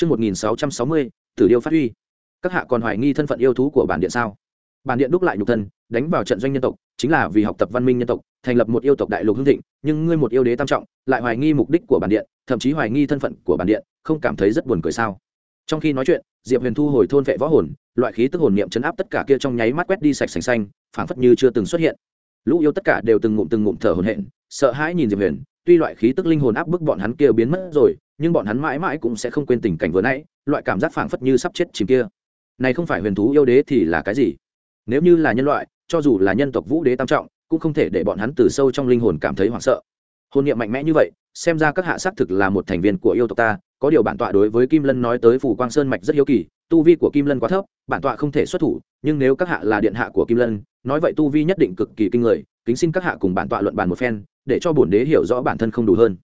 Trước 1660, tử điêu phát huy. Các hạ còn hoài nghi thân phận yêu thú của bản điện sao? Bản điện đúc lại nhục thân, đánh vào trận doanh nhân tộc, chính là vì học tập văn minh nhân tộc, thành lập một yêu tộc đại lục hưng thịnh, nhưng ngươi một yêu đế tam trọng, lại hoài nghi mục đích của bản điện, thậm chí hoài nghi thân phận của bản điện, không cảm thấy rất buồn cười sao? Trong khi nói chuyện, Diệp Huyền thu hồi thôn vệ võ hồn, loại khí tức hồn niệm chấn áp tất cả kia trong nháy mắt quét đi sạch sành xanh, phảng phất như chưa từng xuất hiện. Lũ yêu tất cả đều từng ngụm từng ngụm thở hổn hển, sợ hãi nhìn Diệp Huyền, tuy loại khí tức linh hồn áp bức bọn hắn kia biến mất rồi, nhưng bọn hắn mãi mãi cũng sẽ không quên tình cảnh vừa nãy, loại cảm giác phảng phất như sắp chết chìm kia. Này không phải huyền thú yêu đế thì là cái gì? Nếu như là nhân loại, cho dù là nhân tộc Vũ đế tam trọng, cũng không thể để bọn hắn từ sâu trong linh hồn cảm thấy hoảng sợ. Hồn niệm mạnh mẽ như vậy, xem ra các hạ xác thực là một thành viên của yêu tộc ta, có điều bản tọa đối với Kim Lân nói tới phủ Quang Sơn mạch rất hiếu kỳ, tu vi của Kim Lân quá thấp, bản tọa không thể xuất thủ, nhưng nếu các hạ là điện hạ của Kim Lân, nói vậy tu vi nhất định cực kỳ kinh người, kính xin các hạ cùng bản tọa luận bàn một phen, để cho bổn đế hiểu rõ bản thân không đủ hơn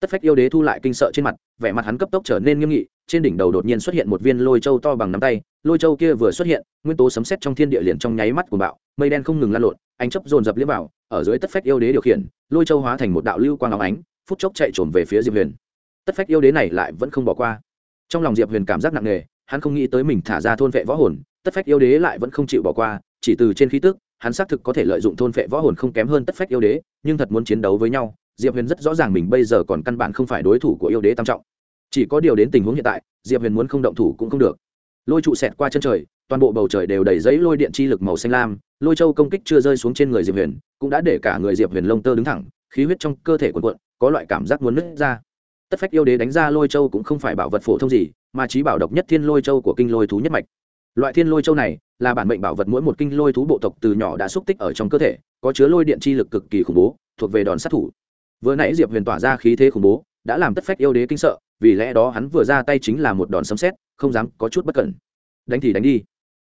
tất phách yêu đế thu lại kinh sợ trên mặt, vẻ mặt hắn cấp tốc trở nên nghiêm nghị, trên đỉnh đầu đột nhiên xuất hiện một viên lôi châu to bằng nắm tay, lôi châu kia vừa xuất hiện, nguyên tố sấm sét trong thiên địa liền trong nháy mắt của bạo, mây đen không ngừng lan lộn, ánh chấp dồn dập liếm vào, ở dưới tất phách yêu đế điều khiển, lôi châu hóa thành một đạo lưu quang áo ánh, phút chốc chạy trồn về phía diệp huyền. Tất phách yêu đế này lại vẫn không bỏ qua. Trong lòng diệp huyền cảm giác nặng nề, hắn không nghĩ tới mình thả ra thôn vệ võ hồn, tất phách yêu đế lại vẫn không chịu bỏ qua, chỉ từ trên khí tức, hắn xác thực có thể lợi dụng thôn vệ võ hồn không kém hơn tất phách yêu đế, nhưng thật muốn chiến đấu với nhau diệp huyền rất rõ ràng mình bây giờ còn căn bản không phải đối thủ của yêu đế tam trọng. Chỉ có điều đến tình huống hiện tại, diệp huyền muốn không động thủ cũng không được. Lôi trụ xẹt qua chân trời, toàn bộ bầu trời đều đầy giấy lôi điện chi lực màu xanh lam, lôi châu công kích chưa rơi xuống trên người diệp huyền, cũng đã để cả người diệp huyền lông tơ đứng thẳng, khí huyết trong cơ thể quần quận có loại cảm giác muốn nứt ra. Tất phách yêu đế đánh ra lôi châu cũng không phải bảo vật phổ thông gì, mà trí bảo độc nhất thiên lôi châu của kinh lôi thú nhất mạch. Loại thiên lôi châu này là bản mệnh bảo vật mỗi một kinh lôi thú bộ tộc từ nhỏ đã xúc tích ở trong cơ thể, có chứa lôi điện chi lực cực kỳ khủng bố, thuộc về đòn sát thủ vừa nãy diệp huyền tỏa ra khí thế khủng bố, đã làm tất phách yêu đế kinh sợ, vì lẽ đó hắn vừa ra tay chính là một đòn sấm xét không dám có chút bất cẩn. Đánh thì đánh đi.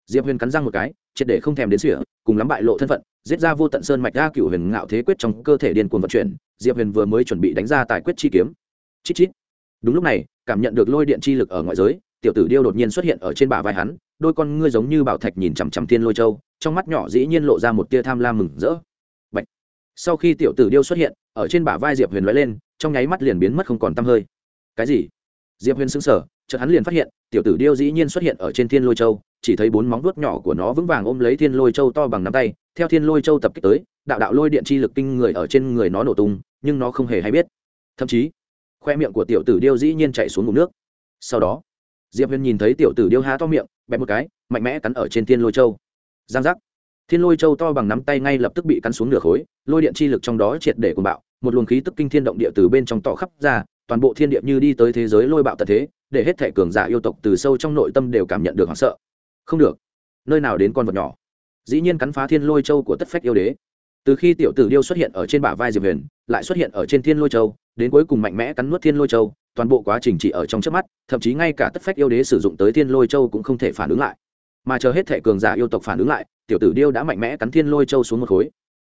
Diệp huyền cắn răng một cái, triệt để không thèm đến sỉa cùng lắm bại lộ thân phận, giết ra vô tận sơn mạch ra cựu huyền ngạo thế quyết trong cơ thể điên cuồng vận chuyển, diệp huyền vừa mới chuẩn bị đánh ra tài quyết chi kiếm. Chít chít. Đúng lúc này, cảm nhận được lôi điện chi lực ở ngoại giới, tiểu tử điêu đột nhiên xuất hiện ở trên bả vai hắn, đôi con ngươi giống như bảo thạch nhìn chằm chằm thiên lôi châu, trong mắt nhỏ dĩ nhiên lộ ra một tia tham lam mừng rỡ sau khi tiểu tử điêu xuất hiện, ở trên bả vai diệp huyền lóe lên, trong nháy mắt liền biến mất không còn tăm hơi. Cái gì? Diệp huyền sững sờ, chợt hắn liền phát hiện, tiểu tử điêu dĩ nhiên xuất hiện ở trên thiên lôi châu, chỉ thấy bốn móng vuốt nhỏ của nó vững vàng ôm lấy thiên lôi châu to bằng nắm tay, theo thiên lôi châu tập kích tới, đạo đạo lôi điện chi lực kinh người ở trên người nó nổ tung, nhưng nó không hề hay biết. Thậm chí, khoe miệng của tiểu tử điêu dĩ nhiên chạy xuống ngụm nước. Sau đó, diệp huyền nhìn thấy tiểu tử điêu há to miệng, bẹp một cái, mạnh mẽ cắn ở trên thiên lôi châu. Giang giác thiên lôi châu to bằng nắm tay ngay lập tức bị cắn xuống nửa khối, lôi điện chi lực trong đó triệt để cùng bạo, một luồng khí tức kinh thiên động địa từ bên trong tỏ khắp ra, toàn bộ thiên địa như đi tới thế giới lôi bạo tật thế, để hết thể cường giả yêu tộc từ sâu trong nội tâm đều cảm nhận được hoảng sợ. Không được. Nơi nào đến con vật nhỏ? Dĩ nhiên cắn phá thiên lôi châu của tất phách yêu đế. Từ khi tiểu tử điêu xuất hiện ở trên bả vai diệp huyền, lại xuất hiện ở trên thiên lôi châu, đến cuối cùng mạnh mẽ cắn nuốt thiên lôi châu, toàn bộ quá trình chỉ ở trong trước mắt, thậm chí ngay cả tất phách yêu đế sử dụng tới thiên lôi châu cũng không thể phản ứng lại mà chờ hết thể cường giả yêu tộc phản ứng lại, tiểu tử điêu đã mạnh mẽ cắn thiên lôi châu xuống một khối.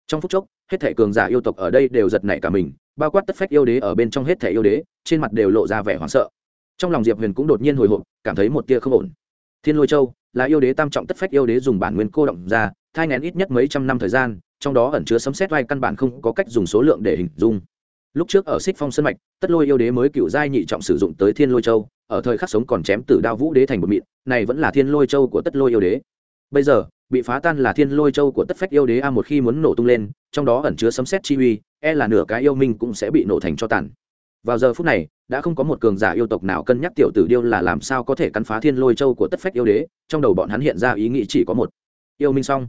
Trong phút chốc, hết thể cường giả yêu tộc ở đây đều giật nảy cả mình, bao quát tất phách yêu đế ở bên trong hết thể yêu đế, trên mặt đều lộ ra vẻ hoảng sợ. Trong lòng diệp huyền cũng đột nhiên hồi hộp, cảm thấy một tia không ổn. Thiên lôi châu là yêu đế tam trọng tất phách yêu đế dùng bản nguyên cô động ra, thai ngén ít nhất mấy trăm năm thời gian, trong đó ẩn chứa sấm xét vai căn bản không có cách dùng số lượng để hình dung. Lúc trước ở xích phong sân mạch, tất lôi yêu đế mới cựu giai nhị trọng sử dụng tới thiên lôi châu ở thời khắc sống còn chém từ đao vũ đế thành một mịn, này vẫn là thiên lôi châu của tất lôi yêu đế. Bây giờ, bị phá tan là thiên lôi châu của tất phách yêu đế a một khi muốn nổ tung lên, trong đó ẩn chứa sấm xét chi uy e là nửa cái yêu minh cũng sẽ bị nổ thành cho tàn. Vào giờ phút này, đã không có một cường giả yêu tộc nào cân nhắc tiểu tử điêu là làm sao có thể cắn phá thiên lôi châu của tất phách yêu đế, trong đầu bọn hắn hiện ra ý nghĩ chỉ có một. Yêu minh xong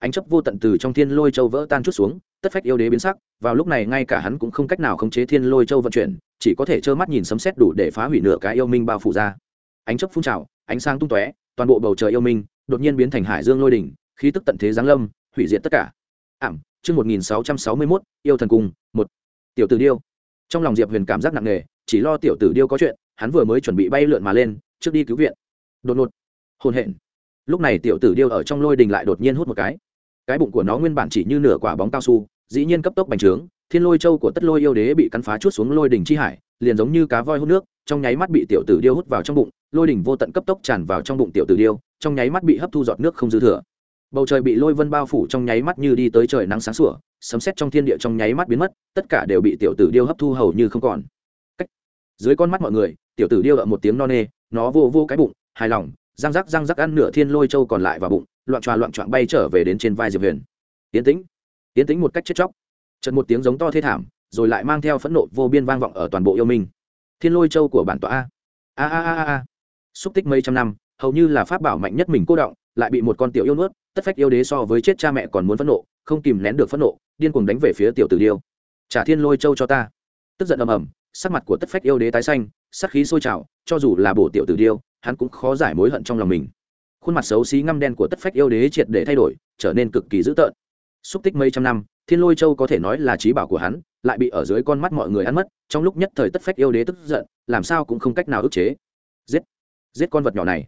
ánh chấp vô tận từ trong thiên lôi châu vỡ tan chút xuống, tất phách yêu đế biến sắc, vào lúc này ngay cả hắn cũng không cách nào khống chế thiên lôi châu vận chuyển, chỉ có thể trơ mắt nhìn sấm xét đủ để phá hủy nửa cái yêu minh bao phủ ra. Ánh chấp phun trào, ánh sáng tung tóe, toàn bộ bầu trời yêu minh đột nhiên biến thành hải dương lôi đỉnh, khí tức tận thế giáng lâm, hủy diệt tất cả. Ảm, chương một nghìn sáu trăm sáu mươi mốt, yêu thần cung một. Tiểu tử điêu. Trong lòng diệp huyền cảm giác nặng nề, chỉ lo tiểu tử điêu có chuyện, hắn vừa mới chuẩn bị bay lượn mà lên, trước đi cứu viện. Đột ngột. Hôn hẹn lúc này tiểu tử điêu ở trong lôi đình lại đột nhiên hút một cái cái bụng của nó nguyên bản chỉ như nửa quả bóng cao su, dĩ nhiên cấp tốc bành trướng, thiên lôi châu của tất lôi yêu đế bị cắn phá chút xuống lôi đỉnh chi hải, liền giống như cá voi hút nước, trong nháy mắt bị tiểu tử điêu hút vào trong bụng, lôi đỉnh vô tận cấp tốc tràn vào trong bụng tiểu tử điêu, trong nháy mắt bị hấp thu giọt nước không dư thừa bầu trời bị lôi vân bao phủ trong nháy mắt như đi tới trời nắng sáng sủa, sấm xét trong thiên địa trong nháy mắt biến mất, tất cả đều bị tiểu tử điêu hấp thu hầu như không còn Cách. dưới con mắt mọi người, tiểu tử điêu ở một tiếng no nê, nó vô vô cái bụng, hài lòng, răng rắc răng rắc ăn nửa thiên lôi châu còn lại vào bụng loạn tròa loạn trọn bay trở về đến trên vai diệp huyền. Tiến tĩnh tiến tĩnh một cách chết chóc. Trận một tiếng giống to thê thảm, rồi lại mang theo phẫn nộ vô biên vang vọng ở toàn bộ yêu minh. Thiên lôi châu của bản tọa a a a a a. Xúc tích mấy trăm năm, hầu như là pháp bảo mạnh nhất mình cô động, lại bị một con tiểu yêu nuốt, tất phách yêu đế so với chết cha mẹ còn muốn phẫn nộ, không kìm nén được phẫn nộ, điên cuồng đánh về phía tiểu tử điêu. Trả thiên lôi châu cho ta. Tức giận ầm ầm, sắc mặt của tất phách yêu đế tái xanh, sắc khí sôi trào, cho dù là bổ tiểu tử điêu, hắn cũng khó giải mối hận trong lòng mình khuôn mặt xấu xí ngăm đen của tất phách yêu đế triệt để thay đổi, trở nên cực kỳ dữ tợn. Xúc tích mấy trăm năm, thiên lôi châu có thể nói là trí bảo của hắn, lại bị ở dưới con mắt mọi người ăn mất, trong lúc nhất thời tất phách yêu đế tức giận, làm sao cũng không cách nào ức chế. Giết giết con vật nhỏ này.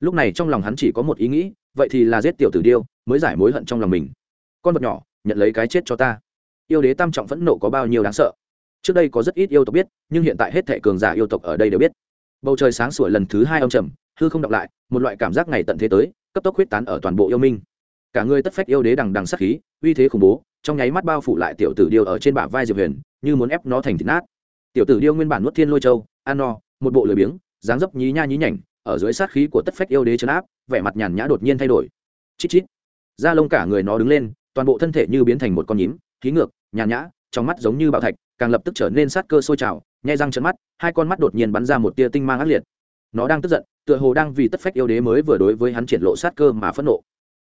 Lúc này trong lòng hắn chỉ có một ý nghĩ, vậy thì là giết tiểu tử điêu, mới giải mối hận trong lòng mình. Con vật nhỏ, nhận lấy cái chết cho ta. Yêu đế tam trọng phẫn nộ có bao nhiêu đáng sợ? Trước đây có rất ít yêu tộc biết, nhưng hiện tại hết thệ cường giả yêu tộc ở đây đều biết. Bầu trời sáng sủa lần thứ hai ông trầm hư không đọc lại, một loại cảm giác ngày tận thế tới, cấp tốc huyết tán ở toàn bộ yêu minh. Cả người tất phách yêu đế đằng đằng sắc khí, uy thế khủng bố, trong nháy mắt bao phủ lại tiểu tử điêu ở trên bả vai diệp huyền, như muốn ép nó thành thịt nát. Tiểu tử điêu nguyên bản nuốt thiên lôi châu, ăn no, một bộ lười biếng, dáng dấp nhí nha nhí nhảnh, ở dưới sát khí của tất phách yêu đế chấn áp, vẻ mặt nhàn nhã đột nhiên thay đổi. Chít chít. Da lông cả người nó đứng lên, toàn bộ thân thể như biến thành một con nhím, khí ngược, nhàn nhã, trong mắt giống như bạo thạch, càng lập tức trở nên sát cơ sôi trào, nhai răng chấn mắt, hai con mắt đột nhiên bắn ra một tia tinh mang ác liệt. Nó đang tức giận tựa hồ đang vì tất phách yêu đế mới vừa đối với hắn triển lộ sát cơ mà phẫn nộ.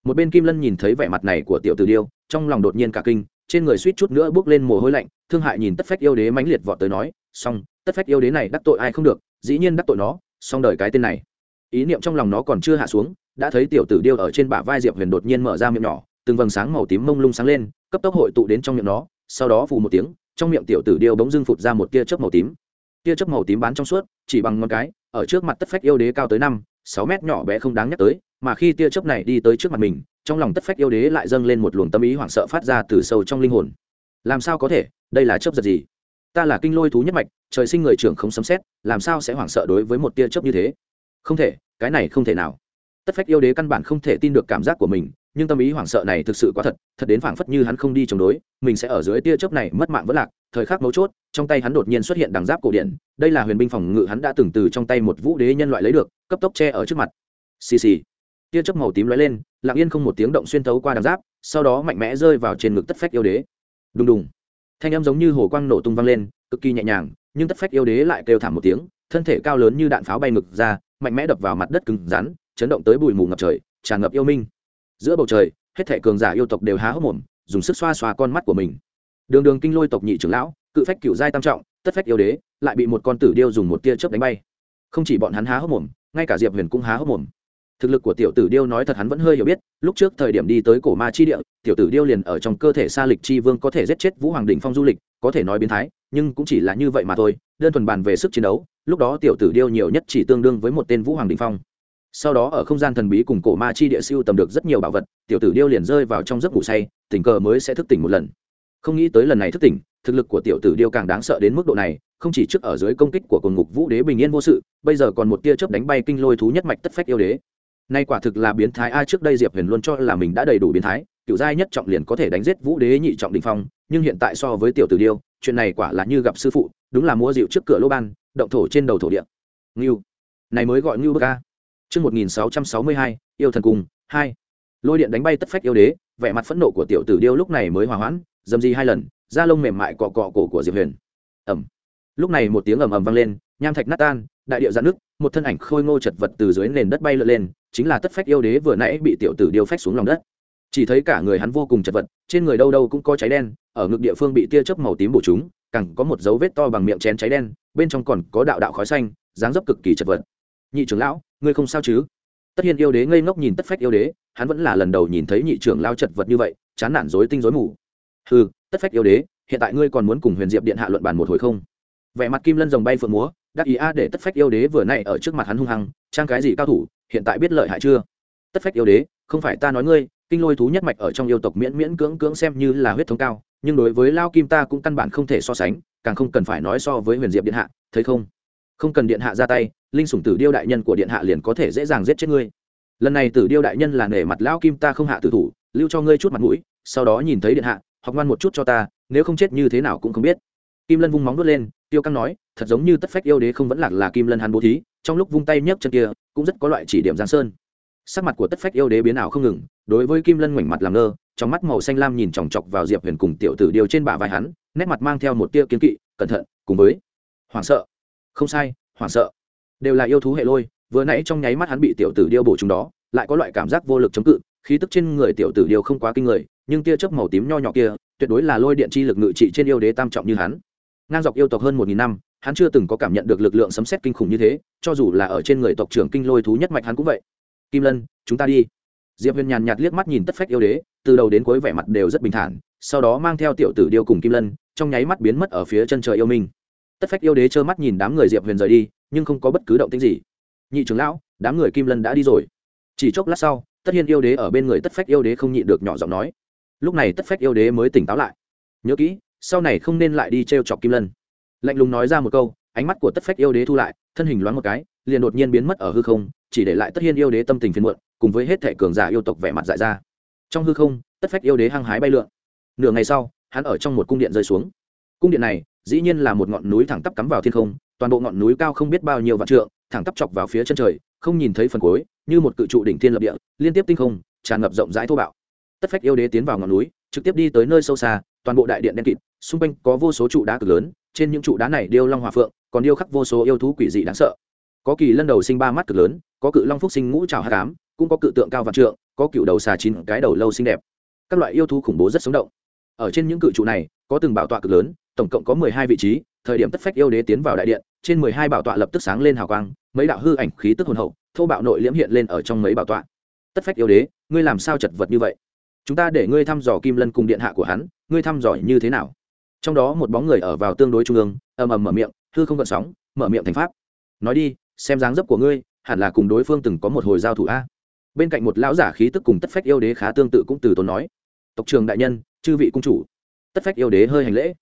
Một bên kim lân nhìn thấy vẻ mặt này của tiểu tử điêu, trong lòng đột nhiên cả kinh, trên người suýt chút nữa bước lên mồ hôi lạnh, thương hại nhìn tất phách yêu đế mãnh liệt vọt tới nói, xong, tất phách yêu đế này đắc tội ai không được, dĩ nhiên đắc tội nó, xong đời cái tên này. Ý niệm trong lòng nó còn chưa hạ xuống, đã thấy tiểu tử điêu ở trên bả vai diệp huyền đột nhiên mở ra miệng nhỏ, từng vầng sáng màu tím mông lung sáng lên, cấp tốc hội tụ đến trong miệng nó, sau đó phù một tiếng, trong miệng tiểu tử điêu bỗng dưng phụt ra một tia chớp màu tím tia chớp màu tím bán trong suốt, chỉ bằng ngón cái, ở trước mặt tất phách yêu đế cao tới năm, sáu mét nhỏ bé không đáng nhắc tới, mà khi tia chớp này đi tới trước mặt mình, trong lòng tất phách yêu đế lại dâng lên một luồng tâm ý hoảng sợ phát ra từ sâu trong linh hồn. Làm sao có thể? Đây là chớp giật gì? Ta là kinh lôi thú nhất mạch, trời sinh người trưởng không sấm xét làm sao sẽ hoảng sợ đối với một tia chớp như thế? Không thể, cái này không thể nào. Tất phách yêu đế căn bản không thể tin được cảm giác của mình nhưng tâm ý hoảng sợ này thực sự quá thật thật đến phảng phất như hắn không đi chống đối, mình sẽ ở dưới tia chớp này mất mạng vỡ lạc, thời khắc mấu chốt, trong tay hắn đột nhiên xuất hiện đằng giáp cổ điện, đây là huyền binh phòng ngự hắn đã từng từ trong tay một vũ đế nhân loại lấy được, cấp tốc che ở trước mặt. Xì xì. Tia chớp màu tím lóe lên, lặng yên không một tiếng động xuyên thấu qua đằng giáp, sau đó mạnh mẽ rơi vào trên ngực tất phách yêu đế. Đùng đùng. Thanh âm giống như hồ quang nổ tung vang lên, cực kỳ nhẹ nhàng, nhưng tất phách yêu đế lại kêu thảm một tiếng, thân thể cao lớn như đạn pháo bay ngực ra, mạnh mẽ đập vào mặt đất cứng rắn, chấn động tới bụi mù ngập trời, tràn ngập yêu minh giữa bầu trời, hết thẻ cường giả yêu tộc đều há hốc mồm, dùng sức xoa xoa con mắt của mình. Đường đường kinh lôi tộc nhị trưởng lão, cự phách cựu giai tam trọng, tất phách yêu đế, lại bị một con tử điêu dùng một tia chớp đánh bay. Không chỉ bọn hắn há hốc mồm, ngay cả diệp huyền cũng há hốc mồm. Thực lực của tiểu tử điêu nói thật hắn vẫn hơi hiểu biết, lúc trước thời điểm đi tới cổ ma chi địa, tiểu tử điêu liền ở trong cơ thể sa lịch chi vương có thể giết chết vũ hoàng đình phong du lịch, có thể nói biến thái, nhưng cũng chỉ là như vậy mà thôi, đơn thuần bàn về sức chiến đấu, lúc đó tiểu tử điêu nhiều nhất chỉ tương đương với một tên vũ hoàng đình phong sau đó ở không gian thần bí cùng cổ ma chi địa siêu tầm được rất nhiều bảo vật, tiểu tử điêu liền rơi vào trong giấc ngủ say, tình cờ mới sẽ thức tỉnh một lần. Không nghĩ tới lần này thức tỉnh, thực lực của tiểu tử điêu càng đáng sợ đến mức độ này, không chỉ trước ở dưới công kích của cồn ngục vũ đế bình yên vô sự, bây giờ còn một tia chớp đánh bay kinh lôi thú nhất mạch tất phách yêu đế. Nay quả thực là biến thái ai trước đây diệp huyền luôn cho là mình đã đầy đủ biến thái cựu giai nhất trọng liền có thể đánh giết vũ đế nhị trọng đình phong, nhưng hiện tại so với tiểu tử điêu, chuyện này quả là như gặp sư phụ, đúng là mua dịu trước cửa lô ban, động thổ trên đầu thổ địa. Ngưu, này mới gọi ngưu bơ ca Trước 1662, yêu thần cùng, 2. Lôi điện đánh bay tất phách yêu đế, vẻ mặt phẫn nộ của tiểu tử điêu lúc này mới hòa hoãn, dầm gì hai lần, da lông mềm mại cọ cọ cổ của Diệp Huyền. Ầm. Lúc này một tiếng ầm ầm vang lên, nham thạch nát tan, đại địa giãn nước, một thân ảnh khôi ngô chật vật từ dưới nền đất bay lượn lên, chính là tất phách yêu đế vừa nãy bị tiểu tử điêu phách xuống lòng đất. Chỉ thấy cả người hắn vô cùng chật vật, trên người đâu đâu cũng có cháy đen, ở ngực địa phương bị tia chớp màu tím bổ trúng, càng có một dấu vết to bằng miệng chén cháy đen, bên trong còn có đạo đạo khói xanh, dáng dấp cực kỳ chật vật. Nhị trưởng lão, ngươi không sao chứ? Tất nhiên yêu đế ngây ngốc nhìn tất phách yêu đế, hắn vẫn là lần đầu nhìn thấy nhị trưởng lao chật vật như vậy, chán nản dối tinh dối mù. Ừ tất phách yêu đế, hiện tại ngươi còn muốn cùng huyền diệp điện hạ luận bàn một hồi không? Vẻ mặt kim lân rồng bay phượng múa, đắc ý a để tất phách yêu đế vừa nay ở trước mặt hắn hung hăng, trang cái gì cao thủ, hiện tại biết lợi hại chưa? Tất phách yêu đế, không phải ta nói ngươi, kinh lôi thú nhất mạch ở trong yêu tộc miễn miễn cưỡng cưỡng xem như là huyết thống cao, nhưng đối với lao kim ta cũng căn bản không thể so sánh, càng không cần phải nói so với huyền diệp điện hạ, thấy không? Không cần điện hạ ra tay linh sủng tử điêu đại nhân của điện hạ liền có thể dễ dàng giết chết ngươi. Lần này tử điêu đại nhân là nể mặt lão kim ta không hạ tử thủ, lưu cho ngươi chút mặt mũi, sau đó nhìn thấy điện hạ, học ngoan một chút cho ta, nếu không chết như thế nào cũng không biết. Kim lân vung móng vuốt lên, tiêu căng nói, thật giống như tất phách yêu đế không vẫn lạc là kim lân hắn bố thí, trong lúc vung tay nhấc chân kia, cũng rất có loại chỉ điểm giang sơn. Sắc mặt của tất phách yêu đế biến ảo không ngừng, đối với kim lân ngoảnh mặt làm ngơ, trong mắt màu xanh lam nhìn chòng chọc vào diệp huyền cùng tiểu tử điều trên bả vai hắn, nét mặt mang theo một tia kiến kỵ, cẩn thận, cùng với, hoảng sợ. Không sai, hoảng sợ đều là yêu thú hệ lôi, vừa nãy trong nháy mắt hắn bị tiểu tử điêu bổ chúng đó, lại có loại cảm giác vô lực chống cự, khí tức trên người tiểu tử điêu không quá kinh người, nhưng tia chớp màu tím nho nhỏ kia, tuyệt đối là lôi điện chi lực ngự trị trên yêu đế tam trọng như hắn. Ngang dọc yêu tộc hơn một nghìn năm, hắn chưa từng có cảm nhận được lực lượng sấm xét kinh khủng như thế, cho dù là ở trên người tộc trưởng kinh lôi thú nhất mạch hắn cũng vậy. Kim lân, chúng ta đi. Diệp huyền nhàn nhạt liếc mắt nhìn tất phách yêu đế, từ đầu đến cuối vẻ mặt đều rất bình thản, sau đó mang theo tiểu tử điêu cùng kim lân, trong nháy mắt biến mất ở phía chân trời yêu minh tất phách yêu đế trơ mắt nhìn đám người diệp huyền rời đi, nhưng không có bất cứ động tĩnh gì. Nhị trưởng lão, đám người kim lân đã đi rồi. Chỉ chốc lát sau, tất hiên yêu đế ở bên người tất phách yêu đế không nhịn được nhỏ giọng nói. Lúc này tất phách yêu đế mới tỉnh táo lại. Nhớ kỹ, sau này không nên lại đi t r e o chọc kim lân. Lạnh lùng nói ra một câu, ánh mắt của tất phách yêu đế thu lại, thân hình loáng một cái, liền đột nhiên biến mất ở hư không, chỉ để lại tất hiên yêu đế tâm tình phiền muộn, cùng với hết thẻ cường giả yêu tộc vẻ mặt dại ra. Trong hư không, tất phách yêu đế hăng hái bay lượn. Nửa ngày sau, hắn ở trong một cung điện rơi xuống. Cung điện này dĩ nhiên là một ngọn núi thẳng tắp cắm vào thiên không, toàn bộ ngọn núi cao không biết bao nhiêu vạn trượng, thẳng tắp chọc vào phía chân trời, không nhìn thấy phần cuối, như một cự trụ đỉnh thiên lập địa, liên tiếp tinh không, tràn ngập rộng rãi thô bạo. Tất phách yêu đế tiến vào ngọn núi, trực tiếp đi tới nơi sâu xa, toàn bộ đại điện đen kịt, xung quanh có vô số trụ đá cực lớn, trên những trụ đá này điêu long hòa phượng, còn điêu khắc vô số yêu thú quỷ dị đáng sợ. Có kỳ lân đầu sinh ba mắt cực lớn, có cự long phúc sinh ngũ trào hạ cám cũng có cự tượng cao vạn trượng, có cựu đầu xà chín cái đầu lâu xinh đẹp. Các loại yêu thú khủng bố rất sống động. Ở trên những cự trụ này, có từng bảo tọa cực lớn tổng cộng có mười hai vị trí, thời điểm tất phách yêu đế tiến vào đại điện, trên mười hai bảo tọa lập tức sáng lên hào quang, mấy đạo hư ảnh khí tức hồn hậu, thô bạo nội liễm hiện lên ở trong mấy bảo tọa. Tất phách yêu đế, ngươi làm sao chật vật như vậy? Chúng ta để ngươi thăm dò kim lân cùng điện hạ của hắn, ngươi thăm dò như thế nào? Trong đó một bóng người ở vào tương đối trung ương, ầm ầm mở miệng, hư không gợn sóng, mở miệng thành pháp. Nói đi, xem dáng dấp của ngươi, hẳn là cùng đối phương từng có một hồi giao thủ a. Bên cạnh một lão giả khí tức cùng tất phách yêu đế khá tương tự cũng từ tốn nói. Tộc trường đại nhân, chư vị cung chủ. Tất phách yêu đế hơi hành lễ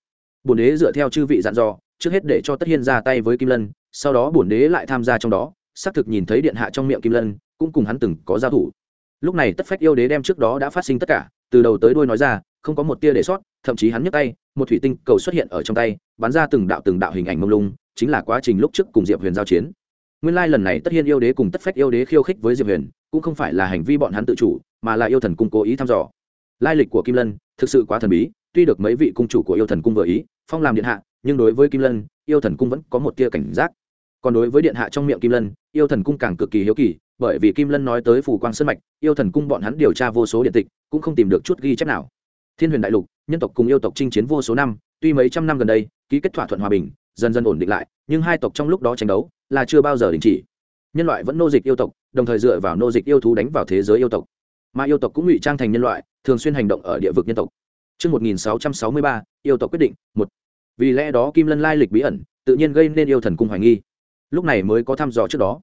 bổn đế dựa theo chư vị dặn dò, trước hết để cho tất hiên ra tay với kim lân, sau đó bổn đế lại tham gia trong đó, xác thực nhìn thấy điện hạ trong miệng kim lân, cũng cùng hắn từng có giao thủ. Lúc này tất phách yêu đế đem trước đó đã phát sinh tất cả, từ đầu tới đuôi nói ra, không có một tia để sót, thậm chí hắn nhấc tay, một thủy tinh cầu xuất hiện ở trong tay, bắn ra từng đạo từng đạo hình ảnh mông lung, chính là quá trình lúc trước cùng diệp huyền giao chiến. Nguyên lai lần này tất hiên yêu đế cùng tất phách yêu đế khiêu khích với diệp huyền, cũng không phải là hành vi bọn hắn tự chủ, mà là yêu thần cung cố ý thăm dò. Lai lịch của kim lân thực sự quá thần bí tuy được mấy vị cung chủ của yêu thần cung vừa ý, phong làm điện hạ, nhưng đối với kim lân, yêu thần cung vẫn có một tia cảnh giác. Còn đối với điện hạ trong miệng kim lân, yêu thần cung càng cực kỳ hiếu kỳ, bởi vì kim lân nói tới phủ quang sơn mạch, yêu thần cung bọn hắn điều tra vô số điện tịch, cũng không tìm được chút ghi chép nào. Thiên huyền đại lục, nhân tộc cùng yêu tộc chinh chiến vô số năm, tuy mấy trăm năm gần đây, ký kết thỏa thuận hòa bình, dần dần ổn định lại, nhưng hai tộc trong lúc đó tranh đấu, là chưa bao giờ đình chỉ. Nhân loại vẫn nô dịch yêu tộc, đồng thời dựa vào nô dịch yêu thú đánh vào thế giới yêu tộc. Mà yêu tộc cũng ngụy trang thành nhân loại, thường xuyên hành động ở địa vực nhân tộc. Trước 1663, yêu tộc quyết định, một. Vì lẽ đó Kim Lân lai lịch bí ẩn, tự nhiên gây nên yêu thần cung hoài nghi. Lúc này mới có thăm dò trước đó.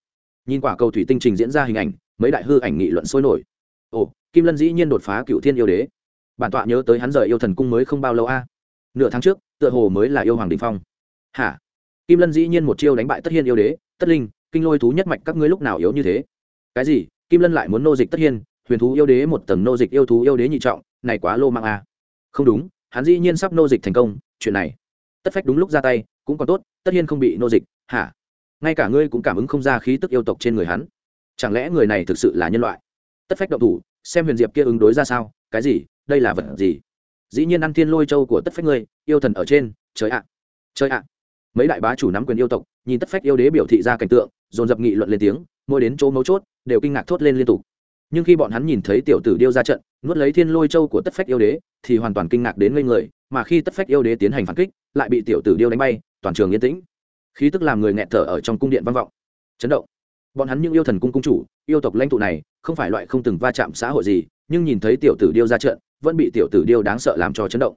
Nhìn quả cầu thủy tinh trình diễn ra hình ảnh, mấy đại hư ảnh nghị luận sôi nổi. Ồ, Kim Lân dĩ nhiên đột phá cựu thiên yêu đế. Bản tọa nhớ tới hắn rời yêu thần cung mới không bao lâu a. Nửa tháng trước, tựa hồ mới là yêu hoàng đỉnh phong. Hả? Kim Lân dĩ nhiên một chiêu đánh bại Tất Hiên yêu đế, Tất Linh, kinh lôi thú nhất mạch các ngươi lúc nào yếu như thế? Cái gì? Kim Lân lại muốn nô dịch Tất Hiên, huyền thú yêu đế một tầng nô dịch yêu thú yêu đế nhị trọng, này quá lô mang a không đúng, hắn dĩ nhiên sắp nô dịch thành công, chuyện này. Tất phách đúng lúc ra tay, cũng còn tốt, tất nhiên không bị nô dịch, hả? Ngay cả ngươi cũng cảm ứng không ra khí tức yêu tộc trên người hắn. Chẳng lẽ người này thực sự là nhân loại? Tất phách động thủ, xem huyền diệp kia ứng đối ra sao, cái gì, đây là vật gì? Dĩ nhiên ăn thiên lôi châu của tất phách ngươi, yêu thần ở trên, trời ạ trời ạ. Mấy đại bá chủ nắm quyền yêu tộc, nhìn tất phách yêu đế biểu thị ra cảnh tượng, dồn dập nghị luận lên tiếng, mỗi đến chỗ mấu chốt, đều kinh ngạc thốt lên liên tục. Nhưng khi bọn hắn nhìn thấy tiểu tử điêu ra trận nuốt lấy thiên lôi châu của tất phách yêu đế, thì hoàn toàn kinh ngạc đến ngây người, mà khi tất phách yêu đế tiến hành phản kích, lại bị tiểu tử điêu đánh bay, toàn trường yên tĩnh. Khí tức làm người nghẹt thở ở trong cung điện vang vọng. Chấn động. Bọn hắn những yêu thần cung cung chủ, yêu tộc lãnh tụ này, không phải loại không từng va chạm xã hội gì, nhưng nhìn thấy tiểu tử điêu ra trận, vẫn bị tiểu tử điêu đáng sợ làm cho chấn động.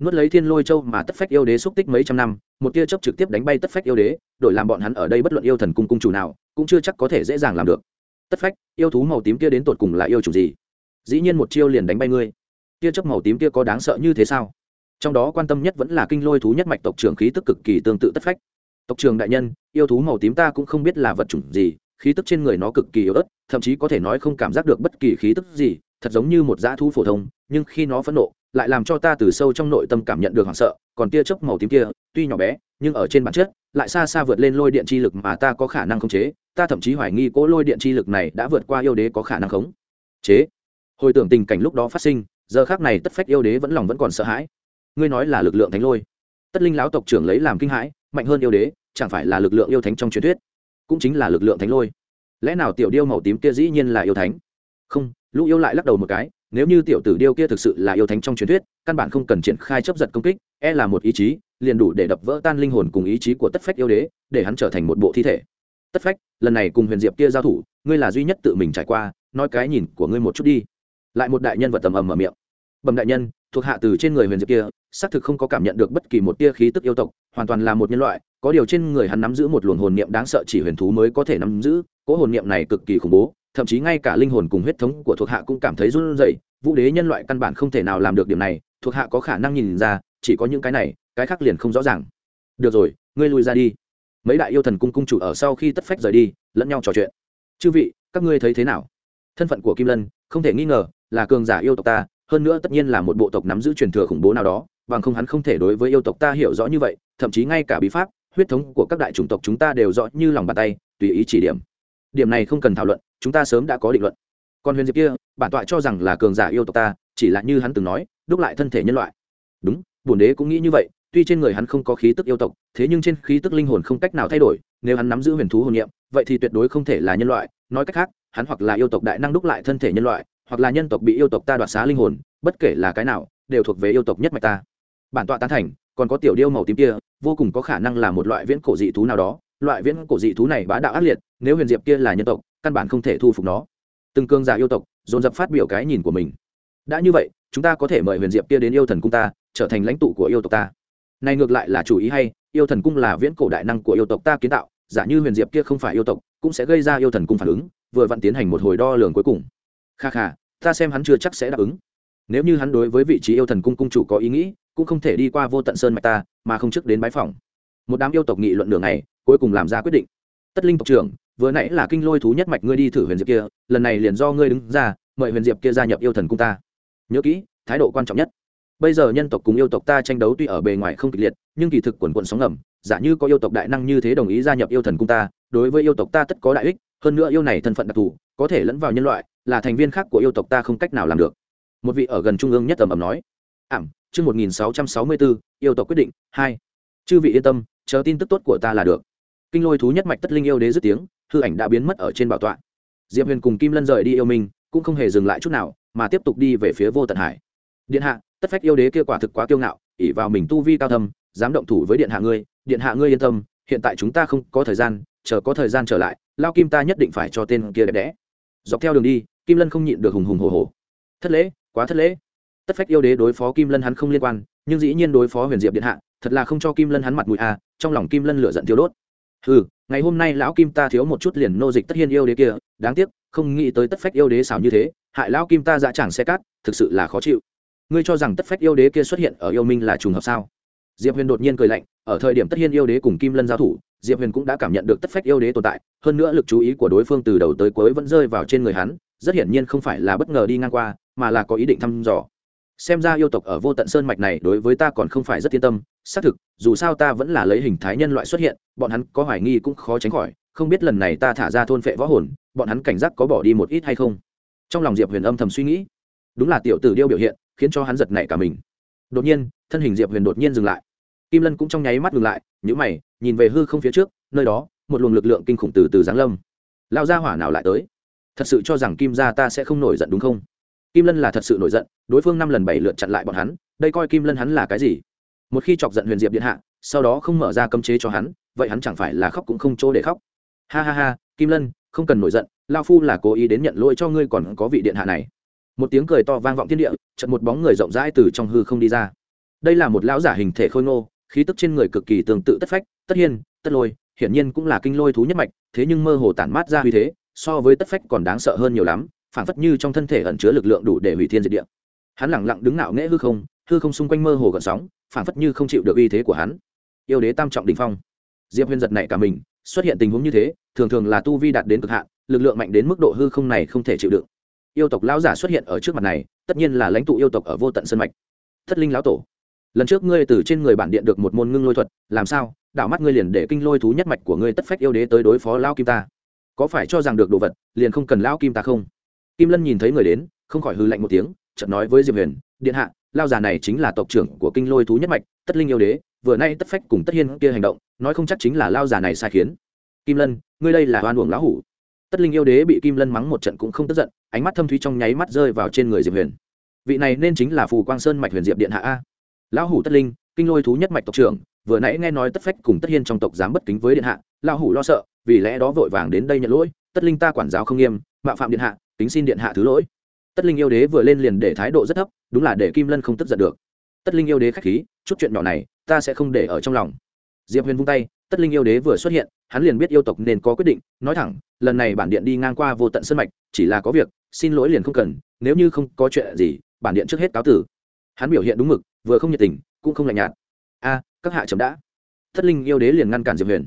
Nuốt lấy thiên lôi châu mà tất phách yêu đế xúc tích mấy trăm năm, một tia chớp trực tiếp đánh bay tất phách yêu đế, đổi làm bọn hắn ở đây bất luận yêu thần cung cung chủ nào, cũng chưa chắc có thể dễ dàng làm được. Tất phách, yêu thú màu tím kia đến tột cùng là yêu chủ gì? Dĩ nhiên một chiêu liền đánh bay ngươi. Tia chớp màu tím kia có đáng sợ như thế sao? Trong đó quan tâm nhất vẫn là kinh lôi thú nhất mạch tộc trưởng khí tức cực kỳ tương tự tất phách. Tộc trưởng đại nhân, yêu thú màu tím ta cũng không biết là vật chủng gì, khí tức trên người nó cực kỳ yếu ớt, thậm chí có thể nói không cảm giác được bất kỳ khí tức gì, thật giống như một dã thú phổ thông, nhưng khi nó phẫn nộ, lại làm cho ta từ sâu trong nội tâm cảm nhận được hoảng sợ, còn tia chớp màu tím kia, tuy nhỏ bé, nhưng ở trên bản chất, lại xa xa vượt lên lôi điện chi lực mà ta có khả năng khống chế, ta thậm chí hoài nghi cỗ lôi điện chi lực này đã vượt qua yêu đế có khả năng khống chế hồi tưởng tình cảnh lúc đó phát sinh, giờ khác này tất phách yêu đế vẫn lòng vẫn còn sợ hãi. Ngươi nói là lực lượng thánh lôi. Tất linh lão tộc trưởng lấy làm kinh hãi, mạnh hơn yêu đế, chẳng phải là lực lượng yêu thánh trong truyền thuyết? Cũng chính là lực lượng thánh lôi. Lẽ nào tiểu điêu màu tím kia dĩ nhiên là yêu thánh? Không, lũ yêu lại lắc đầu một cái, nếu như tiểu tử điêu kia thực sự là yêu thánh trong truyền thuyết, căn bản không cần triển khai chấp giật công kích e là một ý chí, liền đủ để đập vỡ tan linh hồn cùng ý chí của tất phách yêu đế, để hắn trở thành một bộ thi thể. Tất phách, lần này cùng huyền diệp kia giao thủ, ngươi là duy nhất tự mình trải qua, nói cái nhìn của ngươi một chút đi lại một đại nhân vật tầm ầm mở miệng. Bẩm đại nhân, thuộc hạ từ trên người huyền diệp kia, xác thực không có cảm nhận được bất kỳ một tia khí tức yêu tộc, hoàn toàn là một nhân loại, có điều trên người hắn nắm giữ một luồng hồn niệm đáng sợ chỉ huyền thú mới có thể nắm giữ, cỗ hồn niệm này cực kỳ khủng bố, thậm chí ngay cả linh hồn cùng huyết thống của thuộc hạ cũng cảm thấy run rẩy, vũ đế nhân loại căn bản không thể nào làm được điểm này, thuộc hạ có khả năng nhìn ra, chỉ có những cái này, cái khác liền không rõ ràng. Được rồi, ngươi lui ra đi. Mấy đại yêu thần cung cung chủ ở sau khi tất phách rời đi, lẫn nhau trò chuyện. Chư vị, các ngươi thấy thế nào? Thân phận của kim lân, không thể nghi ngờ là cường giả yêu tộc ta, hơn nữa tất nhiên là một bộ tộc nắm giữ truyền thừa khủng bố nào đó, bằng không hắn không thể đối với yêu tộc ta hiểu rõ như vậy, thậm chí ngay cả bí pháp, huyết thống của các đại chủng tộc chúng ta đều rõ như lòng bàn tay, tùy ý chỉ điểm. Điểm này không cần thảo luận, chúng ta sớm đã có định luận. Còn huyền diệp kia, bản tọa cho rằng là cường giả yêu tộc ta, chỉ là như hắn từng nói, đúc lại thân thể nhân loại. Đúng, bổn đế cũng nghĩ như vậy, tuy trên người hắn không có khí tức yêu tộc, thế nhưng trên khí tức linh hồn không cách nào thay đổi, nếu hắn nắm giữ huyền thú hồn niệm, vậy thì tuyệt đối không thể là nhân loại, nói cách khác, hắn hoặc là yêu tộc đại năng đúc lại thân thể nhân loại hoặc là nhân tộc bị yêu tộc ta đoạt xá linh hồn, bất kể là cái nào, đều thuộc về yêu tộc nhất mạch ta. Bản tọa tán thành, còn có tiểu điêu màu tím kia, vô cùng có khả năng là một loại viễn cổ dị thú nào đó. Loại viễn cổ dị thú này bá đạo ác liệt, nếu huyền diệp kia là nhân tộc, căn bản không thể thu phục nó. Từng cương giả yêu tộc, dồn dập phát biểu cái nhìn của mình. Đã như vậy, chúng ta có thể mời huyền diệp kia đến yêu thần cung ta, trở thành lãnh tụ của yêu tộc ta. Này ngược lại là chủ ý hay, yêu thần cung là viễn cổ đại năng của yêu tộc ta kiến tạo, giả như huyền diệp kia không phải yêu tộc, cũng sẽ gây ra yêu thần cung phản ứng, vừa vặn tiến hành một hồi đo lường cuối cùng kha kha, ta xem hắn chưa chắc sẽ đáp ứng. Nếu như hắn đối với vị trí yêu thần cung cung chủ có ý nghĩ, cũng không thể đi qua vô tận sơn mạch ta, mà không trước đến bái phòng một đám yêu tộc nghị luận đường này cuối cùng làm ra quyết định. Tất linh tộc trưởng, vừa nãy là kinh lôi thú nhất mạch ngươi đi thử huyền diệp kia, lần này liền do ngươi đứng ra, mời huyền diệp kia gia nhập yêu thần cung ta. Nhớ kỹ, thái độ quan trọng nhất. Bây giờ nhân tộc cùng yêu tộc ta tranh đấu tuy ở bề ngoài không kịch liệt, nhưng kỳ thực quần quận sóng ngầm, giả như có yêu tộc đại năng như thế đồng ý gia nhập yêu thần cung ta, đối với yêu tộc ta tất có đại ích, hơn nữa yêu này thân phận đặc thù, có thể lẫn vào nhân loại là thành viên khác của yêu tộc ta không cách nào làm được. Một vị ở gần trung ương nhất tầm ầm nói, ảm, chương một nghìn sáu trăm sáu mươi bốn yêu tộc quyết định, hai. Chư vị yên tâm, chờ tin tức tốt của ta là được. Kinh lôi thú nhất mạch tất linh yêu đế dứt tiếng, hư ảnh đã biến mất ở trên bảo tọa. Diệp huyền cùng kim lân rời đi yêu minh cũng không hề dừng lại chút nào, mà tiếp tục đi về phía vô tận hải. Điện hạ, tất phách yêu đế kia quả thực quá kiêu ngạo ỉ vào mình tu vi cao thâm, dám động thủ với điện hạ ngươi, điện hạ ngươi yên tâm, hiện tại chúng ta không có thời gian, chờ có thời gian trở lại, lao kim ta nhất định phải cho tên kia đẹp đẽ dọc theo đường đi, kim lân không nhịn được hùng hùng hồ hồ thất lễ, quá thất lễ. Tất phách yêu đế đối phó kim lân hắn không liên quan, nhưng dĩ nhiên đối phó huyền diệp điện hạ, thật là không cho kim lân hắn mặt mũi à trong lòng kim lân lửa giận thiếu đốt. Ừ ngày hôm nay lão kim ta thiếu một chút liền nô dịch tất hiên yêu đế kia, đáng tiếc, không nghĩ tới tất phách yêu đế xảo như thế, hại lão kim ta dã chẳng xe cát, thực sự là khó chịu. Ngươi cho rằng tất phách yêu đế kia xuất hiện ở yêu minh là trùng hợp sao? Diệp huyền đột nhiên cười lạnh, ở thời điểm tất hiên yêu đế cùng kim lân giao thủ, diệp huyền cũng đã cảm nhận được tất phách yêu đế tồn tại, hơn nữa lực chú ý của đối phương từ đầu tới cuối vẫn rơi vào trên người hắn, rất hiển nhiên không phải là bất ngờ đi ngang qua, mà là có ý định thăm dò. Xem ra yêu tộc ở vô tận sơn mạch này đối với ta còn không phải rất yên tâm, xác thực, dù sao ta vẫn là lấy hình thái nhân loại xuất hiện, bọn hắn có hoài nghi cũng khó tránh khỏi, không biết lần này ta thả ra thôn phệ võ hồn, bọn hắn cảnh giác có bỏ đi một ít hay không? Trong lòng diệp huyền âm thầm suy nghĩ. Đúng là tiểu tử điêu biểu hiện, khiến cho hắn giật nảy cả mình. Đột nhiên, thân hình diệp huyền đột nhiên dừng lại kim lân cũng trong nháy mắt ngừng lại những mày, nhìn về hư không phía trước, nơi đó, một luồng lực lượng kinh khủng từ từ giáng lâm. Lao ra hỏa nào lại tới? Thật sự cho rằng kim gia ta sẽ không nổi giận đúng không? Kim lân là thật sự nổi giận, đối phương năm lần bảy lượt chặn lại bọn hắn, đây coi kim lân hắn là cái gì? Một khi chọc giận huyền diệp điện hạ, sau đó không mở ra cấm chế cho hắn, vậy hắn chẳng phải là khóc cũng không chỗ để khóc. Ha ha ha, kim lân, không cần nổi giận lao phu là cố ý đến nhận lỗi cho ngươi còn có vị điện hạ này. Một tiếng cười to vang vọng thiên địa chật một bóng người rộng rãi từ trong hư không đi ra. Đây là một lão giả hình thể khôi ngô khí tức trên người cực kỳ tương tự tất phách tất hiên, tất lôi hiển nhiên cũng là kinh lôi thú nhất mạch thế nhưng mơ hồ tản mát ra uy thế so với tất phách còn đáng sợ hơn nhiều lắm phản phất như trong thân thể ẩn chứa lực lượng đủ để hủy thiên diệt địa. Hắn lẳng lặng đứng ngạo nghễ hư không hư không xung quanh mơ hồ gợn sóng phản phất như không chịu được uy thế của hắn. Yêu đế tam trọng đỉnh phong. Diệp huyền giật này cả mình xuất hiện tình huống như thế thường thường là tu vi đạt đến cực hạn lực lượng mạnh đến mức độ hư không này không thể chịu đựng. Yêu tộc lão giả xuất hiện ở trước mặt này tất nhiên là lãnh tụ yêu tộc ở vô tận sân mạch. Thất linh lão tổ lần trước ngươi từ trên người bản điện được một môn ngưng lôi thuật, làm sao? Đảo mắt ngươi liền để kinh lôi thú nhất mạch của ngươi tất phách yêu đế tới đối phó lao kim ta. Có phải cho rằng được đồ vật, liền không cần lao kim ta không? Kim lân nhìn thấy người đến, không khỏi hư lạnh một tiếng, chợt nói với diệp huyền, điện hạ lao già này chính là tộc trưởng của kinh lôi thú nhất mạch, tất linh yêu đế, vừa nay tất phách cùng tất hiên kia hành động, nói không chắc chính là lao già này sai khiến. Kim lân, ngươi đây là oan uổng lão hủ. Tất linh yêu đế bị kim lân mắng một trận cũng không tức giận, ánh mắt thâm thúy trong nháy mắt rơi vào trên người diệp huyền. Vị này nên chính là phù quang sơn mạch huyền diệp điện hạ a lão hủ tất linh, kinh lôi thú nhất mạch tộc trưởng, vừa nãy nghe nói tất phách cùng tất hiên trong tộc dám bất kính với điện hạ, lão hủ lo sợ, vì lẽ đó vội vàng đến đây nhận lỗi, tất linh ta quản giáo không nghiêm, mạo phạm điện hạ, kính xin điện hạ thứ lỗi. Tất linh yêu đế vừa lên liền để thái độ rất thấp, đúng là để kim lân không tức giận được. Tất linh yêu đế khách khí, chút chuyện nhỏ này, ta sẽ không để ở trong lòng. Diệp huyền vung tay, tất linh yêu đế vừa xuất hiện, hắn liền biết yêu tộc nên có quyết định, nói thẳng, lần này bản điện đi ngang qua vô tận sân mạch, chỉ là có việc, xin lỗi liền không cần, nếu như không có chuyện gì, bản điện trước hết cáo tử. Hắn biểu hiện đúng mực vừa không nhiệt tình, cũng không lạnh nhạt. A, các hạ chấm đã. Tất linh yêu đế liền ngăn cản diệp huyền.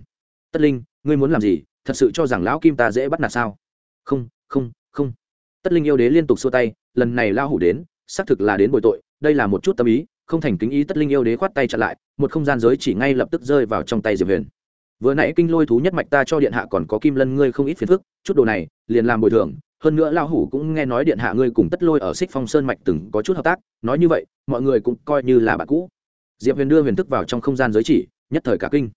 Tất linh, ngươi muốn làm gì? Thật sự cho rằng lão kim ta dễ bắt nạt sao? Không không không. Tất linh yêu đế liên tục xua tay, lần này lao hủ đến, xác thực là đến bồi tội, đây là một chút tâm ý, không thành kính ý tất linh yêu đế khoát tay chặn lại, một không gian giới chỉ ngay lập tức rơi vào trong tay diệp huyền. Vừa nãy kinh lôi thú nhất mạch ta cho điện hạ còn có kim lân ngươi không ít phiền phức, chút đồ này, liền làm bồi thường hơn nữa lao hủ cũng nghe nói điện hạ ngươi cùng tất lôi ở xích phong sơn mạch từng có chút hợp tác, nói như vậy, mọi người cũng coi như là bạn cũ. Diệp huyền đưa huyền thức vào trong không gian giới chỉ, nhất thời cả kinh.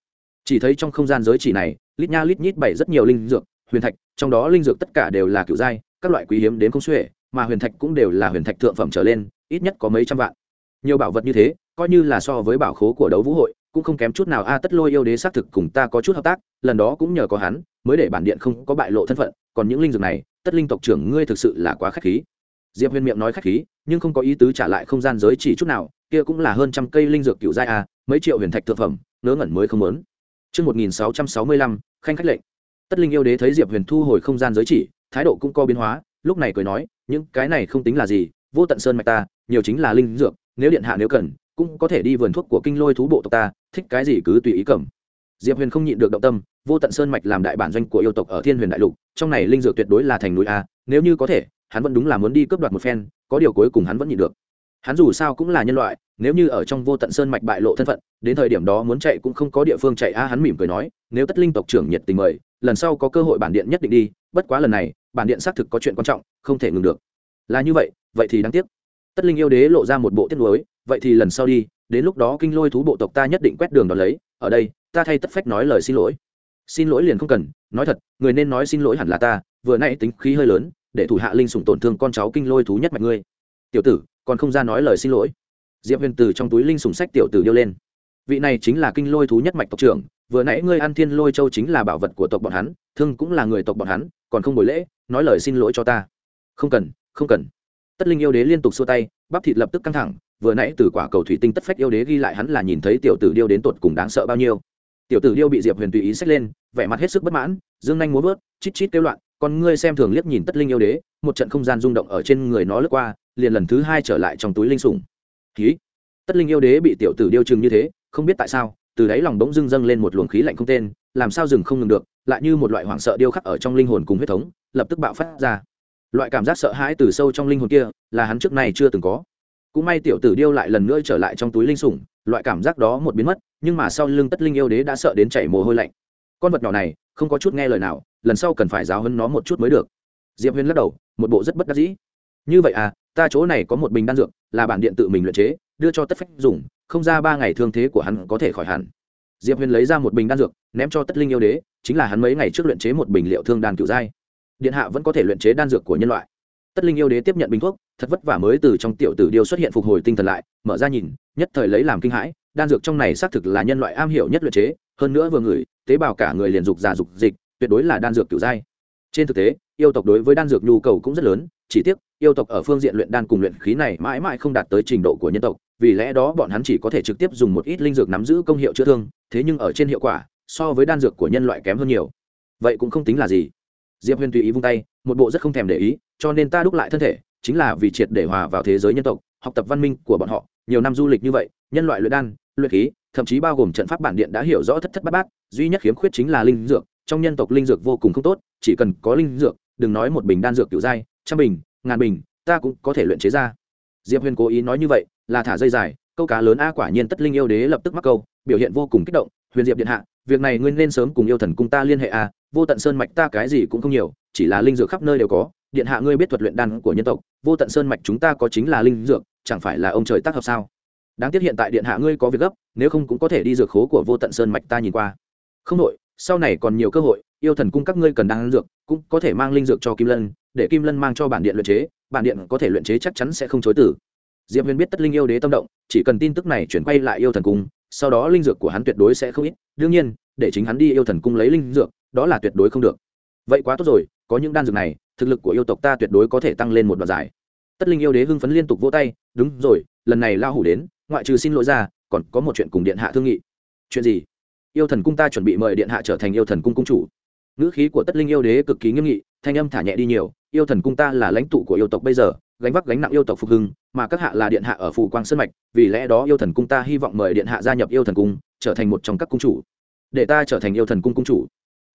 Chỉ thấy trong không gian giới chỉ này, lít nha lít nhít bảy rất nhiều linh dược, huyền thạch, trong đó linh dược tất cả đều là cựu giai các loại quý hiếm đến không xuể, mà huyền thạch cũng đều là huyền thạch thượng phẩm trở lên, ít nhất có mấy trăm vạn. Nhiều bảo vật như thế, coi như là so với bảo khố của đấu vũ hội, cũng không kém chút nào. A, tất lôi yêu đế xác thực cùng ta có chút hợp tác, lần đó cũng nhờ có hắn, mới để bản điện không có bại lộ thân phận, còn những linh dược này tất linh tộc trưởng ngươi thực sự là quá khách khí diệp huyền miệng nói khách khí nhưng không có ý tứ trả lại không gian giới chỉ chút nào kia cũng là hơn trăm cây linh dược cựu giai a mấy triệu huyền thạch thượng phẩm ngớ ngẩn mới không lớn Trước 1665, khanh khách lệnh. Tất linh yêu đế thấy Diệp Huyền thu hồi không gian giới chỉ, thái độ cũng có biến hóa, lúc này cười nói, những cái này không tính là gì, vô tận sơn mạch ta, nhiều chính là linh dược, nếu điện hạ nếu cần, cũng có thể đi vườn thuốc của kinh lôi thú bộ tộc ta, thích cái gì cứ tùy ý cầm. Diệp Huyền không nhịn được động tâm, vô tận sơn mạch làm đại bản doanh của yêu tộc ở Thiên Huyền đại lục, trong này linh dược tuyệt đối là thành núi a, nếu như có thể, hắn vẫn đúng là muốn đi cướp đoạt một phen, có điều cuối cùng hắn vẫn nhịn được. Hắn dù sao cũng là nhân loại nếu như ở trong vô tận sơn mạch bại lộ thân phận đến thời điểm đó muốn chạy cũng không có địa phương chạy a hắn mỉm cười nói nếu tất linh tộc trưởng nhiệt tình mời lần sau có cơ hội bản điện nhất định đi bất quá lần này bản điện xác thực có chuyện quan trọng không thể ngừng được. Là như vậy vậy thì đáng tiếc. Tất linh yêu đế lộ ra một bộ tiết lối vậy thì lần sau đi đến lúc đó kinh lôi thú bộ tộc ta nhất định quét đường đón lấy ở đây ta thay tất phách nói lời xin lỗi xin lỗi liền không cần, nói thật, người nên nói xin lỗi hẳn là ta, vừa nãy tính khí hơi lớn, để thủ hạ linh sủng tổn thương con cháu kinh lôi thú nhất mạch ngươi. Tiểu tử, còn không ra nói lời xin lỗi. Diệp huyền từ trong túi linh sùng sách tiểu tử điêu lên. Vị này chính là kinh lôi thú nhất mạch tộc trưởng, vừa nãy ngươi ăn thiên lôi châu chính là bảo vật của tộc bọn hắn, thương cũng là người tộc bọn hắn, còn không buổi lễ, nói lời xin lỗi cho ta. Không cần không cần. Tất linh yêu đế liên tục xua tay, bắp thịt lập tức căng thẳng, vừa nãy từ quả cầu thủy tinh tất phách yêu đế ghi lại hắn là nhìn thấy tiểu tử điêu đến tột cùng đáng sợ bao nhiêu tiểu tử điêu bị diệp huyền tùy ý xách lên, vẻ mặt hết sức bất mãn, dương nhanh múa vớt, chít chít kêu loạn còn ngươi xem thường liếc nhìn tất linh yêu đế, một trận không gian rung động ở trên người nó lướt qua, liền lần thứ hai trở lại trong túi linh sủng. Khí tất linh yêu đế bị tiểu tử điêu chừng như thế, không biết tại sao, từ đáy lòng bỗng dưng dâng lên một luồng khí lạnh không tên, làm sao dừng không ngừng được, lại như một loại hoảng sợ điêu khắc ở trong linh hồn cùng huyết thống, lập tức bạo phát ra. Loại cảm giác sợ hãi từ sâu trong linh hồn kia, là hắn trước này chưa từng có. Cũng may tiểu tử điêu lại lần nữa trở lại trong túi linh sủng loại cảm giác đó một biến mất, nhưng mà sau lưng tất linh yêu đế đã sợ đến chảy mồ hôi lạnh. Con vật nhỏ này, không có chút nghe lời nào, lần sau cần phải giáo hơn nó một chút mới được. Diệp huyền lắc đầu, một bộ rất bất đắc dĩ. Như vậy à ta chỗ này có một bình đan dược, là bản điện tự mình luyện chế, đưa cho tất phách dùng, không ra ba ngày thương thế của hắn có thể khỏi hẳn. Diệp huyền lấy ra một bình đan dược, ném cho tất linh yêu đế, chính là hắn mấy ngày trước luyện chế một bình liệu thương đan cựu giai điện hạ vẫn có thể luyện chế đan dược của nhân loại. Tất linh yêu đế tiếp nhận bình thuốc thật vất vả mới từ trong tiểu tử điêu xuất hiện phục hồi tinh thần lại, mở ra nhìn, nhất thời lấy làm kinh hãi, đan dược trong này xác thực là nhân loại am hiểu nhất luyện chế, hơn nữa vừa ngửi, tế bào cả người liền dục giả dục dịch, tuyệt đối là đan dược cửu giai trên thực tế, yêu tộc đối với đan dược nhu cầu cũng rất lớn, chỉ tiếc, yêu tộc ở phương diện luyện đan cùng luyện khí này mãi mãi không đạt tới trình độ của nhân tộc, vì lẽ đó bọn hắn chỉ có thể trực tiếp dùng một ít linh dược nắm giữ công hiệu chữa thương, thế nhưng ở trên hiệu quả, so với đan dược của nhân loại kém hơn nhiều. Vậy cũng không tính là gì. Diệp huyền tùy ý vung tay, một bộ rất không thèm để ý, cho nên ta đúc lại thân thể chính là vì triệt để hòa vào thế giới nhân tộc, học tập văn minh của bọn họ, nhiều năm du lịch như vậy, nhân loại luyện đan, luyện khí, thậm chí bao gồm trận pháp bản điện đã hiểu rõ thất thất bát bát, duy nhất khiếm khuyết chính là linh dược, trong nhân tộc linh dược vô cùng không tốt, chỉ cần có linh dược, đừng nói một bình đan dược kiểu giai trăm bình, ngàn bình, ta cũng có thể luyện chế ra. Diệp huyền cố ý nói như vậy, là thả dây dài, câu cá lớn a quả nhiên tất linh yêu đế lập tức mắc câu, biểu hiện vô cùng kích động, huyền diệp điện hạ, việc này ngươi nên sớm cùng yêu thần cung ta liên hệ a vô tận sơn mạch ta cái gì cũng không nhiều, chỉ là linh dược khắp nơi đều có điện hạ ngươi biết thuật luyện đan của nhân tộc, vô tận sơn mạch chúng ta có chính là linh dược, chẳng phải là ông trời tác hợp sao? Đáng tiếc hiện tại điện hạ ngươi có việc gấp, nếu không cũng có thể đi dược khố của vô tận sơn mạch ta nhìn qua. Không đội sau này còn nhiều cơ hội, yêu thần cung các ngươi cần đan dược, cũng có thể mang linh dược cho kim lân, để kim lân mang cho bản điện luyện chế, bản điện có thể luyện chế chắc chắn sẽ không chối tử diệp huyền biết tất linh yêu đế tâm động, chỉ cần tin tức này chuyển quay lại yêu thần cung, sau đó linh dược của hắn tuyệt đối sẽ không ít. Đương nhiên, để chính hắn đi yêu thần cung lấy linh dược, đó là tuyệt đối không được. Vậy quá tốt rồi có những đan dược này, thực lực của yêu tộc ta tuyệt đối có thể tăng lên một đoạn giải tất linh yêu đế hưng phấn liên tục vỗ tay, đúng rồi, lần này lao hủ đến, ngoại trừ xin lỗi ra, còn có một chuyện cùng điện hạ thương nghị. Chuyện gì? Yêu thần cung ta chuẩn bị mời điện hạ trở thành yêu thần cung cung chủ. Ngữ khí của tất linh yêu đế cực kỳ nghiêm nghị, thanh âm thả nhẹ đi nhiều, yêu thần cung ta là lãnh tụ của yêu tộc bây giờ, gánh vác gánh nặng yêu tộc phục hưng, mà các hạ là điện hạ ở phủ quang sơn mạch, vì lẽ đó yêu thần cung ta hy vọng mời điện hạ gia nhập yêu thần cung, trở thành một trong các cung chủ. Để ta trở thành yêu thần cung cung chủ.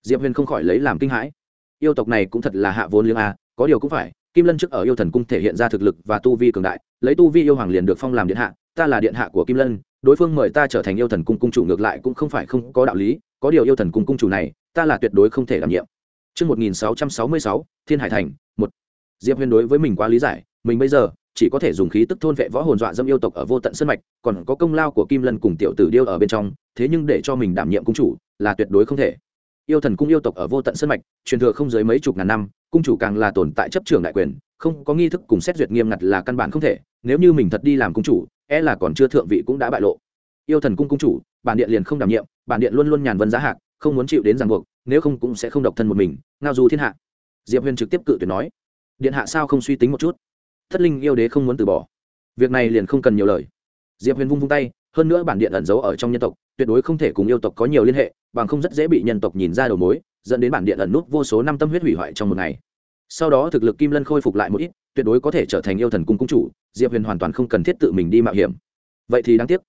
Diệp huyền không khỏi lấy làm kinh hãi yêu tộc này cũng thật là hạ vốn liếng a có điều cũng phải kim lân trước ở yêu thần cung thể hiện ra thực lực và tu vi cường đại lấy tu vi yêu hoàng liền được phong làm điện hạ ta là điện hạ của kim lân đối phương mời ta trở thành yêu thần cung cung chủ ngược lại cũng không phải không có đạo lý có điều yêu thần cung cung chủ này ta là tuyệt đối không thể đảm nhiệm Trước 1666, Thiên Hải Thành, một. Diệp Huyền đối với mình quá lý giải, mình bây giờ chỉ có thể dùng khí tức thôn vệ võ hồn dọa dâm yêu tộc ở vô tận sơn mạch, còn có công lao của Kim Lân cùng tiểu tử điêu ở bên trong, thế nhưng để cho mình đảm nhiệm cung chủ là tuyệt đối không thể. Yêu thần cung yêu tộc ở vô tận sơn mạch, truyền thừa không dưới mấy chục ngàn năm, cung chủ càng là tồn tại chấp trường đại quyền, không có nghi thức cùng xét duyệt nghiêm ngặt là căn bản không thể, nếu như mình thật đi làm cung chủ, e là còn chưa thượng vị cũng đã bại lộ. Yêu thần cung cung chủ, bản điện liền không đảm nhiệm, bản điện luôn luôn nhàn vân giá hạc, không muốn chịu đến ràng buộc, nếu không cũng sẽ không độc thân một mình, ngao du thiên hạ. Diệp Huyền trực tiếp cự tuyệt nói, điện hạ sao không suy tính một chút? Thất linh yêu đế không muốn từ bỏ, việc này liền không cần nhiều lời. Diệp Huyền vung vung tay, hơn nữa bản điện ẩn giấu ở trong nhân tộc, tuyệt đối không thể cùng yêu tộc có nhiều liên hệ, bằng không rất dễ bị nhân tộc nhìn ra đầu mối, dẫn đến bản điện ẩn nút vô số năm tâm huyết hủy hoại trong một ngày. Sau đó thực lực Kim Lân khôi phục lại một ít, tuyệt đối có thể trở thành yêu thần cung cung chủ, Diệp Huyền hoàn toàn không cần thiết tự mình đi mạo hiểm. Vậy thì đáng tiếc.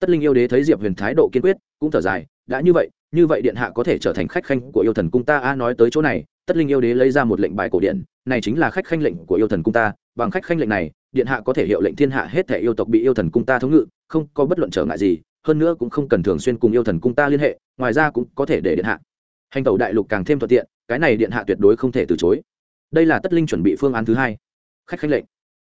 Tất Linh yêu đế thấy Diệp Huyền thái độ kiên quyết, cũng thở dài, đã như vậy, như vậy điện hạ có thể trở thành khách khanh của yêu thần cung ta a nói tới chỗ này, Tất Linh yêu đế lấy ra một lệnh bài cổ điện, này chính là khách khanh lệnh của yêu thần cung ta, bằng khách khanh lệnh này, điện hạ có thể hiệu lệnh thiên hạ hết thể yêu tộc bị yêu thần cung ta thống ngự, không có bất luận trở ngại gì, hơn nữa cũng không cần thường xuyên cùng yêu thần cung ta liên hệ, ngoài ra cũng có thể để điện hạ. Hành tẩu đại lục càng thêm thuận tiện cái này điện hạ tuyệt đối không thể từ chối. Đây là tất linh chuẩn bị phương án thứ hai. Khách khanh lệnh.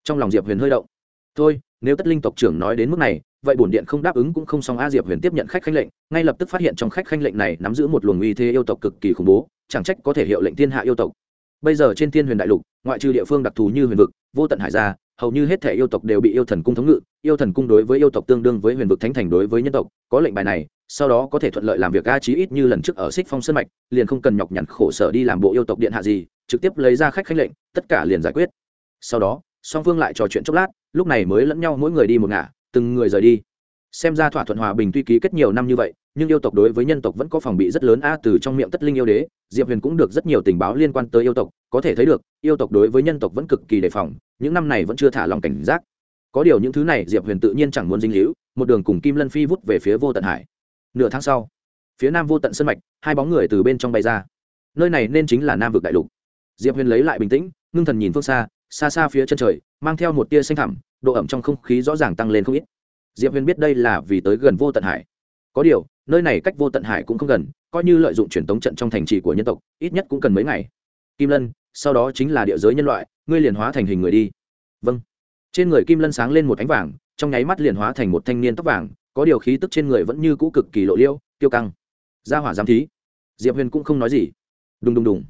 Trong lòng diệp huyền hơi động. Thôi nếu tất linh tộc trưởng nói đến mức này vậy bổn điện không đáp ứng cũng không xong a diệp huyền tiếp nhận khách khanh lệnh ngay lập tức phát hiện trong khách khanh lệnh này nắm giữ một luồng uy thế yêu tộc cực kỳ khủng bố chẳng trách có thể hiệu lệnh thiên hạ yêu tộc. Bây giờ trên thiên huyền đại lục ngoại trừ địa phương đặc thù như huyền vực vô tận hải gia hầu như hết thể yêu tộc đều bị yêu thần cung thống ngự, yêu thần cung đối với yêu tộc tương đương với huyền vực thánh thành đối với nhân tộc, có lệnh bài này, sau đó có thể thuận lợi làm việc a chí ít như lần trước ở xích phong sân mạch, liền không cần nhọc nhằn khổ sở đi làm bộ yêu tộc điện hạ gì, trực tiếp lấy ra khách khanh lệnh, tất cả liền giải quyết. Sau đó, song phương lại trò chuyện chốc lát, lúc này mới lẫn nhau mỗi người đi một ngả, từng người rời đi. Xem ra thỏa thuận hòa bình tuy ký kết nhiều năm như vậy nhưng yêu tộc đối với nhân tộc vẫn có phòng bị rất lớn. A, từ trong miệng tất linh yêu đế, diệp huyền cũng được rất nhiều tình báo liên quan tới yêu tộc. Có thể thấy được, yêu tộc đối với nhân tộc vẫn cực kỳ đề phòng, những năm này vẫn chưa thả lòng cảnh giác. Có điều những thứ này diệp huyền tự nhiên chẳng muốn dinh hữu một đường cùng kim lân phi vút về phía vô tận hải. Nửa tháng sau, phía nam vô tận sân mạch, hai bóng người từ bên trong bay ra. Nơi này nên chính là nam vực đại lục. Diệp huyền lấy lại bình tĩnh, ngưng thần nhìn phương xa xa xa phía chân trời, mang theo một tia xanh thẳm, độ ẩm trong không khí rõ ràng tăng lên không ít. Diệp huyền biết đây là vì tới gần vô tận hải. Có điều nơi này cách vô tận hải cũng không gần, coi như lợi dụng truyền tống trận trong thành trì của nhân tộc, ít nhất cũng cần mấy ngày. Kim lân, sau đó chính là địa giới nhân loại, ngươi liền hóa thành hình người đi. Vâng. Trên người kim lân sáng lên một ánh vàng, trong nháy mắt liền hóa thành một thanh niên tóc vàng, có điều khí tức trên người vẫn như cũ cực kỳ lộ liêu tiêu căng. Ra hỏa giám thí. Diệp huyền cũng không nói gì. Đùng đùng đùng.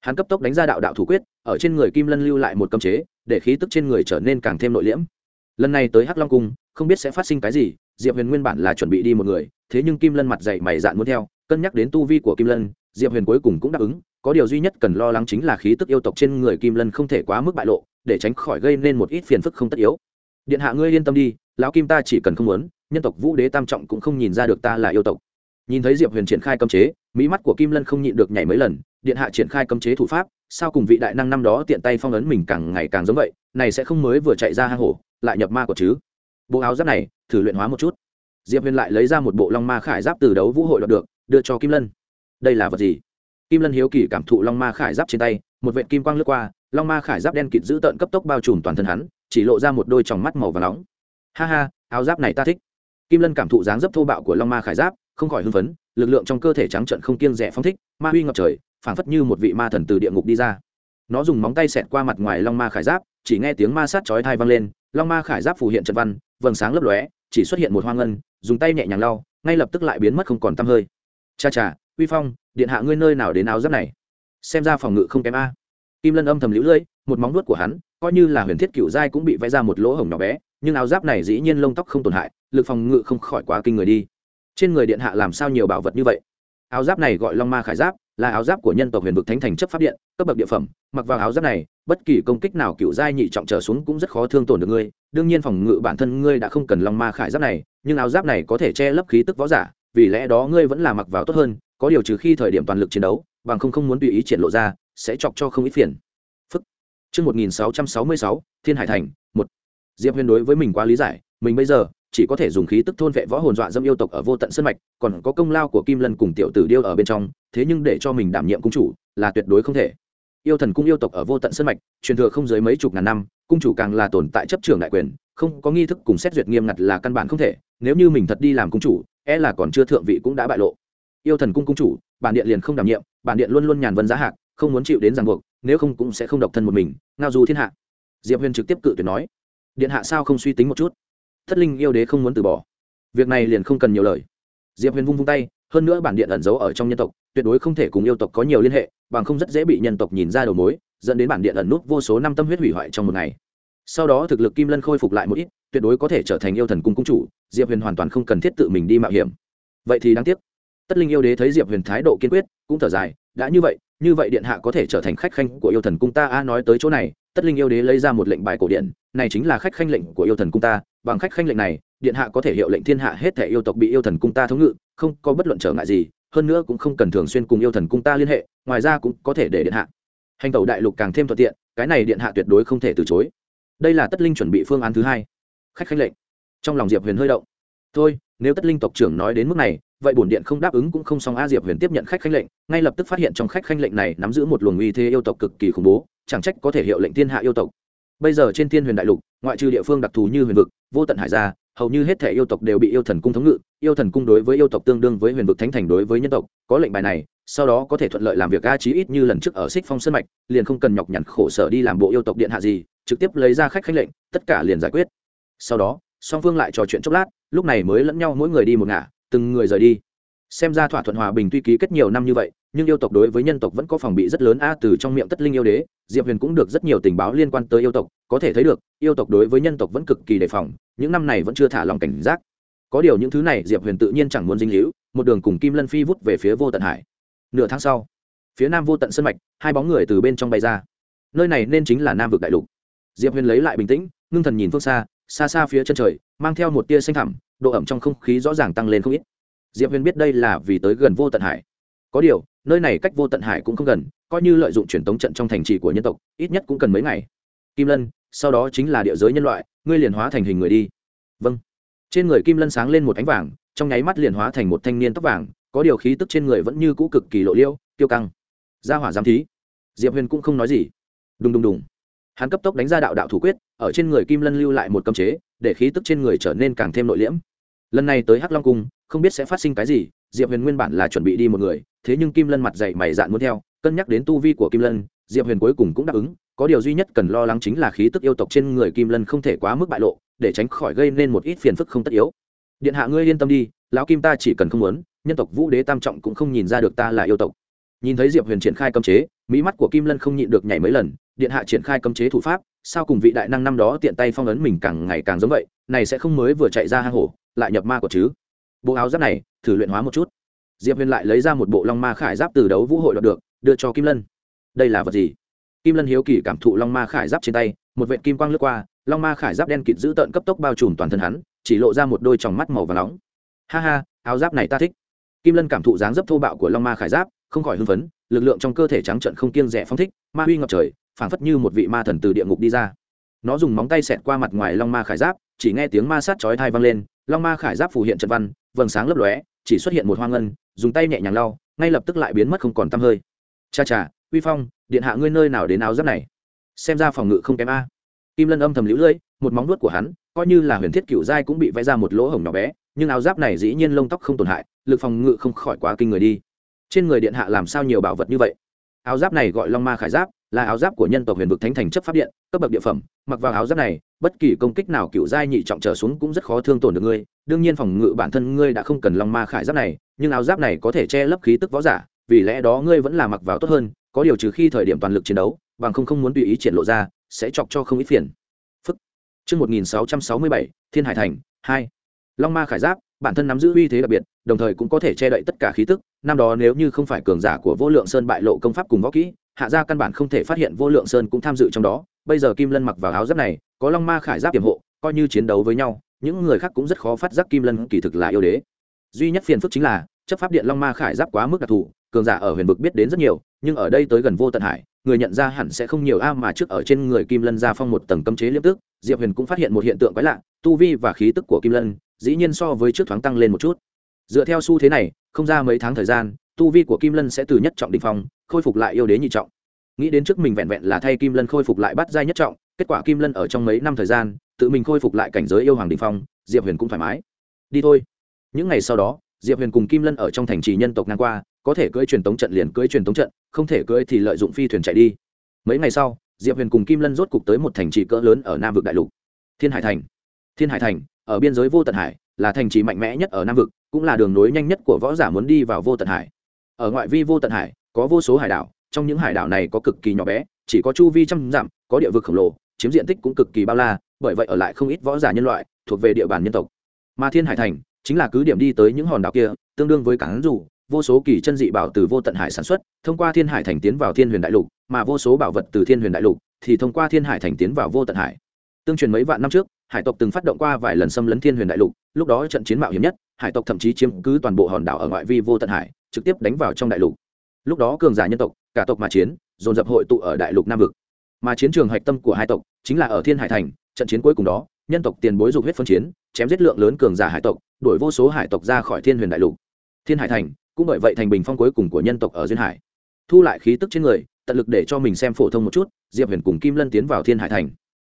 Hắn cấp tốc đánh ra đạo đạo thủ quyết, ở trên người kim lân lưu lại một cơm chế, để khí tức trên người trở nên càng thêm nội liễm. Lần này tới hắc long cung, không biết sẽ phát sinh cái gì diệp huyền nguyên bản là chuẩn bị đi một người, thế nhưng kim lân mặt dày mày dạn muốn theo, cân nhắc đến tu vi của kim lân, diệp huyền cuối cùng cũng đáp ứng, có điều duy nhất cần lo lắng chính là khí tức yêu tộc trên người kim lân không thể quá mức bại lộ, để tránh khỏi gây nên một ít phiền phức không tất yếu. Điện hạ ngươi yên tâm đi, lão kim ta chỉ cần không muốn, nhân tộc vũ đế tam trọng cũng không nhìn ra được ta là yêu tộc. Nhìn thấy diệp huyền triển khai cấm chế, mỹ mắt của kim lân không nhịn được nhảy mấy lần, điện hạ triển khai cấm chế thủ pháp, sao cùng vị đại năng năm đó tiện tay phong ấn mình càng ngày càng giống vậy, này sẽ không mới vừa chạy ra hang hổ, lại nhập ma của chứ? Bộ áo giáp này thử luyện hóa một chút. Diệp huyền lại lấy ra một bộ long ma khải giáp từ đấu vũ hội đọc được, đưa cho kim lân. Đây là vật gì? Kim lân hiếu kỳ cảm thụ long ma khải giáp trên tay, một vệ kim quang lướt qua, long ma khải giáp đen kịt giữ tợn cấp tốc bao trùm toàn thân hắn, chỉ lộ ra một đôi tròng mắt màu và nóng. Ha ha, áo giáp này ta thích. Kim lân cảm thụ dáng dấp thô bạo của long ma khải giáp, không khỏi hưng phấn, lực lượng trong cơ thể trắng trận không kiêng rẻ phong thích, ma huy ngập trời, phảng phất như một vị ma thần từ địa ngục đi ra. Nó dùng móng tay xẹt qua mặt ngoài long ma khải giáp, chỉ nghe tiếng ma sát chói thai vang lên, long ma khải giáp phủ hiện trận văn vầng sáng lấp lóe, chỉ xuất hiện một hoa ngân, dùng tay nhẹ nhàng lau, ngay lập tức lại biến mất không còn tăm hơi. Cha cha, uy phong, điện hạ ngươi nơi nào đến áo giáp này? Xem ra phòng ngự không kém a. Kim lân âm thầm lũ lưỡi, một móng nuốt của hắn, coi như là huyền thiết cựu giai cũng bị vẽ ra một lỗ hổng nhỏ bé, nhưng áo giáp này dĩ nhiên lông tóc không tổn hại, lực phòng ngự không khỏi quá kinh người đi. Trên người điện hạ làm sao nhiều bảo vật như vậy? Áo giáp này gọi long ma khải giáp, là áo giáp của nhân tộc huyền vực thánh thành chấp pháp điện, cấp bậc địa phẩm, mặc vào áo giáp này, bất kỳ công kích nào cựu giai nhị trọng trở xuống cũng rất khó thương tổn được ngươi đương nhiên phòng ngự bản thân ngươi đã không cần long ma khải giáp này nhưng áo giáp này có thể che lấp khí tức võ giả vì lẽ đó ngươi vẫn là mặc vào tốt hơn có điều trừ khi thời điểm toàn lực chiến đấu bằng không không muốn tùy ý triển lộ ra sẽ chọc cho không ít phiền. Phức Trước 1666, Thiên Hải Thành, một. Diệp Huyền đối với mình quá lý giải, mình bây giờ chỉ có thể dùng khí tức thôn vệ võ hồn dọa dâm yêu tộc ở vô tận sân mạch, còn có công lao của Kim Lân cùng tiểu tử điêu ở bên trong, thế nhưng để cho mình đảm nhiệm cung chủ là tuyệt đối không thể. Yêu thần cung yêu tộc ở vô tận sân mạch, truyền thừa không dưới mấy chục ngàn năm, cung chủ càng là tồn tại chấp trường đại quyền, không có nghi thức cùng xét duyệt nghiêm ngặt là căn bản không thể, nếu như mình thật đi làm cung chủ, e là còn chưa thượng vị cũng đã bại lộ. Yêu thần cung cung chủ, bản điện liền không đảm nhiệm, bản điện luôn luôn nhàn vân giá hạc, không muốn chịu đến ràng buộc, nếu không cũng sẽ không độc thân một mình, ngao du thiên hạ. Diệp Huyền trực tiếp cự tuyệt nói, điện hạ sao không suy tính một chút? thất linh yêu đế không muốn từ bỏ việc này liền không cần nhiều lời diệp huyền vung vung tay hơn nữa bản điện ẩn giấu ở trong nhân tộc tuyệt đối không thể cùng yêu tộc có nhiều liên hệ, bằng không rất dễ bị nhân tộc nhìn ra đầu mối, dẫn đến bản điện ẩn nút vô số năm tâm huyết hủy hoại trong một ngày. Sau đó thực lực kim lân khôi phục lại một ít, tuyệt đối có thể trở thành yêu thần cung cung chủ, diệp huyền hoàn toàn không cần thiết tự mình đi mạo hiểm. Vậy thì đáng tiếc. Tất linh yêu đế thấy diệp huyền thái độ kiên quyết, cũng thở dài, đã như vậy như vậy điện hạ có thể trở thành khách khanh của yêu thần cung ta a? Nói tới chỗ này, tất linh yêu đế lấy ra một lệnh bài cổ điện này chính là khách khanh lệnh của yêu thần cung ta, bằng khách khanh lệnh này, điện hạ có thể hiệu lệnh thiên hạ hết thể yêu tộc bị yêu thần cung ta thống ngự, không có bất luận trở ngại gì hơn nữa cũng không cần thường xuyên cùng yêu thần cung ta liên hệ, ngoài ra cũng có thể để điện hạ. Hành tẩu đại lục càng thêm thuận tiện, cái này điện hạ tuyệt đối không thể từ chối. Đây là tất linh chuẩn bị phương án thứ hai. Khách khách lệnh. Trong lòng diệp huyền hơi động. Thôi, nếu tất linh tộc trưởng nói đến mức này, vậy bổn điện không đáp ứng cũng không xong a diệp huyền tiếp nhận khách khanh lệnh, ngay lập tức phát hiện trong khách khanh lệnh này nắm giữ một luồng uy thế yêu tộc cực kỳ khủng bố, chẳng trách có thể hiệu lệnh thiên hạ yêu tộc. Bây giờ trên thiên huyền đại lục, ngoại trừ địa phương đặc thù như huyền vực, vô tận hải gia hầu như hết thể yêu tộc đều bị yêu thần cung thống ngự, yêu thần cung đối với yêu tộc tương đương với huyền vực thánh thành đối với nhân tộc, có lệnh bài này, sau đó có thể thuận lợi làm việc a chí ít như lần trước ở xích phong sân mạch, liền không cần nhọc nhằn khổ sở đi làm bộ yêu tộc điện hạ gì, trực tiếp lấy ra khách khanh lệnh, tất cả liền giải quyết. Sau đó, song phương lại trò chuyện chốc lát, lúc này mới lẫn nhau mỗi người đi một ngả, từng người rời đi xem ra thỏa thuận hòa bình tuy ký kết nhiều năm như vậy, nhưng yêu tộc đối với nhân tộc vẫn có phòng bị rất lớn a từ trong miệng tất linh yêu đế, diệp huyền cũng được rất nhiều tình báo liên quan tới yêu tộc, có thể thấy được, yêu tộc đối với nhân tộc vẫn cực kỳ đề phòng, những năm này vẫn chưa thả lòng cảnh giác. Có điều những thứ này diệp huyền tự nhiên chẳng muốn dinh hữu một đường cùng kim lân phi vút về phía vô tận hải. Nửa tháng sau, phía nam vô tận sân mạch, hai bóng người từ bên trong bay ra. Nơi này nên chính là nam vực đại lục. Diệp huyền lấy lại bình tĩnh, ngưng thần nhìn phương xa xa xa phía chân trời, mang theo một tia xanh thẳm, độ ẩm trong không khí rõ ràng tăng lên không ít diệp huyền biết đây là vì tới gần vô tận hải. Có điều, nơi này cách vô tận hải cũng không gần, coi như lợi dụng truyền tống trận trong thành trì của nhân tộc, ít nhất cũng cần mấy ngày. Kim lân, sau đó chính là địa giới nhân loại, ngươi liền hóa thành hình người đi. Vâng. Trên người kim lân sáng lên một ánh vàng, trong nháy mắt liền hóa thành một thanh niên tóc vàng, có điều khí tức trên người vẫn như cũ cực kỳ lộ liêu tiêu căng. Ra hỏa giám thí. Diệp huyền cũng không nói gì. Đùng đùng đùng. Hắn cấp tốc đánh ra đạo đạo thủ quyết, ở trên người kim lân lưu lại một cơm chế, để khí tức trên người trở nên càng thêm nội liễm. Lần này tới hắc long cung không biết sẽ phát sinh cái gì, diệp huyền nguyên bản là chuẩn bị đi một người, thế nhưng kim lân mặt dày mày dạn muốn theo, cân nhắc đến tu vi của kim lân, diệp huyền cuối cùng cũng đáp ứng, có điều duy nhất cần lo lắng chính là khí tức yêu tộc trên người kim lân không thể quá mức bại lộ, để tránh khỏi gây nên một ít phiền phức không tất yếu. Điện hạ ngươi yên tâm đi, lão kim ta chỉ cần không muốn, nhân tộc vũ đế tam trọng cũng không nhìn ra được ta là yêu tộc. Nhìn thấy diệp huyền triển khai cấm chế, mỹ mắt của kim lân không nhịn được nhảy mấy lần, điện hạ triển khai cấm chế thủ pháp, sao cùng vị đại năng năm đó tiện tay phong ấn mình càng ngày càng giống vậy, này sẽ không mới vừa chạy ra hang hổ, lại nhập ma của chứ? Bộ áo giáp này, thử luyện hóa một chút. Diệp huyền lại lấy ra một bộ long ma khải giáp từ đấu vũ hội đoạt được, đưa cho kim lân. Đây là vật gì? Kim lân hiếu kỳ cảm thụ long ma khải giáp trên tay, một vệ kim quang lướt qua, long ma khải giáp đen kịt giữ tợn cấp tốc bao trùm toàn thân hắn, chỉ lộ ra một đôi tròng mắt màu và nóng. Ha ha, áo giáp này ta thích. Kim lân cảm thụ dáng dấp thô bạo của long ma khải giáp, không khỏi hưng phấn, lực lượng trong cơ thể trắng trận không kiêng rẻ phong thích, ma huy ngập trời, phảng phất như một vị ma thần từ địa ngục đi ra. Nó dùng móng tay xẹt qua mặt ngoài long ma khải giáp, chỉ nghe tiếng ma sát chói thai vang lên, long ma khải giáp phủ hiện trận văn vầng sáng lấp lóe, chỉ xuất hiện một hoang ngân, dùng tay nhẹ nhàng lau, ngay lập tức lại biến mất không còn tăm hơi. Cha cha, uy phong, điện hạ ngươi nơi nào đến áo giáp này? Xem ra phòng ngự không kém a. Kim lân âm thầm lũ lưỡi một móng nuốt của hắn, coi như là huyền thiết cựu giai cũng bị vẽ ra một lỗ hổng nhỏ bé, nhưng áo giáp này dĩ nhiên lông tóc không tổn hại, lực phòng ngự không khỏi quá kinh người đi. Trên người điện hạ làm sao nhiều bảo vật như vậy? Áo giáp này gọi long ma khải giáp, là áo giáp của nhân tộc huyền vực thánh thành chấp pháp điện, cấp bậc địa phẩm, mặc vào áo giáp này bất kỳ công kích nào cựu giai nhị trọng trở xuống cũng rất khó thương tổn được ngươi. Đương nhiên phòng ngự bản thân ngươi đã không cần long ma khải giáp này nhưng áo giáp này có thể che lấp khí tức võ giả vì lẽ đó ngươi vẫn là mặc vào tốt hơn có điều trừ khi thời điểm toàn lực chiến đấu bằng không không muốn tùy ý triển lộ ra sẽ chọc cho không ít phiền. Phức Trước 1667, Thiên Hải Thành, 2. Long Ma Khải Giáp, bản thân nắm giữ uy thế đặc biệt, đồng thời cũng có thể che đậy tất cả khí tức, năm đó nếu như không phải cường giả của Vô Lượng Sơn bại lộ công pháp cùng võ kỹ, hạ gia căn bản không thể phát hiện Vô Lượng Sơn cũng tham dự trong đó, bây giờ Kim Lân mặc vào áo giáp này, có Long Ma Khải Giáp tiềm hộ, coi như chiến đấu với nhau, những người khác cũng rất khó phát giác Kim Lân kỳ thực là yêu đế. Duy nhất phiền phức chính là, chấp pháp điện Long Ma Khải Giáp quá mức đặc thù, cường giả ở huyền vực biết đến rất nhiều, nhưng ở đây tới gần Vô Tận Hải, người nhận ra hẳn sẽ không nhiều a mà trước ở trên người Kim Lân ra phong một tầng cấm chế liếp tức, Diệp Huyền cũng phát hiện một hiện tượng quái lạ, tu vi và khí tức của Kim Lân, dĩ nhiên so với trước thoáng tăng lên một chút dựa theo xu thế này không ra mấy tháng thời gian tu vi của kim lân sẽ từ nhất trọng định phong khôi phục lại yêu đế nhị trọng nghĩ đến trước mình vẹn vẹn là thay kim lân khôi phục lại bắt giai nhất trọng, kết quả kim lân ở trong mấy năm thời gian, tự mình khôi phục lại cảnh giới yêu hoàng đình phong, diệp huyền cũng thoải mái. Đi thôi. Những ngày sau đó, diệp huyền cùng kim lân ở trong thành trì nhân tộc ngang qua, có thể cưỡi truyền tống trận liền cưỡi truyền tống trận, không thể cưỡi thì lợi dụng phi thuyền chạy đi. Mấy ngày sau, diệp huyền cùng kim lân rốt cục tới một thành trì cỡ lớn ở nam vực đại lục. Thiên hải thành. Thiên hải thành, ở biên giới vô tận hải, là thành trì mạnh mẽ nhất ở nam vực, cũng là đường nối nhanh nhất của võ giả muốn đi vào vô tận hải. Ở ngoại vi vô tận hải, có vô số hải đảo trong những hải đảo này có cực kỳ nhỏ bé, chỉ có chu vi trăm dặm, có địa vực khổng lồ, chiếm diện tích cũng cực kỳ bao la, bởi vậy ở lại không ít võ giả nhân loại thuộc về địa bàn nhân tộc. Mà thiên hải thành chính là cứ điểm đi tới những hòn đảo kia, tương đương với cảng rủ, vô số kỳ chân dị bảo từ vô tận hải sản xuất, thông qua thiên hải thành tiến vào thiên huyền đại lục, mà vô số bảo vật từ thiên huyền đại lục thì thông qua thiên hải thành tiến vào vô tận hải. Tương truyền mấy vạn năm trước, hải tộc từng phát động qua vài lần xâm lấn thiên huyền đại lục, lúc đó trận chiến mạo hiểm nhất, hải tộc thậm chí chiếm cứ toàn bộ hòn đảo ở ngoại vi vô tận hải, trực tiếp đánh vào trong đại lục. Lúc đó cường giả nhân tộc cả tộc mà chiến, dồn dập hội tụ ở đại lục nam vực. Mà chiến trường hạch tâm của hai tộc chính là ở thiên hải thành, trận chiến cuối cùng đó, nhân tộc tiền bối dục huyết phân chiến, chém giết lượng lớn cường giả hải tộc, đuổi vô số hải tộc ra khỏi thiên huyền đại lục. Thiên hải thành cũng bởi vậy thành bình phong cuối cùng của nhân tộc ở duyên hải. Thu lại khí tức trên người, tận lực để cho mình xem phổ thông một chút, diệp huyền cùng kim lân tiến vào thiên hải thành.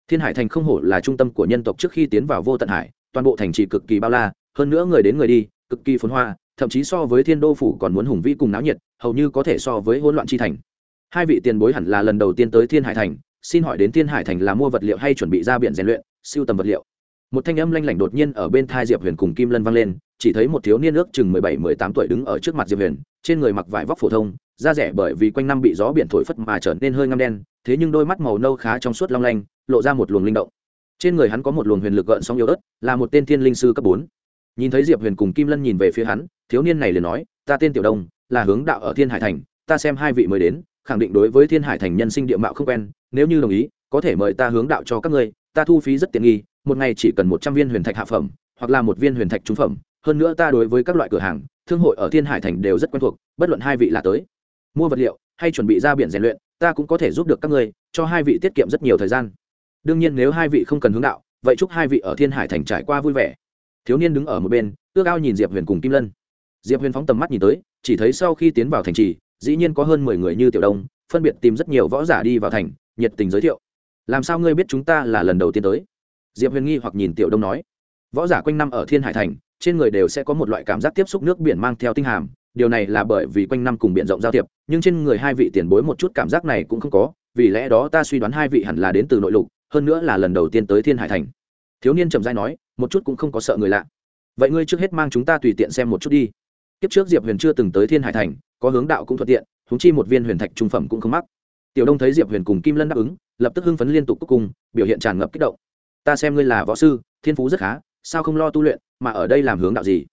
Thiên hải thành không hổ là trung tâm của nhân tộc trước khi tiến vào vô tận hải, toàn bộ thành trì cực kỳ bao la, hơn nữa người đến người đi, cực kỳ phồn hoa thậm chí so với thiên đô phủ còn muốn hùng vĩ cùng náo nhiệt, hầu như có thể so với hỗn loạn chi thành. Hai vị tiền bối hẳn là lần đầu tiên tới thiên hải thành, xin hỏi đến thiên hải thành là mua vật liệu hay chuẩn bị ra biển rèn luyện, siêu tầm vật liệu? Một thanh âm lanh lảnh đột nhiên ở bên thai diệp huyền cùng kim lân vang lên, chỉ thấy một thiếu niên ước chừng mười bảy, mười tám tuổi đứng ở trước mặt diệp huyền, trên người mặc vải vóc phổ thông, da rẻ bởi vì quanh năm bị gió biển thổi phất mà trở nên hơi ngăm đen, thế nhưng đôi mắt màu nâu khá trong suốt long lanh, lộ ra một luồng linh động. Trên người hắn có một luồng huyền lực gợn sóng yếu ớt, là một tên thiên linh sư cấp bốn nhìn thấy diệp huyền cùng kim lân nhìn về phía hắn, thiếu niên này liền nói, ta tên tiểu đông, là hướng đạo ở thiên hải thành, ta xem hai vị mới đến, khẳng định đối với thiên hải thành nhân sinh địa mạo không quen, nếu như đồng ý, có thể mời ta hướng đạo cho các ngươi, ta thu phí rất tiện nghi, một ngày chỉ cần một trăm viên huyền thạch hạ phẩm, hoặc là một viên huyền thạch trung phẩm, hơn nữa ta đối với các loại cửa hàng, thương hội ở thiên hải thành đều rất quen thuộc, bất luận hai vị là tới, mua vật liệu, hay chuẩn bị ra biển rèn luyện, ta cũng có thể giúp được các ngươi, cho hai vị tiết kiệm rất nhiều thời gian. Đương nhiên nếu hai vị không cần hướng đạo, vậy chúc hai vị ở thiên hải thành trải qua vui vẻ thiếu niên đứng ở một bên, ước ao nhìn diệp huyền cùng kim lân. Diệp huyền phóng tầm mắt nhìn tới, chỉ thấy sau khi tiến vào thành trì, dĩ nhiên có hơn mười người như tiểu đông, phân biệt tìm rất nhiều võ giả đi vào thành, nhiệt tình giới thiệu. Làm sao ngươi biết chúng ta là lần đầu tiên tới? Diệp huyền nghi hoặc nhìn tiểu đông nói. Võ giả quanh năm ở thiên hải thành, trên người đều sẽ có một loại cảm giác tiếp xúc nước biển mang theo tinh hàm, điều này là bởi vì quanh năm cùng biển rộng giao thiệp, nhưng trên người hai vị tiền bối một chút cảm giác này cũng không có, vì lẽ đó ta suy đoán hai vị hẳn là đến từ nội lục, hơn nữa là lần đầu tiên tới thiên hải thành. Thiếu niên trầm dai nói một chút cũng không có sợ người lạ. Vậy ngươi trước hết mang chúng ta tùy tiện xem một chút đi. Kiếp trước diệp huyền chưa từng tới thiên hải thành, có hướng đạo cũng thuận tiện húng chi một viên huyền thạch trung phẩm cũng không mắc. Tiểu đông thấy diệp huyền cùng kim lân đáp ứng, lập tức hưng phấn liên tục cuối cùng, biểu hiện tràn ngập kích động. Ta xem ngươi là võ sư, thiên phú rất khá, sao không lo tu luyện, mà ở đây làm hướng đạo gì?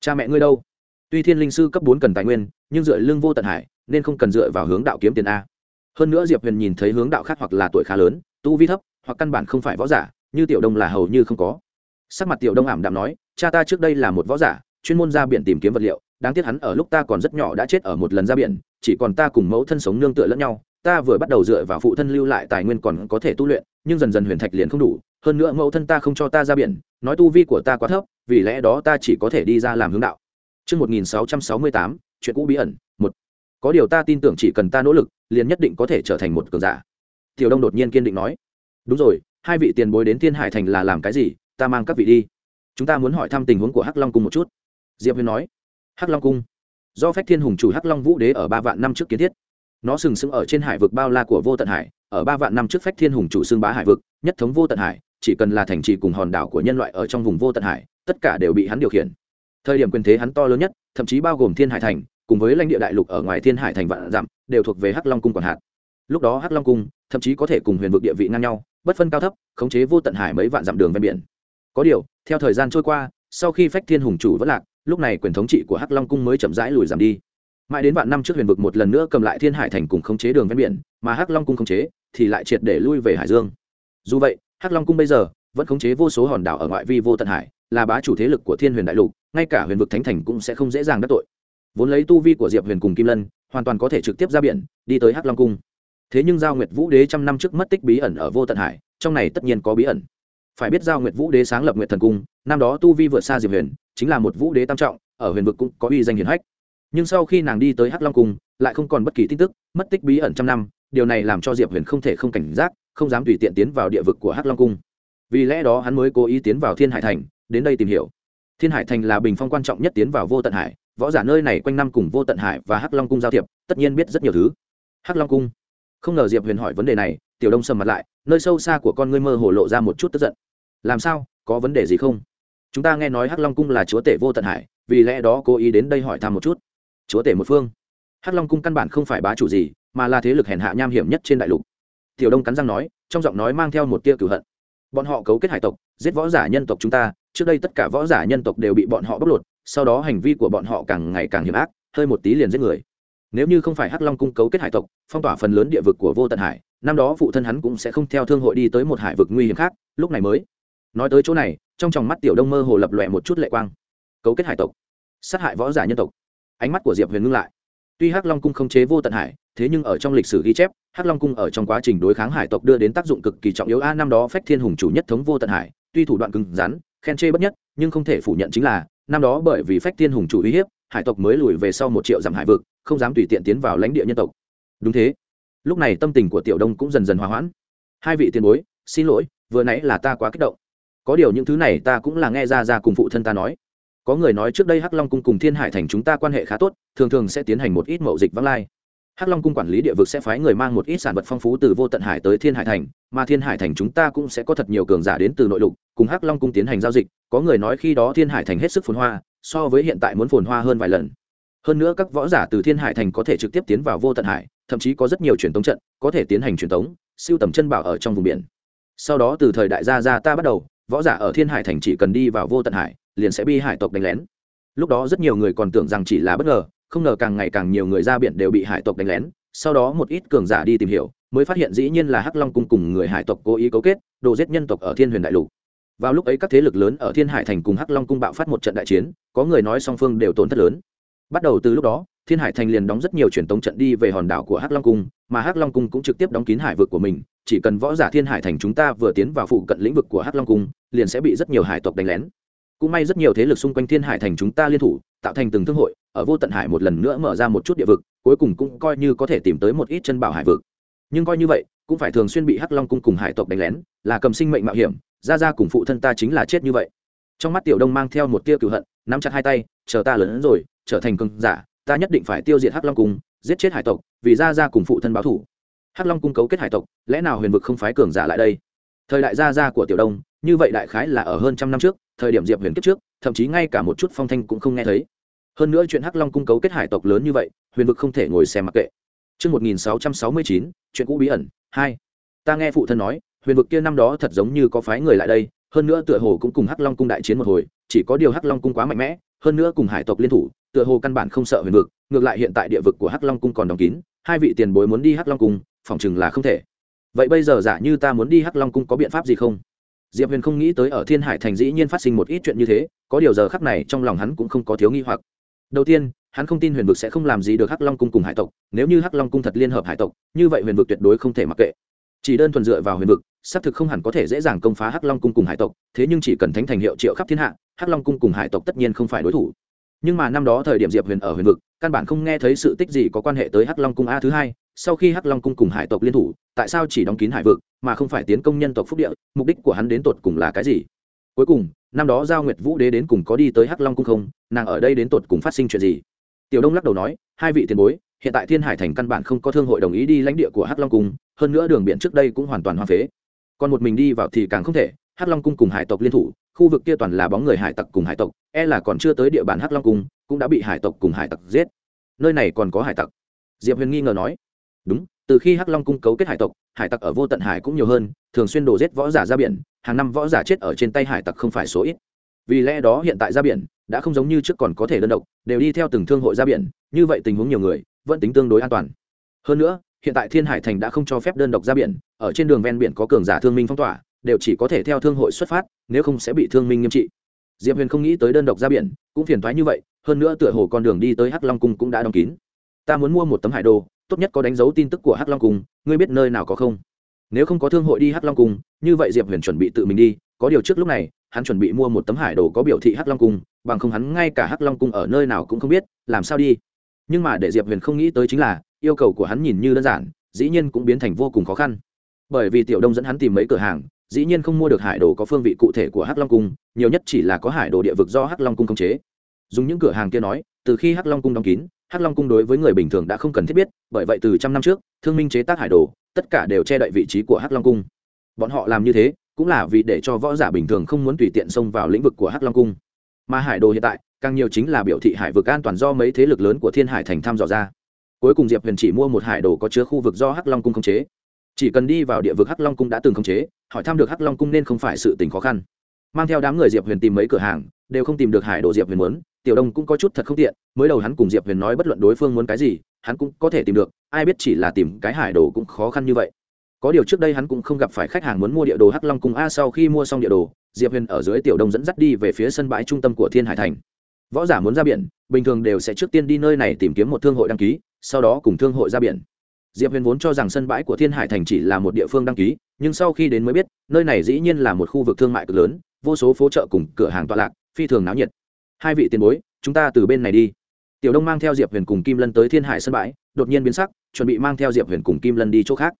Cha mẹ ngươi đâu? Tuy thiên linh sư cấp bốn cần tài nguyên, nhưng dựa lưng vô tận hải, nên không cần dựa vào hướng đạo kiếm tiền a. Hơn nữa diệp huyền nhìn thấy hướng đạo khác hoặc là tuổi khá lớn, tu vi thấp, hoặc căn bản không phải võ giả, như tiểu đông là hầu như không có sắc mặt tiểu đông ảm đạm nói cha ta trước đây là một võ giả chuyên môn ra biển tìm kiếm vật liệu đáng tiếc hắn ở lúc ta còn rất nhỏ đã chết ở một lần ra biển chỉ còn ta cùng mẫu thân sống nương tựa lẫn nhau. Ta vừa bắt đầu dựa vào phụ thân lưu lại tài nguyên còn có thể tu luyện nhưng dần dần huyền thạch liền không đủ. Hơn nữa mẫu thân ta không cho ta ra biển nói tu vi của ta quá thấp vì lẽ đó ta chỉ có thể đi ra làm hướng đạo. Trước 1668, chuyện cũ bí ẩn, một. Có điều ta tin tưởng chỉ cần ta nỗ lực, liền nhất định có thể trở thành một cường giả. Tiểu Đông đột nhiên kiên định nói. Đúng rồi hai vị tiền bối đến thiên hải thành là làm cái gì? Ta mang các vị đi. Chúng ta muốn hỏi thăm tình huống của hắc long cung một chút. Diệp huyền nói. Hắc long cung? Do phách thiên hùng chủ hắc long vũ đế ở ba vạn năm trước kiến thiết. Nó sừng sững ở trên hải vực bao la của vô tận hải, ở ba vạn năm trước phách thiên hùng chủ xương bá hải vực, nhất thống vô tận hải, chỉ cần là thành trì cùng hòn đảo của nhân loại ở trong vùng vô tận hải, tất cả đều bị hắn điều khiển. Thời điểm quyền thế hắn to lớn nhất, thậm chí bao gồm thiên hải thành, cùng với lãnh địa đại lục ở ngoài thiên hải thành vạn dặm, đều thuộc về hắc long cung quản hạt. Lúc đó hắc long cung, thậm chí có thể cùng huyền vực địa vị ngang nhau, bất phân cao thấp, khống chế vô tận hải mấy vạn dặm đường ven biển có điều, theo thời gian trôi qua, sau khi phách thiên hùng chủ vẫn lạc, lúc này quyền thống trị của hắc long cung mới chậm rãi lùi giảm đi. Mãi đến vạn năm trước huyền vực một lần nữa cầm lại thiên hải thành cùng khống chế đường ven biển, mà hắc long cung khống chế, thì lại triệt để lui về hải dương. Dù vậy, hắc long cung bây giờ vẫn khống chế vô số hòn đảo ở ngoại vi vô tận hải, là bá chủ thế lực của thiên huyền đại lục, ngay cả huyền vực thánh thành cũng sẽ không dễ dàng đắc tội. Vốn lấy tu vi của diệp huyền cùng kim lân, hoàn toàn có thể trực tiếp ra biển, đi tới hắc long cung. Thế nhưng giao nguyệt vũ đế trăm năm trước mất tích bí ẩn ở vô tận hải, trong này tất nhiên có bí ẩn phải biết giao nguyệt vũ đế sáng lập nguyệt thần cung, năm đó tu vi vượt xa diệp huyền, chính là một vũ đế tam trọng, ở huyền vực cũng có uy danh hiển hách. Nhưng sau khi nàng đi tới hắc long cung, lại không còn bất kỳ tin tức, mất tích bí ẩn trăm năm, điều này làm cho diệp huyền không thể không cảnh giác, không dám tùy tiện tiến vào địa vực của hắc long cung. Vì lẽ đó hắn mới cố ý tiến vào thiên hải thành, đến đây tìm hiểu. Thiên hải thành là bình phong quan trọng nhất tiến vào vô tận hải, võ giả nơi này quanh năm cùng vô tận hải và hắc long cung giao thiệp, tất nhiên biết rất nhiều thứ. Hắc long cung. Không ngờ diệp huyền hỏi vấn đề này, tiểu đông sầm mặt lại nơi sâu xa của con ngươi mơ hồ lộ ra một chút tức giận. Làm sao? Có vấn đề gì không? Chúng ta nghe nói hắc long cung là chúa tể vô tận hải, vì lẽ đó cố ý đến đây hỏi thăm một chút. Chúa tể một phương. Hắc long cung căn bản không phải bá chủ gì, mà là thế lực hèn hạ nham hiểm nhất trên đại lục. Tiểu đông cắn răng nói, trong giọng nói mang theo một tia cửu hận. Bọn họ cấu kết hải tộc, giết võ giả nhân tộc chúng ta, trước đây tất cả võ giả nhân tộc đều bị bọn họ bóc lột, sau đó hành vi của bọn họ càng ngày càng hiểm ác, hơi một tí liền giết người. Nếu như không phải hắc long cung cấu kết hải tộc, phong tỏa phần lớn địa vực của vô tận hải năm đó phụ thân hắn cũng sẽ không theo thương hội đi tới một hải vực nguy hiểm khác, lúc này mới. Nói tới chỗ này, trong tròng mắt tiểu đông mơ hồ lập lòe một chút lệ quang. Cấu kết hải tộc. Sát hại võ giả nhân tộc. Ánh mắt của diệp huyền ngưng lại. Tuy hắc long cung không chế vô tận hải, thế nhưng ở trong lịch sử ghi chép, hắc long cung ở trong quá trình đối kháng hải tộc đưa đến tác dụng cực kỳ trọng yếu. A, năm đó phách thiên hùng chủ nhất thống vô tận hải, tuy thủ đoạn cứng rắn, khen chê bất nhất, nhưng không thể phủ nhận chính là, năm đó bởi vì phách thiên hùng chủ uy hiếp, hải tộc mới lùi về sau một triệu dặm hải vực, không dám tùy tiện tiến vào lãnh địa nhân tộc. Đúng thế lúc này tâm tình của tiểu đông cũng dần dần hòa hoãn. Hai vị tiền bối, xin lỗi, vừa nãy là ta quá kích động. Có điều những thứ này ta cũng là nghe ra ra cùng phụ thân ta nói. Có người nói trước đây hắc long cung cùng thiên hải thành chúng ta quan hệ khá tốt, thường thường sẽ tiến hành một ít mậu dịch vắng lai. Hắc long cung quản lý địa vực sẽ phái người mang một ít sản vật phong phú từ vô tận hải tới thiên hải thành, mà thiên hải thành chúng ta cũng sẽ có thật nhiều cường giả đến từ nội lục, cùng hắc long cung tiến hành giao dịch. Có người nói khi đó thiên hải thành hết sức phồn hoa, so với hiện tại muốn phồn hoa hơn vài lần hơn nữa các võ giả từ thiên hải thành có thể trực tiếp tiến vào vô tận hải, thậm chí có rất nhiều truyền tống trận, có thể tiến hành truyền tống, siêu tầm chân bảo ở trong vùng biển. Sau đó từ thời đại gia gia ta bắt đầu, võ giả ở thiên hải thành chỉ cần đi vào vô tận hải, liền sẽ bị hải tộc đánh lén. Lúc đó rất nhiều người còn tưởng rằng chỉ là bất ngờ, không ngờ càng ngày càng nhiều người ra biển đều bị hải tộc đánh lén, sau đó một ít cường giả đi tìm hiểu, mới phát hiện dĩ nhiên là hắc long cung cùng người hải tộc cố ý cấu kết, đồ giết nhân tộc ở thiên huyền đại lục. Vào lúc ấy các thế lực lớn ở thiên hải thành cùng hắc long cung bạo phát một trận đại chiến, có người nói song phương đều tổn thất lớn bắt đầu từ lúc đó, thiên hải thành liền đóng rất nhiều truyền tống trận đi về hòn đảo của hắc long cung, mà hắc long cung cũng trực tiếp đóng kín hải vực của mình, chỉ cần võ giả thiên hải thành chúng ta vừa tiến vào phụ cận lĩnh vực của hắc long cung, liền sẽ bị rất nhiều hải tộc đánh lén. Cũng may rất nhiều thế lực xung quanh thiên hải thành chúng ta liên thủ, tạo thành từng thương hội, ở vô tận hải một lần nữa mở ra một chút địa vực, cuối cùng cũng coi như có thể tìm tới một ít chân bảo hải vực. Nhưng coi như vậy, cũng phải thường xuyên bị hắc long cung cùng hải tộc đánh lén, là cầm sinh mệnh mạo hiểm, ra ra cùng phụ thân ta chính là chết như vậy. Trong mắt tiểu đông mang theo một tia cựu hận, nắm chặt hai tay, chờ ta lớn hơn rồi trở thành cường giả ta nhất định phải tiêu diệt hắc long cung giết chết hải tộc vì ra ra cùng phụ thân báo thủ. Hắc long cung cấu kết hải tộc lẽ nào huyền vực không phái cường giả lại đây? Thời đại gia gia của tiểu đông như vậy đại khái là ở hơn trăm năm trước thời điểm diệp huyền kết trước thậm chí ngay cả một chút phong thanh cũng không nghe thấy. Hơn nữa chuyện hắc long cung cấu kết hải tộc lớn như vậy huyền vực không thể ngồi xem mặc kệ. Trước 1669, chuyện cũ bí ẩn, 2. Ta nghe phụ thân nói, huyền vực kia năm đó thật giống như có phái người lại đây, hơn nữa tựa hồ cũng cùng hắc long cung đại chiến một hồi, chỉ có điều hắc long cung quá mạnh mẽ, hơn nữa cùng hải tộc liên thủ, tựa hồ căn bản không sợ huyền vực, ngược lại hiện tại địa vực của hắc long cung còn đóng kín, hai vị tiền bối muốn đi hắc long cung, phòng chừng là không thể. Vậy bây giờ giả như ta muốn đi hắc long cung có biện pháp gì không? diệp huyền không nghĩ tới ở thiên hải thành dĩ nhiên phát sinh một ít chuyện như thế có điều giờ khắc này trong lòng hắn cũng không có thiếu nghi hoặc đầu tiên hắn không tin huyền vực sẽ không làm gì được hắc long cung cùng hải tộc nếu như hắc long cung thật liên hợp hải tộc như vậy huyền vực tuyệt đối không thể mặc kệ chỉ đơn thuần dựa vào huyền vực, xác thực không hẳn có thể dễ dàng công phá hắc long cung cùng hải tộc, thế nhưng chỉ cần thánh thành hiệu triệu khắp thiên hạ, hắc long cung cùng hải tộc tất nhiên không phải đối thủ. Nhưng mà năm đó thời điểm diệp huyền ở huyền vực, căn bản không nghe thấy sự tích gì có quan hệ tới hắc long cung a thứ hai, sau khi hắc long cung cùng hải tộc liên thủ, tại sao chỉ đóng kín hải vực, mà không phải tiến công nhân tộc phúc địa, mục đích của hắn đến tột cùng là cái gì? Cuối cùng, năm đó giao nguyệt vũ đế đến cùng có đi tới hắc long cung không? Nàng ở đây đến tột cùng phát sinh chuyện gì? Tiểu đông lắc đầu nói, hai vị tiền bối hiện tại thiên hải thành căn bản không có thương hội đồng ý đi lãnh địa của hắc long cung, hơn nữa đường biển trước đây cũng hoàn toàn hoang phế. Còn một mình đi vào thì càng không thể, hắc long cung cùng hải tộc liên thủ, khu vực kia toàn là bóng người hải tặc cùng hải tộc e là còn chưa tới địa bàn hắc long cung, cũng đã bị hải tộc cùng hải tặc giết. Nơi này còn có hải tặc. Diệp huyền nghi ngờ nói, đúng, từ khi hắc long cung cấu kết hải tộc, hải tặc ở vô tận hải cũng nhiều hơn, thường xuyên đổ giết võ giả ra biển, hàng năm võ giả chết ở trên tay hải tặc không phải số ít. Vì lẽ đó hiện tại ra biển đã không giống như trước còn có thể đơn độc, đều đi theo từng thương hội ra biển, như vậy tình huống nhiều người vẫn tính tương đối an toàn. Hơn nữa, hiện tại thiên hải thành đã không cho phép đơn độc ra biển, ở trên đường ven biển có cường giả thương minh phong tỏa, đều chỉ có thể theo thương hội xuất phát, nếu không sẽ bị thương minh nghiêm trị. Diệp huyền không nghĩ tới đơn độc ra biển, cũng phiền thoái như vậy, hơn nữa tựa hồ con đường đi tới hắc long cung cũng đã đóng kín. Ta muốn mua một tấm hải đồ, tốt nhất có đánh dấu tin tức của hắc long cung, ngươi biết nơi nào có không? Nếu không có thương hội đi hắc long cung, như vậy diệp huyền chuẩn bị tự mình đi, có điều trước lúc này, hắn chuẩn bị mua một tấm hải đồ có biểu thị hắc long cung, bằng không hắn ngay cả hắc long cung ở nơi nào cũng không biết, làm sao đi? Nhưng mà để diệp huyền không nghĩ tới chính là, yêu cầu của hắn nhìn như đơn giản, dĩ nhiên cũng biến thành vô cùng khó khăn. Bởi vì tiểu đông dẫn hắn tìm mấy cửa hàng, dĩ nhiên không mua được hải đồ có phương vị cụ thể của hắc long cung, nhiều nhất chỉ là có hải đồ địa vực do hắc long cung khống chế. Dùng những cửa hàng kia nói, từ khi hắc long cung đóng kín, hắc long cung đối với người bình thường đã không cần thiết biết, bởi vậy từ trăm năm trước, thương minh chế tác hải đồ, tất cả đều che đậy vị trí của hắc long cung. Bọn họ làm như thế, cũng là vì để cho võ giả bình thường không muốn tùy tiện xông vào lĩnh vực của hắc long cung. Mà hải đồ hiện tại càng nhiều chính là biểu thị hải vực an toàn do mấy thế lực lớn của thiên hải thành thăm dò ra. Cuối cùng diệp huyền chỉ mua một hải đồ có chứa khu vực do hắc long cung khống chế. Chỉ cần đi vào địa vực hắc long cung đã từng khống chế, hỏi thăm được hắc long cung nên không phải sự tình khó khăn. Mang theo đám người diệp huyền tìm mấy cửa hàng, đều không tìm được hải đồ diệp huyền muốn, tiểu đông cũng có chút thật không tiện, mới đầu hắn cùng diệp huyền nói bất luận đối phương muốn cái gì, hắn cũng có thể tìm được, ai biết chỉ là tìm cái hải đồ cũng khó khăn như vậy. Có điều trước đây hắn cũng không gặp phải khách hàng muốn mua địa đồ hắc long cung, a, sau khi mua xong địa đồ, diệp huyền ở dưới tiểu đông dẫn dắt đi về phía sân bãi trung tâm của thiên hải thành võ giả muốn ra biển, bình thường đều sẽ trước tiên đi nơi này tìm kiếm một thương hội đăng ký, sau đó cùng thương hội ra biển. Diệp huyền vốn cho rằng sân bãi của thiên hải thành chỉ là một địa phương đăng ký, nhưng sau khi đến mới biết, nơi này dĩ nhiên là một khu vực thương mại cực lớn, vô số phố chợ cùng cửa hàng tọa lạc, phi thường náo nhiệt. Hai vị tiền bối, chúng ta từ bên này đi. Tiểu đông mang theo diệp huyền cùng kim lân tới thiên hải sân bãi, đột nhiên biến sắc, chuẩn bị mang theo diệp huyền cùng kim lân đi chỗ khác.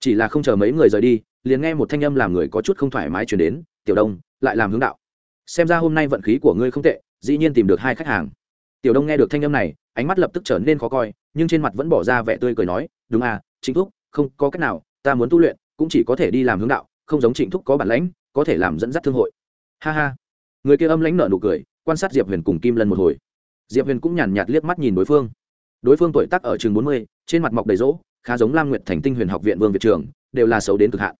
Chỉ là không chờ mấy người rời đi, liền nghe một thanh âm làm người có chút không thoải mái chuyển đến, tiểu đông, lại làm hướng đạo. Xem ra hôm nay vận khí của ngươi không tệ dĩ nhiên tìm được hai khách hàng. Tiểu đông nghe được thanh âm này, ánh mắt lập tức trở nên khó coi, nhưng trên mặt vẫn bỏ ra vẻ tươi cười nói, đúng à chính thúc, không có cách nào, ta muốn tu luyện, cũng chỉ có thể đi làm hướng đạo, không giống trịnh thúc có bản lãnh, có thể làm dẫn dắt thương hội. Ha ha. Người kia âm lãnh nợ nụ cười, quan sát diệp huyền cùng kim lân một hồi. Diệp huyền cũng nhàn nhạt liếc mắt nhìn đối phương. Đối phương tuổi tác ở chừng bốn mươi, trên mặt mọc đầy rỗ, khá giống lam nguyệt thành tinh huyền học viện vương việt trường, đều là xấu đến cực hạn.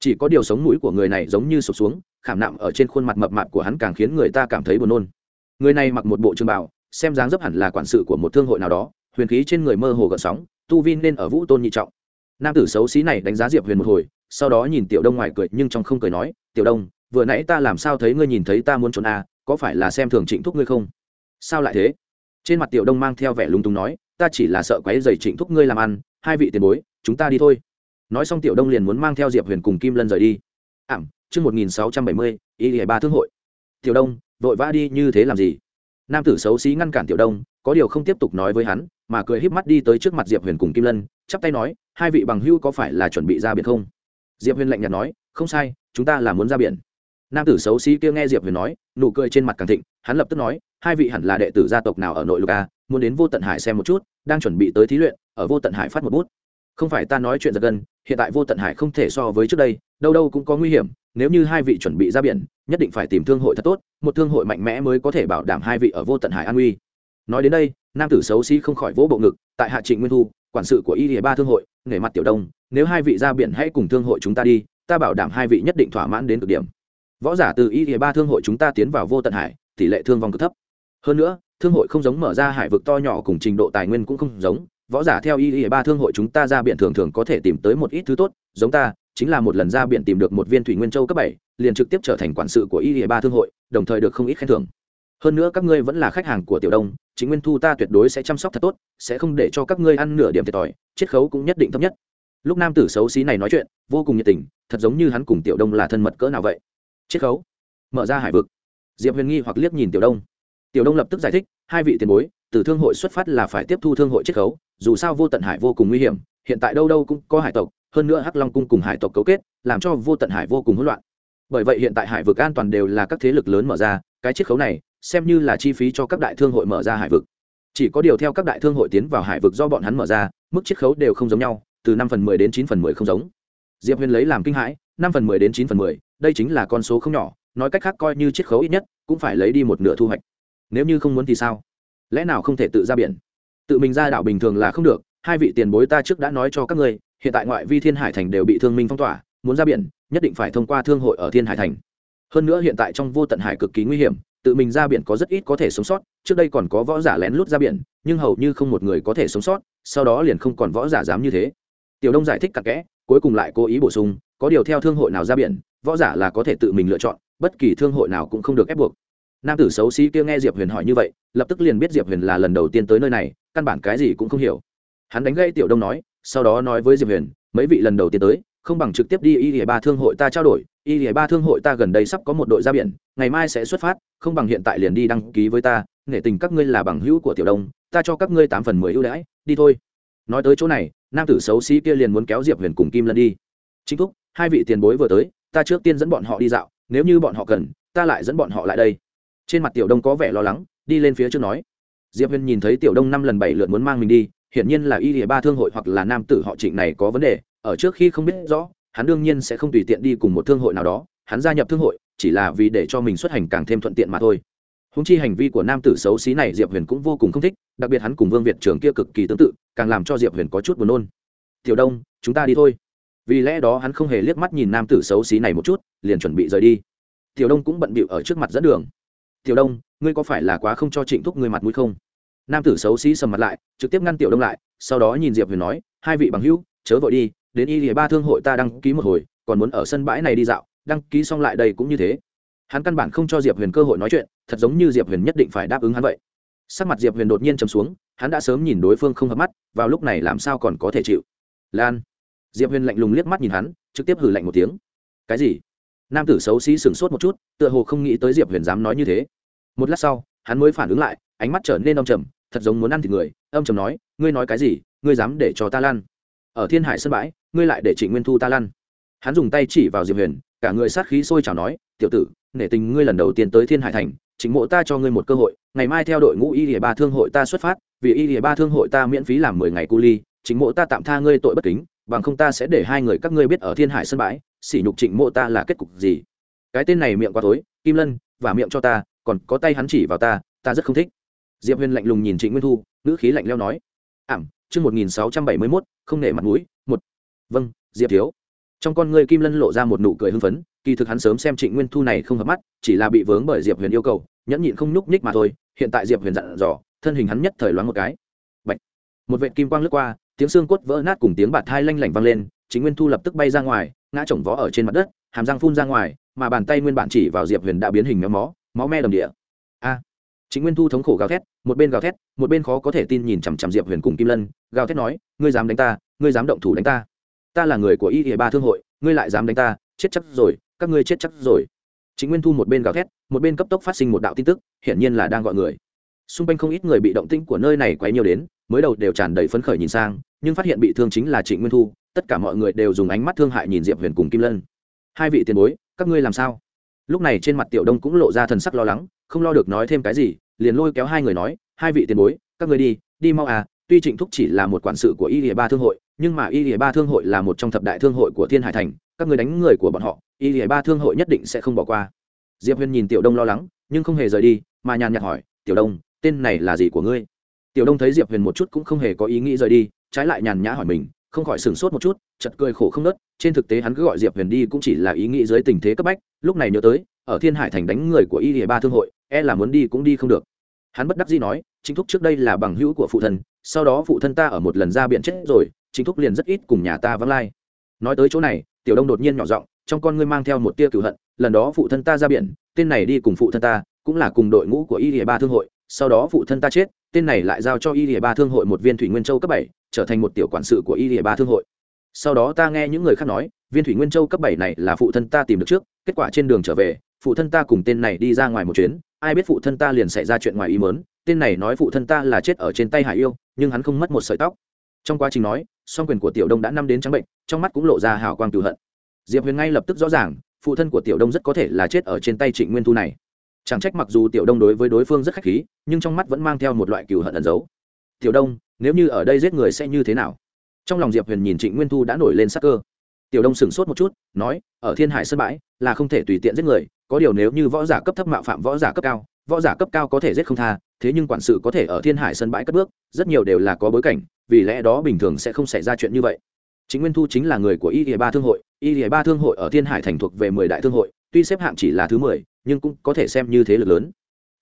Chỉ có điều sống mũi của người này giống như sụp xuống, khảm nạm ở trên khuôn mặt mập mạp của hắn càng khiến người ta cảm thấy buồn nôn người này mặc một bộ trường bảo xem dáng dấp hẳn là quản sự của một thương hội nào đó huyền khí trên người mơ hồ gợn sóng tu vi nên ở vũ tôn nhị trọng. Nam tử xấu xí này đánh giá diệp huyền một hồi sau đó nhìn tiểu đông ngoài cười nhưng trong không cười nói tiểu đông vừa nãy ta làm sao thấy ngươi nhìn thấy ta muốn trốn à, có phải là xem thường trịnh thúc ngươi không? Sao lại thế? Trên mặt tiểu đông mang theo vẻ lung túng nói ta chỉ là sợ quấy dày trịnh thúc ngươi làm ăn hai vị tiền bối chúng ta đi thôi. Nói xong tiểu đông liền muốn mang theo diệp huyền cùng kim lân rời đi. Ảm chương một nghìn sáu trăm bảy mươi ý ba thương hội. Tiểu đông vội vã đi như thế làm gì? Nam tử xấu xí ngăn cản tiểu đông, có điều không tiếp tục nói với hắn, mà cười híp mắt đi tới trước mặt diệp huyền cùng kim lân, chắp tay nói, hai vị bằng hưu có phải là chuẩn bị ra biển không? Diệp huyền lạnh nhạt nói, không sai, chúng ta là muốn ra biển. Nam tử xấu xí kia nghe diệp huyền nói, nụ cười trên mặt càng thịnh, hắn lập tức nói, hai vị hẳn là đệ tử gia tộc nào ở nội lục a, muốn đến vô tận hải xem một chút, đang chuẩn bị tới thí luyện, ở vô tận hải phát một bút. Không phải ta nói chuyện giật gân, hiện tại vô tận hải không thể so với trước đây đâu đâu cũng có nguy hiểm, nếu như hai vị chuẩn bị ra biển, nhất định phải tìm thương hội thật tốt, một thương hội mạnh mẽ mới có thể bảo đảm hai vị ở vô tận hải an uy nói đến đây, nam tử xấu xí không khỏi vỗ bộ ngực, tại hạ trịnh nguyên thu, quản sự của y địa ba thương hội nghề mặt tiểu đông, nếu hai vị ra biển hãy cùng thương hội chúng ta đi, ta bảo đảm hai vị nhất định thỏa mãn đến cực điểm. Võ giả từ y địa ba thương hội chúng ta tiến vào vô tận hải, tỷ lệ thương vong cực thấp. Hơn nữa, thương hội không giống mở ra hải vực to nhỏ cùng trình độ tài nguyên cũng không giống, võ giả theo y địa ba thương hội chúng ta ra biển thường thường có thể tìm tới một ít thứ tốt, giống ta chính là một lần ra biển tìm được một viên thủy nguyên châu cấp bảy, liền trực tiếp trở thành quản sự của y địa ba thương hội, đồng thời được không ít khen thưởng. Hơn nữa các ngươi vẫn là khách hàng của tiểu đông, chính nguyên thu ta tuyệt đối sẽ chăm sóc thật tốt, sẽ không để cho các ngươi ăn nửa điểm thiệt thòi, chiết khấu cũng nhất định thấp nhất. Lúc nam tử xấu xí này nói chuyện, vô cùng nhiệt tình, thật giống như hắn cùng tiểu đông là thân mật cỡ nào vậy. Chiết khấu. Mở ra hải vực. Diệp huyền nghi hoặc liếc nhìn tiểu đông. Tiểu đông lập tức giải thích, hai vị tiền bối, từ thương hội xuất phát là phải tiếp thu thương hội chiết khấu, dù sao vô tận hải vô cùng nguy hiểm, hiện tại đâu đâu cũng có hải tộc hơn nữa hắc long cung cùng hải tộc cấu kết, làm cho vô tận hải vô cùng hỗn loạn. Bởi vậy hiện tại hải vực an toàn đều là các thế lực lớn mở ra, cái chiết khấu này, xem như là chi phí cho các đại thương hội mở ra hải vực. Chỉ có điều theo các đại thương hội tiến vào hải vực do bọn hắn mở ra, mức chiết khấu đều không giống nhau, từ năm phần mười đến chín phần mười không giống. Diệp huyền lấy làm kinh hãi, năm phần mười đến chín phần mười, đây chính là con số không nhỏ, nói cách khác coi như chiết khấu ít nhất, cũng phải lấy đi một nửa thu hoạch. Nếu như không muốn thì sao? Lẽ nào không thể tự ra biển? Tự mình ra đảo bình thường là không được, hai vị tiền bối ta trước đã nói cho các ngươi hiện tại ngoại vi thiên hải thành đều bị thương minh phong tỏa, muốn ra biển, nhất định phải thông qua thương hội ở thiên hải thành. Hơn nữa hiện tại trong vô tận hải cực kỳ nguy hiểm, tự mình ra biển có rất ít có thể sống sót, trước đây còn có võ giả lén lút ra biển, nhưng hầu như không một người có thể sống sót, sau đó liền không còn võ giả dám như thế. Tiểu đông giải thích cặn kẽ, cuối cùng lại cố ý bổ sung, có điều theo thương hội nào ra biển, võ giả là có thể tự mình lựa chọn, bất kỳ thương hội nào cũng không được ép buộc. Nam tử xấu xí kia nghe diệp huyền hỏi như vậy, lập tức liền biết diệp huyền là lần đầu tiên tới nơi này, căn bản cái gì cũng không hiểu. Hắn đánh gây tiểu đông nói sau đó nói với diệp huyền, mấy vị lần đầu tiên tới, không bằng trực tiếp đi y lìa ba thương hội ta trao đổi. Y lìa ba thương hội ta gần đây sắp có một đội ra biển, ngày mai sẽ xuất phát, không bằng hiện tại liền đi đăng ký với ta, nể tình các ngươi là bằng hữu của tiểu đông, ta cho các ngươi tám phần mười ưu đãi, đi thôi. Nói tới chỗ này, nam tử xấu xí kia liền muốn kéo diệp huyền cùng kim lân đi. Chính thúc, hai vị tiền bối vừa tới, ta trước tiên dẫn bọn họ đi dạo, nếu như bọn họ cần, ta lại dẫn bọn họ lại đây. Trên mặt tiểu đông có vẻ lo lắng, đi lên phía trước nói. Diệp huyền nhìn thấy tiểu đông năm lần bảy lượt muốn mang mình đi hiển nhiên là y địa ba thương hội hoặc là nam tử họ trịnh này có vấn đề, ở trước khi không biết rõ, hắn đương nhiên sẽ không tùy tiện đi cùng một thương hội nào đó, hắn gia nhập thương hội chỉ là vì để cho mình xuất hành càng thêm thuận tiện mà thôi. Húng chi hành vi của nam tử xấu xí này diệp huyền cũng vô cùng không thích, đặc biệt hắn cùng vương việt trường kia cực kỳ tương tự, càng làm cho diệp huyền có chút buồn nôn. Tiểu đông, chúng ta đi thôi. Vì lẽ đó hắn không hề liếc mắt nhìn nam tử xấu xí này một chút, liền chuẩn bị rời đi. Tiểu đông cũng bận bịu ở trước mặt dẫn đường. Tiểu đông, ngươi có phải là quá không cho trịnh thúc ngươi mặt mũi không? Nam tử xấu xí sầm mặt lại, trực tiếp ngăn tiểu đông lại, sau đó nhìn diệp huyền nói, hai vị bằng hữu, chớ vội đi, đến y lìa ba thương hội ta đăng ký một hồi, còn muốn ở sân bãi này đi dạo, đăng ký xong lại đây cũng như thế. Hắn căn bản không cho diệp huyền cơ hội nói chuyện, thật giống như diệp huyền nhất định phải đáp ứng hắn vậy. Sắc mặt diệp huyền đột nhiên chấm xuống, hắn đã sớm nhìn đối phương không hợp mắt, vào lúc này làm sao còn có thể chịu? Lan. Diệp huyền lạnh lùng liếc mắt nhìn hắn, trực tiếp hử lạnh một tiếng. Cái gì? Nam tử xấu xí sửng sốt một chút, tựa hồ không nghĩ tới diệp huyền dám nói như thế. Một lát sau, hắn mới phản ứng lại, ánh mắt trở nên âm trầm thật giống muốn ăn thịt người, âm trầm nói, ngươi nói cái gì? Ngươi dám để cho ta lan ở thiên hải sân bãi, ngươi lại để trịnh nguyên thu ta lăn? Hắn dùng tay chỉ vào diệp huyền, cả người sát khí sôi chảo nói, tiểu tử, nể tình ngươi lần đầu tiên tới thiên hải thành chính mộ ta cho ngươi một cơ hội, ngày mai theo đội ngũ y lìa ba thương hội ta xuất phát, vì y lìa ba thương hội ta miễn phí làm mười ngày cu ly chính mộ ta tạm tha ngươi tội bất kính, bằng không ta sẽ để hai người các ngươi biết ở thiên hải sân bãi, sỉ nhục trịnh mộ ta là kết cục gì? Cái tên này miệng quá tối kim lân và miệng cho ta, còn có tay hắn chỉ vào ta ta rất không thích diệp huyền lạnh lùng nhìn trịnh nguyên thu, ngữ khí lạnh leo nói, ảm, chương một nghìn sáu trăm bảy mươi mốt, không nể mặt mũi, một. Vâng diệp thiếu. Trong con ngươi kim lân lộ ra một nụ cười hưng phấn, kỳ thực hắn sớm xem trịnh nguyên thu này không hợp mắt, chỉ là bị vướng bởi diệp huyền yêu cầu, nhẫn nhịn không nhúc nhích mà thôi, hiện tại diệp huyền dặn dò, thân hình hắn nhất thời loáng một cái. Bạch. một vệ kim quang lướt qua, tiếng xương cốt vỡ nát cùng tiếng bạt thai lanh lảnh vang lên chính nguyên thu lập tức bay ra ngoài, ngã chồng vó ở trên mặt đất, hàm răng phun ra ngoài, mà bàn tay nguyên bản chỉ vào diệp huyền đã biến hình méo mó, máu me đầm địa. A chính nguyên thu thống khổ gào thét, một bên gào thét, một bên khó có thể tin nhìn chằm chằm diệp huyền cùng kim lân, gào thét nói, ngươi dám đánh ta, ngươi dám động thủ đánh ta. Ta là người của y hệ ba thương hội, ngươi lại dám đánh ta, chết chắc rồi, các ngươi chết chắc rồi. Chính nguyên thu một bên gào thét, một bên cấp tốc phát sinh một đạo tin tức, hiển nhiên là đang gọi người. Xung quanh không ít người bị động tĩnh của nơi này quấy nhiều đến, mới đầu đều tràn đầy phấn khởi nhìn sang, nhưng phát hiện bị thương chính là trịnh nguyên thu, tất cả mọi người đều dùng ánh mắt thương hại nhìn diệp huyền cùng kim lân. Hai vị tiền bối, các ngươi làm sao? Lúc này trên mặt tiểu đông cũng lộ ra thần sắc lo lắng, không lo được nói thêm cái gì, liền lôi kéo hai người nói, hai vị tiền bối, các ngươi đi đi mau à tuy trịnh thúc chỉ là một quản sự của y lìa ba thương hội, nhưng mà y lìa ba thương hội là một trong thập đại thương hội của thiên hải thành, các người đánh người của bọn họ, y lìa ba thương hội nhất định sẽ không bỏ qua. Diệp huyền nhìn tiểu đông lo lắng, nhưng không hề rời đi, mà nhàn nhạt hỏi, tiểu đông, tên này là gì của ngươi? Tiểu đông thấy diệp huyền một chút cũng không hề có ý nghĩ rời đi, trái lại nhàn nhã hỏi mình không khỏi sửng sốt một chút chật cười khổ không nớt, trên thực tế hắn cứ gọi diệp huyền đi cũng chỉ là ý nghĩ dưới tình thế cấp bách, lúc này nhớ tới, ở thiên hải thành đánh người của y địa ba thương hội e là muốn đi cũng đi không được. Hắn bất đắc dĩ nói, chính thúc trước đây là bằng hữu của phụ thân, sau đó phụ thân ta ở một lần ra biển chết rồi, chính thúc liền rất ít cùng nhà ta vắng lai. Nói tới chỗ này, tiểu đông đột nhiên nhỏ giọng, trong con ngươi mang theo một tia cửu hận, lần đó phụ thân ta ra biển, tên này đi cùng phụ thân ta, cũng là cùng đội ngũ của y địa ba thương hội, sau đó phụ thân ta chết tên này lại giao cho y lìa ba thương hội một viên thủy nguyên châu cấp bảy, trở thành một tiểu quản sự của y lìa ba thương hội. Sau đó ta nghe những người khác nói, viên thủy nguyên châu cấp bảy này là phụ thân ta tìm được trước, kết quả trên đường trở về, phụ thân ta cùng tên này đi ra ngoài một chuyến, ai biết phụ thân ta liền xảy ra chuyện ngoài ý mớn tên này nói phụ thân ta là chết ở trên tay hải yêu, nhưng hắn không mất một sợi tóc. Trong quá trình nói, song quyền của tiểu đông đã năm đến trắng bệnh, trong mắt cũng lộ ra hào quang cửu hận. Diệp huyền ngay lập tức rõ ràng, phụ thân của tiểu đông rất có thể là chết ở trên tay trịnh nguyên thu này chẳng trách mặc dù tiểu đông đối với đối phương rất khách khí, nhưng trong mắt vẫn mang theo một loại cừu hận ẩn giấu. Tiểu đông, nếu như ở đây giết người sẽ như thế nào? Trong lòng diệp huyền nhìn trịnh nguyên thu đã nổi lên sắc cơ. Tiểu đông sửng sốt một chút, nói, ở thiên hải sân bãi là không thể tùy tiện giết người, có điều nếu như võ giả cấp thấp mạo phạm võ giả cấp cao, võ giả cấp cao có thể giết không tha, thế nhưng quản sự có thể ở thiên hải sân bãi cất bước, rất nhiều đều là có bối cảnh, vì lẽ đó bình thường sẽ không xảy ra chuyện như vậy. Chính nguyên thu chính là người của y địa ba thương hội. Y địa ba thương hội ở thiên hải thành thuộc về mười đại thương hội, tuy xếp hạng chỉ là thứ mười nhưng cũng có thể xem như thế lực lớn.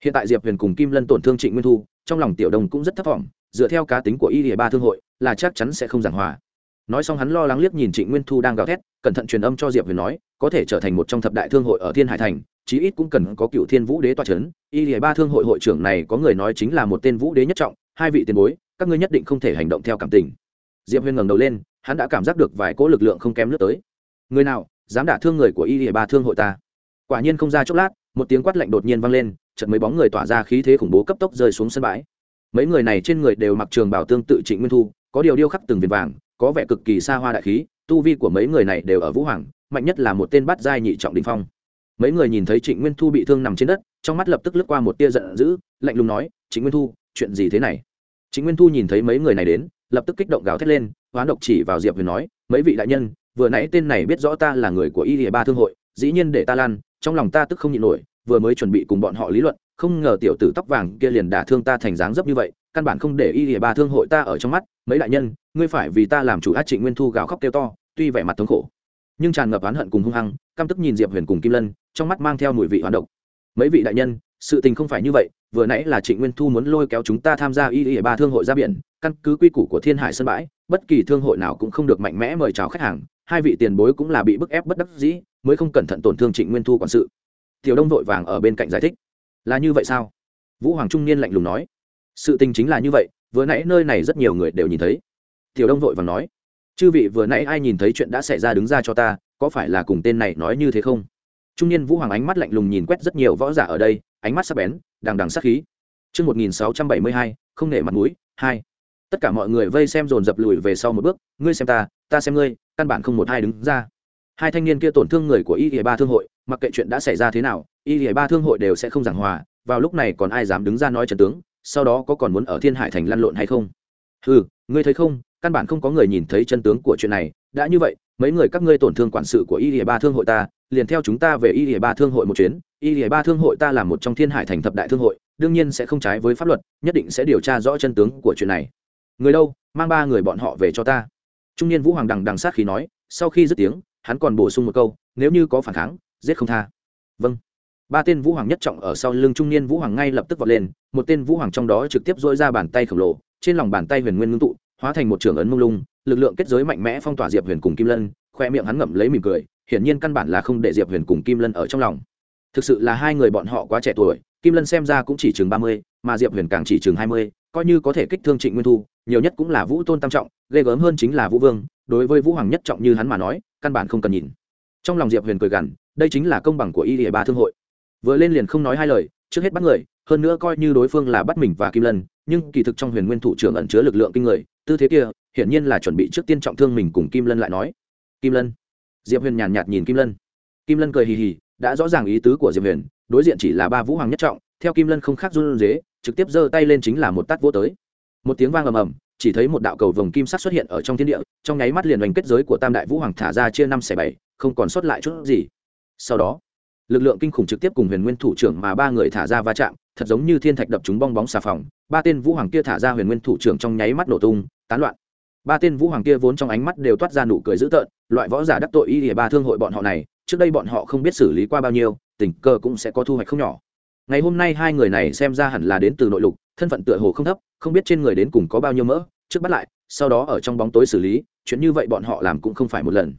Hiện tại diệp huyền cùng kim lân tổn thương trịnh nguyên thu, trong lòng tiểu đồng cũng rất thất vọng, dựa theo cá tính của y địa ba thương hội, là chắc chắn sẽ không giảng hòa. Nói xong hắn lo lắng liếc nhìn trịnh nguyên thu đang gào thét, cẩn thận truyền âm cho diệp huyền nói, có thể trở thành một trong thập đại thương hội ở thiên hải thành, chí ít cũng cần có cựu thiên vũ đế toa c h ấ n y Lệ ba thương hội hội trưởng này có người nói chính là một tên vũ đế nhất trọng, hai vị tiền bối, các ngươi nhất định không thể hành động theo cảm tình. Diệp huyền ngẩng đầu lên, hắn đã cảm giác được vài cỗ lực lượng không kém lướt tới. Người nào, dám đả thương người của y Lệ ba thương hội ta? Quả nhiên không ra chốc lát, một tiếng quát lạnh đột nhiên vang lên, chợt mấy bóng người tỏa ra khí thế khủng bố cấp tốc rơi xuống sân bãi. Mấy người này trên người đều mặc trường bảo tương tự trịnh nguyên thu, có điều điêu khắc từng viền vàng, có vẻ cực kỳ xa hoa đại khí, tu vi của mấy người này đều ở vũ hoàng, mạnh nhất là một tên bắt giai nhị trọng đình phong. Mấy người nhìn thấy trịnh nguyên thu bị thương nằm trên đất, trong mắt lập tức lướt qua một tia giận dữ, lạnh lùng nói, trịnh nguyên thu, chuyện gì thế này? Trịnh nguyên thu nhìn thấy mấy người này đến, lập tức kích động gào thét lên, hoán độc chỉ vào diệp huyền nói, mấy vị đại nhân, vừa nãy tên này biết rõ ta là người của y địa ba thương hội, dĩ nhiên để ta lan trong lòng ta tức không nhịn nổi, vừa mới chuẩn bị cùng bọn họ lý luận, không ngờ tiểu tử tóc vàng kia liền đả thương ta thành dáng dấp như vậy, căn bản không để y địa ba thương hội ta ở trong mắt, mấy đại nhân, ngươi phải vì ta làm chủ át trịnh nguyên thu gào khóc kêu to, tuy vẻ mặt thống khổ, nhưng tràn ngập oán hận cùng hung hăng, căm tức nhìn diệp huyền cùng kim lân, trong mắt mang theo mùi vị hoán độc. Mấy vị đại nhân, sự tình không phải như vậy, vừa nãy là trịnh nguyên thu muốn lôi kéo chúng ta tham gia y y ba thương hội ra biển, căn cứ quy củ của thiên hải sân bãi, bất kỳ thương hội nào cũng không được mạnh mẽ mời chào khách hàng, hai vị tiền bối cũng là bị bức ép bất đắc dĩ mới không cẩn thận tổn thương trịnh nguyên thu quản sự. Tiểu đông vội vàng ở bên cạnh giải thích. Là như vậy sao? Vũ hoàng trung niên lạnh lùng nói. Sự tình chính là như vậy vừa nãy nơi này rất nhiều người đều nhìn thấy. Tiểu đông vội vàng nói. Chư vị vừa nãy ai nhìn thấy chuyện đã xảy ra đứng ra cho ta có phải là cùng tên này nói như thế không? Trung niên vũ hoàng ánh mắt lạnh lùng nhìn quét rất nhiều võ giả ở đây ánh mắt sắc bén đằng đằng sắc khí. Trước 1672, không nể mặt mũi, hai. Tất cả mọi người vây xem dồn dập lùi về sau một bước, ngươi xem ta, ta xem ngươi, căn bản không một ai đứng ra. Hai thanh niên kia tổn thương người của Y ba thương hội, mặc kệ chuyện đã xảy ra thế nào, Y ba thương hội đều sẽ không giảng hòa, vào lúc này còn ai dám đứng ra nói trần tướng, sau đó có còn muốn ở Thiên Hải thành lăn lộn hay không? ừ, ngươi thấy không, căn bản không có người nhìn thấy chân tướng của chuyện này, đã như vậy, mấy người các ngươi tổn thương quản sự của Y ba thương hội ta, liền theo chúng ta về y lìa ba thương hội một chuyến y lìa ba thương hội ta là một trong thiên hải thành thập đại thương hội đương nhiên sẽ không trái với pháp luật nhất định sẽ điều tra rõ chân tướng của chuyện này người đâu mang ba người bọn họ về cho ta trung niên vũ hoàng đằng đằng sát khí nói sau khi dứt tiếng hắn còn bổ sung một câu, nếu như có phản kháng, giết không tha. Vâng. Ba tên vũ hoàng nhất trọng ở sau lưng trung niên vũ hoàng ngay lập tức vọt lên, một tên vũ hoàng trong đó trực tiếp dỗi ra bàn tay khổng lồ, trên lòng bàn tay huyền nguyên ngưng tụ, hóa thành một trường ấn mông lung, lực lượng kết giới mạnh mẽ phong tỏa diệp huyền cùng kim lân, khoe miệng hắn ngậm lấy mỉm cười, hiển nhiên căn bản là không để diệp huyền cùng kim lân ở trong lòng. Thực sự là hai người bọn họ quá trẻ tuổi, kim lân xem ra cũng chỉ chừng ba mươi, mà diệp huyền càng chỉ chừng hai mươi, coi như có thể kích thương trịnh nguyên thu, nhiều nhất cũng là vũ tôn tam trọng, ghê gớm hơn chính là vũ vương, đối với vũ hoàng nhất trọng như hắn mà nói căn bản không cần nhìn. Trong lòng diệp huyền cười gằn, đây chính là công bằng của y địa ba thương hội. Vừa lên liền không nói hai lời, trước hết bắt người, hơn nữa coi như đối phương là bắt mình và kim lân, nhưng kỳ thực trong huyền nguyên thủ trưởng ẩn chứa lực lượng kinh người, tư thế kia, hiển nhiên là chuẩn bị trước tiên trọng thương mình cùng kim lân lại nói. Kim lân? Diệp huyền nhàn nhạt nhìn kim lân. Kim lân cười hì hì, đã rõ ràng ý tứ của diệp huyền, đối diện chỉ là ba vũ hoàng nhất trọng, theo kim lân không khác run dế trực tiếp giơ tay lên chính là một tát vô tới. Một tiếng vang ầm ầm chỉ thấy một đạo cầu vồng kim sắc xuất hiện ở trong thiên địa, trong nháy mắt liền hoành kết giới của tam đại vũ hoàng thả ra chia năm xẻ bảy, không còn sót lại chút gì. Sau đó, lực lượng kinh khủng trực tiếp cùng huyền nguyên thủ trưởng mà ba người thả ra va chạm, thật giống như thiên thạch đập chúng bong bóng xà phòng, ba tên vũ hoàng kia thả ra huyền nguyên thủ trưởng trong nháy mắt nổ tung, tán loạn. Ba tên vũ hoàng kia vốn trong ánh mắt đều toát ra nụ cười dữ tợn, loại võ giả đắc tội y địa ba thương hội bọn họ này, trước đây bọn họ không biết xử lý qua bao nhiêu, tình cờ cũng sẽ có thu hoạch không nhỏ. Ngày hôm nay hai người này xem ra hẳn là đến từ nội lục, thân phận tựa hồ không thấp không biết trên người đến cùng có bao nhiêu mỡ, trước bắt lại, sau đó ở trong bóng tối xử lý, chuyện như vậy bọn họ làm cũng không phải một lần.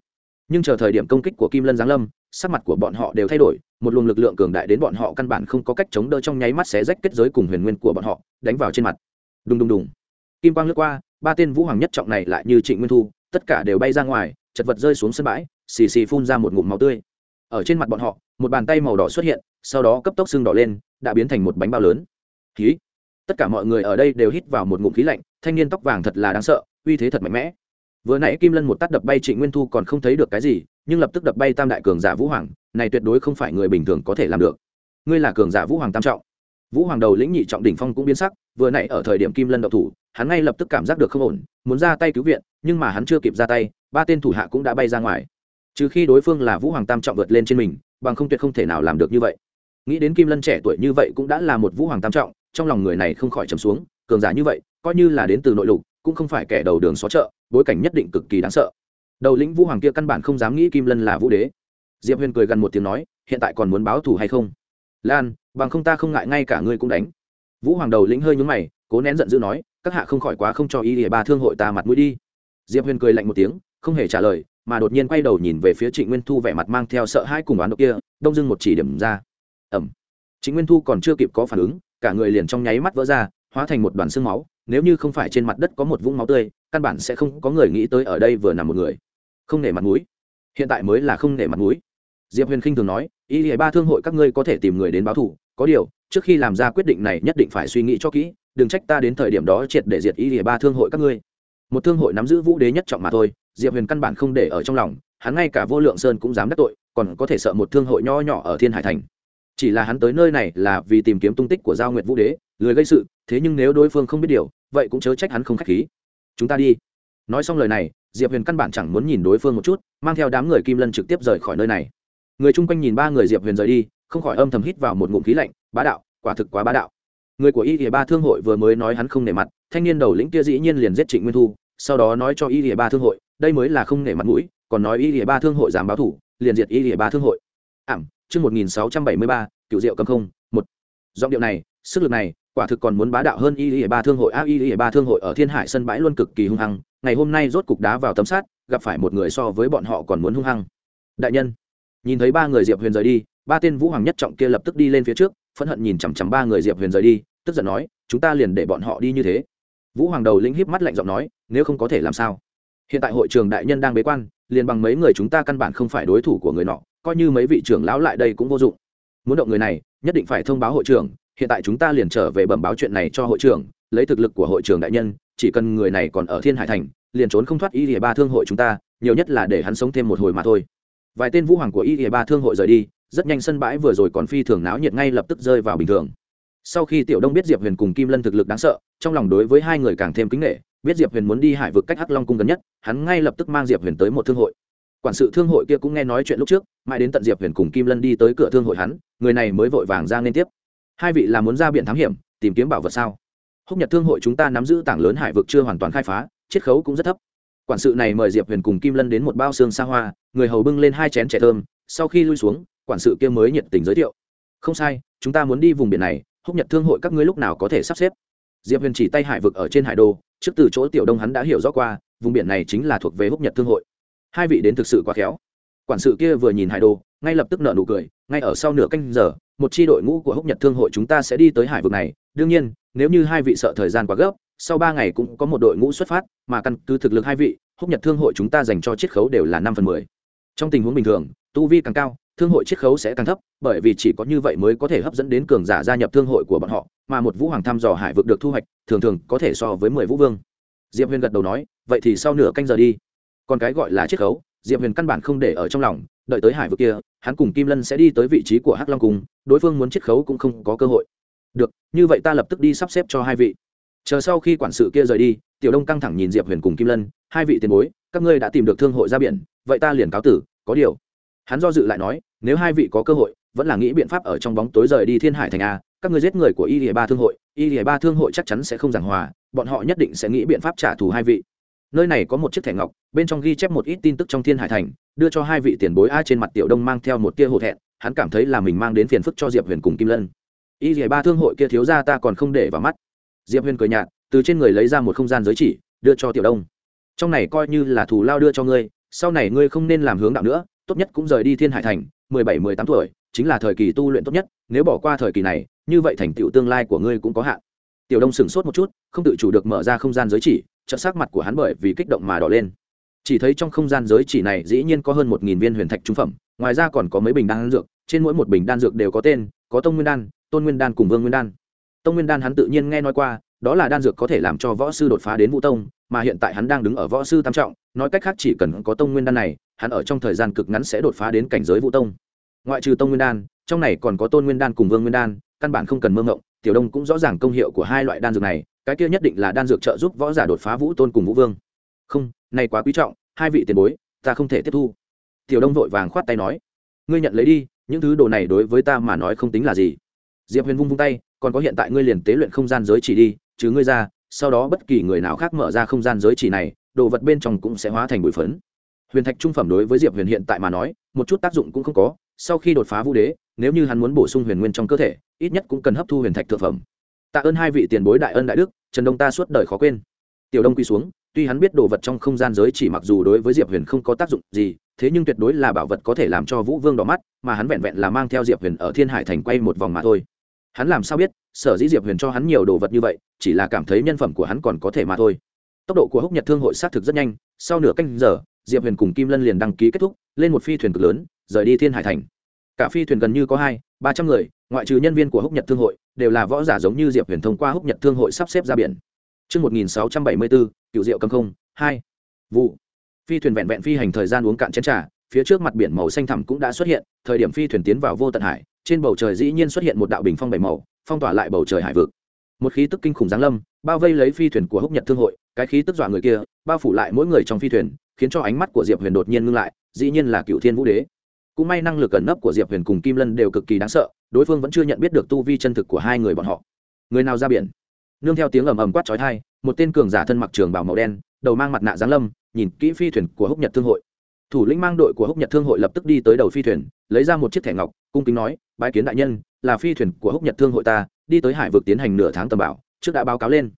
Nhưng chờ thời điểm công kích của kim lân giáng lâm, sắc mặt của bọn họ đều thay đổi, một luồng lực lượng cường đại đến bọn họ căn bản không có cách chống đỡ trong nháy mắt xé rách kết giới cùng huyền nguyên của bọn họ, đánh vào trên mặt. Đùng đùng đùng. Kim quang lướt qua, ba tên vũ hoàng nhất trọng này lại như trịnh nguyên thu, tất cả đều bay ra ngoài, chật vật rơi xuống sân bãi, xì xì phun ra một ngụm máu tươi. Ở trên mặt bọn họ, một bàn tay màu đỏ xuất hiện, sau đó cấp tốc xương đỏ lên, đã biến thành một bánh bao lớn. Khí tất cả mọi người ở đây đều hít vào một ngụm khí lạnh, thanh niên tóc vàng thật là đáng sợ, uy thế thật mạnh mẽ. Vừa nãy kim lân một tát đập bay trịnh nguyên thu còn không thấy được cái gì, nhưng lập tức đập bay tam đại cường giả vũ hoàng, này tuyệt đối không phải người bình thường có thể làm được. Ngươi là cường giả vũ hoàng tam trọng. Vũ hoàng đầu lĩnh nhị trọng đỉnh phong cũng biến sắc, vừa nãy ở thời điểm kim lân đậu thủ, hắn ngay lập tức cảm giác được không ổn, muốn ra tay cứu viện, nhưng mà hắn chưa kịp ra tay, ba tên thủ hạ cũng đã bay ra ngoài. Trừ khi đối phương là vũ hoàng tam trọng vượt lên trên mình, bằng không tuyệt không thể nào làm được như vậy. Nghĩ đến kim lân trẻ tuổi như vậy cũng đã là một vũ hoàng tam trọng trong lòng người này không khỏi trầm xuống, cường giả như vậy, coi như là đến từ nội lục, cũng không phải kẻ đầu đường xó chợ, bối cảnh nhất định cực kỳ đáng sợ. Đầu lĩnh vũ hoàng kia căn bản không dám nghĩ kim lân là vũ đế. Diệp huyền cười gần một tiếng nói, hiện tại còn muốn báo thù hay không? Lan, bằng không ta không ngại, ngay cả ngươi cũng đánh. Vũ hoàng đầu lĩnh hơi nhúng mày, cố nén giận dữ nói, các hạ không khỏi quá không cho ý địa ba thương hội ta mặt mũi đi. Diệp huyền cười lạnh một tiếng, không hề trả lời, mà đột nhiên quay đầu nhìn về phía trịnh nguyên thu vẻ mặt mang theo sợ hãi cùng oán độc kia, đông dưng một chỉ điểm ra. Ẩm trịnh nguyên thu còn chưa kịp có phản ứng cả người liền trong nháy mắt vỡ ra, hóa thành một đoàn xương máu. Nếu như không phải trên mặt đất có một vũng máu tươi, căn bản sẽ không có người nghĩ tới ở đây vừa nằm một người. Không nể mặt mũi. Hiện tại mới là không nể mặt mũi. Diệp huyền khinh thường nói, y hệ ba thương hội các ngươi có thể tìm người đến báo thù. có điều, trước khi làm ra quyết định này nhất định phải suy nghĩ cho kỹ, đừng trách ta đến thời điểm đó triệt để diệt y hệ ba thương hội các ngươi. Một thương hội nắm giữ vũ đế nhất trọng mà thôi, diệp huyền căn bản không để ở trong lòng, hắn ngay cả vô lượng sơn cũng dám đắc tội, còn có thể sợ một thương hội nho nhỏ ở thiên hải thành chỉ là hắn tới nơi này là vì tìm kiếm tung tích của giao nguyệt vũ đế, lười gây sự, thế nhưng nếu đối phương không biết điều, vậy cũng chớ trách hắn không k h á c h khí. Chúng ta đi. Nói xong lời này, diệp huyền căn bản chẳng muốn nhìn đối phương một chút, mang theo đám người kim lân trực tiếp rời khỏi nơi này. Người chung quanh nhìn ba người diệp huyền rời đi, không khỏi âm thầm hít vào một ngụm khí lạnh, bá đạo, quả thực quá bá đạo. Người của y thì ba thương hội vừa mới nói hắn không nể mặt, thanh niên đầu lĩnh kia dĩ nhiên liền giết trịnh nguyên thu, sau đó nói cho y thì ba thương hội, đây mới là không nể mặt mũi, còn nói y thì ba thương hội dám báo thủ, liền diệt y thì ba thương hội. Ảm chương một nghìn sáu trăm bảy mươi ba, cựu diệu cầm không, một. Giọng điệu này, sức lực này, quả thực còn muốn bá đạo hơn y y ba thương hội. A, y y ba thương hội ở thiên hải sân bãi luôn cực kỳ hung hăng. Ngày hôm nay rốt cục đá vào tấm sát gặp phải một người so với bọn họ còn muốn hung hăng. Đại nhân, nhìn thấy ba người diệp huyền rời đi, ba tên vũ hoàng nhất trọng kia lập tức đi lên phía trước, phẫn hận nhìn chằm chằm ba người diệp huyền rời đi, tức giận nói, chúng ta liền để bọn họ đi như thế. Vũ hoàng đầu lĩnh híp mắt lạnh giọng nói, nếu không có thể làm sao? Hiện tại hội trường đại nhân đang bế quan, liền bằng mấy người chúng ta căn bản không phải đối thủ của người nọ coi như mấy vị trưởng lão lại đây cũng vô dụng. Muốn động người này, nhất định phải thông báo hội trưởng, hiện tại chúng ta liền trở về bẩm báo chuyện này cho hội trưởng, lấy thực lực của hội trưởng đại nhân, chỉ cần người này còn ở thiên hải thành, liền trốn không thoát y địa ba thương hội chúng ta, nhiều nhất là để hắn sống thêm một hồi mà thôi. Vài tên vũ hoàng của y địa ba thương hội rời đi, rất nhanh sân bãi vừa rồi còn phi thường náo nhiệt ngay lập tức rơi vào bình thường. Sau khi tiểu đông biết diệp huyền cùng kim lân thực lực đáng sợ, trong lòng đối với hai người càng thêm kính nghệ biết diệp huyền muốn đi hải vực cách hắc long cung gần nhất, hắn ngay lập tức mang diệp huyền tới một thương hội quản sự thương hội kia cũng nghe nói chuyện lúc trước, mãi đến tận diệp huyền cùng kim lân đi tới cửa thương hội hắn, người này mới vội vàng ra liên tiếp. Hai vị là muốn ra biển thám hiểm, tìm kiếm bảo vật sao? Húc nhật thương hội chúng ta nắm giữ tảng lớn hải vực chưa hoàn toàn khai phá, chiết khấu cũng rất thấp. Quản sự này mời diệp huyền cùng kim lân đến một bao xương xa hoa, người hầu bưng lên hai chén trẻ thơm, sau khi lui xuống, quản sự kia mới nhiệt tình giới thiệu. Không sai, chúng ta muốn đi vùng biển này, húc nhật thương hội các ngươi lúc nào có thể sắp xếp? Diệp huyền chỉ tay hải vực ở trên hải đô, trước từ chỗ tiểu đông hắn đã hiểu rõ qua, vùng biển này chính là thuộc về húc nhật thương hội hai vị đến thực sự quá khéo. Quản sự kia vừa nhìn hải đồ, ngay lập tức nợ nụ cười, ngay ở sau nửa canh giờ, một chi đội ngũ của húc nhật thương hội chúng ta sẽ đi tới hải vực này. Đương nhiên, nếu như hai vị sợ thời gian quá gấp, sau ba ngày cũng có một đội ngũ xuất phát, mà căn cứ thực lực hai vị, húc nhật thương hội chúng ta dành cho chiết khấu đều là năm phần mười. Trong tình huống bình thường, tu vi càng cao, thương hội chiết khấu sẽ càng thấp, bởi vì chỉ có như vậy mới có thể hấp dẫn đến cường giả gia nhập thương hội của bọn họ, mà một vũ hoàng thăm dò hải vực được thu hoạch, thường thường có thể so với mười vũ vương. Diệp huyền gật đầu nói, vậy thì sau nửa canh giờ đi còn cái gọi là chiết khấu, diệp huyền căn bản không để ở trong lòng, đợi tới hải vực kia, hắn cùng kim lân sẽ đi tới vị trí của hắc long cung, đối phương muốn chiết khấu cũng không có cơ hội. Được, như vậy ta lập tức đi sắp xếp cho hai vị. Chờ sau khi quản sự kia rời đi, tiểu đông căng thẳng nhìn diệp huyền cùng kim lân, hai vị tiền bối, các ngươi đã tìm được thương hội ra biển, vậy ta liền cáo tử, có điều. Hắn do dự lại nói, nếu hai vị có cơ hội, vẫn là nghĩ biện pháp ở trong bóng tối rời đi thiên hải thành a, các ngươi giết người của y lìa ba thương hội, y lìa ba thương hội chắc chắn sẽ không giảng hòa, bọn họ nhất định sẽ nghĩ biện pháp trả thù hai vị nơi này có một chiếc thẻ ngọc, bên trong ghi chép một ít tin tức trong thiên hải thành, đưa cho hai vị tiền bối a trên mặt tiểu đông mang theo một tia hổ thẹn, hắn cảm thấy là mình mang đến phiền phức cho diệp huyền cùng kim lân. Y dỉa ba thương hội kia thiếu ra ta còn không để vào mắt. Diệp huyền cười nhạt, từ trên người lấy ra một không gian giới chỉ, đưa cho tiểu đông. Trong này coi như là thù lao đưa cho ngươi, sau này ngươi không nên làm hướng đạo nữa, tốt nhất cũng rời đi thiên hải thành, mười bảy, mười tám tuổi, chính là thời kỳ tu luyện tốt nhất, nếu bỏ qua thời kỳ này, như vậy thành tựu tương lai của ngươi cũng có hạn. Tiểu đông sửng sốt một chút, không tự chủ được mở ra không gian giới chỉ chợt sắc mặt của hắn bởi vì kích động mà đỏ lên. Chỉ thấy trong không gian giới chỉ này dĩ nhiên có hơn một nghìn viên huyền thạch trung phẩm, ngoài ra còn có mấy bình đan dược, trên mỗi một bình đan dược đều có tên, có tông nguyên đan, tôn nguyên đan cùng vương nguyên đan. Tông nguyên đan hắn tự nhiên nghe nói qua, đó là đan dược có thể làm cho võ sư đột phá đến vũ tông, mà hiện tại hắn đang đứng ở võ sư tam trọng, nói cách khác chỉ cần có tông nguyên đan này, hắn ở trong thời gian cực ngắn sẽ đột phá đến cảnh giới vũ tông. Ngoại trừ tông nguyên đan, trong này còn có tôn nguyên đan cùng vương nguyên đan, căn bản không cần mơ ngộng, tiểu đông cũng rõ ràng công hiệu của hai loại đan dược này cái kia nhất định là đan dược trợ giúp võ giả đột phá vũ tôn cùng vũ vương. Không, này quá quý trọng, hai vị tiền bối, ta không thể tiếp thu. Tiểu đông vội vàng khoát tay nói, ngươi nhận lấy đi, những thứ đồ này đối với ta mà nói không tính là gì. Diệp huyền vung vung tay, còn có hiện tại ngươi liền tế luyện không gian giới chỉ đi chứ ngươi ra, sau đó bất kỳ người nào khác mở ra không gian giới chỉ này, đồ vật bên trong cũng sẽ hóa thành bụi phấn. Huyền thạch trung phẩm đối với diệp huyền hiện tại mà nói, một chút tác dụng cũng không có, sau khi đột phá vũ đế, nếu như hắn muốn bổ sung huyền nguyên trong cơ thể, ít nhất cũng cần hấp thu huyền thạch thượng phẩm tạ ơn hai vị tiền bối đại ân đại đức, trần đông ta suốt đời khó quên. Tiểu đông quy xuống, tuy hắn biết đồ vật trong không gian giới chỉ mặc dù đối với diệp huyền không có tác dụng gì, thế nhưng tuyệt đối là bảo vật có thể làm cho vũ vương đỏ mắt, mà hắn vẹn vẹn là mang theo diệp huyền ở thiên hải thành quay một vòng mà thôi. Hắn làm sao biết, sở dĩ diệp huyền cho hắn nhiều đồ vật như vậy, chỉ là cảm thấy nhân phẩm của hắn còn có thể mà thôi. Tốc độ của húc nhật thương hội xác thực rất nhanh, sau nửa canh giờ, diệp huyền cùng kim lân liền đăng ký kết thúc, lên một phi thuyền cực lớn, rời đi thiên hải thành. Cả phi thuyền gần như có hai, ba trăm người ngoại trừ nhân viên của húc nhật thương hội đều là võ giả giống như diệp huyền thông qua húc nhật thương hội sắp xếp ra biển Trước 1674, cựu diệu cầm không, hai. Vụ. Phi thuyền vẹn vẹn phi hành thời gian uống cạn chén trà, phía trước mặt biển màu xanh thẳm cũng đã xuất hiện, thời điểm phi thuyền tiến vào vô tận hải, trên bầu trời dĩ nhiên xuất hiện một đạo bình phong bảy màu, phong tỏa lại bầu trời hải vực. Một khí tức kinh khủng giáng lâm, bao vây lấy phi thuyền của Húc Nhật Thương hội, cái khí tức dọa người kia, bao phủ lại mỗi người trong phi thuyền, khiến cho ánh mắt của Diệp Huyền đột nhiên ngưng lại, dĩ nhiên là Cựu Thiên Vũ Đế. Cũng may năng lực ẩn nấp của Diệp Huyền cùng Kim Lân đều cực kỳ đáng sợ, đối phương vẫn chưa nhận biết được tu vi chân thực của hai người bọn họ. Người nào ra biển? Nương theo tiếng ầm ầm quát chói tai, một tên cường giả thân mặc trường bào màu đen, đầu mang mặt nạ giáng lâm, nhìn kỹ phi thuyền của Húc Nhật Thương hội. Thủ lĩnh mang đội của Húc Nhật Thương hội lập tức đi tới đầu phi thuyền, lấy ra một chiếc thẻ ngọc, cung kính nói: "Bái kiến đại nhân, là phi thuyền của Húc Nhật Thương hội ta, đi tới hải vực tiến hành nửa tháng tầm bảo, trước đã báo cáo lên."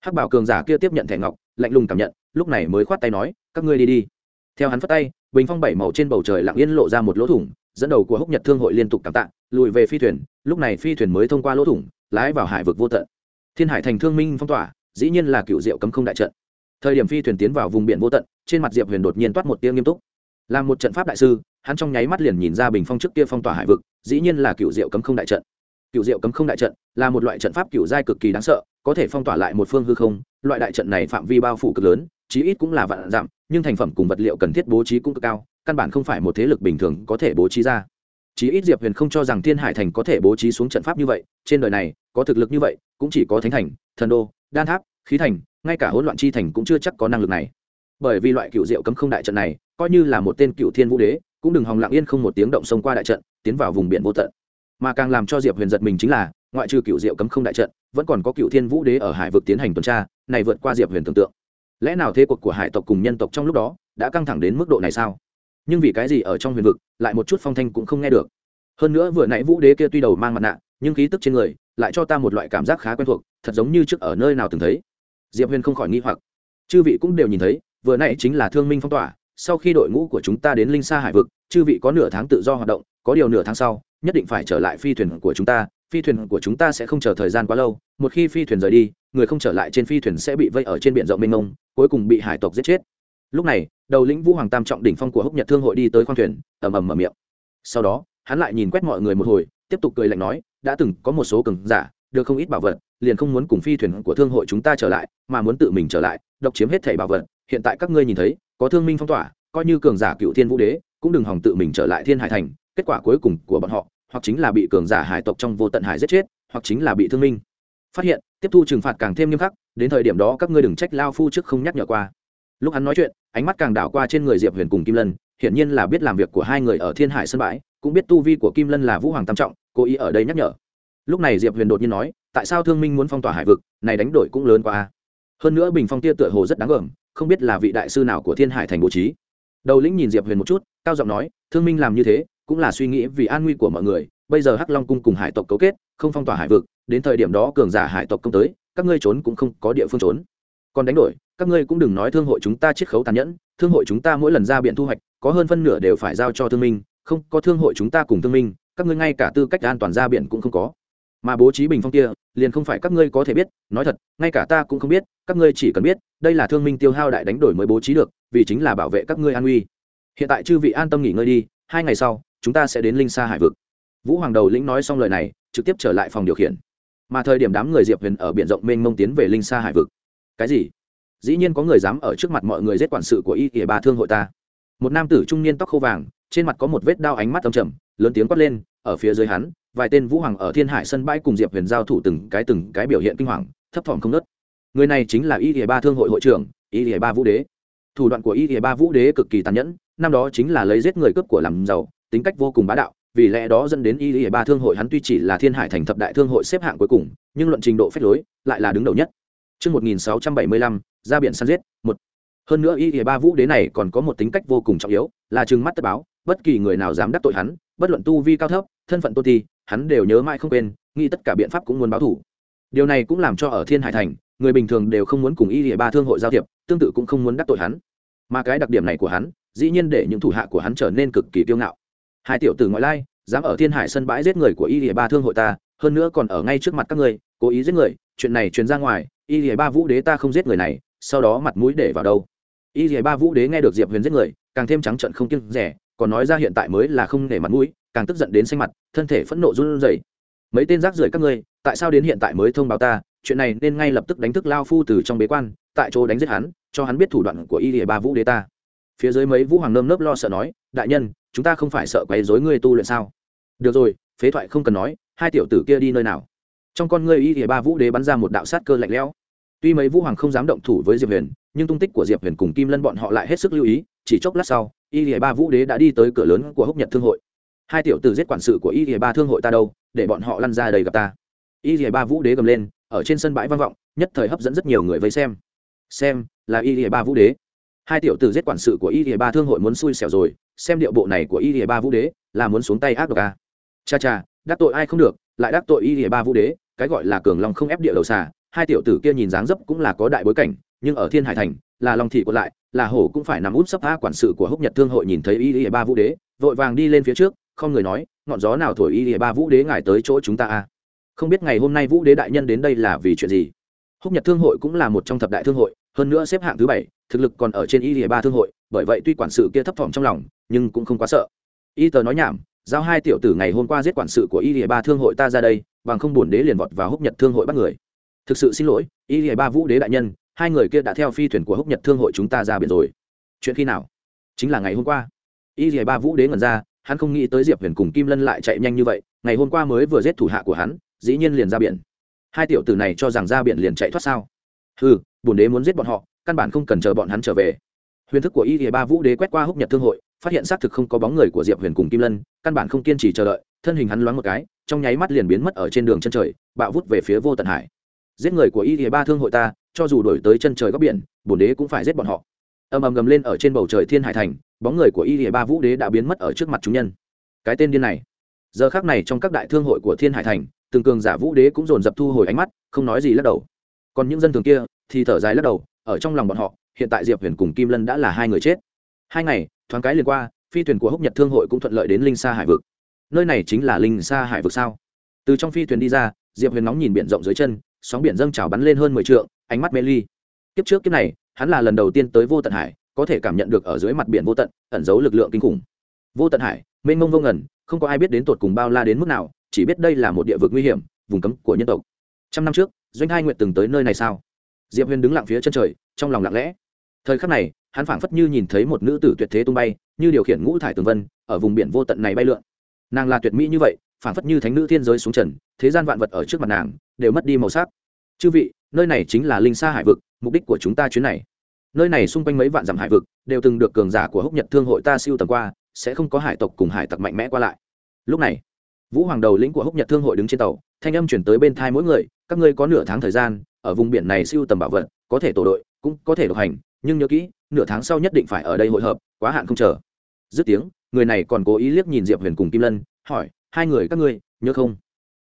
Hắc bảo cường giả kia tiếp nhận thẻ ngọc, lạnh lùng cảm nhận, lúc này mới khoát tay nói: "Các ngươi đi đi." Theo hắn phát tay, bình phong bảy màu trên bầu trời lặng yên lộ ra một lỗ thủng, dẫn đầu của Húc Nhật Thương hội liên tục cảm tạ, lùi về phi thuyền, lúc này phi thuyền mới thông qua lỗ thủng, lái vào hải vực vô tận. Thiên Hải thành thương minh phong tỏa, dĩ nhiên là cựu diệu cấm không đại trận. Thời điểm phi thuyền tiến vào vùng biển vô tận trên mặt diệp huyền đột nhiên toát một tiếng nghiêm túc. Là một trận pháp đại sư hắn trong nháy mắt liền nhìn ra bình phong trước kia phong tỏa hải vực dĩ nhiên là cựu diệu cấm không đại trận. Cựu diệu cấm không đại trận là một loại trận pháp cựu giai cực kỳ đáng sợ có thể phong tỏa lại một phương hư không, loại đại trận này phạm vi bao phủ cực lớn, chí ít cũng là vạn dặm, nhưng thành phẩm cùng vật liệu cần thiết bố trí cũng cực cao, căn bản không phải một thế lực bình thường có thể bố trí ra. Chí ít diệp huyền không cho rằng thiên hải thành có thể bố trí xuống trận pháp như vậy, trên đời này, có thực lực như vậy, cũng chỉ có thánh thành, thần đô, đan tháp, khí thành, ngay cả hỗn loạn chi thành cũng chưa chắc có năng lực này. Bởi vì loại cựu diệu cấm không đại trận này, coi như là một tên cựu thiên vũ đế, cũng đừng hòng lặng yên không một tiếng động xông qua đại trận, tiến vào vùng biển vô tận. Mà càng làm cho diệp huyền giật mình chính là ngoại trừ cựu diệu cấm không đại trận, vẫn còn có cựu thiên vũ đế ở hải vực tiến hành tuần tra, này vượt qua diệp huyền tưởng tượng. Lẽ nào thế cuộc của hải tộc cùng nhân tộc trong lúc đó đã căng thẳng đến mức độ này sao? Nhưng vì cái gì ở trong huyền vực, lại một chút phong thanh cũng không nghe được? Hơn nữa vừa nãy vũ đế kia tuy đầu mang mặt nạ, nhưng khí tức trên người lại cho ta một loại cảm giác khá quen thuộc, thật giống như trước ở nơi nào từng thấy. Diệp huyền không khỏi nghi hoặc. Chư vị cũng đều nhìn thấy, vừa nãy chính là thương minh phong tỏa, sau khi đội ngũ của chúng ta đến linh sa hải vực, chư vị có nửa tháng tự do hoạt động, có điều nửa tháng sau, nhất định phải trở lại phi thuyền của chúng ta phi thuyền của chúng ta sẽ không chờ thời gian quá lâu, một khi phi thuyền rời đi, người không trở lại trên phi thuyền sẽ bị vây ở trên biển rộng mênh mông, cuối cùng bị hải tộc giết chết. Lúc này, đầu lĩnh vũ hoàng tam trọng đỉnh phong của húc nhật thương hội đi tới khoang thuyền, ầm ầm mở miệng. Sau đó, hắn lại nhìn quét mọi người một hồi, tiếp tục cười lạnh nói, đã từng có một số cường giả, được không ít bảo vật, liền không muốn cùng phi thuyền của thương hội chúng ta trở lại, mà muốn tự mình trở lại, độc chiếm hết thẻ bảo vật. Hiện tại các ngươi nhìn thấy, có thương minh phong tỏa, coi như cường giả cựu thiên vũ đế, cũng đừng hòng tự mình trở lại thiên hải thành, kết quả cuối cùng của bọn họ hoặc chính là bị cường giả hải tộc trong vô tận hải giết chết, hoặc chính là bị thương minh. Phát hiện, tiếp thu trừng phạt càng thêm nghiêm khắc, đến thời điểm đó các ngươi đừng trách lao phu trước không nhắc nhở qua. Lúc hắn nói chuyện, ánh mắt càng đảo qua trên người diệp huyền cùng kim lân, hiển nhiên là biết làm việc của hai người ở thiên hải sân bãi, cũng biết tu vi của kim lân là vũ hoàng tam trọng, cố ý ở đây nhắc nhở. Lúc này diệp huyền đột nhiên nói, tại sao thương minh muốn phong tỏa hải vực, này đánh đổi cũng lớn quá hơn nữa bình phong tia tựa hồ rất đáng gờm không biết là vị đại sư nào của thiên hải thành bố trí. Đầu lĩnh nhìn diệp huyền một chút, cao giọng nói, thương minh làm như thế cũng là suy nghĩ vì an nguy của mọi người, bây giờ hắc long cung cùng hải tộc cấu kết, không phong tỏa hải vực, đến thời điểm đó cường giả hải tộc công tới, các ngươi trốn cũng không có địa phương trốn. Còn đánh đổi, các ngươi cũng đừng nói thương hội chúng ta chiết khấu tàn nhẫn, thương hội chúng ta mỗi lần ra biện thu hoạch, có hơn phân nửa đều phải giao cho thương minh, không có thương hội chúng ta cùng thương minh, các ngươi ngay cả tư cách an toàn ra biển cũng không có. Mà bố trí bình phong kia, liền không phải các ngươi có thể biết, nói thật, ngay cả ta cũng không biết, các ngươi chỉ cần biết, đây là thương minh tiêu hao đại đánh đổi mới bố trí được, vì chính là bảo vệ các ngươi an uy hiện tại chư vị an tâm nghỉ ngơi đi hai ngày sau, chúng ta sẽ đến linh sa hải vực. Vũ hoàng đầu lĩnh nói xong lời này, trực tiếp trở lại phòng điều khiển. Mà thời điểm đám người diệp huyền ở b i ể n rộng mênh mông tiến về linh sa hải vực. Cái gì? Dĩ nhiên có người dám ở trước mặt mọi người giết quản sự của y ỉa ba thương hội ta. Một nam tử trung niên tóc khô vàng, trên mặt có một vết đao ánh mắt âm trầm, lớn tiếng quát lên, ở phía dưới hắn, vài tên vũ hoàng ở thiên hải sân bãi cùng diệp huyền giao thủ từng cái từng cái biểu hiện kinh hoàng, thấp thỏm không nớt. Người này chính là y địa ba thương hội hội trưởng, y địa ba vũ đế. Thủ đoạn của y địa ba vũ đế cực kỳ tàn nhẫn năm đó chính là lấy giết người cướp của làm giàu tính cách vô cùng bá đạo vì lẽ đó dẫn đến y địa ba thương hội hắn tuy chỉ là thiên hải thành thập đại thương hội xếp hạng cuối cùng nhưng luận trình độ phép lối lại là đứng đầu nhất Trước 1675, ra biển săn giết, một. Hơn nữa y địa ba vũ đế này còn có một tính cách vô cùng trọng yếu, là trừng mắt tất báo, bất kỳ người nào dám đắc tội hắn, bất luận tu vi cao thấp, thân phận tôn ti, hắn đều nhớ mãi không quên, nghĩ tất cả biện pháp cũng muốn báo thủ. Điều này cũng làm cho ở Thiên Hải thành, người bình thường đều không muốn cùng y địa ba thương hội giao thiệp, tương tự cũng không muốn đắc tội hắn. Mà cái đặc điểm này của hắn, dĩ nhiên để những thủ hạ của hắn trở nên cực kỳ kiêu ngạo. Hai tiểu tử ngoại lai, dám ở Thiên Hải sân bãi giết người của y địa ba thương hội ta, hơn nữa còn ở ngay trước mặt các ngươi, cố ý giết người, chuyện này truyền ra ngoài, y địa ba vũ đế ta không giết người này, sau đó mặt mũi để vào đâu? Y địa ba vũ đế nghe được Diệp Huyền giết người, càng thêm trắng trợn không kiêng rẻ, còn nói ra hiện tại mới là không để mặt mũi càng tức giận đến xanh mặt thân thể phẫn nộ run rẩy mấy tên rác rưởi các ngươi tại sao đến hiện tại mới thông báo ta chuyện này nên ngay lập tức đánh thức lao phu từ trong bế quan tại chỗ đánh giết hắn cho hắn biết thủ đoạn của y địa ba vũ đế ta phía dưới mấy vũ hoàng nơm nớp lo sợ nói, đại nhân, chúng ta không phải sợ quấy rối ngươi tu luyện sao? Được rồi, phế thoại không cần nói, hai tiểu tử kia đi nơi nào? Trong con ngươi y thì ba vũ đế bắn ra một đạo sát cơ lạnh lẽo. Tuy mấy vũ hoàng không dám động thủ với diệp huyền, nhưng tung tích của diệp huyền cùng kim lân bọn họ lại hết sức lưu ý, chỉ chốc lát sau, y thì ba vũ đế đã đi tới cửa lớn của húc nhật thương hội. Hai tiểu tử giết quản sự của y thì ba thương hội ta đâu, để bọn họ lăn ra đầy gặp ta. Y thì ba vũ đế gầm lên, ở trên sân bãi vang vọng, nhất thời hấp dẫn rất nhiều người vây xem. Xem, là y thì ba vũ đế hai tiểu tử giết quản sự của y thì ba thương hội muốn xui xẻo rồi, xem điệu bộ này của y thì ba vũ đế, là muốn xuống tay ác độc à. cha cha, đắc tội ai không được, lại đắc tội y thì ba vũ đế, cái gọi là cường long không ép địa đầu xà. Hai tiểu tử kia nhìn dáng dấp cũng là có đại bối cảnh, nhưng ở thiên hải thành, là long thị còn lại, là hổ cũng phải nằm út sấp a quản sự của húc nhật thương hội nhìn thấy y thì ba vũ đế, vội vàng đi lên phía trước, không người nói, ngọn gió nào thổi y thì ba vũ đế ngài tới chỗ chúng ta a không biết ngày hôm nay vũ đế đại nhân đến đây là vì chuyện gì? Húc nhật thương hội cũng là một trong thập đại thương hội hơn nữa xếp hạng thứ bảy, thực lực còn ở trên y lìa ba thương hội, bởi vậy tuy quản sự kia thấp thỏm trong lòng, nhưng cũng không quá sợ. Y tờ nói nhảm, giao hai tiểu tử ngày hôm qua giết quản sự của y lìa ba thương hội ta ra đây, bằng không buồn đế liền vọt vào húc nhật thương hội bắt người. Thực sự xin lỗi, y lìa ba vũ đế đại nhân, hai người kia đã theo phi thuyền của húc nhật thương hội chúng ta ra biển rồi. Chuyện khi nào? Chính là ngày hôm qua. Y lìa ba vũ đế ngẩn ra, hắn không nghĩ tới diệp huyền cùng kim lân lại chạy nhanh như vậy, ngày hôm qua mới vừa giết thủ hạ của hắn, dĩ nhiên liền ra biển. Hai tiểu tử này cho rằng ra biển liền chạy thoát sao? Ừ bổn đế muốn giết bọn họ, căn bản không cần chờ bọn hắn trở về. Huyền thức của y thì ba vũ đế quét qua húc nhật thương hội, phát hiện xác thực không có bóng người của diệp huyền cùng kim lân, căn bản không kiên trì chờ đợi, thân hình hắn loáng một cái, trong nháy mắt liền biến mất ở trên đường chân trời, bạo vút về phía vô tận hải. Giết người của y thì ba thương hội ta, cho dù đổi tới chân trời góc biển, bổn đế cũng phải giết bọn họ. Ầm ầm gầm lên ở trên bầu trời thiên hải thành, bóng người của y thì ba vũ đế đã biến mất ở trước mặt chúng nhân. Cái tên điên này. Giờ khác này trong các đại thương hội của thiên hải thành, từng cường giả vũ đế cũng dồn dập thu hồi ánh mắt, không nói gì lắc đầu. Còn những dân thường kia thì thở dài lắc đầu, ở trong lòng bọn họ, hiện tại diệp huyền cùng kim lân đã là hai người chết. Hai ngày, thoáng cái liền qua, phi thuyền của húc nhật thương hội cũng thuận lợi đến linh sa hải vực. Nơi này chính là linh sa hải vực sao? Từ trong phi thuyền đi ra, diệp huyền nóng nhìn biển rộng dưới chân, sóng biển dâng trào bắn lên hơn mười t ánh mắt mê ly. Kiếp trước kiếp này, hắn là lần đầu tiên tới vô tận hải, có thể cảm nhận được ở dưới mặt biển vô tận, ẩn giấu lực lượng kinh khủng. Vô tận hải, mênh mông vô ngẩn không có ai biết đến tột cùng bao la đến mức nào, chỉ biết đây là một địa vực nguy hiểm, vùng cấm của nhân tộc. Trăm năm trước, doanh hai nguyện từng tới nơi này sao? Diệp huyền đứng lặng phía chân trời, trong lòng lặng lẽ. Thời khắc này, hắn phảng phất như nhìn thấy một nữ tử tuyệt thế tung bay, như điều khiển ngũ thải tường vân, ở vùng biển vô tận này bay lượn. Nàng là tuyệt mỹ như vậy, phảng phất như thánh nữ thiên giới xuống trần, thế gian vạn vật ở trước mặt nàng, đều mất đi màu sắc. Chư vị, nơi này chính là linh sa hải vực, mục đích của chúng ta chuyến này. Nơi này xung quanh mấy vạn dặm hải vực, đều từng được cường giả của húc nhật thương hội ta siêu tầm qua, sẽ không có hải tộc cùng hải tặc mạnh mẽ qua lại. Lúc này, vũ hoàng đầu lĩnh của húc nhật thương hội đứng trên tàu thanh âm chuyển tới bên thai mỗi người, các ngươi có nửa tháng thời gian, ở vùng biển này siêu tầm bảo vật, có thể tổ đội, cũng có thể độc hành, nhưng nhớ kỹ, nửa tháng sau nhất định phải ở đây hội hợp, quá hạn không chờ. Dứt tiếng, người này còn cố ý liếc nhìn diệp huyền cùng kim lân, hỏi, hai người các ngươi, nhớ không?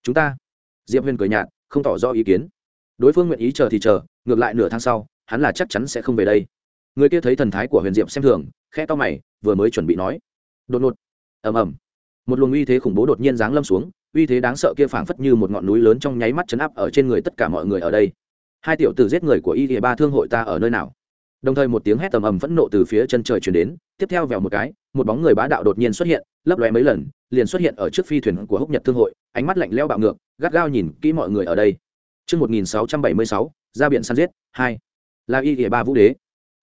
Chúng ta. Diệp huyền cười nhạt, không tỏ rõ ý kiến. Đối phương nguyện ý chờ thì chờ, ngược lại nửa tháng sau, hắn là chắc chắn sẽ không về đây. Người kia thấy thần thái của huyền diệp xem thường khe to mày, vừa mới chuẩn bị nói. Đột ngột. Ầm ầm. Một luồng uy thế khủng bố đột nhiên giáng lâm xuống uy thế đáng sợ kia phảng phất như một ngọn núi lớn trong nháy mắt chấn áp ở trên người tất cả mọi người ở đây hai tiểu tử giết người của y địa ba thương hội ta ở nơi nào đồng thời một tiếng hét tầm ầm phẫn nộ từ phía chân trời chuyển đến tiếp theo vèo một cái một bóng người bá đạo đột nhiên xuất hiện lấp lóe mấy lần liền xuất hiện ở trước phi thuyền của húc nhật thương hội ánh mắt lạnh lẽo bạo ngược gắt gao nhìn kỹ mọi người ở đây Trước 1676, ra biển săn giết, 2. Là Y Lìa Ba Vũ Đế.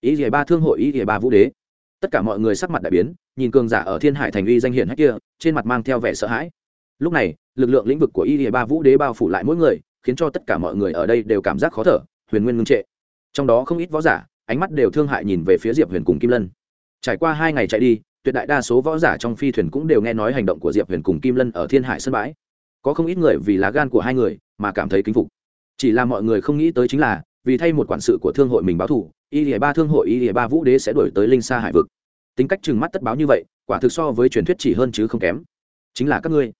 Y Lìa Ba Thương hội Y Lìa Ba Vũ Đế. tất cả mọi người sắc mặt đại biến nhìn cường giả ở thiên hải thành uy danh hiển hách kia trên mặt mang theo vẻ sợ hãi lúc này, lực lượng lĩnh vực của y ba vũ đế bao phủ lại mỗi người, khiến cho tất cả mọi người ở đây đều cảm giác khó thở, huyền nguyên ngưng trệ. Trong đó không ít võ giả, ánh mắt đều thương hại nhìn về phía diệp huyền cùng kim lân. Trải qua hai ngày chạy đi, tuyệt đại đa số võ giả trong phi thuyền cũng đều nghe nói hành động của diệp huyền cùng kim lân ở thiên hải sân bãi. Có không ít người vì lá gan của hai người mà cảm thấy kính phục. Chỉ là mọi người không nghĩ tới chính là, vì thay một quản sự của thương hội mình báo thù, y lìa ba thương hội y lìa ba vũ đế sẽ đổi tới linh sa hải vực. Tính cách chừng mắt tất báo như vậy, quả thực so với truyền thuyết chỉ hơn chứ không kém. Chính là các ngươi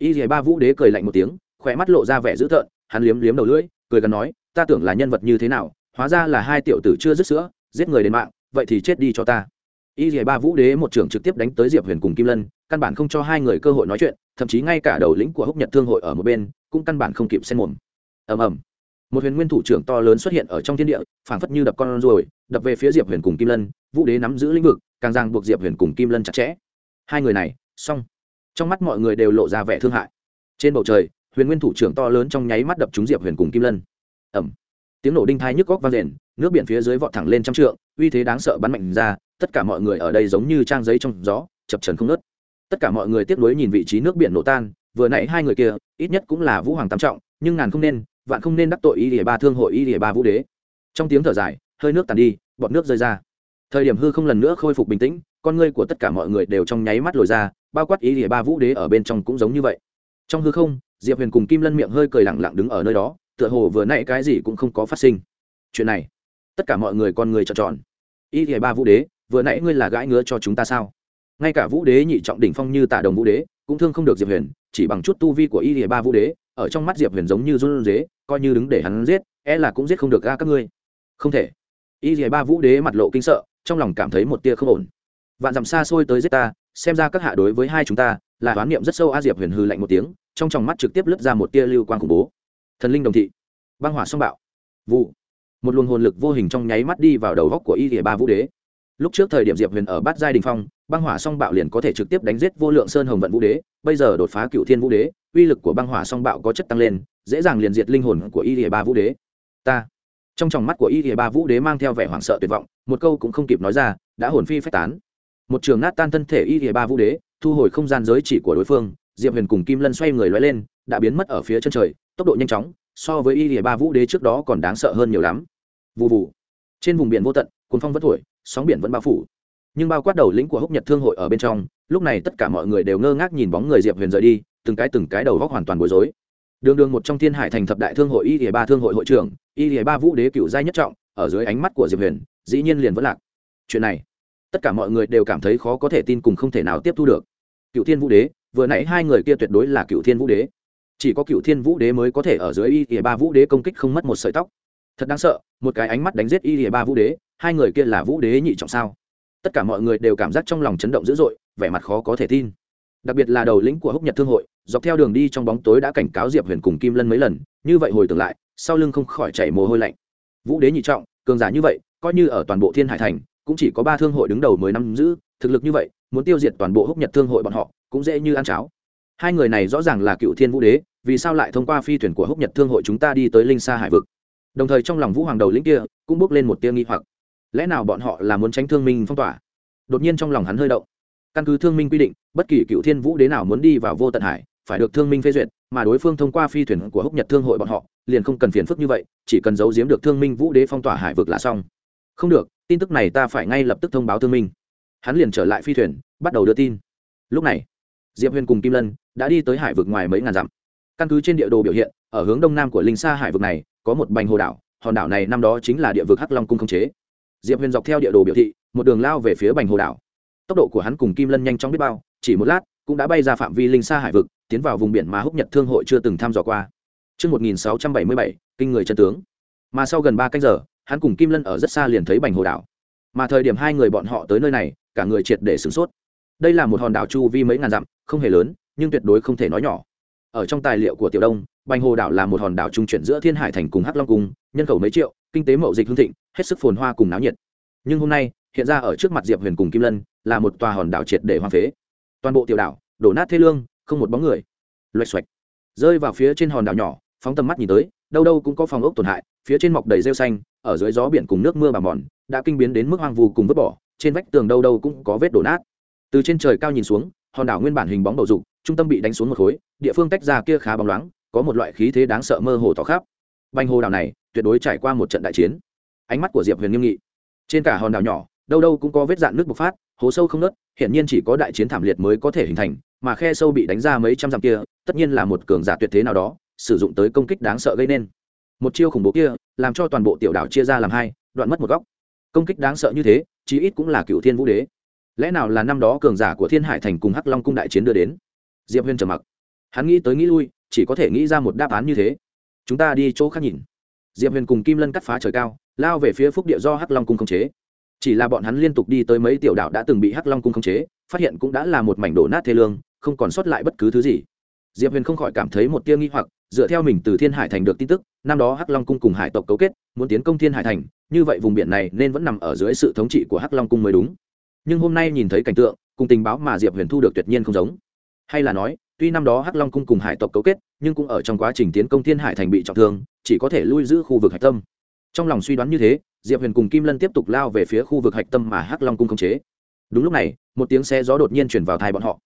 y lìa ba vũ đế cười lạnh một tiếng khỏe mắt lộ ra vẻ dữ tợn, hắn liếm liếm đầu lưỡi, cười gần nói, ta tưởng là nhân vật như thế nào, hóa ra là hai tiểu tử chưa dứt sữa, giết người đến mạng, vậy thì chết đi cho ta. Y dì ba vũ đế một trưởng trực tiếp đánh tới diệp huyền cùng kim lân, căn bản không cho hai người cơ hội nói chuyện, thậm chí ngay cả đầu lĩnh của húc nhật thương hội ở một bên, cũng căn bản không kịp xen mồm. Ầm ầm. Một huyền nguyên thủ trưởng to lớn xuất hiện ở trong thiên địa, phảng phất như đập con rồi đập về phía diệp huyền cùng kim lân, vũ đế nắm giữ lĩnh vực, càng ràng buộc diệp huyền cùng kim lân chặt chẽ. Hai người này, xong trong mắt mọi người đều lộ ra vẻ thương hại. Trên bầu trời, huyền nguyên thủ trưởng to lớn trong nháy mắt đập trúng diệp huyền cùng kim lân. Ẩm tiếng nổ đinh thai nhức góc vang rền nước biển phía dưới vọt thẳng lên trăm trượng, uy thế đáng sợ bắn mạnh ra, tất cả mọi người ở đây giống như trang giấy trong gió, chập trần không nớt tất cả mọi người tiếp nối nhìn vị trí nước biển nổ tan, vừa nãy hai người kia, ít nhất cũng là vũ hoàng tam trọng, nhưng ngàn không nên, vạn không nên đắc tội y lìa ba thương hội y lìa ba vũ đế. Trong tiếng thở dài, hơi nước tàn đi, bọt nước rơi ra thời điểm hư không lần nữa khôi phục bình tĩnh, con ngươi của tất cả mọi người đều trong nháy mắt lồi ra, bao quát y địa ba vũ đế ở bên trong cũng giống như vậy. Trong hư không, diệp huyền cùng kim lân miệng hơi cười lẳng lặng đứng ở nơi đó, tựa hồ vừa nãy cái gì cũng không có phát sinh. Chuyện này, tất cả mọi người con người trợn tròn. Y địa ba vũ đế, vừa nãy ngươi là gãi ngứa cho chúng ta sao? Ngay cả vũ đế nhị trọng đỉnh phong như tạ đồng vũ đế, cũng thương không được diệp huyền, chỉ bằng chút tu vi của y địa ba vũ đế, ở trong mắt diệp huyền giống như run dế coi như đứng để hắn giết e là cũng giết không được ga các ngươi. Không thể. Y địa ba vũ đế mặt lộ kinh sợ trong lòng cảm thấy một tia không ổn. Vạn dặm xa xôi tới giết ta, xem ra các hạ đối với hai chúng ta là hoán niệm rất sâu, a diệp huyền hư lạnh một tiếng, trong tròng mắt trực tiếp lướt ra một tia lưu quang khủng bố. Thần linh đồng thị, băng hỏa song bạo. Vụ. Một luồng hồn lực vô hình trong nháy mắt đi vào đầu góc của y địa ba vũ đế. Lúc trước thời điểm diệp huyền ở bát giai đình phong, băng hỏa song bạo liền có thể trực tiếp đánh giết vô lượng sơn hồng vận vũ đế, bây giờ đột phá cựu thiên vũ đế, uy lực của băng hỏa song bạo có chất tăng lên, dễ dàng liền diệt linh hồn của y địa ba vũ đế. Ta. Trong tròng mắt của y địa ba vũ đế mang theo vẻ hoảng sợ tuyệt vọng một câu cũng không kịp nói ra, đã hồn phi phách tán. Một trường nát tan thân thể y thìa ba vũ đế, thu hồi không gian giới chỉ của đối phương, diệp huyền cùng kim lân xoay người loay lên, đã biến mất ở phía chân trời, tốc độ nhanh chóng, so với y thìa ba vũ đế trước đó còn đáng sợ hơn nhiều lắm. Vụ vụ trên vùng biển vô tận cuốn phong vẫn thổi, sóng biển vẫn bao phủ. Nhưng bao quát đầu lĩnh của húc nhật thương hội ở bên trong, lúc này tất cả mọi người đều ngơ ngác nhìn bóng người diệp huyền rời đi, từng cái từng cái đầu góc hoàn toàn bối rối. Đường đường một trong thiên hải thành thập đại thương hội y thìa ba thương hội hội trưởng, y thìa ba vũ đế cựu giai nhất trọng, ở dưới ánh mắt của diệp huyền dĩ nhiên liền vẫn lạc. Chuyện này, tất cả mọi người đều cảm thấy khó có thể tin cùng không thể nào tiếp thu được. Cựu thiên vũ đế, vừa nãy hai người kia tuyệt đối là cựu thiên vũ đế. Chỉ có cựu thiên vũ đế mới có thể ở dưới y ỉa ba vũ đế công kích không mất một sợi tóc. Thật đáng sợ, một cái ánh mắt đánh giết y ỉa ba vũ đế, hai người kia là vũ đế nhị trọng sao? Tất cả mọi người đều cảm giác trong lòng chấn động dữ dội, vẻ mặt khó có thể tin. Đặc biệt là đầu lĩnh của húc nhật thương hội, dọc theo đường đi trong bóng tối đã cảnh cáo diệp huyền cùng kim lân mấy lần, như vậy hồi tưởng lại, sau lưng không khỏi chảy mồ hôi lạnh. Vũ đế nhị trọng, cường giả như vậy coi như ở toàn bộ thiên hải thành, cũng chỉ có ba thương hội đứng đầu mười năm giữ, thực lực như vậy, muốn tiêu diệt toàn bộ húc nhật thương hội bọn họ, cũng dễ như ăn cháo. Hai người này rõ ràng là cựu thiên vũ đế, vì sao lại thông qua phi thuyền của húc nhật thương hội chúng ta đi tới linh sa hải vực? Đồng thời trong lòng vũ hoàng đầu lĩnh kia, cũng bước lên một tia nghi hoặc. Lẽ nào bọn họ là muốn tránh thương minh phong tỏa? Đột nhiên trong lòng hắn hơi động. Căn cứ thương minh quy định, bất kỳ cựu thiên vũ đế nào muốn đi vào vô tận hải, phải được thương minh phê duyệt, mà đối phương thông qua phi thuyền của húc nhật thương hội bọn họ, liền không cần phiền phức như vậy, chỉ cần giấu giếm được thương minh vũ đế phong tỏa hải vực là xong không được tin tức này ta phải ngay lập tức thông báo thương minh. Hắn liền trở lại phi thuyền bắt đầu đưa tin. Lúc này diệp huyền cùng kim lân đã đi tới hải vực ngoài mấy ngàn dặm. Căn cứ trên địa đồ biểu hiện ở hướng đông nam của linh sa hải vực này có một bành hồ đảo hòn đảo này năm đó chính là địa vực hắc long cung không chế. Diệp huyền dọc theo địa đồ biểu thị một đường lao về phía bành hồ đảo. Tốc độ của hắn cùng kim lân nhanh chóng biết bao chỉ một lát cũng đã bay ra phạm vi linh sa hải vực tiến vào vùng biển mà húc nhật thương hội chưa từng thăm dò qua. Trước 1677, kinh người chân tướng. Mà sau gần ba canh giờ, hắn cùng Kim Lân ở rất xa liền thấy Bành Hồ đảo. Mà thời điểm hai người bọn họ tới nơi này, cả người triệt để sửng sốt. Đây là một hòn đảo chu vi mấy ngàn dặm, không hề lớn, nhưng tuyệt đối không thể nói nhỏ. Ở trong tài liệu của Tiểu Đông, Bành Hồ đảo là một hòn đảo trung chuyển giữa Thiên Hải thành cùng Hắc Long cung, nhân khẩu mấy triệu, kinh tế mậu dịch hương thịnh, hết sức phồn hoa cùng náo nhiệt. Nhưng hôm nay, hiện ra ở trước mặt Diệp Huyền cùng Kim Lân, là một tòa hòn đảo triệt để hoang phế. Toàn bộ tiểu đảo, đổ nát thê lương, không một bóng người. Loạch xoạch. Rơi vào phía trên hòn đảo nhỏ, phóng tầm mắt nhìn tới, đâu đâu cũng có phòng ốc tổn hại, phía trên mọc đầy rêu xanh, ở dưới gió biển cùng nước mưa bà mòn, đã kinh biến đến mức hoang vu cùng vứt bỏ, trên vách tường đâu đâu cũng có vết đổ nát. Từ trên trời cao nhìn xuống hòn đảo nguyên bản hình bóng bầu dục trung tâm bị đánh xuống một khối địa phương tách ra kia khá bóng loáng có một loại khí thế đáng sợ mơ hồ tỏ khắp. Banh hồ đảo này tuyệt đối trải qua một trận đại chiến. Ánh mắt của diệp huyền nghiêm nghị. Trên cả hòn đảo nhỏ đâu đâu cũng có vết dạn nước bộc phát hố sâu không nớt hiện nhiên chỉ có đại chiến thảm liệt mới có thể hình thành mà khe sâu bị đánh ra mấy trăm dặm kia tất nhiên là một cường giả tuyệt thế nào đó sử dụng tới công kích đáng sợ gây nên một chiêu khủng bố kia, làm cho toàn bộ tiểu đảo chia ra làm hai, đoạn mất một góc. Công kích đáng sợ như thế, chí ít cũng là cựu thiên vũ đế. Lẽ nào là năm đó cường giả của thiên hải thành cùng hắc long cung đại chiến đưa đến? Diệp huyên trầm mặc. Hắn nghĩ tới nghĩ lui, chỉ có thể nghĩ ra một đáp án như thế. Chúng ta đi chỗ khác nhìn. Diệp huyền cùng kim lân cắt phá trời cao, lao về phía phúc địa do hắc long cung khống chế. Chỉ là bọn hắn liên tục đi tới mấy tiểu đảo đã từng bị hắc long cung khống chế, phát hiện cũng đã là một mảnh đổ nát thê lương, không còn sót lại bất cứ thứ gì. Diệp huyền không khỏi cảm thấy một tia nghi hoặc dựa theo mình từ thiên hải thành được tin tức, năm đó hắc long cung cùng hải tộc cấu kết, muốn tiến công thiên hải thành, như vậy vùng biển này nên vẫn nằm ở dưới sự thống trị của hắc long cung mới đúng. Nhưng hôm nay nhìn thấy cảnh tượng, cùng tình báo mà diệp huyền thu được tuyệt nhiên không giống. Hay là nói, tuy năm đó hắc long cung cùng hải tộc cấu kết, nhưng cũng ở trong quá trình tiến công thiên hải thành bị trọng thương, chỉ có thể lui giữ khu vực hạch tâm. Trong lòng suy đoán như thế, diệp huyền cùng kim lân tiếp tục lao về phía khu vực hạch tâm mà hắc long cung khống chế. Đúng lúc này, một tiếng xe gió đột nhiên chuyển vào thai bọn họ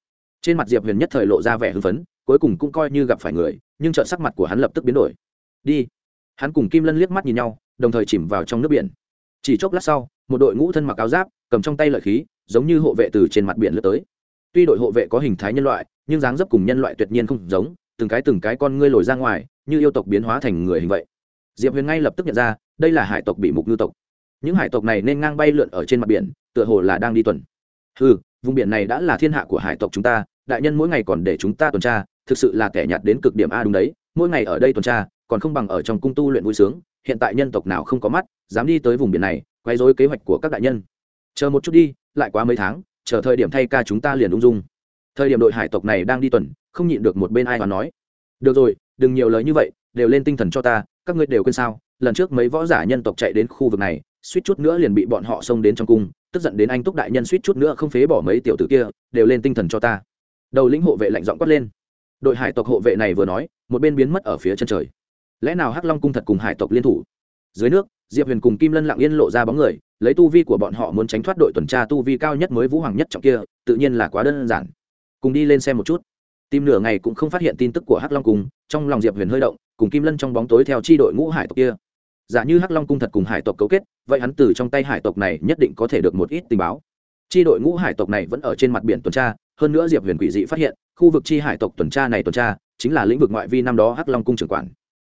trên mặt diệp huyền nhất thời lộ ra vẻ hưng phấn, cuối cùng cũng coi như gặp phải người, nhưng trợ sắc mặt của hắn lập tức biến đổi. Đi. Hắn cùng kim lân liếc mắt nhìn nhau, đồng thời chìm vào trong nước biển. Chỉ chốc lát sau, một đội ngũ thân mặc áo giáp, cầm trong tay lợi khí, giống như hộ vệ từ trên mặt biển lướt tới. Tuy đội hộ vệ có hình thái nhân loại, nhưng dáng dấp cùng nhân loại tuyệt nhiên không giống, từng cái từng cái con ngươi lồi ra ngoài, như yêu tộc biến hóa thành người hình vậy. Diệp huyền ngay lập tức nhận ra, đây là hải tộc bị mục ngư tộc. Những hải tộc này nên ngang bay lượn ở trên mặt biển, tựa hồ là đang đi tuần. Ừ vùng biển này đã là thiên hạ của hải tộc chúng ta đại nhân mỗi ngày còn để chúng ta tuần tra, thực sự là kẻ nhạt đến cực điểm a, đúng đấy, mỗi ngày ở đây tuần tra, còn không bằng ở trong cung tu luyện vui sướng, hiện tại nhân tộc nào không có mắt, dám đi tới vùng biển này quay dối kế hoạch của các đại nhân. Chờ một chút đi, lại quá mấy tháng, chờ thời điểm thay ca chúng ta liền ung dung. Thời điểm đội hải tộc này đang đi tuần, không nhịn được một bên ai mà nói. Được rồi, đừng nhiều lời như vậy, đều lên tinh thần cho ta, các ngươi đều quên sao, lần trước mấy võ giả nhân tộc chạy đến khu vực này, suýt chút nữa liền bị bọn họ xông đến trong cung, tức giận đến anh túc đại nhân suýt chút nữa không phế bỏ mấy tiểu tử kia, đều lên tinh thần cho ta đầu lĩnh hộ vệ lạnh giọng quát lên. Đội hải tộc hộ vệ này vừa nói, một bên biến mất ở phía chân trời. Lẽ nào hắc long cung thật cùng hải tộc liên thủ? Dưới nước, diệp huyền cùng kim lân lặng yên lộ ra bóng người, lấy tu vi của bọn họ muốn tránh thoát đội tuần tra tu vi cao nhất mới vũ hoàng nhất trọng kia, tự nhiên là quá đơn giản. Cùng đi lên xem một chút. Tìm nửa ngày cũng không phát hiện tin tức của hắc long cung, trong lòng diệp huyền hơi động, cùng kim lân trong bóng tối theo chi đội ngũ hải tộc kia. Giả như hắc long cung thật cùng hải tộc cấu kết, vậy hắn từ trong tay hải tộc này nhất định có thể được một ít tình báo. Chi đội ngũ hải tộc này vẫn ở trên mặt biển tuần tra hơn nữa diệp huyền quỷ dị phát hiện, khu vực chi hải tộc tuần tra này tuần tra, chính là lĩnh vực ngoại vi năm đó hắc long cung trưởng quản.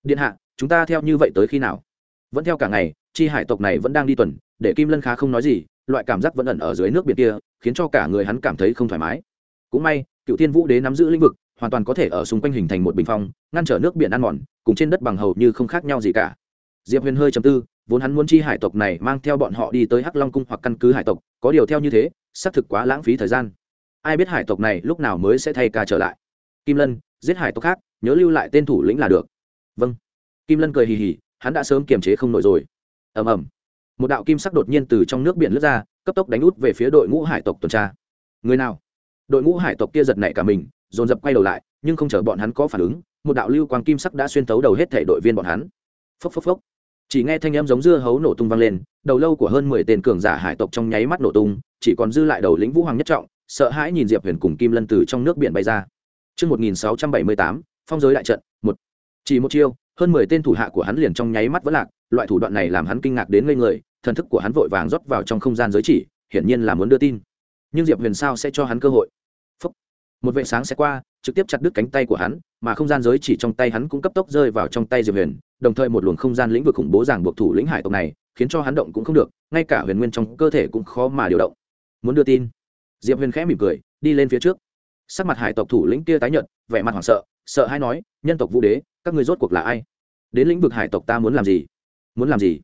Điện hạ, chúng ta theo như vậy tới khi nào? Vẫn theo cả ngày, chi hải tộc này vẫn đang đi tuần, để kim lân khá không nói gì, loại cảm giác vẫn ẩn ở dưới nước biển kia, khiến cho cả người hắn cảm thấy không thoải mái. Cũng may, cựu thiên vũ đế nắm giữ lĩnh vực, hoàn toàn có thể ở xung quanh hình thành một bình phong, ngăn trở nước biển ăn mòn, cùng trên đất bằng hầu như không khác nhau gì cả. Diệp huyền hơi chầm tư, vốn hắn muốn chi hải tộc này mang theo bọn họ đi tới hắc long cung hoặc căn cứ hải tộc, có điều theo như thế, xác thực quá lãng phí thời gian ai biết hải tộc này lúc nào mới sẽ thay ca trở lại. Kim lân, giết hải tộc khác, nhớ lưu lại tên thủ lĩnh là được. Vâng. Kim lân cười hì hì, hắn đã sớm kiềm chế không nổi rồi. Ầm ầm. Một đạo kim sắc đột nhiên từ trong nước biển lướt ra, cấp tốc đánh út về phía đội ngũ hải tộc tuần tra. Người nào? Đội ngũ hải tộc kia giật nảy cả mình, dồn dập quay đầu lại, nhưng không chờ bọn hắn có phản ứng, một đạo lưu quang kim sắc đã xuyên tấu đầu hết thể đội viên bọn hắn. Phốc phốc phốc. Chỉ nghe thanh âm giống dưa hấu nổ tung vang lên, đầu lâu của hơn mười tên cường giả hải tộc trong nháy mắt nổ tung, chỉ còn dư lại đầu lĩnh vũ hoàng nhất trọng sợ hãi nhìn diệp huyền cùng kim lân từ trong nước biển bay ra Trước 1678, phong giới đại trận, một. Chỉ một chiêu, hơn mười tên thủ hạ của hắn liền trong nháy mắt vỡ lạc, loại thủ đoạn này làm hắn kinh ngạc đến ngây người, thần thức của hắn vội vàng rót vào trong không gian giới chỉ, hiển nhiên là muốn đưa tin. Nhưng Diệp Huyền sao sẽ cho hắn cơ hội? Một vệ sáng sẽ qua, trực tiếp chặt đứt cánh tay của hắn, mà không gian giới chỉ trong tay hắn cũng cấp tốc rơi vào trong tay Diệp Huyền, đồng thời một luồng không gian lĩnh vực khủng bố giảng buộc thủ lĩnh hải tộc này, khiến cho hắn động cũng không được, ngay cả huyền nguyên trong cơ thể cũng khó mà điều động. Muốn đưa tin. Diệp Huyền khẽ mỉm cười, đi lên phía trước. Sắc mặt hải tộc thủ lĩnh kia tái nhợt vẻ mặt hoảng sợ sợ hay nói nhân tộc vũ đế các người rốt cuộc là ai? Đến lĩnh vực hải tộc ta muốn làm gì? Muốn làm gì?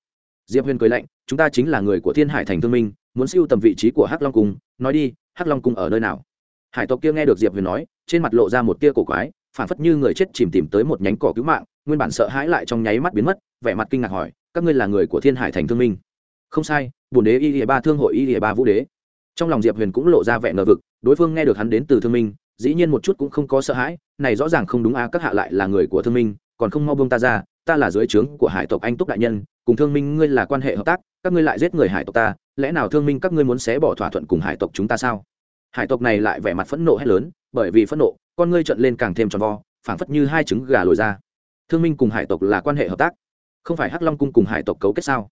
Diệp huyền cười lạnh chúng ta chính là người của thiên hải thành thương minh muốn siêu tầm vị trí của hắc long cung. Nói đi hắc long cung ở nơi nào? Hải tộc kia nghe được diệp huyền nói trên mặt lộ ra một tia cổ quái phản phất như người chết chìm tìm tới một nhánh cỏ cứu mạng nguyên bản sợ hãi lại trong nháy mắt biến mất vẻ mặt kinh ngạc hỏi các ngươi là người của thiên hải thành thương minh? Không sai bồn đế y ba thương hội y ba vũ đế trong lòng diệp huyền cũng lộ ra vẻ ngờ vực, đối phương nghe được hắn đến từ thương minh, dĩ nhiên một chút cũng không có sợ hãi, này rõ ràng không đúng a, các hạ lại là người của thương minh, còn không mau bông ta ra, ta là dưới trướng của hải tộc anh túc đại nhân, cùng thương minh ngươi là quan hệ hợp tác, các ngươi lại giết người hải tộc ta, lẽ nào thương minh các ngươi muốn xé bỏ thỏa thuận cùng hải tộc chúng ta sao? Hải tộc này lại vẻ mặt phẫn nộ hết lớn, bởi vì phẫn nộ, con ngươi trận lên càng thêm tròn vo, phảng phất như hai trứng gà lồi ra. Thương minh cùng hải tộc là quan hệ hợp tác, không phải hắc long cung cùng hải tộc cấu kết sao?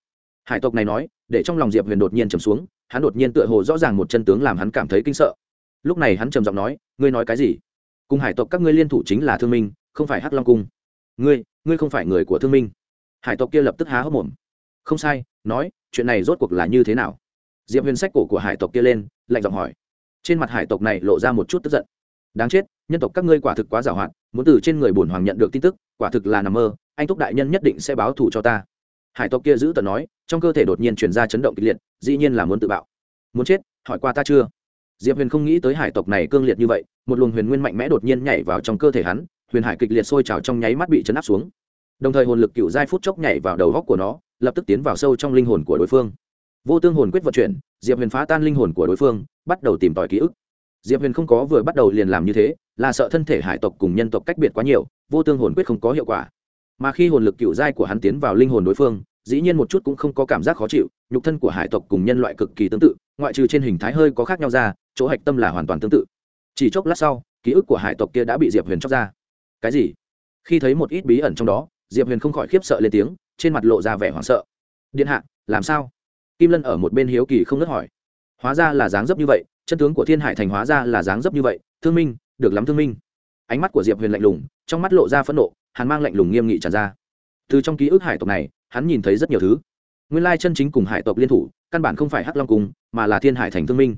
Hải tộc này nói, để trong lòng diệp huyền đột nhiên trầm xuống, hắn đột nhiên tựa hồ rõ ràng một chân tướng làm hắn cảm thấy kinh sợ. Lúc này hắn trầm giọng nói, ngươi nói cái gì? Cùng hải tộc các ngươi liên thủ chính là thương minh, không phải hắc long cung. Ngươi ngươi không phải người của thương minh? Hải tộc kia lập tức há hốc mồm. Không sai, nói, chuyện này rốt cuộc là như thế nào? Diệp huyền sách cổ của hải tộc kia lên, lạnh giọng hỏi. Trên mặt hải tộc này lộ ra một chút tức giận. Đáng chết, nhân tộc các ngươi quả thực quá giảo hạn, muốn từ trên người bổn hoàng nhận được tin tức, quả thực là nằm mơ, anh thúc đại nhân nhất định sẽ báo thù cho ta hải tộc kia giữ tận nói, trong cơ thể đột nhiên chuyển ra chấn động kịch liệt, dĩ nhiên là muốn tự bạo. Muốn chết, hỏi qua ta chưa? Diệp huyền không nghĩ tới hải tộc này cương liệt như vậy, một luồng huyền nguyên mạnh mẽ đột nhiên nhảy vào trong cơ thể hắn, huyền hải kịch liệt sôi trào trong nháy mắt bị chấn áp xuống. Đồng thời hồn lực cựu giai phút chốc nhảy vào đầu góc của nó, lập tức tiến vào sâu trong linh hồn của đối phương. Vô tương hồn quyết vận chuyển, diệp huyền phá tan linh hồn của đối phương, bắt đầu tìm tòi ký ức. Diệp huyền không có vừa bắt đầu liền làm như thế, là sợ thân thể hải tộc cùng nhân tộc cách biệt quá nhiều, vô tương hồn quyết không có hiệu quả mà khi hồn lực cựu giai của hắn tiến vào linh hồn đối phương, dĩ nhiên một chút cũng không có cảm giác khó chịu, nhục thân của hải tộc cùng nhân loại cực kỳ tương tự, ngoại trừ trên hình thái hơi có khác nhau ra, chỗ hạch tâm là hoàn toàn tương tự. Chỉ chốc lát sau, ký ức của hải tộc kia đã bị diệp huyền chóc ra. Cái gì? Khi thấy một ít bí ẩn trong đó, diệp huyền không khỏi khiếp sợ lên tiếng, trên mặt lộ ra vẻ hoảng sợ. Điện hạ, làm sao? Kim lân ở một bên hiếu kỳ không ngớt hỏi. Hóa ra là dáng dấp như vậy, chân tướng của thiên hải thành hóa ra là dáng dấp như vậy, thương minh, được lắm thương minh. Ánh mắt của diệp huyền lạnh lùng, trong mắt lộ ra phẫn nộ hắn mang lạnh lùng nghiêm nghị tràn ra. Từ trong ký ức hải tộc này, hắn nhìn thấy rất nhiều thứ. Nguyên lai chân chính cùng hải tộc liên thủ, căn bản không phải hắc long cùng, mà là thiên hải thành thương minh.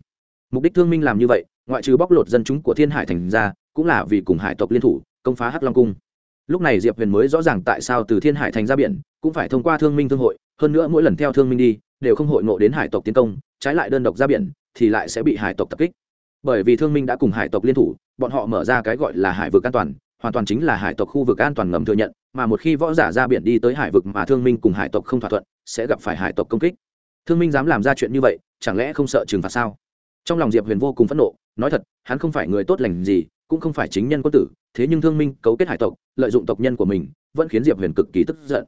Mục đích thương minh làm như vậy, ngoại trừ bóc lột dân chúng của thiên hải thành ra, cũng là vì cùng hải tộc liên thủ, công phá hắc long cung. Lúc này diệp huyền mới rõ ràng tại sao từ thiên hải thành ra biển, cũng phải thông qua thương minh thương hội, hơn nữa mỗi lần theo thương minh đi, đều không hội ngộ đến hải tộc tiến công, trái lại đơn độc ra biển, thì lại sẽ bị hải tộc tập kích. Bởi vì thương minh đã cùng hải tộc liên thủ, bọn họ mở ra cái gọi là hải vực an toàn hoàn toàn chính là hải tộc khu vực an toàn ngầm thừa nhận, mà một khi võ giả ra biển đi tới hải vực mà thương minh cùng hải tộc không thỏa thuận, sẽ gặp phải hải tộc công kích. Thương minh dám làm ra chuyện như vậy, chẳng lẽ không sợ trừng phạt sao? Trong lòng diệp huyền vô cùng phẫn nộ, nói thật, hắn không phải người tốt lành gì, cũng không phải chính nhân quân tử, thế nhưng thương minh cấu kết hải tộc, lợi dụng tộc nhân của mình, vẫn khiến diệp huyền cực kỳ tức giận.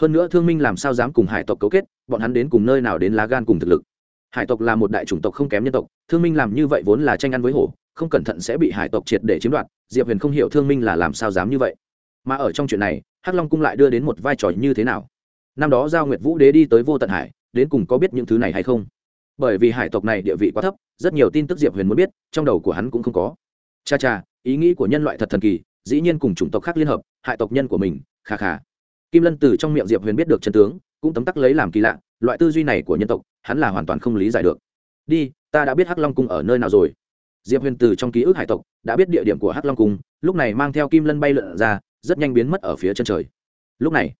Hơn nữa thương minh làm sao dám cùng hải tộc cấu kết, bọn hắn đến cùng nơi nào đến lá gan cùng thực lực? Hải tộc là một đại chủng tộc không kém nhân tộc, thương minh làm như vậy vốn là tranh ăn với hổ không cẩn thận sẽ bị hải tộc triệt để chiếm đoạt, diệp huyền không hiểu thương minh là làm sao dám như vậy. Mà ở trong chuyện này, hắc long cung lại đưa đến một vai trò như thế nào? Năm đó giao nguyệt vũ đế đi tới vô tận hải, đến cùng có biết những thứ này hay không? Bởi vì hải tộc này địa vị quá thấp, rất nhiều tin tức diệp huyền muốn biết, trong đầu của hắn cũng không có. Cha cha, ý nghĩ của nhân loại thật thần kỳ, dĩ nhiên cùng chủng tộc khác liên hợp, hại tộc nhân của mình khà khà kim lân từ trong miệng diệp huyền biết được chân tướng, cũng tấm tắc lấy làm kỳ lạ, loại tư duy này của nhân tộc, hắn là hoàn toàn không lý giải được. Đi, ta đã biết hắc long cung ở nơi nào rồi diệp huyền từ trong ký ức hải tộc đã biết địa điểm của hắc long cung lúc này mang theo kim lân bay lượn ra rất nhanh biến mất ở phía chân trời lúc này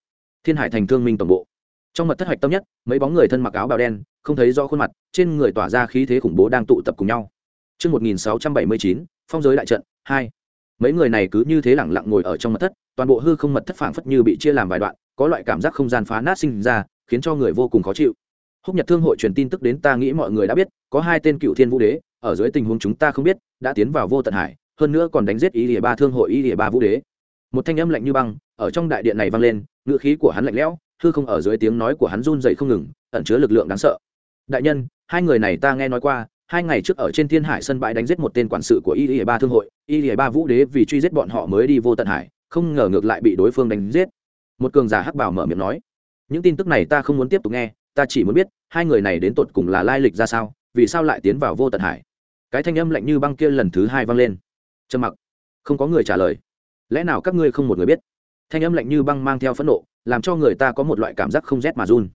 thiên hải thành thương minh tổng bộ trong mật thất hạch tâm nhất mấy bóng người thân mặc áo bào đen không thấy rõ khuôn mặt trên người tỏa ra khí thế khủng bố đang tụ tập cùng nhau Trước 1679, phong giới đại trận, 2. Mấy người này cứ như thế lẳng lặng ngồi ở trong mật thất, toàn bộ hư không mật thất phảng phất như bị chia làm vài đoạn, có loại cảm giác không gian phá nát sinh ra, khiến cho người vô cùng khó chịu. Húc Nhật Thương hội truyền tin tức đến ta nghĩ mọi người đã biết, có hai tên cựu thiên vũ đế, ở dưới tình huống chúng ta không biết, đã tiến vào vô tận hải, hơn nữa còn đánh giết ý địa ba thương hội ý địa ba vũ đế. Một thanh âm lạnh như băng, ở trong đại điện này vang lên, ngựa khí của hắn lạnh lẽo, hư không ở dưới tiếng nói của hắn run dậy không ngừng, ẩn chứa lực lượng đáng sợ. Đại nhân, hai người này ta nghe nói qua, hai ngày trước ở trên thiên hải sân bãi đánh giết một tên quản sự của y lìa ba thương hội y lìa ba vũ đế vì truy giết bọn họ mới đi vô tận hải không ngờ ngược lại bị đối phương đánh giết một cường giả hắc bảo mở miệng nói những tin tức này ta không muốn tiếp tục nghe ta chỉ muốn biết hai người này đến tột cùng là lai lịch ra sao vì sao lại tiến vào vô tận hải cái thanh âm lạnh như băng kia lần thứ hai vang lên. Trầm mặc. Không có người trả lời. Lẽ nào các ngươi không một người biết? Thanh âm lạnh như băng mang theo phẫn nộ, làm cho người ta có một loại cảm giác không rét mà run.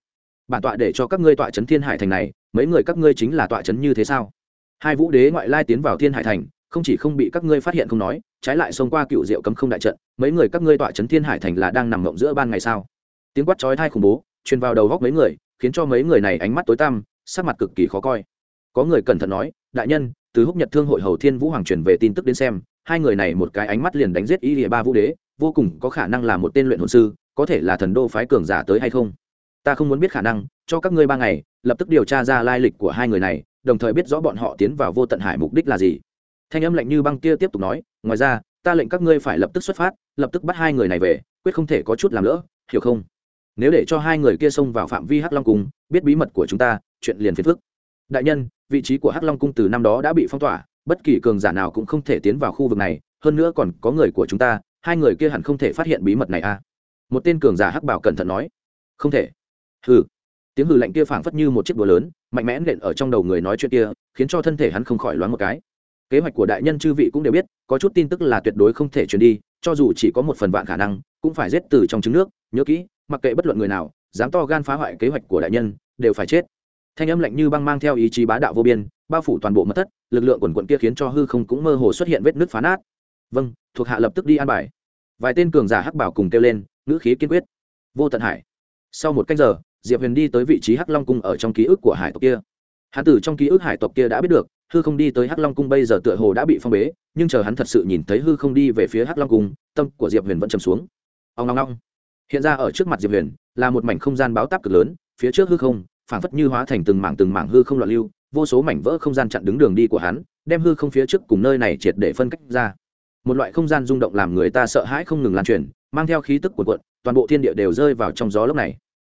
Bản tọa để cho các ngươi tọa trấn thiên hải thành này, mấy người các ngươi chính là tọa trấn như thế sao? Hai vũ đế ngoại lai tiến vào thiên hải thành, không chỉ không bị các ngươi phát hiện không nói, trái lại xông qua cựu diệu cấm không đại trận, mấy người các ngươi tọa trấn thiên hải thành là đang nằm mộng giữa ban ngày sao? Tiếng quát chói thai khủng bố, truyền vào đầu góc mấy người, khiến cho mấy người này ánh mắt tối tăm, sắc mặt cực kỳ khó coi. Có người cẩn thận nói, đại nhân từ húc nhật thương hội hầu thiên vũ hoàng truyền về tin tức đến xem, hai người này một cái ánh mắt liền đánh giết Y địa ba vũ đế, vô cùng có khả năng là một tên luyện hồn sư, có thể là thần đô phái cường giả tới hay không? Ta không muốn biết khả năng, cho các ngươi ba ngày, lập tức điều tra ra lai lịch của hai người này, đồng thời biết rõ bọn họ tiến vào vô tận hải mục đích là gì. Thanh âm lạnh như băng kia tiếp tục nói, ngoài ra, ta lệnh các ngươi phải lập tức xuất phát, lập tức bắt hai người này về, quyết không thể có chút làm lỡ, hiểu không? Nếu để cho hai người kia xông vào phạm vi hắc long cung, biết bí mật của chúng ta, chuyện liền phiền phức. Đại nhân vị trí của hắc long cung từ năm đó đã bị phong tỏa, bất kỳ cường giả nào cũng không thể tiến vào khu vực này, hơn nữa còn có người của chúng ta, hai người kia hẳn không thể phát hiện bí mật này à? Một tên cường giả hắc bảo cẩn thận nói. Không thể. Hừ. Tiếng hừ lạnh kia phảng phất như một chiếc búa lớn, mạnh mẽ nện ở trong đầu người nói chuyện kia, khiến cho thân thể hắn không khỏi loáng một cái. Kế hoạch của đại nhân chư vị cũng đều biết, có chút tin tức là tuyệt đối không thể truyền đi, cho dù chỉ có một phần vạn khả năng, cũng phải giết từ trong trứng nước, nhớ kỹ, mặc kệ bất luận người nào, dám to gan phá hoại kế hoạch của đại nhân, đều phải chết thanh âm lạnh như băng mang theo ý chí bá đạo vô biên, bao phủ toàn bộ mật thất, lực lượng quần quận kia khiến cho hư không cũng mơ hồ xuất hiện vết nước phá nát. Vâng thuộc hạ lập tức đi an bài. Vài tên cường giả hắc bảo cùng kêu lên, ngữ khí kiên quyết. Vô tận hải. Sau một cách giờ, diệp huyền đi tới vị trí hắc long cung ở trong ký ức của hải tộc kia. Hắn từ trong ký ức hải tộc kia đã biết được, hư không đi tới hắc long cung bây giờ tựa hồ đã bị phong bế, nhưng chờ hắn thật sự nhìn thấy hư không đi về phía hắc long cung, tâm của diệp huyền vẫn chầm xuống. Ông long long hiện ra ở trước mặt diệp huyền là một mảnh không gian báo táp cực lớn, phía trước hư không phảng phất như hóa thành từng mảng từng mảng hư không loạn lưu, vô số mảnh vỡ không gian chặn đứng đường đi của hắn, đem hư không phía trước cùng nơi này triệt để phân cách ra. Một loại không gian rung động làm người ta sợ hãi không ngừng lan truyền, mang theo khí tức của quận toàn bộ thiên địa đều rơi vào trong gió lúc này.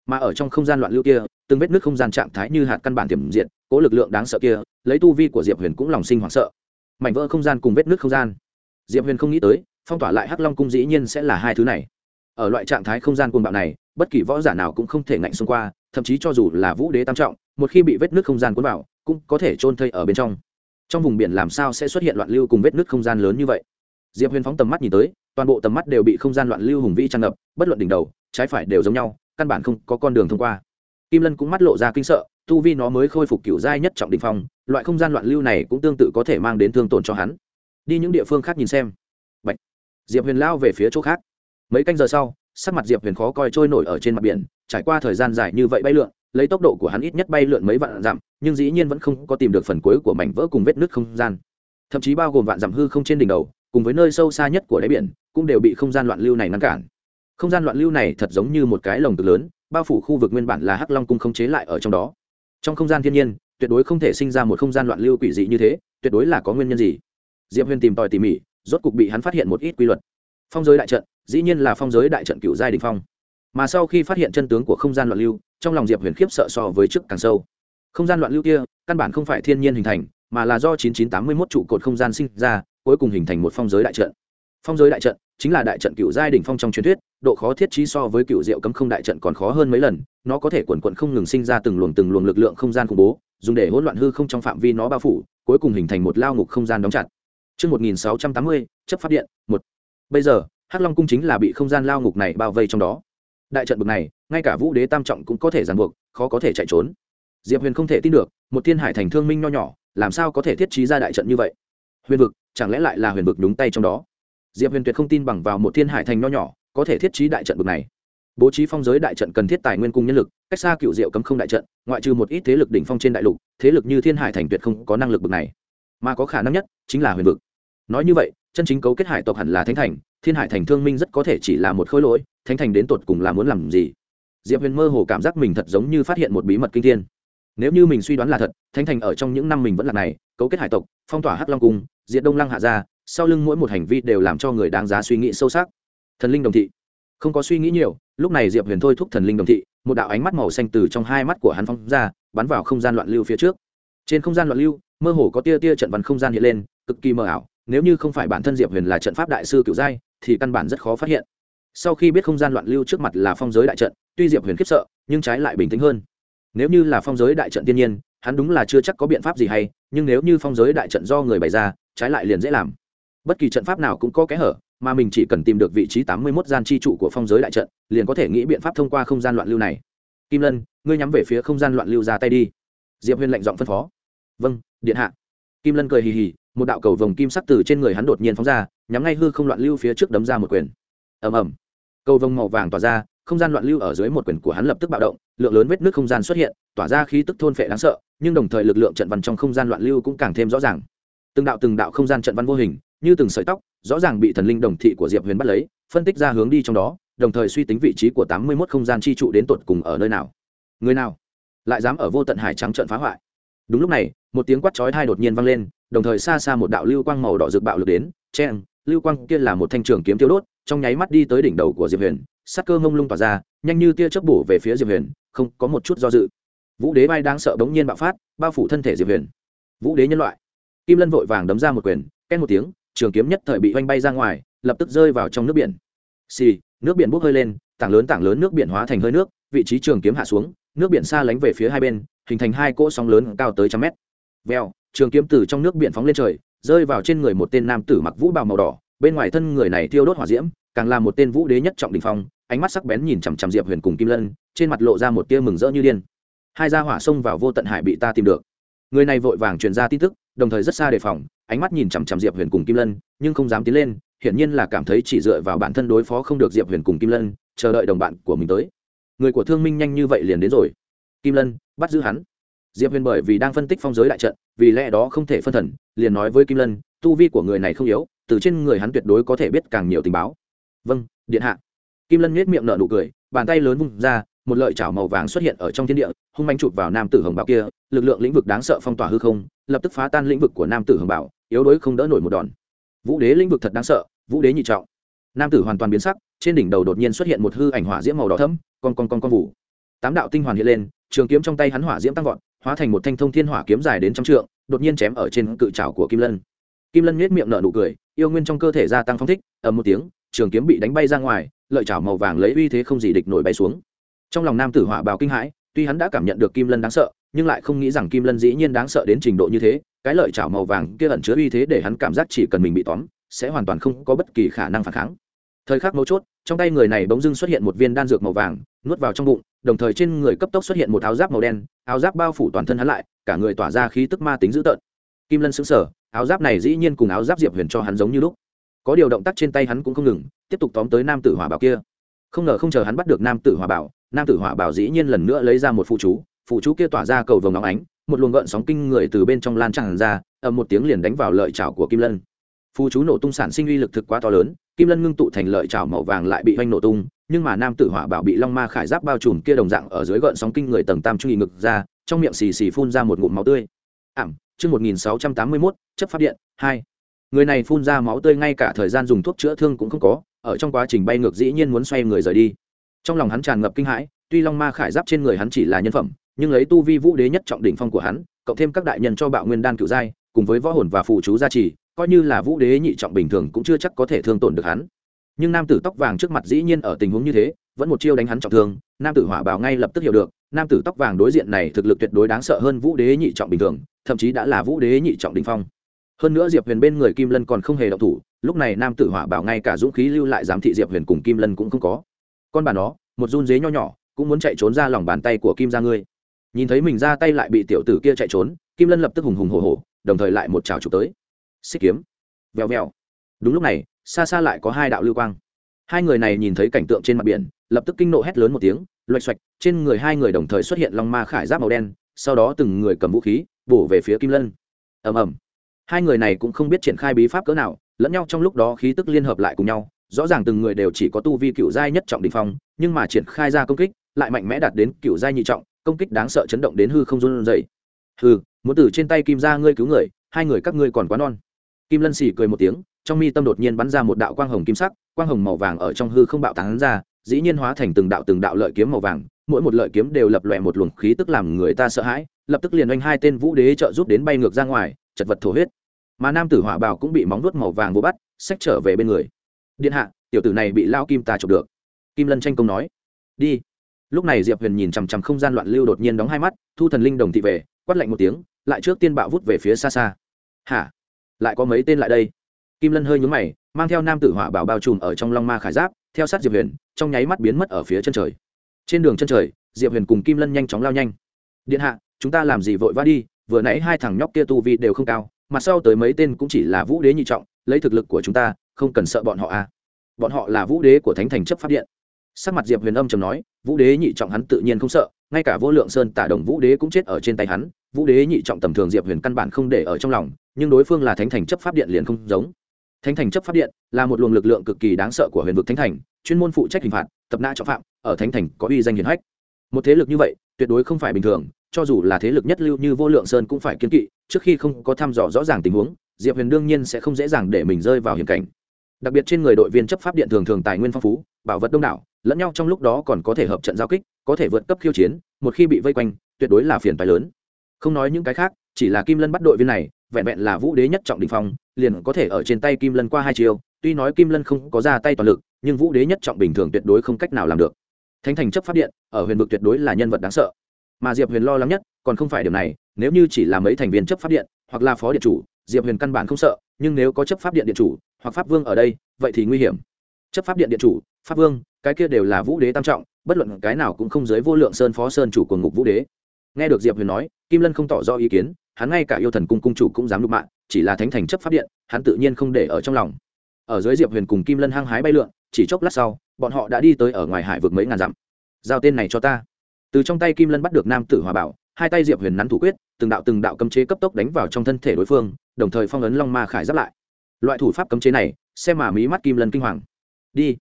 Mà ở trong không gian loạn lưu kia, từng vết nước không gian trạng thái như hạt căn bản tiềm diện cố lực lượng đáng sợ kia, lấy tu vi của diệp huyền cũng lòng sinh hoảng sợ. Mảnh vỡ không gian cùng vết nước không gian. Diệp huyền không nghĩ tới, phong tỏa lại hắc long cung dĩ nhiên sẽ là hai thứ này. Ở loại trạng thái không gian cuồng bạo này, bất kỳ võ giả nào cũng không thể ngạnh xông qua thậm chí cho dù là vũ đế tam trọng, một khi bị vết nước không gian cuốn vào, cũng có thể trôn thây ở bên trong. Trong vùng biển làm sao sẽ xuất hiện loạn lưu cùng vết nước không gian lớn như vậy? Diệp huyền phóng tầm mắt nhìn tới, toàn bộ tầm mắt đều bị không gian loạn lưu hùng vĩ tràn ngập, bất luận đỉnh đầu, trái phải đều giống nhau, căn bản không có con đường thông qua. Kim lân cũng mắt lộ ra kinh sợ, tu vi nó mới khôi phục kiểu giai nhất trọng đình phong, loại không gian loạn lưu này cũng tương tự có thể mang đến thương tổn cho hắn. Đi những địa phương khác nhìn xem. Bạch. diệp huyền lao về phía chỗ khác. Mấy canh giờ sau sắc mặt diệp huyền khó coi trôi nổi ở trên mặt biển, trải qua thời gian dài như vậy bay lượn, lấy tốc độ của hắn ít nhất bay lượn mấy vạn dặm, nhưng dĩ nhiên vẫn không có tìm được phần cuối của mảnh vỡ cùng vết nứt không gian. Thậm chí bao gồm vạn dặm hư không trên đỉnh đầu, cùng với nơi sâu xa nhất của đáy biển, cũng đều bị không gian loạn lưu này ngăn cản. Không gian loạn lưu này thật giống như một cái lồng cực lớn, bao phủ khu vực nguyên bản là hắc long cung không chế lại ở trong đó. Trong không gian thiên nhiên, tuyệt đối không thể sinh ra một không gian loạn lưu quỷ dị như thế, tuyệt đối là có nguyên nhân gì? Diệp huyền tìm tòi tỉ mỉ, rốt cục bị hắn phát hiện một ít quy luật. Phong giới đại trận dĩ nhiên là phong giới đại trận cựu giai đình phong. Mà sau khi phát hiện chân tướng của không gian loạn lưu trong lòng diệp huyền khiếp sợ so với trước càng sâu. Không gian loạn lưu kia căn bản không phải thiên nhiên hình thành mà là do 9981 trụ cột không gian sinh ra cuối cùng hình thành một phong giới đại trận. Phong giới đại trận chính là đại trận cựu giai đỉnh phong trong truyền thuyết độ khó thiết trí so với cựu diệu cấm không đại trận còn khó hơn mấy lần nó có thể quần quận không ngừng sinh ra từng luồng từng luồng lực lượng không gian khủng bố dùng để hỗn loạn hư không trong phạm vi nó bao phủ cuối cùng hình thành một lao ngục không gian đóng chặt. Trước 1680, chấp pháp điện, một. Bây giờ, Hắc Long cung chính là bị không gian lao ngục này bao vây trong đó. Đại trận bực này, ngay cả Vũ Đế tam trọng cũng có thể giàn buộc, khó có thể chạy trốn. Diệp Huyền không thể tin được, một thiên hải thành thương minh nho nhỏ, làm sao có thể thiết trí ra đại trận như vậy? Huyền vực, chẳng lẽ lại là huyền vực đúng tay trong đó? diệp huyền tuyệt không tin bằng vào một thiên hải thành nho nhỏ có thể thiết trí đại trận bực này bố trí phong giới đại trận cần thiết tài nguyên cung nhân lực cách xa cựu diệu cấm không đại trận ngoại trừ một ít thế lực đỉnh phong trên đại lục thế lực như thiên hải thành tuyệt không có năng lực bực này mà có khả năng nhất chính là huyền vực nói như vậy chân chính cấu kết hải tộc hẳn là thánh thành thiên hải thành thương minh rất có thể chỉ là một khối lỗi, thánh thành đến tột cùng là muốn làm gì? Diệp huyền mơ hồ cảm giác mình thật giống như phát hiện một bí mật kinh thiên. Nếu như mình suy đoán là thật, thánh thành ở trong những năm mình vẫn là này, cấu kết hải tộc, phong tỏa hắc long cung, diệt đông lăng hạ gia, sau lưng mỗi một hành vi đều làm cho người đáng giá suy nghĩ sâu sắc. Thần linh đồng thị. Không có suy nghĩ nhiều, lúc này diệp huyền thôi thúc thần linh đồng thị, một đạo ánh mắt màu xanh từ trong hai mắt của hắn phong ra, bắn vào không gian loạn lưu phía trước. Trên không gian loạn lưu, mơ hồ có tia tia trận văn không gian hiện lên, cực kỳ mờ ảo, nếu như không phải bản thân diệp huyền là trận pháp đại sư cựu giai thì căn bản rất khó phát hiện. Sau khi biết không gian loạn lưu trước mặt là phong giới đại trận, tuy diệp huyền khiếp sợ, nhưng trái lại bình tĩnh hơn. Nếu như là phong giới đại trận tiên nhiên, hắn đúng là chưa chắc có biện pháp gì hay, nhưng nếu như phong giới đại trận do người bày ra, trái lại liền dễ làm. Bất kỳ trận pháp nào cũng có kẽ hở, mà mình chỉ cần tìm được vị trí tám mươi mốt gian chi trụ của phong giới đại trận, liền có thể nghĩ biện pháp thông qua không gian loạn lưu này. Kim lân, ngươi nhắm về phía không gian loạn lưu ra tay đi. Diệp huyền lệnh giọng phân phó. Vâng điện hạ. Kim lân cười hì hì, một đạo cầu vồng kim sắc từ trên người hắn đột nhiên phóng ra nhắm ngay hư không loạn lưu phía trước đấm ra một quyền. Ầm ầm. Cầu vồng màu vàng tỏa ra, không gian loạn lưu ở dưới một quyền của hắn lập tức bạo động, lượng lớn vết nước không gian xuất hiện, tỏa ra khí tức thôn phệ đáng sợ, nhưng đồng thời lực lượng trận văn trong không gian loạn lưu cũng càng thêm rõ ràng. Từng đạo từng đạo không gian trận văn vô hình, như từng sợi tóc, rõ ràng bị thần linh đồng thị của diệp huyền bắt lấy, phân tích ra hướng đi trong đó, đồng thời suy tính vị trí của tám mươi mốt không gian chi trụ đến tột cùng ở nơi nào. Người nào? Lại dám ở vô tận hải trắng trận phá hoại. Đúng lúc này, một tiếng quát chói tai đột nhiên vang lên, đồng thời xa xa một đạo lưu quang màu đỏ rực bạo lực đến chen lưu quang kia là một thanh trường kiếm tiêu đốt, trong nháy mắt đi tới đỉnh đầu của diệp huyền sắc cơ ngông lung tỏa ra, nhanh như tia chớp bổ về phía diệp huyền, không có một chút do dự. Vũ đế bay đang sợ bỗng nhiên bạo phát, bao phủ thân thể diệp huyền. Vũ đế nhân loại. Kim lân vội vàng đấm ra một quyền ken một tiếng, trường kiếm nhất thời bị oanh bay ra ngoài, lập tức rơi vào trong nước biển. Xì, nước biển bốc hơi lên, tảng lớn tảng lớn nước biển hóa thành hơi nước, vị trí trường kiếm hạ xuống, nước biển xa lánh về phía hai bên, hình thành hai cỗ sóng lớn cao tới trăm mét. Vèo, trường kiếm từ trong nước biển phóng lên trời rơi vào trên người một tên nam tử mặc vũ bào màu đỏ, bên ngoài thân người này thiêu đốt hỏa diễm, càng là một tên vũ đế nhất trọng đình phong, ánh mắt sắc bén nhìn chằm chằm diệp huyền cùng kim lân, trên mặt lộ ra một tia mừng rỡ như điên. Hai gia hỏa xông vào vô tận hải bị ta tìm được. Người này vội vàng truyền ra tin tức, đồng thời rất xa đề phòng, ánh mắt nhìn chằm chằm diệp huyền cùng kim lân, nhưng không dám tiến lên, hiển nhiên là cảm thấy chỉ dựa vào bản thân đối phó không được diệp huyền cùng kim lân, chờ đợi đồng bạn của mình tới. Người của thương minh nhanh như vậy liền đến rồi. Kim lân, bắt giữ hắn diệp huyền bởi vì đang phân tích phong giới đại trận, vì lẽ đó không thể phân thần, liền nói với kim lân, tu vi của người này không yếu, từ trên người hắn tuyệt đối có thể biết càng nhiều tình báo. Vâng điện hạ. Kim lân nhếch miệng nở nụ cười, bàn tay lớn vung ra, một lợi chảo màu vàng xuất hiện ở trong thiên địa, hung manh chụp vào nam tử hồng bảo kia, lực lượng lĩnh vực đáng sợ phong tỏa hư không, lập tức phá tan lĩnh vực của nam tử hồng bảo, yếu đuối không đỡ nổi một đòn. Vũ đế lĩnh vực thật đáng sợ, vũ đế nhị trọng. Nam tử hoàn toàn biến sắc, trên đỉnh đầu đột nhiên xuất hiện một hư ảnh hỏa diễm màu đỏ thẫm, con con con con vụ tám đạo tinh hoàn hiện lên, trường kiếm trong tay hắn hỏa diễm tăng vọt hóa thành một thanh thông thiên hỏa kiếm dài đến trăm trượng, đột nhiên chém ở trên cự trảo của kim lân. Kim lân nhếch miệng nở nụ cười, yêu nguyên trong cơ thể gia tăng phong thích, ầm một tiếng, trường kiếm bị đánh bay ra ngoài, lợi chảo màu vàng lấy uy thế không gì địch nổi bay xuống. Trong lòng nam tử hỏa bào kinh hãi, tuy hắn đã cảm nhận được kim lân đáng sợ, nhưng lại không nghĩ rằng kim lân dĩ nhiên đáng sợ đến trình độ như thế, cái lợi chảo màu vàng kia ẩn chứa uy thế để hắn cảm giác chỉ cần mình bị tóm, sẽ hoàn toàn không có bất kỳ khả năng phản kháng. Thời khắc mấu chốt trong tay người này bỗng dưng xuất hiện một viên đan dược màu vàng, nuốt vào trong bụng, đồng thời trên người cấp tốc xuất hiện một áo giáp màu đen, áo giáp bao phủ toàn thân hắn lại, cả người tỏa ra khí tức ma tính dữ tợn. Kim lân xứng sở áo giáp này dĩ nhiên cùng áo giáp diệp huyền cho hắn giống như lúc. Có điều động tác trên tay hắn cũng không ngừng, tiếp tục tóm tới nam tử hỏa bảo kia. Không ngờ không chờ hắn bắt được nam tử hỏa bảo, nam tử hỏa bảo dĩ nhiên lần nữa lấy ra một phụ chú phụ chú kia tỏa ra cầu vồng óng ánh, một luồng gợn sóng kinh người từ bên trong lan tràn ra, ầm một tiếng liền đánh vào lợi chảo của kim lân. Phụ chú nổ tung sản sinh uy lực thực quá to lớn kim lân ngưng tụ thành lợi trào màu vàng lại bị oanh nổ tung, nhưng mà nam tử hỏa bảo bị long ma khải giáp bao trùm kia đồng dạng ở dưới gợn sóng kinh người tầng tam trung nghị ngực ra, trong miệng xì xì phun ra một ngụm máu tươi. Ảm, chương một nghìn sáu trăm tám mươi mốt, chấp pháp điện, hai. Người này phun ra máu tươi ngay cả thời gian dùng thuốc chữa thương cũng không có, ở trong quá trình bay ngược dĩ nhiên muốn xoay người rời đi. Trong lòng hắn tràn ngập kinh hãi, tuy long ma khải giáp trên người hắn chỉ là nhân phẩm, nhưng lấy tu vi vũ đế nhất trọng đỉnh phong của hắn, cộng thêm các đại nhân cho bạo nguyên đan cựu giai, cùng với võ hồn và phụ chú gia trì coi như là vũ đế nhị trọng bình thường cũng chưa chắc có thể thương tổn được hắn. Nhưng nam tử tóc vàng trước mặt dĩ nhiên ở tình huống như thế, vẫn một chiêu đánh hắn trọng thương, nam tử hỏa bào ngay lập tức hiểu được, nam tử tóc vàng đối diện này thực lực tuyệt đối đáng sợ hơn vũ đế nhị trọng bình thường, thậm chí đã là vũ đế nhị trọng đình phong. Hơn nữa diệp huyền bên người kim lân còn không hề động thủ, lúc này nam tử hỏa bảo ngay cả dũng khí lưu lại giám thị diệp huyền cùng kim lân cũng không có. Con bà nó, một run dế nho nhỏ, cũng muốn chạy trốn ra lòng bàn tay của kim ra ngươi. Nhìn thấy mình ra tay lại bị tiểu tử kia chạy trốn, kim lân lập tức hùng hùng hồ hồ đồng thời lại một trào trục tới xích kiếm. Vèo vèo. Đúng lúc này, xa xa lại có hai đạo lưu quang. Hai người này nhìn thấy cảnh tượng trên mặt biển, lập tức kinh nộ hét lớn một tiếng, loạch xoạch, trên người hai người đồng thời xuất hiện long ma khải giáp màu đen, sau đó từng người cầm vũ khí, bổ về phía kim lân. Ầm ầm. Hai người này cũng không biết triển khai bí pháp cỡ nào, lẫn nhau trong lúc đó khí tức liên hợp lại cùng nhau, rõ ràng từng người đều chỉ có tu vi cựu giai nhất trọng đình phong, nhưng mà triển khai ra công kích, lại mạnh mẽ đạt đến cựu giai nhị trọng, công kích đáng sợ chấn động đến hư không run dày hư muốn từ trên tay kim ra ngươi cứu người, hai người các ngươi còn quá non kim lân xỉ cười một tiếng, trong mi tâm đột nhiên bắn ra một đạo quang hồng kim sắc, quang hồng màu vàng ở trong hư không bạo tán ra, dĩ nhiên hóa thành từng đạo từng đạo lợi kiếm màu vàng, mỗi một lợi kiếm đều lập lòe một luồng khí tức làm người ta sợ hãi, lập tức liền oanh hai tên vũ đế trợ giúp đến bay ngược ra ngoài, chật vật thổ huyết. Mà nam tử hỏa bào cũng bị móng vuốt màu vàng vô bắt, xách trở về bên người. Điện hạ, tiểu tử này bị lao kim ta chụp được. Kim lân tranh công nói. Đi. Lúc này diệp huyền nhìn chằm chằm không gian loạn lưu đột nhiên đóng hai mắt, thu thần linh đồng thị về, quát lạnh một tiếng, lại trước tiên bạo vút về phía xa xa. Hả? Lại có mấy tên lại đây. Kim lân hơi nhúng mày, mang theo nam tử hỏa bảo bao trùm ở trong long ma khải giáp, theo sát diệp huyền, trong nháy mắt biến mất ở phía chân trời. Trên đường chân trời, diệp huyền cùng kim lân nhanh chóng lao nhanh. Điện hạ, chúng ta làm gì vội vã đi, vừa nãy hai thằng nhóc kia tu vi đều không cao mặt sau tới mấy tên cũng chỉ là vũ đế nhị trọng, lấy thực lực của chúng ta, không cần sợ bọn họ à. Bọn họ là vũ đế của thánh thành chấp pháp điện. Sắc mặt diệp huyền âm trầm nói, vũ đế nhị trọng hắn tự nhiên không sợ, ngay cả vô lượng sơn tả đồng vũ đế cũng chết ở trên tay hắn, vũ đế nhị trọng tầm thường diệp huyền căn bản không để ở trong lòng nhưng đối phương là thánh thành chấp pháp điện liền không giống. Thánh thành chấp pháp điện là một luồng lực lượng cực kỳ đáng sợ của huyền vực thánh thành, chuyên môn phụ trách hình phạt, tập nã trọng phạm, ở thánh thành có uy danh hiển hách. Một thế lực như vậy, tuyệt đối không phải bình thường, cho dù là thế lực nhất lưu như vô lượng sơn cũng phải kiên kỵ, trước khi không có thăm dò rõ ràng tình huống, diệp huyền đương nhiên sẽ không dễ dàng để mình rơi vào hiểm cảnh. Đặc biệt trên người đội viên chấp pháp điện thường thường tài nguyên phong phú, bảo vật đông đảo, lẫn nhau trong lúc đó còn có thể hợp trận giao kích, có thể vượt cấp khiêu chiến, một khi bị vây quanh, tuyệt đối là phiền phái lớn. Không nói những cái khác, chỉ là kim lân bắt đội viên này vẹn vẹn là vũ đế nhất trọng đình phong, liền có thể ở trên tay kim lân qua hai chiều tuy nói kim lân không có ra tay toàn lực, nhưng vũ đế nhất trọng bình thường tuyệt đối không cách nào làm được. Thánh thành chấp pháp điện, ở huyền vực tuyệt đối là nhân vật đáng sợ. Mà diệp huyền lo lắng nhất, còn không phải điểm này, nếu như chỉ là mấy thành viên chấp pháp điện, hoặc là phó điện chủ, diệp huyền căn bản không sợ, nhưng nếu có chấp pháp điện điện chủ, hoặc pháp vương ở đây, vậy thì nguy hiểm. Chấp pháp điện điện chủ, pháp vương, cái kia đều là vũ đế tam trọng, bất luận cái nào cũng không dưới vô lượng sơn phó sơn chủ của ngục vũ đế. Nghe được diệp huyền nói, kim lân không tỏ rõ ý kiến hắn ngay cả yêu thần cung cung chủ cũng dám lục mạng, chỉ là thánh thành chấp pháp điện, hắn tự nhiên không để ở trong lòng. Ở dưới diệp huyền cùng kim lân hăng hái bay lượn, chỉ chốc lát sau, bọn họ đã đi tới ở ngoài hải vực mấy ngàn dặm. Giao tên này cho ta. Từ trong tay kim lân bắt được nam tử hòa bảo, hai tay diệp huyền nắn thủ quyết, từng đạo từng đạo cấm chế cấp tốc đánh vào trong thân thể đối phương, đồng thời phong ấn long ma khải giáp lại. Loại thủ pháp cấm chế này, xem mà mí mắt kim lân kinh hoàng. Đi.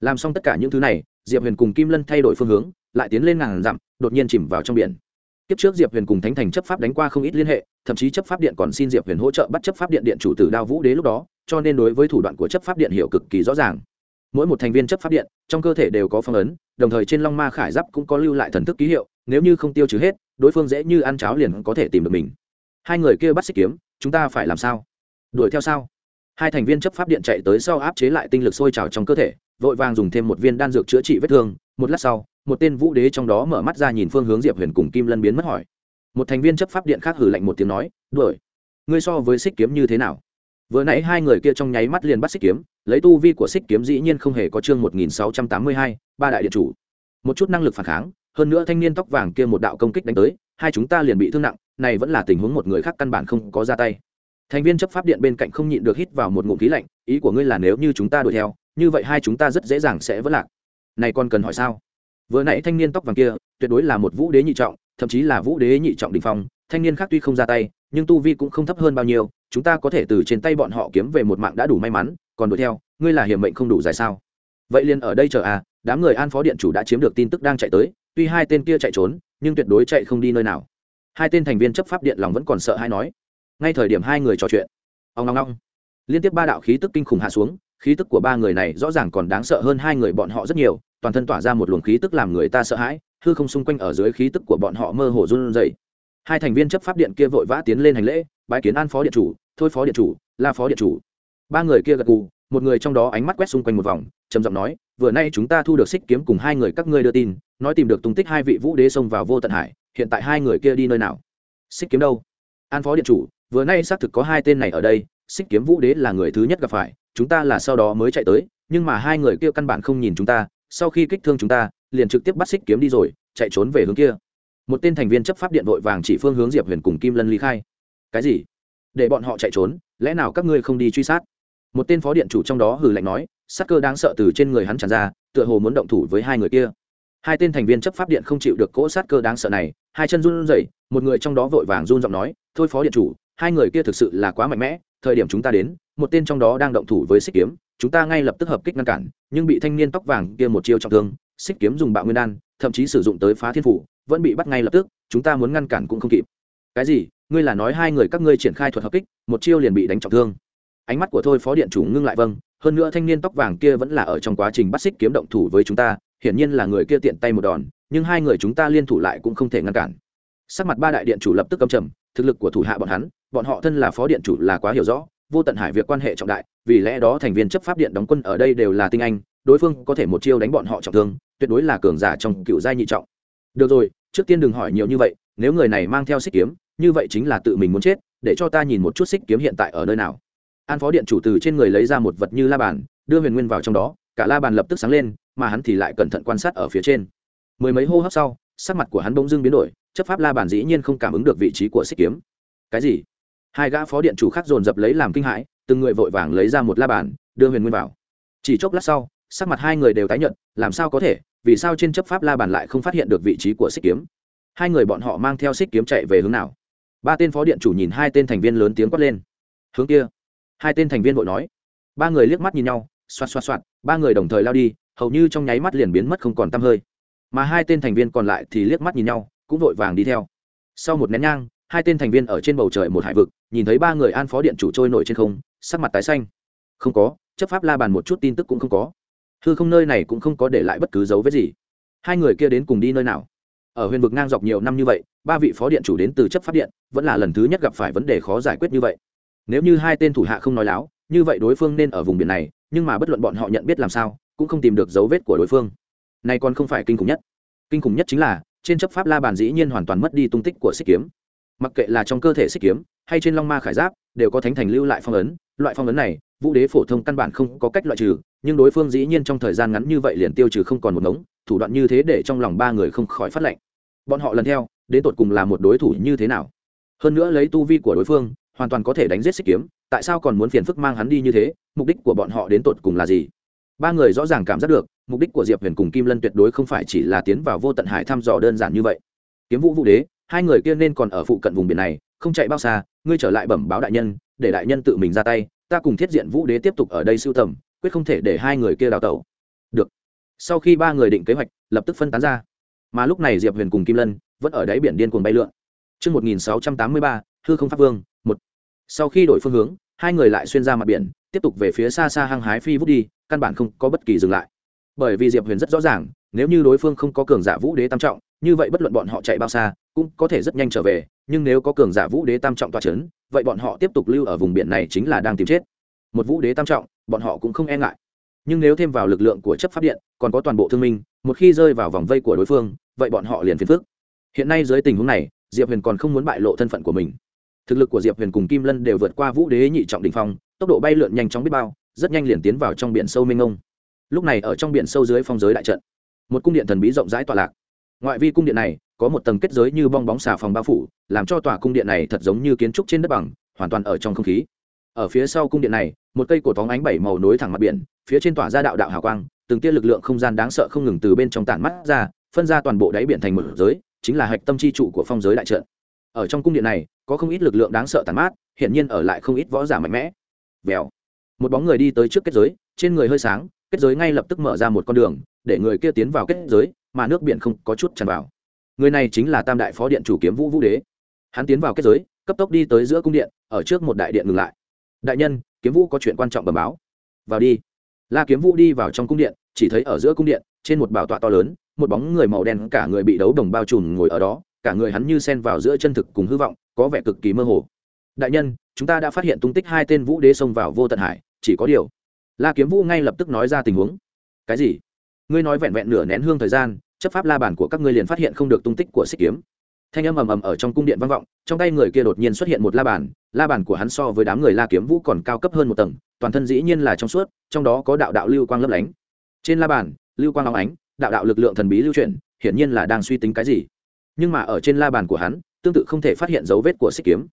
Làm xong tất cả những thứ này, diệp huyền cùng kim lân thay đổi phương hướng, lại tiến lên ngàn dặm, đột nhiên chìm vào trong biển kiếp trước diệp huyền cùng thánh thành chấp pháp đánh qua không ít liên hệ, thậm chí chấp pháp điện còn xin diệp huyền hỗ trợ bắt chấp pháp điện điện chủ tử đao vũ đế lúc đó, cho nên đối với thủ đoạn của chấp pháp điện hiểu cực kỳ rõ ràng. Mỗi một thành viên chấp pháp điện, trong cơ thể đều có phong ấn, đồng thời trên long ma khải giáp cũng có lưu lại thần thức ký hiệu, nếu như không tiêu trừ hết, đối phương dễ như ăn cháo liền có thể tìm được mình. Hai người kia bắt xích kiếm, chúng ta phải làm sao? Đuổi theo sao? Hai thành viên chấp pháp điện chạy tới sau áp chế lại tinh lực sôi trào trong cơ thể vội vàng dùng thêm một viên đan dược chữa trị vết thương. Một lát sau, một tên vũ đế trong đó mở mắt ra nhìn phương hướng diệp huyền cùng kim lân biến mất hỏi. Một thành viên chấp pháp điện khác hử lạnh một tiếng nói, đuổi, ngươi so với xích kiếm như thế nào? Vừa nãy hai người kia trong nháy mắt liền bắt xích kiếm, lấy tu vi của xích kiếm dĩ nhiên không hề có chương một nghìn sáu trăm tám mươi hai, ba đại điện chủ. Một chút năng lực phản kháng, hơn nữa thanh niên tóc vàng kia một đạo công kích đánh tới, hai chúng ta liền bị thương nặng, này vẫn là tình huống một người khác căn bản không có ra tay. Thành viên chấp pháp điện bên cạnh không nhịn được hít vào một ngụm khí lạnh, ý của ngươi là nếu như chúng ta đuổi theo như vậy hai chúng ta rất dễ dàng sẽ vỡ lạc. Này còn cần hỏi sao? Vừa nãy thanh niên tóc vàng kia, tuyệt đối là một vũ đế nhị trọng, thậm chí là vũ đế nhị trọng đình phong, thanh niên khác tuy không ra tay, nhưng tu vi cũng không thấp hơn bao nhiêu, chúng ta có thể từ trên tay bọn họ kiếm về một mạng đã đủ may mắn, còn đuổi theo, ngươi là hiểm mệnh không đủ dài sao? Vậy liền ở đây chờ à đám người an phó điện chủ đã chiếm được tin tức đang chạy tới, tuy hai tên kia chạy trốn, nhưng tuyệt đối chạy không đi nơi nào. Hai tên thành viên chấp pháp điện lòng vẫn còn sợ hay nói. Ngay thời điểm hai người trò chuyện ông ngong ngong liên tiếp ba đạo khí tức kinh khủng hạ xuống khí tức của ba người này rõ ràng còn đáng sợ hơn hai người bọn họ rất nhiều, toàn thân tỏa ra một luồng khí tức làm người ta sợ hãi, hư không xung quanh ở dưới khí tức của bọn họ mơ hồ run rẩy. Hai thành viên chấp pháp điện kia vội vã tiến lên hành lễ, bái kiến an phó điện chủ, thôi phó điện chủ, la phó điện chủ. Ba người kia gật gù, một người trong đó ánh mắt quét xung quanh một vòng, trầm giọng nói, vừa nay chúng ta thu được xích kiếm cùng hai người các ngươi đưa tin, nói tìm được tung tích hai vị vũ đế xông vào vô tận hải, hiện tại hai người kia đi nơi nào? Xích kiếm đâu? An phó điện chủ, vừa nay xác thực có hai tên này ở đây xích kiếm vũ đế là người thứ nhất gặp phải, chúng ta là sau đó mới chạy tới, nhưng mà hai người kia căn bản không nhìn chúng ta, sau khi kích thương chúng ta, liền trực tiếp bắt xích kiếm đi rồi, chạy trốn về hướng kia. Một tên thành viên chấp pháp điện vội vàng chỉ phương hướng diệp huyền cùng kim lân ly khai. Cái gì? Để bọn họ chạy trốn, lẽ nào các ngươi không đi truy sát? Một tên phó điện chủ trong đó hừ lạnh nói sắc cơ đáng sợ từ trên người hắn tràn ra, tựa hồ muốn động thủ với hai người kia. Hai tên thành viên chấp pháp điện không chịu được cỗ sát cơ đáng sợ này, hai chân run rẩy, một người trong đó vội vàng run giọng nói, thôi phó điện chủ, hai người kia thực sự là quá mạnh mẽ thời điểm chúng ta đến, một tên trong đó đang động thủ với xích kiếm, chúng ta ngay lập tức hợp kích ngăn cản, nhưng bị thanh niên tóc vàng kia một chiêu trọng thương, xích kiếm dùng bạo nguyên đan, thậm chí sử dụng tới phá thiên phủ, vẫn bị bắt ngay lập tức, chúng ta muốn ngăn cản cũng không kịp. Cái gì? Ngươi là nói hai người các ngươi triển khai thuật hợp kích, một chiêu liền bị đánh trọng thương. Ánh mắt của thôi phó điện chủ ngưng lại vâng hơn nữa thanh niên tóc vàng kia vẫn là ở trong quá trình bắt xích kiếm động thủ với chúng ta, hiển nhiên là người kia tiện tay một đòn, nhưng hai người chúng ta liên thủ lại cũng không thể ngăn cản. Sắc mặt ba đại điện chủ lập tức cầm trầm thực lực của thủ hạ bọn hắn, bọn họ thân là phó điện chủ là quá hiểu rõ, vô tận hải việc quan hệ trọng đại, vì lẽ đó thành viên chấp pháp điện đóng quân ở đây đều là tinh anh, đối phương có thể một chiêu đánh bọn họ trọng thương, tuyệt đối là cường giả trong cựu giai nhị trọng. Được rồi, trước tiên đừng hỏi nhiều như vậy, nếu người này mang theo xích kiếm, như vậy chính là tự mình muốn chết, để cho ta nhìn một chút xích kiếm hiện tại ở nơi nào. An phó điện chủ từ trên người lấy ra một vật như la bàn, đưa huyền nguyên vào trong đó, cả la bàn lập tức sáng lên, mà hắn thì lại cẩn thận quan sát ở phía trên. Mười mấy hô hấp sau, sắc mặt của hắn bỗng dưng biến đổi chấp pháp la bàn dĩ nhiên không cảm ứng được vị trí của xích kiếm. Cái gì? Hai gã phó điện chủ khác dồn dập lấy làm kinh hãi, từng người vội vàng lấy ra một la bàn, đưa huyền nguyên vào. Chỉ chốc lát sau, sắc mặt hai người đều tái nhận làm sao có thể, vì sao trên chấp pháp la bàn lại không phát hiện được vị trí của xích kiếm? Hai người bọn họ mang theo xích kiếm chạy về hướng nào? Ba tên phó điện chủ nhìn hai tên thành viên lớn tiếng quát lên. Hướng kia. Hai tên thành viên vội nói. Ba người liếc mắt nhìn nhau, xoạt xoạt xoạt, ba người đồng thời lao đi, hầu như trong nháy mắt liền biến mất không còn t hơi. Mà hai tên thành viên còn lại thì liếc mắt nhìn nhau cũng vội vàng đi theo. Sau một nén nhang, hai tên thành viên ở trên bầu trời một hải vực, nhìn thấy ba người an phó điện chủ trôi nổi trên không, sắc mặt tái xanh. Không có, chấp pháp la bàn một chút tin tức cũng không có. Hư không nơi này cũng không có để lại bất cứ dấu vết gì. Hai người kia đến cùng đi nơi nào? Ở huyền vực ngang dọc nhiều năm như vậy, ba vị phó điện chủ đến từ chấp pháp điện, vẫn là lần thứ nhất gặp phải vấn đề khó giải quyết như vậy. Nếu như hai tên thủ hạ không nói láo, như vậy đối phương nên ở vùng biển này, nhưng mà bất luận bọn họ nhận biết làm sao, cũng không tìm được dấu vết của đối phương. Này còn không phải kinh khủng nhất. Kinh khủng nhất chính là trên chấp pháp la bàn dĩ nhiên hoàn toàn mất đi tung tích của xích kiếm. Mặc kệ là trong cơ thể xích kiếm, hay trên long ma khải giáp, đều có thánh thành lưu lại phong ấn. Loại phong ấn này, vũ đế phổ thông căn bản không có cách loại trừ, nhưng đối phương dĩ nhiên trong thời gian ngắn như vậy liền tiêu trừ không còn một ngống, thủ đoạn như thế để trong lòng ba người không khỏi phát lệnh. Bọn họ lần theo, đến tột cùng là một đối thủ như thế nào? Hơn nữa lấy tu vi của đối phương, hoàn toàn có thể đánh giết xích kiếm, tại sao còn muốn phiền phức mang hắn đi như thế? Mục đích của bọn họ đến tột cùng là gì? Ba người rõ ràng cảm giác được mục đích của diệp huyền cùng kim lân tuyệt đối không phải chỉ là tiến vào vô tận hải thăm dò đơn giản như vậy. Kiếm vũ vũ đế hai người kia nên còn ở phụ cận vùng biển này không chạy bao xa ngươi trở lại bẩm báo đại nhân để đại nhân tự mình ra tay ta cùng thiết diện vũ đế tiếp tục ở đây sưu tầm quyết không thể để hai người kia đào tẩu. Được. Sau khi ba người định kế hoạch lập tức phân tán ra. Mà lúc này diệp huyền cùng kim lân vẫn ở đáy biển điên cuồng bay lượn. Trước 1683, hư không pháp vương, một. Sau khi đổi phương hướng, hai người lại xuyên ra mặt biển, tiếp tục về phía xa xa hăng hái phi vút đi, căn bản không có bất kỳ dừng lại. Bởi vì Diệp Huyền rất rõ ràng, nếu như đối phương không có cường giả vũ đế tam trọng, như vậy bất luận bọn họ chạy bao xa, cũng có thể rất nhanh trở về, nhưng nếu có cường giả vũ đế tam trọng tọa chấn, vậy bọn họ tiếp tục lưu ở vùng biển này chính là đang tìm chết. Một vũ đế tam trọng, bọn họ cũng không e ngại. Nhưng nếu thêm vào lực lượng của chấp pháp điện, còn có toàn bộ thương minh, một khi rơi vào vòng vây của đối phương, vậy bọn họ liền phiền phức. Hiện nay dưới tình huống này, Diệp Huyền còn không muốn bại lộ thân phận của mình. Thực lực của Diệp Huyền cùng Kim Lân đều vượt qua vũ đế nhị trọng đỉnh phong, tốc độ bay lượn nhanh chóng biết bao, rất nhanh liền tiến vào trong biển sâu mênh mông. Lúc này ở trong biển sâu dưới phong giới đại trận, một cung điện thần bí rộng rãi tọa lạc. Ngoại vi cung điện này có một tầng kết giới như bong bóng xà phòng bao phủ, làm cho tòa cung điện này thật giống như kiến trúc trên đất bằng, hoàn toàn ở trong không khí. Ở phía sau cung điện này, một cây cổ tóng ánh bảy màu nối thẳng mặt biển, phía trên tỏa ra đạo đạo hào quang, từng tia lực lượng không gian đáng sợ không ngừng từ bên trong tản mắt ra, phân ra toàn bộ đáy biển thành một giới, chính là hạch tâm chi trụ của phong giới đại trận. Ở trong cung điện này, có không ít lực lượng đáng sợ tàn mát, hiện nhiên ở lại không ít võ giả mạnh mẽ. Vèo. Một bóng người đi tới trước kết giới, trên người hơi sáng, kết giới ngay lập tức mở ra một con đường, để người kia tiến vào kết giới, mà nước biển không có chút tràn vào. Người này chính là Tam đại phó điện chủ Kiếm Vũ Vũ Đế. Hắn tiến vào kết giới, cấp tốc đi tới giữa cung điện, ở trước một đại điện ngừng lại. Đại nhân, Kiếm Vũ có chuyện quan trọng bẩm báo. Vào đi. La Kiếm Vũ đi vào trong cung điện, chỉ thấy ở giữa cung điện, trên một bảo tọa to lớn, một bóng người màu đen cả người bị đấu đồng bao trùm ngồi ở đó, cả người hắn như sen vào giữa chân thực cùng hư vọng, có vẻ cực kỳ mơ hồ. Đại nhân, chúng ta đã phát hiện tung tích hai tên Vũ Đế xông vào vô tận hải, chỉ có điều. La Kiếm Vũ ngay lập tức nói ra tình huống. Cái gì? Ngươi nói vẹn vẹn nửa nén hương thời gian, chấp pháp la bàn của các ngươi liền phát hiện không được tung tích của xích kiếm. Thanh âm ầm ầm ở trong cung điện vang vọng, trong tay người kia đột nhiên xuất hiện một la bàn, la bàn của hắn so với đám người La Kiếm Vũ còn cao cấp hơn một tầng, toàn thân dĩ nhiên là trong suốt, trong đó có đạo đạo lưu quang lấp lánh. Trên la bàn, lưu quang long ánh, đạo đạo lực lượng thần bí lưu chuyển hiển nhiên là đang suy tính cái gì nhưng mà ở trên la bàn của hắn tương tự không thể phát hiện dấu vết của xích kiếm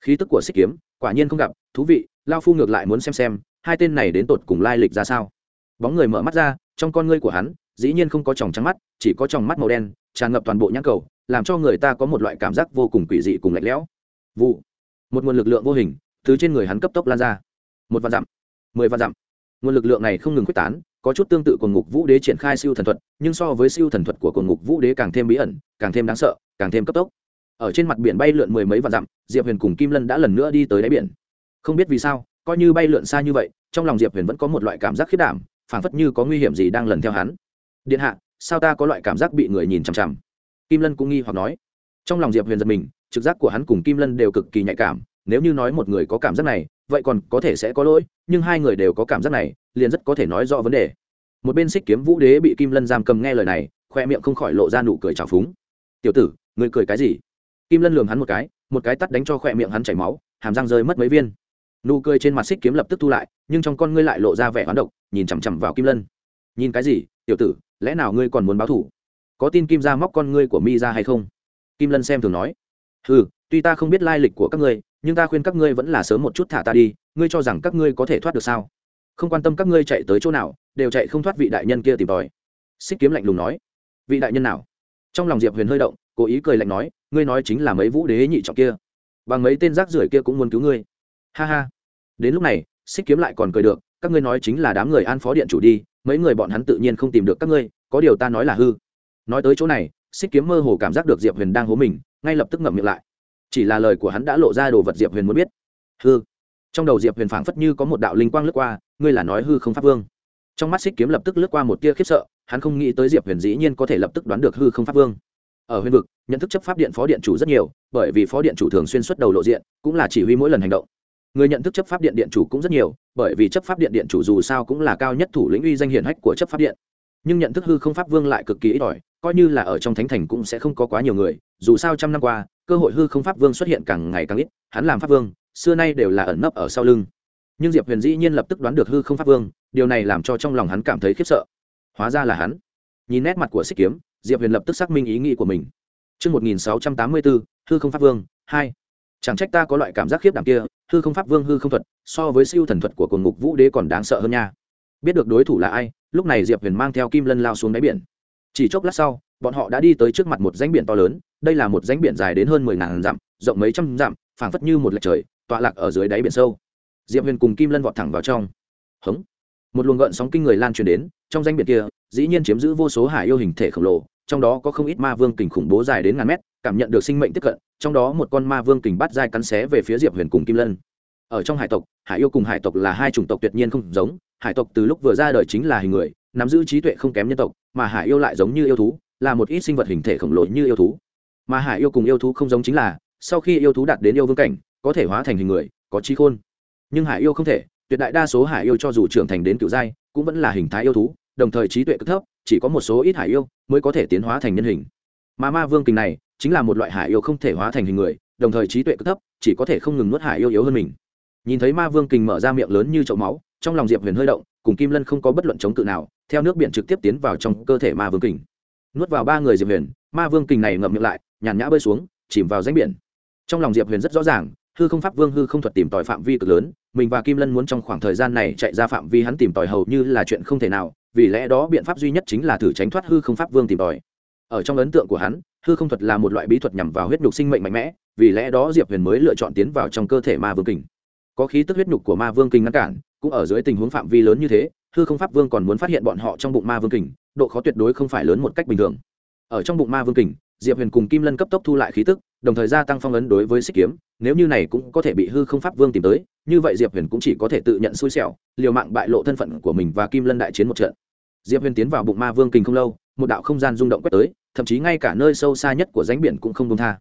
khí tức của xích kiếm quả nhiên không gặp thú vị lao phu ngược lại muốn xem xem hai tên này đến tột cùng lai lịch ra sao? Bóng người mở mắt ra, trong con ngươi của hắn, dĩ nhiên không có tròng trắng mắt, chỉ có tròng mắt màu đen, tràn ngập toàn bộ nhãn cầu, làm cho người ta có một loại cảm giác vô cùng quỷ dị cùng lạnh lẽo. Vụ. Một nguồn lực lượng vô hình thứ trên người hắn cấp tốc lan ra. Một vạn dặm. Mười vạn dặm. Nguồn lực lượng này không ngừng quyết tán, có chút tương tự cồn ngục vũ đế triển khai siêu thần thuật, nhưng so với siêu thần thuật của cồn ngục vũ đế càng thêm bí ẩn, càng thêm đáng sợ, càng thêm cấp tốc. Ở trên mặt biển bay lượn mười mấy vạn dặm, diệp huyền cùng kim lân đã lần nữa đi tới đáy biển. Không biết vì sao coi như bay lượn xa như vậy, trong lòng diệp huyền vẫn có một loại cảm giác khiết đảm, phảng phất như có nguy hiểm gì đang lần theo hắn. Điện hạ, sao ta có loại cảm giác bị người nhìn chằm chằm? Kim lân cũng nghi hoặc nói. Trong lòng diệp huyền giật mình, trực giác của hắn cùng kim lân đều cực kỳ nhạy cảm, nếu như nói một người có cảm giác này, vậy còn có thể sẽ có lỗi, nhưng hai người đều có cảm giác này, liền rất có thể nói rõ vấn đề. Một bên xích kiếm vũ đế bị kim lân giam cầm nghe lời này, khoe miệng không khỏi lộ ra nụ cười trào phúng. Tiểu tử người cười cái gì? Kim lân lường hắn một cái một cái tắt đánh cho khoe miệng hắn chảy máu, hàm răng rơi mất mấy viên nụ cười trên mặt xích kiếm lập tức thu lại, nhưng trong con ngươi lại lộ ra vẻ hoán độc, nhìn chằm chằm vào kim lân. Nhìn cái gì, tiểu tử, lẽ nào ngươi còn muốn báo thủ có tin kim ra móc con ngươi của mi ra hay không? Kim lân xem thường nói. Ừ tuy ta không biết lai lịch của các ngươi, nhưng ta khuyên các ngươi vẫn là sớm một chút thả ta đi, ngươi cho rằng các ngươi có thể thoát được sao? Không quan tâm các ngươi chạy tới chỗ nào, đều chạy không thoát vị đại nhân kia tìm tòi. Xích kiếm lạnh lùng nói. Vị đại nhân nào? Trong lòng diệp huyền hơi động, cố ý cười lạnh nói, ngươi nói chính là mấy vũ đế nhị trọng kia. Bằng mấy tên rác rưởi kia cũng muốn cứu ngươi. Ha ha đến lúc này, xích kiếm lại còn cười được, các ngươi nói chính là đám người an phó điện chủ đi, mấy người bọn hắn tự nhiên không tìm được các ngươi, có điều ta nói là hư. Nói tới chỗ này, xích kiếm mơ hồ cảm giác được diệp huyền đang hố mình, ngay lập tức ngậm miệng lại. Chỉ là lời của hắn đã lộ ra đồ vật diệp huyền muốn biết. Hư. Trong đầu diệp huyền phảng phất như có một đạo linh quang lướt qua, ngươi là nói hư không pháp vương. Trong mắt xích kiếm lập tức lướt qua một tia khiếp sợ, hắn không nghĩ tới diệp huyền dĩ nhiên có thể lập tức đoán được hư không pháp vương. Ở huyền vực, nhận thức chấp pháp điện phó điện chủ rất nhiều, bởi vì phó điện chủ thường xuyên xuất đầu lộ diện, cũng là chỉ huy mỗi lần hành động người nhận thức chấp pháp điện điện chủ cũng rất nhiều bởi vì chấp pháp điện điện chủ dù sao cũng là cao nhất thủ lĩnh uy danh hiển hách của chấp pháp điện. Nhưng nhận thức hư không pháp vương lại cực kỳ ít ỏi coi như là ở trong thánh thành cũng sẽ không có quá nhiều người dù sao trăm năm qua cơ hội hư không pháp vương xuất hiện càng ngày càng ít hắn làm pháp vương xưa nay đều là ẩn nấp ở sau lưng. Nhưng diệp huyền dĩ nhiên lập tức đoán được hư không pháp vương điều này làm cho trong lòng hắn cảm thấy khiếp sợ. Hóa ra là hắn. Nhìn nét mặt của xích kiếm diệp huyền lập tức xác minh ý nghĩ của mình. Trước 1684, hư không pháp vương, 2. Chẳng trách ta có loại cảm giác khiếp đảm kia, hư không pháp vương hư không thuật, so với siêu thần thuật của cồn ngục vũ đế còn đáng sợ hơn nha. Biết được đối thủ là ai, lúc này Diệp Huyền mang theo Kim Lân lao xuống đáy biển. Chỉ chốc lát sau, bọn họ đã đi tới trước mặt một rãnh biển to lớn, đây là một rãnh biển dài đến hơn mười ngàn dặm, rộng mấy trăm dặm, phảng phất như một lệch trời, tọa lạc ở dưới đáy biển sâu. Diệp Huyền cùng Kim Lân vọt thẳng vào trong. hống Một luồng gợn sóng kinh người lan truyền đến, trong rãnh biển kia, dĩ nhiên chiếm giữ vô số hải yêu hình thể khổng lồ, trong đó có không ít ma vương kình khủng bố dài đến ngàn mét, cảm nhận được sinh mệnh tiếp cận, trong đó một con ma vương kình bắt dai cắn xé về phía diệp huyền cùng kim lân. Ở trong hải tộc, hải yêu cùng hải tộc là hai chủng tộc tuyệt nhiên không giống, hải tộc từ lúc vừa ra đời chính là hình người, nắm giữ trí tuệ không kém nhân tộc, mà hải yêu lại giống như yêu thú, là một ít sinh vật hình thể khổng lồ như yêu thú. Mà hải yêu cùng yêu thú không giống chính là, sau khi yêu thú đạt đến yêu vương cảnh, có thể hóa thành hình người, có trí khôn. Nhưng hải yêu không thể, tuyệt đại đa số hải yêu cho dù trưởng thành đến cựu giai, cũng vẫn là hình thái yêu thú, đồng thời trí tuệ cực thấp chỉ có một số ít hải yêu mới có thể tiến hóa thành nhân hình. Mà ma vương kình này chính là một loại hải yêu không thể hóa thành hình người, đồng thời trí tuệ cực thấp, chỉ có thể không ngừng nuốt hải yêu yếu hơn mình. Nhìn thấy ma vương kình mở ra miệng lớn như chậu máu, trong lòng diệp huyền hơi động, cùng kim lân không có bất luận chống cự nào, theo nước biển trực tiếp tiến vào trong cơ thể ma vương kình. Nuốt vào ba người diệp huyền, ma vương kình này ngậm miệng lại, nhàn nhã bơi xuống, chìm vào ránh biển. Trong lòng diệp huyền rất rõ ràng hư không pháp vương hư không thuật tìm tòi phạm vi cực lớn, mình và kim lân muốn trong khoảng thời gian này chạy ra phạm vi hắn tìm tòi hầu như là chuyện không thể nào, vì lẽ đó biện pháp duy nhất chính là thử tránh thoát hư không pháp vương tìm tòi. Ở trong ấn tượng của hắn, hư không thuật là một loại bí thuật nhằm vào huyết nhục sinh mệnh mạnh mẽ, vì lẽ đó diệp huyền mới lựa chọn tiến vào trong cơ thể ma vương kình. Có khí tức huyết nhục của ma vương kình ngăn cản, cũng ở dưới tình huống phạm vi lớn như thế, hư không pháp vương còn muốn phát hiện bọn họ trong bụng ma vương kình, độ khó tuyệt đối không phải lớn một cách bình thường. Ở trong bụng ma vương kình, diệp huyền cùng kim lân cấp tốc thu lại khí tức, đồng thời gia tăng phong ấn đối với xích kiếm nếu như này cũng có thể bị hư không pháp vương tìm tới, như vậy diệp huyền cũng chỉ có thể tự nhận xui xẻo, liều mạng bại lộ thân phận của mình và kim lân đại chiến một trận. Diệp huyền tiến vào bụng ma vương kình không lâu, một đạo không gian rung động quét tới, thậm chí ngay cả nơi sâu xa nhất của ránh biển cũng không công tha.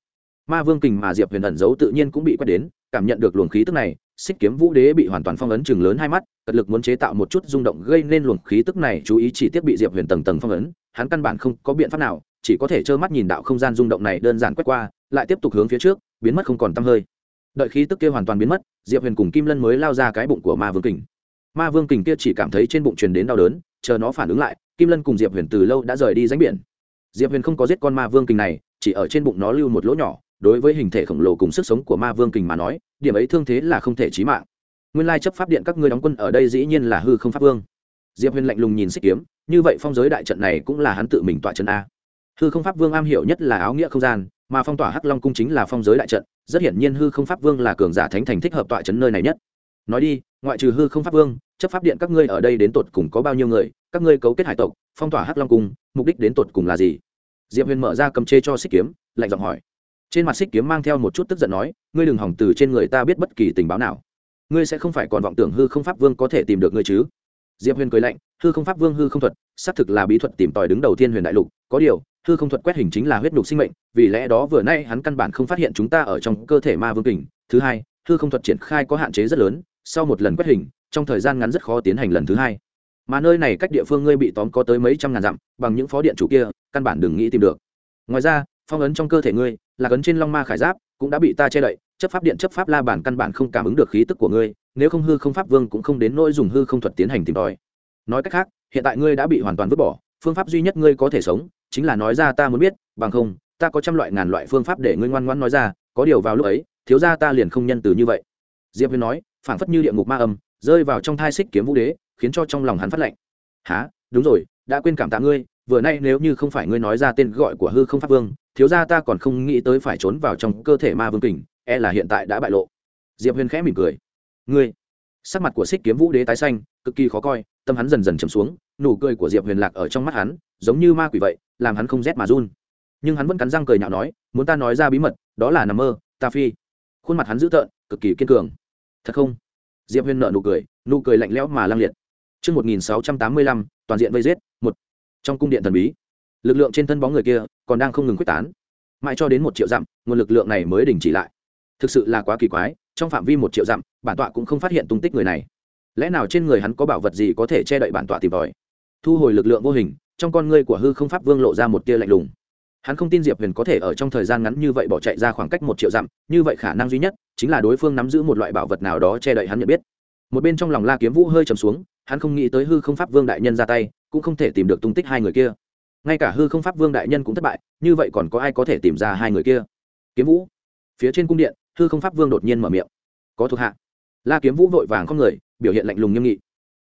Ma vương kình mà diệp huyền ẩn giấu tự nhiên cũng bị quét đến, cảm nhận được luồng khí tức này, xích kiếm vũ đế bị hoàn toàn phong ấn chừng lớn hai mắt, cật lực muốn chế tạo một chút rung động gây nên luồng khí tức này, chú ý chỉ tiếp bị diệp huyền tầng tầng phong ấn, hắn căn bản không có biện pháp nào, chỉ có thể trơ mắt nhìn đạo không gian rung động này đơn giản quét qua, lại tiếp tục hướng phía trước biến mất không còn tăm hơi. Đợi khí tức kia hoàn toàn biến mất, diệp huyền cùng kim lân mới lao ra cái bụng của ma vương kình. Ma vương kình kia chỉ cảm thấy trên bụng truyền đến đau đớn, chờ nó phản ứng lại, kim lân cùng diệp huyền từ lâu đã rời đi ránh biển. Diệp huyền không có giết con ma vương kình này, chỉ ở trên bụng nó lưu một lỗ nhỏ, đối với hình thể khổng lồ cùng sức sống của ma vương kình mà nói, điểm ấy thương thế là không thể chí mạng. Nguyên lai chấp pháp điện các ngươi đóng quân ở đây dĩ nhiên là hư không pháp vương. Diệp huyền lạnh lùng nhìn xích kiếm, như vậy phong giới đại trận này cũng là hắn tự mình tọa trận a. Hư không pháp vương am hiểu nhất là áo nghĩa không gian mà phong tỏa hắc long cung chính là phong giới đại trận rất hiển nhiên hư không pháp vương là cường giả thánh thành thích hợp tọa chấn nơi này nhất nói đi ngoại trừ hư không pháp vương chấp pháp điện các ngươi ở đây đến tột cùng có bao nhiêu người các ngươi cấu kết hải tộc phong tỏa hắc long cung mục đích đến tột cùng là gì diệp huyền mở ra cầm chê cho xích kiếm lạnh giọng hỏi trên mặt xích kiếm mang theo một chút tức giận nói ngươi đừng hỏng từ trên người ta biết bất kỳ tình báo nào ngươi sẽ không phải còn vọng tưởng hư không pháp vương có thể tìm được ngươi chứ diệp huyền cười lạnh hư không pháp vương hư không thuật xác thực là bí thuật tìm tòi đứng đầu thiên huyền đại lục có điều hư không thuật quét hình chính là huyết nhục sinh mệnh, vì lẽ đó vừa nay hắn căn bản không phát hiện chúng ta ở trong cơ thể ma vương kình. Thứ hai, hư không thuật triển khai có hạn chế rất lớn, sau một lần quét hình, trong thời gian ngắn rất khó tiến hành lần thứ hai. Mà nơi này cách địa phương ngươi bị tóm có tới mấy trăm ngàn dặm, bằng những phó điện chủ kia, căn bản đừng nghĩ tìm được. Ngoài ra, phong ấn trong cơ thể ngươi, là ấn trên long ma khải giáp, cũng đã bị ta che đậy, chấp pháp điện chấp pháp la bản căn bản không cảm ứng được khí tức của ngươi, nếu không hư không pháp vương cũng không đến nỗi dùng hư không thuật tiến hành tìm tòi. Nói cách khác, hiện tại ngươi đã bị hoàn toàn vứt bỏ, phương pháp duy nhất ngươi có thể sống chính là nói ra ta muốn biết, bằng không, ta có trăm loại ngàn loại phương pháp để ngươi ngoan ngoãn nói ra, có điều vào lúc ấy, thiếu ra ta liền không nhân từ như vậy. Diệp huyền nói, phảng phất như địa ngục ma âm, rơi vào trong thai xích kiếm vũ đế, khiến cho trong lòng hắn phát lạnh. há đúng rồi, đã quên cảm tạ ngươi, vừa nay nếu như không phải ngươi nói ra tên gọi của hư không pháp vương, thiếu ra ta còn không nghĩ tới phải trốn vào trong cơ thể ma vương kình e là hiện tại đã bại lộ. Diệp huyền khẽ mỉm cười. Ngươi? Sắc mặt của xích kiếm vũ đế tái xanh, cực kỳ khó coi, tâm hắn dần dần chầm xuống, nụ cười của diệp huyền lạc ở trong mắt hắn, giống như ma quỷ vậy làm hắn không rét mà run nhưng hắn vẫn cắn răng cười nhạo nói muốn ta nói ra bí mật đó là nằm mơ ta phi khuôn mặt hắn dữ tợn cực kỳ kiên cường thật không diệp huyên nợ nụ cười nụ cười lạnh lẽo mà lăng liệt Trước 1685, toàn diện vây giết, một. Trong cung điện thần bí, lực lượng trên thân bóng người kia còn đang không ngừng quyết tán. Mãi cho đến một triệu dặm, nguồn lực lượng này mới đình chỉ lại. Thực sự là quá kỳ quái, trong phạm vi một triệu dặm, bản tọa cũng không phát hiện tung tích người này. Lẽ nào trên người hắn có bảo vật gì có thể che đậy bản tọa tìm tòi? Thu hồi lực lượng vô hình, trong con ngươi của hư không pháp vương lộ ra một tia lạnh lùng. Hắn không tin diệp huyền có thể ở trong thời gian ngắn như vậy bỏ chạy ra khoảng cách một triệu dặm, như vậy khả năng duy nhất chính là đối phương nắm giữ một loại bảo vật nào đó che đậy hắn nhận biết. Một bên trong lòng la kiếm vũ hơi trầm xuống, hắn không nghĩ tới hư không pháp vương đại nhân ra tay, cũng không thể tìm được tung tích hai người kia. Ngay cả hư không pháp vương đại nhân cũng thất bại, như vậy còn có ai có thể tìm ra hai người kia? Kiếm vũ, phía trên cung điện, hư không pháp vương đột nhiên mở miệng. Có thuộc hạ. La kiếm vũ vội vàng không người, biểu hiện lạnh lùng nghiêm nghị.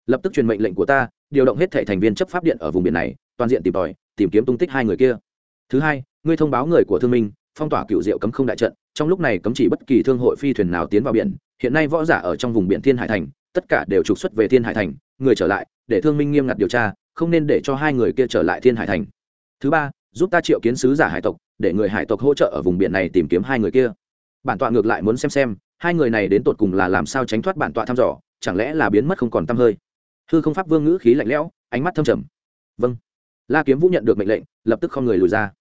Lập tức truyền mệnh lệnh của ta, điều động hết thể thành viên chấp pháp điện ở vùng biển này toàn diện tìm tòi, tìm kiếm tung tích hai người kia. Thứ hai, ngươi thông báo người của thương minh, phong tỏa cựu diệu cấm không đại trận, trong lúc này cấm chỉ bất kỳ thương hội phi thuyền nào tiến vào biển, hiện nay võ giả ở trong vùng biển thiên hải thành, tất cả đều trục xuất về thiên hải thành, người trở lại, để thương minh nghiêm ngặt điều tra, không nên để cho hai người kia trở lại thiên hải thành. Thứ ba, giúp ta triệu kiến sứ giả hải tộc, để người hải tộc hỗ trợ ở vùng biển này tìm kiếm hai người kia. Bản tọa ngược lại muốn xem xem, hai người này đến tột cùng là làm sao tránh thoát bản tọa thăm dò, chẳng lẽ là biến mất không còn t hơi? Hư không pháp vương ngữ khí lạnh lẽo, ánh mắt thâm trầm. Vâng la kiếm vũ nhận được mệnh lệnh, lập tức không người lùi ra.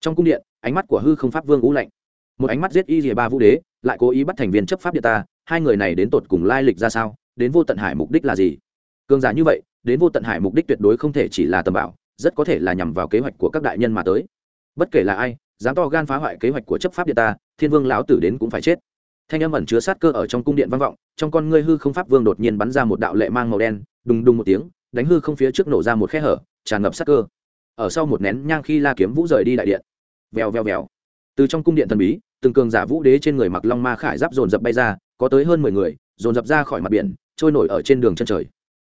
Trong cung điện, ánh mắt của hư không pháp vương u lạnh. Một ánh mắt giết y rìa ba vũ đế, lại cố ý bắt thành viên chấp pháp địa ta, hai người này đến tột cùng lai lịch ra sao, đến vô tận hải mục đích là gì? Cường giả như vậy, đến vô tận hải mục đích tuyệt đối không thể chỉ là tầm bảo, rất có thể là nhằm vào kế hoạch của các đại nhân mà tới. Bất kể là ai, dám to gan phá hoại kế hoạch của chấp pháp địa ta, thiên vương lão tử đến cũng phải chết. Thanh âm ẩn chứa sát cơ ở trong cung điện vang vọng, trong con ngươi hư không pháp vương đột nhiên bắn ra một đạo lệ mang màu đen, đùng đùng một tiếng, đánh hư không phía trước nổ ra một khe hở, tràn ngập sát cơ ở sau một nén nhang khi la kiếm vũ rời đi đại điện. Vèo vèo vèo. Từ trong cung điện thần bí, từng cường giả vũ đế trên người mặc long ma khải giáp dồn dập bay ra, có tới hơn mười người, dồn dập ra khỏi mặt biển, trôi nổi ở trên đường chân trời.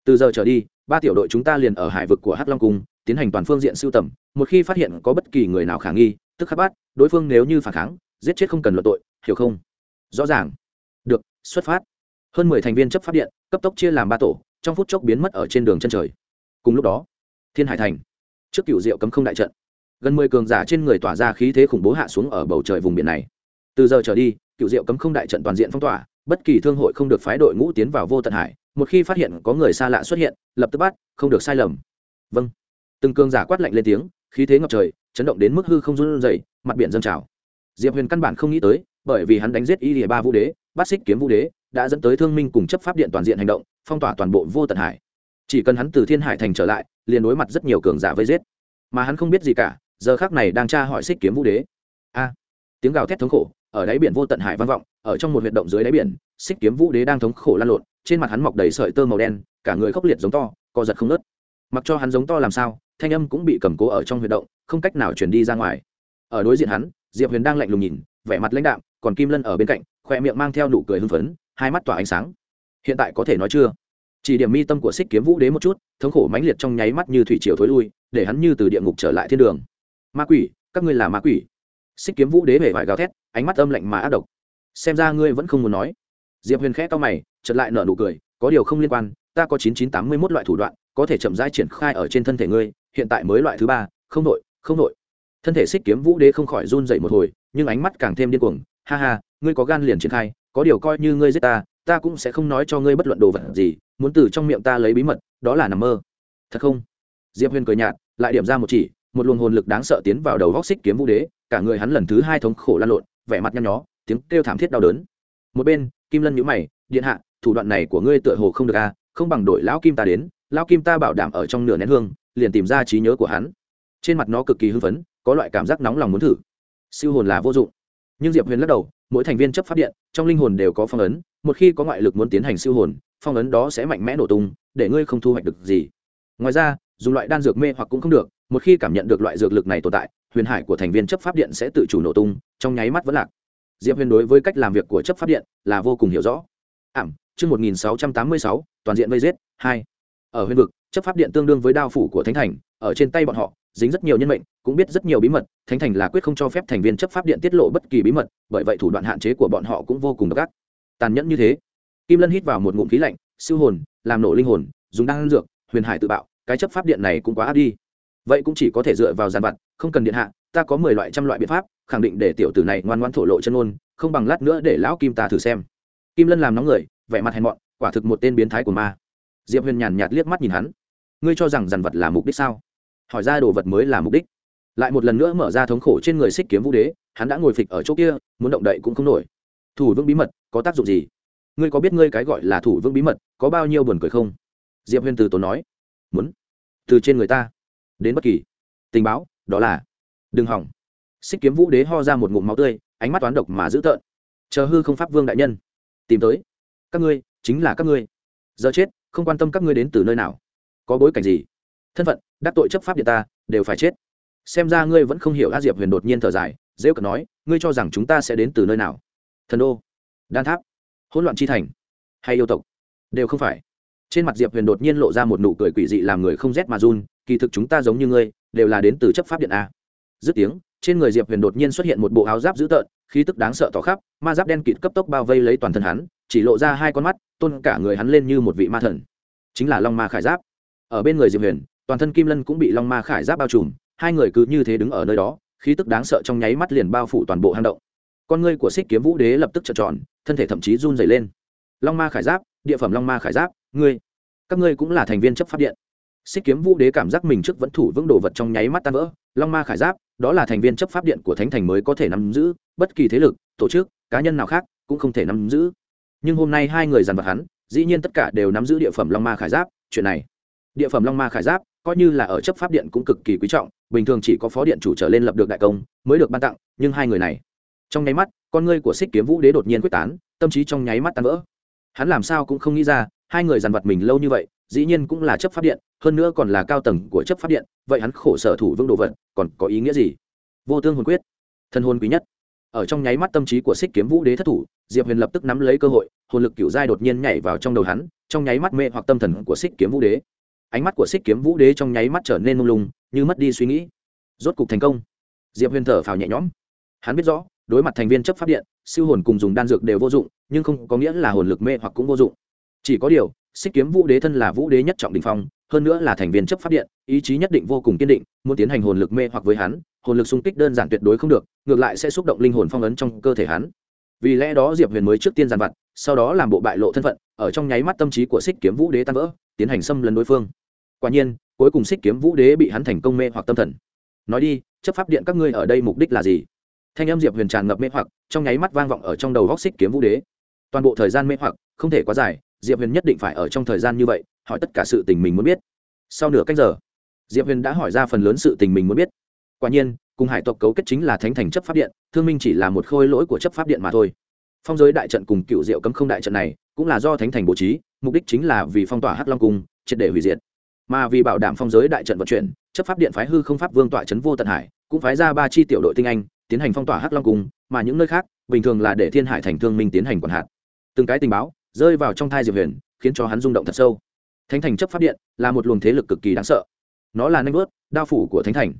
Từ giờ trở đi, ba tiểu đội chúng ta liền ở hải vực của hắc long cung, tiến hành toàn phương diện sưu tầm, một khi phát hiện có bất kỳ người nào khả nghi, tức khắc bắt, đối phương nếu như phản kháng, giết chết không cần luận tội, hiểu không? Rõ ràng. Được, xuất phát. Hơn mười thành viên chấp pháp điện, cấp tốc chia làm ba tổ, trong phút chốc biến mất ở trên đường chân trời. Cùng lúc đó, thiên hải thành trước cựu diệu cấm không đại trận. Gần mười cường giả trên người tỏa ra khí thế khủng bố hạ xuống ở bầu trời vùng biển này. Từ giờ trở đi, cựu diệu cấm không đại trận toàn diện phong tỏa, bất kỳ thương hội không được phái đội ngũ tiến vào vô tận hải. Một khi phát hiện có người xa lạ xuất hiện, lập tức bắt, không được sai lầm. Vâng. Từng cường giả quát lạnh lên tiếng, khí thế ngập trời, chấn động đến mức hư không run dậy mặt biển dâng trào. Diệp huyền căn bản không nghĩ tới, bởi vì hắn đánh giết y lìa ba vũ đế, bắt xích kiếm vũ đế, đã dẫn tới thương minh cùng chấp pháp điện toàn diện hành động, phong tỏa toàn bộ vô tận hải chỉ cần hắn từ thiên hải thành trở lại, liền đối mặt rất nhiều cường giả vây giết. Mà hắn không biết gì cả, giờ khác này đang tra hỏi xích kiếm vũ đế. A! Tiếng gào thét thống khổ, ở đáy biển vô tận hải vang vọng, ở trong một huyệt động dưới đáy biển, xích kiếm vũ đế đang thống khổ lan lộn, trên mặt hắn mọc đầy sợi tơ màu đen, cả người khốc liệt giống to, co giật không nớt mặc cho hắn giống to làm sao, thanh âm cũng bị cầm cố ở trong huyệt động, không cách nào chuyển đi ra ngoài. Ở đối diện hắn, diệp huyền đang lạnh lùng nhìn, vẻ mặt lãnh đạm, còn kim lân ở bên cạnh, khoe miệng mang theo nụ cười hưng phấn, hai mắt tỏa ánh sáng. Hiện tại có thể nói chưa? Chỉ điểm mi tâm của xích kiếm vũ đế một chút, thống khổ mãnh liệt trong nháy mắt như thủy triều thối lui, để hắn như từ địa ngục trở lại thiên đường. Ma quỷ, các ngươi là ma quỷ. Xích kiếm vũ đế hề vải gào thét, ánh mắt âm lạnh mà ác độc. Xem ra ngươi vẫn không muốn nói. Diệp huyền khẽ to mày chật lại nở nụ cười, có điều không liên quan, ta có chín chín tám mươi mốt loại thủ đoạn, có thể chậm rãi triển khai ở trên thân thể ngươi, hiện tại mới loại thứ ba, không nội không nội thân thể xích kiếm vũ đế không khỏi run dậy một hồi, nhưng ánh mắt càng thêm điên cuồng, ha ha, ngươi có gan liền triển khai, có điều coi như ngươi giết ta ta cũng sẽ không nói cho ngươi bất luận đồ vật gì muốn từ trong miệng ta lấy bí mật đó là nằm mơ. Thật không? Diệp huyền cười nhạt lại điểm ra một chỉ một luồng hồn lực đáng sợ tiến vào đầu góc xích kiếm vũ đế cả người hắn lần thứ hai thống khổ lan lộn vẻ mặt nhăn nhó tiếng kêu thảm thiết đau đớn. Một bên kim lân nhữ mày điện hạ thủ đoạn này của ngươi tựa hồ không được a à, không bằng đội lão kim ta đến lão kim ta bảo đảm ở trong nửa nén hương liền tìm ra trí nhớ của hắn. Trên mặt nó cực kỳ hưng phấn có loại cảm giác nóng lòng muốn thử. Siêu hồn là vô dụng. Nhưng diệp huyền lắc đầu mỗi thành viên chấp phát điện trong linh hồn đều có phong ấn một khi có ngoại lực muốn tiến hành siêu hồn, phong ấn đó sẽ mạnh mẽ nổ tung, để ngươi không thu hoạch được gì. Ngoài ra, dùng loại đan dược mê hoặc cũng không được, một khi cảm nhận được loại dược lực này tồn tại, huyền hải của thành viên chấp pháp điện sẽ tự chủ nổ tung, trong nháy mắt vẫn lạc. Diệp huyền đối với cách làm việc của chấp pháp điện là vô cùng hiểu rõ. Ảm, chương một nghìn sáu trăm tám mươi sáu, toàn diện vây giết, hai. Ở huyền vực, chấp pháp điện tương đương với đao phủ của thánh thành, ở trên tay bọn họ, dính rất nhiều nhân mệnh, cũng biết rất nhiều bí mật, thánh thành là quyết không cho phép thành viên chấp pháp điện tiết lộ bất kỳ bí mật, bởi vậy thủ đoạn hạn chế của bọn họ cũng vô cùng độc ác tàn nhẫn như thế. Kim lân hít vào một ngụm khí lạnh, siêu hồn, làm nổ linh hồn, dùng đan dược, huyền hải tự bạo, cái chấp pháp điện này cũng quá áp đi. Vậy cũng chỉ có thể dựa vào giàn vặt, không cần điện hạ, ta có mười loại trăm loại biện pháp, khẳng định để tiểu tử này ngoan ngoan thổ lộ chân ôn không bằng lát nữa để lão kim ta thử xem. Kim lân làm nóng người, vẻ mặt hèn mọn, quả thực một tên biến thái của ma. Diệp huyền nhàn nhạt liếc mắt nhìn hắn. Ngươi cho rằng dàn vật là mục đích sao? Hỏi ra đồ vật mới là mục đích. Lại một lần nữa mở ra thống khổ trên người xích kiếm vũ đế, hắn đã ngồi phịch ở chỗ kia, muốn động đậy cũng không nổi thủ vương bí mật có tác dụng gì? Ngươi có biết ngươi cái gọi là thủ vương bí mật có bao nhiêu buồn cười không? Diệp huyền từ tốn nói. Muốn. Từ trên người ta. Đến bất kỳ. Tình báo, đó là. Đừng hỏng. Xích kiếm vũ đế ho ra một ngụm máu tươi, ánh mắt toán độc mà dữ tợn. Chờ hư không pháp vương đại nhân. Tìm tới. Các ngươi, chính là các ngươi. Giờ chết, không quan tâm các ngươi đến từ nơi nào. Có bối cảnh gì? Thân phận, đắc tội chấp pháp địa ta, đều phải chết. Xem ra ngươi vẫn không hiểu a diệp huyền đột nhiên thở dài dễ cận nói, ngươi cho rằng chúng ta sẽ đến từ nơi nào? Thần đô. Đan tháp. Hỗn loạn chi thành. Hay yêu tộc. Đều không phải. Trên mặt diệp huyền đột nhiên lộ ra một nụ cười quỷ dị làm người không rét mà run, kỳ thực chúng ta giống như ngươi, đều là đến từ chấp pháp điện a. Dứt tiếng, trên người diệp huyền đột nhiên xuất hiện một bộ áo giáp dữ tợn, khí tức đáng sợ tỏ khắp, ma giáp đen kịt cấp tốc bao vây lấy toàn thân hắn, chỉ lộ ra hai con mắt, tôn cả người hắn lên như một vị ma thần. Chính là long ma khải giáp. Ở bên người diệp huyền, toàn thân kim lân cũng bị long ma khải giáp bao trùm, hai người cứ như thế đứng ở nơi đó, khí tức đáng sợ trong nháy mắt liền bao phủ toàn bộ hang động con ngươi của xích kiếm vũ đế lập tức trợn tròn, thân thể thậm chí run dày lên. Long ma khải giáp, địa phẩm long ma khải giáp, ngươi, các ngươi cũng là thành viên chấp pháp điện. Xích kiếm vũ đế cảm giác mình trước vẫn thủ vững đồ vật trong nháy mắt tan vỡ. Long ma khải giáp, đó là thành viên chấp pháp điện của thánh thành mới có thể nắm giữ, bất kỳ thế lực, tổ chức, cá nhân nào khác cũng không thể nắm giữ. Nhưng hôm nay hai người dàn vật hắn, dĩ nhiên tất cả đều nắm giữ địa phẩm long ma khải giáp, chuyện này. Địa phẩm long ma khải giáp coi như là ở chấp pháp điện cũng cực kỳ quý trọng, bình thường chỉ có phó điện chủ trở lên lập được đại công mới được ban tặng, nhưng hai người này trong nháy mắt, con ngươi của xích kiếm vũ đế đột nhiên quyết tán, tâm trí trong nháy mắt tan vỡ. Hắn làm sao cũng không nghĩ ra, hai người dằn vật mình lâu như vậy, dĩ nhiên cũng là chấp pháp điện, hơn nữa còn là cao tầng của chấp pháp điện, vậy hắn khổ sở thủ vương đồ vật, còn có ý nghĩa gì? Vô tương hồn quyết thân hồn quý nhất. Ở trong nháy mắt tâm trí của xích kiếm vũ đế thất thủ, diệp huyền lập tức nắm lấy cơ hội, hồn lực cựu giai đột nhiên nhảy vào trong đầu hắn, trong nháy mắt mê hoặc tâm thần của xích kiếm vũ đế. Ánh mắt của xích kiếm vũ đế trong nháy mắt trở nên mông lung, như mất đi suy nghĩ. Rốt cục thành công. Diệp huyền thở phào nhẹ nhõm. Hắn biết rõ đối mặt thành viên chấp pháp điện, siêu hồn cùng dùng đan dược đều vô dụng, nhưng không có nghĩa là hồn lực mê hoặc cũng vô dụng. Chỉ có điều, xích kiếm vũ đế thân là vũ đế nhất trọng đình phong, hơn nữa là thành viên chấp pháp điện, ý chí nhất định vô cùng kiên định, muốn tiến hành hồn lực mê hoặc với hắn, hồn lực xung kích đơn giản tuyệt đối không được, ngược lại sẽ xúc động linh hồn phong ấn trong cơ thể hắn. Vì lẽ đó diệp huyền mới trước tiên giàn vặt, sau đó làm bộ bại lộ thân phận, ở trong nháy mắt tâm trí của xích kiếm vũ đế tan vỡ, tiến hành xâm lấn đối phương. Quả nhiên, cuối cùng xích kiếm vũ đế bị hắn thành công mê hoặc tâm thần. Nói đi, chấp pháp điện các ngươi ở đây mục đích là gì? Thanh âm diệp huyền tràn ngập mê hoặc, trong nháy mắt vang vọng ở trong đầu góc xích kiếm vũ đế. Toàn bộ thời gian mê hoặc, không thể quá dài, diệp huyền nhất định phải ở trong thời gian như vậy, hỏi tất cả sự tình mình muốn biết. Sau nửa cách giờ, diệp huyền đã hỏi ra phần lớn sự tình mình muốn biết. Quả nhiên, cùng hải tộc cấu kết chính là thánh thành chấp pháp điện, thương minh chỉ là một khôi lỗi của chấp pháp điện mà thôi. Phong giới đại trận cùng cựu diệu cấm không đại trận này, cũng là do thánh thành bố trí, mục đích chính là vì phong tỏa hắc long cung, triệt để hủy diệt. Mà vì bảo đảm phong giới đại trận vận chuyển, chấp pháp điện phái hư không pháp vương tọa trấn vô tận hải, cũng phái ra ba chi tiểu đội tinh anh tiến hành phong tỏa hắc long cung, mà những nơi khác, bình thường là để thiên hải thành thương minh tiến hành quản hạt. Từng cái tình báo rơi vào trong thai diệp huyền, khiến cho hắn rung động thật sâu. Thánh thành chấp pháp điện là một luồng thế lực cực kỳ đáng sợ. Nó là nanh vớt đao phủ của thánh thành.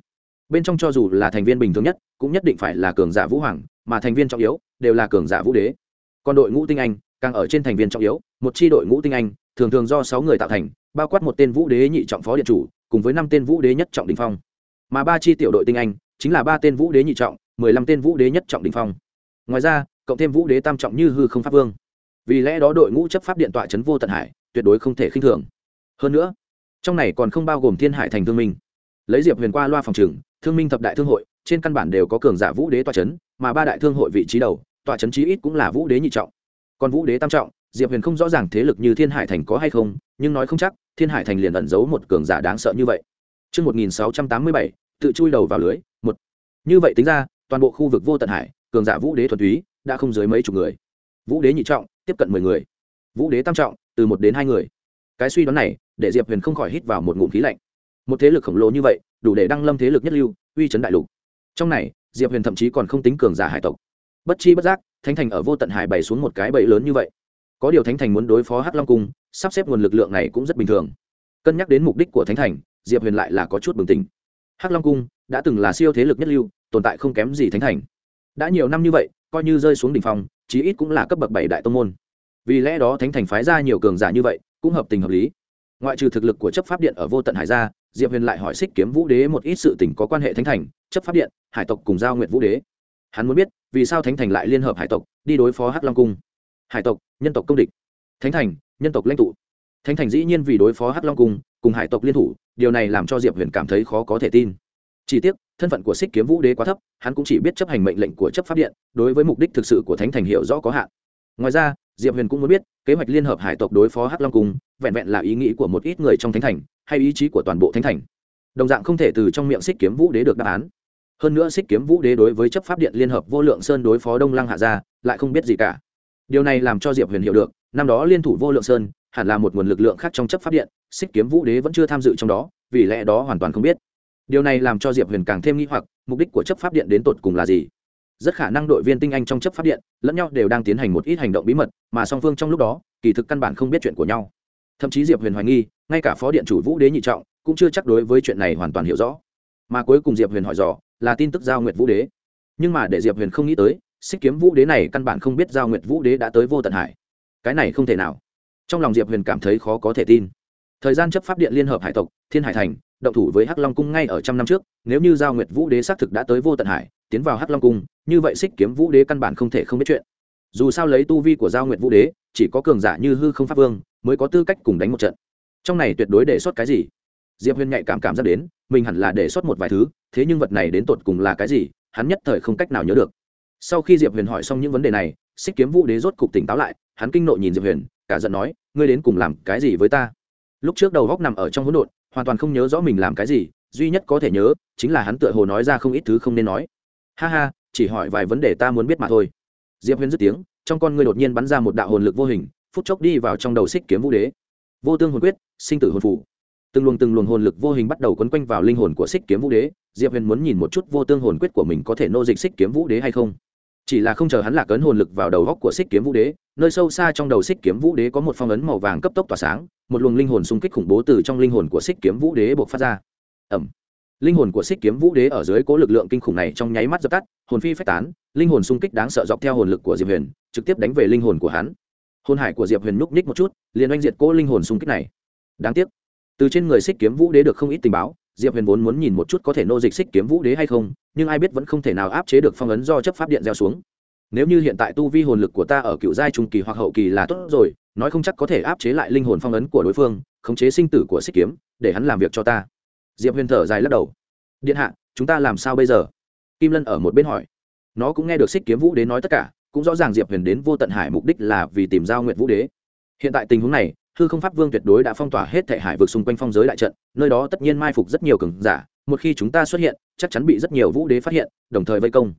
Bên trong cho dù là thành viên bình thường nhất, cũng nhất định phải là cường giả vũ hoàng, mà thành viên trọng yếu đều là cường giả vũ đế. Còn đội ngũ tinh anh, càng ở trên thành viên trọng yếu, một chi đội ngũ tinh anh, thường thường do sáu người tạo thành, bao quát một tên vũ đế nhị trọng phó điện chủ, cùng với năm tên vũ đế nhất trọng đình phong. Mà ba chi tiểu đội tinh anh chính là ba tên vũ đế nhị trọng mười lăm tên vũ đế nhất trọng đình phong. Ngoài ra cộng thêm vũ đế tam trọng như hư không pháp vương. Vì lẽ đó đội ngũ chấp pháp điện tọa trấn vô tận hải tuyệt đối không thể khinh thường. Hơn nữa trong này còn không bao gồm thiên hải thành thương minh. Lấy diệp huyền qua loa phòng trừng thương minh thập đại thương hội trên căn bản đều có cường giả vũ đế tọa trấn mà ba đại thương hội vị trí đầu tọa trấn chí ít cũng là vũ đế nhị trọng. Còn vũ đế tam trọng diệp huyền không rõ ràng thế lực như thiên hải thành có hay không nhưng nói không chắc thiên hải thành liền ẩn giấu một cường giả đáng sợ như vậy. Trước 1687, tự chui đầu vào lưới, một. Như vậy tính ra, toàn bộ khu vực vô tận hải, cường giả vũ đế thuần túy, đã không dưới mấy chục người. Vũ đế nhị trọng, tiếp cận mười người. Vũ đế tam trọng, từ một đến hai người. Cái suy đoán này, để Diệp Huyền không khỏi hít vào một ngụm khí lạnh. Một thế lực khổng lồ như vậy, đủ để đăng lâm thế lực nhất lưu, uy chấn đại lục. Trong này, Diệp Huyền thậm chí còn không tính cường giả hải tộc. Bất chi bất giác, Thánh Thành ở vô tận hải bày xuống một cái bẫy lớn như vậy có điều thánh thành muốn đối phó hắc long cung sắp xếp nguồn lực lượng này cũng rất bình thường cân nhắc đến mục đích của thánh thành diệp huyền lại là có chút bừng tỉnh hắc long cung đã từng là siêu thế lực nhất lưu tồn tại không kém gì thánh thành. Đã nhiều năm như vậy, coi như rơi xuống đ ỉ n h phong, chí ít cũng là cấp bậc bảy đại tô n g môn. Vì lẽ đó thánh thành phái ra nhiều cường giả như vậy, cũng hợp tình hợp lý. Ngoại trừ thực lực của chấp pháp điện ở vô tận hải gia, diệp huyền lại hỏi xích kiếm vũ đế một ít sự tình có quan hệ thánh thành, chấp pháp điện, hải tộc cùng giao nguyện vũ đế. Hắn muốn biết, vì sao thánh thành lại liên hợp hải tộc, đi đối phó hắc long cung? Hải tộc, nhân tộc công địch. Thánh thành, nhân tộc lãnh tụ. Thánh thành dĩ nhiên vì đối phó hắc long cung, cùng hải tộc liên thủ, điều này làm cho diệp huyền cảm thấy khó có thể tin chỉ tiếc, thân phận của xích kiếm vũ đế quá thấp, hắn cũng chỉ biết chấp hành mệnh lệnh của chấp pháp điện, đối với mục đích thực sự của thánh thành hiểu rõ có hạn. Ngoài ra, diệp huyền cũng muốn biết, kế hoạch liên hợp hải tộc đối phó hắc long cung, vẹn vẹn là ý nghĩ của một ít người trong thánh thành, hay ý chí của toàn bộ thánh thành. Đồng dạng không thể từ trong miệng xích kiếm vũ đế được đáp án. Hơn nữa xích kiếm vũ đế đối với chấp pháp điện liên hợp vô lượng sơn đối phó đông lăng hạ gia, lại không biết gì cả. Điều này làm cho diệp huyền hiểu được, năm đó liên thủ vô lượng sơn, hẳn là một nguồn lực lượng khác trong chấp pháp điện xích kiếm vũ đế vẫn chưa tham dự trong đó, vì lẽ đó hoàn toàn không biết điều này làm cho diệp huyền càng thêm nghi hoặc, mục đích của chấp pháp điện đến tột cùng là gì? Rất khả năng đội viên tinh anh trong chấp pháp điện lẫn nhau đều đang tiến hành một ít hành động bí mật, mà song phương trong lúc đó, kỳ thực căn bản không biết chuyện của nhau. Thậm chí diệp huyền hoài nghi, ngay cả phó điện chủ vũ đế nhị trọng cũng chưa chắc đối với chuyện này hoàn toàn hiểu rõ. Mà cuối cùng diệp huyền hỏi dò, là tin tức giao nguyệt vũ đế. Nhưng mà để diệp huyền không nghĩ tới, xích kiếm vũ đế này căn bản không biết giao nguyệt vũ đế đã tới vô tận hải. Cái này không thể nào. Trong lòng diệp huyền cảm thấy khó có thể tin. Thời gian chấp pháp điện liên hợp hải tộc, thiên hải thành động thủ với hắc long cung ngay ở trăm năm trước, nếu như giao nguyệt vũ đế xác thực đã tới vô tận hải, tiến vào hắc long cung, như vậy xích kiếm vũ đế căn bản không thể không biết chuyện. Dù sao lấy tu vi của giao nguyệt vũ đế, chỉ có cường giả như hư không pháp vương mới có tư cách cùng đánh một trận. Trong này tuyệt đối đề xuất cái gì? Diệp huyền nhạy cảm cảm giác đến, mình hẳn là đề xuất một vài thứ, thế nhưng vật này đến tột cùng là cái gì, hắn nhất thời không cách nào nhớ được. Sau khi diệp huyền hỏi xong những vấn đề này, xích kiếm vũ đế rốt cục tỉnh táo lại, hắn kinh nộ nhìn diệp huyền, cả giận nói, ngươi đến cùng làm cái gì với ta? Lúc trước đầu góc nằm ở trong hỗn độn hoàn toàn không nhớ rõ mình làm cái gì, duy nhất có thể nhớ chính là hắn tựa hồ nói ra không ít thứ không nên nói. Ha ha, chỉ hỏi vài vấn đề ta muốn biết mà thôi. Diệp Huyên dứt tiếng, trong con ngươi đột nhiên bắn ra một đạo hồn lực vô hình, phút chốc đi vào trong đầu xích kiếm vũ đế. Vô tương hồn quyết, sinh tử hồn phủ. Từng luồng từng luồng hồn lực vô hình bắt đầu quấn quanh vào linh hồn của xích kiếm vũ đế. Diệp huyền muốn nhìn một chút vô tương hồn quyết của mình có thể nô dịch xích kiếm vũ đế hay không chỉ là không chờ hắn lạc ấn hồn lực vào đầu góc của xích kiếm vũ đế, nơi sâu xa trong đầu xích kiếm vũ đế có một phong ấn màu vàng cấp tốc tỏa sáng, một luồng linh hồn xung kích khủng bố từ trong linh hồn của xích kiếm vũ đế buộc phát ra. Ẩm linh hồn của xích kiếm vũ đế ở dưới cố lực lượng kinh khủng này trong nháy mắt dập tắt, hồn phi phách tán, linh hồn xung kích đáng sợ dọc theo hồn lực của diệp huyền, trực tiếp đánh về linh hồn của hắn. Hồn hải của diệp huyền núp ních một chút, liền oanh diệt cố linh hồn xung kích này. Đáng tiếc, từ trên người xích kiếm vũ đế được không ít tình báo diệp huyền vốn muốn nhìn một chút có thể nô dịch xích kiếm vũ đế hay không, nhưng ai biết vẫn không thể nào áp chế được phong ấn do chấp pháp điện gieo xuống. Nếu như hiện tại tu vi hồn lực của ta ở cựu giai trung kỳ hoặc hậu kỳ là tốt rồi, nói không chắc có thể áp chế lại linh hồn phong ấn của đối phương, khống chế sinh tử của xích kiếm, để hắn làm việc cho ta. Diệp huyền thở dài lắc đầu. Điện hạ, chúng ta làm sao bây giờ? Kim lân ở một bên hỏi. Nó cũng nghe được xích kiếm vũ đế nói tất cả, cũng rõ ràng diệp huyền đến vô tận hải mục đích là vì tìm giao nguyện vũ đế. Hiện tại tình huống này hư không pháp vương tuyệt đối đã phong tỏa hết thể hải vực xung quanh phong giới đại trận, nơi đó tất nhiên mai phục rất nhiều cường giả, một khi chúng ta xuất hiện, chắc chắn bị rất nhiều vũ đế phát hiện, đồng thời vây công.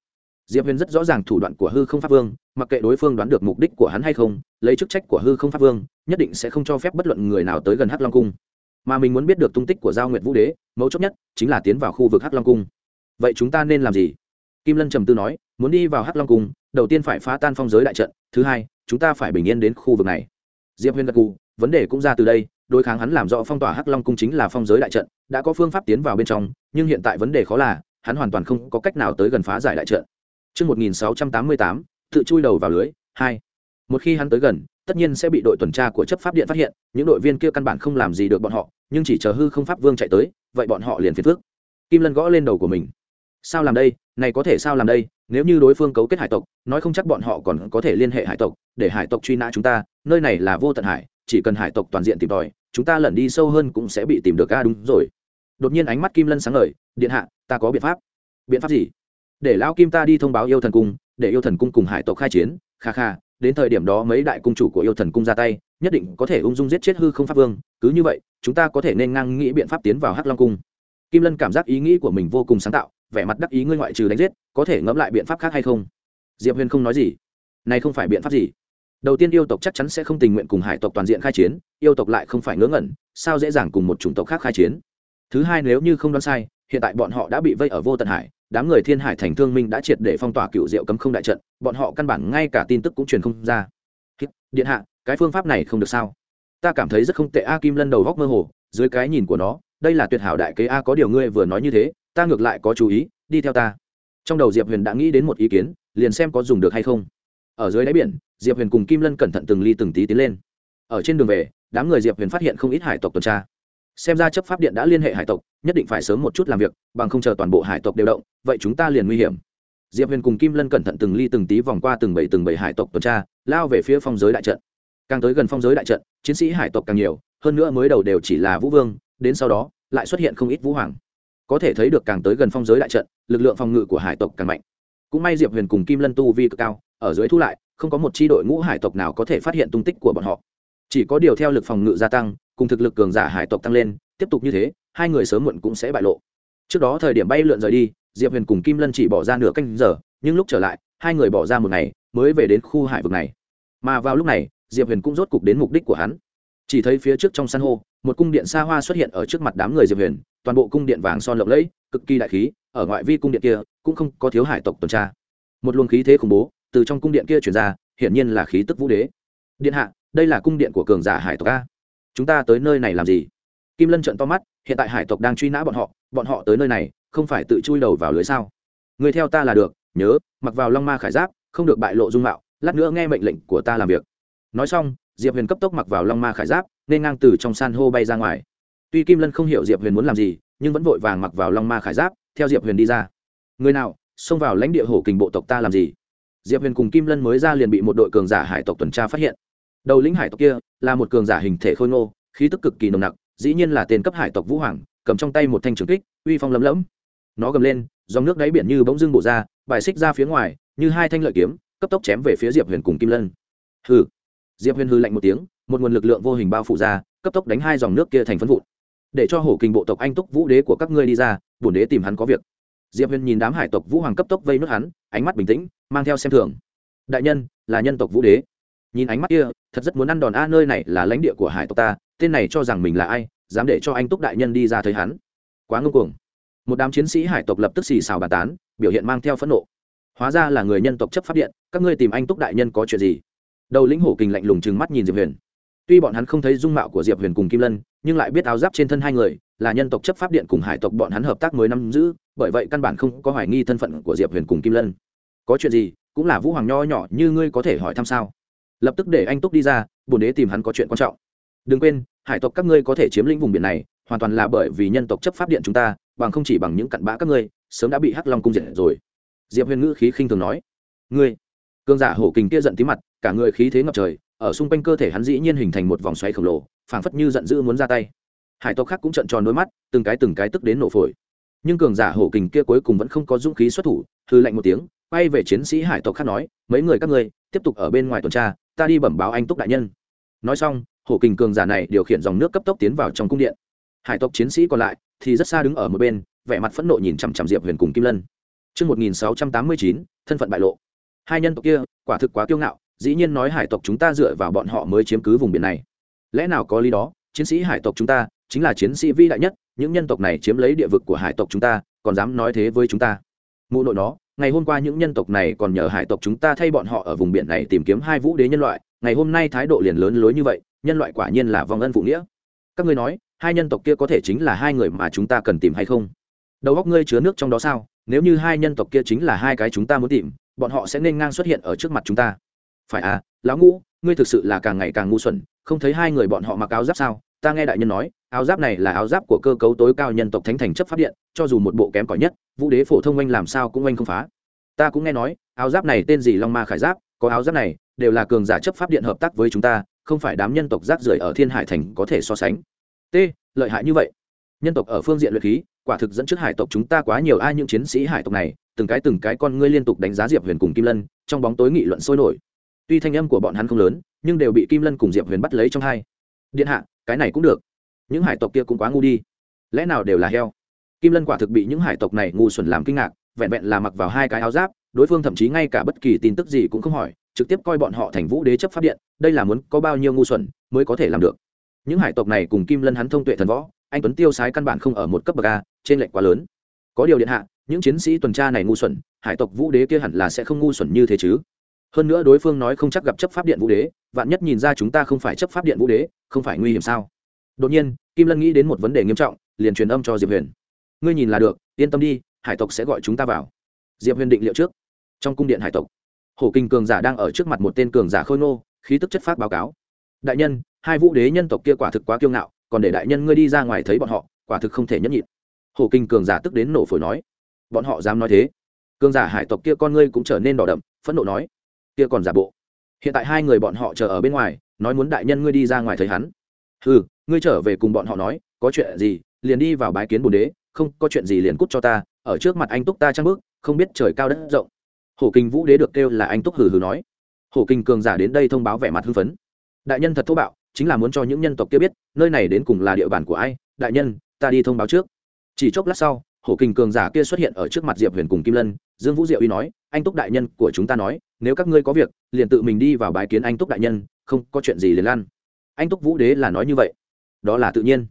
Diệp huyền rất rõ ràng thủ đoạn của hư không pháp vương, mặc kệ đối phương đoán được mục đích của hắn hay không, lấy chức trách của hư không pháp vương, nhất định sẽ không cho phép bất luận người nào tới gần hắc long cung. Mà mình muốn biết được tung tích của giao nguyệt vũ đế, mấu chốt nhất chính là tiến vào khu vực hắc long cung. Vậy chúng ta nên làm gì? Kim lân trầm tư nói, muốn đi vào hắc long cung, đầu tiên phải phá tan phong giới đại trận, thứ hai, chúng ta phải bình yên đến khu vực này diệp huyền gật gù vấn đề cũng ra từ đây đối kháng hắn làm rõ phong tỏa hắc long cung chính là phong giới đại trận đã có phương pháp tiến vào bên trong nhưng hiện tại vấn đề khó là hắn hoàn toàn không có cách nào tới gần phá giải đại trận Trước 1688, tự chui đầu vào lưới, 2. Một khi hắn tới gần, tất nhiên sẽ bị đội tuần tra của chấp pháp điện phát hiện, những đội viên kia căn bản không làm gì được bọn họ, nhưng chỉ chờ hư không pháp vương chạy tới, vậy bọn họ liền phiền phức. Kim Lân gõ lên đầu của mình. Sao làm đây, này có thể sao làm đây, nếu như đối phương cấu kết hải tộc, nói không chắc bọn họ còn có thể liên hệ hải tộc, để hải tộc truy nã chúng ta, nơi này là vô tận hải, chỉ cần hải tộc toàn diện tìm tòi, chúng ta lẩn đi sâu hơn cũng sẽ bị tìm được a đúng rồi. Đột nhiên ánh mắt Kim Lân sáng ngời, điện hạ, ta có biện pháp. Biện pháp gì? để lão kim ta đi thông báo yêu thần cung để yêu thần cung cùng hải tộc khai chiến kha kha đến thời điểm đó mấy đại cung chủ của yêu thần cung ra tay nhất định có thể ung dung giết chết hư không pháp vương cứ như vậy chúng ta có thể nên ngang nghĩ biện pháp tiến vào hắc long cung kim lân cảm giác ý nghĩ của mình vô cùng sáng tạo vẻ mặt đắc ý ngươi ngoại trừ đánh giết, có thể ngẫm lại biện pháp khác hay không? Diệp huyền không nói gì. Này không phải biện pháp gì. Đầu tiên yêu tộc chắc chắn sẽ không tình nguyện cùng hải tộc toàn diện khai chiến, yêu tộc lại không phải ngớ ngẩn, sao dễ dàng cùng một chủng tộc khác khai chiến? Thứ hai nếu như không đoán sai, hiện tại bọn họ đã bị vây ở vô tận hải, đám người thiên hải thành thương minh đã triệt để phong tỏa cựu diệu cấm không đại trận, bọn họ căn bản ngay cả tin tức cũng truyền không ra. Điện hạ, cái phương pháp này không được sao? Ta cảm thấy rất không tệ a kim lân đầu góc mơ hồ, dưới cái nhìn của nó, đây là tuyệt hảo đại kế a có điều ngươi vừa nói như thế ta ngược lại có chú ý, đi theo ta. Trong đầu diệp huyền đã nghĩ đến một ý kiến, liền xem có dùng được hay không. Ở dưới đáy biển, diệp huyền cùng kim lân cẩn thận từng ly từng tí tiến lên. Ở trên đường về, đám người diệp huyền phát hiện không ít hải tộc tuần tra. Xem ra chấp pháp điện đã liên hệ hải tộc, nhất định phải sớm một chút làm việc, bằng không chờ toàn bộ hải tộc đều động, vậy chúng ta liền nguy hiểm. Diệp huyền cùng kim lân cẩn thận từng ly từng tí vòng qua từng bảy từng bảy hải tộc tuần tra, lao về phía phong giới đại trận. Càng tới gần phong giới đại trận, chiến sĩ hải tộc càng nhiều, hơn nữa mới đầu đều chỉ là vũ vương, đến sau đó, lại xuất hiện không ít vũ hoàng có thể thấy được càng tới gần phong giới đại trận, lực lượng phòng ngự của hải tộc càng mạnh. Cũng may diệp huyền cùng kim lân tu vi cực cao, ở dưới thu lại, không có một c h i đội ngũ hải tộc nào có thể phát hiện tung tích của bọn họ. Chỉ có điều theo lực phòng ngự gia tăng, cùng thực lực cường giả hải tộc tăng lên, tiếp tục như thế, hai người sớm muộn cũng sẽ bại lộ. Trước đó thời điểm bay lượn rời đi, diệp huyền cùng kim lân chỉ bỏ ra nửa canh giờ, nhưng lúc trở lại, hai người bỏ ra một ngày, mới về đến khu hải vực này. Mà vào lúc này, diệp huyền cũng rốt cục đến mục đích của hắn. Chỉ thấy phía trước trong san hô, một cung điện xa hoa xuất hiện ở trước mặt đám người diệp huyền toàn bộ cung điện vàng son lộng lẫy, cực kỳ đại khí, ở ngoại vi cung điện kia cũng không có thiếu hải tộc tuần tra. Một luồng khí thế khủng bố từ trong cung điện kia chuyển ra, hiển nhiên là khí tức vũ đế. Điện hạ, đây là cung điện của cường giả hải tộc a. Chúng ta tới nơi này làm gì? Kim lân trận to mắt, hiện tại hải tộc đang truy nã bọn họ bọn họ tới nơi này không phải tự chui đầu vào lưới sao? Người theo ta là được, nhớ, mặc vào long ma khải giáp, không được bại lộ dung mạo, lát nữa nghe mệnh lệnh của ta làm việc. Nói xong, diệp huyền cấp tốc mặc vào long ma khải giáp, nên ngang từ trong san hô bay ra ngoài tuy kim lân không hiểu diệp huyền muốn làm gì, nhưng vẫn vội vàng mặc vào long ma khải giáp, theo diệp huyền đi ra. Người nào, xông vào lãnh địa hổ kình bộ tộc ta làm gì? Diệp huyền cùng kim lân mới ra liền bị một đội cường giả hải tộc tuần tra phát hiện. Đầu lĩnh hải tộc kia là một cường giả hình thể khôi ngô, khí tức cực kỳ nồng nặc, dĩ nhiên là tên cấp hải tộc vũ hoàng, cầm trong tay một thanh trường kích, uy phong lấm lẫm. Nó gầm lên, dòng nước đáy biển như bỗng dưng bổ ra, bài xích ra phía ngoài, như hai thanh lợi kiếm, cấp tốc chém về phía diệp huyền cùng kim lân. Hừ. Diệp huyền hư lạnh một tiếng, một nguồn lực lượng vô hình bao phủ ra, cấp tốc đánh hai dòng nước kia thành phân vụn để cho hổ kinh bộ tộc anh túc vũ đế của các ngươi đi ra, bổn đế tìm hắn có việc. Diệp huyền nhìn đám hải tộc vũ hoàng cấp tốc vây nước hắn, ánh mắt bình tĩnh, mang theo xem thường. Đại nhân, là nhân tộc vũ đế. Nhìn ánh mắt kia, thật rất muốn ăn đòn a, nơi này là lãnh địa của hải tộc ta, tên này cho rằng mình là ai, dám để cho anh túc đại nhân đi ra thấy hắn. Quá ngưng cuồng. Một đám chiến sĩ hải tộc lập tức xì xào bàn tán, biểu hiện mang theo phẫn nộ. Hóa ra là người nhân tộc chấp pháp điện, các ngươi tìm anh túc đại nhân có chuyện gì? Đầu lĩnh hổ kình lạnh lùng trừng mắt nhìn diệp huyền tuy bọn hắn không thấy dung mạo của diệp huyền cùng kim lân, nhưng lại biết áo giáp trên thân hai người, là nhân tộc chấp pháp điện cùng hải tộc bọn hắn hợp tác mới năm giữ, bởi vậy căn bản không có hoài nghi thân phận của diệp huyền cùng kim lân. Có chuyện gì, cũng là vũ hoàng nho nhỏ như ngươi có thể hỏi thăm sao? Lập tức để anh túc đi ra bồn đế tìm hắn có chuyện quan trọng. Đừng quên, hải tộc các ngươi có thể chiếm lĩnh vùng biển này, hoàn toàn là bởi vì nhân tộc chấp pháp điện chúng ta, bằng không chỉ bằng những cặn bã các ngươi, sớm đã bị hắc long cung diệt rồi. Diệp huyền ngữ khí khinh thường nói. Ngươi? Cương giả hổ kình kia giận tí mặt, cả người khí thế ngập trời ở xung quanh cơ thể hắn dĩ nhiên hình thành một vòng xoáy khổng lồ phảng phất như giận dữ muốn ra tay. Hải tộc khác cũng trận tròn đôi mắt từng cái từng cái tức đến nổ phổi. Nhưng cường giả hổ kình kia cuối cùng vẫn không có dũng khí xuất thủ hư lạnh một tiếng quay về chiến sĩ hải tộc khác nói mấy người các ngươi tiếp tục ở bên ngoài tuần tra ta đi bẩm báo anh túc đại nhân. Nói xong hổ kình cường giả này điều khiển dòng nước cấp tốc tiến vào trong cung điện. Hải tộc chiến sĩ còn lại thì rất xa đứng ở một bên vẻ mặt phẫn nộ nhìn chằm chằm diệp huyền cùng kim lân. Trước 1689, thân phận bại lộ. Hai nhân tộc kia, quả thực quá kiêu ngạo, dĩ nhiên nói hải tộc chúng ta dựa vào bọn họ mới chiếm cứ vùng biển này. Lẽ nào có lý đó, chiến sĩ hải tộc chúng ta, chính là chiến sĩ vĩ đại nhất, những nhân tộc này chiếm lấy địa vực của hải tộc chúng ta, còn dám nói thế với chúng ta. Mụ nội nó, ngày hôm qua những nhân tộc này còn nhờ hải tộc chúng ta thay bọn họ ở vùng biển này tìm kiếm hai vũ đế nhân loại, ngày hôm nay thái độ liền lớn lối như vậy, nhân loại quả nhiên là vong ân phụ nghĩa. Các ngươi nói, hai nhân tộc kia có thể chính là hai người mà chúng ta cần tìm hay không? Đầu óc ngươi chứa nước trong đó sao? nếu như hai nhân tộc kia chính là hai cái chúng ta muốn tìm bọn họ sẽ nên ngang xuất hiện ở trước mặt chúng ta phải à lão ngũ, ngươi thực sự là càng ngày càng ngu xuẩn, không thấy hai người bọn họ mặc áo giáp sao? Ta nghe đại nhân nói, áo giáp này là áo giáp của cơ cấu tối cao nhân tộc thánh thành chấp pháp điện, cho dù một bộ kém cỏi nhất, vũ đế phổ thông oanh làm sao cũng oanh không phá. Ta cũng nghe nói, áo giáp này tên gì long ma khải giáp, có áo giáp này, đều là cường giả chấp pháp điện hợp tác với chúng ta, không phải đám nhân tộc rác rưởi ở thiên hải thành có thể so sánh. T, lợi hại như vậy. Nhân tộc ở phương diện luyện khí, quả thực dẫn trước hải tộc chúng ta quá nhiều, ai những chiến sĩ hải tộc này, từng cái từng cái con ngươi liên tục đánh giá diệp huyền cùng kim lân, trong bóng tối nghị luận sôi nổi tuy thanh âm của bọn hắn không lớn, nhưng đều bị kim lân cùng diệp huyền bắt lấy trong hai. Điện hạ, cái này cũng được. Những hải tộc kia cũng quá ngu đi. Lẽ nào đều là heo? Kim lân quả thực bị những hải tộc này ngu xuẩn làm kinh ngạc, vẹn vẹn là mặc vào hai cái áo giáp, đối phương thậm chí ngay cả bất kỳ tin tức gì cũng không hỏi, trực tiếp coi bọn họ thành vũ đế chấp pháp điện, đây là muốn có bao nhiêu ngu xuẩn mới có thể làm được. Những hải tộc này cùng kim lân hắn thông tuệ thần võ, anh tuấn tiêu sái căn bản không ở một cấp bậc a, trên lệnh quá lớn. Có điều điện hạ, những chiến sĩ tuần tra này ngu xuẩn, hải tộc vũ đế kia hẳn là sẽ không ngu xuẩn như thế chứ? Hơn nữa đối phương nói không chắc gặp chấp pháp điện vũ đế, vạn nhất nhìn ra chúng ta không phải chấp pháp điện vũ đế, không phải nguy hiểm sao? Đột nhiên, kim lân nghĩ đến một vấn đề nghiêm trọng, liền truyền âm cho diệp huyền. Ngươi nhìn là được, yên tâm đi, hải tộc sẽ gọi chúng ta vào. Diệp huyền định liệu trước. Trong cung điện hải tộc, hổ kinh cường giả đang ở trước mặt một tên cường giả khôi ngô, khí tức chất phát báo cáo. Đại nhân, hai vũ đế nhân tộc kia quả thực quá kiêu ngạo, còn để đại nhân ngươi đi ra ngoài thấy bọn họ, quả thực không thể nhẫn nhịn. Hổ kinh cường giả tức đến nổ phổi nói. Bọn họ dám nói thế. Cường giả hải tộc kia con ngươi cũng trở nên đỏ đậm, phẫn nộ nói kia còn giả bộ. Hiện tại hai người bọn họ chờ ở bên ngoài, nói muốn đại nhân ngươi đi ra ngoài thấy hắn. Ừ ngươi trở về cùng bọn họ nói, có chuyện gì, liền đi vào bái kiến bồn đế, không có chuyện gì liền cút cho ta, ở trước mặt anh túc ta trăng bước, không biết trời cao đất rộng. Hổ kinh vũ đế được kêu là anh túc hừ hừ nói. Hổ kinh cường giả đến đây thông báo vẻ mặt hưng phấn. Đại nhân thật thô bạo, chính là muốn cho những nhân tộc kia biết, nơi này đến cùng là địa bàn của ai, đại nhân, ta đi thông báo trước. Chỉ chốc lát sau, hổ kinh cường giả kia xuất hiện ở trước mặt diệp huyền cùng kim lân dương vũ diệu uy nói, anh túc đại nhân của chúng ta nói, nếu các ngươi có việc, liền tự mình đi vào bái kiến anh túc đại nhân, không có chuyện gì liền lan anh túc vũ đế là nói như vậy. Đó là tự nhiên.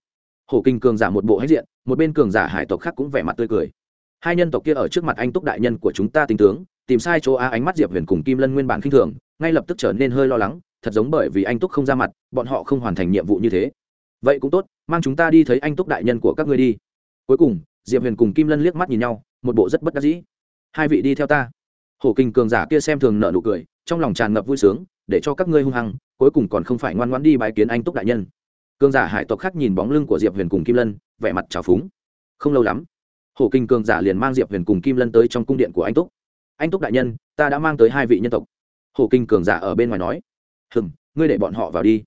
Hổ kinh cường giả một bộ hết diện, một bên cường giả hải tộc khác cũng vẻ mặt tươi cười. Hai nhân tộc kia ở trước mặt anh túc đại nhân của chúng ta tinh tướng, tìm sai chỗ a ánh mắt diệp huyền cùng kim lân nguyên bản khinh thường, ngay lập tức trở nên hơi lo lắng, thật giống bởi vì anh túc không ra mặt, bọn họ không hoàn thành nhiệm vụ như thế. Vậy cũng tốt, mang chúng ta đi thấy anh túc đại nhân của các ngươi đi. Cuối cùng, diệp huyền cùng kim lân liếc mắt nhìn nhau, một bộ rất bất đắc dĩ hai vị đi theo ta. Hổ kinh cường giả kia xem thường nợ nụ cười, trong lòng tràn ngập vui sướng, để cho các ngươi hung hăng, cuối cùng còn không phải ngoan ngoãn đi bái kiến anh túc đại nhân. Cường giả hải tộc khác nhìn bóng lưng của diệp huyền cùng kim lân, vẻ mặt trào phúng. Không lâu lắm, hổ kinh cường giả liền mang diệp huyền cùng kim lân tới trong cung điện của anh túc. Anh túc đại nhân, ta đã mang tới hai vị nhân tộc. Hổ kinh cường giả ở bên ngoài nói. Hừng ngươi để bọn họ vào đi.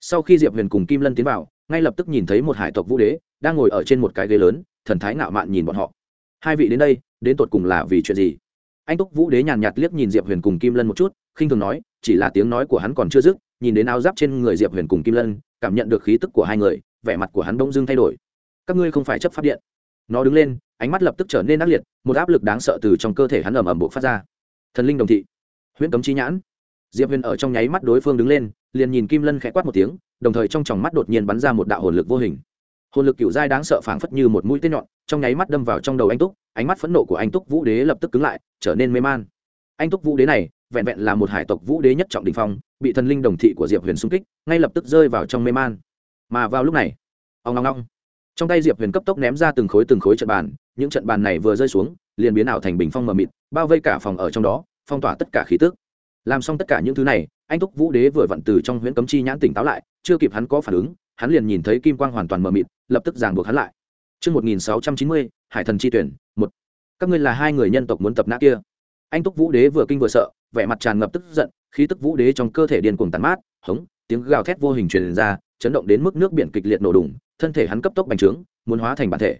Sau khi diệp huyền cùng kim lân tiến vào, ngay lập tức nhìn thấy một hải tộc vũ đế đang ngồi ở trên một cái ghế lớn, thần thái ngạo mạn nhìn bọn họ. Hai vị đến đây đến tột cùng là vì chuyện gì? Anh túc vũ đế nhàn nhạt liếc nhìn diệp huyền cùng kim lân một chút, khinh thường nói, chỉ là tiếng nói của hắn còn chưa dứt, nhìn đến áo giáp trên người diệp huyền cùng kim lân, cảm nhận được khí tức của hai người, vẻ mặt của hắn đông dưng thay đổi. Các ngươi không phải chấp pháp điện. Nó đứng lên, ánh mắt lập tức trở nên ác liệt, một áp lực đáng sợ từ trong cơ thể hắn ầm ầm bộ phát ra. Thần linh đồng thị. Huyễn cấm chi nhãn. Diệp huyền ở trong nháy mắt đối phương đứng lên, liền nhìn kim lân khẽ quát một tiếng, đồng thời trong tròng mắt đột nhiên bắn ra một đạo hồn lực vô hình hồn lực cựu giai đáng sợ phảng phất như một mũi tên nhọn, trong nháy mắt đâm vào trong đầu anh túc, ánh mắt phẫn nộ của anh túc vũ đế lập tức cứng lại, trở nên mê man. Anh túc vũ đế này, vẹn vẹn là một hải tộc vũ đế nhất trọng đình phong, bị thần linh đồng thị của diệp huyền xung kích, ngay lập tức rơi vào trong mê man. Mà vào lúc này ông long long trong tay diệp huyền cấp tốc ném ra từng khối từng khối trận bàn, những trận bàn này vừa rơi xuống, liền biến ảo thành bình phong mờ mịt, bao vây cả phòng ở trong đó, phong tỏa tất cả khí tức. Làm xong tất cả những thứ này, anh túc vũ đế vừa vặn từ trong huyễn cấm chi nhãn tỉnh táo lại, chưa kịp hắn có phản ứng hắn liền nhìn thấy kim quang hoàn toàn mờ mịt lập tức giằng buộc hắn lại Trước 1690, Hải thần chi tuyển, một. Các ngươi là hai người nhân tộc muốn tập nã kia. Anh Túc Vũ Đế vừa kinh vừa sợ, vẻ mặt tràn ngập tức giận, khí tức Vũ Đế trong cơ thể điên cuồng tàn mát, hống, tiếng gào thét vô hình truyền ra, chấn động đến mức nước biển kịch liệt nổ đùng, thân thể hắn cấp tốc bành trướng, muốn hóa thành bản thể.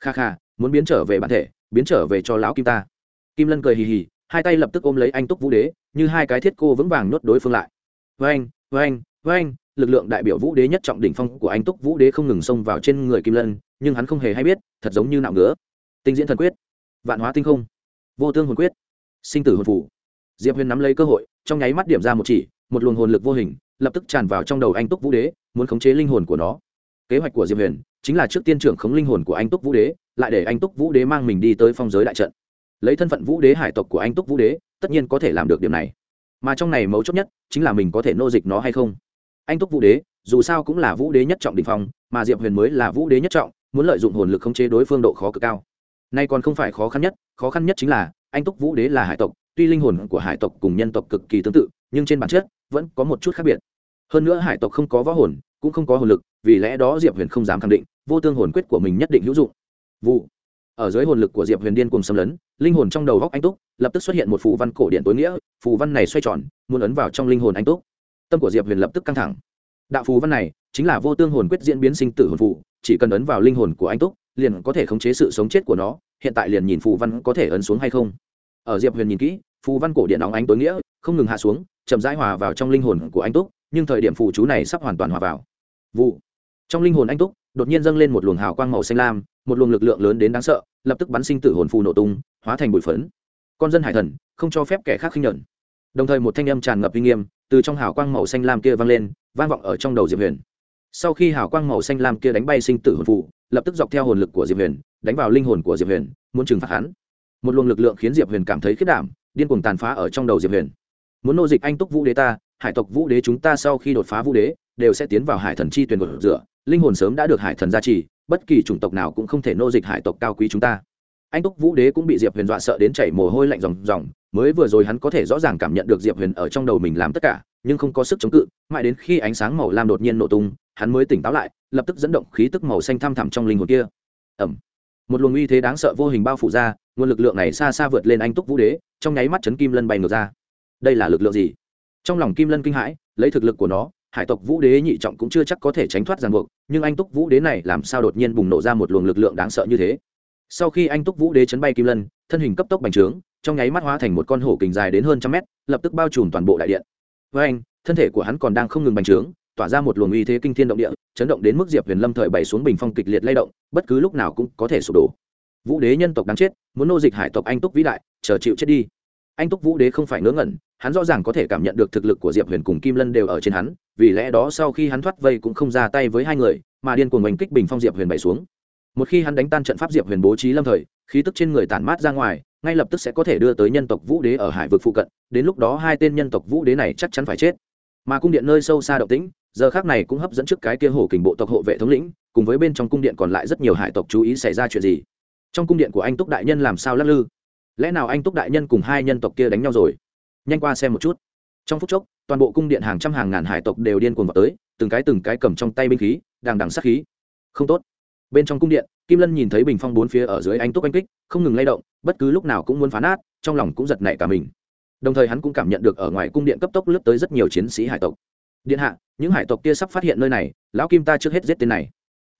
Kha kha, muốn biến trở về bản thể, biến trở về cho lão kim ta. Kim Lân cười hì hì, hai tay lập tức ôm lấy anh Túc Vũ Đế, như hai cái thiết cô vững vàng nhốt đối phương lại. Oeng, oeng, oeng, lực lượng đại biểu vũ đế nhất trọng đỉnh phong của anh túc vũ đế không ngừng xông vào trên người kim lân, nhưng hắn không hề hay biết, thật giống như nạo ngứa. Tinh diễn thần quyết, vạn hóa tinh không, vô tương hồn quyết, sinh tử hồn phủ diệp huyền nắm lấy cơ hội, trong nháy mắt điểm ra một chỉ, một luồng hồn lực vô hình, lập tức tràn vào trong đầu anh túc vũ đế, muốn khống chế linh hồn của nó. Kế hoạch của diệp huyền chính là trước tiên trưởng khống linh hồn của anh túc vũ đế, lại để anh túc vũ đế mang mình đi tới phong giới đại trận. Lấy thân phận vũ đế hải tộc của anh túc vũ đế, tất nhiên có thể làm được điểm này. Mà trong này mấu chốt nhất chính là mình có thể nô dịch nó hay không anh túc vũ đế, dù sao cũng là vũ đế nhất trọng đình phong, mà diệp huyền mới là vũ đế nhất trọng, muốn lợi dụng hồn lực khống chế đối phương độ khó cực cao. Nay còn không phải khó khăn nhất, khó khăn nhất chính là, anh túc vũ đế là hải tộc, tuy linh hồn của hải tộc cùng nhân tộc cực kỳ tương tự, nhưng trên bản chất, vẫn có một chút khác biệt. Hơn nữa hải tộc không có võ hồn, cũng không có hồn lực, vì lẽ đó diệp huyền không dám khẳng định, vô tương hồn quyết của mình nhất định hữu dụng. Vụ. Ở dưới hồn lực của diệp huyền điên cùng xâm lấn, linh hồn trong đầu góc anh túc, lập tức xuất hiện một phù văn cổ điện tối nghĩa, phù văn này xoay tròn, muốn ấn vào trong linh hồn anh túc tâm của diệp huyền lập tức căng thẳng đạo phù văn này chính là vô tương hồn quyết diễn biến sinh tử hồn phù chỉ cần ấn vào linh hồn của anh túc liền có thể khống chế sự sống chết của nó hiện tại liền nhìn phù văn có thể ấn xuống hay không ở diệp huyền nhìn kỹ phù văn cổ điện óng ánh tối nghĩa không ngừng hạ xuống chậm rãi hòa vào trong linh hồn của anh túc nhưng thời điểm phù chú này sắp hoàn toàn hòa vào vụ trong linh hồn anh túc đột nhiên dâng lên một luồng hào quang màu xanh lam một luồng lực lượng lớn đến đáng sợ lập tức bắn sinh tử hồn phù nổ tung hóa thành bụi phấn con dân hải thần không cho phép kẻ khác khinh nhẫn đồng thời một thanh âm tràn ngập uy nghiêm từ trong hào quang màu xanh lam kia vang lên, vang vọng ở trong đầu diệp huyền. Sau khi hào quang màu xanh lam kia đánh bay sinh tử hồn phụ lập tức dọc theo hồn lực của diệp huyền, đánh vào linh hồn của diệp huyền, muốn trừng phạt hắn. Một luồng lực lượng khiến diệp huyền cảm thấy khiết đảm, điên cuồng tàn phá ở trong đầu diệp huyền. Muốn nô dịch anh túc vũ đế ta, hải tộc vũ đế chúng ta sau khi đột phá vũ đế, đều sẽ tiến vào hải thần chi tuyển của rửa, linh hồn sớm đã được hải thần gia trì, bất kỳ chủng tộc nào cũng không thể nô dịch hải tộc cao quý chúng ta anh túc vũ đế cũng bị diệp huyền dọa sợ đến chảy mồ hôi lạnh ròng ròng, mới vừa rồi hắn có thể rõ ràng cảm nhận được diệp huyền ở trong đầu mình làm tất cả, nhưng không có sức chống cự, mãi đến khi ánh sáng màu lam đột nhiên nổ tung, hắn mới tỉnh táo lại, lập tức dẫn động khí tức màu xanh thăm thẳm trong linh hồn kia. Ẩm một luồng uy thế đáng sợ vô hình bao phủ ra, nguồn lực lượng này xa xa vượt lên anh túc vũ đế, trong nháy mắt chấn kim lân bay ngược ra. Đây là lực lượng gì? Trong lòng kim lân kinh hãi, lấy thực lực của nó, hải tộc vũ đế nhị trọng cũng chưa chắc có thể tránh thoát ràng buộc, nhưng anh túc vũ đế này làm sao đột nhiên bùng nổ ra một luồng lực lượng đáng sợ như thế? Sau khi anh túc vũ đế chấn bay kim lân, thân hình cấp tốc bành trướng, trong nháy mắt hóa thành một con hổ kình dài đến hơn trăm mét, lập tức bao trùm toàn bộ đại điện. Với anh, thân thể của hắn còn đang không ngừng bành trướng, tỏa ra một luồng uy thế kinh thiên động địa, chấn động đến mức diệp huyền lâm thời bày xuống bình phong kịch liệt lay động, bất cứ lúc nào cũng có thể sụp đổ. Vũ đế nhân tộc đáng chết, muốn nô dịch hải tộc anh túc vĩ đại, chờ chịu chết đi. Anh túc vũ đế không phải ngớ ngẩn, hắn rõ ràng có thể cảm nhận được thực lực của diệp huyền cùng kim lân đều ở trên hắn, vì lẽ đó sau khi hắn thoát vây cũng không ra tay với hai người, mà điên cuồng oanh kích bình phong diệp huyền bày xuống một khi hắn đánh tan trận pháp diệp huyền bố trí lâm thời, khí tức trên người tản mát ra ngoài, ngay lập tức sẽ có thể đưa tới nhân tộc vũ đế ở hải vực phụ cận, đến lúc đó hai tên nhân tộc vũ đế này chắc chắn phải chết. Mà cung điện nơi sâu xa động tĩnh, giờ khác này cũng hấp dẫn trước cái kia hổ kình bộ tộc hộ vệ thống lĩnh, cùng với bên trong cung điện còn lại rất nhiều hải tộc chú ý xảy ra chuyện gì. Trong cung điện của anh túc đại nhân làm sao lắc lư? Lẽ nào anh túc đại nhân cùng hai nhân tộc kia đánh nhau rồi? Nhanh qua xem một chút. Trong phút chốc, toàn bộ cung điện hàng trăm hàng ngàn hải tộc đều điên cuồng vào tới, từng cái từng cái cầm trong tay binh khí, đằng đằng sát khí. Không tốt bên trong cung điện, kim lân nhìn thấy bình phong bốn phía ở dưới anh túc anh kích, không ngừng lay động, bất cứ lúc nào cũng muốn phá nát, trong lòng cũng giật nảy cả mình. Đồng thời hắn cũng cảm nhận được ở ngoài cung điện cấp tốc lướt tới rất nhiều chiến sĩ hải tộc. Điện hạ, những hải tộc kia sắp phát hiện nơi này, lão kim ta trước hết giết tên này.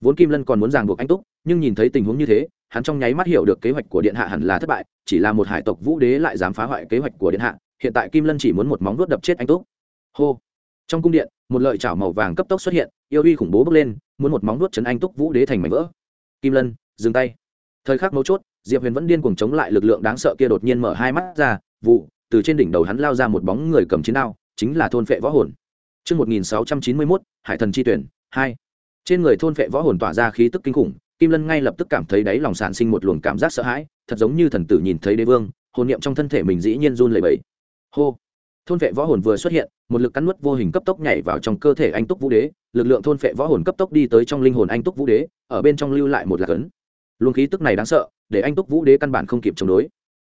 Vốn kim lân còn muốn ràng buộc anh túc, nhưng nhìn thấy tình huống như thế, hắn trong nháy mắt hiểu được kế hoạch của điện hạ hẳn là thất bại, chỉ là một hải tộc vũ đế lại dám phá hoại kế hoạch của điện hạ, hiện tại kim lân chỉ muốn một móng vuốt đập chết anh túc. Hô. Trong cung điện một lợi chảo màu vàng cấp tốc xuất hiện yêu uy khủng bố bước lên muốn một móng nuốt chấn anh túc vũ đế thành mảnh vỡ kim lân dừng tay thời khắc mấu chốt diệp huyền vẫn điên cuồng chống lại lực lượng đáng sợ kia đột nhiên mở hai mắt ra vụ từ trên đỉnh đầu hắn lao ra một bóng người cầm chiến đao chính là thôn phệ võ hồn Trước 1691, Hải thần chi tuyển, 2. Trên người thôn phệ võ hồn tỏa ra khí tức kinh khủng, Kim Lân ngay lập tức cảm thấy đáy lòng sản sinh một luồng cảm giác sợ hãi, thật giống như thần tử nhìn thấy đế vương, hồn niệm trong thân thể mình dĩ nhiên run lẩy bẩy. Hô. Thôn vệ võ hồn vừa xuất hiện, một lực cắn nuốt vô hình cấp tốc nhảy vào trong cơ thể anh Túc Vũ Đế, lực lượng thôn vệ võ hồn cấp tốc đi tới trong linh hồn anh Túc Vũ Đế, ở bên trong lưu lại một lạc ấn. Luồng khí tức này đáng sợ, để anh Túc Vũ Đế căn bản không kịp chống đối.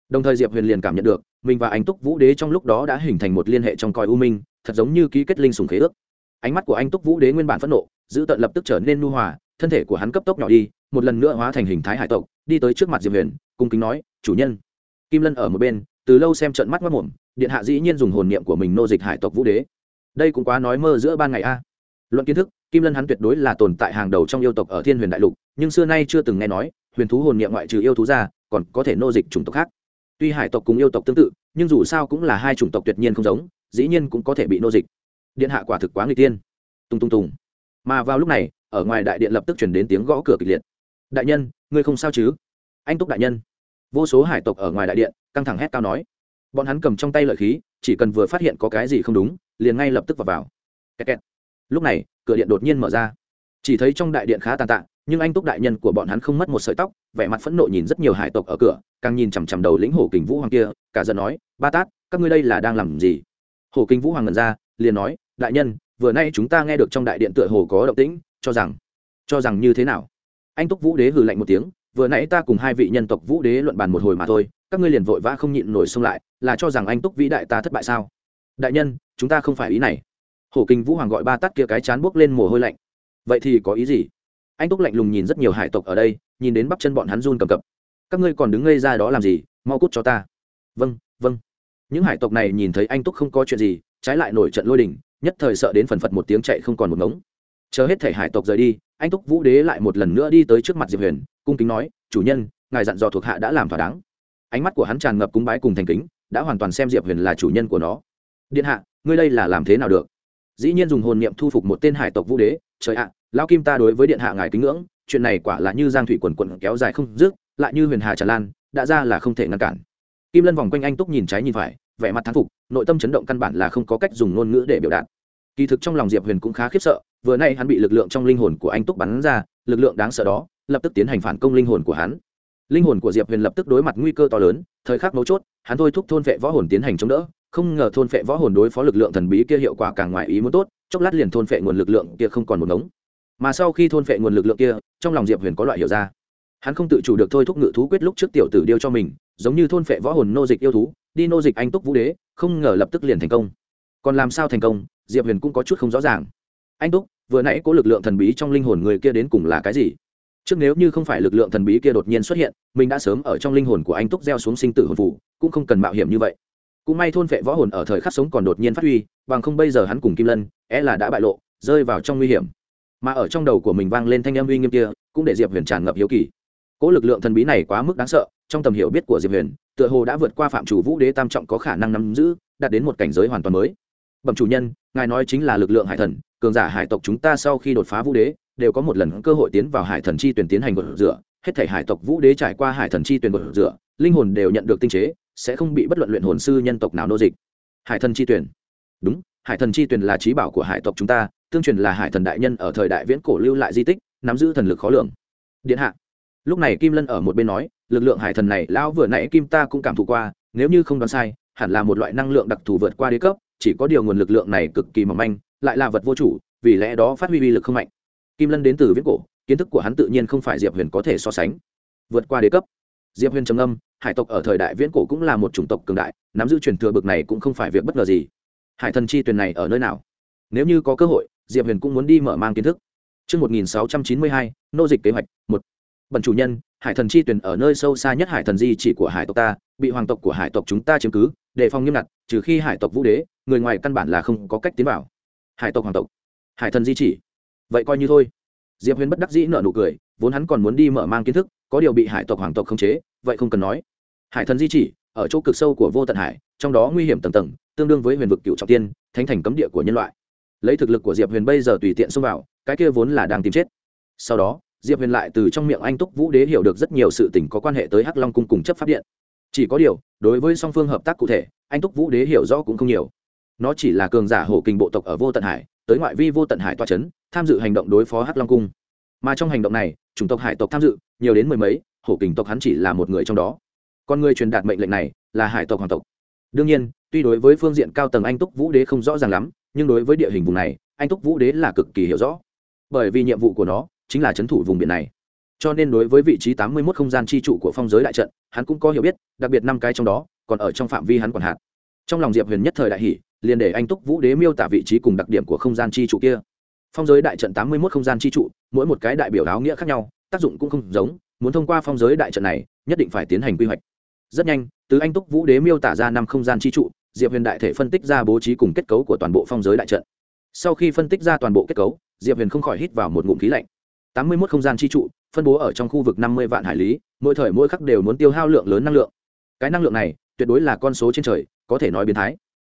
Đồng thời Diệp Huyền liền cảm nhận được, mình và anh Túc Vũ Đế trong lúc đó đã hình thành một liên hệ trong coi u minh, thật giống như ký kết linh sùng khế ước ánh mắt của anh túc vũ đế nguyên bản phẫn nộ giữ tận lập tức trở nên nu hòa thân thể của hắn cấp tốc nhỏ đi một lần nữa hóa thành hình thái hải tộc đi tới trước mặt diệp huyền cung kính nói chủ nhân kim lân ở một bên từ lâu xem trận mắt mất mồm điện hạ dĩ nhiên dùng hồn niệm của mình nô dịch hải tộc vũ đế. Đây cũng quá nói mơ giữa ban ngày a. Luận kiến thức, kim lân hắn tuyệt đối là tồn tại hàng đầu trong yêu tộc ở thiên huyền đại lục, nhưng xưa nay chưa từng nghe nói, huyền thú hồn niệm ngoại trừ yêu thú ra, còn có thể nô dịch chủng tộc khác. Tuy hải tộc cùng yêu tộc tương tự, nhưng dù sao cũng là hai chủng tộc tuyệt nhiên không giống, dĩ nhiên cũng có thể bị nô dịch. Điện hạ quả thực quá người tiên. Tung tung tùng. Mà vào lúc này, ở ngoài đại điện lập tức chuyển đến tiếng gõ cửa kịch liệt. Đại nhân, ngươi không sao chứ? Anh túc đại nhân. Vô số hải tộc ở ngoài đại điện, căng thẳng hét cao nói bọn hắn cầm trong tay lợi khí, chỉ cần vừa phát hiện có cái gì không đúng, liền ngay lập tức vào vào. Kẹt kẹt. lúc này, cửa điện đột nhiên mở ra. Chỉ thấy trong đại điện khá tàn tạ, nhưng anh túc đại nhân của bọn hắn không mất một sợi tóc, vẻ mặt phẫn nộ nhìn rất nhiều hải tộc ở cửa, càng nhìn chằm chằm đầu lĩnh hổ kình vũ hoàng kia, cả giận nói, ba tát, các ngươi đây là đang làm gì? Hổ kình vũ hoàng ngần ra, liền nói, đại nhân, vừa nay chúng ta nghe được trong đại điện tựa hồ có động tĩnh, cho rằng cho rằng như thế nào? Anh túc vũ đế hừ lạnh một tiếng, vừa nãy ta cùng hai vị nhân tộc vũ đế luận bàn một hồi mà thôi các ngươi liền vội vã không nhịn nổi xông lại, là cho rằng anh túc vĩ đại ta thất bại sao? Đại nhân, chúng ta không phải ý này. Hổ kinh vũ hoàng gọi ba tắt kia cái chán buốc lên mồ hôi lạnh. Vậy thì có ý gì? Anh túc lạnh lùng nhìn rất nhiều hải tộc ở đây, nhìn đến bắp chân bọn hắn run cầm cập. Các ngươi còn đứng ngây ra đó làm gì? Mau cút cho ta. Vâng vâng. Những hải tộc này nhìn thấy anh túc không có chuyện gì, trái lại nổi trận lôi đình, nhất thời sợ đến phần phật một tiếng chạy không còn một ngống. Chờ hết thể hải tộc rời đi, anh túc vũ đế lại một lần nữa đi tới trước mặt diệp huyền, cung kính nói, chủ nhân, ngài dặn dò thuộc hạ đã làm thỏa đáng ánh mắt của hắn tràn ngập cúng bái cùng thành kính đã hoàn toàn xem diệp huyền là chủ nhân của nó. Điện hạ ngươi đây là làm thế nào được? Dĩ nhiên dùng hồn niệm thu phục một tên hải tộc vũ đế. Trời ạ à, lao kim ta đối với điện hạ ngài kính ngưỡng chuyện này quả là như giang thủy quần quần kéo dài không dứt lại như huyền hà tràn lan đã ra là không thể ngăn cản. Kim lân vòng quanh anh túc nhìn trái nhìn phải vẻ mặt thán phục nội tâm chấn động căn bản là không có cách dùng ngôn ngữ để biểu đạt. Kỳ thực trong lòng diệp huyền cũng khá khiếp sợ vừa nay hắn bị lực lượng trong linh hồn của anh túc bắn ra lực lượng đáng sợ đó lập tức tiến hành phản công linh hồn của hắn linh hồn của diệp huyền lập tức đối mặt nguy cơ to lớn, thời khắc mấu chốt, hắn thôi thúc thôn vệ võ hồn tiến hành chống đỡ, không ngờ thôn vệ võ hồn đối phó lực lượng thần bí kia hiệu quả càng ngoài ý muốn tốt, chốc lát liền thôn vệ nguồn lực lượng kia không còn một ngống. Mà sau khi thôn vệ nguồn lực lượng kia, trong lòng diệp huyền có loại hiểu ra. Hắn không tự chủ được thôi thúc ngự thú quyết lúc trước tiểu tử điêu cho mình, giống như thôn vệ võ hồn nô dịch yêu thú, đi nô dịch anh túc vũ đế, không ngờ lập tức liền thành công. Còn làm sao thành công, diệp huyền cũng có chút không rõ ràng. Anh túc, vừa nãy có lực lượng thần bí trong linh hồn người kia đến cùng là cái gì? Trước nếu như không phải lực lượng thần bí kia đột nhiên xuất hiện, mình đã sớm ở trong linh hồn của anh túc gieo xuống sinh tử hồn phủ cũng không cần mạo hiểm như vậy. Cũng may thôn vệ võ hồn ở thời khắc sống còn đột nhiên phát huy, bằng không bây giờ hắn cùng kim lân é là đã bại lộ, rơi vào trong nguy hiểm. Mà ở trong đầu của mình vang lên thanh âm uy nghiêm kia, cũng để diệp huyền tràn ngập hiếu kỳ. Cỗ lực lượng thần bí này quá mức đáng sợ, trong tầm hiểu biết của diệp huyền, tựa hồ đã vượt qua phạm chủ vũ đế tam trọng có khả năng nắm giữ, đạt đến một cảnh giới hoàn toàn mới. Bẩm chủ nhân, ngài nói chính là lực lượng hải thần, cường giả hải tộc chúng ta sau khi đột phá vũ đế đều có một lần cơ hội tiến vào hải thần chi tuyển tiến hành gột rửa, hết thể hải tộc vũ đế trải qua hải thần chi tuyển gột rửa, linh hồn đều nhận được tinh chế, sẽ không bị bất luận luyện hồn sư nhân tộc nào nô dịch. Hải thần chi tuyển. Đúng, hải thần chi tuyển là trí bảo của hải tộc chúng ta, tương truyền là hải thần đại nhân ở thời đại viễn cổ lưu lại di tích, nắm giữ thần lực khó lường. Điện hạ. Lúc này kim lân ở một bên nói, lực lượng hải thần này, lão vừa nãy kim ta cũng cảm thụ qua, nếu như không đoán sai, hẳn là một loại năng lượng đặc thù vượt qua đế cấp, chỉ có điều nguồn lực lượng này cực kỳ mỏng manh, lại là vật vô chủ, vì lẽ đó phát huy uy lực không mạnh kim lân đến từ viễn cổ kiến thức của hắn tự nhiên không phải diệp huyền có thể so sánh. Vượt qua đế cấp. Diệp huyền trầm âm hải tộc ở thời đại viễn cổ cũng là một chủng tộc cường đại nắm giữ truyền thừa bực này cũng không phải việc bất ngờ gì. Hải thần chi Tuyền này ở nơi nào? Nếu như có cơ hội diệp huyền cũng muốn đi mở mang kiến thức. Trước 1692, nô dịch kế hoạch, một. Bần chủ nhân, hải thần chi tuyển ở nơi sâu xa nhất hải thần di chỉ của hải tộc ta, bị hoàng tộc của hải tộc chúng ta chiếm cứ, đề phòng nghiêm ngặt, trừ khi hải tộc vũ đế, người ngoài căn bản là không có cách tiến vào. Hải tộc hoàng tộc, hải thần di chỉ. Vậy coi như thôi. Diệp Huyền bất đắc dĩ nở nụ cười, vốn hắn còn muốn đi mở mang kiến thức, có điều bị hải tộc hoàng tộc khống chế, vậy không cần nói. Hải thần di chỉ, ở chỗ cực sâu của vô tận hải, trong đó nguy hiểm tầng tầng, tương đương với huyền vực cựu trọng tiên, thánh thành cấm địa của nhân loại lấy thực lực của diệp huyền bây giờ tùy tiện xông vào cái kia vốn là đang tìm chết sau đó diệp huyền lại từ trong miệng anh túc vũ đế hiểu được rất nhiều sự tình có quan hệ tới hắc long cung cùng chấp pháp điện chỉ có điều đối với song phương hợp tác cụ thể anh túc vũ đế hiểu rõ cũng không nhiều nó chỉ là cường giả hổ kình bộ tộc ở vô tận hải tới ngoại vi vô tận hải toa trấn tham dự hành động đối phó hắc long cung. Mà trong hành động này, chủng tộc hải tộc tham dự, nhiều đến mười mấy, hổ kình tộc hắn chỉ là một người trong đó. Con người truyền đạt mệnh lệnh này là hải tộc hoàng tộc. Đương nhiên, tuy đối với phương diện cao tầng anh túc vũ đế không rõ ràng lắm, nhưng đối với địa hình vùng này, anh túc vũ đế là cực kỳ hiểu rõ. Bởi vì nhiệm vụ của nó chính là c h ấ n thủ vùng biển này. Cho nên đối với vị trí tám mươi một không gian tri trụ của phong giới đại trận, hắn cũng có hiểu biết, đặc biệt năm cái trong đó còn ở trong phạm vi hắn còn hạt trong lòng diệp huyền nhất thời đại hỷ liền để anh túc vũ đế miêu tả vị trí cùng đặc điểm của không gian chi trụ kia. Phong giới đại trận tám mươi một không gian chi trụ, mỗi một cái đại biểu áo nghĩa khác nhau, tác dụng cũng không giống, muốn thông qua phong giới đại trận này, nhất định phải tiến hành quy hoạch. Rất nhanh, từ anh túc vũ đế miêu tả ra năm không gian chi trụ, diệp huyền đại thể phân tích ra bố trí cùng kết cấu của toàn bộ phong giới đại trận. Sau khi phân tích ra toàn bộ kết cấu, diệp huyền không khỏi hít vào một ngụm khí lạnh. tám mươi một không gian chi trụ, phân bố ở trong khu vực năm mươi vạn hải lý, mỗi thời mỗi khắc đều muốn tiêu hao lượng lớn năng lượng. Cái năng lượng này, tuyệt đối là con số trên trời, có thể nói biến thái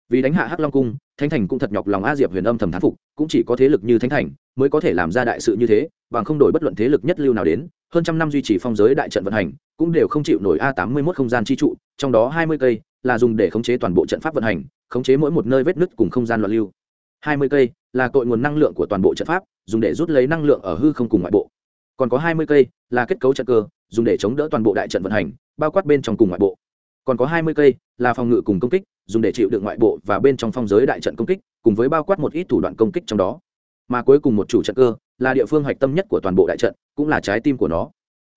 vì đánh hạ hắc long cung, thánh thành cũng thật nhọc lòng a diệp huyền âm thầm thán phục, cũng chỉ có thế lực như thánh thành mới có thể làm ra đại sự như thế, bằng không đổi bất luận thế lực nhất lưu nào đến, hơn trăm năm duy trì phong giới đại trận vận hành, cũng đều không chịu nổi a tám mươi một không gian chi trụ, trong đó hai mươi cây là dùng để khống chế toàn bộ trận pháp vận hành, khống chế mỗi một nơi vết nứt cùng không gian loạn lưu. hai mươi cây là cội nguồn năng lượng của toàn bộ trận pháp, dùng để rút lấy năng lượng ở hư không cùng ngoại bộ. Còn có hai mươi cây là kết cấu trận cơ, dùng để chống đỡ toàn bộ đại trận vận hành, bao quát bên trong cùng ngoại bộ. Còn có hai mươi cây là phòng ngự cùng công kích dùng để chịu đựng ngoại bộ và bên trong phong giới đại trận công kích, cùng với bao quát một ít thủ đoạn công kích trong đó. Mà cuối cùng một chủ trận cơ, là địa phương hạch tâm nhất của toàn bộ đại trận, cũng là trái tim của nó.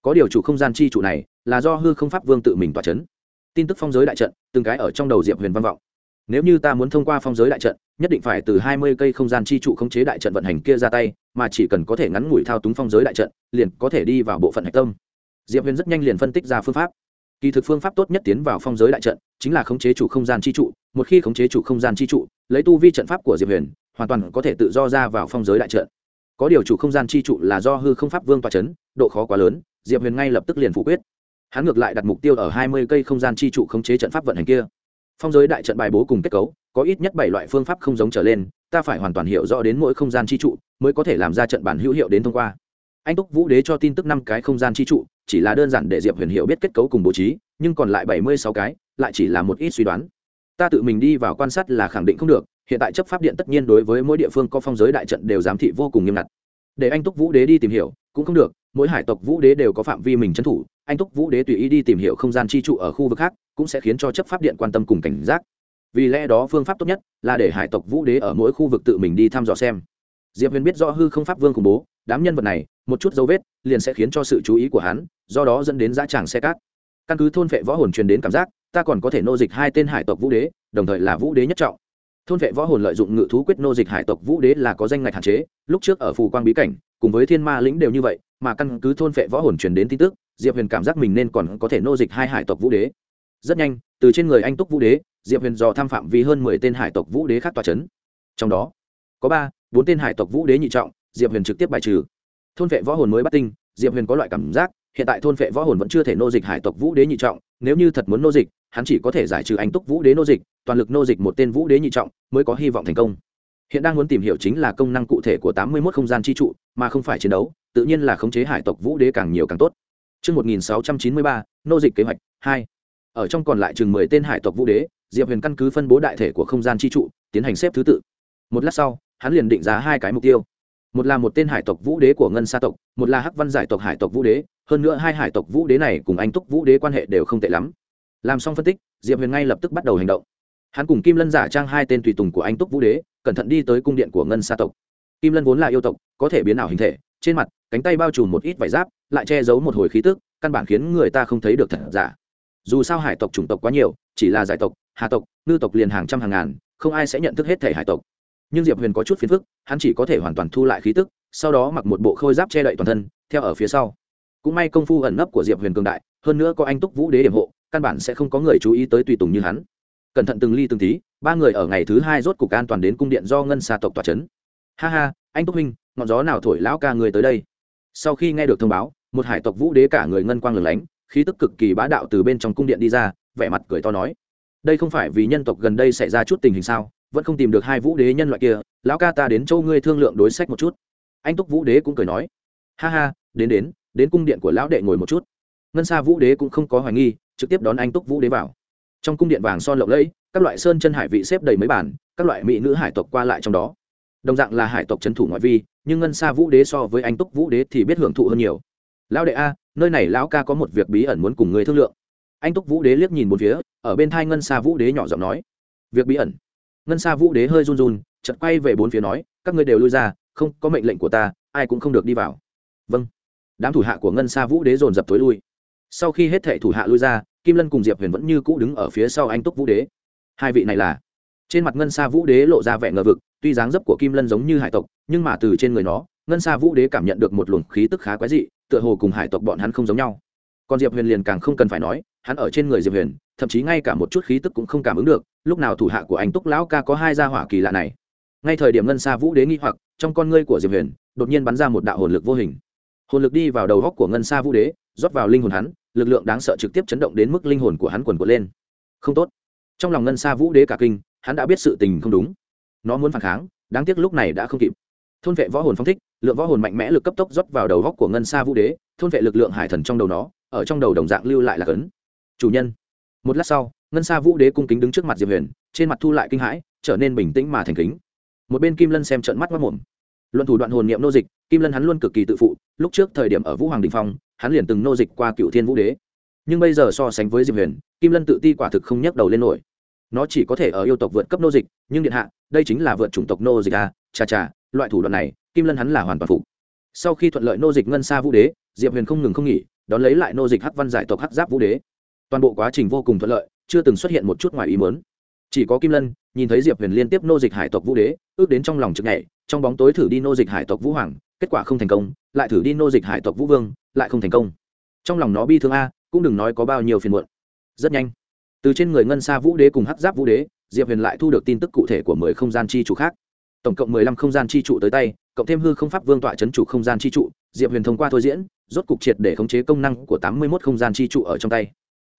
Có điều chủ không gian chi trụ này, là do hư không pháp vương tự mình tỏa chấn. Tin tức phong giới đại trận, từng cái ở trong đầu diệp huyền văn vọng. Nếu như ta muốn thông qua phong giới đại trận, nhất định phải từ hai mươi cây không gian chi trụ khống chế đại trận vận hành kia ra tay, mà chỉ cần có thể ngắn ngủi thao túng phong giới đại trận, liền có thể đi vào bộ phận hạch tâm. Diệp huyền rất nhanh liền phân tích ra phương pháp kỳ thực phương pháp tốt nhất tiến vào phong giới đại trận chính là khống chế chủ không gian chi trụ, một khi khống chế chủ không gian chi trụ, lấy tu vi trận pháp của diệp huyền, hoàn toàn có thể tự do ra vào phong giới đại trận. Có điều chủ không gian chi trụ là do hư không pháp vương toa c h ấ n độ khó quá lớn, diệp huyền ngay lập tức liền phủ quyết. Hắn ngược lại đặt mục tiêu ở hai mươi cây không gian chi trụ khống chế trận pháp vận hành kia. Phong giới đại trận bài bố cùng kết cấu, có ít nhất bảy loại phương pháp không giống trở lên, ta phải hoàn toàn hiểu rõ đến mỗi không gian chi trụ mới có thể làm ra trận bản hữu hiệu đến thông qua anh túc vũ đế cho tin tức năm cái không gian chi trụ, chỉ là đơn giản để diệp huyền hiểu biết kết cấu cùng bố trí, nhưng còn lại bảy mươi sáu cái, lại chỉ là một ít suy đoán. Ta tự mình đi vào quan sát là khẳng định không được, hiện tại chấp pháp điện tất nhiên đối với mỗi địa phương có phong giới đại trận đều giám thị vô cùng nghiêm ngặt. Để anh túc vũ đế đi tìm hiểu, cũng không được, mỗi hải tộc vũ đế đều có phạm vi mình trấn thủ, anh túc vũ đế tùy ý đi tìm hiểu không gian chi trụ ở khu vực khác, cũng sẽ khiến cho chấp pháp điện quan tâm cùng cảnh giác. Vì lẽ đó phương pháp tốt nhất là để hải tộc vũ đế ở mỗi khu vực tự mình đi thăm dò xem. Diệp huyền biết rõ hư không pháp vương khủng bố đám nhân vật này, một chút dấu vết liền sẽ khiến cho sự chú ý của hắn, do đó dẫn đến giá tràng xe cát. Căn cứ thôn vệ võ hồn truyền đến cảm giác, ta còn có thể nô dịch hai tên hải tộc vũ đế, đồng thời là vũ đế nhất trọng. Thôn vệ võ hồn lợi dụng ngự thú quyết nô dịch hải tộc vũ đế là có danh ngạch hạn chế, lúc trước ở phù quang bí cảnh, cùng với thiên ma lĩnh đều như vậy, mà căn cứ thôn vệ võ hồn truyền đến tin tức, diệp huyền cảm giác mình nên còn có thể nô dịch hai hải tộc vũ đế. Rất nhanh, từ trên người anh túc vũ đế, diệp huyền dò tham phạm vì hơn mười tên hải tộc vũ đế khác tòa c h ấ n trong đó, có ba, bốn tên hải tộc vũ đế nhị trọng diệp huyền trực tiếp bài trừ thôn vệ võ hồn mới bắt tinh diệp huyền có loại cảm giác hiện tại thôn vệ võ hồn vẫn chưa thể nô dịch hải tộc vũ đế nhị trọng nếu như thật muốn nô dịch hắn chỉ có thể giải trừ anh túc vũ đế nô dịch toàn lực nô dịch một tên vũ đế nhị trọng mới có hy vọng thành công hiện đang muốn tìm hiểu chính là công năng cụ thể của tám mươi một không gian chi trụ mà không phải chiến đấu tự nhiên là khống chế hải tộc vũ đế càng nhiều càng tốt Trước 1693, nô dịch kế hoạch, 2. Ở trong còn lại chừng 10 tên hải tộc vũ đế, Diệp Huyền căn cứ phân bố đại thể của không gian chi trụ, tiến hành xếp thứ tự. Một lát sau, hắn liền định ra hai cái mục tiêu. Một là một tên hải tộc vũ đế của Ngân Sa tộc, một là Hắc Văn giải tộc hải tộc vũ đế, hơn nữa hai hải tộc vũ đế này cùng anh túc vũ đế quan hệ đều không tệ lắm. Làm xong phân tích, Diệp Huyền ngay lập tức bắt đầu hành động. Hắn cùng Kim Lân giả trang hai tên tùy tùng của anh túc vũ đế, cẩn thận đi tới cung điện của Ngân Sa tộc. Kim Lân vốn là yêu tộc, có thể biến ảo hình thể, trên mặt, cánh tay bao trùm một ít vải giáp, lại che giấu một hồi khí tức căn bản khiến người ta không thấy được thật giả dù sao hải tộc chủng tộc quá nhiều chỉ là giải tộc hà tộc ngư tộc liền hàng trăm hàng ngàn không ai sẽ nhận thức hết thể hải tộc nhưng diệp huyền có chút phiền phức, hắn chỉ có thể hoàn toàn thu lại khí tức, sau đó mặc một bộ khôi giáp che đậy toàn thân, theo ở phía sau. Cũng may công phu ẩn nấp của diệp huyền cường đại, hơn nữa có anh túc vũ đế điểm hộ, căn bản sẽ không có người chú ý tới tùy tùng như hắn. Cẩn thận từng ly từng tí, ba người ở ngày thứ hai rốt cục an toàn đến cung điện do ngân xa tộc tòa c h ấ n ha ha, anh túc huynh, ngọn gió nào thổi lão ca người tới đây? Sau khi nghe được thông báo, một hải tộc vũ đế cả người ngân quang lửng lánh, khí tức cực kỳ bá đạo từ bên trong cung điện đi ra, vẻ mặt cười to nói. Đây không phải vì nhân tộc gần đây xảy ra chút tình hình sao? Vẫn không tìm được hai vũ đế nhân loại kia, lão ca ta đến châu ngươi thương lượng đối sách một chút. Anh túc vũ đế cũng cười nói. Ha ha, đến đến đến cung điện của lão đệ ngồi một chút. Ngân xa vũ đế cũng không có hoài nghi, trực tiếp đón anh túc vũ đế vào. Trong cung điện vàng son lộng lẫy, các loại sơn chân hải vị xếp đầy mấy bản, các loại mỹ nữ hải tộc qua lại trong đó. Đồng dạng là hải tộc trấn thủ ngoại vi, nhưng ngân xa vũ đế so với anh túc vũ đế thì biết hưởng thụ hơn nhiều. Lão đệ a, nơi này lão ca có một việc bí ẩn muốn cùng người thương lượng. Anh túc vũ đế liếc nhìn một phía, ở bên thai ngân xa vũ đế nhỏ giọng nói. Việc bí ẩn? Ngân xa vũ đế hơi run run chật quay về bốn phía nói, các ngươi đều lui ra, không có mệnh lệnh của ta, ai cũng không được đi vào. Vâng. Đám thủ hạ của ngân xa vũ đế dồn dập tối lui. Sau khi hết thệ thủ hạ lui ra, kim lân cùng diệp huyền vẫn như cũ đứng ở phía sau anh túc vũ đế. Hai vị này là, trên mặt ngân xa vũ đế lộ ra vẻ ngờ vực, tuy dáng dấp của kim lân giống như hải tộc, nhưng mà từ trên người nó, ngân xa vũ đế cảm nhận được một luồng khí tức khá quái dị, tựa hồ cùng hải tộc bọn hắn không giống nhau. Còn diệp huyền liền càng không cần phải nói, hắn ở trên người diệp huyền thậm chí ngay cả một chút khí tức cũng không cảm ứng được, lúc nào thủ hạ của anh túc lão ca có hai gia hỏa kỳ lạ này. Ngay thời điểm ngân xa vũ đế nghi hoặc, trong con ngươi của diệp huyền, đột nhiên bắn ra một đạo hồn lực vô hình. Hồn lực đi vào đầu góc của ngân xa vũ đế, rót vào linh hồn hắn, lực lượng đáng sợ trực tiếp chấn động đến mức linh hồn của hắn quần quật lên. Không tốt. Trong lòng ngân xa vũ đế cả kinh, hắn đã biết sự tình không đúng. Nó muốn phản kháng, đáng tiếc lúc này đã không kịp. Thôn vệ võ hồn phong thích, lượng võ hồn mạnh mẽ lực cấp tốc rót vào đầu góc của ngân sa vũ đế, thôn vệ lực lượng hải thần trong đầu nó, ở trong đầu đồng dạng lưu lại là cấn. Chủ nhân một lát sau, ngân xa vũ đế cung kính đứng trước mặt diệp huyền, trên mặt thu lại kinh hãi, trở nên bình tĩnh mà thành kính. Một bên kim lân xem trận mắt mất mồm. Luận thủ đoạn hồn niệm nô dịch, kim lân hắn luôn cực kỳ tự phụ, lúc trước thời điểm ở vũ hoàng đình phong, hắn liền từng nô dịch qua cựu thiên vũ đế. Nhưng bây giờ so sánh với diệp huyền, kim lân tự ti quả thực không nhắc đầu lên nổi. Nó chỉ có thể ở yêu tộc vượt cấp nô dịch, nhưng điện hạ, đây chính là vượt chủng tộc nô dịch à chà chà, loại thủ đoạn này, kim lân hắn là hoàn toàn phụ. sau khi thuận lợi nô dịch ngân xa vũ đế, diệp huyền không ngừng không nghỉ, đón lấy lại nô dịch hắc văn giải tộc hắc giáp vũ đế toàn bộ quá trình vô cùng thuận lợi, chưa từng xuất hiện một chút ngoài ý mớn chỉ có kim lân, nhìn thấy diệp huyền liên tiếp nô dịch hải tộc vũ đế, ước đến trong lòng trực nhảy, trong bóng tối thử đi nô dịch hải tộc vũ hoàng, kết quả không thành công, lại thử đi nô dịch hải tộc vũ vương, lại không thành công. Trong lòng nó bi thương a, cũng đừng nói có bao nhiêu phiền muộn. Rất nhanh, từ trên người ngân xa vũ đế cùng hắc giáp vũ đế, diệp huyền lại thu được tin tức cụ thể của mười không gian chi chủ khác. Tổng cộng mười lăm không gian chi trụ tới tay, cộng thêm hư không pháp vương tọa c h ấ n chủ không gian chi trụ, diệp huyền thông qua thôi diễn, rốt cục triệt để khống chế công năng của tám mươi một không gian chi trụ ở trong tay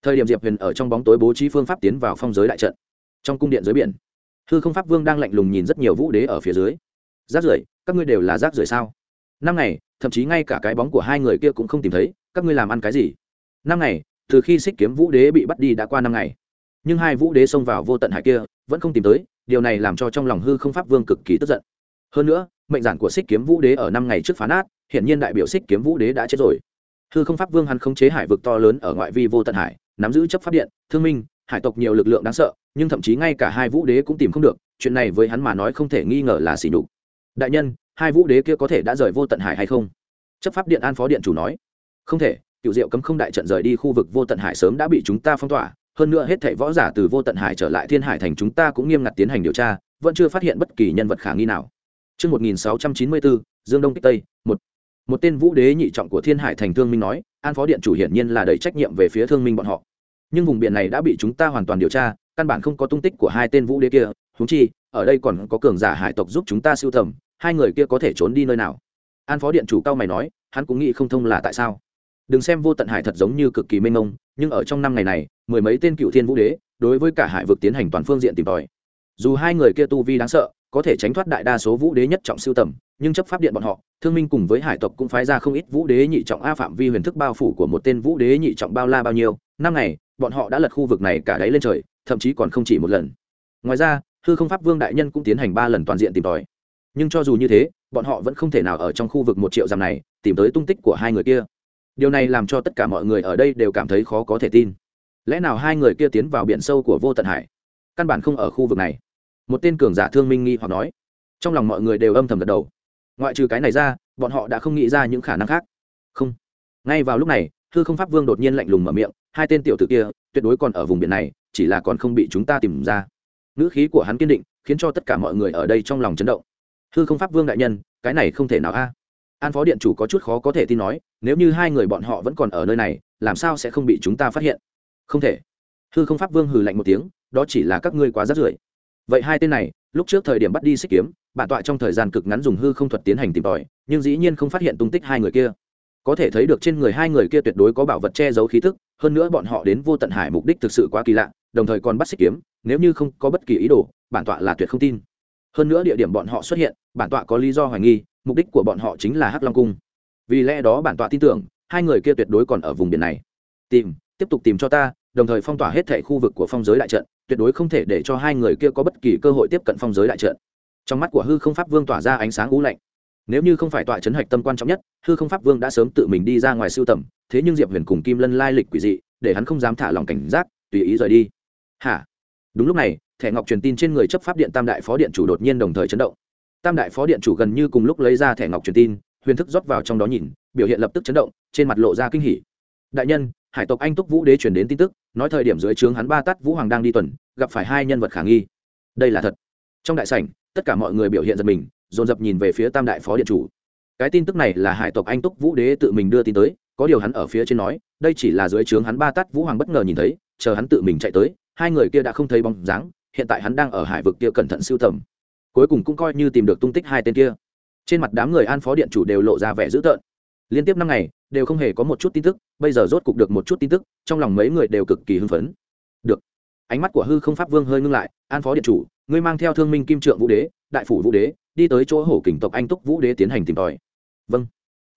thời điểm diệp huyền ở trong bóng tối bố trí phương pháp tiến vào phong giới đại trận. Trong cung điện dưới biển, hư không pháp vương đang lạnh lùng nhìn rất nhiều vũ đế ở phía dưới. Rác rưởi, các ngươi đều là rác rưởi sao? Năm ngày, thậm chí ngay cả cái bóng của hai người kia cũng không tìm thấy, các ngươi làm ăn cái gì? Năm ngày, từ khi xích kiếm vũ đế bị bắt đi đã qua năm ngày. Nhưng hai vũ đế xông vào vô tận hải kia, vẫn không tìm tới, điều này làm cho trong lòng hư không pháp vương cực kỳ tức giận. Hơn nữa, mệnh giản của xích kiếm vũ đế ở năm ngày trước phá nát hiện nhiên đại biểu xích kiếm vũ đế đã chết rồi. Hư không pháp vương hắn không chế hải vực to lớn ở ngoại vi vô tận hải nắm giữ chấp pháp điện thương minh hải tộc nhiều lực lượng đáng sợ nhưng thậm chí ngay cả hai vũ đế cũng tìm không được chuyện này với hắn mà nói không thể nghi ngờ là xỉ nhục. Đại nhân hai vũ đế kia có thể đã rời vô tận hải hay không? Chấp pháp điện an phó điện chủ nói. Không thể cựu diệu cấm không đại trận rời đi khu vực vô tận hải sớm đã bị chúng ta phong tỏa hơn nữa hết thảy võ giả từ vô tận hải trở lại thiên hải thành chúng ta cũng nghiêm ngặt tiến hành điều tra vẫn chưa phát hiện bất kỳ nhân vật khả nghi nào. Trước 1694, Dương Đông Kích Tây, một tên vũ đế nhị trọng của thiên hải thành thương minh nói, an phó điện chủ hiển nhiên là đầy trách nhiệm về phía thương minh bọn họ. Nhưng vùng biển này đã bị chúng ta hoàn toàn điều tra, căn bản không có tung tích của hai tên vũ đế kia. Húng chi, ở đây còn có cường giả hải tộc giúp chúng ta siêu tầm, hai người kia có thể trốn đi nơi nào? An phó điện chủ cao mày nói, hắn cũng nghĩ không thông là tại sao. Đừng xem vô tận hải thật giống như cực kỳ mênh mông, nhưng ở trong năm ngày này, mười mấy tên cựu thiên vũ đế, đối với cả hải vực tiến hành toàn phương diện tìm tòi. Dù hai người kia tu vi đáng sợ, có thể tránh thoát đại đa số vũ đế nhất trọng siêu tầm nhưng chấp pháp điện bọn họ, thương minh cùng với hải tộc cũng phái ra không ít vũ đế nhị trọng a phạm vi huyền thức bao phủ của một tên vũ đế nhị trọng bao la bao nhiêu. Năm ngày, bọn họ đã lật khu vực này cả đáy lên trời, thậm chí còn không chỉ một lần. Ngoài ra, hư không pháp vương đại nhân cũng tiến hành ba lần toàn diện tìm tòi. Nhưng cho dù như thế, bọn họ vẫn không thể nào ở trong khu vực một triệu dặm này, tìm tới tung tích của hai người kia. Điều này làm cho tất cả mọi người ở đây đều cảm thấy khó có thể tin. Lẽ nào hai người kia tiến vào biển sâu của vô tận hải? Căn bản không ở khu vực này. Một tên cường giả thương minh nghi hoặc nói. Trong lòng mọi người đều âm thầm gật đầu ngoại trừ cái này ra, bọn họ đã không nghĩ ra những khả năng khác. Không. Ngay vào lúc này hư không pháp vương đột nhiên lạnh lùng mở miệng, hai tên tiểu t ử kia, tuyệt đối còn ở vùng biển này, chỉ là còn không bị chúng ta tìm ra. Ngữ khí của hắn kiên định, khiến cho tất cả mọi người ở đây trong lòng chấn động. Hư không pháp vương đại nhân, cái này không thể nào a. An phó điện chủ có chút khó có thể tin nói, nếu như hai người bọn họ vẫn còn ở nơi này, làm sao sẽ không bị chúng ta phát hiện? Không thể. Hư không pháp vương hừ lạnh một tiếng, đó chỉ là các ngươi quá rắt rưởi vậy hai tên này, lúc trước thời điểm bắt đi xích kiếm, bản tọa trong thời gian cực ngắn dùng hư không thuật tiến hành tìm tòi, nhưng dĩ nhiên không phát hiện tung tích hai người kia. Có thể thấy được trên người hai người kia tuyệt đối có bảo vật che giấu khí thức hơn nữa bọn họ đến vô tận hải mục đích thực sự quá kỳ lạ, đồng thời còn bắt xích kiếm, nếu như không có bất kỳ ý đồ, bản tọa là tuyệt không tin. Hơn nữa địa điểm bọn họ xuất hiện, bản tọa có lý do hoài nghi, mục đích của bọn họ chính là hắc long cung. Vì lẽ đó bản tọa tin tưởng, hai người kia tuyệt đối còn ở vùng biển này. Tìm, tiếp tục tìm cho ta đồng thời phong tỏa hết thảy khu vực của phong giới đại trận, tuyệt đối không thể để cho hai người kia có bất kỳ cơ hội tiếp cận phong giới đại trận. Trong mắt của hư không pháp vương tỏa ra ánh sáng u lạnh. Nếu như không phải tọa trấn hạch tâm quan trọng nhất, hư không pháp vương đã sớm tự mình đi ra ngoài siêu tầm, thế nhưng diệp huyền cùng kim lân lai lịch quỷ dị, để hắn không dám thả lòng cảnh giác, tùy ý rời đi. Hả? Đúng lúc này, thẻ ngọc truyền tin trên người chấp pháp điện tam đại phó điện chủ đột nhiên đồng thời chấn động. Tam đại phó điện chủ gần như cùng lúc lấy ra thẻ ngọc truyền tin, huyền thức rót vào trong đó nhìn, biểu hiện lập tức chấn động, trên mặt lộ ra kinh hỉ. Đại nhân, hải tộc anh túc vũ đế truyền đến tin tức nói thời điểm dưới trướng hắn ba tắt vũ hoàng đang đi tuần, gặp phải hai nhân vật khả nghi. Đây là thật. Trong đại sảnh, tất cả mọi người biểu hiện giật mình, dồn dập nhìn về phía tam đại phó điện chủ. Cái tin tức này là hải tộc anh túc vũ đế tự mình đưa tin tới, có điều hắn ở phía trên nói, đây chỉ là dưới trướng hắn ba tắt vũ hoàng bất ngờ nhìn thấy, chờ hắn tự mình chạy tới, hai người kia đã không thấy bóng dáng, hiện tại hắn đang ở hải vực kia cẩn thận siêu tầm. Cuối cùng cũng coi như tìm được tung tích hai tên kia. Trên mặt đám người an phó điện chủ đều lộ ra vẻ dữ tợn liên tiếp năm ngày, đều không hề có một chút tin tức, bây giờ rốt cục được một chút tin tức, trong lòng mấy người đều cực kỳ hưng phấn. Được. Ánh mắt của hư không pháp vương hơi ngưng lại, an phó điện chủ, ngươi mang theo thương minh kim trượng vũ đế, đại phủ vũ đế, đi tới chỗ hổ kình tộc anh túc vũ đế tiến hành tìm tòi. Vâng.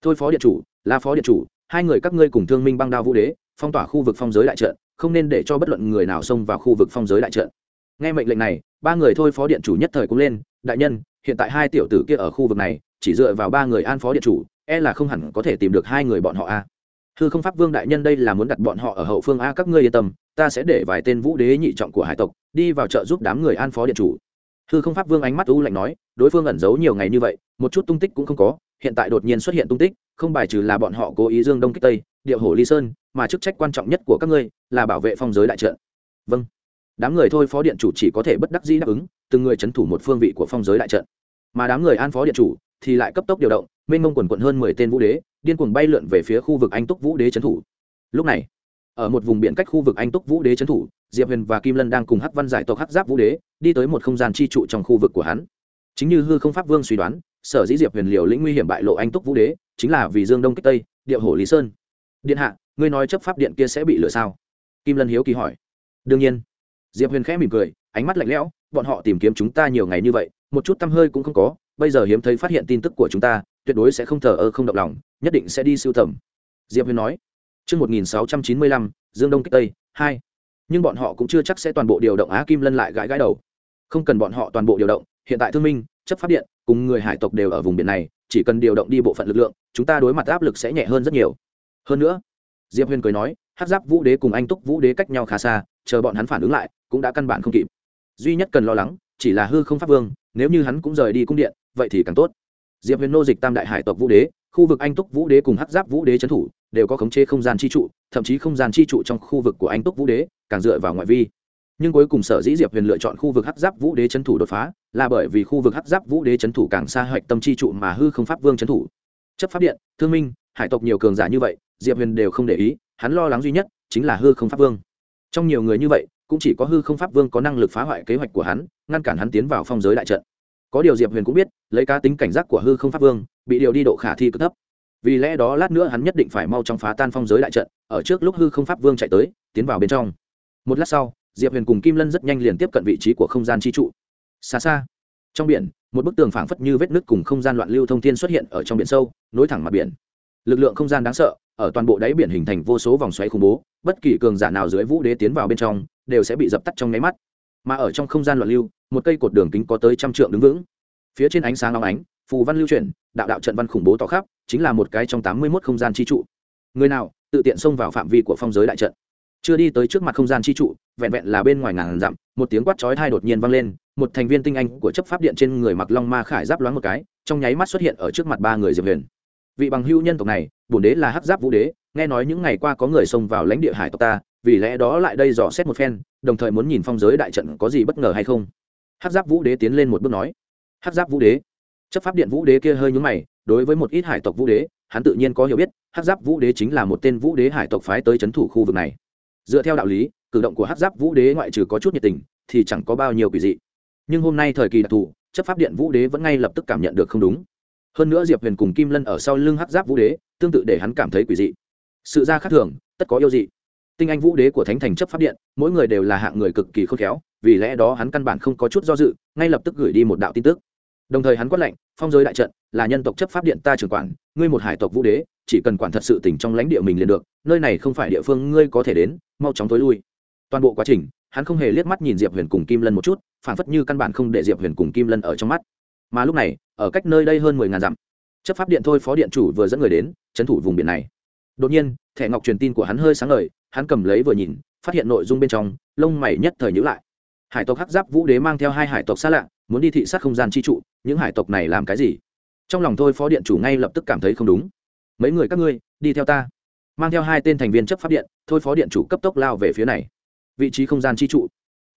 Thôi phó điện chủ là phó điện chủ, hai người các ngươi cùng thương minh băng đao vũ đế, phong tỏa khu vực phong giới đại trận, không nên để cho bất luận người nào xông vào khu vực phong giới đại trận. Nghe mệnh lệnh này, ba người thôi phó điện chủ nhất thời cũng lên, đại nhân, hiện tại hai tiểu tử kia ở khu vực này, chỉ dựa vào ba người an phó điện chủ e là không hẳn có thể tìm được hai người bọn họ a. Hư không pháp vương đại nhân đây là muốn đặt bọn họ ở hậu phương a, các ngươi yên tâm, ta sẽ để vài tên vũ đế nhị trọng của hải tộc đi vào chợ giúp đám người an phó điện chủ. Hư không pháp vương ánh mắt u lạnh nói, đối phương ẩn giấu nhiều ngày như vậy, một chút tung tích cũng không có, hiện tại đột nhiên xuất hiện tung tích, không bài trừ là bọn họ cố ý dương đông kích tây điệu hổ ly sơn, mà chức trách quan trọng nhất của các ngươi là bảo vệ phong giới đại trận. Vâng. Đám người thôi phó điện chủ chỉ có thể bất đắc dĩ đáp ứng, từng người c h ấ n thủ một phương vị của phong giới đại trận. Mà đám người an phó điện chủ thì lại cấp tốc điều động mênh mông quần quận hơn mười tên vũ đế, điên cuồng bay lượn về phía khu vực anh túc vũ đế trấn thủ. Lúc này, ở một vùng biển cách khu vực anh túc vũ đế trấn thủ, diệp huyền và kim lân đang cùng hắc văn giải tộc hắc giáp vũ đế, đi tới một không gian chi trụ trong khu vực của hắn. Chính như hư không pháp vương suy đoán, sở dĩ diệp huyền liều lĩnh nguy hiểm bại lộ anh túc vũ đế, chính là vì dương đông kích tây, điệu hổ lý sơn. Điện hạ, ngươi nói chấp pháp điện kia sẽ bị lửa sao? Kim lân hiếu kỳ hỏi. Đương nhiên. Diệp huyền khẽ mỉm cười, ánh mắt lạnh lẽo, bọn họ tìm kiếm chúng ta nhiều ngày như vậy, một chút tăm hơi cũng không có, bây giờ hiếm thấy phát hiện tin tức của chúng ta tuyệt đối sẽ không thờ ơ không động lòng nhất định sẽ đi siêu tầm diệp huyền nói Trước 1695, Dương Đông Kích Tây, 2. Nhưng bọn họ cũng chưa chắc sẽ toàn bộ điều động Á Kim Lân lại gãi gãi đầu. Không cần bọn họ toàn bộ điều động, hiện tại thương minh, chấp pháp điện, cùng người hải tộc đều ở vùng biển này, chỉ cần điều động đi bộ phận lực lượng, chúng ta đối mặt áp lực sẽ nhẹ hơn rất nhiều. Hơn nữa, Diệp Huyền cười nói, Hắc Giáp Vũ Đế cùng Anh Túc Vũ Đế cách nhau khá xa, chờ bọn hắn phản ứng lại, cũng đã căn bản không kịp duy nhất cần lo lắng chỉ là hư không pháp vương nếu như hắn cũng rời đi cung điện vậy thì càng tốt diệp huyền nô dịch tam đại hải tộc vũ đế, khu vực anh túc vũ đế cùng hắc giáp vũ đế trấn thủ, đều có khống chế không gian chi trụ, thậm chí không gian chi trụ trong khu vực của anh túc vũ đế, càng dựa vào ngoại vi. Nhưng cuối cùng sở dĩ diệp huyền lựa chọn khu vực hắc giáp vũ đế trấn thủ đột phá, là bởi vì khu vực hắc giáp vũ đế trấn thủ càng xa hoạch tâm chi trụ mà hư không pháp vương trấn thủ. Chấp pháp điện, thương minh, hải tộc nhiều cường giả như vậy, diệp huyền đều không để ý, hắn lo lắng duy nhất chính là hư không pháp vương. Trong nhiều người như vậy, cũng chỉ có hư không pháp vương có năng lực phá hoại kế hoạch của hắn, ngăn cản hắn tiến vào phong giới đại trận có điều diệp huyền cũng biết, lấy cá tính cảnh giác của hư không pháp vương, bị điều đi độ khả thi cực thấp. Vì lẽ đó lát nữa hắn nhất định phải mau chóng phá tan phong giới đại trận, ở trước lúc hư không pháp vương chạy tới, tiến vào bên trong. Một lát sau, diệp huyền cùng kim lân rất nhanh liền tiếp cận vị trí của không gian chi trụ. Xa xa, trong biển, một bức tường phảng phất như vết nứt cùng không gian loạn lưu thông thiên xuất hiện ở trong biển sâu, nối thẳng mặt biển. Lực lượng không gian đáng sợ, ở toàn bộ đáy biển hình thành vô số vòng xoáy khủng bố, bất kỳ cường giả nào dưới vũ đế tiến vào bên trong, đều sẽ bị dập tắt trong nháy mắt. Mà ở trong không gian loạn lưu một cây cột đường kính có tới trăm trượng đứng vững. Phía trên ánh sáng long ánh, phù văn lưu chuyển, đạo đạo trận văn khủng bố tỏ khắp, chính là một cái trong tám mươi mốt không gian chi trụ. Người nào, tự tiện xông vào phạm vi của phong giới đại trận. Chưa đi tới trước mặt không gian chi trụ, vẹn vẹn là bên ngoài ngàn dặm, một tiếng quát chói thai đột nhiên vang lên, một thành viên tinh anh của chấp pháp điện trên người mặc long ma khải giáp loáng một cái, trong nháy mắt xuất hiện ở trước mặt ba người diệp huyền. Vị bằng hưu nhân tộc này, bổn đế là hắc giáp vũ đế, nghe nói những ngày qua có người xông vào lãnh địa hải tộc ta, vì lẽ đó lại đây dò xét một phen, đồng thời muốn nhìn phong giới đại trận có gì bất ngờ hay không hắc giáp vũ đế tiến lên một bước nói, hắc giáp vũ đế. Chấp pháp điện vũ đế kia hơi nhúng mày, đối với một ít hải tộc vũ đế, hắn tự nhiên có hiểu biết, hắc giáp vũ đế chính là một tên vũ đế hải tộc phái tới c h ấ n thủ khu vực này. Dựa theo đạo lý, cử động của hắc giáp vũ đế ngoại trừ có chút nhiệt tình, thì chẳng có bao nhiêu quỷ dị. Nhưng hôm nay thời kỳ đặc thù, chấp pháp điện vũ đế vẫn ngay lập tức cảm nhận được không đúng. Hơn nữa diệp huyền cùng kim lân ở sau lưng hắc giáp vũ đế, tương tự để hắn cảm thấy quỷ dị. Sự ra khác thường, tất có yêu dị tinh anh vũ đế của thánh thành chấp pháp điện, mỗi người đều là hạng người cực kỳ khôn khéo, vì lẽ đó hắn căn bản không có chút do dự, ngay lập tức gửi đi một đạo tin tức. Đồng thời hắn quát lệnh, phong giới đại trận, là nhân tộc chấp pháp điện ta trưởng quản, ngươi một hải tộc vũ đế, chỉ cần quản thật sự tỉnh trong lãnh địa mình liền được, nơi này không phải địa phương ngươi có thể đến, mau chóng tối lui. Toàn bộ quá trình, hắn không hề liếc mắt nhìn diệp huyền cùng kim lân một chút phản phất như căn bản không để diệp huyền cùng kim lân ở trong mắt. Mà lúc này, ở cách nơi đây hơn mười ngàn dặm, chấp pháp điện thôi phó điện chủ vừa dẫn người đến trấn thủ vùng biển này. Đột nhiên thẻ ngọc truyền tin của hắn hơi sáng ngời, hắn cầm lấy vừa nhìn, phát hiện nội dung bên trong, lông mày nhất thời nhữ lại. Hải tộc hắc giáp vũ đế mang theo hai hải tộc xa lạ, muốn đi thị sát không gian chi trụ, những hải tộc này làm cái gì? Trong lòng thôi, phó điện chủ ngay lập tức cảm thấy không đúng. Mấy người các ngươi, đi theo ta. Mang theo hai tên thành viên chấp pháp điện, thôi, phó điện chủ cấp tốc lao về phía này. Vị trí không gian chi trụ.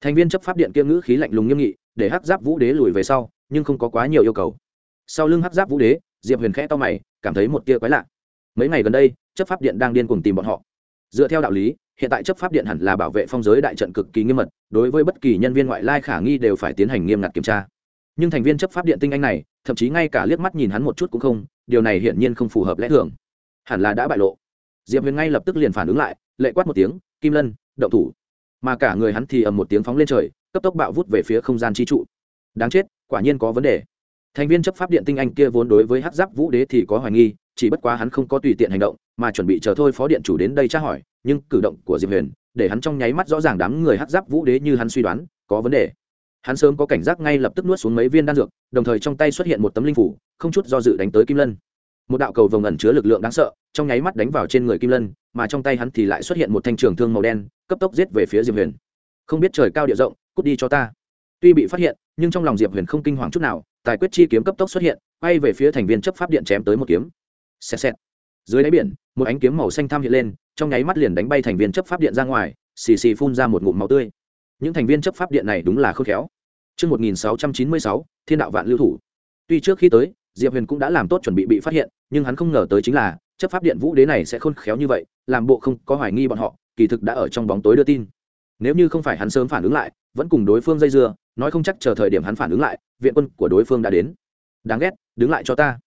Thành viên chấp pháp điện kia ngữ khí lạnh lùng nghiêm nghị, để hắc giáp vũ đế lùi về sau, nhưng không có quá nhiều yêu cầu. Sau lưng hắc giáp vũ đế, diệp huyền khẽ to mày, cảm thấy một tia quái lạ. Mấy ngày gần đây chấp pháp điện đang điên cuồng tìm bọn họ. Dựa theo đạo lý, hiện tại chấp pháp điện hẳn là bảo vệ phong giới đại trận cực kỳ nghiêm mật, đối với bất kỳ nhân viên ngoại lai khả nghi đều phải tiến hành nghiêm ngặt kiểm tra. Nhưng thành viên chấp pháp điện tinh anh này, thậm chí ngay cả liếc mắt nhìn hắn một chút cũng không, điều này hiển nhiên không phù hợp lẽ thường. Hẳn là đã bại lộ. Diệp huyền ngay lập tức liền phản ứng lại, lệ quát một tiếng, kim lân, động thủ. Mà cả người hắn thì ầm một tiếng phóng lên trời, cấp tốc bạo vút về phía không gian chi trụ. Đáng chết, quả nhiên có vấn đề. Thành viên chấp pháp điện tinh anh kia vốn đối với hát giáp vũ đế thì có hoài nghi, chỉ bất quá hắn không có tùy tiện hành động mà chuẩn bị chờ thôi phó điện chủ đến đây tra hỏi, nhưng cử động của diệp huyền để hắn trong nháy mắt rõ ràng đám người hát giáp vũ đế như hắn suy đoán, có vấn đề. Hắn sớm có cảnh giác ngay lập tức nuốt xuống mấy viên đan dược, đồng thời trong tay xuất hiện một tấm linh phủ, không chút do dự đánh tới kim lân. Một đạo cầu vồng ẩn chứa lực lượng đáng sợ, trong nháy mắt đánh vào trên người kim lân, mà trong tay hắn thì lại xuất hiện một thanh trường thương màu đen, cấp tốc giết về phía diệp huyền. Không biết trời cao địa rộng, cút đi cho ta. Tuy bị phát hiện, nhưng trong lòng diệp huyền không kinh hoàng chút nào, tài quyết chi kiếm cấp tốc xuất hiện, quay về phía thành viên chấp pháp điện chém tới một kiếm. Xẹt xẹt dưới đáy biển một ánh kiếm màu xanh tham hiện lên trong nháy mắt liền đánh bay thành viên chấp pháp điện ra ngoài xì xì phun ra một ngụm máu tươi những thành viên chấp pháp điện này đúng là khôn khéo Trước 1696, thiên đạo vạn lưu thủ. Tuy trước khi tới, Diệp Huyền cũng đã làm tốt chuẩn bị bị phát hiện, nhưng hắn không ngờ tới chính là, chấp pháp điện vũ đế này sẽ khôn khéo như vậy, làm bộ không có hoài nghi bọn họ, kỳ thực đã ở trong bóng tối đưa tin. Nếu như không phải hắn sớm phản ứng lại, vẫn cùng đối phương dây dưa, nói không chắc chờ thời điểm hắn phản ứng lại, viện quân của đối phương đã đến. Đáng ghét, đứng lại cho ta.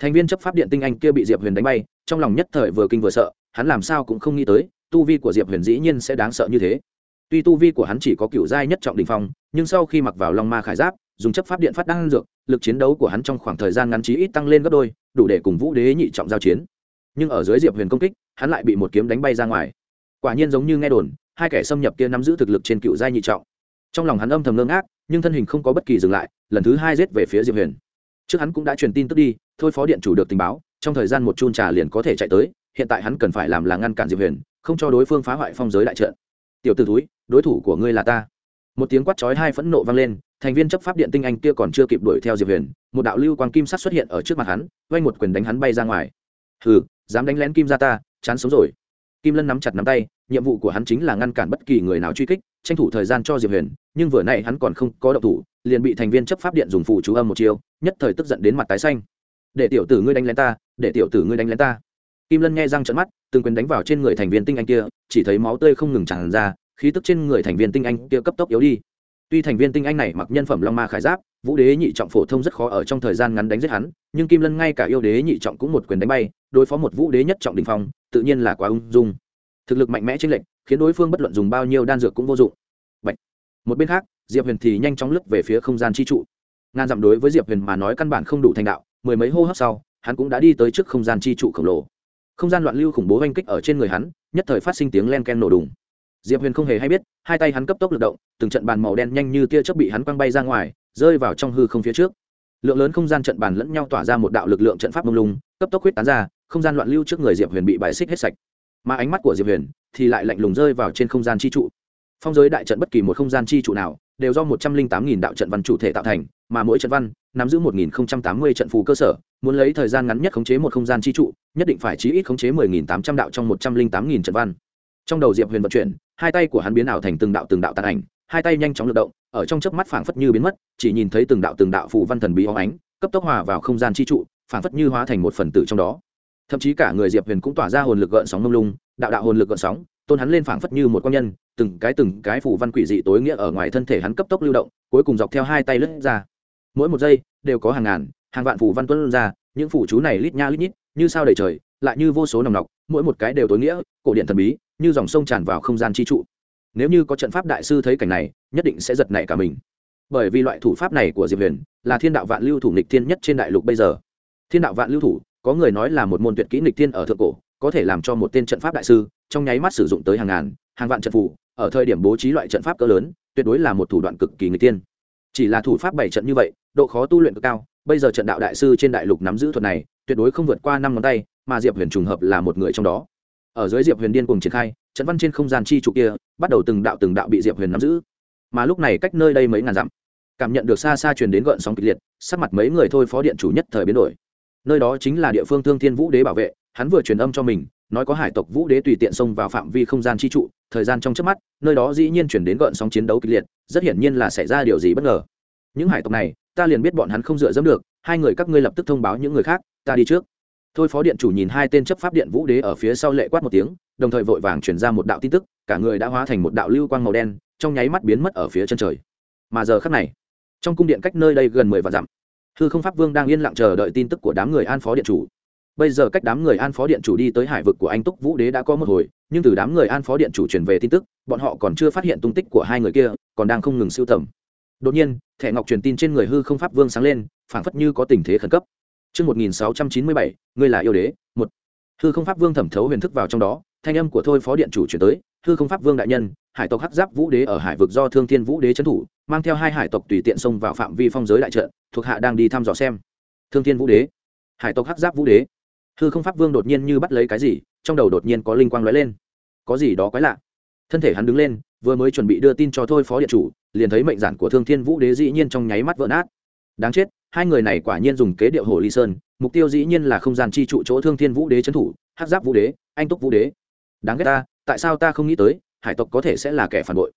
Thành viên chấp pháp điện tinh anh kia bị Diệp Huyền đánh bay, trong lòng nhất thời vừa kinh vừa sợ, hắn làm sao cũng không nghĩ tới, tu vi của Diệp Huyền dĩ nhiên sẽ đáng sợ như thế. Tuy tu vi của hắn chỉ có cựu giai nhất trọng đình phong nhưng sau khi mặc vào long ma khải giáp dùng chấp pháp điện phát đăng dược lực chiến đấu của hắn trong khoảng thời gian ngắn trí ít tăng lên gấp đôi đủ để cùng vũ đế nhị trọng giao chiến. Nhưng ở dưới diệp huyền công kích hắn lại bị một kiếm đánh bay ra ngoài. Quả nhiên giống như nghe đồn hai kẻ xâm nhập kia nắm giữ thực lực trên cựu giai nhị trọng. Trong lòng hắn âm thầm ngơ ngác nhưng thân hình không có bất kỳ dừng lại lần thứ hai giết về phía diệp huyền trước hắn cũng đã truyền tin tức đi, thôi phó điện chủ được tình báo, trong thời gian một chun trà liền có thể chạy tới, hiện tại hắn cần phải làm là ngăn cản diệp huyền, không cho đối phương phá hoại phong giới đại trận. Tiểu t ử túi đối thủ của ngươi là ta. Một tiếng quát chói hai phẫn nộ vang lên, thành viên chấp pháp điện tinh anh kia còn chưa kịp đuổi theo diệp huyền, một đạo lưu quang kim sắt xuất hiện ở trước mặt hắn vay một quyền đánh hắn bay ra ngoài. Hừ, dám đánh lén kim ra ta, chán sống rồi. Kim lân nắm chặt nắm tay, nhiệm vụ của hắn chính là ngăn cản bất kỳ người nào truy kích, tranh thủ thời gian cho diệp huyền, nhưng vừa nay hắn còn không có động thủ liền bị thành viên chấp pháp điện dùng phụ chú âm một chiêu, nhất thời tức giận đến mặt tái xanh. Để tiểu tử ngươi đánh lén ta, để tiểu tử ngươi đánh lén ta. Kim lân nghe răng trận mắt, từng quyền đánh vào trên người thành viên tinh anh kia, chỉ thấy máu tươi không ngừng tràn ra, khí tức trên người thành viên tinh anh kia cấp tốc yếu đi. Tuy thành viên tinh anh này mặc nhân phẩm long ma khải giáp, vũ đế nhị trọng phổ thông rất khó ở trong thời gian ngắn đánh giết hắn, nhưng kim lân ngay cả yêu đế nhị trọng cũng một quyền đánh bay, đối phó một vũ đế nhất trọng đình phong, tự nhiên là quá ung dung. Thực lực mạnh mẽ trên lệnh khiến đối phương bất luận dùng bao nhiêu đan dược cũng vô dụng. Bạch. một bên khác diệp huyền thì nhanh chóng lướt về phía không gian chi trụ. Ngàn dặm đối với diệp huyền mà nói căn bản không đủ thành đạo, mười mấy hô hấp sau, hắn cũng đã đi tới trước không gian chi trụ khổng lồ. Không gian loạn lưu khủng bố oanh kích ở trên người hắn, nhất thời phát sinh tiếng len ken nổ đùng. Diệp huyền không hề hay biết, hai tay hắn cấp tốc lực động, từng trận bàn màu đen nhanh như tia chớp bị hắn quăng bay ra ngoài, rơi vào trong hư không phía trước. Lượng lớn không gian trận bàn lẫn nhau tỏa ra một đạo lực lượng trận pháp mông lung, cấp tốc huyết tán ra, không gian loạn lưu trước người diệp huyền bị bài xích hết sạch. Mà ánh mắt của diệp huyền thì lại lạnh lùng rơi vào trên không gian chi trụ. Phong giới đại trận bất kỳ một không gian chi trụ nào đều do một trăm linh tám nghìn đạo trận văn chủ thể tạo thành, mà mỗi trận văn nắm giữ một nghìn tám mươi trận phù cơ sở, muốn lấy thời gian ngắn nhất khống chế một không gian chi trụ, nhất định phải chí ít khống chế mười nghìn tám trăm đạo trong một trăm linh tám nghìn trận văn. Trong đầu diệp huyền vận chuyển, hai tay của hắn biến ảo thành từng đạo từng đạo tàn ảnh, hai tay nhanh chóng lực động, ở trong chớp mắt phảng phất như biến mất, chỉ nhìn thấy từng đạo từng đạo phù văn thần bí hóng ánh, cấp tốc hòa vào không gian chi trụ, phảng phất như hóa thành một phần tử trong đó. Thậm chí cả người diệp huyền cũng tỏa ra hồn lực gợn sóng mông lung, đạo đạo hồn lực gợn sóng, tôn hắn lên phảng phất như một quan nhân từng cái từng cái phù văn quỷ dị tối nghĩa ở ngoài thân thể hắn cấp tốc lưu động, cuối cùng dọc theo hai tay lướt ra. Mỗi một giây, đều có hàng ngàn, hàng vạn phù văn tuân ra, những phù chú này lít nha lít nhít, như sao đầy trời, lại như vô số nồng nọc, mỗi một cái đều tối nghĩa, cổ điện thần bí, như dòng sông tràn vào không gian chi trụ. Nếu như có trận pháp đại sư thấy cảnh này, nhất định sẽ giật nảy cả mình. Bởi vì loại thủ pháp này của diệp huyền là thiên đạo vạn lưu thủ nghịch thiên nhất trên đại lục bây giờ. Thiên đạo vạn lưu thủ, có người nói là một môn tuyệt kỹ nghịch thiên ở thượng cổ, có thể làm cho một tên trận pháp đại sư, trong nháy mắt sử dụng tới hàng ngàn, hàng vạn trận phù ở thời điểm bố trí loại trận pháp cỡ lớn, tuyệt đối là một thủ đoạn cực kỳ người tiên chỉ là thủ pháp bảy trận như vậy, độ khó tu luyện cực cao, bây giờ trận đạo đại sư trên đại lục nắm giữ thuật này, tuyệt đối không vượt qua năm ngón tay, mà diệp huyền trùng hợp là một người trong đó. Ở dưới diệp huyền điên cùng triển khai, trận văn trên không gian chi trụ kia, bắt đầu từng đạo từng đạo bị diệp huyền nắm giữ. Mà lúc này cách nơi đây mấy ngàn dặm, cảm nhận được xa xa truyền đến gợn sóng kịch liệt, sắc mặt mấy người thôi phó điện chủ nhất thời biến đổi. Nơi đó chính là địa phương thương thiên vũ đế bảo vệ, hắn vừa truyền âm cho mình, nói có hải tộc vũ đế tùy tiện xông vào phạm vi không gian chi trụ thời gian trong chớp mắt, nơi đó dĩ nhiên chuyển đến gợn sóng chiến đấu kịch liệt, rất hiển nhiên là xảy ra điều gì bất ngờ. Những hải tộc này, ta liền biết bọn hắn không dựa dẫm được, hai người các ngươi lập tức thông báo những người khác, ta đi trước. Thôi phó điện chủ nhìn hai tên chấp pháp điện vũ đế ở phía sau lệ quát một tiếng, đồng thời vội vàng chuyển ra một đạo tin tức, cả người đã hóa thành một đạo lưu quang màu đen, trong nháy mắt biến mất ở phía chân trời. Mà giờ khắc này, trong cung điện cách nơi đây gần mười vạn dặm, hư không pháp vương đang yên lặng chờ đợi tin tức của đám người an phó điện chủ bây giờ cách đám người an phó điện chủ đi tới hải vực của anh túc vũ đế đã có một hồi nhưng từ đám người an phó điện chủ truyền về tin tức bọn họ còn chưa phát hiện tung tích của hai người kia còn đang không ngừng siêu tầm đột nhiên thẻ ngọc truyền tin trên người hư không pháp vương sáng lên phảng phất như có tình thế khẩn cấp Trước 1697, ngươi là yêu đế, một. Hư không pháp vương thẩm thấu huyền thức vào trong đó, thanh âm của thôi phó điện chủ truyền tới, hư không pháp vương đại nhân, hải tộc hắc giáp vũ đế ở hải vực do thương thiên vũ đế trấn thủ, mang theo hai hải tộc tùy tiện xông vào phạm vi phong giới đại trận, thuộc hạ đang đi thăm dò xem. Thương thiên vũ đế, hải tộc hắc giáp vũ đế. Hư không pháp vương đột nhiên như bắt lấy cái gì, trong đầu đột nhiên có linh quang lóe lên. Có gì đó quái lạ. Thân thể hắn đứng lên, vừa mới chuẩn bị đưa tin cho thôi phó điện chủ, liền thấy mệnh giản của thương thiên vũ đế dĩ nhiên trong nháy mắt vỡ nát. Đáng chết, hai người này quả nhiên dùng kế điệu hồ ly sơn mục tiêu dĩ nhiên là không gian chi trụ chỗ thương thiên vũ đế trấn thủ hát giáp vũ đế anh túc vũ đế đáng ghét ta tại sao ta không nghĩ tới hải tộc có thể sẽ là kẻ phản bội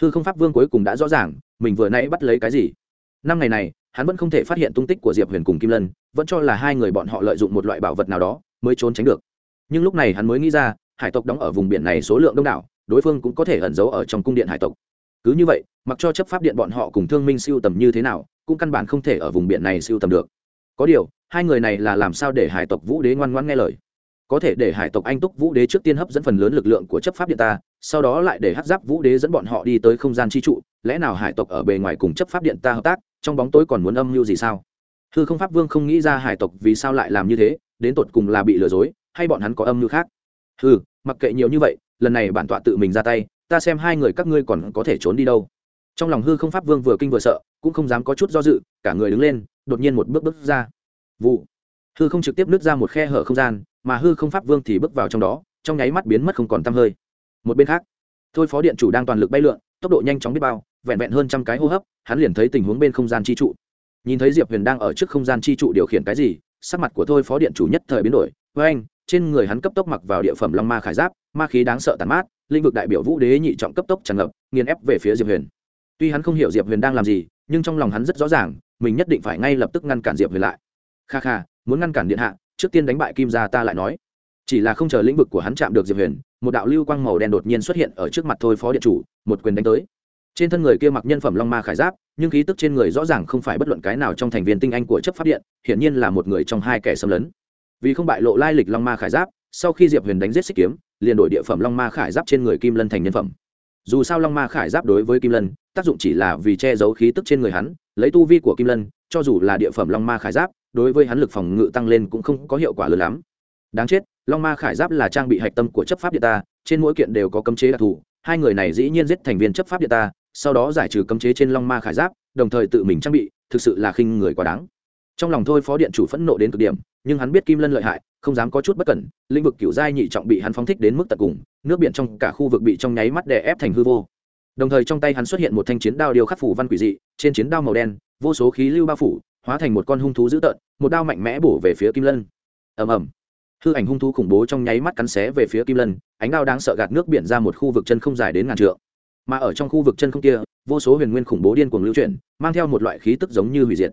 hư không pháp vương cuối cùng đã rõ ràng mình vừa nãy bắt lấy cái gì năm ngày này hắn vẫn không thể phát hiện tung tích của diệp huyền cùng kim lân vẫn cho là hai người bọn họ lợi dụng một loại bảo vật nào đó mới trốn tránh được. Nhưng lúc này hắn mới nghĩ ra, hải tộc đóng ở vùng biển này số lượng đông đảo, đối phương cũng có thể ẩn giấu ở trong cung điện hải tộc. Cứ như vậy, mặc cho chấp pháp điện bọn họ cùng thương minh siêu tầm như thế nào, cũng căn bản không thể ở vùng biển này siêu tầm được. Có điều, hai người này là làm sao để hải tộc vũ đế ngoan ngoãn nghe lời? Có thể để hải tộc anh túc vũ đế trước tiên hấp dẫn phần lớn lực lượng của chấp pháp điện ta, sau đó lại để hát giáp vũ đế dẫn bọn họ đi tới không gian chi trụ, lẽ nào hải tộc ở bề ngoài cùng chấp pháp điện ta hợp tác, trong bóng tối còn muốn âm mưu gì sao? Hư không pháp vương không nghĩ ra hải tộc vì sao lại làm như thế, đến tột cùng là bị lừa dối, hay bọn hắn có âm mưu khác? Hư mặc kệ nhiều như vậy, lần này bản tọa tự mình ra tay, ta xem hai người các ngươi còn có thể trốn đi đâu. Trong lòng hư không pháp vương vừa kinh vừa sợ, cũng không dám có chút do dự, cả người đứng lên, đột nhiên một bước bước ra. Vụ. Hư không trực tiếp nứt ra một khe hở không gian, mà hư không pháp vương thì bước vào trong đó, trong nháy mắt biến mất không còn t hơi. Một bên khác, thôi phó điện chủ đang toàn lực bay lượn, tốc độ nhanh chóng biết bao, vẹn vẹn hơn trăm cái hô hấp, hắn liền thấy tình huống bên không gian chi trụ nhìn thấy diệp huyền đang ở trước không gian chi trụ điều khiển cái gì, sắc mặt của thôi phó điện chủ nhất thời biến đổi. Với anh, trên người hắn cấp tốc mặc vào địa phẩm long ma khải giáp, ma khí đáng sợ tàn mát linh vực đại biểu vũ đế nhị trọng cấp tốc tràn ngập, nghiền ép về phía diệp huyền. Tuy hắn không hiểu diệp huyền đang làm gì, nhưng trong lòng hắn rất rõ ràng, mình nhất định phải ngay lập tức ngăn cản diệp huyền lại. Kha kha, muốn ngăn cản điện hạ, trước tiên đánh bại kim gia ta lại nói. Chỉ là không chờ lĩnh vực của hắn chạm được diệp huyền, một đạo lưu quang màu đen đột nhiên xuất hiện ở trước mặt thôi phó điện chủ, một quyền đánh tới trên thân người kia mặc nhân phẩm long ma khải giáp, nhưng khí tức trên người rõ ràng không phải bất luận cái nào trong thành viên tinh anh của chấp pháp điện, hiển nhiên là một người trong hai kẻ xâm lấn. Vì không bại lộ lai lịch long ma khải giáp, sau khi diệp huyền đánh giết xích kiếm, liền đổi địa phẩm long ma khải giáp trên người kim lân thành nhân phẩm. Dù sao long ma khải giáp đối với kim lân, tác dụng chỉ là vì che giấu khí tức trên người hắn, lấy tu vi của kim lân, cho dù là địa phẩm long ma khải giáp, đối với hắn lực phòng ngự tăng lên cũng không có hiệu quả lớn lắm. Đáng chết, long ma khải giáp là trang bị hạch tâm của chấp pháp điện ta, trên mỗi kiện đều có cấm chế đặc thù, hai người này dĩ nhiên giết thành viên chấp pháp điện ta sau đó giải trừ cấm chế trên long ma khải giáp, đồng thời tự mình trang bị, thực sự là khinh người quá đáng. Trong lòng thôi, phó điện chủ phẫn nộ đến cực điểm, nhưng hắn biết kim lân lợi hại, không dám có chút bất cẩn, lĩnh vực kiểu giai nhị trọng bị hắn phóng thích đến mức tận cùng, nước biển trong cả khu vực bị trong nháy mắt đè ép thành hư vô. Đồng thời trong tay hắn xuất hiện một thanh chiến đao điều khắc phủ văn quỷ dị, trên chiến đao màu đen, vô số khí lưu bao phủ, hóa thành một con hung thú dữ tợn, một đao mạnh mẽ bổ về phía kim lân. Ầm ầm. Hư ảnh hung thú khủng bố trong nháy mắt cắn xé về phía kim lân, ánh đao đáng sợ gạt nước biển ra một khu vực chân không dài đến ngàn trượng mà ở trong khu vực chân không kia, vô số huyền nguyên khủng bố điên cuồng lưu chuyển, mang theo một loại khí tức giống như hủy diệt.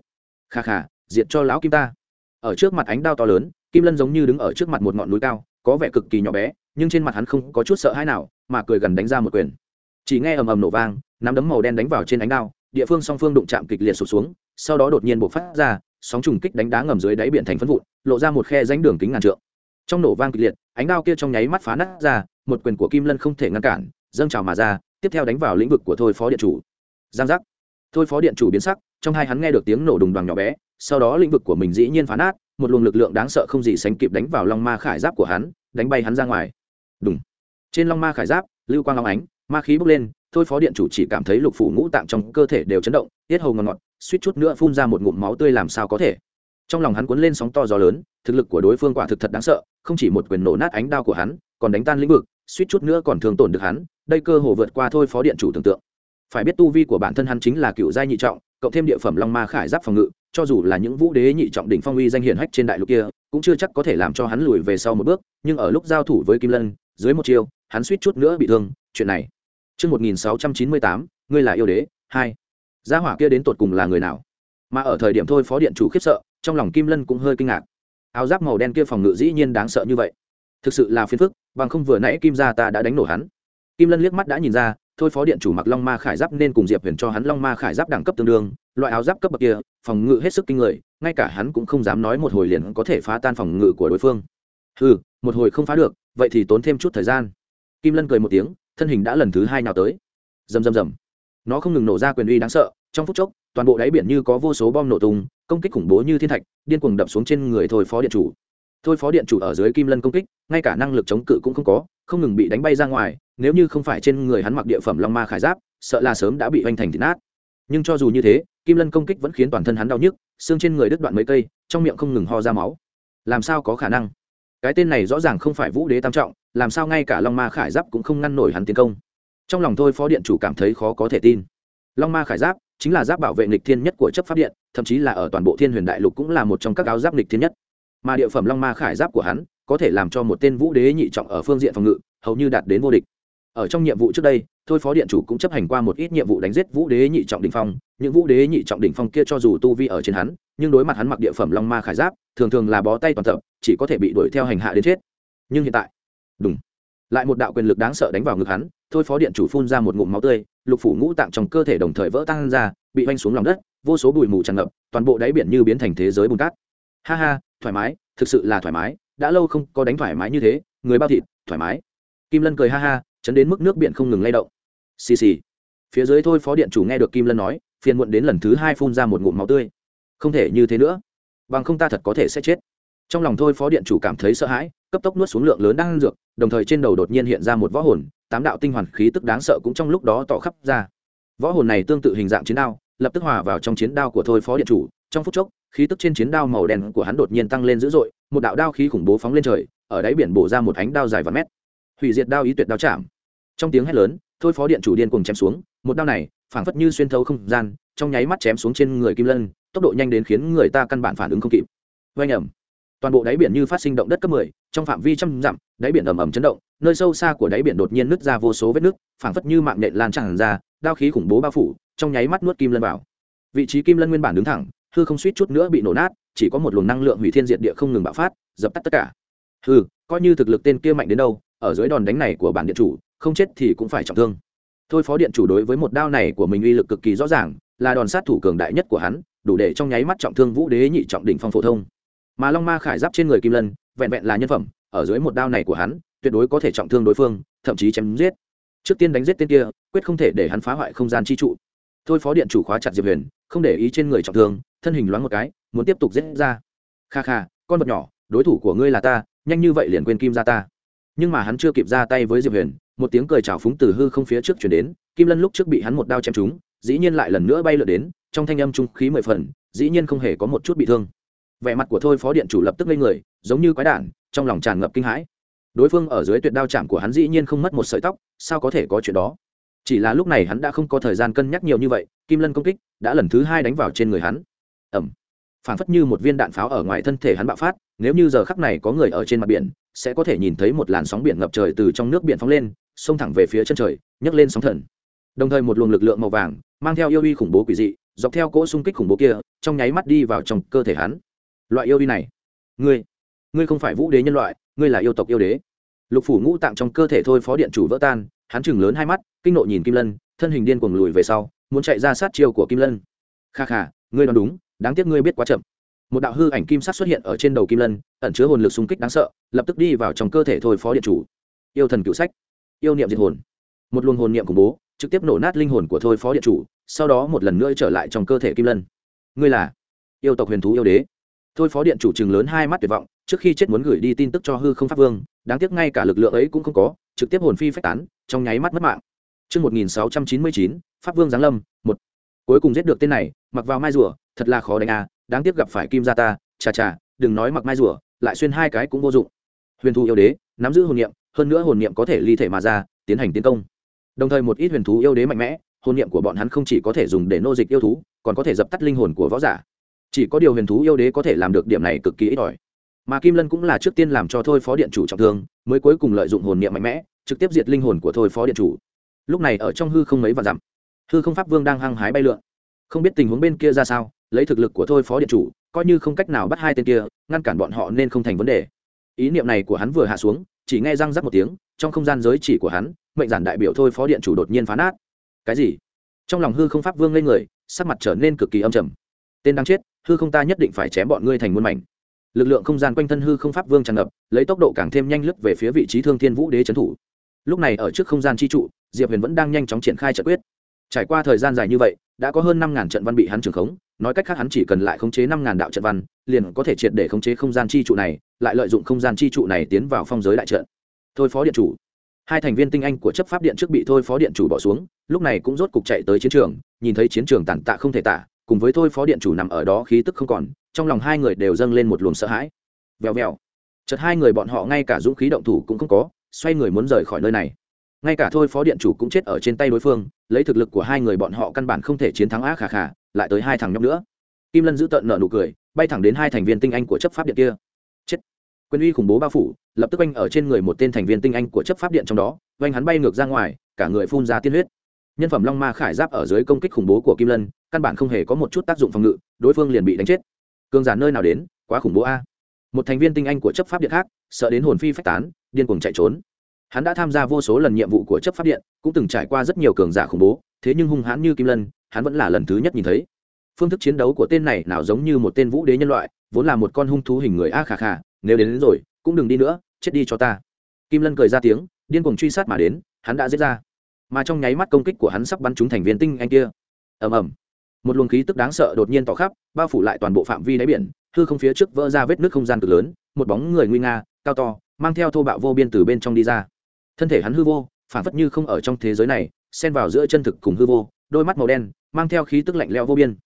Kha kha, diệt cho lão kim ta. Ở trước mặt ánh đao to lớn, kim lân giống như đứng ở trước mặt một ngọn núi cao, có vẻ cực kỳ nhỏ bé, nhưng trên mặt hắn không có chút sợ hãi nào, mà cười gần đánh ra một quyền. Chỉ nghe ầm ầm nổ vang, nắm đấm màu đen đánh vào trên ánh đao, địa phương song phương đụng chạm kịch liệt sụt xuống, sau đó đột nhiên bộc phát ra, sóng trùng kích đánh đá ngầm dưới đáy biển thành phân vụn, lộ ra một khe rãnh đường kính ngàn trượng. Trong nổ vang kịch liệt, ánh đao kia trong nháy mắt phá nát ra, một quyền của kim lân không thể ngăn cản, dâng trào mà ra tiếp theo đánh vào lĩnh vực của thôi phó điện chủ. Giang giác. Thôi phó điện chủ biến sắc, trong hai hắn nghe được tiếng nổ đùng đoàn nhỏ bé, sau đó lĩnh vực của mình dĩ nhiên phá nát, một luồng lực lượng đáng sợ không gì sánh kịp đánh vào long ma khải giáp của hắn, đánh bay hắn ra ngoài. Đúng trên long ma khải giáp, lưu quang long ánh, ma khí bốc lên, thôi phó điện chủ chỉ cảm thấy lục phủ ngũ tạng trong cơ thể đều chấn động, tiết hầu ngọt ngọt, suýt chút nữa phun ra một ngụm máu tươi làm sao có thể. Trong lòng hắn cuốn lên sóng to gió lớn, thực lực của đối phương quả thực thật đáng sợ, không chỉ một quyền nổ nát ánh đao của hắn, còn đánh tan lĩnh vực, suýt chút nữa còn thường tổn được hắn đây cơ hồ vượt qua thôi phó điện chủ tưởng tượng phải biết tu vi của bản thân hắn chính là cựu giai nhị trọng cộng thêm địa phẩm long ma khải giáp phòng ngự cho dù là những vũ đế nhị trọng đỉnh phong uy danh hiển hách trên đại lục kia cũng chưa chắc có thể làm cho hắn lùi về sau một bước nhưng ở lúc giao thủ với kim lân dưới một chiêu hắn suýt chút nữa bị thương chuyện này Trước 1698, ngươi là yêu đế, hai. Gia hỏa kia đến tột cùng là người nào? Mà ở thời điểm thôi phó điện chủ khiếp sợ, trong lòng Kim Lân cũng hơi kinh ngạc. Áo giáp màu đen kia phòng ngự dĩ nhiên đáng sợ như vậy. Thực sự là phiền phức, bằng không vừa nãy Kim gia ta đã đánh nổ hắn. Kim Lân liếc mắt đã nhìn ra, thôi phó điện chủ mặc long ma khải giáp nên cùng diệp huyền cho hắn long ma khải giáp đẳng cấp tương đương loại áo giáp cấp bậc kia phòng ngự hết sức kinh người ngay cả hắn cũng không dám nói một hồi liền có thể phá tan phòng ngự của đối phương. Ừ một hồi không phá được vậy thì tốn thêm chút thời gian. Kim lân cười một tiếng thân hình đã lần thứ hai nào tới. Rầm rầm rầm. Nó không ngừng nổ ra quyền uy đáng sợ trong phút chốc toàn bộ đáy biển như có vô số bom nổ tung công kích khủng bố như thiên thạch điên cuồng đập xuống trên người thôi phó điện chủ thôi phó điện chủ ở dưới kim lân công kích, ngay cả năng lực chống cự cũng không có, không ngừng bị đánh bay ra ngoài, nếu như không phải trên người hắn mặc địa phẩm long ma khải giáp, sợ là sớm đã bị oanh thành thịt nát. Nhưng cho dù như thế, kim lân công kích vẫn khiến toàn thân hắn đau nhức, xương trên người đứt đoạn mấy cây, trong miệng không ngừng ho ra máu. Làm sao có khả năng? Cái tên này rõ ràng không phải vũ đế tam trọng, làm sao ngay cả long ma khải giáp cũng không ngăn nổi hắn tiến công. Trong lòng thôi phó điện chủ cảm thấy khó có thể tin. Long ma khải giáp chính là giáp bảo vệ nịch thiên nhất của chấp pháp điện, thậm chí là ở toàn bộ thiên huyền đại lục cũng là một trong các áo giáp nịch thiên nhất mà địa phẩm long ma khải giáp của hắn có thể làm cho một tên vũ đế nhị trọng ở phương diện phòng ngự, hầu như đạt đến vô địch. Ở trong nhiệm vụ trước đây, thôi phó điện chủ cũng chấp hành qua một ít nhiệm vụ đánh giết vũ đế nhị trọng đ ỉ n h phong. Những vũ đế nhị trọng đ ỉ n h phong kia cho dù tu vi ở trên hắn, nhưng đối mặt hắn mặc địa phẩm long ma khải giáp, thường thường là bó tay toàn tập, chỉ có thể bị đuổi theo hành hạ đến chết. Nhưng hiện tại đúng lại một đạo quyền lực đáng sợ đánh vào ngực hắn, thôi phó điện chủ phun ra một ngụm máu tươi, lục phủ ngũ tạng trong cơ thể đồng thời vỡ tan ra, bị oanh xuống lòng đất, vô số bụi mù tràn ngập, toàn bộ đáy biển như biến thành thế giới bùn cát. Ha ha thoải mái, thực sự là thoải mái, đã lâu không có đánh thoải mái như thế, người bao thịt, thoải mái. Kim lân cười ha ha, chấn đến mức nước biển không ngừng lay động. Xì xì. Phía dưới thôi phó điện chủ nghe được kim lân nói, phiền muộn đến lần thứ hai phun ra một ngụm máu tươi. Không thể như thế nữa. Bằng không ta thật có thể sẽ chết. Trong lòng thôi phó điện chủ cảm thấy sợ hãi, cấp tốc nuốt xuống lượng lớn đang ăn dược, đồng thời trên đầu đột nhiên hiện ra một võ hồn, tám đạo tinh hoàn khí tức đáng sợ cũng trong lúc đó tỏ khắp ra. Võ hồn này tương tự hình dạng chiến đao, lập tức hòa vào trong chiến đao của thôi phó điện chủ trong phút chốc khí tức trên chiến đao màu đen của hắn đột nhiên tăng lên dữ dội một đạo đao khí khủng bố phóng lên trời ở đáy biển bổ ra một ánh đao dài và mét. Hủy diệt đao ý tuyệt đao chạm. Trong tiếng hét lớn thôi phó điện chủ điên cùng chém xuống một đao này phảng phất như xuyên thấu không gian trong nháy mắt chém xuống trên người kim lân tốc độ nhanh đến khiến người ta căn bản phản ứng không kịp. Vây ẩm. Toàn bộ đáy biển như phát sinh động đất cấp 10, trong phạm vi trăm dặm đáy biển ầm ầm chấn động nơi sâu xa của đáy biển đột nhiên nứt ra vô số vết nứt phảng phất như mạng nhện lan tràn ra đao khí khủng bố bao phủ trong nháy mắt nuốt kim lân vào. Vị trí kim lân nguyên bản đứng thẳng hư không suýt chút nữa bị nổ nát, chỉ có một luồng năng lượng hủy thiên diệt địa không ngừng bạo phát, dập tắt tất cả. Hư coi như thực lực tên kia mạnh đến đâu, ở dưới đòn đánh này của bản điện chủ, không chết thì cũng phải trọng thương. Thôi phó điện chủ đối với một đao này của mình uy lực cực kỳ rõ ràng, là đòn sát thủ cường đại nhất của hắn, đủ để trong nháy mắt trọng thương vũ đế nhị trọng đỉnh phong phổ thông. Mà long ma khải giáp trên người kim lân, vẹn vẹn là nhân phẩm, ở dưới một đao này của hắn, tuyệt đối có thể trọng thương đối phương, thậm chí chém giết. Trước tiên đánh giết tên kia, quyết không thể để hắn phá hoại không gian chi trụ. Thôi phó điện chủ khóa chặt diệp huyền không để ý trên người trọng thương, thân hình loáng một cái, muốn tiếp tục giết ra. Kha kha, con vật nhỏ, đối thủ của ngươi là ta, nhanh như vậy liền quên kim ra ta. Nhưng mà hắn chưa kịp ra tay với diệp huyền, một tiếng cười trào phúng từ hư không phía trước chuyển đến, kim lân lúc trước bị hắn một đao chém trúng, dĩ nhiên lại lần nữa bay lượn đến, trong thanh âm trung khí mười phần, dĩ nhiên không hề có một chút bị thương. Vẻ mặt của thôi phó điện chủ lập tức lên người, giống như quái đản, trong lòng tràn ngập kinh hãi. Đối phương ở dưới tuyệt đao chạm của hắn dĩ nhiên không mất một sợi tóc, sao có thể có chuyện đó? Chỉ là lúc này hắn đã không có thời gian cân nhắc nhiều như vậy, kim lân công kích đã lần thứ hai đánh vào trên người hắn. Ẩm phảng phất như một viên đạn pháo ở ngoài thân thể hắn bạo phát, nếu như giờ khắc này có người ở trên mặt biển, sẽ có thể nhìn thấy một làn sóng biển ngập trời từ trong nước biển phóng lên, xông thẳng về phía chân trời, nhấc lên sóng thần. Đồng thời một luồng lực lượng màu vàng, mang theo yêu uy khủng bố quỷ dị, dọc theo cỗ xung kích khủng bố kia, trong nháy mắt đi vào trong cơ thể hắn. Loại yêu uy này, ngươi ngươi không phải vũ đế nhân loại, ngươi là yêu tộc yêu đế. Lục phủ ngũ tạng trong cơ thể thôi phó điện chủ vỡ tan hắn chừng lớn hai mắt, kinh nộ nhìn kim lân, thân hình điên cuồng lùi về sau, muốn chạy ra sát chiêu của kim lân. Kha kha, ngươi đoán đúng, đáng tiếc ngươi biết quá chậm. Một đạo hư ảnh kim sắc xuất hiện ở trên đầu kim lân, ẩn chứa hồn lực xung kích đáng sợ, lập tức đi vào trong cơ thể thôi phó điện chủ. Yêu thần cựu sách, yêu niệm diệt hồn. Một luồng hồn niệm khủng bố, trực tiếp nổ nát linh hồn của thôi phó điện chủ, sau đó một lần nữa trở lại trong cơ thể kim lân. Ngươi là yêu tộc huyền thú yêu đế. Thôi phó điện chủ chừng lớn hai mắt tuyệt vọng, trước khi chết muốn gửi đi tin tức cho hư không pháp vương, đáng tiếc ngay cả lực lượng ấy cũng không có trực tiếp hồn phi phách tán trong nháy mắt mất mạng Trước 1699, Pháp Vương Giáng Lâm, một. Cuối cùng giết được tên này, mặc vào mai rùa, thật là khó đánh à, đáng tiếc gặp phải Kim Gia ta, chà chà, đừng nói mặc mai rùa, lại xuyên hai cái cũng vô dụng. Huyền thú yêu đế, nắm giữ hồn niệm, hơn nữa hồn niệm có thể ly thể mà ra, tiến hành tiến công. Đồng thời một ít huyền thú yêu đế mạnh mẽ, hồn niệm của bọn hắn không chỉ có thể dùng để nô dịch yêu thú, còn có thể dập tắt linh hồn của võ giả. Chỉ có điều huyền thú yêu đế có thể làm được điểm này cực kỳ ít ỏi mà kim lân cũng là trước tiên làm cho thôi phó điện chủ trọng thương, mới cuối cùng lợi dụng hồn niệm mạnh mẽ, trực tiếp diệt linh hồn của thôi phó điện chủ. Lúc này ở trong hư không mấy và dặm, hư không pháp vương đang hăng hái bay lượn. Không biết tình huống bên kia ra sao, lấy thực lực của thôi phó điện chủ, coi như không cách nào bắt hai tên kia, ngăn cản bọn họ nên không thành vấn đề. Ý niệm này của hắn vừa hạ xuống, chỉ nghe răng rắc một tiếng, trong không gian giới chỉ của hắn, mệnh giản đại biểu thôi phó điện chủ đột nhiên phá nát. Cái gì? Trong lòng hư không pháp vương lên người, sắc mặt trở nên cực kỳ âm trầm. Tên đang chết, hư không ta nhất định phải chém bọn ngươi thành muôn mảnh lực lượng không gian quanh thân hư không pháp vương tràn ngập, lấy tốc độ càng thêm nhanh lướt về phía vị trí thương thiên vũ đế trấn thủ. Lúc này ở trước không gian chi trụ, diệp huyền vẫn đang nhanh chóng triển khai trận quyết. Trải qua thời gian dài như vậy, đã có hơn năm ngàn trận văn bị hắn trưởng khống, nói cách khác hắn chỉ cần lại khống chế năm ngàn đạo trận văn, liền có thể triệt để khống chế không gian chi trụ này, lại lợi dụng không gian chi trụ này tiến vào phong giới đại trận. Thôi phó điện chủ. Hai thành viên tinh anh của chấp pháp điện trước bị thôi phó điện chủ bỏ xuống, lúc này cũng rốt cục chạy tới chiến trường, nhìn thấy chiến trường tàn tạ không thể tả cùng với thôi phó điện chủ nằm ở đó khí tức không còn, trong lòng hai người đều dâng lên một luồng sợ hãi. Vèo vèo. Chật hai người bọn họ ngay cả dũng khí động thủ cũng không có, xoay người muốn rời khỏi nơi này. Ngay cả thôi phó điện chủ cũng chết ở trên tay đối phương, lấy thực lực của hai người bọn họ căn bản không thể chiến thắng á khả khả lại tới hai thằng nhóc nữa. Kim lân giữ tợn nợ nụ cười, bay thẳng đến hai thành viên tinh anh của chấp pháp điện kia. Chết. Quyền uy khủng bố bao phủ, lập tức anh ở trên người một tên thành viên tinh anh của chấp pháp điện trong đó, oanh hắn bay ngược ra ngoài, cả người phun ra tiên huyết. Nhân phẩm long ma khải giáp ở dưới công kích khủng bố của kim lân căn bản không hề có một chút tác dụng phòng ngự đối phương liền bị đánh chết. Cường giả nơi nào đến quá khủng bố a. Một thành viên tinh anh của chấp pháp điện khác sợ đến hồn phi phách tán điên cuồng chạy trốn. Hắn đã tham gia vô số lần nhiệm vụ của chấp pháp điện cũng từng trải qua rất nhiều cường giả khủng bố thế nhưng hung hãn như kim lân hắn vẫn là lần thứ nhất nhìn thấy. Phương thức chiến đấu của tên này nào giống như một tên vũ đế nhân loại vốn là một con hung thú hình người a khà khà nếu đến, đến rồi cũng đừng đi nữa chết đi cho ta. Kim lân cười ra tiếng điên cuồng truy sát mà đến hắn đã giết ra. Mà trong nháy mắt công kích của hắn sắp bắn trúng thành viên tinh anh kia. Ầm ầm một luồng khí tức đáng sợ đột nhiên tỏ khắp, bao phủ lại toàn bộ phạm vi đáy biển, hư không phía trước vỡ ra vết nước không gian cực lớn, một bóng người nguy nga, cao to, mang theo thô bạo vô biên từ bên trong đi ra. Thân thể hắn hư vô phản phất như không ở trong thế giới này, xen vào giữa chân thực cùng hư vô, đôi mắt màu đen, mang theo khí tức lạnh leo vô biên.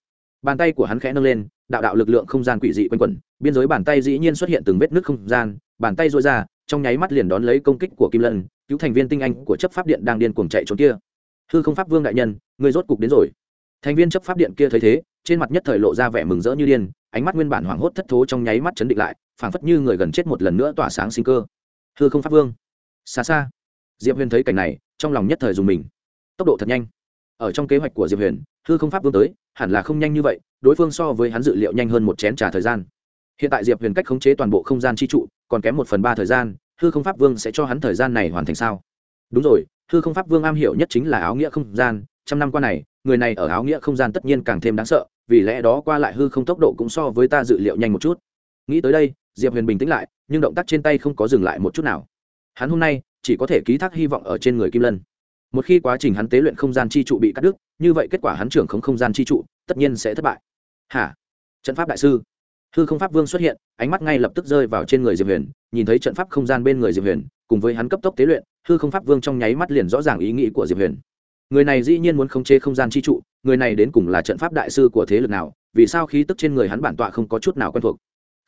Bàn tay của hắn khẽ nâng lên, đạo đạo lực lượng không gian quỷ dị quanh quẩn, biên giới bàn tay dĩ nhiên xuất hiện từng vết nước không gian, bàn tay dội ra, trong nháy mắt liền đón lấy công kích của kim lân, cứu thành viên tinh anh của chấp pháp điện đang điên cuồng chạy trốn kia. Hư không pháp vương đại nhân, người rốt cục đến rồi thành viên chấp pháp điện kia thấy thế, trên mặt nhất thời lộ ra vẻ mừng rỡ như điên, ánh mắt nguyên bản hoảng hốt thất thố trong nháy mắt chấn định lại, phảng phất như người gần chết một lần nữa tỏa sáng sinh cơ. Hư không pháp vương. Xa xa. Diệp huyền thấy cảnh này, trong lòng nhất thời dùng mình. Tốc độ thật nhanh. Ở trong kế hoạch của diệp huyền, hư không pháp vương tới, hẳn là không nhanh như vậy, đối phương so với hắn dự liệu nhanh hơn một chén t r à thời gian. Hiện tại diệp huyền cách khống chế toàn bộ không gian chi trụ, còn kém một phần ba thời gian, hư không pháp vương sẽ cho hắn thời gian này hoàn thành sao? Đúng rồi, hư không pháp vương am hiểu nhất chính là áo nghĩa không gian, trăm năm qua này người này ở áo nghĩa không gian tất nhiên càng thêm đáng sợ, vì lẽ đó qua lại hư không tốc độ cũng so với ta dự liệu nhanh một chút. Nghĩ tới đây, diệp huyền bình tĩnh lại, nhưng động tác trên tay không có dừng lại một chút nào. Hắn hôm nay chỉ có thể ký thác hy vọng ở trên người kim lân. Một khi quá trình hắn tế luyện không gian chi trụ bị cắt đứt, như vậy kết quả hắn trưởng không không gian chi trụ tất nhiên sẽ thất bại. Hả? Trận pháp đại sư. Hư không pháp vương xuất hiện, ánh mắt ngay lập tức rơi vào trên người diệp huyền, nhìn thấy trận pháp không gian bên người diệp huyền, cùng với hắn cấp tốc tế luyện, hư không pháp vương trong nháy mắt liền rõ ràng ý nghĩ của diệp huyền người này dĩ nhiên muốn khống chế không gian chi trụ, người này đến cùng là trận pháp đại sư của thế lực nào, vì sao khí tức trên người hắn bản tọa không có chút nào quen thuộc?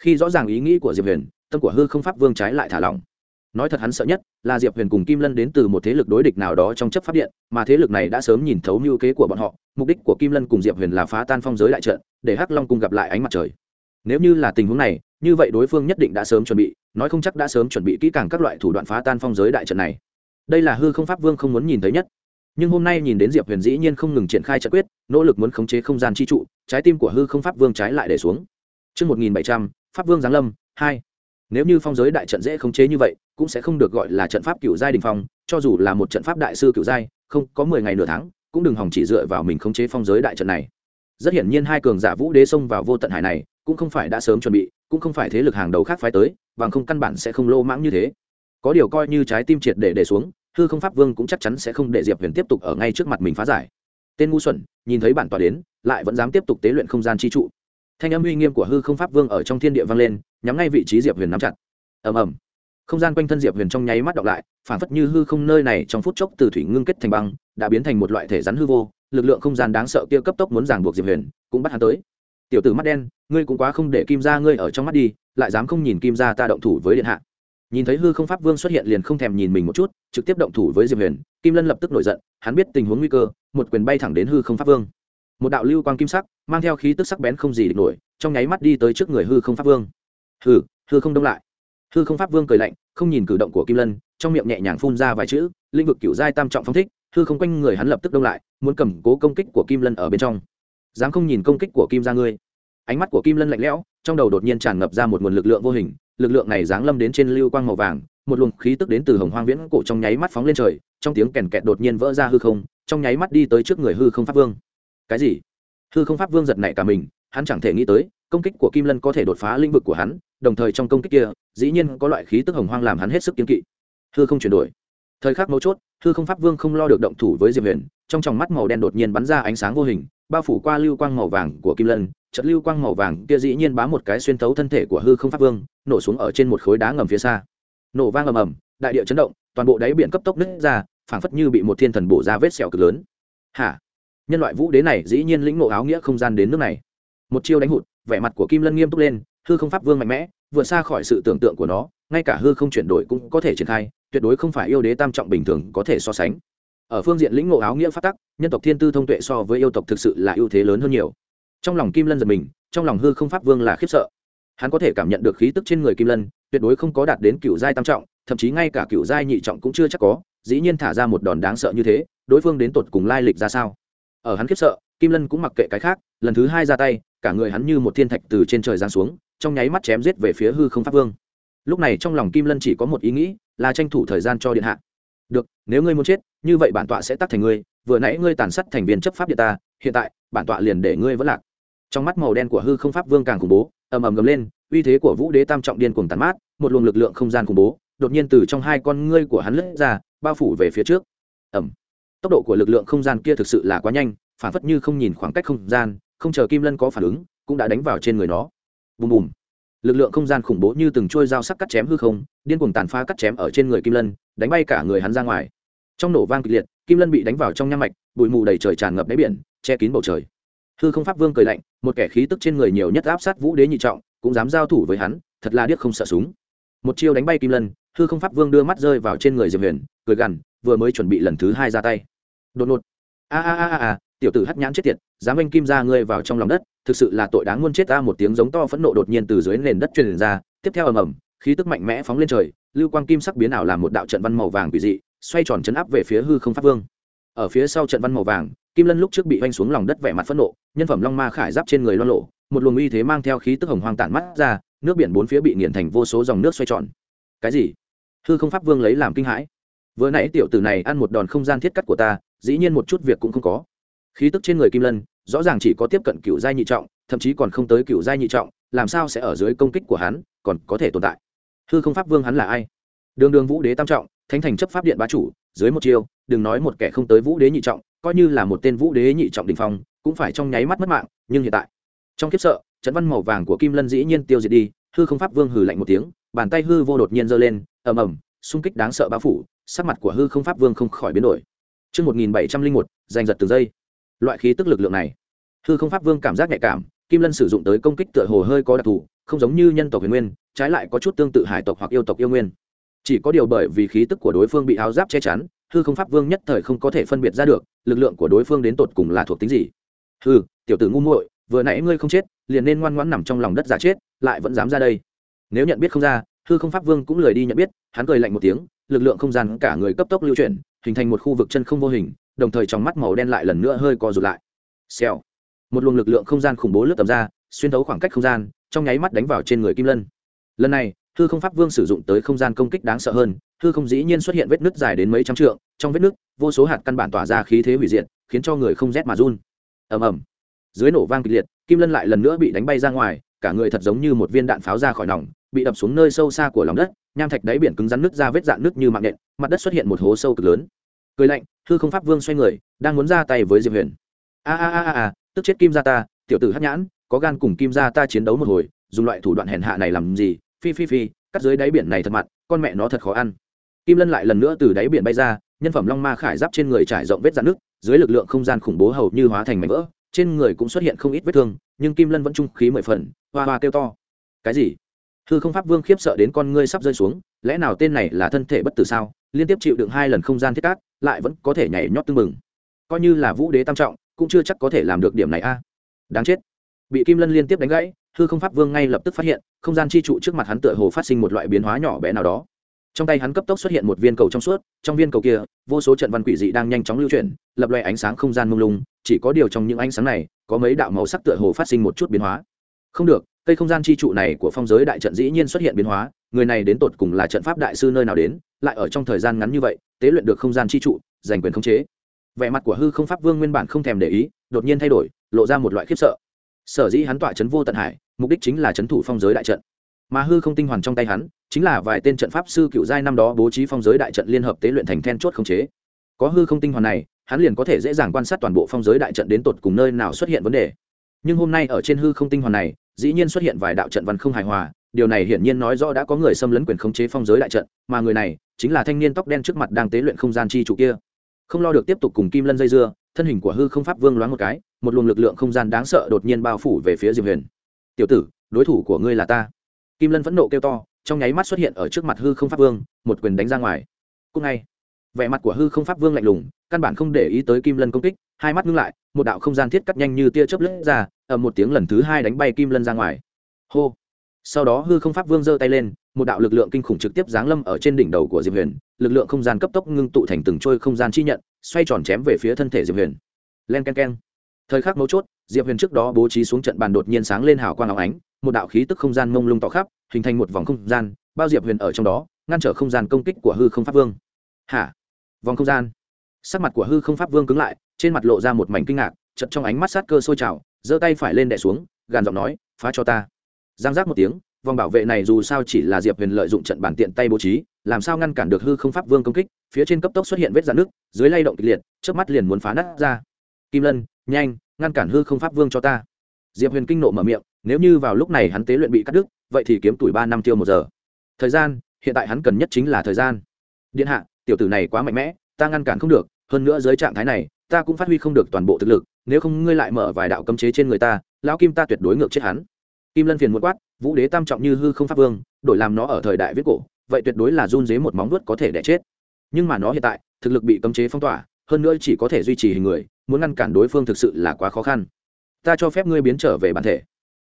Khi rõ ràng ý nghĩ của diệp huyền, tâm của hư không pháp vương trái lại thả lỏng. Nói thật hắn sợ nhất là diệp huyền cùng kim lân đến từ một thế lực đối địch nào đó trong chấp pháp điện, mà thế lực này đã sớm nhìn thấu mưu kế của bọn họ, mục đích của kim lân cùng diệp huyền là phá tan phong giới đại trận, để hắc long cùng gặp lại ánh mặt trời. Nếu như là tình huống này, như vậy đối phương nhất định đã sớm chuẩn bị, nói không chắc đã sớm chuẩn bị kỹ càng các loại thủ đoạn phá tan phong giới đại trận này. Đây là hư không pháp vương không muốn nhìn thấy nhất nhưng hôm nay nhìn đến diệp huyền dĩ nhiên không ngừng triển khai trận quyết nỗ lực muốn khống chế không gian chi trụ trái tim của hư không pháp vương trái lại để xuống Trước 1700, Pháp Vương Giáng Lâm, 2. Nếu như phong giới đại trận dễ khống chế như vậy, cũng sẽ không được gọi là trận pháp cựu giai đình phong, cho dù là một trận pháp đại sư cựu giai, không có 10 ngày nửa tháng, cũng đừng hòng chỉ dựa vào mình khống chế phong giới đại trận này. Rất hiển nhiên hai cường giả Vũ Đế xông vào vô tận hải này, cũng không phải đã sớm chuẩn bị, cũng không phải thế lực hàng đầu khác phái tới, bằng không căn bản sẽ không lô mãng như thế. Có điều coi như trái tim triệt để để xuống, hư không pháp vương cũng chắc chắn sẽ không để Diệp Huyền tiếp tục ở ngay trước mặt mình phá giải. Tên ngu xuẩn, nhìn thấy bản tòa đến, lại vẫn dám tiếp tục tế luyện không gian chi trụ. Thanh âm uy nghiêm của hư không pháp vương ở trong thiên địa vang lên nhắm ngay vị trí diệp huyền nắm chặt. Ầm ầm. Không gian quanh thân diệp huyền trong nháy mắt đọc lại phản phất như hư không nơi này trong phút chốc từ thủy ngưng kết thành băng đã biến thành một loại thể rắn hư vô lực lượng không gian đáng sợ kia cấp tốc muốn giảng buộc diệp huyền cũng bắt hắn tới. Tiểu tử mắt đen ngươi cũng quá không để kim ra ngươi ở trong mắt đi lại dám không nhìn kim ra ta động thủ với điện hạ nhìn thấy hư không pháp vương xuất hiện liền không thèm nhìn mình một chút, trực tiếp động thủ với diệp huyền, kim lân lập tức nổi giận, hắn biết tình huống nguy cơ, một quyền bay thẳng đến hư không pháp vương. Một đạo lưu quang kim sắc, mang theo khí tức sắc bén không gì địch nổi, trong nháy mắt đi tới trước người hư không pháp vương. Hư hư không đông lại. Hư không pháp vương cười lạnh, không nhìn cử động của kim lân, trong miệng nhẹ nhàng phun ra vài chữ, lĩnh vực cựu giai tam trọng phong thích, hư không quanh người hắn lập tức đông lại, muốn cầm cố công kích của kim lân ở bên trong. Dám không nhìn công kích của kim ra ngươi. Ánh mắt của kim lân lạnh lẽo, trong đầu đột nhiên tràn ngập ra một nguồn lực lượng vô hình lực lượng này giáng lâm đến trên lưu quang màu vàng, một luồng khí tức đến từ hồng hoang viễn cổ trong nháy mắt phóng lên trời, trong tiếng kèn kẹt đột nhiên vỡ ra hư không, trong nháy mắt đi tới trước người hư không pháp vương. Cái gì? Hư không pháp vương giật nảy cả mình, hắn chẳng thể nghĩ tới, công kích của kim lân có thể đột phá lĩnh vực của hắn, đồng thời trong công kích kia, dĩ nhiên có loại khí tức hồng hoang làm hắn hết sức kiên kỵ. Hư không chuyển đổi. Thời khắc mấu chốt, hư không pháp vương không lo được động thủ với diệp huyền, trong tròng mắt màu đen đột nhiên bắn ra ánh sáng vô hình bao phủ qua lưu quang màu vàng của kim lân trận lưu quang màu vàng kia dĩ nhiên bá một cái xuyên thấu thân thể của hư không pháp vương, nổ xuống ở trên một khối đá ngầm phía xa. Nổ vang ầm ầm, đại địa chấn động, toàn bộ đáy biển cấp tốc nứt ra, phảng phất như bị một thiên thần bổ ra vết sẹo cực lớn. Hả? Nhân loại vũ đế này dĩ nhiên lĩnh ngộ áo nghĩa không gian đến nước này. Một chiêu đánh hụt, vẻ mặt của kim lân nghiêm túc lên, hư không pháp vương mạnh mẽ, vượt xa khỏi sự tưởng tượng của nó, ngay cả hư không chuyển đổi cũng có thể triển khai, tuyệt đối không phải yêu đế tam trọng bình thường có thể so sánh ở phương diện lĩnh ngộ áo nghĩa phát tắc, nhân tộc thiên tư thông tuệ so với yêu tộc thực sự là ưu thế lớn hơn nhiều. Trong lòng kim lân giật mình, trong lòng hư không pháp vương là khiếp sợ. Hắn có thể cảm nhận được khí tức trên người kim lân, tuyệt đối không có đạt đến cựu giai tam trọng, thậm chí ngay cả cựu giai nhị trọng cũng chưa chắc có, dĩ nhiên thả ra một đòn đáng sợ như thế, đối phương đến tột cùng lai lịch ra sao? Ở hắn khiếp sợ, kim lân cũng mặc kệ cái khác, lần thứ hai ra tay, cả người hắn như một thiên thạch từ trên trời giáng xuống, trong nháy mắt chém giết về phía hư không pháp vương. Lúc này trong lòng kim lân chỉ có một ý nghĩ, là tranh thủ thời gian cho điện hạ được, nếu ngươi muốn chết, như vậy bản tọa sẽ tắt thành ngươi, vừa nãy ngươi tàn sát thành viên chấp pháp điện ta, hiện tại, bản tọa liền để ngươi vẫn lạc. Trong mắt màu đen của hư không pháp vương càng khủng bố, ầm ầm gầm lên, uy thế của vũ đế tam trọng điên cuồng tàn mát, một luồng lực lượng không gian khủng bố, đột nhiên từ trong hai con ngươi của hắn lướt ra, bao phủ về phía trước. Ầm. Tốc độ của lực lượng không gian kia thực sự là quá nhanh, phản phất như không nhìn khoảng cách không gian, không chờ kim lân có phản ứng, cũng đã đánh vào trên người nó. Bùm bùm lực lượng không gian khủng bố như từng trôi dao sắc cắt chém hư không, điên cuồng tàn phá cắt chém ở trên người kim lân, đánh bay cả người hắn ra ngoài. Trong nổ vang kịch liệt, kim lân bị đánh vào trong nham mạch, bụi mù đầy trời tràn ngập đáy biển, che kín bầu trời. Hư không pháp vương cười lạnh, một kẻ khí tức trên người nhiều nhất áp sát vũ đế nhị trọng, cũng dám giao thủ với hắn, thật là điếc không sợ súng. Một chiêu đánh bay kim lân, hư không pháp vương đưa mắt rơi vào trên người diệp huyền, cười gằn, vừa mới chuẩn bị lần thứ hai ra tay. Đột ngột. A a a a tiểu tử hắt nhãn chết tiệt, dám anh kim ra ngươi vào trong lòng đất, thực sự là tội đáng muôn chết ta, một tiếng giống to phẫn nộ đột nhiên từ dưới nền đất truyền ra, tiếp theo ầm ầm, khí tức mạnh mẽ phóng lên trời, lưu quang kim sắc biến ảo làm một đạo trận văn màu vàng quỷ dị, xoay tròn chấn áp về phía hư không pháp vương. Ở phía sau trận văn màu vàng, kim lân lúc trước bị oanh xuống lòng đất vẻ mặt phẫn nộ, nhân phẩm long ma khải giáp trên người loan lộ một luồng uy thế mang theo khí tức hồng hoang tản mắt ra, nước biển bốn phía bị nghiền thành vô số dòng nước xoay tròn. Cái gì? Hư không pháp vương lấy làm kinh hãi. Vừa nãy tiểu tử này ăn một đòn không gian thiết cắt của ta, dĩ nhiên một chút việc cũng không có khí tức trên người kim lân rõ ràng chỉ có tiếp cận cựu giai nhị trọng thậm chí còn không tới cựu giai nhị trọng làm sao sẽ ở dưới công kích của hắn còn có thể tồn tại? Hư không pháp vương hắn là ai? Đường đường vũ đế tam trọng thánh thành chấp pháp điện bá chủ dưới một chiêu đừng nói một kẻ không tới vũ đế nhị trọng coi như là một tên vũ đế nhị trọng đình phong cũng phải trong nháy mắt mất mạng nhưng hiện tại trong kiếp sợ trận văn màu vàng của kim lân dĩ nhiên tiêu diệt đi hư không pháp vương hừ lạnh một tiếng bàn tay hư vô đột nhiên giơ lên ầm ầm xung kích đáng sợ bao phủ sắc mặt của hư không pháp vương không khỏi biến đổi. Trước 1701, giành giật từng giây. Loại khí tức lực lượng này, hư không pháp vương cảm giác nhạy cảm, kim lân sử dụng tới công kích tựa hồ hơi có đặc thù, không giống như nhân tộc huyền nguyên, trái lại có chút tương tự hải tộc hoặc yêu tộc yêu nguyên. Chỉ có điều bởi vì khí tức của đối phương bị áo giáp che chắn, hư không pháp vương nhất thời không có thể phân biệt ra được, lực lượng của đối phương đến tột cùng là thuộc tính gì. Hư, tiểu tử ngu muội, vừa nãy ngươi không chết, liền nên ngoan ngoãn nằm trong lòng đất giả chết, lại vẫn dám ra đây. Nếu nhận biết không ra, hư không pháp vương cũng lười đi nhận biết, hắn cười lạnh một tiếng, lực lượng không gian cả người cấp tốc lưu chuyển hình thành một khu vực chân không vô hình đồng thời trong mắt màu đen lại lần nữa hơi co rụt lại. Xèo. Một luồng lực lượng không gian khủng bố lướt tầm ra, xuyên thấu khoảng cách không gian, trong nháy mắt đánh vào trên người kim lân. Lần này, hư không pháp vương sử dụng tới không gian công kích đáng sợ hơn, hư không dĩ nhiên xuất hiện vết nứt dài đến mấy trăm trượng, trong vết nứt, vô số hạt căn bản tỏa ra khí thế hủy diệt, khiến cho người không rét mà run. Ầm ầm. Dưới nổ vang kịch liệt, kim lân lại lần nữa bị đánh bay ra ngoài, cả người thật giống như một viên đạn pháo ra khỏi nòng, bị đập xuống nơi sâu xa của lòng đất, nham thạch đáy biển cứng rắn nứt ra vết dạn nứt như mạng nện mặt đất xuất hiện một hố sâu cực lớn cười lạnh, hư không pháp vương xoay người, đang muốn ra tay với diệp huyền. A a a a tức chết kim gia ta, tiểu tử hắc nhãn, có gan cùng kim gia ta chiến đấu một hồi, dùng loại thủ đoạn hèn hạ này làm gì? Phi phi phi, cắt dưới đáy biển này thật mặn, con mẹ nó thật khó ăn. Kim lân lại lần nữa từ đáy biển bay ra, nhân phẩm long ma khải giáp trên người trải rộng vết dạn nước, dưới lực lượng không gian khủng bố hầu như hóa thành mảnh vỡ, trên người cũng xuất hiện không ít vết thương, nhưng kim lân vẫn trung khí mười phần, hoa hoa kêu to. Cái gì? Hư không pháp vương khiếp sợ đến con ngươi sắp rơi xuống, lẽ nào tên này là thân thể bất tử sao? Liên tiếp chịu đựng hai lần không gian thiết cát, lại vẫn có thể nhảy nhót tưng mừng coi như là vũ đế tam trọng, cũng chưa chắc có thể làm được điểm này a. À. Đáng chết. Bị kim lân liên tiếp đánh gãy, hư không pháp vương ngay lập tức phát hiện, không gian chi trụ trước mặt hắn tựa hồ phát sinh một loại biến hóa nhỏ bé nào đó. Trong tay hắn cấp tốc xuất hiện một viên cầu trong suốt, trong viên cầu kia, vô số trận văn quỷ dị đang nhanh chóng lưu chuyển, lập loè ánh sáng không gian mông lung, chỉ có điều trong những ánh sáng này, có mấy đạo màu sắc tựa hồ phát sinh một chút biến hóa. Không được cây không gian chi trụ này của phong giới đại trận dĩ nhiên xuất hiện biến hóa, người này đến tột cùng là trận pháp đại sư nơi nào đến, lại ở trong thời gian ngắn như vậy, tế luyện được không gian chi trụ, giành quyền khống chế. Vẻ mặt của hư không pháp vương nguyên bản không thèm để ý, đột nhiên thay đổi, lộ ra một loại khiếp sợ. Sở dĩ hắn tọa chấn vô tận hải, mục đích chính là chấn thủ phong giới đại trận. Mà hư không tinh hoàn trong tay hắn, chính là vài tên trận pháp sư cựu giai năm đó bố trí phong giới đại trận liên hợp tế luyện thành then chốt khống chế. Có hư không tinh hoàn này, hắn liền có thể dễ dàng quan sát toàn bộ phong giới đại trận đến tột cùng nơi nào xuất hiện vấn đề. Nhưng hôm nay ở trên hư không tinh hoàn này dĩ nhiên xuất hiện vài đạo trận văn không hài hòa, điều này hiển nhiên nói rõ đã có người xâm lấn quyền khống chế phong giới đại trận, mà người này chính là thanh niên tóc đen trước mặt đang tế luyện không gian chi chủ kia. Không lo được tiếp tục cùng kim lân dây dưa, thân hình của hư không pháp vương loáng một cái, một luồng lực lượng không gian đáng sợ đột nhiên bao phủ về phía diệp huyền. Tiểu tử, đối thủ của ngươi là ta. Kim lân phẫn nộ kêu to, trong nháy mắt xuất hiện ở trước mặt hư không pháp vương, một quyền đánh ra ngoài. Cúc ngay, vẻ mặt của hư không pháp vương lạnh lùng, căn bản không để ý tới kim lân công kích hai mắt ngưng lại, một đạo không gian thiết cắt nhanh như tia chớp lướt ra, ở một tiếng lần thứ hai đánh bay kim lân ra ngoài. Hô. Sau đó hư không pháp vương giơ tay lên, một đạo lực lượng kinh khủng trực tiếp giáng lâm ở trên đỉnh đầu của diệp huyền, lực lượng không gian cấp tốc ngưng tụ thành từng trôi không gian chi nhận, xoay tròn chém về phía thân thể diệp huyền. Len k e n k e n thời khắc mấu chốt, diệp huyền trước đó bố trí xuống trận bàn đột nhiên sáng lên hào quang áo ánh, một đạo khí tức không gian mông lung tỏ khắp, hình thành một vòng không gian, bao diệp huyền ở trong đó, ngăn trở không gian công kích của hư không pháp vương. Hả? Vòng không gian sắc mặt của hư không pháp vương cứng lại, trên mặt lộ ra một mảnh kinh ngạc chật trong ánh mắt sát cơ sôi trào, giơ tay phải lên đẻ xuống, gàn giọng nói, phá cho ta. Giang giác một tiếng, vòng bảo vệ này dù sao chỉ là diệp huyền lợi dụng trận bản tiện tay bố trí, làm sao ngăn cản được hư không pháp vương công kích, phía trên cấp tốc xuất hiện vết dạn nước dưới lay động kịch liệt trước mắt liền muốn phá nát ra. Kim lân, nhanh, ngăn cản hư không pháp vương cho ta. Diệp huyền kinh nộ mở miệng, nếu như vào lúc này hắn tế luyện bị cắt đứt, vậy thì kiếm tuổi ba năm tiêu một giờ. Thời gian, hiện tại hắn cần nhất chính là thời gian. Điện hạ, tiểu tử này quá mạnh mẽ ta ngăn cản không được, hơn nữa dưới trạng thái này, ta cũng phát huy không được toàn bộ thực lực, nếu không ngươi lại mở vài đạo cấm chế trên người ta, lão kim ta tuyệt đối ngược chết hắn. Kim lân phiền một quát, vũ đế tam trọng như hư không pháp vương, đổi làm nó ở thời đại viết cổ, vậy tuyệt đối là run dế một móng vuốt có thể đẻ chết. Nhưng mà nó hiện tại, thực lực bị cấm chế phong tỏa, hơn nữa chỉ có thể duy trì hình người, muốn ngăn cản đối phương thực sự là quá khó khăn. Ta cho phép ngươi biến trở về bản thể.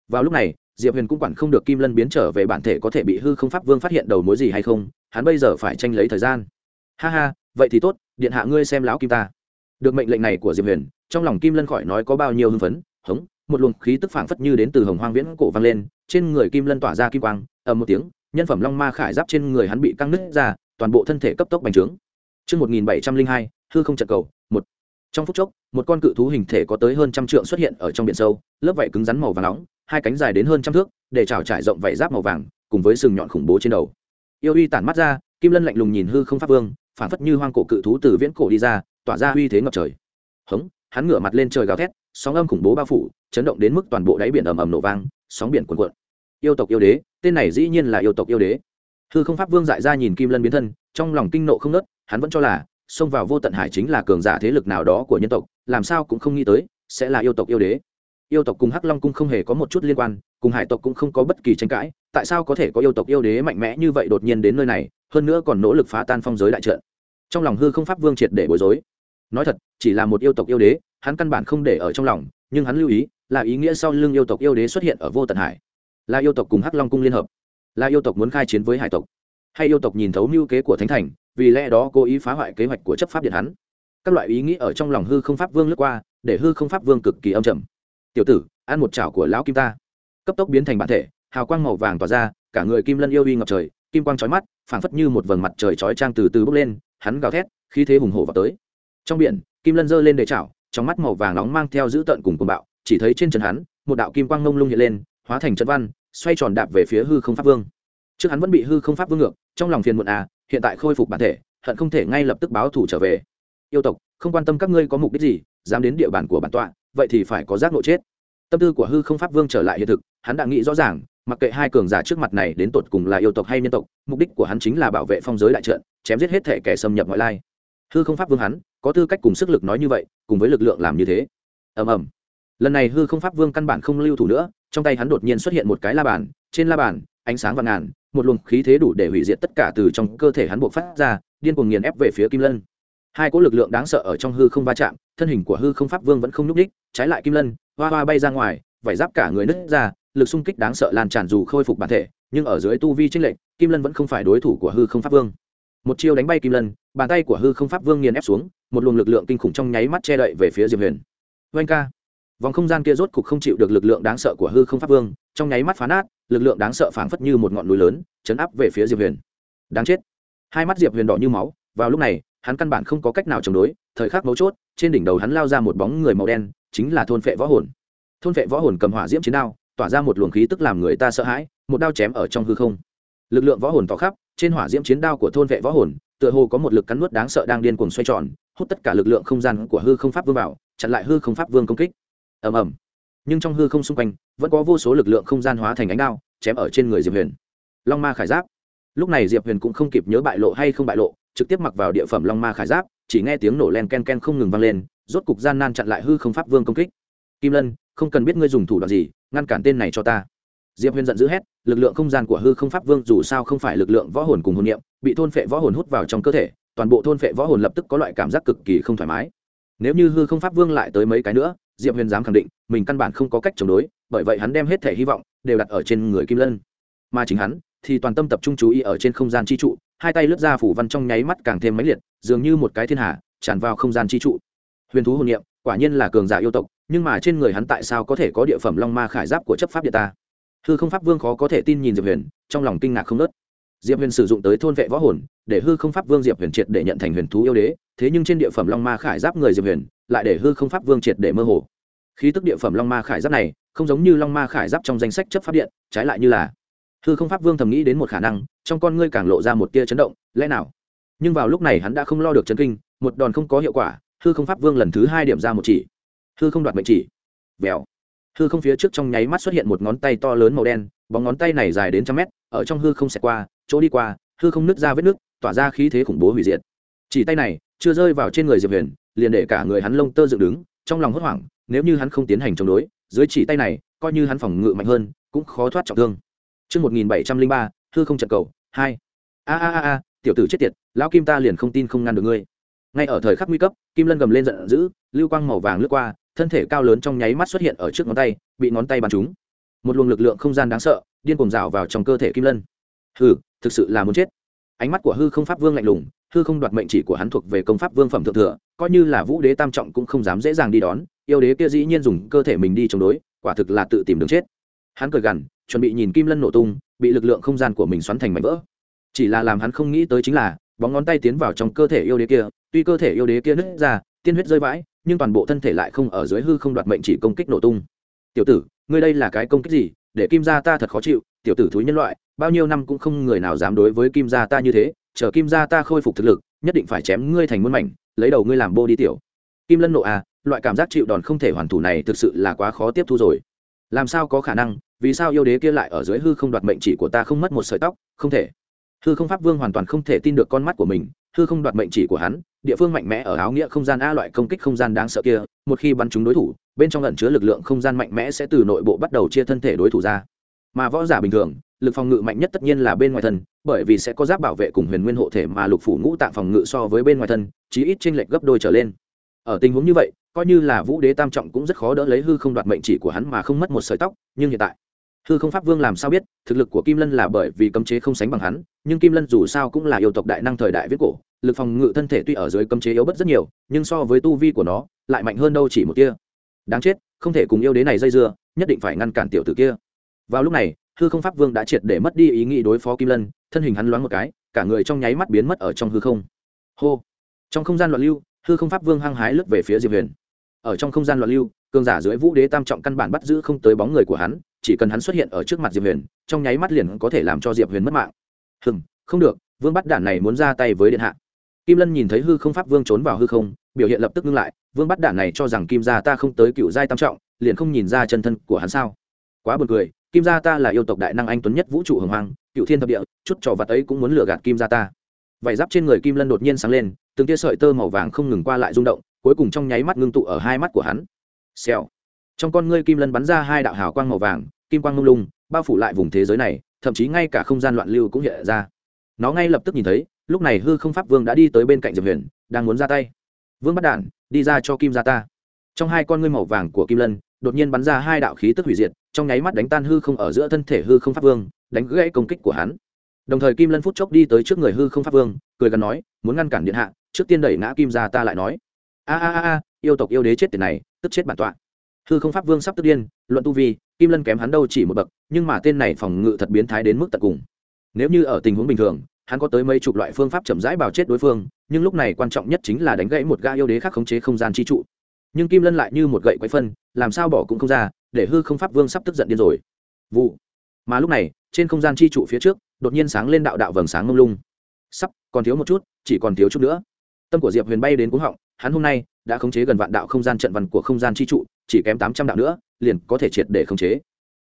Vào lúc này, diệp huyền cũng quản không được kim lân biến trở về bản thể có thể bị hư không pháp vương phát hiện đầu mối gì hay không, hắn bây giờ phải tranh lấy thời gian. Ha ha, vậy thì tốt điện hạ ngươi xem lão kim ta được mệnh lệnh này của diệp huyền trong lòng kim lân khỏi nói có bao nhiêu hưng phấn hống một luồng khí tức phảng phất như đến từ hồng hoang viễn cổ vang lên trên người kim lân tỏa ra kim quang ầm một tiếng nhân phẩm long ma khải giáp trên người hắn bị căng nứt ra toàn bộ thân thể cấp tốc bành trướng Trước 1702, hư không trận cầu, một. Trong phút chốc, một con cự thú hình thể có tới hơn trăm trượng xuất hiện ở trong biển sâu, lớp vảy cứng rắn màu vàng nóng, hai cánh dài đến hơn trăm thước, để trào trải rộng vảy giáp màu vàng, cùng với sừng nhọn khủng bố trên đầu. Yêu uy tản mắt ra, Kim Lân lạnh lùng nhìn hư không pháp vương, phản phất như hoang cổ cự thú từ viễn cổ đi ra, tỏa ra uy thế ngập trời. Hống, hắn ngửa mặt lên trời gào thét, sóng âm khủng bố bao phủ, chấn động đến mức toàn bộ đáy biển ầm ầm nổ vang, sóng biển cuồn cuộn. Yêu tộc yêu đế, tên này dĩ nhiên là yêu tộc yêu đế. Hư không pháp vương dại ra nhìn Kim Lân biến thân, trong lòng kinh nộ không nớt, hắn vẫn cho là xông vào vô tận hải chính là cường giả thế lực nào đó của nhân tộc làm sao cũng không nghĩ tới sẽ là yêu tộc yêu đế yêu tộc cùng hắc long cung không hề có một chút liên quan cùng hải tộc cũng không có bất kỳ tranh cãi tại sao có thể có yêu tộc yêu đế mạnh mẽ như vậy đột nhiên đến nơi này hơn nữa còn nỗ lực phá tan phong giới đại trận. Trong lòng hư không pháp vương triệt để bối rối. Nói thật, chỉ là một yêu tộc yêu đế, hắn căn bản không để ở trong lòng, nhưng hắn lưu ý, là ý nghĩa sau lưng yêu tộc yêu đế xuất hiện ở vô tận hải. Là yêu tộc cùng hắc long cung liên hợp. Là yêu tộc muốn khai chiến với hải tộc. Hay yêu tộc nhìn thấu mưu kế của thánh thành, vì lẽ đó cố ý phá hoại kế hoạch của chấp pháp điện hắn. Các loại ý nghĩ ở trong lòng hư không pháp vương lướt qua, để hư không pháp vương cực kỳ âm trầm. Tiểu tử, ăn một chảo của lão kim ta. Cấp tốc biến thành bản thể, hào quang màu vàng tỏa ra, cả người kim lân yêu uy ngập trời kim quang chói mắt, phảng phất như một vầng mặt trời chói trang từ từ bốc lên, hắn gào thét, khí thế hùng hổ vào tới. Trong biển, kim lân giơ lên để chảo, trong mắt màu vàng nóng mang theo dữ tợn cùng cuồng bạo, chỉ thấy trên chân hắn, một đạo kim quang ngông lung hiện lên, hóa thành trận văn, xoay tròn đạp về phía hư không pháp vương. Trước hắn vẫn bị hư không pháp vương ngược, trong lòng phiền muộn à hiện tại khôi phục bản thể, hận không thể ngay lập tức báo thủ trở về. Yêu tộc, không quan tâm các ngươi có mục đích gì, dám đến địa bàn của bản tọa, vậy thì phải có giác ngộ chết. Tâm tư của hư không pháp vương trở lại hiện thực, hắn đã nghĩ rõ ràng mặc kệ hai cường giả trước mặt này đến tột cùng là yêu tộc hay nhân tộc, mục đích của hắn chính là bảo vệ phong giới đại trận, chém giết hết thể kẻ xâm nhập ngoại lai. Hư không pháp vương hắn, có tư cách cùng sức lực nói như vậy, cùng với lực lượng làm như thế. Ầm ầm. Lần này hư không pháp vương căn bản không lưu thủ nữa, trong tay hắn đột nhiên xuất hiện một cái la bàn, trên la bàn, ánh sáng và ngàn, một luồng khí thế đủ để hủy diệt tất cả từ trong cơ thể hắn buộc phát ra, điên cuồng nghiền ép về phía kim lân. Hai cỗ lực lượng đáng sợ ở trong hư không va chạm, thân hình của hư không pháp vương vẫn không nhúc ních trái lại kim lân, hoa hoa bay ra ngoài, vải giáp cả người nứt ra lực xung kích đáng sợ lan tràn dù khôi phục bản thể, nhưng ở dưới tu vi trinh lệnh kim lân vẫn không phải đối thủ của hư không pháp vương. Một chiêu đánh bay kim lân, bàn tay của hư không pháp vương nghiền ép xuống, một luồng lực lượng kinh khủng trong nháy mắt che đậy về phía diệp huyền. Oanh ca. Vòng không gian kia rốt cục không chịu được lực lượng đáng sợ của hư không pháp vương, trong nháy mắt phá nát, lực lượng đáng sợ phảng phất như một ngọn núi lớn, chấn áp về phía diệp huyền. Đáng chết. Hai mắt diệp huyền đỏ như máu, vào lúc này, hắn căn bản không có cách nào chống đối, thời khắc mấu chốt, trên đỉnh đầu hắn lao ra một bóng người màu đen, chính là thôn phệ võ hồn. Thôn phệ võ hồn cầm hỏa diễm chiến đao tỏa ra một luồng khí tức làm người ta sợ hãi, một đao chém ở trong hư không. Lực lượng võ hồn tỏ khắp, trên hỏa diễm chiến đao của thôn vệ võ hồn, tựa hồ có một lực cắn nuốt đáng sợ đang điên cuồng xoay tròn, hút tất cả lực lượng không gian của hư không pháp vương vào, chặn lại hư không pháp vương công kích. Ầm ầm. Nhưng trong hư không xung quanh, vẫn có vô số lực lượng không gian hóa thành ánh đao, chém ở trên người diệp huyền. Long ma khải giáp. Lúc này diệp huyền cũng không kịp nhớ bại lộ hay không bại lộ, trực tiếp mặc vào địa phẩm long ma khải giáp, chỉ nghe tiếng nổ len ken ken không ngừng vang lên, rốt cục gian nan chặn lại hư không pháp vương công kích. Kim lân, không cần biết ngươi dùng thủ đoạn gì ngăn cản tên này cho ta. Diệp huyền giận dữ hét, lực lượng không gian của hư không pháp vương dù sao không phải lực lượng võ hồn cùng hồn niệm, bị thôn phệ võ hồn hút vào trong cơ thể, toàn bộ thôn phệ võ hồn lập tức có loại cảm giác cực kỳ không thoải mái. Nếu như hư không pháp vương lại tới mấy cái nữa, diệp huyền dám khẳng định, mình căn bản không có cách chống đối, bởi vậy hắn đem hết thể hy vọng đều đặt ở trên người kim lân. Mà chính hắn thì toàn tâm tập trung chú ý ở trên không gian chi trụ, hai tay lướt ra phủ văn trong nháy mắt càng thêm máy liệt, dường như một cái thiên hà tràn vào không gian chi trụ. Huyền thú hồn niệm, quả nhiên là cường giả yêu tộc nhưng mà trên người hắn tại sao có thể có địa phẩm long ma khải giáp của chấp pháp địa ta? Hư không pháp vương khó có thể tin nhìn diệp huyền, trong lòng kinh ngạc không nớt diệp huyền sử dụng tới thôn vệ võ hồn, để hư không pháp vương diệp huyền triệt để nhận thành huyền thú yêu đế, thế nhưng trên địa phẩm long ma khải giáp người diệp huyền, lại để hư không pháp vương triệt để mơ hồ. Khí tức địa phẩm long ma khải giáp này, không giống như long ma khải giáp trong danh sách chấp pháp điện, trái lại như là hư không pháp vương thầm nghĩ đến một khả năng, trong con ngươi càng lộ ra một tia chấn động, lẽ nào? Nhưng vào lúc này hắn đã không lo được chấn kinh, một đòn không có hiệu quả, hư không pháp vương lần thứ hai điểm ra một chỉ hư không đoạt mệnh chỉ vèo hư không phía trước trong nháy mắt xuất hiện một ngón tay to lớn màu đen bóng ngón tay này dài đến trăm mét ở trong hư không xẹt qua chỗ đi qua hư không nứt ra vết nước tỏa ra khí thế khủng bố hủy diệt chỉ tay này chưa rơi vào trên người diệp huyền liền để cả người hắn lông tơ dựng đứng trong lòng hốt hoảng nếu như hắn không tiến hành chống đối dưới chỉ tay này coi như hắn phòng ngự mạnh hơn cũng khó thoát trọng thương Trước 1703, hư không trận cầu, 2. A a a a, tiểu tử chết tiệt, lão kim ta liền không tin không ngăn được ngươi. Ngay ở thời khắc nguy cấp, Kim Lân gầm lên giận dữ, lưu quang màu vàng lướt qua, thân thể cao lớn trong nháy mắt xuất hiện ở trước ngón tay, bị ngón tay bắn trúng. Một luồng lực lượng không gian đáng sợ, điên cuồng rào vào trong cơ thể Kim Lân. Hừ, thực sự là muốn chết. Ánh mắt của hư không pháp vương lạnh lùng, hư không đoạt mệnh chỉ của hắn thuộc về công pháp vương phẩm thượng thừa coi như là vũ đế tam trọng cũng không dám dễ dàng đi đón yêu đế kia dĩ nhiên dùng cơ thể mình đi chống đối quả thực là tự tìm đường chết hắn cười gằn chuẩn bị nhìn kim lân nổ tung bị lực lượng không gian của mình xoắn thành mảnh vỡ chỉ là làm hắn không nghĩ tới chính là bóng ngón tay tiến vào trong cơ thể yêu đế kia tuy cơ thể yêu đế kia nứt ra tiên huyết rơi vãi nhưng toàn bộ thân thể lại không ở dưới hư không đoạt mệnh chỉ công kích nổ tung. Tiểu tử, ngươi đây là cái công kích gì? Để kim gia ta thật khó chịu, tiểu tử thúi nhân loại, bao nhiêu năm cũng không người nào dám đối với kim gia ta như thế, chờ kim gia ta khôi phục thực lực, nhất định phải chém ngươi thành muôn mảnh, lấy đầu ngươi làm bô đi tiểu. Kim lân nộ à loại cảm giác chịu đòn không thể hoàn thủ này thực sự là quá khó tiếp thu rồi. Làm sao có khả năng, vì sao yêu đế kia lại ở dưới hư không đoạt mệnh chỉ của ta không mất một sợi tóc? Không thể. Hư không pháp vương hoàn toàn không thể tin được con mắt của mình hư không đoạt mệnh chỉ của hắn, địa phương mạnh mẽ ở áo nghĩa không gian a loại công kích không gian đáng sợ kia, một khi bắn trúng đối thủ, bên trong lẩn chứa lực lượng không gian mạnh mẽ sẽ từ nội bộ bắt đầu chia thân thể đối thủ ra. Mà võ giả bình thường, lực phòng ngự mạnh nhất tất nhiên là bên ngoài thân, bởi vì sẽ có giáp bảo vệ cùng huyền nguyên hộ thể mà lục phủ ngũ tạng phòng ngự so với bên ngoài thân, chí ít chênh lệch gấp đôi trở lên. Ở tình huống như vậy, coi như là vũ đế tam trọng cũng rất khó đỡ lấy hư không đoạt mệnh chỉ của hắn mà không mất một sợi tóc, nhưng hiện tại hư không pháp vương làm sao biết, thực lực của kim lân là bởi vì cấm chế không sánh bằng hắn, nhưng kim lân dù sao cũng là yêu tộc đại năng thời đại viết cổ, lực phòng ngự thân thể tuy ở dưới cấm chế yếu bất rất nhiều, nhưng so với tu vi của nó, lại mạnh hơn đâu chỉ một kia đáng chết, không thể cùng yêu đế này dây dưa, nhất định phải ngăn cản tiểu tử kia. Vào lúc này, hư không pháp vương đã triệt để mất đi ý nghĩ đối phó kim lân, thân hình hắn loáng một cái, cả người trong nháy mắt biến mất ở trong hư không. Hô. Trong không gian loạn lưu, hư không pháp vương hăng hái lướt về phía diệp huyền ở trong không gian loạn lưu, cường giả dưới vũ đế tam trọng căn bản bắt giữ không tới bóng người của hắn, chỉ cần hắn xuất hiện ở trước mặt diệp huyền, trong nháy mắt liền có thể làm cho diệp huyền mất mạng. Hừng không được, vương bắt đản này muốn ra tay với điện hạ. Kim lân nhìn thấy hư không pháp vương trốn vào hư không, biểu hiện lập tức ngưng lại, vương bắt đản này cho rằng kim gia ta không tới cựu giai tam trọng, liền không nhìn ra chân thân của hắn sao. Quá buồn cười, kim gia ta là yêu tộc đại năng anh tuấn nhất vũ trụ hồng hoang, cựu thiên thập địa, chút trò vặt ấy cũng muốn lừa gạt kim gia ta. Vải giáp trên người kim lân đột nhiên sáng lên, từng tia sợi tơ màu vàng không ngừng qua lại rung động cuối cùng trong nháy mắt ngưng tụ ở hai mắt của hắn. Xèo. Trong con ngươi kim lân bắn ra hai đạo hào quang màu vàng, kim quang mông lung, bao phủ lại vùng thế giới này, thậm chí ngay cả không gian loạn lưu cũng hiện ra. Nó ngay lập tức nhìn thấy, lúc này hư không pháp vương đã đi tới bên cạnh diệp huyền, đang muốn ra tay. Vương bắt đản, đi ra cho kim ra ta. Trong hai con ngươi màu vàng của kim lân, đột nhiên bắn ra hai đạo khí tức hủy diệt, trong nháy mắt đánh tan hư không ở giữa thân thể hư không pháp vương, đánh gãy công kích của hắn. Đồng thời kim lân phút chốc đi tới trước người hư không pháp vương, cười gần nói, muốn ngăn cản điện hạ, trước tiên đẩy ngã kim ra ta lại nói a a a yêu tộc yêu đế chết tiền này, tức chết bản tọa. Hư không pháp vương sắp tức điên, luận tu vi, kim lân kém hắn đâu chỉ một bậc, nhưng mà tên này phòng ngự thật biến thái đến mức tận cùng. Nếu như ở tình huống bình thường, hắn có tới mấy chục loại phương pháp chậm rãi bào chết đối phương, nhưng lúc này quan trọng nhất chính là đánh gãy một ga yêu đế khác khống chế không gian chi trụ. Nhưng kim lân lại như một gậy quấy phân, làm sao bỏ cũng không ra, để hư không pháp vương sắp tức giận điên rồi. Vụ. Mà lúc này, trên không gian chi trụ phía trước, đột nhiên sáng lên đạo đạo vầng sáng mông lung. Sắp, còn thiếu một chút, chỉ còn thiếu chút nữa. Tâm của diệp huyền bay đến cúng họng hắn hôm nay đã khống chế gần vạn đạo không gian trận văn của không gian chi trụ, chỉ kém tám trăm đạo nữa, liền có thể triệt để khống chế.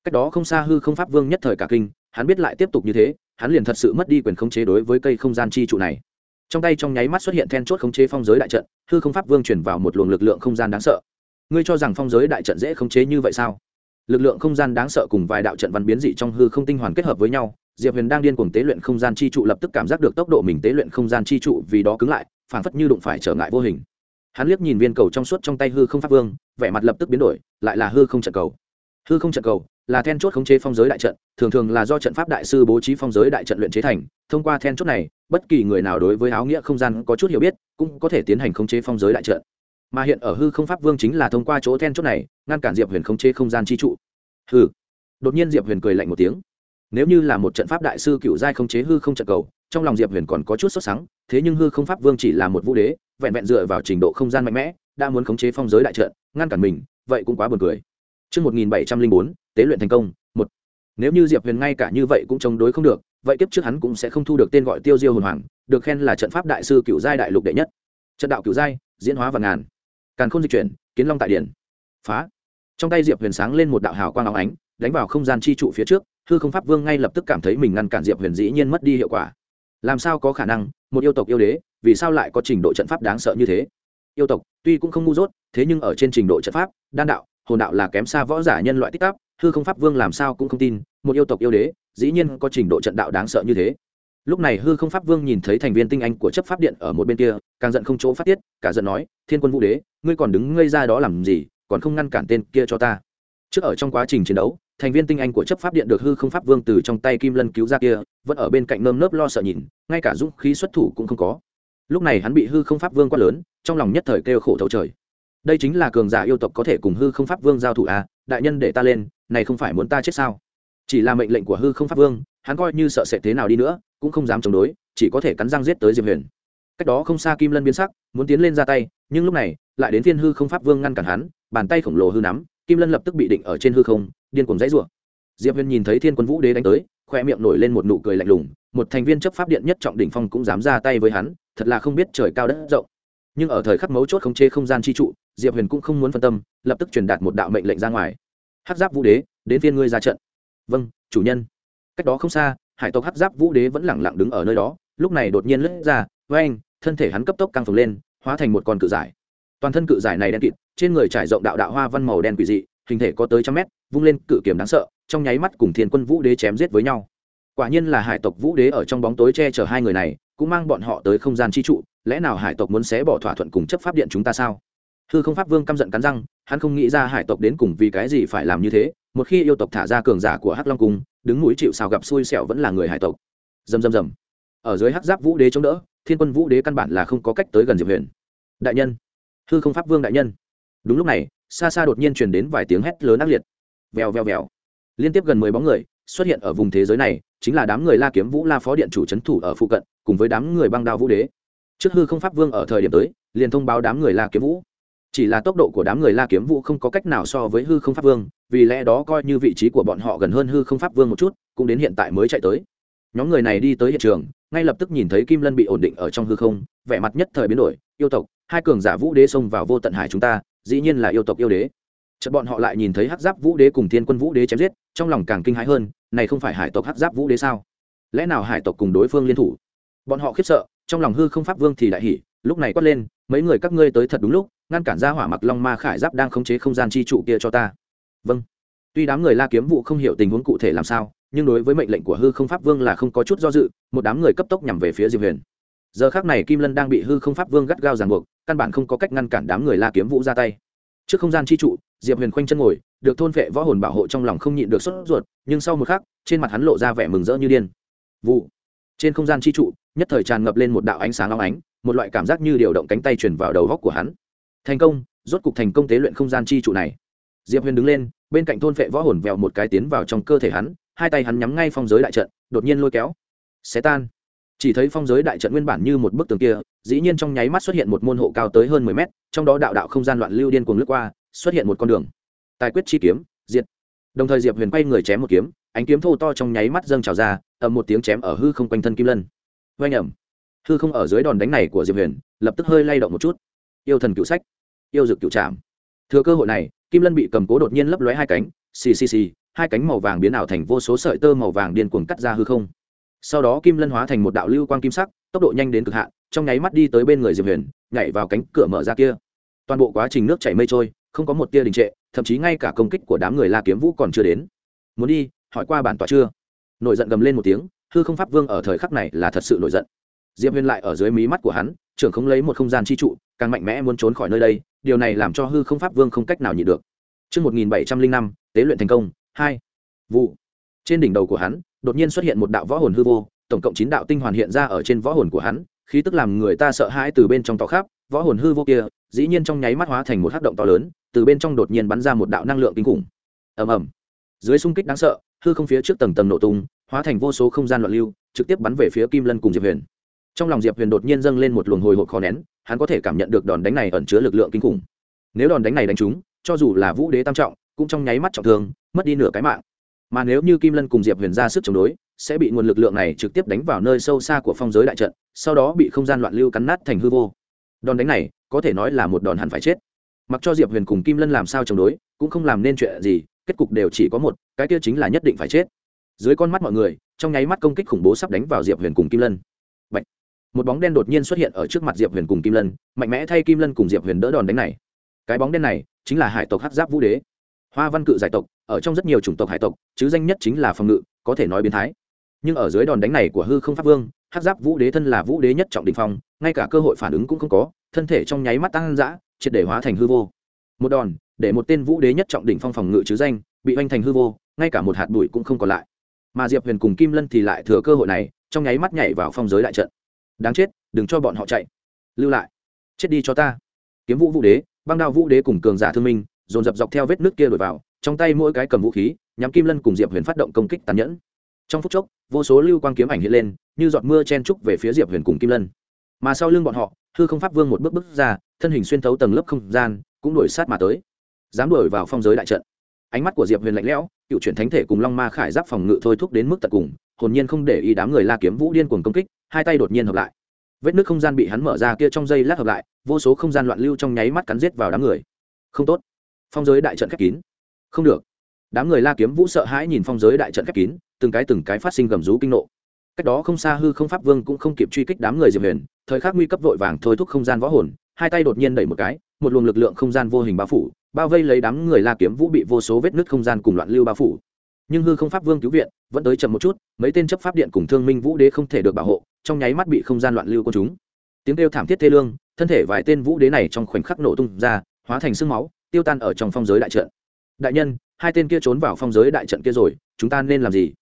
Cách đó không xa hư không pháp vương nhất thời cả kinh, hắn biết lại tiếp tục như thế, hắn liền thật sự mất đi quyền khống chế đối với cây không gian chi trụ này. Trong tay trong nháy mắt xuất hiện then chốt khống chế phong giới đại trận, hư không pháp vương chuyển vào một luồng lực lượng không gian đáng sợ. Ngươi cho rằng phong giới đại trận dễ khống chế như vậy sao? Lực lượng không gian đáng sợ cùng vài đạo trận văn biến dị trong hư không tinh hoàn kết hợp với nhau, diệp huyền đang điên cuồng tế luyện không gian chi trụ lập tức cảm giác được tốc độ mình tế luyện không gian chi trụ vì đó cứng lại phản phất như đụng phải trở ngại vô hình hắn liếc nhìn viên cầu trong suốt trong tay hư không pháp vương, vẻ mặt lập tức biến đổi, lại là hư không trận cầu. Hư không trận cầu là then chốt khống chế phong giới đại trận, thường thường là do trận pháp đại sư bố trí phong giới đại trận luyện chế thành. Thông qua then chốt này, bất kỳ người nào đối với áo nghĩa không gian có chút hiểu biết, cũng có thể tiến hành khống chế phong giới đại trận. Mà hiện ở hư không pháp vương chính là thông qua chỗ then chốt này, ngăn cản diệp huyền khống chế không gian chi trụ. Hư đột nhiên diệp huyền cười lạnh một tiếng. Nếu như là một trận pháp đại sư cựu giai khống chế hư không trận cầu, trong lòng diệp huyền còn có chút sốt sắng, thế nhưng hư không pháp vương chỉ là một vũ đế vẹn vẹn dựa vào trình độ không gian mạnh mẽ đã muốn khống chế phong giới đại trận ngăn cản mình vậy cũng quá buồn cười Trước 1704, tế luyện thành công, một. Nếu như Diệp Huyền ngay cả như vậy cũng chống đối không được, vậy kiếp trước hắn cũng sẽ không thu được tên gọi Tiêu Diêu hồn hoàng, được khen là trận pháp đại sư cựu giai đại lục đệ nhất. Trận đạo cựu giai, diễn hóa và ngàn. Càn khôn di chuyển, kiến long tại điển. Phá. Trong tay Diệp Huyền sáng lên một đạo hào quang óng ánh, đánh vào không gian chi trụ phía trước, hư không pháp vương ngay lập tức cảm thấy mình ngăn cản Diệp Huyền dĩ nhiên mất đi hiệu quả. Làm sao có khả năng, một yêu tộc yêu đế, vì sao lại có trình độ trận pháp đáng sợ như thế? Yêu tộc, tuy cũng không ngu dốt, thế nhưng ở trên trình độ trận pháp, đan đạo, hồn đạo là kém xa võ giả nhân loại tích tắp hư không pháp vương làm sao cũng không tin một yêu tộc yêu đế dĩ nhiên có trình độ trận đạo đáng sợ như thế. Lúc này hư không pháp vương nhìn thấy thành viên tinh anh của chấp pháp điện ở một bên kia càng giận không chỗ phát tiết cả giận nói thiên quân vũ đế ngươi còn đứng ngây ra đó làm gì còn không ngăn cản tên kia cho ta? Trước ở trong quá trình chiến đấu thành viên tinh anh của chấp pháp điện được hư không pháp vương từ trong tay kim lân cứu ra kia vẫn ở bên cạnh nơm nớp lo sợ nhìn ngay cả dũng khí xuất thủ cũng không có lúc này hắn bị hư không pháp vương quá lớn, trong lòng nhất thời kêu khổ thấu trời. Đây chính là cường giả yêu tộc có thể cùng hư không pháp vương giao thủ à đại nhân để ta lên, này không phải muốn ta chết sao? Chỉ là mệnh lệnh của hư không pháp vương, hắn coi như sợ sệt thế nào đi nữa, cũng không dám chống đối, chỉ có thể cắn răng giết tới diệp huyền. Cách đó không xa kim lân biến sắc, muốn tiến lên ra tay, nhưng lúc này, lại đến thiên hư không pháp vương ngăn cản hắn, bàn tay khổng lồ hư nắm, kim lân lập tức bị định ở trên hư không, điên cuồng dãy rủa. Diệp huyền nhìn thấy thiên quân vũ đế đánh tới khoe miệng nổi lên một nụ cười lạnh lùng, một thành viên chấp pháp điện nhất trọng đỉnh phong cũng dám ra tay với hắn thật là không biết trời cao đất rộng. Nhưng ở thời khắc mấu chốt khống chế không gian chi trụ, diệp huyền cũng không muốn phân tâm, lập tức truyền đạt một đạo mệnh lệnh ra ngoài. Hát giáp vũ đế, đến phiên ngươi ra trận. Vâng chủ nhân. Cách đó không xa, hải tộc hát giáp vũ đế vẫn lẳng lặng đứng ở nơi đó, lúc này đột nhiên lướt ra với anh thân thể hắn cấp tốc căng phồng lên, hóa thành một con cự giải. Toàn thân cự giải này đen kịt, trên người trải rộng đạo đạo hoa văn màu đen quỷ dị, hình thể có tới trăm mét, vung lên cự kiểm đáng sợ, trong nháy mắt cùng thiên quân vũ đế chém giết với nhau. Quả nhiên là hải tộc vũ đế ở trong bóng tối che chở hai người này cũng mang bọn họ tới không gian chi trụ, lẽ nào hải tộc muốn xé bỏ thỏa thuận cùng chấp pháp điện chúng ta sao? Hư không pháp vương căm giận cắn răng, hắn không nghĩ ra hải tộc đến cùng vì cái gì phải làm như thế, một khi yêu tộc thả ra cường giả của hắc long cung, đứng mũi chịu xào gặp xui xẻo vẫn là người hải tộc. Dầm dầm dầm ở dưới hắc giáp vũ đế chống đỡ, thiên quân vũ đế căn bản là không có cách tới gần diệp huyền. Đại nhân. Hư không pháp vương đại nhân. Đúng lúc này, xa xa đột nhiên truyền đến vài tiếng hét lớn ác liệt. Vèo vèo vèo. Liên tiếp gần mười bóng người xuất hiện ở vùng thế giới này, chính là đám người la kiếm vũ la phó điện chủ c h ấ n thủ ở phụ cận cùng với đám người băng đao vũ đế. Trước hư không pháp vương ở thời điểm tới, liền thông báo đám người la kiếm vũ. Chỉ là tốc độ của đám người la kiếm vũ không có cách nào so với hư không pháp vương, vì lẽ đó coi như vị trí của bọn họ gần hơn hư không pháp vương một chút, cũng đến hiện tại mới chạy tới. Nhóm người này đi tới hiện trường, ngay lập tức nhìn thấy kim lân bị ổn định ở trong hư không, vẻ mặt nhất thời biến đổi, yêu tộc, hai cường giả vũ đế xông vào vô tận hải chúng ta, dĩ nhiên là yêu tộc yêu đế. Chợt bọn họ lại nhìn thấy hắc giáp vũ đế cùng thiên quân vũ đế chém giết, trong lòng càng kinh hãi hơn, này không phải hải tộc hắc giáp vũ đế sao? Lẽ nào hải tộc cùng đối phương liên thủ? Bọn họ khiếp sợ, trong lòng hư không pháp vương thì đại hỉ, lúc này quát lên, mấy người các ngươi tới thật đúng lúc, ngăn cản ra hỏa mặc long ma khải giáp đang khống chế không gian chi trụ kia cho ta. Vâng. Tuy đám người la kiếm vụ không hiểu tình huống cụ thể làm sao, nhưng đối với mệnh lệnh của hư không pháp vương là không có chút do dự, một đám người cấp tốc nhằm về phía diệp huyền. Giờ khác này kim lân đang bị hư không pháp vương gắt gao ràng buộc, căn bản không có cách ngăn cản đám người la kiếm vũ ra tay. Trước không gian chi trụ, diệp huyền khoanh chân ngồi, được thôn vệ võ hồn bảo hộ trong lòng không nhịn được sốt ruột, nhưng sau một khắc, trên mặt hắn lộ ra vẻ mừng rỡ như điên. Vụ trên không gian chi trụ, nhất thời tràn ngập lên một đạo ánh sáng long ánh, một loại cảm giác như điều động cánh tay chuyển vào đầu góc của hắn. Thành công, rốt cục thành công tế luyện không gian chi trụ này. Diệp huyền đứng lên, bên cạnh thôn vệ võ hồn vèo một cái tiến vào trong cơ thể hắn, hai tay hắn nhắm ngay phong giới đại trận, đột nhiên lôi kéo. Xé tan. Chỉ thấy phong giới đại trận nguyên bản như một bức tường kia, dĩ nhiên trong nháy mắt xuất hiện một môn hộ cao tới hơn mười mét, trong đó đạo đạo không gian loạn lưu điên cuồng lướt qua, xuất hiện một con đường. Tài quyết chi kiếm, diệt. Đồng thời diệp huyền quay người chém một kiếm ánh kiếm thô to trong nháy mắt dâng trào ra, ầm một tiếng chém ở hư không quanh thân kim lân. Oanh ẩm. Hư không ở dưới đòn đánh này của diệp huyền, lập tức hơi lay động một chút. Yêu thần cựu sách, yêu dực cựu trạm thừa cơ hội này, kim lân bị cầm cố đột nhiên lấp lóe hai cánh, xì xì xì, hai cánh màu vàng biến ảo thành vô số sợi tơ màu vàng điên cuồng cắt ra hư không. Sau đó kim lân hóa thành một đạo lưu quang kim sắc, tốc độ nhanh đến cực hạn, trong nháy mắt đi tới bên người diệp huyền, nhảy vào cánh cửa mở ra kia. Toàn bộ quá trình nước chảy mây trôi, không có một tia đình trệ, thậm chí ngay cả công kích của đám người la kiếm vũ còn chưa đến. Muốn đi hỏi qua bản tọa chưa nổi giận gầm lên một tiếng hư không pháp vương ở thời khắc này là thật sự nổi giận diệp huyền lại ở dưới mí mắt của hắn trưởng không lấy một không gian chi trụ càng mạnh mẽ muốn trốn khỏi nơi đây điều này làm cho hư không pháp vương không cách nào nhịn được Trước 1705, tế luyện thành công, 2. Vụ. Trên đỉnh đầu của hắn, đột nhiên xuất hiện một đạo võ hồn hư vô, tổng cộng 9 đạo tinh hoàn hiện ra ở trên võ hồn của hắn, khí tức làm người ta sợ hãi từ bên trong tỏ khắp, võ hồn hư vô kia, dĩ nhiên trong nháy mắt hóa thành một hắc động to lớn, từ bên trong đột nhiên bắn ra một đạo năng lượng kinh khủng. Ầm ầm. Dưới xung kích đáng sợ, hư không phía trước tầng tầng nổ tung, hóa thành vô số không gian loạn lưu, trực tiếp bắn về phía Kim Lân cùng Diệp Huyền. Trong lòng Diệp Huyền đột nhiên dâng lên một luồng hồi hộp khó nén, hắn có thể cảm nhận được đòn đánh này ẩn chứa lực lượng kinh khủng. Nếu đòn đánh này đánh trúng, cho dù là Vũ Đế tam trọng, cũng trong nháy mắt trọng thương, mất đi nửa cái mạng. Mà nếu như Kim Lân cùng Diệp Huyền ra sức chống đối, sẽ bị nguồn lực lượng này trực tiếp đánh vào nơi sâu xa của phong giới đại trận, sau đó bị không gian loạn lưu cắn nát thành hư vô. Đòn đánh này, có thể nói là một đòn hẳn phải chết. Mặc cho Diệp Huyền cùng Kim Lân làm sao chống đối, cũng không làm nên chuyện gì, kết cục đều chỉ có một, cái kia chính là nhất định phải chết. Dưới con mắt mọi người, trong nháy mắt công kích khủng bố sắp đánh vào Diệp Huyền cùng Kim Lân. Bạch. Một bóng đen đột nhiên xuất hiện ở trước mặt Diệp Huyền cùng Kim Lân, mạnh mẽ thay Kim Lân cùng Diệp Huyền đỡ đòn đánh này. Cái bóng đen này chính là Hải tộc Hắc Giáp Vũ Đế. Hoa Văn Cự giải tộc, ở trong rất nhiều chủng tộc hải tộc, chứ danh nhất chính là phòng ngự, có thể nói biến thái nhưng ở dưới đòn đánh này của hư không pháp vương hát giáp vũ đế thân là vũ đế nhất trọng đình phong ngay cả cơ hội phản ứng cũng không có thân thể trong nháy mắt tăng dã triệt để hóa thành hư vô một đòn để một tên vũ đế nhất trọng đỉnh phong phòng ngự chứ danh, bị oanh thành hư vô, ngay cả một hạt bụi cũng không còn lại. Mà diệp huyền cùng kim lân thì lại thừa cơ hội này, trong nháy mắt nhảy vào phong giới đại trận. Đáng chết, đừng cho bọn họ chạy. Lưu lại. Chết đi cho ta. Kiếm vũ vũ đế, băng đao vũ đế cùng cường giả thương minh, dồn dập dọc theo vết nước kia đổi vào, trong tay mỗi cái cầm vũ khí, nhắm kim lân cùng diệp huyền phát động công kích tàn nhẫn. Trong phút chốc, vô số lưu quang kiếm ảnh hiện lên, như giọt mưa chen trúc về phía diệp huyền cùng kim lân. Mà sau lưng bọn họ, hư không pháp vương một bước bước ra, thân hình xuyên thấu tầng lớp không gian, cũng đuổi sát mà tới dám đuổi vào phong giới đại trận. Ánh mắt của diệp huyền lạnh lẽo, cựu chuyển thánh thể cùng long ma khải giáp phòng ngự thôi thúc đến mức tận cùng, hồn nhiên không để ý đám người la kiếm vũ điên cuồng công kích, hai tay đột nhiên hợp lại. Vết nước không gian bị hắn mở ra kia trong dây lát hợp lại, vô số không gian loạn lưu trong nháy mắt cắn giết vào đám người. Không tốt. Phong giới đại trận khép kín. Không được. Đám người la kiếm vũ sợ hãi nhìn phong giới đại trận khép kín, từng cái từng cái phát sinh gầm rú kinh nộ. Cách đó không xa hư không pháp vương cũng không kịp truy kích đám người diệp huyền, thời khắc nguy cấp vội vàng thôi thúc không gian võ hồn, hai tay đột nhiên đẩy một cái một luồng lực lượng không gian vô hình bao phủ, bao vây lấy đám người la kiếm vũ bị vô số vết nứt không gian cùng loạn lưu bao phủ. Nhưng hư không pháp vương cứu viện, vẫn tới chậm một chút, mấy tên chấp pháp điện cùng thương minh vũ đế không thể được bảo hộ, trong nháy mắt bị không gian loạn lưu của chúng. Tiếng kêu thảm thiết thê lương, thân thể vài tên vũ đế này trong khoảnh khắc nổ tung ra, hóa thành sương máu, tiêu tan ở trong phong giới đại trận. Đại nhân, hai tên kia trốn vào phong giới đại trận kia rồi, chúng ta nên làm gì?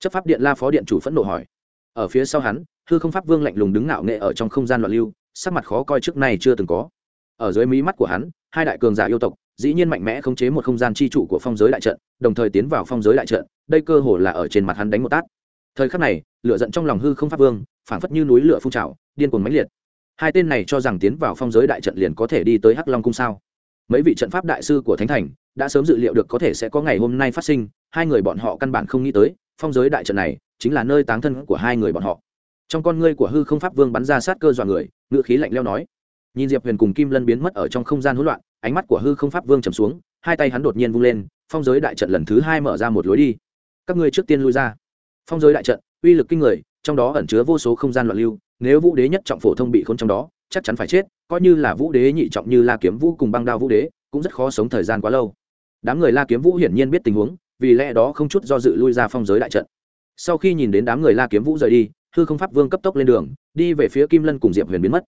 Chấp pháp điện la phó điện chủ phẫn nộ hỏi. Ở phía sau hắn, hư không pháp vương lạnh lùng đứng ngạo nghệ ở trong không gian loạn lưu, sắc mặt khó coi trước nay chưa từng có ở dưới mí mắt của hắn, hai đại cường giả yêu tộc, dĩ nhiên mạnh mẽ khống chế một không gian chi trụ của phong giới đại trận, đồng thời tiến vào phong giới đại trận, đây cơ hồ là ở trên mặt hắn đánh một tát. Thời khắc này, lửa giận trong lòng hư không pháp vương, phảng phất như núi lửa phun trào, điên cuồng mãnh liệt. Hai tên này cho rằng tiến vào phong giới đại trận liền có thể đi tới hắc long cung sao? Mấy vị trận pháp đại sư của thánh thành, đã sớm dự liệu được có thể sẽ có ngày hôm nay phát sinh, hai người bọn họ căn bản không nghĩ tới, phong giới đại trận này chính là nơi táng thân của hai người bọn họ. Trong con ngươi của hư không pháp vương bắn ra sát cơ dọa người ngự khí lạnh leo nói nhìn diệp huyền cùng kim lân biến mất ở trong không gian hỗn loạn, ánh mắt của hư không pháp vương trầm xuống, hai tay hắn đột nhiên vung lên, phong giới đại trận lần thứ hai mở ra một lối đi. Các ngươi trước tiên lui ra. Phong giới đại trận, uy lực kinh người, trong đó ẩn chứa vô số không gian loạn lưu, nếu vũ đế nhất trọng phổ thông bị khôn trong đó, chắc chắn phải chết, coi như là vũ đế nhị trọng như la kiếm vũ cùng băng đao vũ đế, cũng rất khó sống thời gian quá lâu. Đám người la kiếm vũ hiển nhiên biết tình huống, vì lẽ đó không chút do dự lui ra phong giới đại trận. Sau khi nhìn đến đám người la kiếm vũ rời đi, hư không pháp vương cấp tốc lên đường, đi về phía kim lân cùng diệp huyền biến mất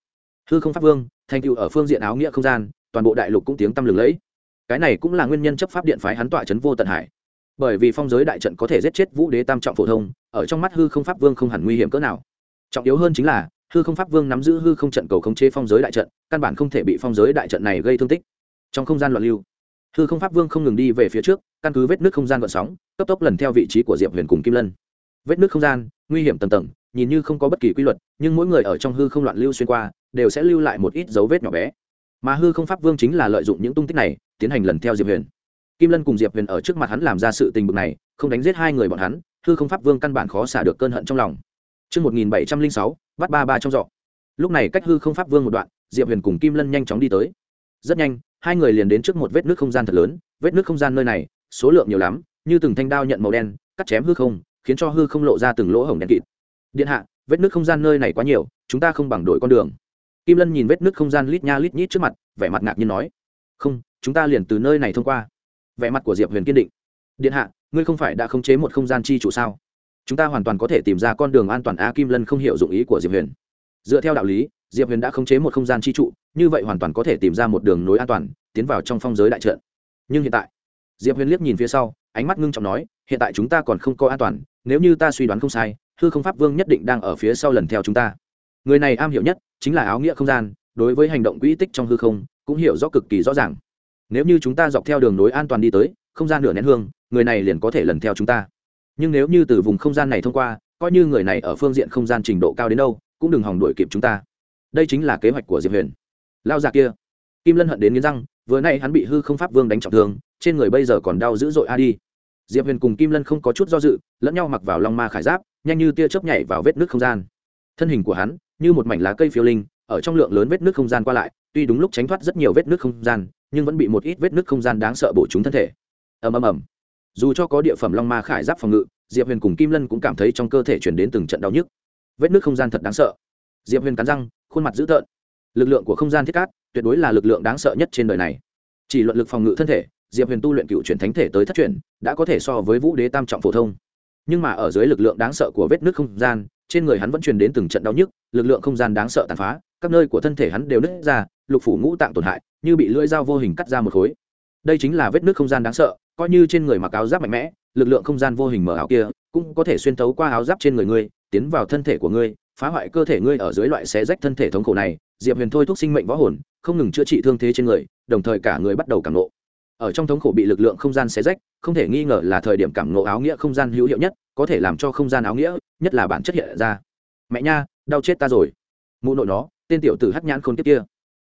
hư không pháp vương, thành tựu ở phương diện áo nghĩa không gian, toàn bộ đại lục cũng tiếng tăm lừng lẫy. Cái này cũng là nguyên nhân chấp pháp điện phái hắn tọa trấn vô tận hải. Bởi vì phong giới đại trận có thể giết chết vũ đế tam trọng phổ thông, ở trong mắt hư không pháp vương không hẳn nguy hiểm cỡ nào. Trọng yếu hơn chính là, hư không pháp vương nắm giữ hư không trận cầu khống chế phong giới đại trận, căn bản không thể bị phong giới đại trận này gây thương tích. Trong không gian loạn lưu, hư không pháp vương không ngừng đi về phía trước, căn cứ vết nước không gian gợn sóng, cấp tốc lần theo vị trí của diệp huyền cùng kim lân. Vết nước không gian, nguy hiểm tầm tầng, nhìn như không có bất kỳ quy luật, nhưng mỗi người ở trong hư không loạn lưu xuyên qua đều sẽ lưu lại một ít dấu vết nhỏ bé mà hư không pháp vương chính là lợi dụng những tung tích này tiến hành lần theo diệp huyền kim lân cùng diệp huyền ở trước mặt hắn làm ra sự tình bực này không đánh giết hai người bọn hắn hư không pháp vương căn bản khó xả được cơn hận trong lòng Trước 1706, bắt ba ba trong giỏ. Lúc này cách hư không pháp vương một đoạn, Diệp Huyền cùng Kim Lân nhanh chóng đi tới. Rất nhanh, hai người liền đến trước một vết nước không gian thật lớn, vết nước không gian nơi này, số lượng nhiều lắm, như từng thanh đao nhận màu đen, cắt chém hư không, khiến cho hư không lộ ra từng lỗ hổng đen kịt. Điện hạ, vết nước không gian nơi này quá nhiều, chúng ta không bằng đổi con đường. Kim Lân nhìn vết nước không gian lít nha lít nhít trước mặt, vẻ mặt ngạc nhiên nói: "Không, chúng ta liền từ nơi này thông qua." Vẻ mặt của Diệp Huyền kiên định. "Điện hạ, ngươi không phải đã khống chế một không gian chi chủ sao? chúng ta hoàn toàn có thể tìm ra con đường an toàn a kim lân không hiểu dụng ý của diệp huyền dựa theo đạo lý diệp huyền đã khống chế một không gian chi trụ như vậy hoàn toàn có thể tìm ra một đường nối an toàn tiến vào trong phong giới đại trận nhưng hiện tại diệp huyền liếc nhìn phía sau ánh mắt ngưng trọng nói hiện tại chúng ta còn không có an toàn nếu như ta suy đoán không sai hư không pháp vương nhất định đang ở phía sau lần theo chúng ta người này am hiểu nhất chính là áo nghĩa không gian, đối với hành động quỹ tích trong hư không cũng hiểu rõ cực kỳ rõ ràng. Nếu như chúng ta dọc theo đường nối an toàn đi tới, không gian nửa nén hương, người này liền có thể lần theo chúng ta. Nhưng nếu như từ vùng không gian này thông qua, coi như người này ở phương diện không gian trình độ cao đến đâu, cũng đừng hòng đuổi kịp chúng ta. Đây chính là kế hoạch của diệp huyền. Lao già kia. Kim lân hận đến nghiến răng, vừa nay hắn bị hư không pháp vương đánh trọng thương, trên người bây giờ còn đau dữ dội a đi. Diệp huyền cùng kim lân không có chút do dự, lẫn nhau mặc vào long ma khải giáp, nhanh như tia chớp nhảy vào vết nước không gian. Thân hình của hắn như một mảnh lá cây phiêu linh, ở trong lượng lớn vết nước không gian qua lại, tuy đúng lúc tránh thoát rất nhiều vết nước không gian, nhưng vẫn bị một ít vết nước không gian đáng sợ bổ chúng thân thể. Ầm ầm ầm. Dù cho có địa phẩm long ma khải giáp phòng ngự, diệp huyền cùng kim lân cũng cảm thấy trong cơ thể chuyển đến từng trận đau nhức. Vết nước không gian thật đáng sợ. Diệp huyền cắn răng, khuôn mặt dữ tợn. Lực lượng của không gian thiết cát, tuyệt đối là lực lượng đáng sợ nhất trên đời này. Chỉ luận lực phòng ngự thân thể, diệp huyền tu luyện cựu chuyển thánh thể tới thất chuyển, đã có thể so với vũ đế tam trọng phổ thông. Nhưng mà ở dưới lực lượng đáng sợ của vết nước không gian trên người hắn vẫn truyền đến từng trận đau nhức, lực lượng không gian đáng sợ tàn phá, các nơi của thân thể hắn đều nứt ra, lục phủ ngũ tạng tổn hại, như bị lưỡi dao vô hình cắt ra một khối. Đây chính là vết nước không gian đáng sợ, coi như trên người mặc áo giáp mạnh mẽ, lực lượng không gian vô hình mở áo kia, cũng có thể xuyên tấu qua áo giáp trên người ngươi, tiến vào thân thể của ngươi, phá hoại cơ thể ngươi ở dưới loại xé rách thân thể thống khổ này. Diệp huyền thôi thúc sinh mệnh võ hồn, không ngừng chữa trị thương thế trên người, đồng thời cả người bắt đầu cảm nộ ở trong thống khổ bị lực lượng không gian xé rách, không thể nghi ngờ là thời điểm cảm ngộ áo nghĩa không gian hữu hiệu nhất, có thể làm cho không gian áo nghĩa, nhất là bản chất hiện ra. Mẹ nha, đau chết ta rồi. Mụ nội nó, tên tiểu tử hắc nhãn khôn kiếp kia.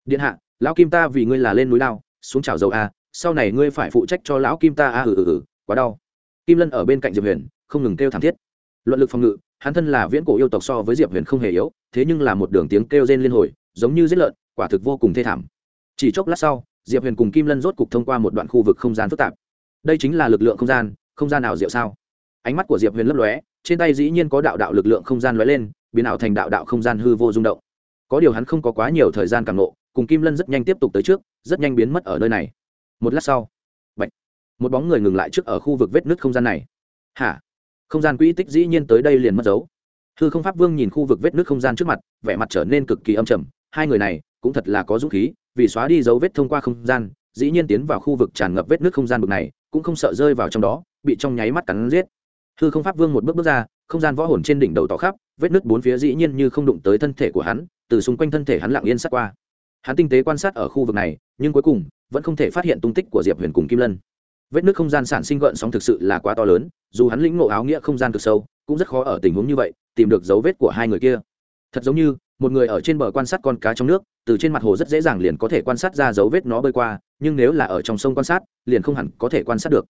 Điện hạ, lão kim ta vì ngươi là lên núi lao, xuống chảo dầu a sau này ngươi phải phụ trách cho lão kim ta a ừ ừ ừ quá đau. Kim lân ở bên cạnh diệp huyền, không ngừng kêu thảm thiết. Luận lực phòng ngự, hắn thân là viễn cổ yêu tộc so với diệp huyền không hề yếu, thế nhưng là một đường tiếng kêu rên liên hồi, giống như giết lợn, quả thực vô cùng thê thảm. Chỉ chốc lát sau diệp huyền cùng kim lân rốt cục thông qua một đoạn khu vực không gian phức tạp. Đây chính là lực lượng không gian không gian nào diệu sao? Ánh mắt của diệp huyền lấp lóe, trên tay dĩ nhiên có đạo đạo lực lượng không gian lóe lên, biến ảo thành đạo đạo không gian hư vô rung động. Có điều hắn không có quá nhiều thời gian cảm nộ cùng kim lân rất nhanh tiếp tục tới trước, rất nhanh biến mất ở nơi này. Một lát sau, Bạch. một bóng người ngừng lại trước ở khu vực vết nứt không gian này. Hả? Không gian quỹ tích dĩ nhiên tới đây liền mất dấu. Hư không pháp vương nhìn khu vực vết nứt không gian trước mặt, vẻ mặt trở nên cực kỳ âm trầm hai người này cũng thật là có dũng khí, vì xóa đi dấu vết thông qua không gian, dĩ nhiên tiến vào khu vực tràn ngập vết nước không gian bực này, cũng không sợ rơi vào trong đó, bị trong nháy mắt cắn giết. Hư không pháp vương một bước bước ra, không gian võ hồn trên đỉnh đầu tỏ khắp, vết nước bốn phía dĩ nhiên như không đụng tới thân thể của hắn, từ xung quanh thân thể hắn lặng yên sát qua. Hắn tinh tế quan sát ở khu vực này, nhưng cuối cùng, vẫn không thể phát hiện tung tích của diệp huyền cùng kim lân. Vết nước không gian sản sinh gợn sóng thực sự là quá to lớn, dù hắn lĩnh ngộ áo nghĩa không gian cực sâu, cũng rất khó ở tình huống như vậy, tìm được dấu vết của hai người kia. Thật giống như một người ở trên bờ quan sát con cá trong nước, từ trên mặt hồ rất dễ dàng liền có thể quan sát ra dấu vết nó bơi qua, nhưng nếu là ở trong sông quan sát, liền không hẳn có thể quan sát được.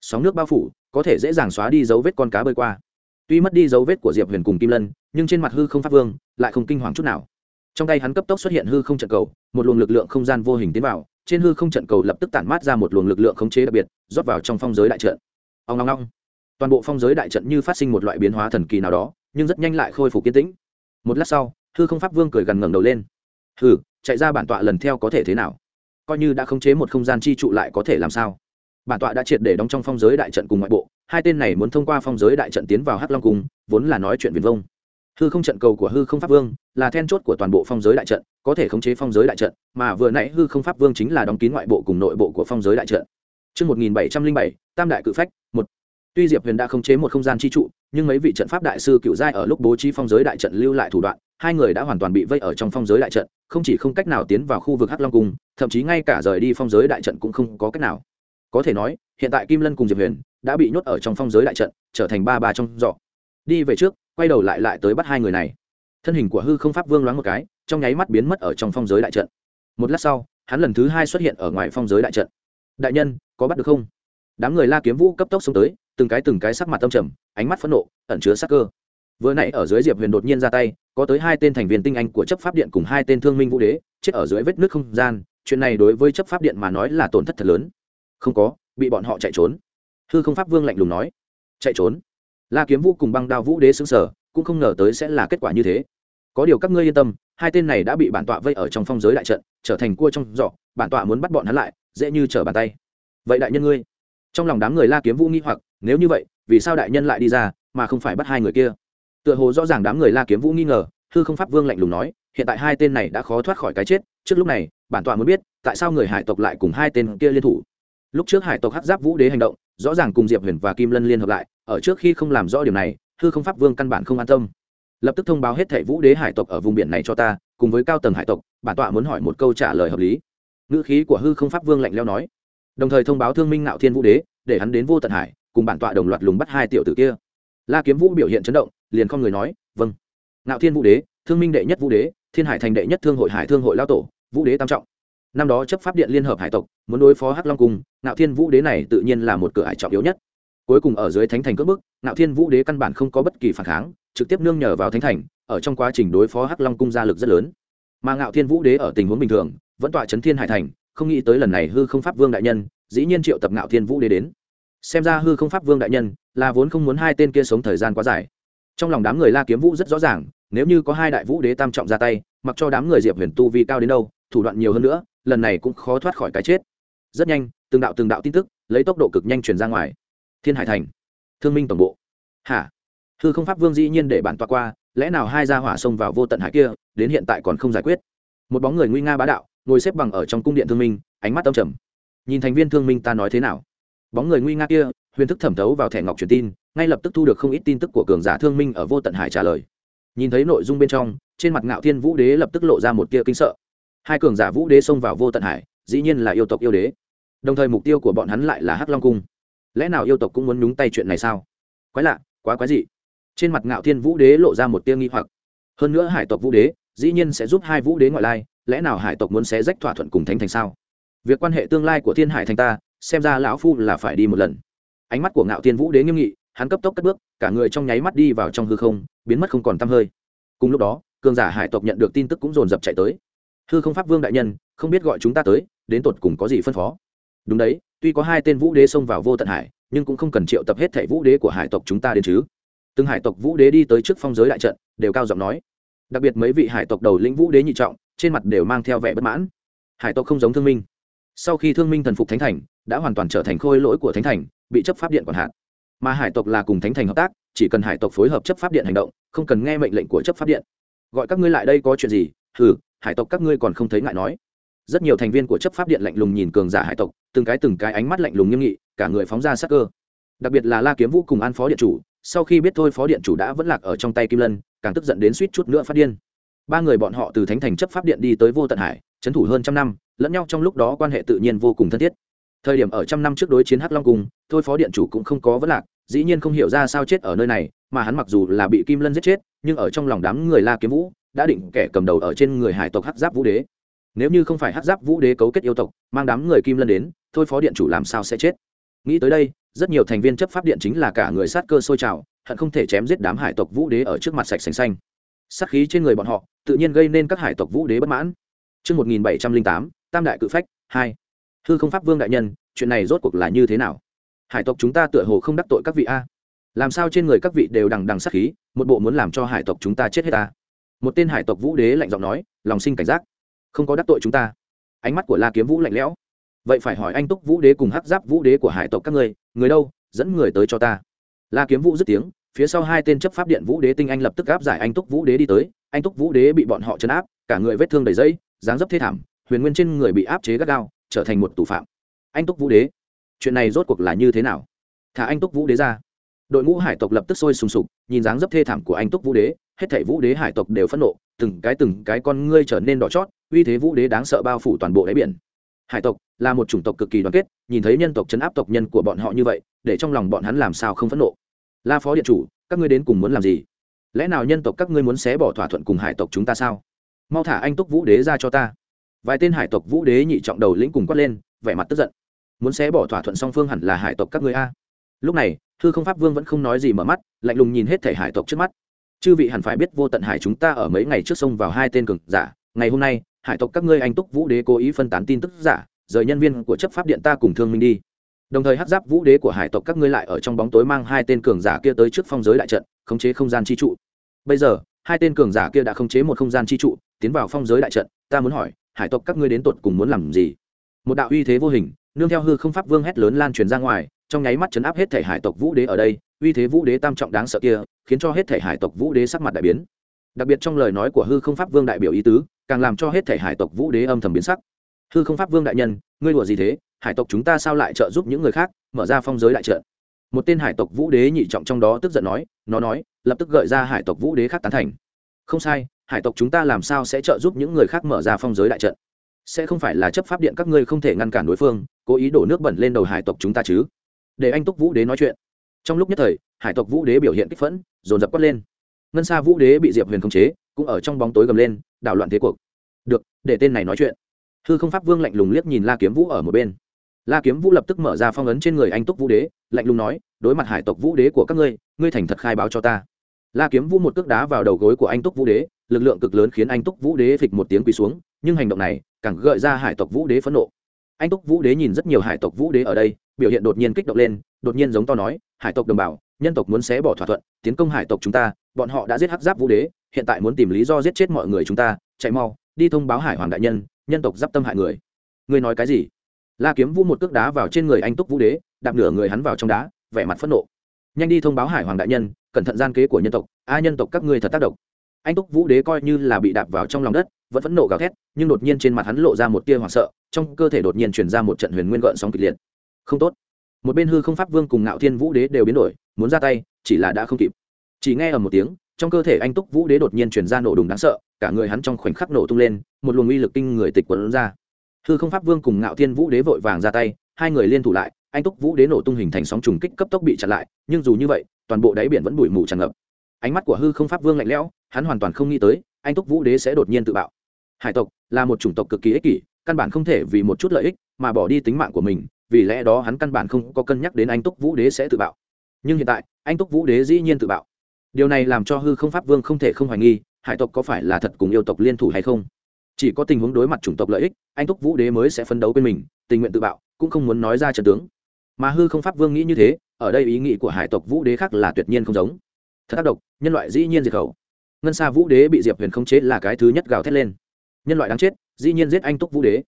Sóng nước bao phủ, có thể dễ dàng xóa đi dấu vết con cá bơi qua. Tuy mất đi dấu vết của diệp huyền cùng kim lân, nhưng trên mặt hư không pháp vương lại không kinh hoàng chút nào. Trong tay hắn cấp tốc xuất hiện hư không trận cầu, một luồng lực lượng không gian vô hình tiến vào, trên hư không trận cầu lập tức tản mát ra một luồng lực lượng khống chế đặc biệt, rót vào trong phong giới đại trận. Ông ngong ngong toàn bộ phong giới đại trận như phát sinh một loại biến hóa thần kỳ nào đó, nhưng rất nhanh lại khôi phục kiến tĩnh. Một lát sau hư không pháp vương cười gần ngẩng đầu lên. Hừ chạy ra bản tọa lần theo có thể thế nào? Coi như đã khống chế một không gian chi trụ lại có thể làm sao? Bản tọa đã triệt để đóng trong phong giới đại trận cùng ngoại bộ hai tên này muốn thông qua phong giới đại trận tiến vào hắc long cung vốn là nói chuyện viền vông. Hư không trận cầu của hư không pháp vương là then chốt của toàn bộ phong giới đại trận có thể khống chế phong giới đại trận mà vừa nãy hư không pháp vương chính là đóng kín ngoại bộ cùng nội bộ của phong giới đại trận. Trước 1707, Tam đại cự phách, một. Tuy Diệp Huyền đã khống chế một không gian chi trụ, nhưng mấy vị trận pháp đại sư cựu giai ở lúc bố trí phong giới đại trận lưu lại thủ đoạn, hai người đã hoàn toàn bị vây ở trong phong giới đại trận, không chỉ không cách nào tiến vào khu vực Hắc Long cung, thậm chí ngay cả rời đi phong giới đại trận cũng không có cách nào. Có thể nói, hiện tại Kim Lân cùng Diệp Huyền đã bị nhốt ở trong phong giới đại trận, trở thành ba ba trong giỏ. Đi về trước, quay đầu lại lại tới bắt hai người này. Thân hình của hư không pháp vương loáng một cái, trong nháy mắt biến mất ở trong phong giới đại trận. Một lát sau, hắn lần thứ hai xuất hiện ở ngoài phong giới đại trận. Đại nhân, có bắt được không? Đám người La Kiếm Vũ cấp tốc xông tới, từng cái từng cái sắc mặt tâm trầm ánh mắt phẫn nộ ẩn chứa sắc cơ vừa nãy ở dưới diệp huyền đột nhiên ra tay, có tới hai tên thành viên tinh anh của chấp pháp điện cùng hai tên thương minh vũ đế, chết ở dưới vết nước không gian. Chuyện này đối với chấp pháp điện mà nói là tổn thất thật lớn. Không có, bị bọn họ chạy trốn. Hư không pháp vương lạnh lùng nói. Chạy trốn? La kiếm vũ cùng băng đao vũ đế xứng sở cũng không ngờ tới sẽ là kết quả như thế. Có điều các ngươi yên tâm, hai tên này đã bị bản tọa vây ở trong phong giới đại trận, trở thành cua trong giỏ, bản tọa muốn bắt bọn hắn lại, dễ như trở bàn tay. Vậy đại nhân ngươi? Trong lòng đám người la kiếm vũ nghi hoặc, nếu như vậy, vì sao đại nhân lại đi ra, mà không phải bắt hai người kia? Tựa hồ rõ ràng đám người la kiếm vũ nghi ngờ, hư không pháp vương lạnh lùng nói, hiện tại hai tên này đã khó thoát khỏi cái chết, trước lúc này, bản tọa muốn biết, tại sao người hải tộc lại cùng hai tên kia liên thủ? Lúc trước hải tộc hát giáp vũ đế hành động, rõ ràng cùng diệp huyền và kim lân liên hợp lại, ở trước khi không làm rõ điều này, hư không pháp vương căn bản không an tâm. Lập tức thông báo hết thảy vũ đế hải tộc ở vùng biển này cho ta, cùng với cao tầng hải tộc, bản tọa muốn hỏi một câu trả lời hợp lý. Ngữ khí của hư không pháp vương lạnh leo nói. Đồng thời thông báo thương minh nạo thiên vũ đế, để hắn đến vô tận hải, cùng bản tọa đồng loạt lùng bắt hai tiểu tử kia la kiếm vũ biểu hiện chấn động, liền không người nói vâng. Ngạo thiên vũ đế, thương minh đệ nhất vũ đế, thiên hải thành đệ nhất thương hội hải thương hội lao tổ, vũ đế tam trọng. Năm đó chấp pháp điện liên hợp hải tộc, muốn đối phó hắc long cung, ngạo thiên vũ đế này tự nhiên là một cửa hải trọng yếu nhất. Cuối cùng ở dưới thánh thành cước bức, ngạo thiên vũ đế căn bản không có bất kỳ phản kháng, trực tiếp nương nhờ vào thánh thành, ở trong quá trình đối phó hắc long cung gia lực rất lớn. Mà ngạo thiên vũ đế ở tình huống bình thường, vẫn tọa chấn thiên hải thành, không nghĩ tới lần này hư không pháp vương đại nhân, dĩ nhiên triệu tập ngạo thiên vũ đế đến xem ra hư không pháp vương đại nhân là vốn không muốn hai tên kia sống thời gian quá dài. Trong lòng đám người la kiếm vũ rất rõ ràng, nếu như có hai đại vũ đế tam trọng ra tay, mặc cho đám người diệp huyền tu vi cao đến đâu, thủ đoạn nhiều hơn nữa, lần này cũng khó thoát khỏi cái chết. Rất nhanh, từng đạo từng đạo tin tức lấy tốc độ cực nhanh truyền ra ngoài. Thiên hải thành, thương minh tổng bộ. Hả? Hư không pháp vương dĩ nhiên để bản tọa qua, lẽ nào hai gia hỏa xông vào vô tận hải kia, đến hiện tại còn không giải quyết? Một bóng người nguy nga bá đạo, ngồi xếp bằng ở trong cung điện thương minh, ánh mắt âm trầm. Nhìn thành viên thương minh ta nói thế nào? Bóng người nguy nga kia, huyền thức thẩm thấu vào thẻ ngọc truyền tin, ngay lập tức thu được không ít tin tức của cường giả thương minh ở vô tận hải trả lời. Nhìn thấy nội dung bên trong, trên mặt ngạo thiên vũ đế lập tức lộ ra một tia kinh sợ. Hai cường giả vũ đế xông vào vô tận hải, dĩ nhiên là yêu tộc yêu đế. Đồng thời mục tiêu của bọn hắn lại là hắc long cung. Lẽ nào yêu tộc cũng muốn nhúng tay chuyện này sao? Quái lạ, quá quái dị. Trên mặt ngạo thiên vũ đế lộ ra một tia nghi hoặc. Hơn nữa hải tộc vũ đế, dĩ nhiên sẽ giúp hai vũ đế ngoại lai, lẽ nào hải tộc muốn xé rách thỏa thuận cùng thánh thành sao? Việc quan hệ tương lai của thiên hải thành ta xem ra lão phu là phải đi một lần. Ánh mắt của ngạo tiên vũ đế nghiêm nghị, hắn cấp tốc cất bước, cả người trong nháy mắt đi vào trong hư không, biến mất không còn t hơi. Cùng lúc đó, cường giả hải tộc nhận được tin tức cũng dồn dập chạy tới. Hư không pháp vương đại nhân, không biết gọi chúng ta tới, đến tột cùng có gì phân phó? Đúng đấy, tuy có hai tên vũ đế xông vào vô tận hải, nhưng cũng không cần triệu tập hết thảy vũ đế của hải tộc chúng ta đến chứ. Từng hải tộc vũ đế đi tới trước phong giới đại trận, đều cao giọng nói. Đặc biệt mấy vị hải tộc đầu lĩnh vũ đế nhị trọng, trên mặt đều mang theo vẻ bất mãn. Hải tộc không giống thương minh sau khi thương minh thần phục thánh thành, đã hoàn toàn trở thành khôi lỗi của thánh thành, bị chấp pháp điện quản hạn mà hải tộc là cùng thánh thành hợp tác, chỉ cần hải tộc phối hợp chấp pháp điện hành động, không cần nghe mệnh lệnh của chấp pháp điện. Gọi các ngươi lại đây có chuyện gì? Hừ, hải tộc các ngươi còn không thấy ngại nói. Rất nhiều thành viên của chấp pháp điện lạnh lùng nhìn cường giả hải tộc, từng cái từng cái ánh mắt lạnh lùng nghiêm nghị, cả người phóng ra sắc cơ. Đặc biệt là la kiếm vũ cùng an phó điện chủ, sau khi biết thôi phó điện chủ đã vẫn lạc ở trong tay kim lân, càng tức giận đến suýt chút nữa phát điên. Ba người bọn họ từ thánh thành chấp pháp điện đi tới vô tận hải trấn thủ hơn trăm năm lẫn nhau trong lúc đó quan hệ tự nhiên vô cùng thân thiết. Thời điểm ở trăm năm trước đối chiến hắc long cung thôi phó điện chủ cũng không có vấn lạc dĩ nhiên không hiểu ra sao chết ở nơi này mà hắn mặc dù là bị kim lân giết chết nhưng ở trong lòng đám người la kiếm vũ đã định kẻ cầm đầu ở trên người hải tộc hắc giáp vũ đế. Nếu như không phải hắc giáp vũ đế cấu kết yêu tộc mang đám người kim lân đến thôi phó điện chủ làm sao sẽ chết? Nghĩ tới đây rất nhiều thành viên chấp pháp điện chính là cả người sát cơ sôi trào hận không thể chém giết đám hải tộc vũ đế ở trước mặt sạch sành xanh. Sát khí trên người bọn họ tự nhiên gây nên các hải tộc vũ đế bất mãn. Trước 1708, Tam Đại Cự Phách, hai. Hư không pháp vương đại nhân, chuyện này rốt cuộc là như thế nào? Hải tộc chúng ta tựa hồ không đắc tội các vị a. Làm sao trên người các vị đều đằng đằng sát khí, một bộ muốn làm cho hải tộc chúng ta chết hết ta? Một tên hải tộc vũ đế lạnh giọng nói, lòng sinh cảnh giác. Không có đắc tội chúng ta. Ánh mắt của La Kiếm Vũ lạnh lẽo. Vậy phải hỏi anh Túc Vũ đế cùng Hắc Giáp Vũ đế của hải tộc các ngươi, người đâu, dẫn người tới cho ta. La Kiếm Vũ dứt tiếng, phía sau hai tên chấp pháp điện Vũ đế tinh anh lập tức áp giải anh Túc Vũ đế đi tới, anh Túc Vũ đế bị bọn họ chấn áp, cả người vết thương đầy dây, dáng dấp thê thảm, huyền nguyên trên người bị áp chế gắt gao, trở thành một tù phạm. Anh Túc Vũ đế, chuyện này rốt cuộc là như thế nào? Thả anh Túc Vũ đế ra. Đội ngũ hải tộc lập tức sôi sùng sục nhìn dáng dấp thê thảm của anh túc vũ đế hết thảy vũ đế hải tộc đều phẫn nộ từng cái từng cái con ngươi trở nên đỏ chót uy thế vũ đế đáng sợ bao phủ toàn bộ đáy biển. Hải tộc là một chủng tộc cực kỳ đoàn kết nhìn thấy nhân tộc chấn áp tộc nhân của bọn họ như vậy để trong lòng bọn hắn làm sao không phẫn nộ? La phó điện chủ các ngươi đến cùng muốn làm gì? Lẽ nào nhân tộc các ngươi muốn xé bỏ thỏa thuận cùng hải tộc chúng ta sao? Mau thả anh túc vũ đế ra cho ta vài tên hải tộc vũ đế nhị trọng đầu lĩnh cùng quát lên, vẻ mặt tức giận. Muốn xé bỏ thỏa thuận song phương hẳn là hải tộc các ngươi a. Lúc này thư không pháp vương vẫn không nói gì mở mắt, lạnh lùng nhìn hết thể hải tộc trước mắt. Chư vị hẳn phải biết vô tận hải chúng ta ở mấy ngày trước sông vào hai tên cường giả, ngày hôm nay, hải tộc các ngươi anh túc vũ đế cố ý phân tán tin tức giả, rời nhân viên của chấp pháp điện ta cùng thương minh đi. Đồng thời hát giáp vũ đế của hải tộc các ngươi lại ở trong bóng tối mang hai tên cường giả kia tới trước phong giới đại trận, khống chế không gian chi trụ. Bây giờ, hai tên cường giả kia đã khống chế một không gian chi trụ, tiến vào phong giới đại trận, ta muốn hỏi hải tộc các ngươi đến tột cùng muốn làm gì? Một đạo uy thế vô hình, nương theo hư không pháp vương hét lớn lan truyền ra ngoài, trong nháy mắt chấn áp hết thể hải tộc vũ đế ở đây, uy thế vũ đế tam trọng đáng sợ kia, khiến cho hết thể hải tộc vũ đế sắc mặt đại biến. Đặc biệt trong lời nói của hư không pháp vương đại biểu ý tứ, càng làm cho hết thể hải tộc vũ đế âm thầm biến sắc. Hư không pháp vương đại nhân, ngươi đùa gì thế? Hải tộc chúng ta sao lại trợ giúp những người khác, mở ra phong giới đại trợ. một tên hải tộc vũ đế nhị trọng trong đó tức giận nói, nó nói, lập tức gợi ra hải tộc vũ đế khác tán thành. Không sai hải tộc chúng ta làm sao sẽ trợ giúp những người khác mở ra phong giới đại trận? Sẽ không phải là chấp pháp điện các ngươi không thể ngăn cản đối phương, cố ý đổ nước bẩn lên đầu hải tộc chúng ta chứ? Để anh túc vũ đế nói chuyện. Trong lúc nhất thời, hải tộc vũ đế biểu hiện kích phẫn, dồn dập quát lên. Ngân xa vũ đế bị diệp huyền khống chế, cũng ở trong bóng tối gầm lên, đảo loạn thế cuộc. Được, để tên này nói chuyện. Hư không pháp vương lạnh lùng liếc nhìn la kiếm vũ ở một bên. La kiếm vũ lập tức mở ra phong ấn trên người anh túc vũ đế, lạnh lùng nói, đối mặt hải tộc vũ đế của các ngươi ngươi thành thật khai báo cho ta. La kiếm vũ một cước đá vào đầu gối của anh túc vũ đế lực lượng cực lớn khiến anh túc vũ đế phịch một tiếng quỳ xuống, nhưng hành động này càng gợi ra hải tộc vũ đế phẫn nộ. Anh túc vũ đế nhìn rất nhiều hải tộc vũ đế ở đây, biểu hiện đột nhiên kích động lên, đột nhiên giống to nói, hải tộc đồng bào, nhân tộc muốn xé bỏ thỏa thuận, tiến công hải tộc chúng ta, bọn họ đã giết hắc giáp vũ đế, hiện tại muốn tìm lý do giết chết mọi người chúng ta, chạy mau, đi thông báo hải hoàng đại nhân nhân tộc giáp tâm hại người. Ngươi nói cái gì? La kiếm vũ một cước đá vào trên người anh túc vũ đế, đạp nửa người hắn vào trong đá, vẻ mặt phẫn nộ. Nhanh đi thông báo hải hoàng đại nhân, cẩn thận gian kế của nhân tộc, a nhân tộc các ngươi thật tác động anh túc vũ đế coi như là bị đạp vào trong lòng đất, vẫn phẫn nộ gào thét, nhưng đột nhiên trên mặt hắn lộ ra một tia hoảng sợ, trong cơ thể đột nhiên chuyển ra một trận huyền nguyên gợn sóng kịch liệt. Không tốt. Một bên hư không pháp vương cùng ngạo thiên vũ đế đều biến đổi, muốn ra tay, chỉ là đã không kịp. Chỉ nghe ở một tiếng, trong cơ thể anh túc vũ đế đột nhiên chuyển ra nổ đùng đáng sợ, cả người hắn trong khoảnh khắc nổ tung lên, một luồng uy lực kinh người tịch quấn ra. Hư không pháp vương cùng ngạo thiên vũ đế vội vàng ra tay, hai người liên thủ lại, anh túc vũ đế nổ tung hình thành sóng trùng kích cấp tốc bị chặn lại, nhưng dù như vậy, toàn bộ đáy biển vẫn bụi mù tràn ngập ánh mắt của hư không pháp vương lạnh lẽo, hắn hoàn toàn không nghĩ tới, anh túc vũ đế sẽ đột nhiên tự bạo. Hải tộc là một chủng tộc cực kỳ ích kỷ, căn bản không thể vì một chút lợi ích mà bỏ đi tính mạng của mình, vì lẽ đó hắn căn bản không có cân nhắc đến anh túc vũ đế sẽ tự bạo. Nhưng hiện tại, anh túc vũ đế dĩ nhiên tự bạo. Điều này làm cho hư không pháp vương không thể không hoài nghi, hải tộc có phải là thật cùng yêu tộc liên thủ hay không? Chỉ có tình huống đối mặt chủng tộc lợi ích, anh túc vũ đế mới sẽ phấn đấu bên mình, tình nguyện tự bạo, cũng không muốn nói ra trận tướng. Mà hư không pháp vương nghĩ như thế, ở đây ý nghĩ của hải tộc vũ đế khác là tuyệt nhiên không giống thật tác động nhân loại dĩ nhiên diệt khẩu. Ngân xa vũ đế bị diệp huyền khống chế là cái thứ nhất gào thét lên. Nhân loại đáng chết dĩ nhiên giết anh túc vũ đế.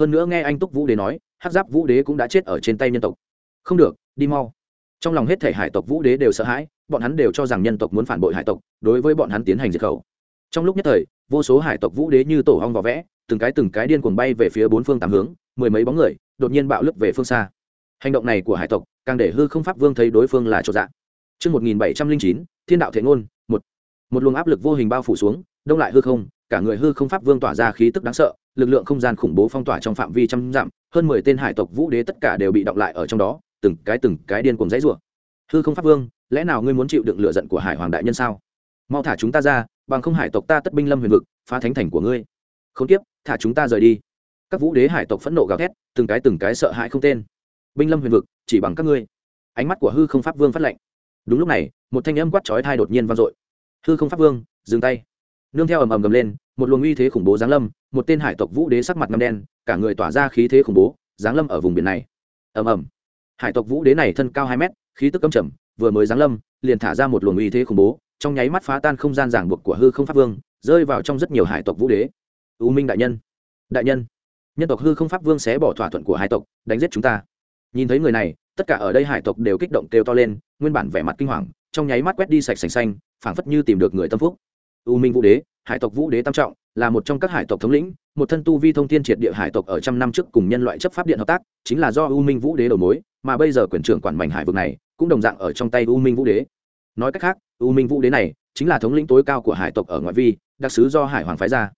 Hơn nữa nghe anh túc vũ đế nói hát giáp vũ đế cũng đã chết ở trên tay nhân tộc. Không được đi mau. Trong lòng hết thể hải tộc vũ đế đều sợ hãi bọn hắn đều cho rằng nhân tộc muốn phản bội hải tộc đối với bọn hắn tiến hành diệt khẩu. Trong lúc nhất thời vô số hải tộc vũ đế như tổ hong vỏ vẽ từng cái từng cái điên cuồng bay về phía bốn phương tám hướng mười mấy bóng người đột nhiên bạo lực về phương xa. Hành động này của hải tộc càng để hư không pháp vương thấy đối phương là chỗ dạng Trước 1709, thiên đạo thể ngôn, một. Một luồng áp lực vô hình bao phủ xuống, đông lại hư không, cả người hư không pháp vương tỏa ra khí tức đáng sợ, lực lượng không gian khủng bố phong tỏa trong phạm vi trăm dặm, hơn mười tên hải tộc vũ đế tất cả đều bị động lại ở trong đó, từng cái từng cái điên cuồng dãy rủa. Hư không pháp vương, lẽ nào ngươi muốn chịu đựng lửa giận của hải hoàng đại nhân sao? Mau thả chúng ta ra, bằng không hải tộc ta tất binh lâm huyền vực, phá thánh thành của ngươi. Không tiếp, thả chúng ta rời đi. Các vũ đế hải tộc phẫn nộ gào thét, từng cái từng cái sợ hãi không tên. Binh lâm huyền vực, chỉ bằng các ngươi. Ánh mắt của hư không pháp vương phát lệnh. Đúng lúc này, một thanh âm quát chói thai đột nhiên vang dội. Hư không pháp vương, dừng tay. Nương theo ầm ầm gầm lên, một luồng uy thế khủng bố giáng lâm, một tên hải tộc vũ đế sắc mặt ngăm đen, cả người tỏa ra khí thế khủng bố, giáng lâm ở vùng biển này. Ầm ầm. Hải tộc vũ đế này thân cao hai mét, khí tức cấm trầm, vừa mới giáng lâm, liền thả ra một luồng uy thế khủng bố, trong nháy mắt phá tan không gian giảng buộc của hư không pháp vương, rơi vào trong rất nhiều hải tộc vũ đế. U Minh đại nhân, đại nhân, nhân tộc hư không pháp vương xé bỏ thỏa thuận của hải tộc, đánh giết chúng ta. Nhìn thấy người này, tất cả ở đây hải tộc đều kích động kêu to lên, nguyên bản vẻ mặt kinh hoàng, trong nháy mắt quét đi sạch sành xanh, phảng phất như tìm được người tâm phúc. U Minh Vũ Đế, hải tộc Vũ Đế tam trọng, là một trong các hải tộc thống lĩnh, một thân tu vi thông thiên triệt địa hải tộc ở trăm năm trước cùng nhân loại chấp pháp điện hợp tác, chính là do U Minh Vũ Đế đầu mối, mà bây giờ quyền trưởng quản mảnh hải vực này, cũng đồng dạng ở trong tay U Minh Vũ Đế. Nói cách khác, U Minh Vũ Đế này chính là thống lĩnh tối cao của hải tộc ở ngoại vi, đặc sứ do hải hoàng phái ra.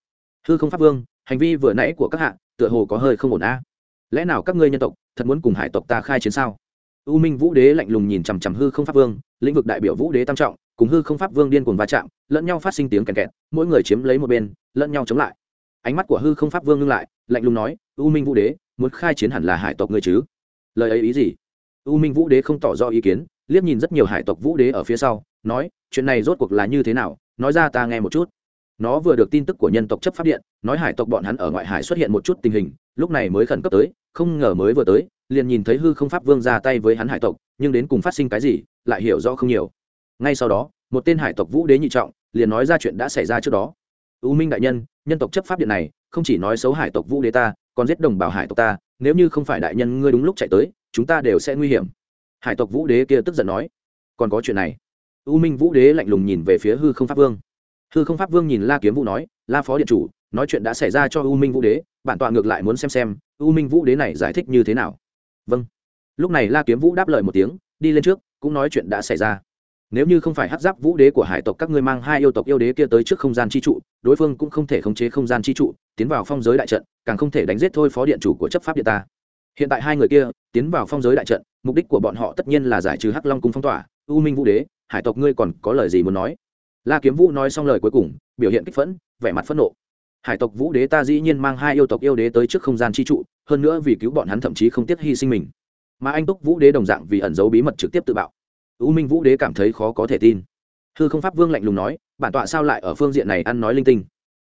Hư không pháp vương, hành vi vừa nãy của các hạ, tựa hồ có hơi không ổn a. Lẽ nào các ngươi nhân tộc thật muốn cùng hải tộc ta khai chiến sao? U Minh Vũ Đế lạnh lùng nhìn chằm chằm hư không pháp vương, lĩnh vực đại biểu Vũ Đế tam trọng, cùng hư không pháp vương điên cuồng va chạm, lẫn nhau phát sinh tiếng kèn kẹt, mỗi người chiếm lấy một bên, lẫn nhau chống lại. Ánh mắt của hư không pháp vương ngưng lại, lạnh lùng nói, "U Minh Vũ Đế, muốn khai chiến hẳn là hải tộc ngươi chứ?" Lời ấy ý gì? U Minh Vũ Đế không tỏ rõ ý kiến, liếc nhìn rất nhiều hải tộc Vũ Đế ở phía sau, nói, "Chuyện này rốt cuộc là như thế nào, nói ra ta nghe một chút." Nó vừa được tin tức của nhân tộc chấp pháp điện, nói hải tộc bọn hắn ở ngoại hải xuất hiện một chút tình hình, lúc này mới khẩn cấp tới, không ngờ mới vừa tới, liền nhìn thấy hư không pháp vương ra tay với hắn hải tộc, nhưng đến cùng phát sinh cái gì, lại hiểu rõ không nhiều. Ngay sau đó, một tên hải tộc vũ đế nhị trọng liền nói ra chuyện đã xảy ra trước đó. U minh đại nhân nhân tộc chấp pháp điện này, không chỉ nói xấu hải tộc vũ đế ta, còn giết đồng bào hải tộc ta, nếu như không phải đại nhân ngươi đúng lúc chạy tới, chúng ta đều sẽ nguy hiểm. Hải tộc vũ đế kia tức giận nói. Còn có chuyện này. U minh vũ đế lạnh lùng nhìn về phía hư không pháp vương. Hư không pháp vương nhìn la kiếm vũ nói, la phó điện chủ, nói chuyện đã xảy ra cho u minh vũ đế, bản tọa ngược lại muốn xem xem, u minh vũ đế này giải thích như thế nào? Vâng. Lúc này la kiếm vũ đáp lời một tiếng, đi lên trước, cũng nói chuyện đã xảy ra. Nếu như không phải hát giáp vũ đế của hải tộc các ngươi mang hai yêu tộc yêu đế kia tới trước không gian chi trụ, đối phương cũng không thể khống chế không gian chi trụ, tiến vào phong giới đại trận, càng không thể đánh giết thôi phó điện chủ của chấp pháp điện ta. Hiện tại hai người kia, tiến vào phong giới đại trận, mục đích của bọn họ tất nhiên là giải trừ hắc long cung phong tỏa, u minh vũ đế, hải tộc ngươi còn có lời gì muốn nói? La kiếm vũ nói xong lời cuối cùng, biểu hiện kích phẫn, vẻ mặt phẫn nộ hải tộc vũ đế ta dĩ nhiên mang hai yêu tộc yêu đế tới trước không gian chi trụ, hơn nữa vì cứu bọn hắn thậm chí không tiếc hy sinh mình. Mà anh túc vũ đế đồng dạng vì ẩn giấu bí mật trực tiếp tự bạo. U minh vũ đế cảm thấy khó có thể tin. Hư không pháp vương lạnh lùng nói, bản tọa sao lại ở phương diện này ăn nói linh tinh?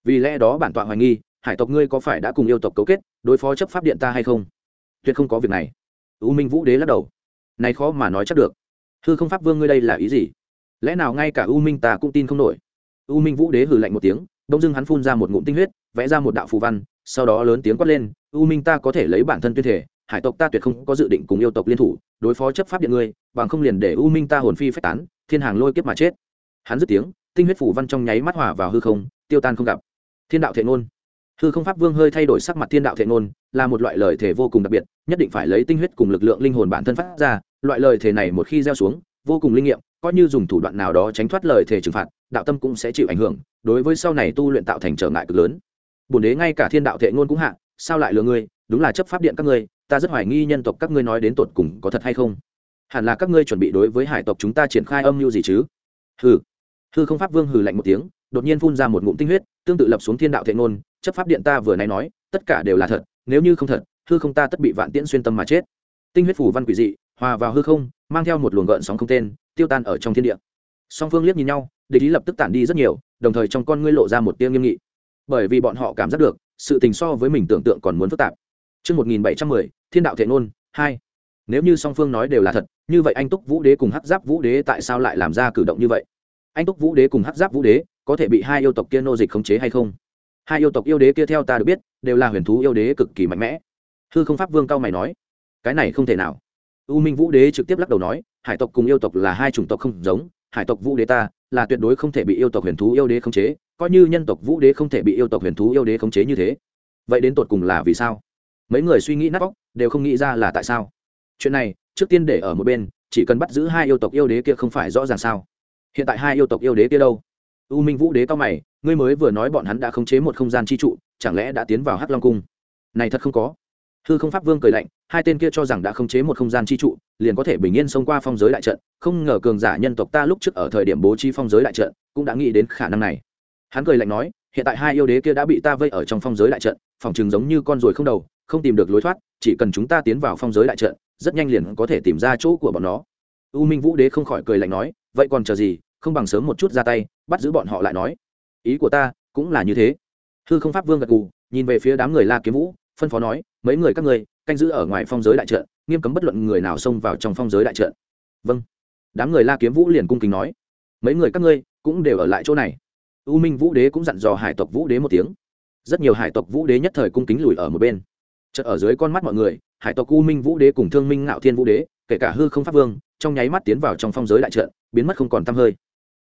Vì lẽ đó bản tọa hoài nghi, hải tộc ngươi có phải đã cùng yêu tộc cấu kết, đối phó chấp pháp điện ta hay không? Tuyệt không có việc này. U minh vũ đế lắc đầu. Này khó mà nói chắc được. Hư không pháp vương ngươi đây là ý gì? Lẽ nào ngay cả u minh ta cũng tin không nổi? U minh vũ đế hừ lạnh một tiếng đông dưng hắn phun ra một ngụm tinh huyết, vẽ ra một đạo phù văn, sau đó lớn tiếng quát lên, u minh ta có thể lấy bản thân tuyên thể, hải tộc ta tuyệt không có dự định cùng yêu tộc liên thủ, đối phó chấp pháp điện ngươi, bằng không liền để u minh ta hồn phi phách tán, thiên hàng lôi kiếp mà chết. Hắn dứt tiếng, tinh huyết phủ văn trong nháy mắt hỏa vào hư không, tiêu tan không gặp. Thiên đạo thệ ngôn. Hư không pháp vương hơi thay đổi sắc mặt thiên đạo thệ ngôn, là một loại lời thể vô cùng đặc biệt, nhất định phải lấy tinh huyết cùng lực lượng linh hồn bản thân phát ra, loại lời thể này một khi gieo xuống vô cùng linh nghiệm, coi như dùng thủ đoạn nào đó tránh thoát lời thể trừng phạt, đạo tâm cũng sẽ chịu ảnh hưởng, đối với sau này tu luyện tạo thành trở ngại cực lớn. Bổn đế ngay cả thiên đạo thệ ngôn cũng hạ, sao lại lừa ngươi? Đúng là chấp pháp điện các ngươi, ta rất hoài nghi nhân tộc các ngươi nói đến tột cùng có thật hay không? Hẳn là các ngươi chuẩn bị đối với hải tộc chúng ta triển khai âm mưu gì chứ? Hừ. Hư không pháp vương hừ lạnh một tiếng, đột nhiên phun ra một ngụm tinh huyết, tương tự lập xuống thiên đạo thệ ngôn, chấp pháp điện ta vừa nay nói, tất cả đều là thật, nếu như không thật, hư không ta tất bị vạn tiễn xuyên tâm mà chết. Tinh huyết phủ văn quỷ dị, hòa vào hư không mang theo một luồng gợn sóng không tên tiêu tan ở trong thiên địa song phương liếc nhìn nhau địch ý lập tức tản đi rất nhiều đồng thời trong con ngươi lộ ra một tia nghiêm nghị bởi vì bọn họ cảm giác được sự tình so với mình tưởng tượng còn muốn phức tạp Trước 1710, thiên đạo thể ngôn, 2. Nếu như song phương nói đều là thật, như vậy anh Túc Vũ Đế cùng Hắc Giáp Vũ Đế tại sao lại làm ra cử động như vậy? Anh Túc Vũ Đế cùng Hắc Giáp Vũ Đế có thể bị hai yêu tộc kia nô dịch khống chế hay không? Hai yêu tộc yêu đế kia theo ta được biết, đều là huyền thú yêu đế cực kỳ mạnh mẽ. Hư Không Pháp Vương cao mày nói, cái này không thể nào. U Minh Vũ Đế trực tiếp lắc đầu nói, hải tộc cùng yêu tộc là hai chủng tộc không giống, hải tộc Vũ Đế ta là tuyệt đối không thể bị yêu tộc huyền thú yêu đế khống chế, coi như nhân tộc Vũ Đế không thể bị yêu tộc huyền thú yêu đế khống chế như thế. Vậy đến tột cùng là vì sao? mấy người suy nghĩ nát óc đều không nghĩ ra là tại sao. Chuyện này trước tiên để ở một bên chỉ cần bắt giữ hai yêu tộc yêu đế kia không phải rõ ràng sao? Hiện tại hai yêu tộc yêu đế kia đâu? U minh vũ đế cao mày ngươi mới vừa nói bọn hắn đã khống chế một không gian chi trụ chẳng lẽ đã tiến vào hắc long cung? Này thật không có hư không pháp vương cười lạnh, hai tên kia cho rằng đã khống chế một không gian chi trụ, liền có thể bình yên xông qua phong giới đại trận, không ngờ cường giả nhân tộc ta lúc trước ở thời điểm bố trí phong giới đại trận, cũng đã nghĩ đến khả năng này. Hắn cười lạnh nói, hiện tại hai yêu đế kia đã bị ta vây ở trong phong giới đại trận, phòng chừng giống như con ruồi không đầu, không tìm được lối thoát, chỉ cần chúng ta tiến vào phong giới đại trận, rất nhanh liền có thể tìm ra chỗ của bọn nó. U minh vũ đế không khỏi cười lạnh nói, vậy còn chờ gì, không bằng sớm một chút ra tay, bắt giữ bọn họ lại nói. Ý của ta cũng là như thế. Hư không pháp vương gật gù, nhìn về phía đám người la kiếm vũ, phân phó nói mấy người các ngươi, canh giữ ở ngoài phong giới đại trận, nghiêm cấm bất luận người nào xông vào trong phong giới đại trận. Vâng. Đám người la kiếm vũ liền cung kính nói. Mấy người các ngươi cũng đều ở lại chỗ này. U minh vũ đế cũng dặn dò hải tộc vũ đế một tiếng. Rất nhiều hải tộc vũ đế nhất thời cung kính lùi ở một bên. Chợt ở dưới con mắt mọi người, hải tộc u minh vũ đế cùng thương minh ngạo thiên vũ đế, kể cả hư không pháp vương, trong nháy mắt tiến vào trong phong giới đại trận, biến mất không còn tăm hơi.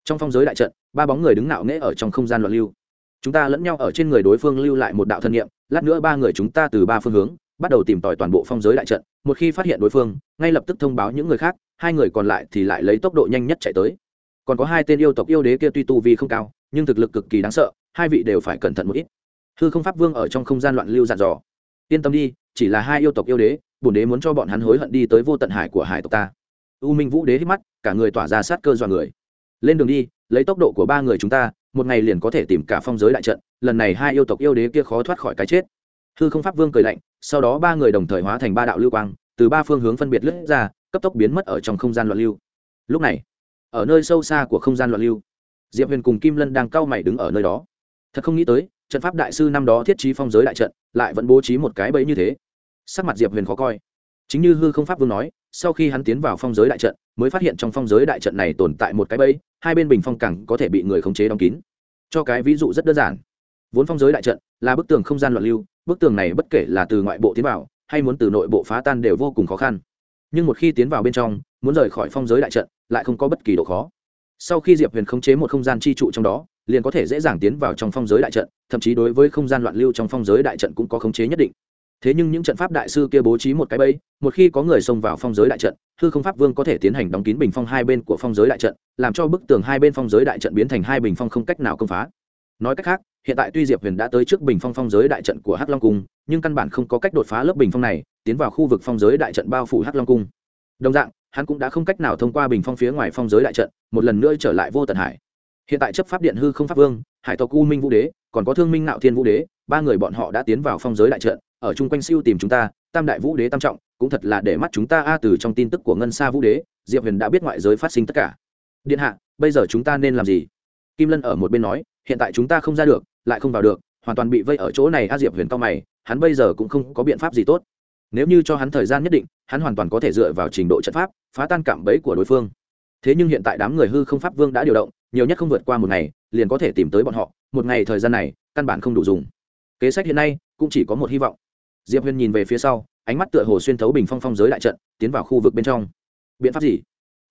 Trong phong giới đại trận, ba bóng người đứng nạo nghễ ở trong không gian loạn lưu chúng ta lẫn nhau ở trên người đối phương lưu lại một đạo thân nhiệm lát nữa ba người chúng ta từ ba phương hướng, bắt đầu tìm tòi toàn bộ phong giới đại trận. Một khi phát hiện đối phương, ngay lập tức thông báo những người khác, hai người còn lại thì lại lấy tốc độ nhanh nhất chạy tới. Còn có hai tên yêu tộc yêu đế kia tuy tu vi không cao, nhưng thực lực cực kỳ đáng sợ, hai vị đều phải cẩn thận một ít. Hư không pháp vương ở trong không gian loạn lưu dàn dò. Yên tâm đi, chỉ là hai yêu tộc yêu đế, bổn đế muốn cho bọn hắn hối hận đi tới vô tận hải của hải tộc ta. U minh vũ đế hít mắt, cả người tỏa ra sát cơ dọa người. Lên đường đi, lấy tốc độ của ba người chúng ta một ngày liền có thể tìm cả phong giới đại trận, lần này hai yêu tộc yêu đế kia khó thoát khỏi cái chết. Hư không pháp vương cười lạnh, sau đó ba người đồng thời hóa thành ba đạo lưu quang, từ ba phương hướng phân biệt lướt ra, cấp tốc biến mất ở trong không gian loạn lưu. Lúc này, ở nơi sâu xa của không gian loạn lưu, diệp huyền cùng kim lân đang cau mày đứng ở nơi đó. Thật không nghĩ tới, trận pháp đại sư năm đó thiết trí phong giới đại trận, lại vẫn bố trí một cái bẫy như thế. Sắc mặt diệp huyền khó coi. Chính như hư không pháp vương nói, sau khi hắn tiến vào phong giới đại trận mới phát hiện trong phong giới đại trận này tồn tại một cái bẫy, hai bên bình phong cẳng có thể bị người khống chế đóng kín. Cho cái ví dụ rất đơn giản. Vốn phong giới đại trận là bức tường không gian loạn lưu, bức tường này bất kể là từ ngoại bộ tiến vào, hay muốn từ nội bộ phá tan đều vô cùng khó khăn. Nhưng một khi tiến vào bên trong, muốn rời khỏi phong giới đại trận lại không có bất kỳ độ khó. Sau khi diệp huyền khống chế một không gian chi trụ trong đó, liền có thể dễ dàng tiến vào trong phong giới đại trận, thậm chí đối với không gian loạn lưu trong phong giới đại trận cũng có khống chế nhất định thế nhưng những trận pháp đại sư kia bố trí một cái bẫy, một khi có người xông vào phong giới đại trận, hư không pháp vương có thể tiến hành đóng kín bình phong hai bên của phong giới đại trận, làm cho bức tường hai bên phong giới đại trận biến thành hai bình phong không cách nào công phá. Nói cách khác, hiện tại tuy diệp huyền đã tới trước bình phong phong giới đại trận của hắc long cung, nhưng căn bản không có cách đột phá lớp bình phong này, tiến vào khu vực phong giới đại trận bao phủ hắc long cung. Đồng dạng, hắn cũng đã không cách nào thông qua bình phong phía ngoài phong giới đại trận, một lần nữa trở lại vô tận hải. Hiện tại chấp pháp điện hư không pháp vương, hải tộc u minh vũ đế, còn có thương minh nạo thiên vũ đế, ba người bọn họ đã tiến vào phong giới đại trận ở chung quanh siêu tìm chúng ta, tam đại vũ đế tam trọng, cũng thật là để mắt chúng ta a từ trong tin tức của ngân xa vũ đế, diệp huyền đã biết ngoại giới phát sinh tất cả. Điện hạ, bây giờ chúng ta nên làm gì? Kim lân ở một bên nói, hiện tại chúng ta không ra được, lại không vào được, hoàn toàn bị vây ở chỗ này a diệp huyền cao mày, hắn bây giờ cũng không có biện pháp gì tốt. Nếu như cho hắn thời gian nhất định, hắn hoàn toàn có thể dựa vào trình độ trận pháp, phá tan cảm bẫy của đối phương. Thế nhưng hiện tại đám người hư không pháp vương đã điều động, nhiều nhất không vượt qua một ngày, liền có thể tìm tới bọn họ. Một ngày thời gian này, căn bản không đủ dùng. Kế sách hiện nay, cũng chỉ có một hy vọng diệp huyền nhìn về phía sau ánh mắt tựa hồ xuyên thấu bình phong phong giới đại trận tiến vào khu vực bên trong. Biện pháp gì?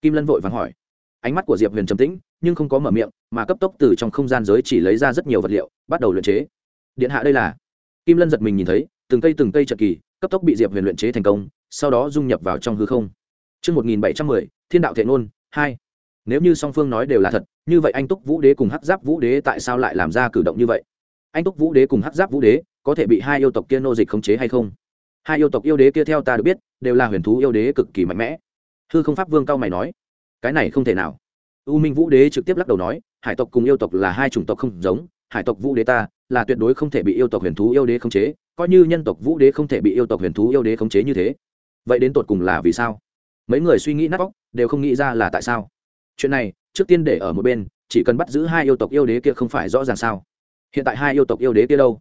Kim lân vội vàng hỏi. Ánh mắt của diệp huyền trầm tĩnh nhưng không có mở miệng mà cấp tốc từ trong không gian giới chỉ lấy ra rất nhiều vật liệu bắt đầu luyện chế. Điện hạ đây là? Kim lân giật mình nhìn thấy từng cây từng cây trận kỳ cấp tốc bị diệp huyền luyện chế thành công sau đó dung nhập vào trong hư không. Trước 1710, thiên đạo thể ngôn, 2 nếu như song phương nói đều là thật như vậy anh túc vũ đế cùng hắc giáp vũ đế tại sao lại làm ra cử động như vậy? Anh túc vũ đế cùng hắc giáp vũ đế có thể bị hai yêu tộc kia nô dịch khống chế hay không? Hai yêu tộc yêu đế kia theo ta được biết, đều là huyền thú yêu đế cực kỳ mạnh mẽ. Hư không pháp vương cao mày nói, cái này không thể nào. U minh vũ đế trực tiếp lắc đầu nói, hải tộc cùng yêu tộc là hai chủng tộc không giống, hải tộc vũ đế ta là tuyệt đối không thể bị yêu tộc huyền thú yêu đế khống chế, coi như nhân tộc vũ đế không thể bị yêu tộc huyền thú yêu đế khống chế như thế. Vậy đến tột cùng là vì sao? Mấy người suy nghĩ nát óc, đều không nghĩ ra là tại sao. Chuyện này, trước tiên để ở một bên, chỉ cần bắt giữ hai yêu tộc yêu đế kia không phải rõ ràng sao? Hiện tại hai yêu tộc yêu đế kia đâu?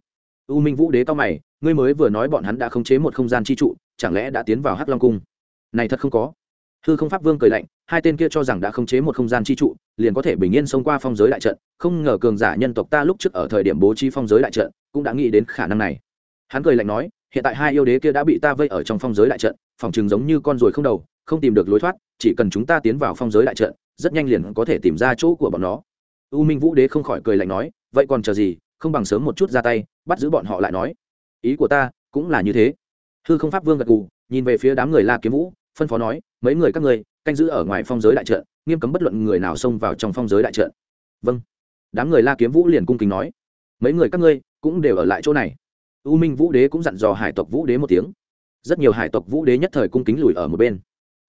U minh vũ đế cao mày, ngươi mới vừa nói bọn hắn đã khống chế một không gian chi trụ, chẳng lẽ đã tiến vào hắc long cung? Này thật không có. Hư không pháp vương cười lạnh, hai tên kia cho rằng đã khống chế một không gian chi trụ, liền có thể bình yên xông qua phong giới đại trận, không ngờ cường giả nhân tộc ta lúc trước ở thời điểm bố trí phong giới đại trận, cũng đã nghĩ đến khả năng này. Hắn cười lạnh nói, hiện tại hai yêu đế kia đã bị ta vây ở trong phong giới đại trận, phòng trường giống như con ruồi không đầu, không tìm được lối thoát, chỉ cần chúng ta tiến vào phong giới đại trận, rất nhanh liền có thể tìm ra chỗ của bọn nó. U minh vũ đế không khỏi cười lạnh nói, vậy còn chờ gì không bằng sớm một chút ra tay, bắt giữ bọn họ lại nói. Ý của ta cũng là như thế. Hư không pháp vương gật gù, nhìn về phía đám người la kiếm vũ, phân phó nói, mấy người các ngươi canh giữ ở ngoài phong giới đại trận, nghiêm cấm bất luận người nào xông vào trong phong giới đại trận. Vâng. Đám người la kiếm vũ liền cung kính nói, mấy người các ngươi cũng đều ở lại chỗ này. U minh vũ đế cũng dặn dò hải tộc vũ đế một tiếng. Rất nhiều hải tộc vũ đế nhất thời cung kính lùi ở một bên.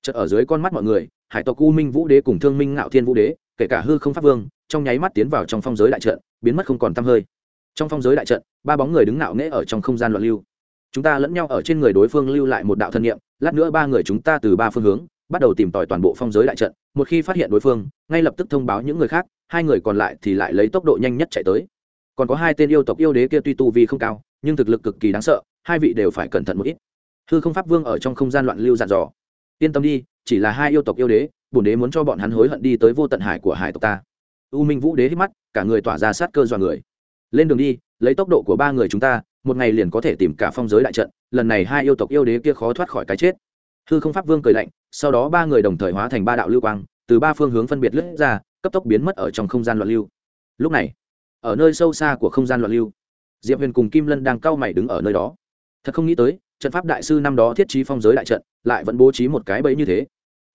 Chợt ở dưới con mắt mọi người, hải tộc u minh vũ đế cùng thương minh ngạo thiên vũ đế, kể cả hư không pháp vương, trong nháy mắt tiến vào trong phong giới đại trận, biến mất không còn tăm hơi trong phong giới đại trận, ba bóng người đứng ngạo nghễ ở trong không gian loạn lưu. Chúng ta lẫn nhau ở trên người đối phương lưu lại một đạo thân nhiệm lát nữa ba người chúng ta từ ba phương hướng, bắt đầu tìm tòi toàn bộ phong giới đại trận. Một khi phát hiện đối phương, ngay lập tức thông báo những người khác, hai người còn lại thì lại lấy tốc độ nhanh nhất chạy tới. Còn có hai tên yêu tộc yêu đế kia tuy tu vi không cao, nhưng thực lực cực kỳ đáng sợ, hai vị đều phải cẩn thận một ít. Hư không pháp vương ở trong không gian loạn lưu dặn dò. Yên tâm đi, chỉ là hai yêu tộc yêu đế, bổn đế muốn cho bọn hắn hối hận đi tới vô tận hải của hải tộc ta. U minh vũ đế hít mắt, cả người tỏa ra sát cơ dọa người lên đường đi, lấy tốc độ của ba người chúng ta, một ngày liền có thể tìm cả phong giới đại trận, lần này hai yêu tộc yêu đế kia khó thoát khỏi cái chết. Hư không pháp vương cười lạnh, sau đó ba người đồng thời hóa thành ba đạo lưu quang, từ ba phương hướng phân biệt lướt ra, cấp tốc biến mất ở trong không gian loạn lưu. Lúc này, ở nơi sâu xa của không gian loạn lưu, diệp huyền cùng kim lân đang cau mày đứng ở nơi đó. Thật không nghĩ tới, trận pháp đại sư năm đó thiết trí phong giới đại trận, lại vẫn bố trí một cái bẫy như thế.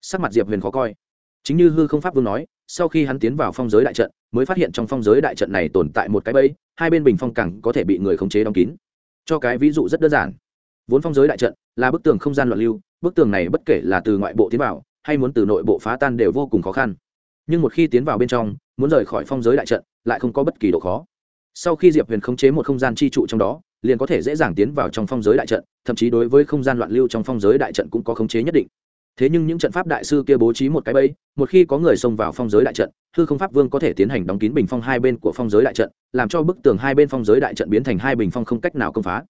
Sắc mặt diệp huyền khó coi. Chính như hư không pháp vương nói, sau khi hắn tiến vào phong giới đại trận mới phát hiện trong phong giới đại trận này tồn tại một cái bẫy, hai bên bình phong cẳng có thể bị người khống chế đóng kín. Cho cái ví dụ rất đơn giản. Vốn phong giới đại trận là bức tường không gian loạn lưu, bức tường này bất kể là từ ngoại bộ tiến vào, hay muốn từ nội bộ phá tan đều vô cùng khó khăn. Nhưng một khi tiến vào bên trong, muốn rời khỏi phong giới đại trận lại không có bất kỳ độ khó. Sau khi diệp huyền khống chế một không gian chi trụ trong đó, liền có thể dễ dàng tiến vào trong phong giới đại trận, thậm chí đối với không gian loạn lưu trong phong giới đại trận cũng có khống chế nhất định thế nhưng những trận pháp đại sư kia bố trí một cái bẫy, một khi có người xông vào phong giới đại trận, hư không pháp vương có thể tiến hành đóng kín bình phong hai bên của phong giới đại trận, làm cho bức tường hai bên phong giới đại trận biến thành hai bình phong không cách nào công phá.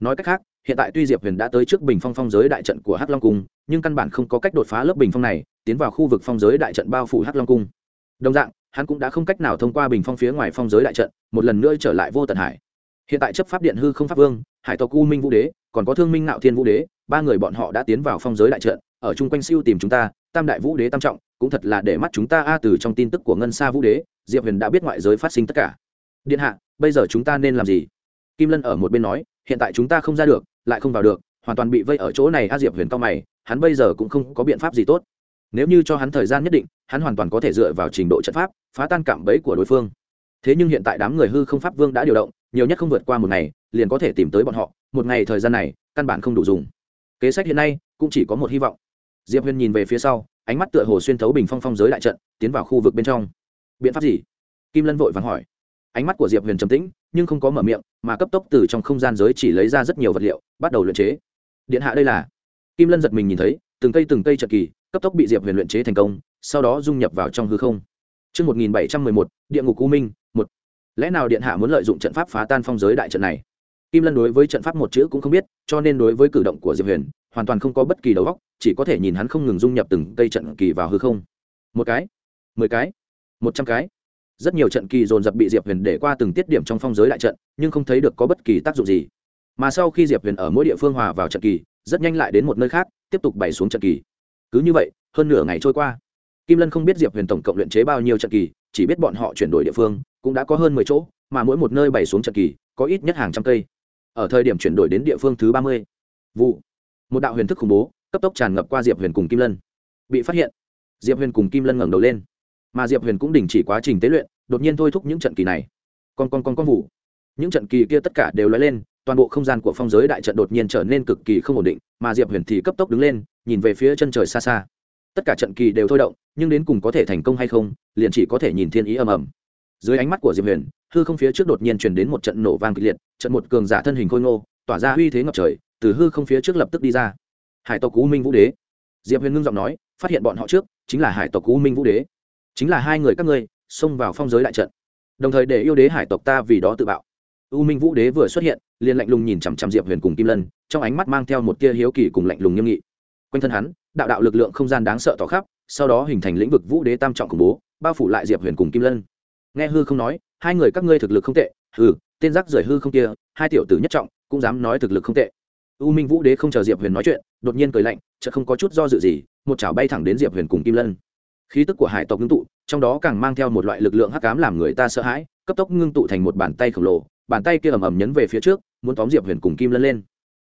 Nói cách khác, hiện tại tuy diệp huyền đã tới trước bình phong phong giới đại trận của hắc long cung, nhưng căn bản không có cách đột phá lớp bình phong này, tiến vào khu vực phong giới đại trận bao phủ hắc long cung. Đồng dạng, hắn cũng đã không cách nào thông qua bình phong phía ngoài phong giới đại trận, một lần nữa trở lại vô tận hải. Hiện tại chấp pháp điện hư không pháp vương, hải tộc u minh vũ đế, còn có thương minh nạo thiên vũ đế, ba người bọn họ đã tiến vào phong giới đại trận ở chung quanh siêu tìm chúng ta, tam đại vũ đế tam trọng, cũng thật là để mắt chúng ta a từ trong tin tức của ngân xa vũ đế, diệp huyền đã biết ngoại giới phát sinh tất cả. Điện hạ, bây giờ chúng ta nên làm gì? Kim lân ở một bên nói, hiện tại chúng ta không ra được, lại không vào được, hoàn toàn bị vây ở chỗ này a diệp huyền cao mày, hắn bây giờ cũng không có biện pháp gì tốt. Nếu như cho hắn thời gian nhất định, hắn hoàn toàn có thể dựa vào trình độ trận pháp, phá tan cảm bẫy của đối phương. Thế nhưng hiện tại đám người hư không pháp vương đã điều động, nhiều nhất không vượt qua một ngày, liền có thể tìm tới bọn họ, một ngày thời gian này, căn bản không đủ dùng. Kế sách hiện nay, cũng chỉ có một hy vọng diệp huyền nhìn về phía sau ánh mắt tựa hồ xuyên thấu bình phong phong giới đại trận tiến vào khu vực bên trong. Biện pháp gì? Kim lân vội vàng hỏi. Ánh mắt của diệp huyền trầm tĩnh nhưng không có mở miệng mà cấp tốc từ trong không gian giới chỉ lấy ra rất nhiều vật liệu bắt đầu luyện chế. Điện hạ đây là. Kim lân giật mình nhìn thấy từng cây từng cây trận kỳ cấp tốc bị diệp huyền luyện chế thành công sau đó dung nhập vào trong hư không. Trước 1711, địa ngục U Minh, một. Lẽ nào điện hạ muốn lợi dụng trận pháp phá tan phong giới đại trận này? Kim Lân đối với trận pháp một chữ cũng không biết, cho nên đối với cử động của Diệp Huyền, hoàn toàn không có bất kỳ đầu óc, chỉ có thể nhìn hắn không ngừng dung nhập từng cây trận kỳ vào hư không. Một cái, mười cái, một trăm cái. Rất nhiều trận kỳ dồn dập bị Diệp Huyền để qua từng tiết điểm trong phong giới đại trận, nhưng không thấy được có bất kỳ tác dụng gì. Mà sau khi Diệp Huyền ở mỗi địa phương hòa vào trận kỳ, rất nhanh lại đến một nơi khác, tiếp tục bày xuống trận kỳ. Cứ như vậy, hơn nửa ngày trôi qua kim lân không biết diệp huyền tổng cộng luyện chế bao nhiêu trận kỳ chỉ biết bọn họ chuyển đổi địa phương cũng đã có hơn mười chỗ mà mỗi một nơi bày xuống trận kỳ có ít nhất hàng trăm cây ở thời điểm chuyển đổi đến địa phương thứ ba mươi. Vụ. Một đạo huyền thức khủng bố, cấp tốc tràn ngập qua diệp huyền cùng kim lân. Bị phát hiện, diệp huyền cùng kim lân ngẩng đầu lên. Mà diệp huyền cũng đình chỉ quá trình tế luyện, đột nhiên thôi thúc những trận kỳ này. Con con con con vụ. Những trận kỳ kia tất cả đều lóe lên, toàn bộ không gian của phong giới đại trận đột nhiên trở nên cực kỳ không ổn định, mà diệp huyền thì cấp tốc đứng lên, nhìn về phía chân trời xa xa. Tất cả trận kỳ đều thôi động, nhưng đến cùng có thể thành công hay không, liền chỉ có thể nhìn thiên ý ầm ầm. Dưới ánh mắt của diệp huyền hư không phía trước đột nhiên truyền đến một trận nổ vang kịch liệt, trận một cường giả thân hình khôi ngô, tỏa ra uy thế ngập trời, từ hư không phía trước lập tức đi ra. Hải tộc u minh vũ đế. Diệp huyền ngưng giọng nói, phát hiện bọn họ trước, chính là hải tộc u minh vũ đế. Chính là hai người các ngươi, xông vào phong giới đại trận. Đồng thời để yêu đế hải tộc ta vì đó tự bạo. U minh vũ đế vừa xuất hiện, liền lạnh lùng nhìn chằm chằm diệp huyền cùng kim lân, trong ánh mắt mang theo một tia hiếu kỳ cùng lạnh lùng nghiêm nghị. Quanh thân hắn, đạo đạo lực lượng không gian đáng sợ tỏ khắp, sau đó hình thành lĩnh vực vũ đế tam trọng khủng bố, bao phủ lại diệp huyền cùng kim lân. Nghe hư không nói hai người các ngươi thực lực không tệ, hừ, tên giác rời hư không kia, hai tiểu tử nhất trọng, cũng dám nói thực lực không tệ. U minh vũ đế không chờ diệp huyền nói chuyện, đột nhiên cười lạnh, chợt không có chút do dự gì, một chảo bay thẳng đến diệp huyền cùng kim lân. Khí tức của hải tộc ngưng tụ, trong đó càng mang theo một loại lực lượng hắc ám làm người ta sợ hãi, cấp tốc ngưng tụ thành một bàn tay khổng lồ, bàn tay kia ầm ầm nhấn về phía trước, muốn tóm diệp huyền cùng kim lân lên.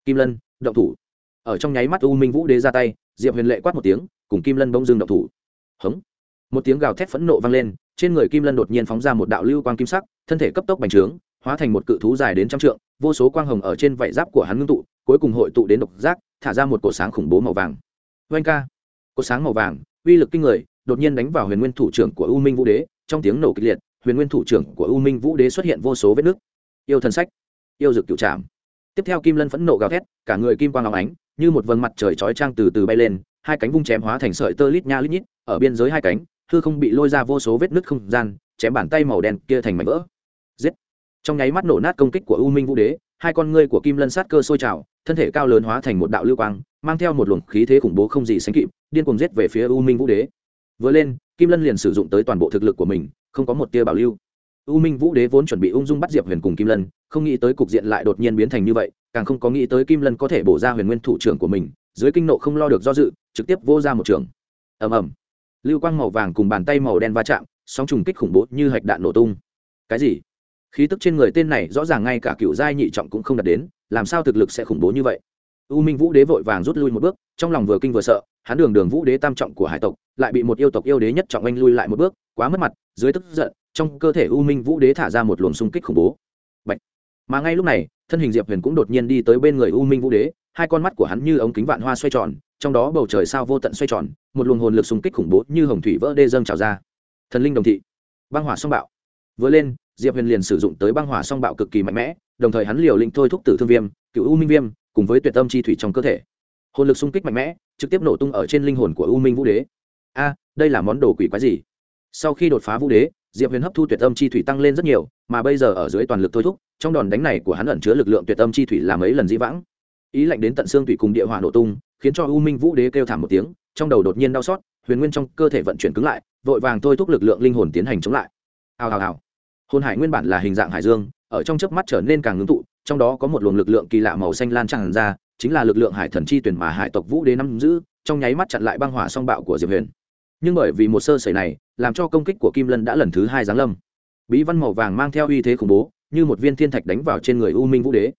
Kim lân, động thủ. Ở trong nháy mắt u minh vũ đế ra tay, diệp huyền lệ quát một tiếng, cùng kim lân bông dưng động thủ. Hống. Một tiếng gào thét phẫn nộ vang lên trên người kim lân đột nhiên phóng ra một đạo lưu quang kim sắc, thân thể cấp tốc bành trướng, hóa thành một cự thú dài đến trăm trượng, vô số quang hồng ở trên vảy giáp của hắn ngưng tụ, cuối cùng hội tụ đến độc giác, thả ra một cổ sáng khủng bố màu vàng. Oanh ca. Cổ sáng màu vàng, uy lực kinh người, đột nhiên đánh vào huyền nguyên thủ trưởng của u minh vũ đế, trong tiếng nổ kịch liệt, huyền nguyên thủ trưởng của u minh vũ đế xuất hiện vô số vết nứt. Yêu thần sách. Yêu dực cựu trảm. Tiếp theo kim lân phẫn nộ gào thét, cả người kim quang áo ánh, như một vầng mặt trời chói trang từ từ bay lên, hai cánh vung chém hóa thành sợi tơ lít nha lít nhít, ở biên giới hai cánh hư không bị lôi ra vô số vết nứt không gian, chém bàn tay màu đen kia thành mảnh vỡ. Giết! Trong nháy mắt nổ nát công kích của u minh vũ đế, hai con ngươi của kim lân sát cơ sôi trào, thân thể cao lớn hóa thành một đạo lưu quang, mang theo một luồng khí thế khủng bố không gì sánh kịp, điên cuồng giết về phía u minh vũ đế. Vừa lên, kim lân liền sử dụng tới toàn bộ thực lực của mình, không có một tia bảo lưu. U minh vũ đế vốn chuẩn bị ung dung bắt diệp huyền cùng kim lân, không nghĩ tới cục diện lại đột nhiên biến thành như vậy, càng không có nghĩ tới kim lân có thể bổ ra huyền nguyên thủ trưởng của mình, dưới kinh nộ không lo được do dự, trực tiếp vô ra một trường. Ầm ầm lưu quang màu vàng cùng bàn tay màu đen va chạm, sóng trùng kích khủng bố như hạch đạn nổ tung. Cái gì? Khí tức trên người tên này rõ ràng ngay cả cựu giai nhị trọng cũng không đạt đến, làm sao thực lực sẽ khủng bố như vậy? U minh vũ đế vội vàng rút lui một bước, trong lòng vừa kinh vừa sợ, hắn đường đường vũ đế tam trọng của hải tộc, lại bị một yêu tộc yêu đế nhất trọng anh lui lại một bước, quá mất mặt, dưới tức giận, trong cơ thể u minh vũ đế thả ra một luồng xung kích khủng bố. Bạch. mà ngay lúc này, thân hình diệp huyền cũng đột nhiên đi tới bên người u minh vũ đế, hai con mắt của hắn như ống kính vạn hoa xoay tròn, trong đó bầu trời sao vô tận xoay tròn một luồng hồn lực xung kích khủng bố như hồng thủy vỡ đê dâng trào ra. Thần linh đồng thị. Băng hỏa song bạo. Vừa lên, diệp huyền liền sử dụng tới băng hỏa song bạo cực kỳ mạnh mẽ, đồng thời hắn liều lĩnh thôi thúc tử thương viêm, cựu u minh viêm, cùng với tuyệt tâm chi thủy trong cơ thể. Hồn lực xung kích mạnh mẽ, trực tiếp nổ tung ở trên linh hồn của u minh vũ đế. A, đây là món đồ quỷ quái gì? Sau khi đột phá vũ đế, diệp huyền hấp thu tuyệt âm chi thủy tăng lên rất nhiều, mà bây giờ ở dưới toàn lực thôi thúc, trong đòn đánh này của hắn ẩn chứa lực lượng tuyệt âm chi thủy làm mấy lần dĩ vãng. Ý lạnh đến tận xương thủy cùng địa hỏa nổ tung, khiến cho u minh vũ đế kêu thảm một tiếng trong đầu đột nhiên đau xót, huyền nguyên trong cơ thể vận chuyển cứng lại, vội vàng thôi thúc lực lượng linh hồn tiến hành chống lại. Hào hào hào. Hồn hải nguyên bản là hình dạng hải dương, ở trong chớp mắt trở nên càng ngưng tụ, trong đó có một luồng lực lượng kỳ lạ màu xanh lan tràn ra, chính là lực lượng hải thần chi tuyển mà hải tộc vũ đế nắm giữ, trong nháy mắt chặn lại băng hỏa song bạo của diệp huyền. Nhưng bởi vì một sơ sẩy này, làm cho công kích của kim lân đã lần thứ hai giáng lâm. Bí văn màu vàng mang theo uy thế khủng bố, như một viên thiên thạch đánh vào trên người u minh vũ đế.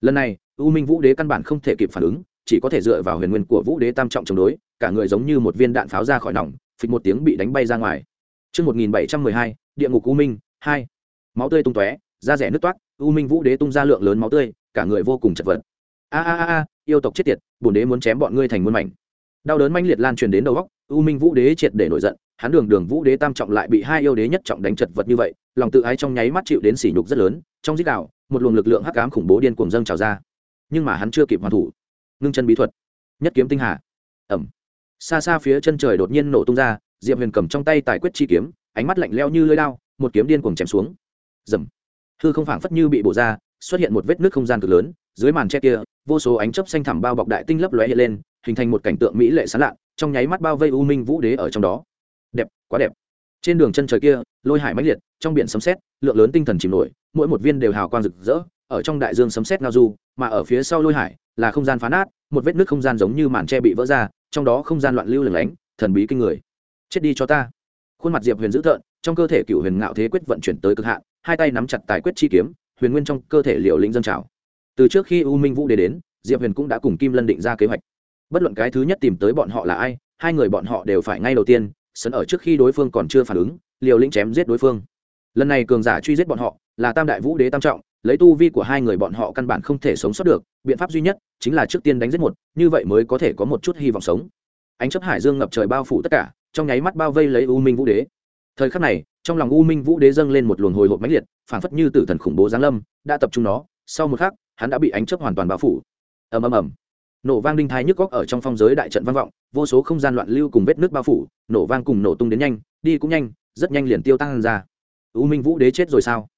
Lần này, u minh vũ đế căn bản không thể kịp phản ứng, chỉ có thể dựa vào huyền nguyên của vũ đế tam trọng chống đối cả người giống như một viên đạn pháo ra khỏi nòng phịch một tiếng bị đánh bay ra ngoài Trước 1712, địa ngục u minh, 2. Máu tươi tung tóe, da rẻ nứt toát, u minh vũ đế tung ra lượng lớn máu tươi, cả người vô cùng chật vật. A a a, yêu tộc chết tiệt, bổn đế muốn chém bọn ngươi thành muôn mảnh. Đau đớn mãnh liệt lan truyền đến đầu óc, u minh vũ đế triệt để nổi giận, hắn đường đường vũ đế tam trọng lại bị hai yêu đế nhất trọng đánh chật vật như vậy, lòng tự ái trong nháy mắt chịu đến sỉ nhục rất lớn, trong giết đạo, một luồng lực lượng hắc ám khủng bố điên cuồng dâng trào ra. Nhưng mà hắn chưa kịp hoàn thủ. Ngưng chân bí thuật, nhất kiếm tinh hà. Ầm. Xa xa phía chân trời đột nhiên nổ tung ra, Diệp Huyền cầm trong tay tài quyết chi kiếm, ánh mắt lạnh lẽo như lưỡi dao, một kiếm điên cuồng chém xuống. Rầm. Hư không phảng phất như bị bổ ra, xuất hiện một vết nứt không gian cực lớn, dưới màn che kia, vô số ánh chớp xanh thẳm bao bọc đại tinh lấp lóe hiện lên, hình thành một cảnh tượng mỹ lệ sáng lạ, trong nháy mắt bao vây u minh vũ đế ở trong đó. Đẹp, quá đẹp. Trên đường chân trời kia, lôi hải mãnh liệt, trong biển sấm sét, lượng lớn tinh thần chìm nổi, mỗi một viên đều hào quang rực rỡ, ở trong đại dương sấm sét ngao du, mà ở phía sau lôi hải là không gian phá nát, một vết nứt không gian giống như màn che bị vỡ ra, trong đó không gian loạn lưu lửng lánh, thần bí kinh người. Chết đi cho ta. Khuôn mặt Diệp Huyền dữ tợn, trong cơ thể cựu huyền ngạo thế quyết vận chuyển tới cực hạn, hai tay nắm chặt tài quyết chi kiếm, huyền nguyên trong cơ thể liều lĩnh dân trào. Từ trước khi U Minh Vũ đế đến, Diệp Huyền cũng đã cùng Kim Lân định ra kế hoạch. Bất luận cái thứ nhất tìm tới bọn họ là ai, hai người bọn họ đều phải ngay đầu tiên, sấn ở trước khi đối phương còn chưa phản ứng, liều lĩnh chém giết đối phương. Lần này cường giả truy giết bọn họ, là Tam đại Vũ đế tam trọng, lấy tu vi của hai người bọn họ căn bản không thể sống sót được, biện pháp duy nhất chính là trước tiên đánh giết một, như vậy mới có thể có một chút hy vọng sống. Ánh chấp hải dương ngập trời bao phủ tất cả, trong nháy mắt bao vây lấy u minh vũ đế. Thời khắc này, trong lòng u minh vũ đế dâng lên một luồng hồi hộp mãnh liệt, phảng phất như tử thần khủng bố giáng lâm, đã tập trung nó. Sau một khắc, hắn đã bị ánh chấp hoàn toàn bao phủ. Ầm ầm ầm. Nổ vang đinh thái nhức góc ở trong phong giới đại trận vang vọng, vô số không gian loạn lưu cùng vết nước bao phủ, nổ vang cùng nổ tung đến nhanh, đi cũng nhanh, rất nhanh liền tiêu tăng ra. U minh vũ đế chết rồi sao?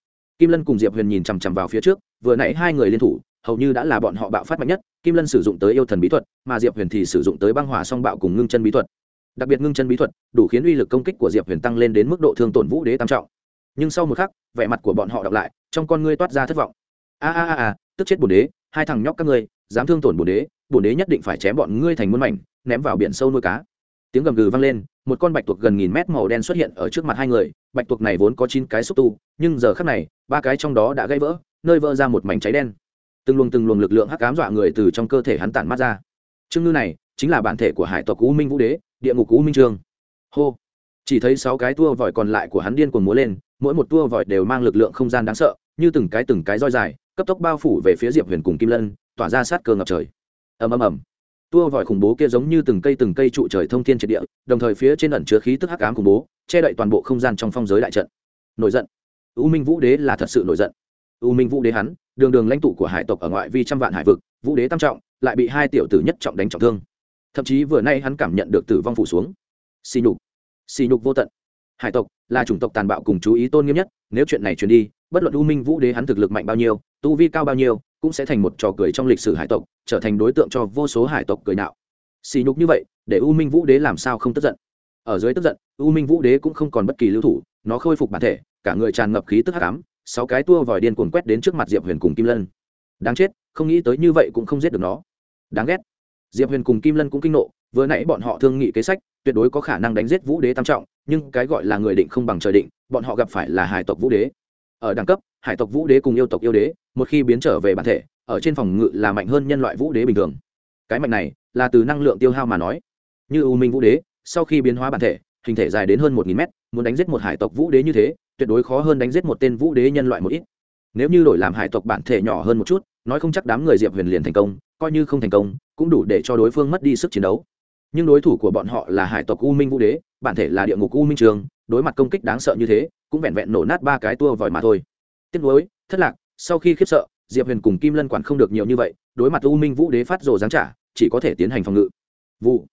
Kim lân cùng diệp huyền nhìn chằm chằm vào phía trước, vừa nãy hai người liên thủ, hầu như đã là bọn họ bạo phát mạnh nhất, kim lân sử dụng tới yêu thần bí thuật, mà diệp huyền thì sử dụng tới băng hỏa song bạo cùng ngưng chân bí thuật. Đặc biệt ngưng chân bí thuật đủ khiến uy lực công kích của diệp huyền tăng lên đến mức độ thương tổn vũ đế tam trọng. Nhưng sau một khắc, vẻ mặt của bọn họ đọc lại, trong con ngươi toát ra thất vọng. A a a a, tức chết bổn đế, hai thằng nhóc các ngươi, dám thương tổn bổn đế bổn đế nhất định phải chém bọn ngươi thành muôn mảnh, ném vào biển sâu nuôi cá. Tiếng gầm gừ vang lên một con bạch tuộc gần nghìn mét màu đen xuất hiện ở trước mặt hai người, bạch tuộc này vốn có chín cái xúc tu, nhưng giờ khắc này, ba cái trong đó đã gãy vỡ, nơi vỡ ra một mảnh cháy đen. Từng luồng từng luồng lực lượng hắc cám dọa người từ trong cơ thể hắn tản mắt ra. Trương ngư này, chính là bản thể của hải tộc cú minh vũ đế, địa ngục cú minh trương. Hô. Chỉ thấy sáu cái tua vòi còn lại của hắn điên cuồng múa lên, mỗi một tua vòi đều mang lực lượng không gian đáng sợ, như từng cái từng cái roi dài, cấp tốc bao phủ về phía diệp huyền cùng kim lân, tỏa ra sát cơ ngập trời. Ầm ầm ầm tua vòi khủng bố kia giống như từng cây từng cây trụ trời thông thiên triệt địa, đồng thời phía trên ẩn chứa khí tức hắc ám khủng bố, che đậy toàn bộ không gian trong phong giới đại trận. Nổi giận. U minh vũ đế là thật sự nổi giận. U minh vũ đế hắn, đường đường lãnh tụ của hải tộc ở ngoại vi trăm vạn hải vực, vũ đế tam trọng, lại bị hai tiểu tử nhất trọng đánh trọng thương. Thậm chí vừa nay hắn cảm nhận được tử vong phủ xuống. Xì nhục. Xì nhục vô tận. Hải tộc là chủng tộc tàn bạo cùng chú ý tôn nghiêm nhất, nếu chuyện này truyền đi, bất luận u minh vũ đế hắn thực lực mạnh bao nhiêu, tu vi cao bao nhiêu cũng sẽ thành một trò cười trong lịch sử hải tộc, trở thành đối tượng cho vô số hải tộc cười nạo. Xì nhục như vậy, để u minh vũ đế làm sao không tức giận? Ở dưới tức giận, u minh vũ đế cũng không còn bất kỳ lưu thủ, nó khôi phục bản thể, cả người tràn ngập khí tức hắc ám, sáu cái tua vòi điên cuồng quét đến trước mặt diệp huyền cùng kim lân. Đáng chết, không nghĩ tới như vậy cũng không giết được nó. Đáng ghét. Diệp huyền cùng kim lân cũng kinh nộ, vừa nãy bọn họ thương nghị kế sách, tuyệt đối có khả năng đánh giết vũ đế tam trọng, nhưng cái gọi là người định không bằng trời định, bọn họ gặp phải là hải tộc vũ đế ở đẳng cấp, hải tộc vũ đế cùng yêu tộc yêu đế, một khi biến trở về bản thể, ở trên phòng ngự là mạnh hơn nhân loại vũ đế bình thường. Cái mạnh này là từ năng lượng tiêu hao mà nói. Như u minh vũ đế, sau khi biến hóa bản thể, hình thể dài đến hơn một nghìn mét, muốn đánh giết một hải tộc vũ đế như thế, tuyệt đối khó hơn đánh giết một tên vũ đế nhân loại một ít. Nếu như đổi làm hải tộc bản thể nhỏ hơn một chút, nói không chắc đám người diệp huyền liền thành công, coi như không thành công, cũng đủ để cho đối phương mất đi sức chiến đấu. Nhưng đối thủ của bọn họ là hải tộc u minh vũ đế, bản thể là địa ngục u minh trường đối mặt công kích đáng sợ như thế cũng vẹn vẹn nổ nát ba cái tua vòi mà thôi. Tiếc nuối thất lạc sau khi khiếp sợ diệp huyền cùng kim lân quản không được nhiều như vậy đối mặt u minh vũ đế phát rồ giáng trả chỉ có thể tiến hành phòng ngự. Vụ.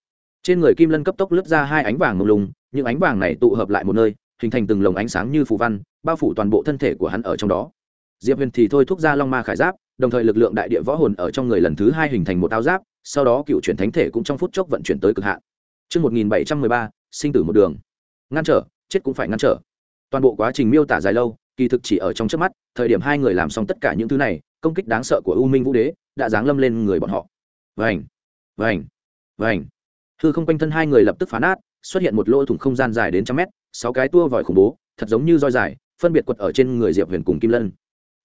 Trên người kim lân cấp tốc lướt ra hai ánh vàng mông lùng những ánh vàng này tụ hợp lại một nơi hình thành từng lồng ánh sáng như phù văn bao phủ toàn bộ thân thể của hắn ở trong đó. Diệp huyền thì thôi thúc ra long ma khải giáp đồng thời lực lượng đại địa võ hồn ở trong người lần thứ hai hình thành một áo giáp sau đó cựu chuyển thánh thể cũng trong phút chốc vận chuyển tới cực hạn. Trước 1713, sinh tử một đường. Ngăn trở, chết cũng phải ngăn trở. Toàn bộ quá trình miêu tả dài lâu, kỳ thực chỉ ở trong trước mắt, thời điểm hai người làm xong tất cả những thứ này, công kích đáng sợ của U Minh Vũ Đế đã giáng lâm lên người bọn họ. Vành, vành, vành. Hư không quanh thân hai người lập tức phá nát, xuất hiện một lỗ thủng không gian dài đến trăm mét, sáu cái tua vòi khủng bố, thật giống như roi dài, phân biệt quật ở trên người Diệp Huyền cùng Kim Lân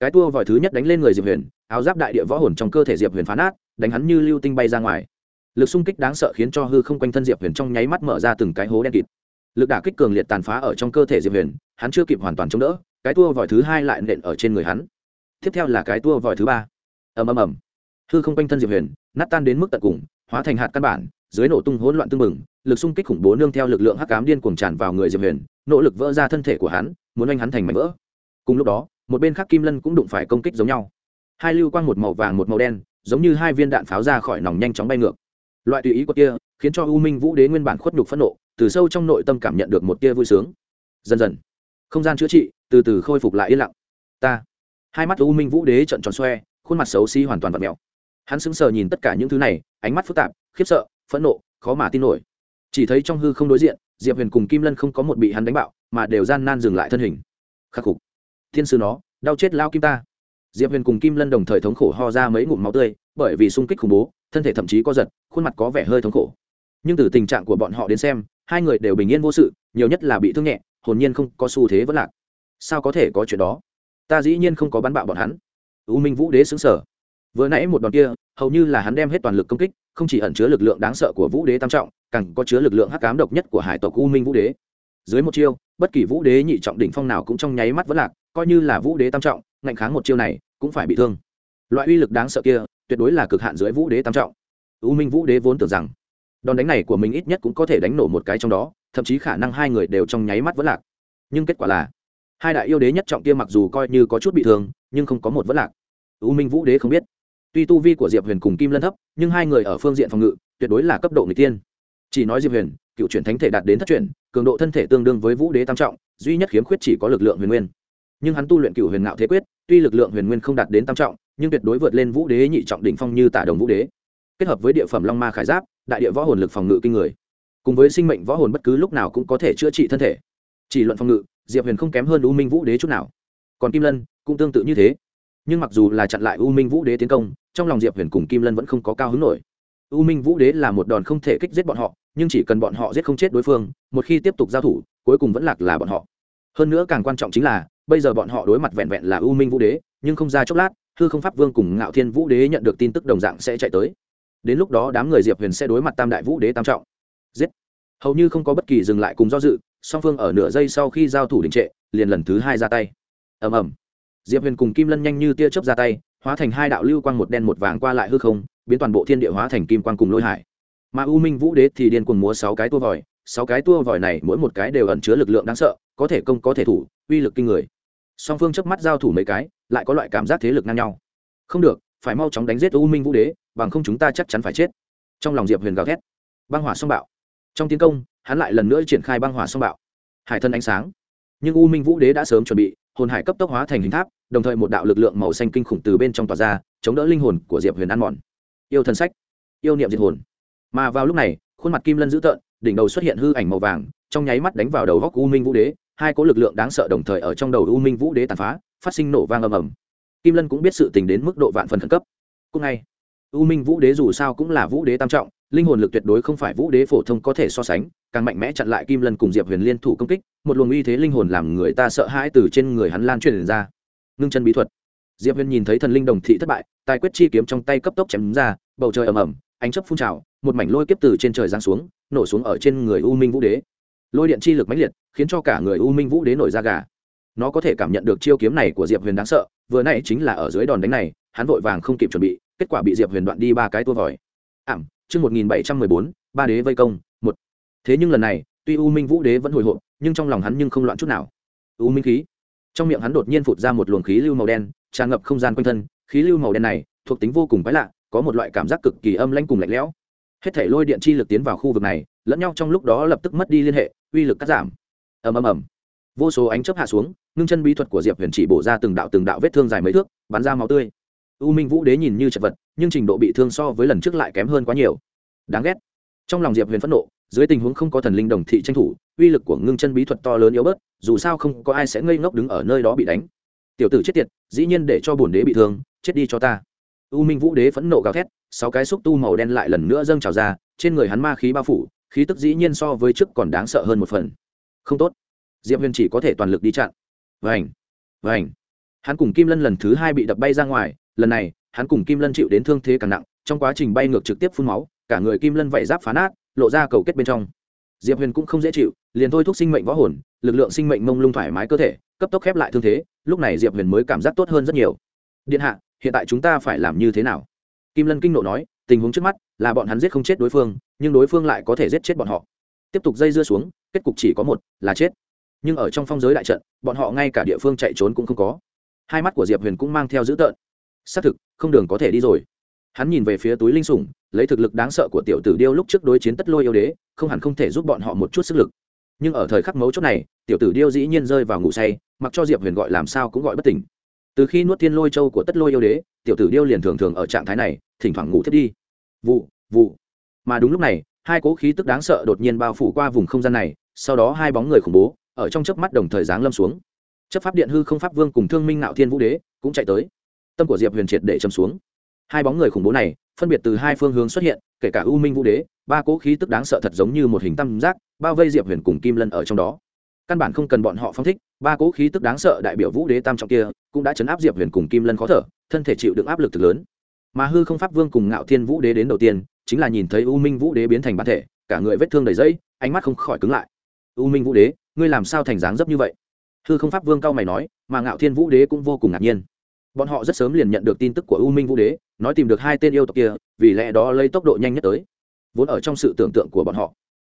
cái tua vòi thứ nhất đánh lên người diệp huyền áo giáp đại địa võ hồn trong cơ thể diệp huyền phá nát đánh hắn như lưu tinh bay ra ngoài lực xung kích đáng sợ khiến cho hư không quanh thân diệp huyền trong nháy mắt mở ra từng cái hố đen kịt lực đả kích cường liệt tàn phá ở trong cơ thể diệp huyền, hắn chưa kịp hoàn toàn chống đỡ, cái tua vòi thứ hai lại nện ở trên người hắn. Tiếp theo là cái tua vòi thứ ba. Ầm ầm ầm. Hư không quanh thân diệp huyền, nát tan đến mức tận cùng, hóa thành hạt căn bản, dưới nổ tung hỗn loạn tương mừng lực xung kích khủng bố nương theo lực lượng hắc cám điên cuồng tràn vào người diệp huyền, nỗ lực vỡ ra thân thể của hắn, muốn anh hắn thành mảnh vỡ. Cùng lúc đó, một bên khác kim lân cũng đụng phải công kích giống nhau. Hai lưu quang một màu vàng một màu đen, giống như hai viên đạn pháo ra khỏi nòng nhanh chóng bay ngược. Loại tùy ý của kia, khiến cho u minh vũ đế nguyên bản khuất nhục phẫn nộ từ sâu trong nội tâm cảm nhận được một tia vui sướng. Dần dần, không gian chữa trị từ từ khôi phục lại yên lặng. Ta, hai mắt u minh vũ đế trận tròn xoe, khuôn mặt xấu xí hoàn toàn vật mèo. Hắn sững sờ nhìn tất cả những thứ này, ánh mắt phức tạp, khiếp sợ, phẫn nộ, khó mà tin nổi. Chỉ thấy trong hư không đối diện, diệp huyền cùng kim lân không có một bị hắn đánh bạo, mà đều gian nan dừng lại thân hình. Khắc phục. Thiên sư nó, đau chết lao kim ta. Diệp huyền cùng kim lân đồng thời thống khổ ho ra mấy ngụm máu tươi, bởi vì sung kích khủng bố, thân thể thậm chí có giật, khuôn mặt có vẻ hơi thống khổ. Nhưng từ tình trạng của bọn họ đến xem hai người đều bình yên vô sự, nhiều nhất là bị thương nhẹ, hồn nhiên không có xu thế vẫn lạc. Sao có thể có chuyện đó? Ta dĩ nhiên không có bắn bạo bọn hắn. U minh vũ đế xứng sở vừa nãy một đòn kia, hầu như là hắn đem hết toàn lực công kích, không chỉ ẩn chứa lực lượng đáng sợ của vũ đế tam trọng, càng có chứa lực lượng hắc cám độc nhất của hải tộc u minh vũ đế. Dưới một chiêu, bất kỳ vũ đế nhị trọng đỉnh phong nào cũng trong nháy mắt vẫn lạc, coi như là vũ đế tam trọng, ngạnh kháng một chiêu này, cũng phải bị thương. Loại uy lực đáng sợ kia, tuyệt đối là cực hạn dưới vũ đế tam trọng. U minh vũ đế vốn tưởng rằng đòn đánh này của mình ít nhất cũng có thể đánh nổ một cái trong đó, thậm chí khả năng hai người đều trong nháy mắt vẫn lạc. Nhưng kết quả là, hai đại yêu đế nhất trọng kia mặc dù coi như có chút bị thương, nhưng không có một vẫn lạc. U minh vũ đế không biết. Tuy tu vi của diệp huyền cùng kim lân thấp, nhưng hai người ở phương diện phòng ngự, tuyệt đối là cấp độ người tiên chỉ nói diệp huyền, cựu chuyển thánh thể đạt đến thất chuyển, cường độ thân thể tương đương với vũ đế tam trọng, duy nhất khiếm khuyết chỉ có lực lượng huyền nguyên. Nhưng hắn tu luyện cựu huyền ngạo thế quyết, tuy lực lượng huyền nguyên không đạt đến tam trọng, nhưng tuyệt đối vượt lên vũ đế nhị trọng đỉnh phong như tả đồng vũ đế. Kết hợp với địa phẩm long ma khải giáp đại địa võ hồn lực phòng ngự kinh người. Cùng với sinh mệnh võ hồn bất cứ lúc nào cũng có thể chữa trị thân thể. Chỉ luận phòng ngự, diệp huyền không kém hơn u minh vũ đế chút nào. Còn kim lân cũng tương tự như thế. Nhưng mặc dù là chặn lại u minh vũ đế tiến công, trong lòng diệp huyền cùng kim lân vẫn không có cao hứng nổi. U minh vũ đế là một đòn không thể kích giết bọn họ, nhưng chỉ cần bọn họ giết không chết đối phương, một khi tiếp tục giao thủ, cuối cùng vẫn lạc là bọn họ. Hơn nữa càng quan trọng chính là, bây giờ bọn họ đối mặt vẹn vẹn là u minh vũ đế, nhưng không ra chốc lát, hư không pháp vương cùng ngạo thiên vũ đế nhận được tin tức đồng dạng sẽ chạy tới đến lúc đó đám người diệp huyền sẽ đối mặt tam đại vũ đế tam trọng. Giết! Hầu như không có bất kỳ dừng lại cùng do dự, song phương ở nửa giây sau khi giao thủ đình trệ, liền lần thứ hai ra tay. Ầm ầm. Diệp huyền cùng kim lân nhanh như tia chớp ra tay, hóa thành hai đạo lưu quang một đen một vàng qua lại hư không, biến toàn bộ thiên địa hóa thành kim quang cùng lôi hải. Mà u minh vũ đế thì điên cuồng múa sáu cái tua vòi, sáu cái tua vòi này mỗi một cái đều ẩn chứa lực lượng đáng sợ, có thể công, có thể thủ, uy lực kinh người. Song phương chớp mắt giao thủ mấy cái, lại có loại cảm giác thế lực ngang nhau. Không được, phải mau chóng đánh giết u minh vũ đế bằng không chúng ta chắc chắn phải chết. Trong lòng diệp huyền gào thét. Băng hỏa song bạo. Trong tiến công, hắn lại lần nữa triển khai băng hỏa song bạo. Hải thân ánh sáng. Nhưng u minh vũ đế đã sớm chuẩn bị, hồn hải cấp tốc hóa thành hình tháp, đồng thời một đạo lực lượng màu xanh kinh khủng từ bên trong tỏa ra, chống đỡ linh hồn của diệp huyền ăn mòn. Yêu thân sách. Yêu niệm diệt hồn. Mà vào lúc này, khuôn mặt kim lân dữ tợn, đỉnh đầu xuất hiện hư ảnh màu vàng, trong nháy mắt đánh vào đầu góc u minh vũ đế, hai có lực lượng đáng sợ đồng thời ở trong đầu u minh vũ đế tàn phá, phát sinh nổ vang ầm ầm. Kim lân cũng biết sự tình đến mức độ vạn phần khẩn cấp. Cùng ngay u minh vũ đế dù sao cũng là vũ đế tam trọng, linh hồn lực tuyệt đối không phải vũ đế phổ thông có thể so sánh, càng mạnh mẽ chặn lại kim lân cùng diệp huyền liên thủ công kích, một luồng uy thế linh hồn làm người ta sợ hãi từ trên người hắn lan truyền ra. Ngưng chân bí thuật. Diệp huyền nhìn thấy thần linh đồng thị thất bại, tài quyết chi kiếm trong tay cấp tốc chém ra, bầu trời ầm ầm, ánh chấp phun trào, một mảnh lôi kiếp từ trên trời giáng xuống, nổ xuống ở trên người u minh vũ đế. Lôi điện chi lực mãnh liệt, khiến cho cả người u minh vũ đế nổi da gà. Nó có thể cảm nhận được chiêu kiếm này của diệp huyền đáng sợ, vừa nãy chính là ở dưới đòn đánh này, hắn vội vàng không kịp chuẩn bị kết quả bị diệp huyền đoạn đi ba cái tua vòi. Ảm, chương một nghìn bảy trăm mười bốn, ba đế vây công, một. Thế nhưng lần này, tuy u minh vũ đế vẫn hồi hộp, nhưng trong lòng hắn nhưng không loạn chút nào. U minh khí. Trong miệng hắn đột nhiên phụt ra một luồng khí lưu màu đen, tràn ngập không gian quanh thân. Khí lưu màu đen này, thuộc tính vô cùng quái lạ, có một loại cảm giác cực kỳ âm lanh cùng lạnh lẽo. Hết thể lôi điện chi lực tiến vào khu vực này, lẫn nhau trong lúc đó lập tức mất đi liên hệ, uy lực cắt giảm. Ầm ầm ầm. Vô số ánh chớp hạ xuống, ngưng chân bí thuật của diệp huyền chỉ bổ ra từng đạo từng đạo vết thương dài mấy thước, bắn ra máu tươi u minh vũ đế nhìn như chật vật, nhưng trình độ bị thương so với lần trước lại kém hơn quá nhiều. Đáng ghét. Trong lòng diệp huyền phẫn nộ, dưới tình huống không có thần linh đồng thị tranh thủ, uy lực của ngưng chân bí thuật to lớn yếu bớt, dù sao không có ai sẽ ngây ngốc đứng ở nơi đó bị đánh. Tiểu tử chết tiệt, dĩ nhiên để cho bổn đế bị thương, chết đi cho ta. U minh vũ đế phẫn nộ gào thét, sáu cái xúc tu màu đen lại lần nữa dâng trào ra, trên người hắn ma khí bao phủ, khí tức dĩ nhiên so với trước còn đáng sợ hơn một phần. Không tốt. Diệp huyền chỉ có thể toàn lực đi chặn. Vành vành. Hắn cùng kim lân lần thứ hai bị đập bay ra ngoài lần này, hắn cùng kim lân chịu đến thương thế càng nặng, trong quá trình bay ngược trực tiếp phun máu, cả người kim lân vẩy giáp phá nát, lộ ra cầu kết bên trong. Diệp huyền cũng không dễ chịu, liền thôi thúc sinh mệnh võ hồn, lực lượng sinh mệnh mông lung thoải mái cơ thể, cấp tốc khép lại thương thế, lúc này diệp huyền mới cảm giác tốt hơn rất nhiều. Điện hạ, hiện tại chúng ta phải làm như thế nào? Kim lân kinh nộ nói, tình huống trước mắt là bọn hắn giết không chết đối phương, nhưng đối phương lại có thể giết chết bọn họ. Tiếp tục dây dưa xuống, kết cục chỉ có một, là chết. Nhưng ở trong phong giới đại trận, bọn họ ngay cả địa phương chạy trốn cũng không có. Hai mắt của diệp huyền cũng mang theo dữ tợn xác thực, không đường có thể đi rồi. Hắn nhìn về phía túi linh sủng, lấy thực lực đáng sợ của tiểu tử điêu lúc trước đối chiến tất lôi yêu đế, không hẳn không thể giúp bọn họ một chút sức lực. Nhưng ở thời khắc mấu chốt này, tiểu tử điêu dĩ nhiên rơi vào ngủ say, mặc cho diệp huyền gọi làm sao cũng gọi bất tỉnh. Từ khi nuốt thiên lôi châu của tất lôi yêu đế, tiểu tử điêu liền thường thường ở trạng thái này, thỉnh thoảng ngủ thiết đi. Vụ vụ. Mà đúng lúc này, hai cố khí tức đáng sợ đột nhiên bao phủ qua vùng không gian này, sau đó hai bóng người khủng bố, ở trong chớp mắt đồng thời giáng lâm xuống. Chấp pháp điện hư không pháp vương cùng thương minh nạo thiên vũ đế cũng chạy tới tâm của diệp huyền triệt để châm xuống. Hai bóng người khủng bố này, phân biệt từ hai phương hướng xuất hiện, kể cả u minh vũ đế, ba cỗ khí tức đáng sợ thật giống như một hình tam giác, bao vây diệp huyền cùng kim lân ở trong đó. Căn bản không cần bọn họ phong thích, ba cỗ khí tức đáng sợ đại biểu vũ đế tam trọng kia, cũng đã chấn áp diệp huyền cùng kim lân khó thở, thân thể chịu đựng áp lực thực lớn. Mà hư không pháp vương cùng ngạo thiên vũ đế đến đầu tiên, chính là nhìn thấy u minh vũ đế biến thành bản thể, cả người vết thương đầy dây ánh mắt không khỏi cứng lại. U minh vũ đế, ngươi làm sao thành dáng dấp như vậy? Hư không pháp vương cao mày nói, mà ngạo thiên vũ đế cũng vô cùng ngạc nhiên bọn họ rất sớm liền nhận được tin tức của u minh vũ đế, nói tìm được hai tên yêu tộc kia, vì lẽ đó lấy tốc độ nhanh nhất tới. Vốn ở trong sự tưởng tượng của bọn họ,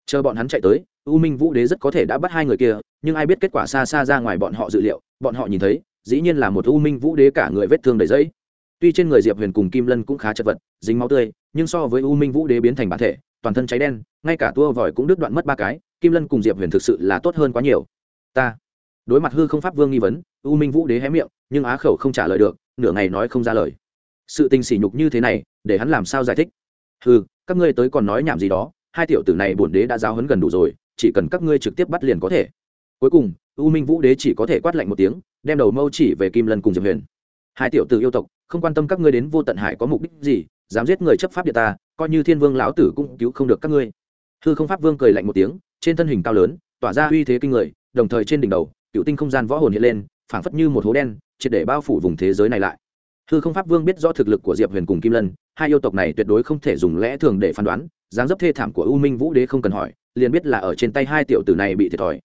chờ bọn hắn chạy tới, u minh vũ đế rất có thể đã bắt hai người kia, nhưng ai biết kết quả xa xa ra ngoài bọn họ dự liệu, bọn họ nhìn thấy, dĩ nhiên là một u minh vũ đế cả người vết thương đầy dẫy tuy trên người diệp huyền cùng kim lân cũng khá chật vật, dính máu tươi, nhưng so với u minh vũ đế biến thành bản thể, toàn thân cháy đen, ngay cả tua vòi cũng đứt đoạn mất ba cái, kim lân cùng diệp huyền thực sự là tốt hơn quá nhiều. Ta, đối mặt hư không pháp vương nghi vấn, u minh vũ đế hé miệng nhưng á khẩu không trả lời được, nửa ngày nói không ra lời. Sự tình sỉ nhục như thế này, để hắn làm sao giải thích? Ừ các ngươi tới còn nói nhảm gì đó, hai tiểu tử này bổn đế đã giao hấn gần đủ rồi, chỉ cần các ngươi trực tiếp bắt liền có thể. Cuối cùng, u minh vũ đế chỉ có thể quát lạnh một tiếng, đem đầu mâu chỉ về kim lân cùng diệp huyền. Hai tiểu tử yêu tộc, không quan tâm các ngươi đến vô tận hải có mục đích gì, dám giết người chấp pháp địa ta, coi như thiên vương lão tử cũng cứu không được các ngươi. Hư không pháp vương cười lạnh một tiếng, trên thân hình cao lớn, tỏa ra uy thế kinh người, đồng thời trên đỉnh đầu, cựu tinh không gian võ hồn hiện lên, phảng phất như một hố đen triệt để bao phủ vùng thế giới này lại. Hư không pháp vương biết rõ thực lực của diệp huyền cùng kim lân, hai yêu tộc này tuyệt đối không thể dùng lẽ thường để phán đoán, dáng dấp thê thảm của u minh vũ đế không cần hỏi, liền biết là ở trên tay hai tiểu tử này bị thiệt thòi.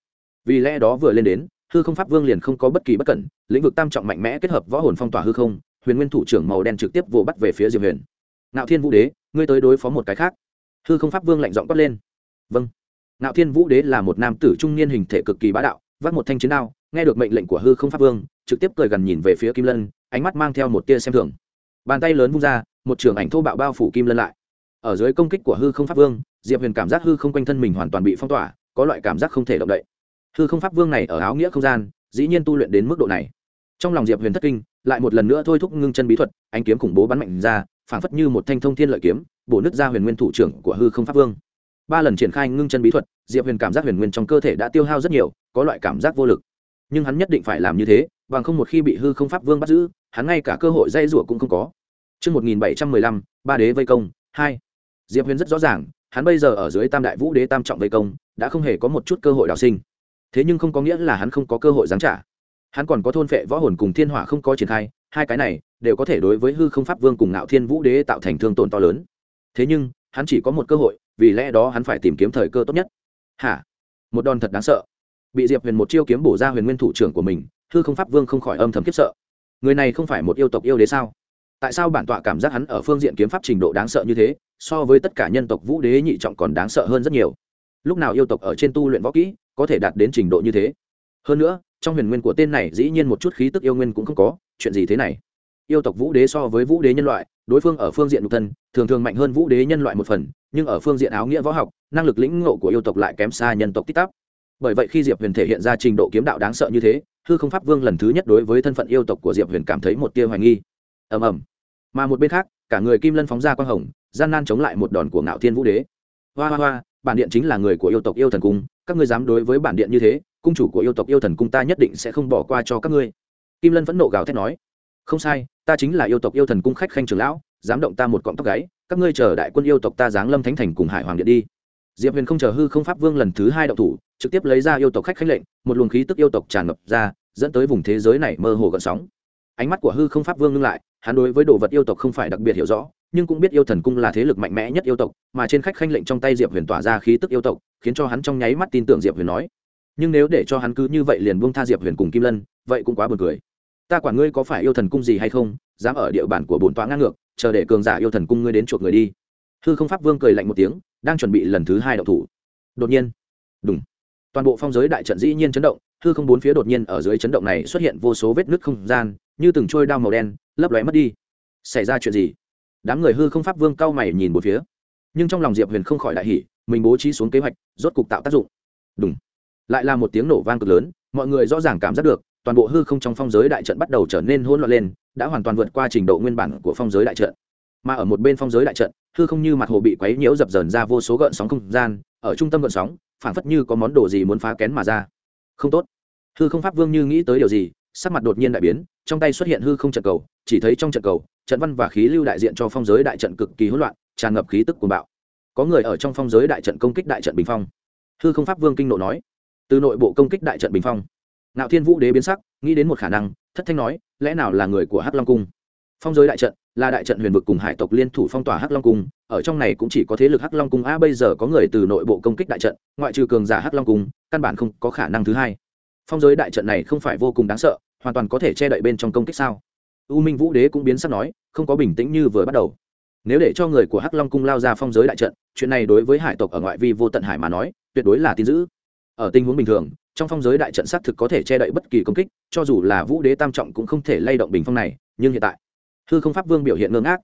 Vì lẽ đó vừa lên đến, hư không pháp vương liền không có bất kỳ bất cẩn, lĩnh vực tam trọng mạnh mẽ kết hợp võ hồn phong tỏa hư không, huyền nguyên thủ trưởng màu đen trực tiếp vồ bắt về phía diệp huyền. Ngạo thiên vũ đế, ngươi tới đối phó một cái khác. Hư không pháp vương lạnh giọng quát lên. Vâng. Ngạo thiên vũ đế là một nam tử trung niên hình thể cực kỳ bá đạo, vác một thanh chiến đao nghe được mệnh lệnh của hư không pháp vương, trực tiếp cười gần nhìn về phía kim lân, ánh mắt mang theo một tia xem thường. Bàn tay lớn vung ra, một trường ảnh thô bạo bao phủ kim lân lại. Ở dưới công kích của hư không pháp vương, diệp huyền cảm giác hư không quanh thân mình hoàn toàn bị phong tỏa, có loại cảm giác không thể động đậy. Hư không pháp vương này ở áo nghĩa không gian, dĩ nhiên tu luyện đến mức độ này. Trong lòng diệp huyền thất kinh, lại một lần nữa thôi thúc ngưng chân bí thuật, ánh kiếm khủng bố bắn mạnh ra, phảng phất như một thanh thông thiên lợi kiếm, bổ nứt ra huyền nguyên thủ trưởng của hư không pháp vương. Ba lần triển khai ngưng chân bí thuật, diệp huyền cảm giác huyền nguyên trong cơ thể đã tiêu hao rất nhiều, có loại cảm giác vô lực nhưng hắn nhất định phải làm như thế bằng không một khi bị hư không pháp vương bắt giữ hắn ngay cả cơ hội dây rủa cũng không có. Trước 1715, ba đế vây công, hai. Diệp huyền rất rõ ràng hắn bây giờ ở dưới tam đại vũ đế tam trọng vây công đã không hề có một chút cơ hội đào sinh. Thế nhưng không có nghĩa là hắn không có cơ hội giáng trả. Hắn còn có thôn phệ võ hồn cùng thiên hỏa không có triển khai hai cái này đều có thể đối với hư không pháp vương cùng ngạo thiên vũ đế tạo thành thương tổn to lớn. Thế nhưng hắn chỉ có một cơ hội vì lẽ đó hắn phải tìm kiếm thời cơ tốt nhất. Hả? Một đòn thật đáng sợ bị diệp huyền một chiêu kiếm bổ ra huyền nguyên thủ trưởng của mình, hư không pháp vương không khỏi âm thầm khiếp sợ. Người này không phải một yêu tộc yêu đế sao? Tại sao bản tọa cảm giác hắn ở phương diện kiếm pháp trình độ đáng sợ như thế, so với tất cả nhân tộc vũ đế nhị trọng còn đáng sợ hơn rất nhiều? Lúc nào yêu tộc ở trên tu luyện võ kỹ, có thể đạt đến trình độ như thế? Hơn nữa, trong huyền nguyên của tên này dĩ nhiên một chút khí tức yêu nguyên cũng không có, chuyện gì thế này? Yêu tộc vũ đế so với vũ đế nhân loại, đối phương ở phương diện nhục thân, thường thường mạnh hơn vũ đế nhân loại một phần, nhưng ở phương diện áo nghĩa võ học, năng lực lĩnh ngộ của yêu tộc lại kém xa nhân tộc tích tắp bởi vậy khi diệp huyền thể hiện ra trình độ kiếm đạo đáng sợ như thế, hư không pháp vương lần thứ nhất đối với thân phận yêu tộc của diệp huyền cảm thấy một tia hoài nghi. Ầm ầm. Mà một bên khác, cả người kim lân phóng ra quang hồng, gian nan chống lại một đòn của ngạo thiên vũ đế. Hoa hoa hoa, bản điện chính là người của yêu tộc yêu thần cung, các ngươi dám đối với bản điện như thế, cung chủ của yêu tộc yêu thần cung ta nhất định sẽ không bỏ qua cho các ngươi. Kim lân vẫn nộ gào thét nói. Không sai, ta chính là yêu tộc yêu thần cung khách khanh trưởng lão, dám động ta một cọng tóc gáy, các ngươi chờ đại quân yêu tộc ta giáng lâm thánh thành cùng hải hoàng điện đi. Diệp huyền không chờ hư không pháp vương lần thứ hai động thủ trực tiếp lấy ra yêu tộc khách khanh lệnh, một luồng khí tức yêu tộc tràn ngập ra, dẫn tới vùng thế giới này mơ hồ gợn sóng. Ánh mắt của hư không pháp vương ngưng lại, hắn đối với đồ vật yêu tộc không phải đặc biệt hiểu rõ, nhưng cũng biết yêu thần cung là thế lực mạnh mẽ nhất yêu tộc, mà trên khách khanh lệnh trong tay diệp huyền tỏa ra khí tức yêu tộc, khiến cho hắn trong nháy mắt tin tưởng diệp huyền nói. Nhưng nếu để cho hắn cứ như vậy liền buông tha diệp huyền cùng kim lân, vậy cũng quá buồn cười. Ta quản ngươi có phải yêu thần cung gì hay không, dám ở địa bàn của bổn tọa ngang ngược, chờ để cường giả yêu thần cung ngươi đến chuộc người đi. Hư không pháp vương cười lạnh một tiếng, đang chuẩn bị lần thứ hai đậu thủ. Đột nhiên đúng toàn bộ phong giới đại trận dĩ nhiên chấn động, hư không bốn phía đột nhiên ở dưới chấn động này xuất hiện vô số vết nứt không gian, như từng trôi đao màu đen, lấp lóe mất đi. Xảy ra chuyện gì? Đám người hư không pháp vương cao mày nhìn một phía. Nhưng trong lòng diệp huyền không khỏi đại hỉ, mình bố trí xuống kế hoạch, rốt cục tạo tác dụng. Đúng lại là một tiếng nổ vang cực lớn, mọi người rõ ràng cảm giác được, toàn bộ hư không trong phong giới đại trận bắt đầu trở nên hỗn loạn lên, đã hoàn toàn vượt qua trình độ nguyên bản của phong giới đại trận. Mà ở một bên phong giới đại trận, hư không như mặt hồ bị quấy nhiễu dập dờn ra vô số gợn sóng không gian, ở trung tâm gợn sóng phảng phất như có món đồ gì muốn phá kén mà ra. Không tốt. Hư không pháp vương như nghĩ tới điều gì, sắc mặt đột nhiên đại biến, trong tay xuất hiện hư không trận cầu, chỉ thấy trong trận cầu, trận văn và khí lưu đại diện cho phong giới đại trận cực kỳ hỗn loạn, tràn ngập khí tức cuồng bạo. Có người ở trong phong giới đại trận công kích đại trận bình phong. Hư không pháp vương kinh nộ nói. Từ nội bộ công kích đại trận bình phong. Ngạo thiên vũ đế biến sắc, nghĩ đến một khả năng, thất thanh nói, lẽ nào là người của hắc long cung? Phong giới đại trận là đại trận huyền vực cùng hải tộc liên thủ phong tỏa hắc long cung, ở trong này cũng chỉ có thế lực hắc long cung. A, bây giờ có người từ nội bộ công kích đại trận, ngoại trừ cường giả hắc long cung, căn bản không có khả năng thứ hai. Phong giới đại trận này không phải vô cùng đáng sợ, hoàn toàn có thể che đậy bên trong công kích sao? U minh vũ đế cũng biến sắc nói, không có bình tĩnh như vừa bắt đầu. Nếu để cho người của hắc long cung lao ra phong giới đại trận, chuyện này đối với hải tộc ở ngoại vi vô tận hải mà nói, tuyệt đối là tin dữ. Ở tình huống bình thường, trong phong giới đại trận xác thực có thể che đậy bất kỳ công kích, cho dù là vũ đế tam trọng cũng không thể lay động bình phong này, nhưng hiện tại hư không pháp vương biểu hiện ngơ ngác.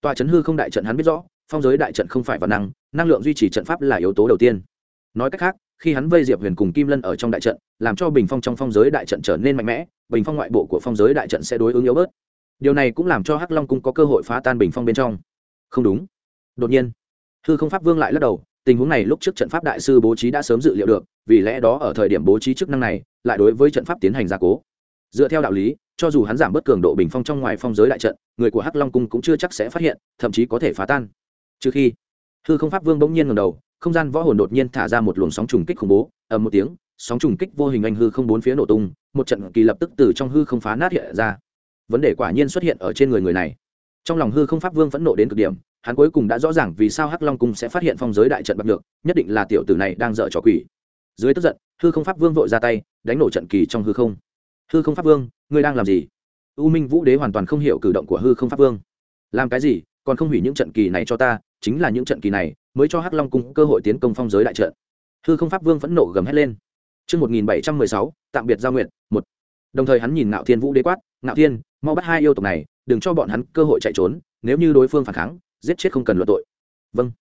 Tòa chấn hư không đại trận hắn biết rõ, phong giới đại trận không phải văn năng năng lượng duy trì trận pháp là yếu tố đầu tiên. Nói cách khác, khi hắn vây diệp huyền cùng kim lân ở trong đại trận, làm cho bình phong trong phong giới đại trận trở nên mạnh mẽ, bình phong ngoại bộ của phong giới đại trận sẽ đối ứng yếu bớt. Điều này cũng làm cho hắc long cung có cơ hội phá tan bình phong bên trong. Không đúng. Đột nhiên, hư không pháp vương lại lắc đầu, tình huống này lúc trước trận pháp đại sư bố trí đã sớm dự liệu được, vì lẽ đó ở thời điểm bố trí chức năng này, lại đối với trận pháp tiến hành gia cố dựa theo đạo lý, cho dù hắn giảm bớt cường độ bình phong trong ngoài phong giới đại trận, người của hắc long cung cũng chưa chắc sẽ phát hiện, thậm chí có thể phá tan. Trừ khi, hư không pháp vương bỗng nhiên ngầm đầu, không gian võ hồn đột nhiên thả ra một luồng sóng trùng kích khủng bố, ầm một tiếng, sóng trùng kích vô hình anh hư không bốn phía nổ tung, một trận kỳ lập tức từ trong hư không phá nát hiện ra. Vấn đề quả nhiên xuất hiện ở trên người người này. Trong lòng hư không pháp vương phẫn nộ đến cực điểm, hắn cuối cùng đã rõ ràng vì sao hắc long cung sẽ phát hiện phong giới đại trận bạc được nhất định là tiểu tử này đang dở trò quỷ. Dưới tức giận, hư không pháp vương vội ra tay, đánh nổ trận kỳ trong hư không hư không pháp vương ngươi đang làm gì u minh vũ đế hoàn toàn không hiểu cử động của hư không pháp vương làm cái gì còn không hủy những trận kỳ này cho ta chính là những trận kỳ này mới cho hắc long cung cơ hội tiến công phong giới đại trận hư không pháp vương phẫn nộ gầm hét lên Trước 1716, tạm biệt giao nguyện, một. Đồng thời hắn nhìn Ngạo Thiên Vũ đế quát, Ngạo Thiên, mau bắt hai yêu tộc này, đừng cho bọn hắn cơ hội chạy trốn, nếu như đối phương phản kháng, giết chết không cần luận tội. Vâng.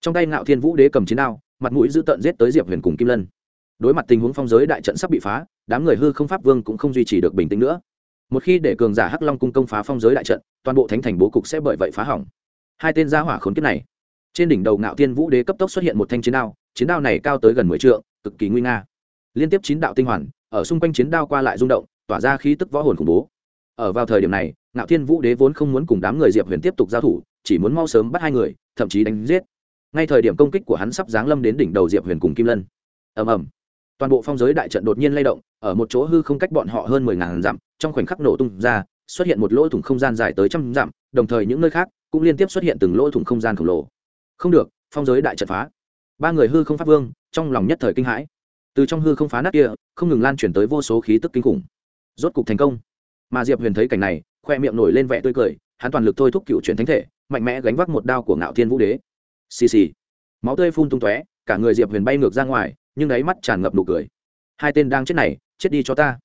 Trong tay Ngạo Thiên Vũ đế cầm chiến đao, mặt mũi dữ tợn giết tới Diệp Huyền cùng Kim Lân. Đối mặt tình huống phong giới đại trận sắp bị phá, đám người hư không pháp vương cũng không duy trì được bình tĩnh nữa. Một khi để cường giả Hắc Long cung công phá phong giới đại trận, toàn bộ thánh thành bố cục sẽ bởi vậy phá hỏng. Hai tên gia hỏa khốn kiếp này, trên đỉnh đầu ngạo thiên vũ đế cấp tốc xuất hiện một thanh chiến đao chiến đao này cao tới gần mười trượng cực kỳ nguy nga. Liên tiếp chín đạo tinh hoàn ở xung quanh chiến đao qua lại rung động tỏa ra khí tức võ hồn khủng bố. Ở vào thời điểm này ngạo thiên vũ đế vốn không muốn cùng đám người diệp huyền tiếp tục giao thủ chỉ muốn mau sớm bắt hai người thậm chí đánh giết. Ngay thời điểm công kích của hắn sắp giáng lâm đến đỉnh đầu diệp huyền cùng kim lân. Ầm ầm toàn bộ phong giới đại trận đột nhiên lay động, ở một chỗ hư không cách bọn họ hơn mười ngàn dặm, trong khoảnh khắc nổ tung ra, xuất hiện một lỗ thủng không gian dài tới trăm dặm, đồng thời những nơi khác cũng liên tiếp xuất hiện từng lỗ thủng không gian khổng lồ. Không được, phong giới đại trận phá. Ba người hư không pháp vương, trong lòng nhất thời kinh hãi. Từ trong hư không phá nát kia, không ngừng lan truyền tới vô số khí tức kinh khủng. Rốt cục thành công. Mà diệp huyền thấy cảnh này, khoe miệng nổi lên vẻ tươi cười, hắn toàn lực thôi thúc cựu chuyển thánh thể, mạnh mẽ gánh vác một đao của ngạo thiên vũ đế. Xì xì. Máu tươi phun tung tóe, cả người diệp huyền bay ngược ra ngoài nhưng đáy mắt tràn ngập nụ cười. Hai tên đang chết này, chết đi cho ta.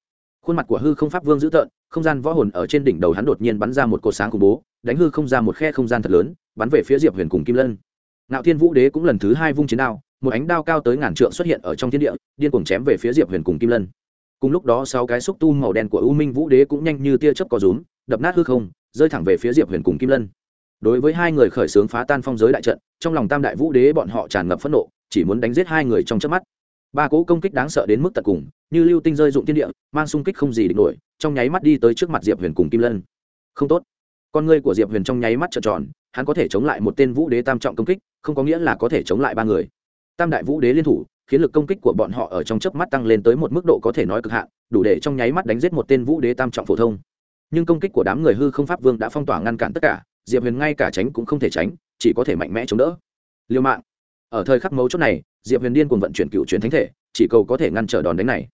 Khuôn mặt của hư không pháp vương dữ tợn, không gian võ hồn ở trên đỉnh đầu hắn đột nhiên bắn ra một cột sáng khủng bố, đánh hư không ra một khe không gian thật lớn, bắn về phía diệp huyền cùng kim lân. Ngạo thiên vũ đế cũng lần thứ hai vung chiến đao, một ánh đao cao tới ngàn trượng xuất hiện ở trong thiên địa, điên cuồng chém về phía diệp huyền cùng kim lân. Cùng lúc đó sáu cái xúc tu màu đen của u minh vũ đế cũng nhanh như tia chớp có rúm, đập nát hư không, rơi thẳng về phía diệp huyền cùng kim lân. Đối với hai người khởi xướng phá tan phong giới đại trận, trong lòng tam đại vũ đế bọn họ tràn ngập phẫn nộ, chỉ muốn đánh giết hai người trong chớp mắt ba cỗ công kích đáng sợ đến mức tận cùng, như lưu tinh rơi dụng thiên địa, mang xung kích không gì địch nổi, trong nháy mắt đi tới trước mặt diệp huyền cùng kim lân. Không tốt. Con ngươi của diệp huyền trong nháy mắt trợn tròn, hắn có thể chống lại một tên vũ đế tam trọng công kích, không có nghĩa là có thể chống lại ba người. Tam đại vũ đế liên thủ, khiến lực công kích của bọn họ ở trong chớp mắt tăng lên tới một mức độ có thể nói cực hạn, đủ để trong nháy mắt đánh giết một tên vũ đế tam trọng phổ thông. Nhưng công kích của đám người hư không pháp vương đã phong tỏa ngăn cản tất cả, diệp huyền ngay cả tránh cũng không thể tránh, chỉ có thể mạnh mẽ chống đỡ. Liêu mạng. Ở thời khắc mấu chốt này diệp huyền điên cùng vận chuyển cựu chuyển thánh thể, chỉ cầu có thể ngăn trở đòn đánh này.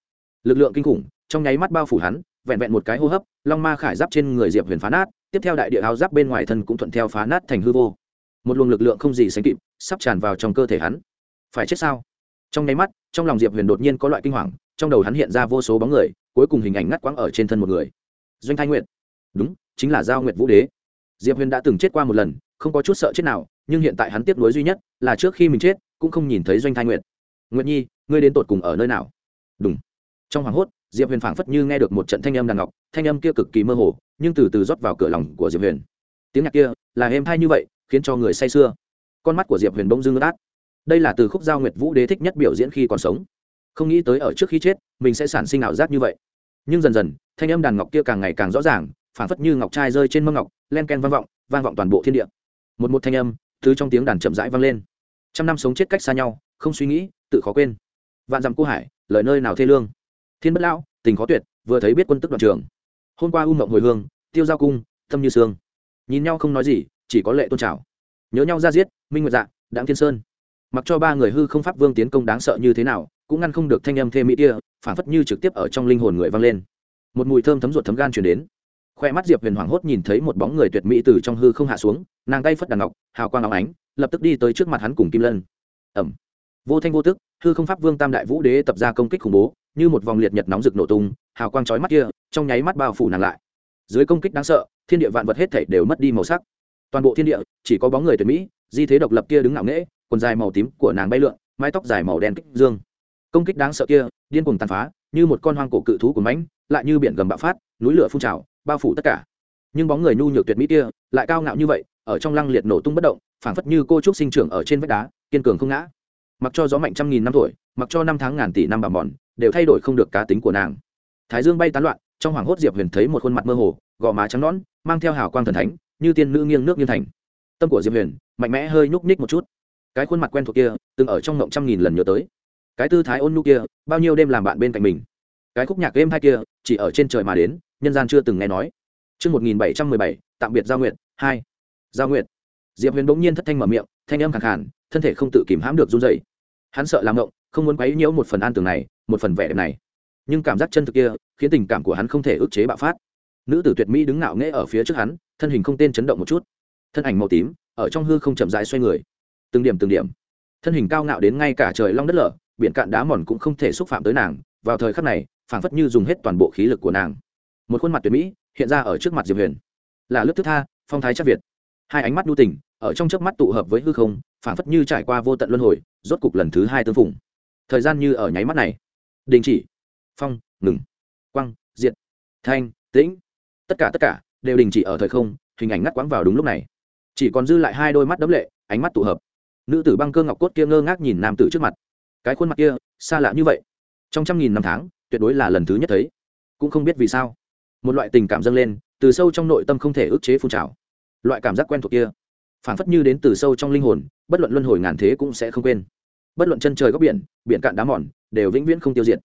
Lực lượng kinh khủng, trong nháy mắt bao phủ hắn, vẹn vẹn một cái hô hấp, long ma khải giáp trên người diệp huyền phá nát, tiếp theo đại địa áo giáp bên ngoài thân cũng thuận theo phá nát thành hư vô. Một luồng lực lượng không gì sánh kịp, sắp tràn vào trong cơ thể hắn. Phải chết sao? Trong nháy mắt, trong lòng diệp huyền đột nhiên có loại kinh hoàng, trong đầu hắn hiện ra vô số bóng người, cuối cùng hình ảnh ngắt quãng ở trên thân một người. Doanh thái nguyện đúng, chính là giao nguyện vũ đế. Diệp huyền đã từng chết qua một lần, không có chút sợ chết nào nhưng hiện tại hắn tiếp nối duy nhất là trước khi mình chết, cũng không nhìn thấy doanh thai nguyện nguyện nhi, ngươi đến tột cùng ở nơi nào? Đúng trong hoảng hốt, diệp huyền phảng phất như nghe được một trận thanh âm đàn ngọc, thanh âm kia cực kỳ mơ hồ, nhưng từ từ rót vào cửa lòng của diệp huyền. Tiếng nhạc kia là êm thay như vậy, khiến cho người say sưa. Con mắt của diệp huyền bỗng dưng ướt át. Đây là từ khúc giao nguyệt vũ đế thích nhất biểu diễn khi còn sống. Không nghĩ tới ở trước khi chết, mình sẽ sản sinh ảo giác như vậy. Nhưng dần dần, thanh âm đàn ngọc kia càng ngày càng rõ ràng, phảng phất như ngọc trai rơi trên mâm ngọc, len ken vang vọng vang vọng toàn bộ thiên địa. Một một thanh âm thứ trong tiếng đàn chậm rãi vang lên. Trăm năm sống chết cách xa nhau, không suy nghĩ, tự khó quên. Vạn dặm cô hải, lời nơi nào thê lương? Thiên bất lão, tình khó tuyệt, vừa thấy biết quân tức đoạn trường. Hôm qua u mộng hồi hương, tiêu giao cung tâm như sương. Nhìn nhau không nói gì, chỉ có lệ tôn trào nhớ nhau ra giết, minh nguyệt dạ đặng thiên sơn. Mặc cho ba người hư không pháp vương tiến công đáng sợ như thế nào, cũng ngăn không được thanh âm thê mỹ kia, phản phất như trực tiếp ở trong linh hồn người vang lên. Một mùi thơm thấm ruột thấm gan chuyển đến khoe mắt diệp huyền hoảng hốt nhìn thấy một bóng người tuyệt mỹ từ trong hư không hạ xuống, nàng tay phất đàn ngọc, hào quang óng ánh, lập tức đi tới trước mặt hắn cùng kim lân. Ẩm. Vô thanh vô tức, hư không pháp vương tam đại vũ đế tập ra công kích khủng bố, như một vòng liệt nhật nóng rực nổ tung, hào quang chói mắt kia, trong nháy mắt bao phủ nàng lại. Dưới công kích đáng sợ, thiên địa vạn vật hết thảy đều mất đi màu sắc. Toàn bộ thiên địa, chỉ có bóng người tuyệt mỹ, di thế độc lập kia đứng ngạo nghễ, quần dài màu tím của nàng bay lượn, mái tóc dài màu đen kích dương. Công kích đáng sợ kia, điên cuồng tàn phá, như một con hoang cổ cự thú của mãnh, lại như biển gầm bạo phát, núi lửa phun trào bao phủ tất cả. Nhưng bóng người nhu nhược tuyệt mỹ kia lại cao ngạo như vậy, ở trong lăng liệt nổ tung bất động, phảng phất như cô trúc sinh trưởng ở trên vách đá, kiên cường không ngã. Mặc cho gió mạnh trăm nghìn năm tuổi, mặc cho năm tháng ngàn tỷ năm bà mòn đều thay đổi không được cá tính của nàng. Thái dương bay tán loạn, trong hoàng hốt diệp huyền thấy một khuôn mặt mơ hồ, gò má trắng nõn, mang theo hào quang thần thánh, như tiên nữ nghiêng nước nghiêng thành. Tâm của diệp huyền mạnh mẽ hơi nhúc ních một chút. Cái khuôn mặt quen thuộc kia, từng ở trong ngộng trăm nghìn lần nhớ tới. Cái tư thái ôn nhu kia, bao nhiêu đêm làm bạn bên cạnh mình cái khúc nhạc game hai kia chỉ ở trên trời mà đến nhân gian chưa từng nghe nói Chương 1717, tạm biệt Giao Nguyệt, hai Giao Nguyệt. Diệp Huyền bỗng nhiên thất thanh mở miệng, thanh âm khẳng khàn, thân thể không tự kìm hãm được run rẩy. Hắn sợ làm ngộng, không muốn quấy nhiễu một phần an tường này, một phần vẻ đẹp này. Nhưng cảm giác chân thực kia, khiến tình cảm của hắn không thể ức chế bạo phát. Nữ tử tuyệt mỹ đứng ngạo nghễ ở phía trước hắn, thân hình không tên chấn động một chút. Thân ảnh màu tím, ở trong hư không chậm rãi xoay người. Từng điểm từng điểm. Thân hình cao ngạo đến ngay cả trời long đất lở, biển cạn đá mòn cũng không thể xúc phạm tới nàng, vào thời khắc này, phảng phất như dùng hết toàn bộ khí lực của nàng. Một khuôn mặt tuyệt mỹ, hiện ra ở trước mặt diệp huyền. Là lớp thức tha phong thái chắc việt. Hai ánh mắt nhu tình ở trong trước mắt tụ hợp với hư không phảng phất như trải qua vô tận luân hồi rốt cục lần thứ hai tương phùng. Thời gian như ở nháy mắt này. Đình chỉ. Phong ngừng. Quăng diệt. Thanh tĩnh. Tất cả tất cả đều đình chỉ ở thời không hình ảnh ngắt quãng vào đúng lúc này. Chỉ còn dư lại hai đôi mắt đấm lệ ánh mắt tụ hợp. Nữ tử băng cơ ngọc cốt kia ngơ ngác nhìn nam tử trước mặt. Cái khuôn mặt kia xa lạ như vậy. Trong trăm nghìn năm tháng tuyệt đối là lần thứ nhất thấy. Cũng không biết vì sao, một loại tình cảm dâng lên, từ sâu trong nội tâm không thể ức chế phun trào. Loại cảm giác quen thuộc kia, phảng phất như đến từ sâu trong linh hồn, bất luận luân hồi ngàn thế cũng sẽ không quên. Bất luận chân trời góc biển biển cạn đá mòn, đều vĩnh viễn không tiêu diệt.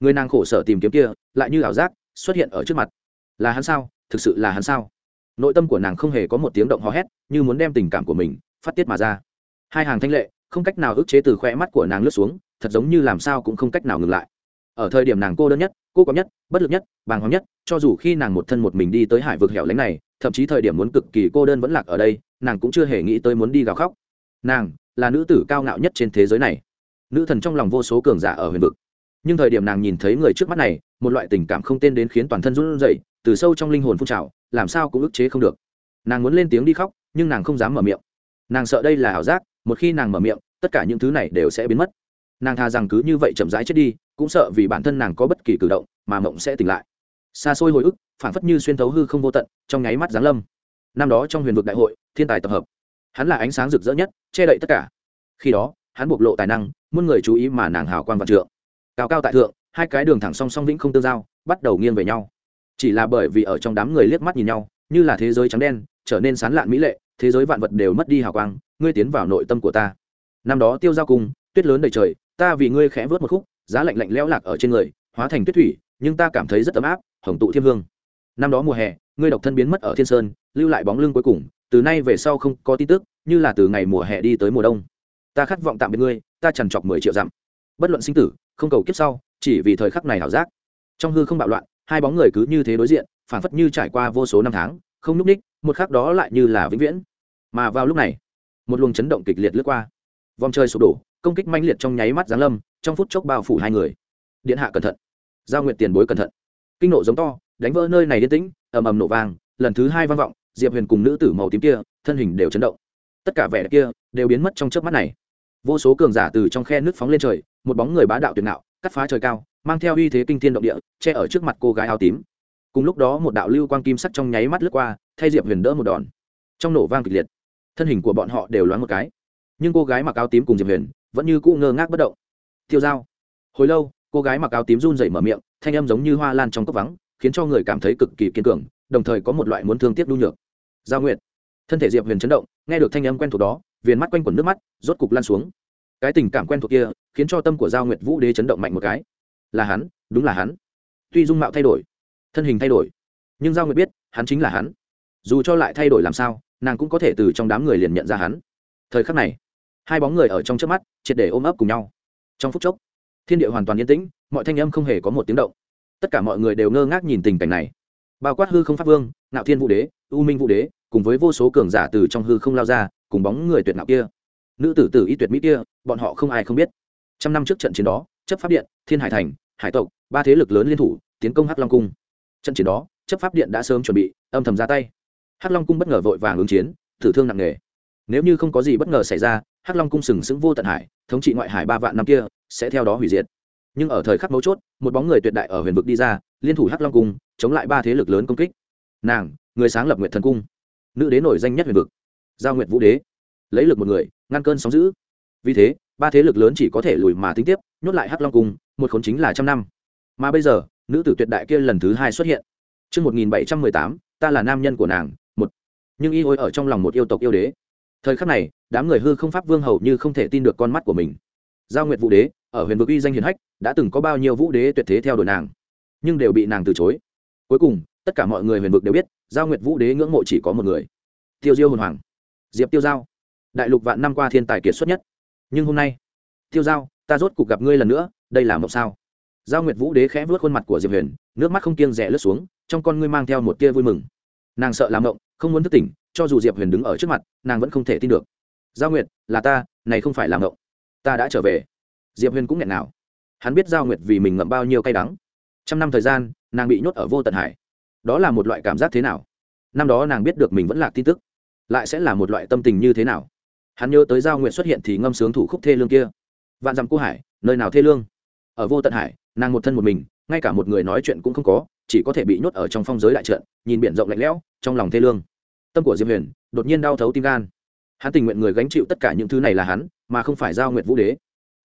Người nàng khổ sở tìm kiếm kia, lại như ảo giác, xuất hiện ở trước mặt. Là hắn sao? Thực sự là hắn sao? Nội tâm của nàng không hề có một tiếng động hò hét, như muốn đem tình cảm của mình phát tiết mà ra. Hai hàng thanh lệ, không cách nào ức chế từ khoe mắt của nàng lướt xuống, thật giống như làm sao cũng không cách nào ngừng lại ở thời điểm nàng cô đơn nhất, cô có nhất, bất lực nhất, bàng hoàng nhất, cho dù khi nàng một thân một mình đi tới hải vực hẻo lánh này, thậm chí thời điểm muốn cực kỳ cô đơn vẫn lạc ở đây, nàng cũng chưa hề nghĩ tới muốn đi gào khóc. Nàng là nữ tử cao ngạo nhất trên thế giới này. Nữ thần trong lòng vô số cường giả ở huyền vực. Nhưng thời điểm nàng nhìn thấy người trước mắt này, một loại tình cảm không tên đến khiến toàn thân run rẩy, từ sâu trong linh hồn phun trào, làm sao cũng ức chế không được. Nàng muốn lên tiếng đi khóc, nhưng nàng không dám mở miệng. Nàng sợ đây là ảo giác, một khi nàng mở miệng, tất cả những thứ này đều sẽ biến mất nàng tha rằng cứ như vậy chậm rãi chết đi, cũng sợ vì bản thân nàng có bất kỳ cử động mà mộng sẽ tỉnh lại. Xa xôi hồi ức phản phất như xuyên thấu hư không vô tận, trong nháy mắt giáng lâm. Năm đó trong huyền vực đại hội, thiên tài tập hợp. Hắn là ánh sáng rực rỡ nhất, che đậy tất cả. Khi đó, hắn bộc lộ tài năng, muôn người chú ý mà nàng hào quang vạn trượng. Cao cao tại thượng, hai cái đường thẳng song song vĩnh không tương giao, bắt đầu nghiêng về nhau. Chỉ là bởi vì ở trong đám người liếc mắt nhìn nhau, như là thế giới trắng đen, trở nên sán lạn mỹ lệ, thế giới vạn vật đều mất đi hào quang, ngươi tiến vào nội tâm của ta. Năm đó tiêu giao cung tuyết lớn đầy trời ta vì ngươi khẽ vớt một khúc, giá lạnh lạnh leo lạc ở trên người, hóa thành tuyết thủy, nhưng ta cảm thấy rất ấm áp, hồng tụ thiêm hương. Năm đó mùa hè, ngươi độc thân biến mất ở thiên sơn, lưu lại bóng lưng cuối cùng, từ nay về sau không có tin tức, như là từ ngày mùa hè đi tới mùa đông. Ta khát vọng tạm biệt ngươi, ta trằn trọc mười triệu dặm. Bất luận sinh tử, không cầu kiếp sau, chỉ vì thời khắc này hảo giác. Trong hư không bạo loạn, hai bóng người cứ như thế đối diện, phảng phất như trải qua vô số năm tháng, không núp ních, một khắc đó lại như là vĩnh viễn. Mà vào lúc này, một luồng chấn động kịch liệt lướt qua. Vòng trời sụp đổ công kích mãnh liệt trong nháy mắt giáng lâm, trong phút chốc bao phủ hai người. Điện hạ cẩn thận. Giao nguyện tiền bối cẩn thận. Kinh nộ giống to, đánh vỡ nơi này yên tĩnh, ầm ầm nổ vang, lần thứ hai vang vọng, diệp huyền cùng nữ tử màu tím kia, thân hình đều chấn động. Tất cả vẻ kia đều biến mất trong chớp mắt này. Vô số cường giả từ trong khe nước phóng lên trời, một bóng người bá đạo tuyệt ngạo, cắt phá trời cao, mang theo uy thế kinh thiên động địa, che ở trước mặt cô gái áo tím. Cùng lúc đó một đạo lưu quang kim sắc trong nháy mắt lướt qua, thay diệp huyền đỡ một đòn. Trong nổ vang kịch liệt, thân hình của bọn họ đều loáng một cái. Nhưng cô gái mặc áo tím cùng diệp huyền vẫn như cũ ngơ ngác bất động. Tiêu dao hồi lâu, cô gái mặc áo tím run rẩy mở miệng, thanh âm giống như hoa lan trong cốc vắng, khiến cho người cảm thấy cực kỳ kiên cường, đồng thời có một loại muốn thương tiếc đu nhược. Giao nguyệt. Thân thể diệp huyền chấn động, nghe được thanh âm quen thuộc đó, viền mắt quanh quẩn nước mắt, rốt cục lan xuống. Cái tình cảm quen thuộc kia, khiến cho tâm của giao nguyệt vũ đế chấn động mạnh một cái. Là hắn, đúng là hắn. Tuy dung mạo thay đổi, thân hình thay đổi, nhưng giao nguyệt biết, hắn chính là hắn. Dù cho lại thay đổi làm sao, nàng cũng có thể từ trong đám người liền nhận ra hắn. Thời khắc này hai bóng người ở trong trước mắt, triệt để ôm ấp cùng nhau. Trong phút chốc, thiên địa hoàn toàn yên tĩnh, mọi thanh âm không hề có một tiếng động. Tất cả mọi người đều ngơ ngác nhìn tình cảnh này. Bao quát hư không pháp vương, ngạo thiên vũ đế, u minh vũ đế, cùng với vô số cường giả từ trong hư không lao ra, cùng bóng người tuyệt nạo kia. Nữ tử tử y tuyệt mỹ kia, bọn họ không ai không biết. Trăm năm trước trận chiến đó, chấp pháp điện, thiên hải thành, hải tộc, ba thế lực lớn liên thủ, tiến công hắc long cung. Trận chiến đó, chấp pháp điện đã sớm chuẩn bị, âm thầm ra tay. Hắc long cung bất ngờ vội vàng ứng chiến tử thương nặng nề. Nếu như không có gì bất ngờ xảy ra hắc long cung sừng sững vô tận hải thống trị ngoại hải ba vạn năm kia sẽ theo đó hủy diệt. Nhưng ở thời khắc mấu chốt một bóng người tuyệt đại ở huyền vực đi ra liên thủ hắc long cung chống lại ba thế lực lớn công kích. Nàng người sáng lập Nguyệt thần cung nữ đế nổi danh nhất huyền vực. Giao Nguyệt vũ đế lấy lực một người ngăn cơn sóng giữ vì thế ba thế lực lớn chỉ có thể lùi mà tính tiếp nhốt lại hắc long cung một khốn chính là trăm năm. Mà bây giờ nữ tử tuyệt đại kia lần thứ hai xuất hiện. Trước 1718, ta là nam nhân của nàng, một. Nhưng y ôi ở trong lòng một yêu tộc yêu đế. Thời khắc này, đám người hư không pháp vương hầu như không thể tin được con mắt của mình. Giao Nguyệt Vũ Đế, ở huyền vực uy danh hiển hách, đã từng có bao nhiêu vũ đế tuyệt thế theo đuổi nàng, nhưng đều bị nàng từ chối. Cuối cùng, tất cả mọi người huyền vực đều biết, Giao Nguyệt Vũ Đế ngưỡng mộ chỉ có một người. Tiêu Diêu hồn hoàng. Diệp Tiêu Giao. Đại lục vạn năm qua thiên tài kiệt xuất nhất. Nhưng hôm nay, Tiêu Giao, ta rốt cục gặp ngươi lần nữa, đây là một sao? giao nguyệt vũ đế khẽ vớt khuôn mặt của diệp huyền nước mắt không kiêng rẻ lướt xuống trong con ngươi mang theo một tia vui mừng nàng sợ làm mộng không muốn thức tỉnh cho dù diệp huyền đứng ở trước mặt nàng vẫn không thể tin được giao nguyệt là ta này không phải làm ngộng ta đã trở về diệp huyền cũng nghẹn nào hắn biết giao nguyệt vì mình ngậm bao nhiêu cay đắng trăm năm thời gian nàng bị nhốt ở vô tận hải đó là một loại cảm giác thế nào năm đó nàng biết được mình vẫn là tin tức lại sẽ là một loại tâm tình như thế nào hắn nhớ tới giao nguyệt xuất hiện thì ngâm sướng thủ khúc thê lương kia vạn dặm cô hải nơi nào thê lương ở vô tận hải nàng một thân một mình ngay cả một người nói chuyện cũng không có chỉ có thể bị nhốt ở trong phong giới đại trận nhìn biển rộng lạnh lẽo trong lòng thê lương tâm của diệp huyền đột nhiên đau thấu tim gan hắn tình nguyện người gánh chịu tất cả những thứ này là hắn mà không phải giao nguyệt vũ đế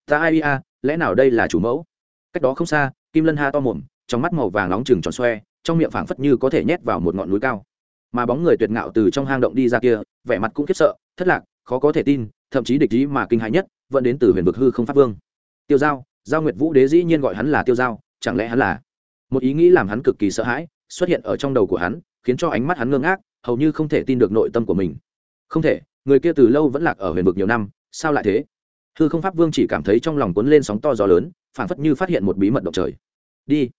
ta ai a, lẽ nào đây là chủ mẫu cách đó không xa kim lân ha to mồm trong mắt màu vàng nóng chừng tròn xoe trong miệng phảng phất như có thể nhét vào một ngọn núi cao mà bóng người tuyệt ngạo từ trong hang động đi ra kia vẻ mặt cũng khiếp sợ thất lạc khó có thể tin thậm chí địch ý mà kinh hãi nhất vẫn đến từ huyền vực hư không pháp vương tiêu giao giao nguyệt vũ đế dĩ nhiên gọi hắn là tiêu giao chẳng lẽ hắn là một ý nghĩ làm hắn cực kỳ sợ hãi xuất hiện ở trong đầu của hắn khiến cho ánh mắt hắn ngơ ngác hầu như không thể tin được nội tâm của mình. Không thể, người kia từ lâu vẫn lạc ở huyền vực nhiều năm, sao lại thế? Hư không pháp vương chỉ cảm thấy trong lòng cuốn lên sóng to gió lớn, phảng phất như phát hiện một bí mật động trời. Đi.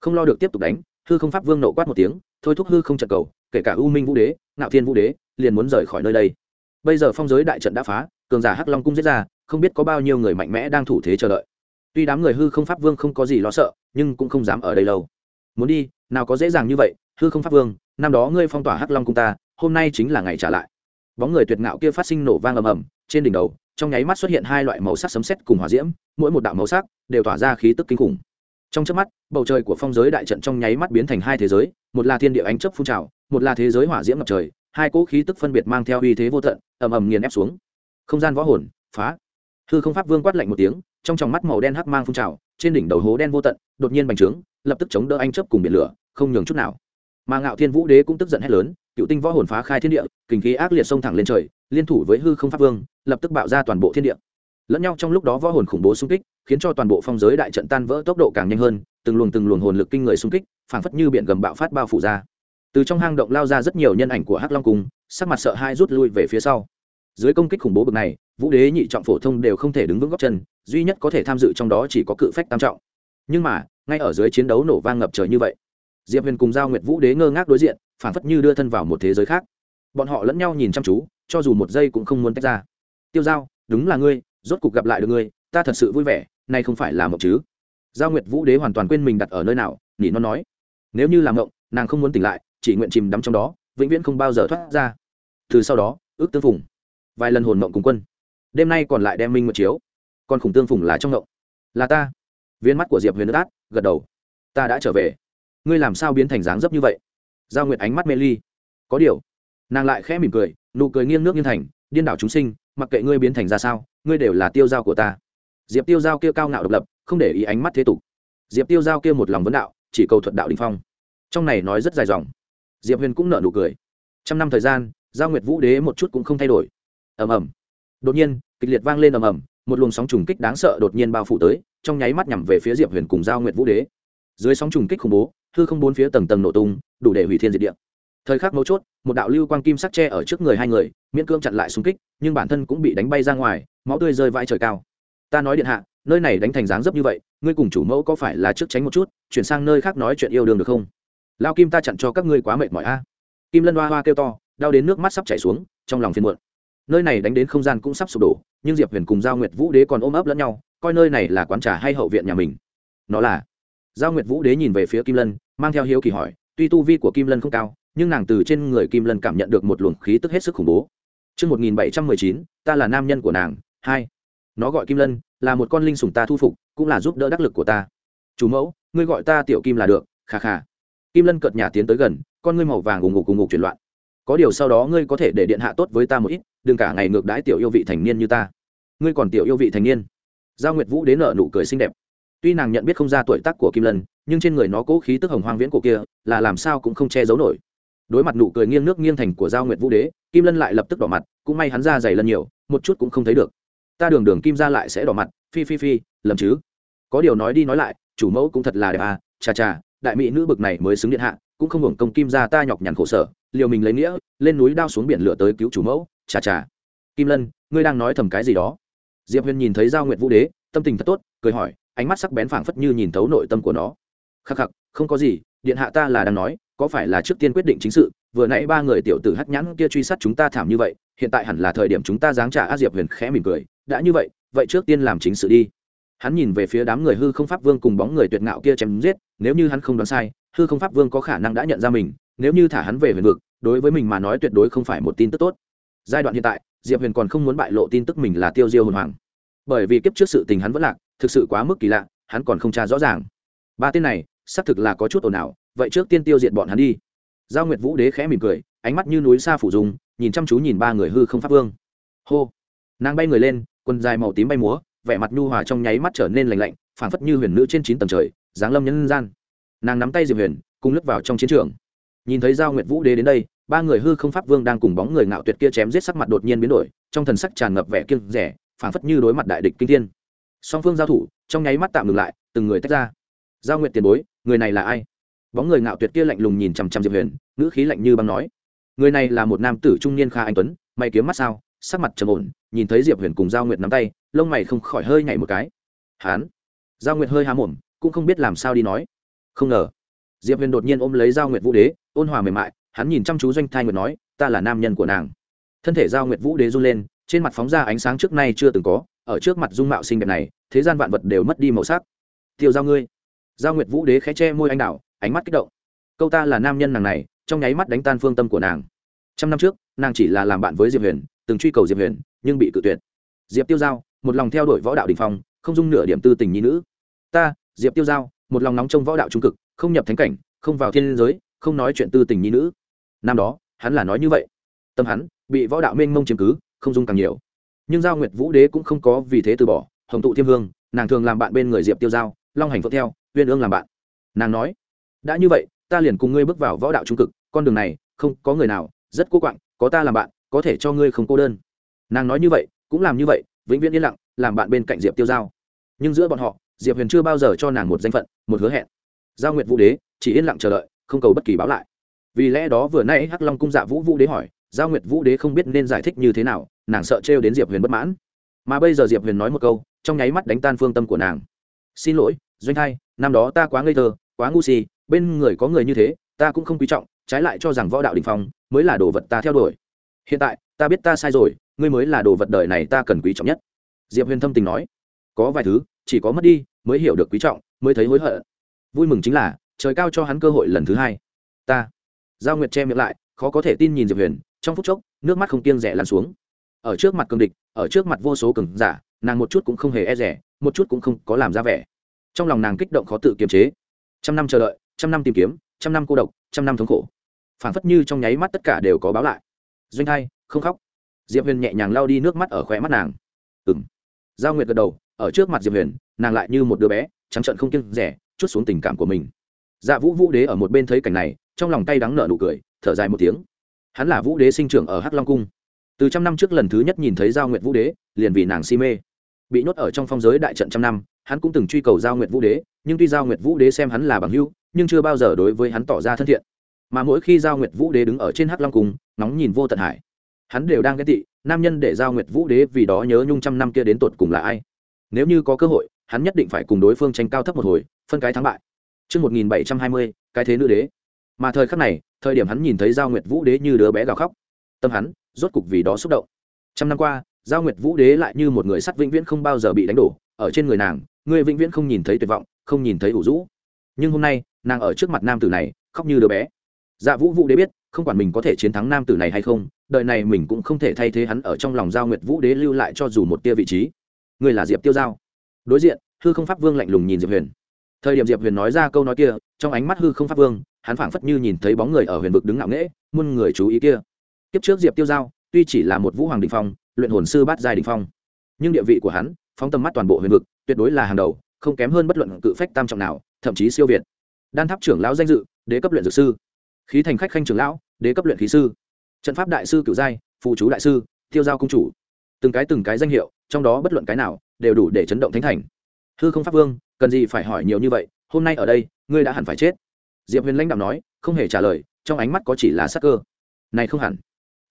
Không lo được tiếp tục đánh, hư không pháp vương nộ quát một tiếng, thôi thúc hư không trận cầu, kể cả u minh vũ đế nạo thiên vũ đế, liền muốn rời khỏi nơi đây. Bây giờ phong giới đại trận đã phá, cường giả hắc long cung giết ra, không biết có bao nhiêu người mạnh mẽ đang thủ thế chờ đợi. Tuy đám người hư không pháp vương không có gì lo sợ, nhưng cũng không dám ở đây lâu. Muốn đi, nào có dễ dàng như vậy, hư không pháp vương năm đó ngươi phong tỏa hắc long cung ta, hôm nay chính là ngày trả lại. Bóng người tuyệt ngạo kia phát sinh nổ vang ầm ầm, trên đỉnh đầu, trong nháy mắt xuất hiện hai loại màu sắc sấm sét cùng hỏa diễm, mỗi một đạo màu sắc đều tỏa ra khí tức kinh khủng. Trong chớp mắt, bầu trời của phong giới đại trận trong nháy mắt biến thành hai thế giới, một là thiên địa ánh chớp phun trào, một là thế giới hỏa diễm ngập trời, hai cỗ khí tức phân biệt mang theo uy thế vô tận, ầm ầm nghiền ép xuống. Không gian võ hồn, phá. Hư không pháp vương quát lạnh một tiếng, trong tròng mắt màu đen hắc mang phun trào, trên đỉnh đầu hố đen vô tận, đột nhiên bành trướng, lập tức chống đỡ anh chấp cùng biển lửa, không nhường chút nào mà ngạo thiên vũ đế cũng tức giận hét lớn, cựu tinh võ hồn phá khai thiên địa, kình khí ác liệt xông thẳng lên trời, liên thủ với hư không pháp vương, lập tức bạo ra toàn bộ thiên địa. Lẫn nhau trong lúc đó võ hồn khủng bố xung kích, khiến cho toàn bộ phong giới đại trận tan vỡ tốc độ càng nhanh hơn, từng luồng từng luồng hồn lực kinh người xung kích, phảng phất như biển gầm bạo phát bao phủ ra. Từ trong hang động lao ra rất nhiều nhân ảnh của hắc long cung, sắc mặt sợ hai rút lui về phía sau. Dưới công kích khủng bố bực này, vũ đế nhị trọng phổ thông đều không thể đứng vững góc chân, duy nhất có thể tham dự trong đó chỉ có cự phách tam trọng. Nhưng mà, ngay ở dưới chiến đấu nổ vang ngập trời như vậy diệp huyền cùng giao nguyệt vũ đế ngơ ngác đối diện phản phất như đưa thân vào một thế giới khác. Bọn họ lẫn nhau nhìn chăm chú, cho dù một giây cũng không muốn tách ra. Tiêu giao, đúng là ngươi, rốt cục gặp lại được ngươi, ta thật sự vui vẻ, nay không phải là mộng chứ? Giao nguyệt vũ đế hoàn toàn quên mình đặt ở nơi nào nhỉ nó nói. Nếu như làm mộng, nàng không muốn tỉnh lại, chỉ nguyện chìm đắm trong đó, vĩnh viễn không bao giờ thoát ra. Từ sau đó, ước tương phùng. Vài lần hồn mộng cùng quân. Đêm nay còn lại đem minh một chiếu. Còn khủng tương phùng là trong mộng. Là ta. Viên mắt của diệp huyền nước át, gật đầu. Ta đã trở về ngươi làm sao biến thành dáng dấp như vậy? Giao nguyệt ánh mắt mê ly. Có điều, nàng lại khẽ mỉm cười, nụ cười nghiêng nước nghiêng thành, điên đảo chúng sinh, mặc kệ ngươi biến thành ra sao, ngươi đều là tiêu giao của ta. Diệp tiêu giao kia cao ngạo độc lập, không để ý ánh mắt thế tục. Diệp tiêu giao kia một lòng vấn đạo, chỉ cầu thuật đạo đình phong. Trong này nói rất dài dòng. Diệp huyền cũng nợ nụ cười. Trăm năm thời gian, giao nguyệt vũ đế một chút cũng không thay đổi. Ầm ầm. Đột nhiên, kịch liệt vang lên ầm ầm, một luồng sóng trùng kích đáng sợ đột nhiên bao phủ tới, trong nháy mắt nhằm về phía diệp huyền cùng giao nguyệt vũ đế dưới sóng trùng kích khủng bố, hư không bốn phía tầng tầng nổ tung, đủ để hủy thiên diệt địa. Thời khắc mấu chốt, một đạo lưu quang kim sắc tre ở trước người hai người, miễn cưỡng chặn lại xung kích, nhưng bản thân cũng bị đánh bay ra ngoài, máu tươi rơi vãi trời cao. Ta nói điện hạ, nơi này đánh thành dáng dấp như vậy, ngươi cùng chủ mẫu có phải là trước tránh một chút, chuyển sang nơi khác nói chuyện yêu đương được không? Lao kim ta chặn cho các ngươi quá mệt mỏi a. Kim lân hoa hoa kêu to, đau đến nước mắt sắp chảy xuống, trong lòng phiền muộn. Nơi này đánh đến không gian cũng sắp sụp đổ, nhưng diệp huyền cùng giao nguyệt vũ đế còn ôm ấp lẫn nhau, coi nơi này là quán trà hay hậu viện nhà mình. Nó là giao nguyệt vũ đế nhìn về phía kim lân mang theo hiếu kỳ hỏi tuy tu vi của kim lân không cao nhưng nàng từ trên người kim lân cảm nhận được một luồng khí tức hết sức khủng bố Trước 1719, ta là nam nhân của nàng. Hai. Nó gọi Kim Lân, là một con linh sủng ta thu phục, cũng là giúp đỡ đắc lực của ta. Chủ mẫu, ngươi gọi ta tiểu Kim là được, khà khà. Kim Lân cợt nhà tiến tới gần, con ngươi màu vàng ùng ngục ùng ngục chuyển loạn. Có điều sau đó ngươi có thể để điện hạ tốt với ta một ít, đừng cả ngày ngược đãi tiểu yêu vị thành niên như ta. Ngươi còn tiểu yêu vị thành niên. Giao Nguyệt Vũ đến nở nụ cười xinh đẹp. Tuy nàng nhận biết không ra tuổi tác của Kim Lân, nhưng trên người nó cố khí tức hồng hoang viễn cổ kia, là làm sao cũng không che giấu nổi. Đối mặt nụ cười nghiêng nước nghiêng thành của giao nguyệt vũ đế kim lân lại lập tức đỏ mặt cũng may hắn ra dày lần nhiều một chút cũng không thấy được. Ta đường đường kim ra lại sẽ đỏ mặt phi phi phi lầm chứ. Có điều nói đi nói lại chủ mẫu cũng thật là đẹp à chà chà đại mỹ nữ bực này mới xứng điện hạ cũng không hưởng công kim ra ta nhọc nhằn khổ sở liều mình lấy nghĩa lên núi đao xuống biển lửa tới cứu chủ mẫu chà chà. Kim lân ngươi đang nói thầm cái gì đó? Diệp huyền nhìn thấy giao nguyệt vũ đế tâm tình thật tốt cười hỏi ánh mắt sắc bén phảng phất như nhìn thấu nội tâm của nó. Khắc khắc, không có gì, điện hạ ta là đang nói, có phải là trước tiên quyết định chính sự, vừa nãy ba người tiểu tử hắc nhãn kia truy sát chúng ta thảm như vậy, hiện tại hẳn là thời điểm chúng ta giáng trả a diệp huyền khẽ mỉm cười, đã như vậy vậy trước tiên làm chính sự đi. Hắn nhìn về phía đám người hư không pháp vương cùng bóng người tuyệt ngạo kia chém giết, nếu như hắn không đoán sai, hư không pháp vương có khả năng đã nhận ra mình, nếu như thả hắn về huyền vực, đối với mình mà nói tuyệt đối không phải một tin tức tốt. Giai đoạn hiện tại, diệp huyền còn không muốn bại lộ tin tức mình là tiêu diêu hồn hoàng bởi vì kiếp trước sự tình hắn vẫn lạc, thực sự quá mức kỳ lạ, hắn còn không tra rõ ràng. Ba tên này, xác thực là có chút ồn ào, vậy trước tiên tiêu diệt bọn hắn đi. Giao nguyệt vũ đế khẽ mỉm cười, ánh mắt như núi xa phủ dùng nhìn chăm chú nhìn ba người hư không pháp vương. Hô! Nàng bay người lên, quần dài màu tím bay múa, vẻ mặt nhu hòa trong nháy mắt trở nên lành lạnh, phảng phất như huyền nữ trên chín tầng trời, giáng lâm nhân gian. Nàng nắm tay diệp huyền, cùng lướt vào trong chiến trường. Nhìn thấy giao nguyệt vũ đế đến đây, ba người hư không pháp vương đang cùng bóng người ngạo tuyệt kia chém giết sắc mặt đột nhiên biến đổi, trong thần sắc tràn ngập vẻ kiêng rẻ phảng phất như đối mặt đại địch kinh thiên. Song phương giao thủ, trong nháy mắt tạm ngừng lại, từng người tách ra. Giao nguyệt tiền bối, người này là ai? Bóng người ngạo tuyệt kia lạnh lùng nhìn chằm chằm diệp huyền, ngữ khí lạnh như băng nói. Người này là một nam tử trung niên kha anh tuấn mày kiếm mắt sao, sắc mặt trầm ổn, nhìn thấy diệp huyền cùng giao nguyệt nắm tay, lông mày không khỏi hơi nhảy một cái. Hán. Giao nguyệt hơi há mồm, cũng không biết làm sao đi nói. Không ngờ. Diệp huyền đột nhiên ôm lấy giao nguyệt vũ đế, ôn hòa mềm mại, hắn nhìn chăm chú doanh thai nguyệt nói, ta là nam nhân của nàng. Thân thể giao nguyệt vũ đế run lên trên mặt phóng ra ánh sáng trước nay chưa từng có, ở trước mặt dung mạo xinh đẹp này, thế gian vạn vật đều mất đi màu sắc. Tiêu giao ngươi. Giao nguyệt vũ đế khẽ che môi anh đảo, ánh mắt kích động. Câu ta là nam nhân nàng này, trong nháy mắt đánh tan phương tâm của nàng. Trăm năm trước, nàng chỉ là làm bạn với diệp huyền, từng truy cầu diệp huyền, nhưng bị cự tuyệt. Diệp tiêu giao, một lòng theo đuổi võ đạo đình phong, không dung nửa điểm tư tình nhi nữ. Ta, diệp tiêu giao, một lòng nóng trong võ đạo trung cực, không nhập thánh cảnh, không vào thiên giới, không nói chuyện tư tình nhi nữ. Năm đó, hắn là nói như vậy. Tâm hắn, bị võ đạo mênh mông chiếm cứ không dung càng nhiều. Nhưng giao nguyệt vũ đế cũng không có vì thế từ bỏ, hồng tụ thiêm hương nàng thường làm bạn bên người diệp tiêu giao, long hành phượng theo, uyên ương làm bạn. Nàng nói, đã như vậy, ta liền cùng ngươi bước vào võ đạo trung cực, con đường này, không có người nào, rất cố quạng, có ta làm bạn, có thể cho ngươi không cô đơn. Nàng nói như vậy, cũng làm như vậy, vĩnh viễn yên lặng, làm bạn bên cạnh diệp tiêu giao. Nhưng giữa bọn họ, diệp huyền chưa bao giờ cho nàng một danh phận, một hứa hẹn. Giao nguyệt vũ đế chỉ yên lặng chờ đợi, không cầu bất kỳ báo lại. Vì lẽ đó vừa nay hắc long cung dạ vũ vũ đế hỏi giao nguyệt vũ đế không biết nên giải thích như thế nào, nàng sợ trêu đến diệp huyền bất mãn. Mà bây giờ diệp huyền nói một câu, trong nháy mắt đánh tan phương tâm của nàng. Xin lỗi, doanh thai, năm đó ta quá ngây thơ, quá ngu si, bên người có người như thế, ta cũng không quý trọng, trái lại cho rằng võ đạo đình phong mới là đồ vật ta theo đuổi. Hiện tại, ta biết ta sai rồi, ngươi mới là đồ vật đời này ta cần quý trọng nhất. Diệp huyền thâm tình nói. Có vài thứ, chỉ có mất đi, mới hiểu được quý trọng, mới thấy hối hận. Vui mừng chính là, trời cao cho hắn cơ hội lần thứ hai. Ta. Giao nguyệt che miệng lại, khó có thể tin nhìn diệp huyền trong phút chốc, nước mắt không kiêng rẻ lăn xuống. Ở trước mặt cường địch, ở trước mặt vô số cường giả, nàng một chút cũng không hề e rẻ, một chút cũng không có làm ra vẻ. Trong lòng nàng kích động khó tự kiềm chế. Trăm năm chờ đợi, trăm năm tìm kiếm, trăm năm cô độc, trăm năm thống khổ. Phản phất như trong nháy mắt tất cả đều có báo lại. Doanh thai, không khóc. Diệp huyền nhẹ nhàng lao đi nước mắt ở khóe mắt nàng. Ừ m giao nguyệt gật đầu, ở trước mặt diệp huyền, nàng lại như một đứa bé, trắng trận không kiêng rẻ, chút xuống tình cảm của mình. Dạ vũ vũ đế ở một bên thấy cảnh này, trong lòng tay đắng nở nụ cười, thở dài một tiếng hắn là vũ đế sinh trưởng ở hắc long cung. Từ trăm năm trước lần thứ nhất nhìn thấy giao nguyệt vũ đế liền vì nàng si mê. Bị nhốt ở trong phong giới đại trận trăm năm hắn cũng từng truy cầu giao nguyệt vũ đế nhưng tuy giao nguyệt vũ đế xem hắn là bằng hưu nhưng chưa bao giờ đối với hắn tỏ ra thân thiện. Mà mỗi khi giao nguyệt vũ đế đứng ở trên hắc long cung nóng nhìn vô tận hải. Hắn đều đang ghét tị nam nhân để giao nguyệt vũ đế vì đó nhớ nhung trăm năm kia đến tột cùng là ai. Nếu như có cơ hội hắn nhất định phải cùng đối phương tranh cao thấp một hồi phân cái thắng bại. Trước 1720, cái thế nữ đế mà thời khắc này, thời điểm hắn nhìn thấy giao nguyệt vũ đế như đứa bé gào khóc. Tâm hắn, rốt cục vì đó xúc động. Trăm năm qua, giao nguyệt vũ đế lại như một người sắt vĩnh viễn không bao giờ bị đánh đổ. Ở trên người nàng, người vĩnh viễn không nhìn thấy tuyệt vọng, không nhìn thấy ủ rũ. Nhưng hôm nay, nàng ở trước mặt nam tử này, khóc như đứa bé. Dạ vũ vũ đế biết, không quản mình có thể chiến thắng nam tử này hay không, đời này mình cũng không thể thay thế hắn ở trong lòng giao nguyệt vũ đế lưu lại cho dù một tia vị trí. Người là diệp tiêu giao. Đối diện, hư không pháp vương lạnh lùng nhìn diệp huyền. Thời điểm diệp huyền nói ra câu nói kia, trong ánh mắt hư không pháp vương hắn phảng phất như nhìn thấy bóng người ở huyền vực đứng ngạo nghễ, muôn người chú ý kia. Kiếp trước diệp tiêu giao, tuy chỉ là một vũ hoàng đình phong, luyện hồn sư bát giai đình phong, nhưng địa vị của hắn, phóng tầm mắt toàn bộ huyền vực, tuyệt đối là hàng đầu, không kém hơn bất luận cự phách tam trọng nào, thậm chí siêu việt. Đan tháp trưởng lão danh dự, đế cấp luyện dược sư. Khí thành khách khanh trưởng lão, đế cấp luyện khí sư. Trận pháp đại sư cựu giai, phụ chú đại sư, tiêu giao công chủ. Từng cái từng cái danh hiệu, trong đó bất luận cái nào, đều đủ để chấn động thánh thành. Hư không pháp vương, cần gì phải hỏi nhiều như vậy, hôm nay ở đây, ngươi đã hẳn phải chết diệp huyền lãnh đạo nói, không hề trả lời, trong ánh mắt có chỉ là sắc cơ. Này không hẳn.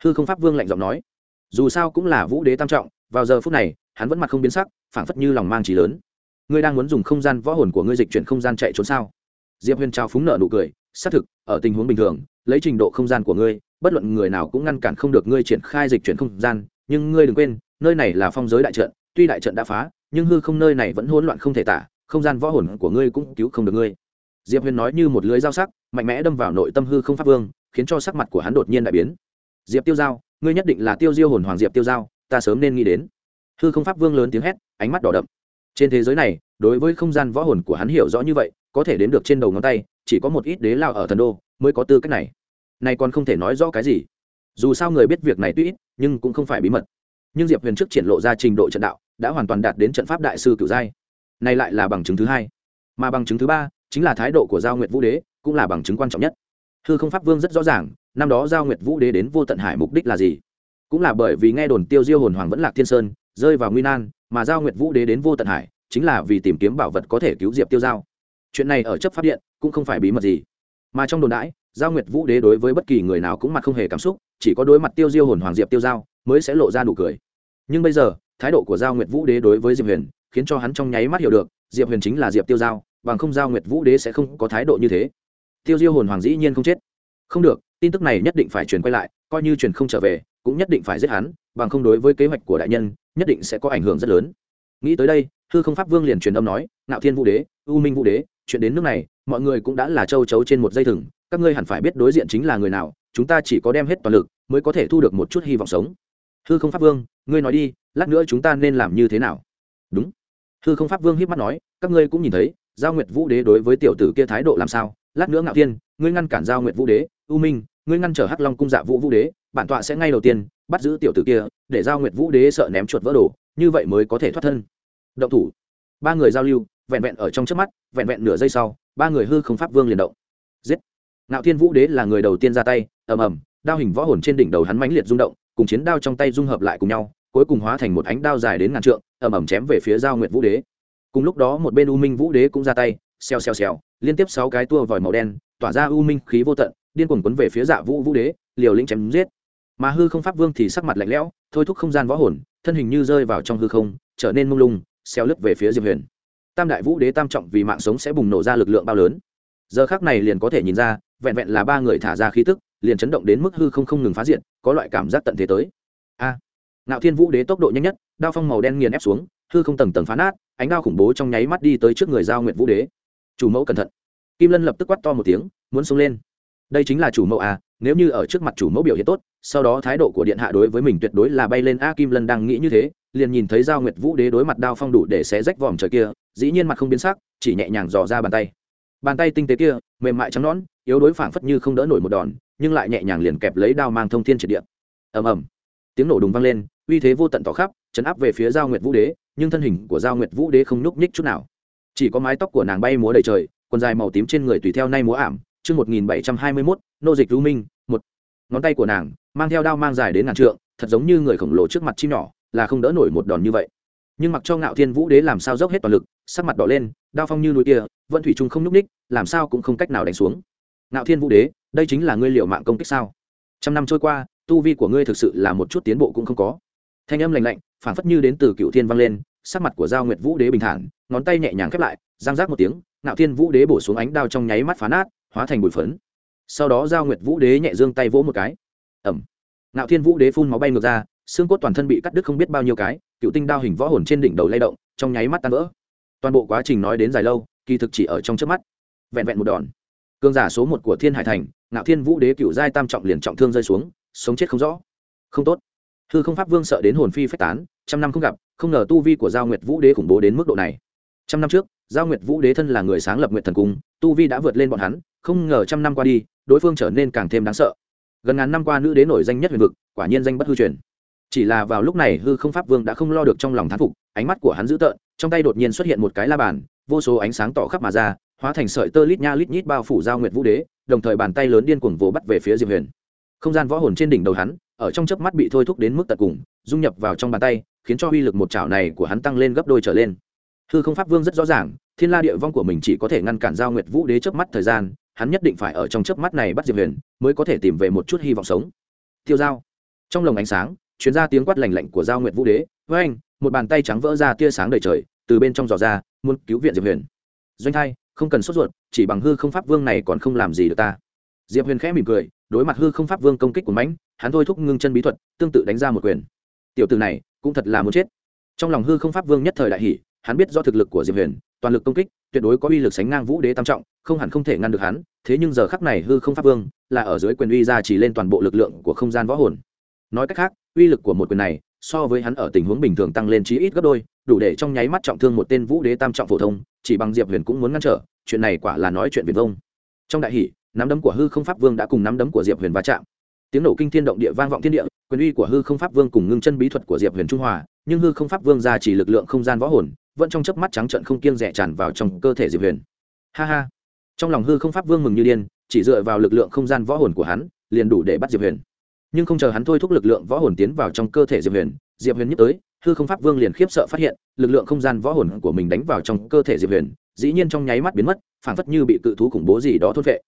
Hư không pháp vương lạnh giọng nói. Dù sao cũng là vũ đế tam trọng, vào giờ phút này, hắn vẫn mặt không biến sắc, phảng phất như lòng mang trí lớn. Ngươi đang muốn dùng không gian võ hồn của ngươi dịch chuyển không gian chạy trốn sao? Diệp huyền trao phúng nợ nụ cười, xác thực, ở tình huống bình thường, lấy trình độ không gian của ngươi, bất luận người nào cũng ngăn cản không được ngươi triển khai dịch chuyển không gian, nhưng ngươi đừng quên, nơi này là phong giới đại trận, tuy đại trận đã phá, nhưng hư không nơi này vẫn hỗn loạn không thể tả, không gian võ hồn của ngươi cũng cứu không được ngươi diệp huyền nói như một lưới dao sắc, mạnh mẽ đâm vào nội tâm hư không pháp vương, khiến cho sắc mặt của hắn đột nhiên đại biến. Diệp tiêu giao, ngươi nhất định là tiêu diêu hồn hoàng diệp tiêu giao, ta sớm nên nghĩ đến. Hư không pháp vương lớn tiếng hét, ánh mắt đỏ đậm. Trên thế giới này, đối với không gian võ hồn của hắn hiểu rõ như vậy, có thể đến được trên đầu ngón tay, chỉ có một ít đế lao ở thần đô mới có tư cách này. Này còn không thể nói rõ cái gì. Dù sao người biết việc này tuy ít, nhưng cũng không phải bí mật. Nhưng diệp huyền trước triển lộ ra trình độ trận đạo, đã hoàn toàn đạt đến trận pháp đại sư cửu giai. Này lại là bằng chứng thứ hai. Mà bằng chứng thứ ba chính là thái độ của giao nguyệt vũ đế, cũng là bằng chứng quan trọng nhất. Hư không pháp vương rất rõ ràng, năm đó giao nguyệt vũ đế đến vô tận hải mục đích là gì? Cũng là bởi vì nghe đồn tiêu diêu hồn hoàng vẫn lạc thiên sơn, rơi vào nguy nan, mà giao nguyệt vũ đế đến vô tận hải, chính là vì tìm kiếm bảo vật có thể cứu diệp tiêu giao. Chuyện này ở chấp pháp điện, cũng không phải bí mật gì. Mà trong đồn đãi, giao nguyệt vũ đế đối với bất kỳ người nào cũng mặt không hề cảm xúc, chỉ có đối mặt tiêu diêu hồn hoàng diệp tiêu giao, mới sẽ lộ ra nụ cười. Nhưng bây giờ, thái độ của giao nguyệt vũ đế đối với diệp huyền, khiến cho hắn trong nháy mắt hiểu được, diệp huyền chính là diệp tiêu giao bằng không giao nguyệt vũ đế sẽ không có thái độ như thế. Tiêu diêu hồn hoàng dĩ nhiên không chết. Không được, tin tức này nhất định phải truyền quay lại, coi như truyền không trở về, cũng nhất định phải giết hắn, bằng không đối với kế hoạch của đại nhân, nhất định sẽ có ảnh hưởng rất lớn. Nghĩ tới đây, hư không pháp vương liền truyền âm nói, ngạo thiên vũ đế, u minh vũ đế, chuyện đến nước này, mọi người cũng đã là châu chấu trên một dây thừng, các ngươi hẳn phải biết đối diện chính là người nào, chúng ta chỉ có đem hết toàn lực, mới có thể thu được một chút hy vọng sống. Hư không pháp vương, ngươi nói đi, lát nữa chúng ta nên làm như thế nào? Đúng. Hư không pháp vương hiếp mắt nói, các ngươi cũng nhìn thấy giao nguyệt vũ đế đối với tiểu tử kia thái độ làm sao? Lát nữa ngạo thiên, ngươi ngăn cản giao nguyệt vũ đế, u minh, ngươi ngăn trở hắc long cung dạ vũ vũ đế, bản tọa sẽ ngay đầu tiên bắt giữ tiểu tử kia, để giao nguyệt vũ đế sợ ném chuột vỡ đồ, như vậy mới có thể thoát thân. Động thủ. Ba người giao lưu, vẹn vẹn ở trong trước mắt, vẹn vẹn nửa giây sau, ba người hư không pháp vương liền động. Giết. Ngạo thiên vũ đế là người đầu tiên ra tay, ầm ầm, đao hình võ hồn trên đỉnh đầu hắn mãnh liệt rung động, cùng chiến đao trong tay dung hợp lại cùng nhau, cuối cùng hóa thành một ánh đao dài đến ngàn trượng, ầm ầm chém về phía giao nguyệt vũ đế cùng lúc đó một bên u minh vũ đế cũng ra tay xèo xèo xèo liên tiếp sáu cái tua vòi màu đen tỏa ra u minh khí vô tận điên cuồng quấn về phía dạ vũ vũ đế liều lĩnh chém giết. Mà hư không pháp vương thì sắc mặt lạnh lẽo thôi thúc không gian võ hồn thân hình như rơi vào trong hư không trở nên mông lung xeo lướt về phía diệp huyền. Tam đại vũ đế tam trọng vì mạng sống sẽ bùng nổ ra lực lượng bao lớn. Giờ khác này liền có thể nhìn ra vẹn vẹn là ba người thả ra khí tức liền chấn động đến mức hư không không ngừng phá diện có loại cảm giác tận thế tới. A. À, ngạo thiên vũ đế tốc độ nhanh nhất đao phong màu đen nghiền ép xuống hư không tầng tầng phá nát ánh đao khủng bố trong nháy mắt đi tới trước người giao nguyện vũ đế. Chủ mẫu cẩn thận. Kim lân lập tức quát to một tiếng, muốn xông lên. Đây chính là chủ mẫu à? nếu như ở trước mặt chủ mẫu biểu hiện tốt, sau đó thái độ của điện hạ đối với mình tuyệt đối là bay lên a kim lân đang nghĩ như thế, liền nhìn thấy giao nguyệt vũ đế đối mặt đao phong đủ để xé rách vòm trời kia, dĩ nhiên mặt không biến sắc, chỉ nhẹ nhàng dò ra bàn tay. Bàn tay tinh tế kia, mềm mại trắng nón yếu đối phảng phất như không đỡ nổi một đòn, nhưng lại nhẹ nhàng liền kẹp lấy đao mang thông thiên triệt địa. Ầm ầm. Tiếng nổ đùng vang lên, uy thế vô tận tỏ khắp, chấn áp về phía giao nguyệt vũ đế nhưng thân hình của giao nguyệt vũ đế không nhúc nhích chút nào. Chỉ có mái tóc của nàng bay múa đầy trời, quần dài màu tím trên người tùy theo nay múa ảm, chương một nghìn bảy trăm hai mươi mốt, nô dịch lưu minh, một. Ngón tay của nàng mang theo đao mang dài đến ngàn trượng, thật giống như người khổng lồ trước mặt chim nhỏ, là không đỡ nổi một đòn như vậy. Nhưng mặc cho ngạo thiên vũ đế làm sao dốc hết toàn lực, sắc mặt đỏ lên, đao phong như núi kia vận thủy trung không nhúc ních làm sao cũng không cách nào đánh xuống. Ngạo thiên vũ đế, đây chính là ngươi liệu mạng công kích sao? Trăm năm trôi qua, tu vi của ngươi thực sự là một chút tiến bộ cũng không có. Thanh âm lành lạnh phản phất như đến từ cựu thiên vang lên, sắc mặt của giao nguyệt vũ đế bình thản, ngón tay nhẹ nhàng khép lại giang giác một tiếng ngạo thiên vũ đế bổ xuống ánh đao trong nháy mắt phá nát, hóa thành bụi phấn. Sau đó giao nguyệt vũ đế nhẹ dương tay vỗ một cái. Ẩm ngạo thiên vũ đế phun máu bay ngược ra, xương cốt toàn thân bị cắt đứt không biết bao nhiêu cái, cựu tinh đao hình võ hồn trên đỉnh đầu lay động, trong nháy mắt tan vỡ. Toàn bộ quá trình nói đến dài lâu, kỳ thực chỉ ở trong trước mắt. Vẹn vẹn một đòn. Cương giả số một của thiên hải thành ngạo thiên vũ đế cựu giai tam trọng liền trọng thương rơi xuống, sống chết không rõ. Không tốt hư không pháp vương sợ đến hồn phi phách tán, trăm năm không gặp, không ngờ tu vi của giao nguyệt vũ đế khủng bố đến mức độ này. Trăm năm trước, giao nguyệt vũ đế thân là người sáng lập nguyệt thần cung, tu vi đã vượt lên bọn hắn, không ngờ trăm năm qua đi, đối phương trở nên càng thêm đáng sợ. Gần ngàn năm qua nữ đế nổi danh nhất huyền vực, quả nhiên danh bất hư truyền. Chỉ là vào lúc này hư không pháp vương đã không lo được trong lòng thán phục, ánh mắt của hắn dữ tợn, trong tay đột nhiên xuất hiện một cái la bàn, vô số ánh sáng tỏ khắp mà ra, hóa thành sợi tơ lít nha lít nhít bao phủ giao nguyệt vũ đế, đồng thời bàn tay lớn điên cuồng vồ bắt về phía diệp huyền. Không gian võ hồn trên đỉnh đầu hắn ở trong chớp mắt bị thôi thúc đến mức tận cùng, dung nhập vào trong bàn tay, khiến cho uy lực một chảo này của hắn tăng lên gấp đôi trở lên. Hư không pháp vương rất rõ ràng, thiên la địa vong của mình chỉ có thể ngăn cản giao nguyệt vũ đế chớp mắt thời gian, hắn nhất định phải ở trong chớp mắt này bắt diệp huyền, mới có thể tìm về một chút hy vọng sống. Tiêu dao. Trong lồng ánh sáng chuyến ra tiếng quát lành lạnh của giao nguyệt vũ đế với anh một bàn tay trắng vỡ ra tia sáng đầy trời, từ bên trong giò ra, muốn cứu viện diệp huyền. Doanh thai, không cần sốt ruột, chỉ bằng hư không pháp vương này còn không làm gì được ta. Diệp huyền khẽ mỉm cười đối mặt hư không pháp vương công kích của mãnh, hắn thôi thúc ngưng chân bí thuật, tương tự đánh ra một quyền. Tiểu từ này, cũng thật là muốn chết. Trong lòng hư không pháp vương nhất thời đại hỷ hắn biết do thực lực của diệp huyền, toàn lực công kích, tuyệt đối có uy lực sánh ngang vũ đế tam trọng, không hẳn không thể ngăn được hắn, thế nhưng giờ khắc này hư không pháp vương, là ở dưới quyền uy ra chỉ lên toàn bộ lực lượng của không gian võ hồn. Nói cách khác, uy lực của một quyền này, so với hắn ở tình huống bình thường tăng lên chí ít gấp đôi, đủ để trong nháy mắt trọng thương một tên vũ đế tam trọng phổ thông, chỉ bằng diệp huyền cũng muốn ngăn trở, chuyện này quả là nói chuyện viền vông. Trong đại hỷ nắm đấm của hư không pháp vương đã cùng nắm đấm của diệp huyền va chạm. Tiếng nổ kinh thiên động địa vang vọng thiên địa, quyền uy của hư không pháp vương cùng ngưng chân bí thuật của diệp huyền trung hòa, nhưng hư không pháp vương ra chỉ lực lượng không gian võ hồn, vẫn trong chớp mắt trắng trận không kiêng rẻ tràn vào trong cơ thể diệp huyền. Ha ha. Trong lòng hư không pháp vương mừng như điên, chỉ dựa vào lực lượng không gian võ hồn của hắn, liền đủ để bắt diệp huyền. Nhưng không chờ hắn thôi thúc lực lượng võ hồn tiến vào trong cơ thể diệp huyền diệp huyền nhắc tới, hư không pháp vương liền khiếp sợ phát hiện, lực lượng không gian võ hồn của mình đánh vào trong cơ thể diệp huyền, dĩ nhiên trong nháy mắt biến mất, phảng phất như bị cự thú khủng bố gì đó thôn vệ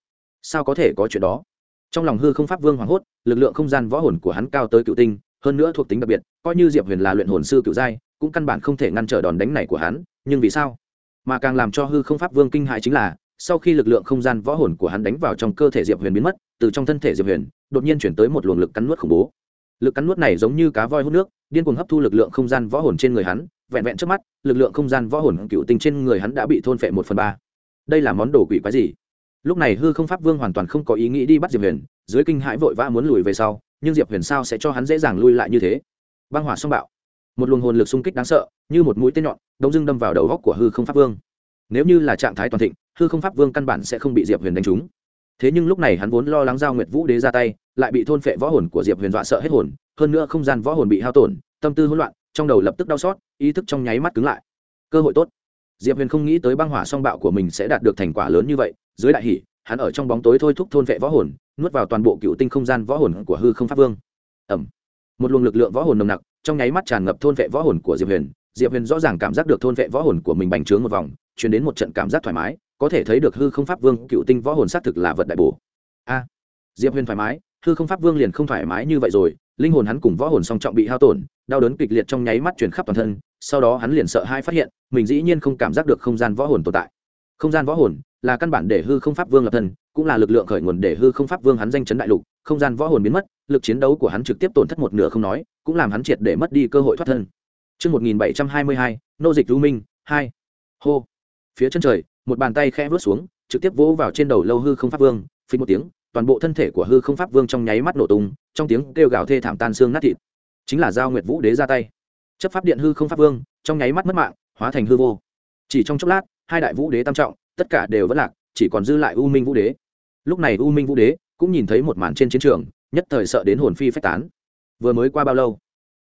sao có thể có chuyện đó? Trong lòng hư không pháp vương hoảng hốt, lực lượng không gian võ hồn của hắn cao tới cựu tinh, hơn nữa thuộc tính đặc biệt, coi như diệp huyền là luyện hồn sư cựu giai, cũng căn bản không thể ngăn trở đòn đánh này của hắn, nhưng vì sao? Mà càng làm cho hư không pháp vương kinh hại chính là, sau khi lực lượng không gian võ hồn của hắn đánh vào trong cơ thể diệp huyền biến mất, từ trong thân thể diệp huyền, đột nhiên chuyển tới một luồng lực cắn nuốt khủng bố. Lực cắn nuốt này giống như cá voi hút nước, điên cuồng hấp thu lực lượng không gian võ hồn trên người hắn, vẹn vẹn trước mắt, lực lượng không gian võ hồn cựu tinh trên người hắn đã bị thôn phệ một phần ba. Đây là món đồ quỷ quái gì? Lúc này hư không pháp vương hoàn toàn không có ý nghĩ đi bắt diệp huyền, dưới kinh hãi vội vã muốn lùi về sau, nhưng diệp huyền sao sẽ cho hắn dễ dàng lui lại như thế? Băng hỏa song bạo. Một luồng hồn lực xung kích đáng sợ, như một mũi tên nhọn đông dưng đâm vào đầu góc của hư không pháp vương. Nếu như là trạng thái toàn thịnh, hư không pháp vương căn bản sẽ không bị diệp huyền đánh trúng. Thế nhưng lúc này hắn vốn lo lắng giao nguyệt vũ đế ra tay, lại bị thôn phệ võ hồn của diệp huyền dọa sợ hết hồn, hơn nữa không gian võ hồn bị hao tổn, tâm tư hỗn loạn, trong đầu lập tức đau xót, ý thức trong nháy mắt cứng lại. Cơ hội tốt. Diệp huyền không nghĩ tới băng hỏa song bạo của mình sẽ đạt được thành quả lớn như vậy dưới đại hỷ, hắn ở trong bóng tối thôi thúc thôn vệ võ hồn, nuốt vào toàn bộ cựu tinh không gian võ hồn của hư không pháp vương. Ẩm. Một luồng lực lượng võ hồn nồng nặc, trong nháy mắt tràn ngập thôn vệ võ hồn của diệp huyền. Diệp huyền rõ ràng cảm giác được thôn vệ võ hồn của mình bành trướng một vòng chuyển đến một trận cảm giác thoải mái, có thể thấy được hư không pháp vương, cựu tinh võ hồn xác thực là vật đại bổ. A. Diệp huyền thoải mái, hư không pháp vương liền không thoải mái như vậy rồi, linh hồn hắn cùng võ hồn song trọng bị hao tổn, đau đớn kịch liệt trong nháy mắt chuyển khắp toàn thân, sau đó hắn liền sợ hai phát hiện, mình dĩ nhiên không cảm giác được không gian võ hồn tồn tại. Không gian võ hồn là căn bản để hư không pháp vương lập thân cũng là lực lượng khởi nguồn để hư không pháp vương hắn danh chấn đại lục không gian võ hồn biến mất lực chiến đấu của hắn trực tiếp tổn thất một nửa không nói cũng làm hắn triệt để mất đi cơ hội thoát thân Trước 1722, nô dịch lưu minh, 2. Hô. Phía chân trời, một bàn tay khẽ vướt xuống, trực tiếp vỗ vào trên đầu lâu hư không pháp vương, phí một tiếng, toàn bộ thân thể của hư không pháp vương trong nháy mắt nổ tung, trong tiếng kêu gào thê thảm tan xương nát thịt. Chính là giao Nguyệt Vũ Đế ra tay. Chấp pháp điện hư không pháp vương, trong nháy mắt mất mạng, hóa thành hư vô. Chỉ trong chốc lát, hai đại vũ đế tam trọng, tất cả đều vẫn lạc, chỉ còn dư lại U Minh Vũ Đế. Lúc này U Minh Vũ Đế cũng nhìn thấy một màn trên chiến trường, nhất thời sợ đến hồn phi phách tán. Vừa mới qua bao lâu?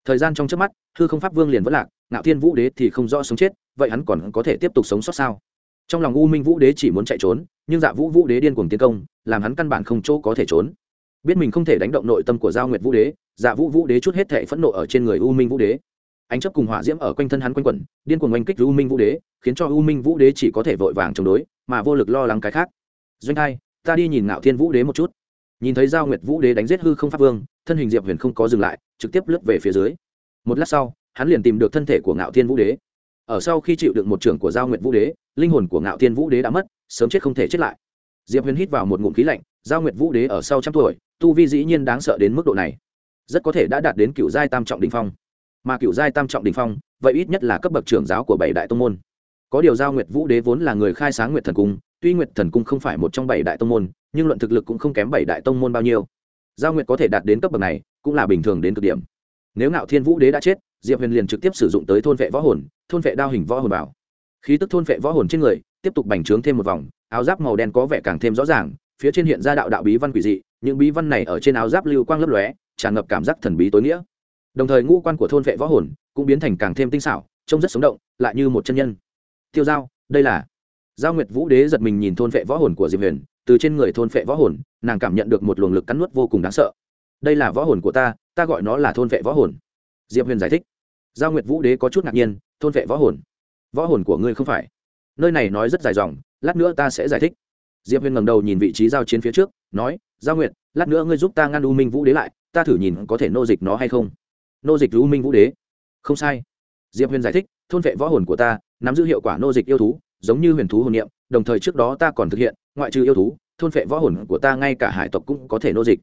Thời gian trong chớp mắt, hư không pháp vương liền vẫn lạc, Ngạo Thiên Vũ Đế thì không rõ sống chết, vậy hắn còn có thể tiếp tục sống sót sao? Trong lòng U Minh Vũ Đế chỉ muốn chạy trốn, nhưng Dạ Vũ Vũ Đế điên cuồng tiến công, làm hắn căn bản không chỗ có thể trốn. Biết mình không thể đánh động nội tâm của Giao Nguyệt Vũ Đế, Dạ Vũ Vũ Đế chút hết thệ phẫn nộ ở trên người U Minh Vũ Đế. Ánh chấp cùng hỏa diễm ở quanh thân hắn quanh quẩn, điên cuồng oanh kích U Minh Vũ Đế, khiến cho U Minh Vũ Đế chỉ có thể vội vàng chống đối, mà vô lực lo lắng cái khác. Doanh hai ta đi nhìn ngạo thiên vũ đế một chút. Nhìn thấy giao nguyệt vũ đế đánh giết hư không pháp vương thân hình diệp huyền không có dừng lại trực tiếp lướt về phía dưới. Một lát sau hắn liền tìm được thân thể của ngạo thiên vũ đế. Ở sau khi chịu được một trưởng của giao nguyệt vũ đế linh hồn của ngạo thiên vũ đế đã mất sớm chết không thể chết lại. Diệp huyền hít vào một ngụm khí lạnh giao nguyệt vũ đế ở sau trăm tuổi tu vi dĩ nhiên đáng sợ đến mức độ này. Rất có thể đã đạt đến cựu giai tam trọng đình phong mà cựu giai tam trọng đình phong, vậy ít nhất là cấp bậc trưởng giáo của bảy đại tông môn. Có điều giao nguyệt vũ đế vốn là người khai sáng nguyệt thần cung, tuy nguyệt thần cung không phải một trong bảy đại tông môn, nhưng luận thực lực cũng không kém bảy đại tông môn bao nhiêu. Giao nguyệt có thể đạt đến cấp bậc này, cũng là bình thường đến cực điểm. Nếu ngạo thiên vũ đế đã chết, diệp huyền liền trực tiếp sử dụng tới thôn vệ võ hồn, thôn vệ đao hình võ hồn bảo khí tức thôn vệ võ hồn trên người, tiếp tục bành trướng thêm một vòng, áo giáp màu đen có vẻ càng thêm rõ ràng, phía trên hiện ra đạo đạo bí văn quỷ dị, những bí văn này ở trên áo giáp lưu quang lấp lóe, tràn ngập cảm giác thần bí tối nghĩa đồng thời ngũ quan của thôn vệ võ hồn cũng biến thành càng thêm tinh xảo, trông rất sống động, lại như một chân nhân. Tiêu giao, đây là giao nguyệt vũ đế giật mình nhìn thôn vệ võ hồn của diệp huyền, từ trên người thôn vệ võ hồn, nàng cảm nhận được một luồng lực cắn nuốt vô cùng đáng sợ. Đây là võ hồn của ta ta gọi nó là thôn vệ võ hồn. Diệp huyền giải thích. Giao nguyệt vũ đế có chút ngạc nhiên, thôn vệ võ hồn? Võ hồn của ngươi không phải. Nơi này nói rất dài dòng, lát nữa ta sẽ giải thích. Diệp huyền ngầm đầu nhìn vị trí giao chiến phía trước, nói, giao nguyệt, lát nữa ngươi giúp ta ngăn u minh vũ đế lại, ta thử nhìn có thể nô dịch nó hay không nô dịch lưu minh vũ đế. Không sai. Diệp huyền giải thích, thôn vệ võ hồn của ta, nắm giữ hiệu quả nô dịch yêu thú, giống như huyền thú hồn niệm, đồng thời trước đó ta còn thực hiện, ngoại trừ yêu thú, thôn vệ võ hồn của ta ngay cả hải tộc cũng có thể nô dịch.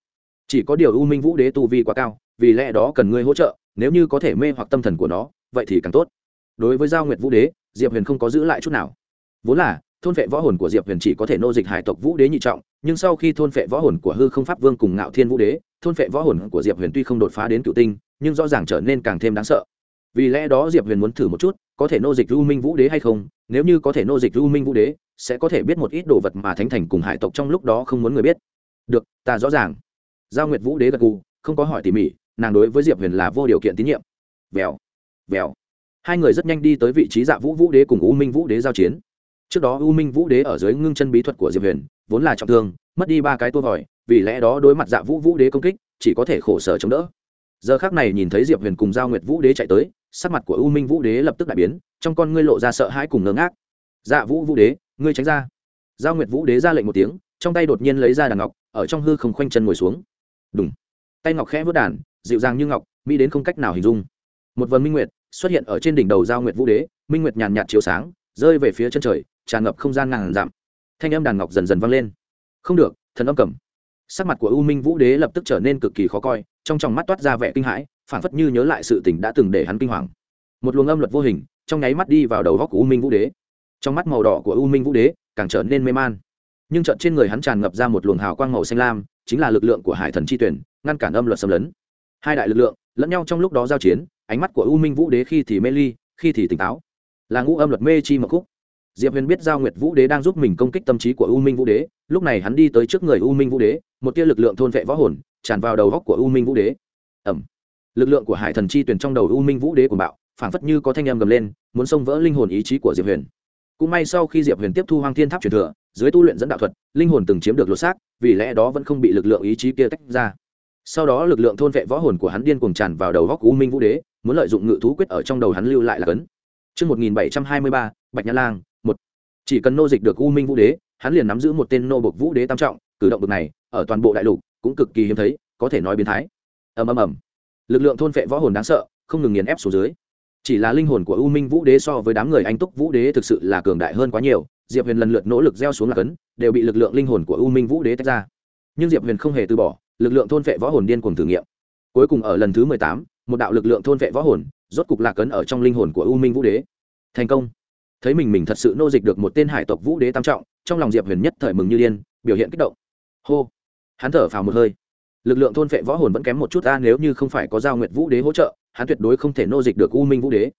Chỉ có điều u minh vũ đế tu vi quá cao, vì lẽ đó cần ngươi hỗ trợ, nếu như có thể mê hoặc tâm thần của nó, vậy thì càng tốt. Đối với giao nguyệt vũ đế, diệp huyền không có giữ lại chút nào. Vốn là, thôn vệ võ hồn của diệp huyền chỉ có thể nô dịch hải tộc vũ đế nhị trọng, nhưng sau khi thôn vệ võ hồn của hư không pháp vương cùng ngạo thiên vũ đế thôn phệ võ hồn của diệp huyền tuy không đột phá đến cựu tinh, nhưng rõ ràng trở nên càng thêm đáng sợ. Vì lẽ đó diệp huyền muốn thử một chút, có thể nô dịch u minh vũ đế hay không? Nếu như có thể nô dịch u minh vũ đế, sẽ có thể biết một ít đồ vật mà thánh thành cùng hải tộc trong lúc đó không muốn người biết. Được, ta rõ ràng. Giao nguyệt vũ đế gật gù, không có hỏi tỉ mỉ, nàng đối với diệp huyền là vô điều kiện tín nhiệm. Vèo vèo. Hai người rất nhanh đi tới vị trí dạ vũ vũ đế cùng u minh vũ đế giao chiến. Trước đó u minh vũ đế ở dưới ngưng chân bí thuật của diệp huyền, vốn là trọng thương, mất đi ba cái tua vòi vì lẽ đó đối mặt dạ vũ vũ đế công kích, chỉ có thể khổ sở chống đỡ. Giờ khác này nhìn thấy diệp huyền cùng giao nguyệt vũ đế chạy tới, sắc mặt của u minh vũ đế lập tức đại biến, trong con ngươi lộ ra sợ hãi cùng ngớ ngác. Dạ vũ vũ đế, ngươi tránh ra. Giao nguyệt vũ đế ra lệnh một tiếng, trong tay đột nhiên lấy ra đàn ngọc, ở trong hư không khoanh chân ngồi xuống. Đúng tay ngọc khẽ vớt đàn, dịu dàng như ngọc, mỹ đến không cách nào hình dung. Một vần minh nguyệt xuất hiện ở trên đỉnh đầu giao nguyệt vũ đế, minh nguyệt nhàn nhạt chiếu sáng, rơi về phía chân trời, tràn ngập không gian ngàn dặm. Thanh âm đàn ngọc dần dần vang lên. Không được, thần âm cầm sắc mặt của u minh vũ đế lập tức trở nên cực kỳ khó coi, trong tròng mắt toát ra vẻ kinh hãi, phản phất như nhớ lại sự tình đã từng để hắn kinh hoàng. Một luồng âm luật vô hình, trong nháy mắt đi vào đầu góc của u minh vũ đế. Trong mắt màu đỏ của u minh vũ đế càng trở nên mê man. Nhưng trận trên người hắn tràn ngập ra một luồng hào quang màu xanh lam, chính là lực lượng của hải thần chi tuyển, ngăn cản âm luật xâm lấn. Hai đại lực lượng, lẫn nhau trong lúc đó giao chiến, ánh mắt của u minh vũ đế khi thì mê ly, khi thì tỉnh táo. Là ngũ âm luật mê chi mộc khúc diệp huyền biết giao nguyệt vũ đế đang giúp mình công kích tâm trí của u minh vũ đế lúc này hắn đi tới trước người u minh vũ đế một tia lực lượng thôn vệ võ hồn tràn vào đầu góc của u minh vũ đế. Ẩm lực lượng của hải thần chi tuyển trong đầu u minh vũ đế của bạo phảng phất như có thanh em gầm lên muốn xông vỡ linh hồn ý chí của diệp huyền. Cũng may sau khi diệp huyền tiếp thu hoang thiên tháp truyền thừa dưới tu luyện dẫn đạo thuật linh hồn từng chiếm được lột xác vì lẽ đó vẫn không bị lực lượng ý chí kia tách ra. Sau đó lực lượng thôn vệ võ hồn của hắn điên cuồng tràn vào đầu góc u minh vũ đế muốn lợi dụng ngự thú quyết ở trong đầu hắn lưu lại là cấn. Trước 1723, Bạch Nhã Lang, chỉ cần nô dịch được U Minh Vũ Đế, hắn liền nắm giữ một tên nô bộc Vũ Đế tam trọng, cử động bực này, ở toàn bộ đại lục cũng cực kỳ hiếm thấy, có thể nói biến thái. Ầm ầm ầm. Lực lượng thôn vệ võ hồn đáng sợ, không ngừng nghiền ép xuống dưới. Chỉ là linh hồn của U Minh Vũ Đế so với đám người anh túc Vũ Đế thực sự là cường đại hơn quá nhiều, Diệp Huyền lần lượt nỗ lực gieo xuống là cấn, đều bị lực lượng linh hồn của U Minh Vũ Đế tách ra. Nhưng Diệp Huyền không hề từ bỏ, lực lượng thôn vệ võ hồn điên cuồng thử nghiệm. Cuối cùng ở lần thứ mười tám, một đạo lực lượng thôn vệ võ hồn, rốt cục lạc cấn ở trong linh hồn của U Minh Vũ Đế. Thành công. Thấy mình mình thật sự nô dịch được một tên hải tộc Vũ Đế tam trọng, trong lòng Diệp Huyền nhất thời mừng như điên, biểu hiện kích động. Hô. Hắn thở phào một hơi. Lực lượng thôn vệ võ hồn vẫn kém một chút ta nếu như không phải có giao Nguyệt Vũ Đế hỗ trợ, hắn tuyệt đối không thể nô dịch được U Minh Vũ Đế.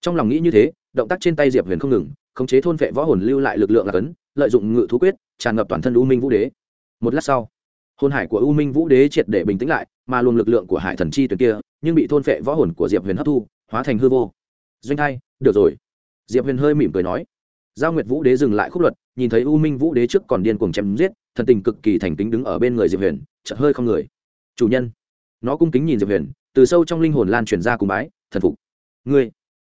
Trong lòng nghĩ như thế, động tác trên tay Diệp Huyền không ngừng, khống chế thôn vệ võ hồn lưu lại lực lượng là cấn, lợi dụng ngự thú quyết, tràn ngập toàn thân U Minh Vũ Đế. Một lát sau, hồn hải của U Minh Vũ Đế triệt để bình tĩnh lại, mà luồng lực lượng của Hải Thần Chi tuyển kia, nhưng bị thôn vệ võ hồn của Diệp Huyền hấp thu, hóa thành hư vô. Doanh hai, được rồi. Diệp Huyền hơi mỉm cười nói. Giao Nguyệt Vũ Đế dừng lại khúc luật, nhìn thấy U Minh Vũ Đế trước còn điên cuồng chém giết, thần tình cực kỳ thành kính đứng ở bên người Diệp Huyền, chợt hơi không người. "Chủ nhân." Nó cung kính nhìn Diệp Huyền, từ sâu trong linh hồn lan truyền ra cùng bái, thần phục. "Ngươi?"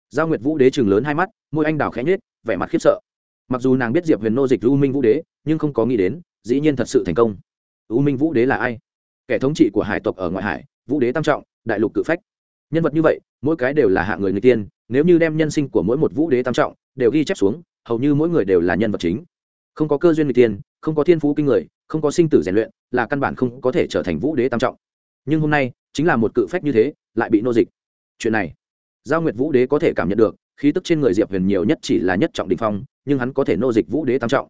Giao Nguyệt Vũ Đế chừng lớn hai mắt, môi anh đào khẽ nhếch, vẻ mặt khiếp sợ. Mặc dù nàng biết Diệp Huyền nô dịch U Minh Vũ Đế, nhưng không có nghĩ đến, dĩ nhiên thật sự thành công. U Minh Vũ Đế là ai? Kẻ thống trị của hải tộc ở ngoại hải, Vũ Đế tam trọng, đại lục cự phách. Nhân vật như vậy, mỗi cái đều là hạng người người tiên, nếu như đem nhân sinh của mỗi một Vũ Đế tam trọng đều ghi chép xuống, hầu như mỗi người đều là nhân vật chính. Không có cơ duyên người tiên, không có thiên phú kinh người, không có sinh tử rèn luyện là căn bản không có thể trở thành vũ đế tam trọng. Nhưng hôm nay chính là một cự phách như thế lại bị nô dịch. Chuyện này giao nguyệt vũ đế có thể cảm nhận được khí tức trên người diệp huyền nhiều nhất chỉ là nhất trọng đình phong nhưng hắn có thể nô dịch vũ đế tam trọng.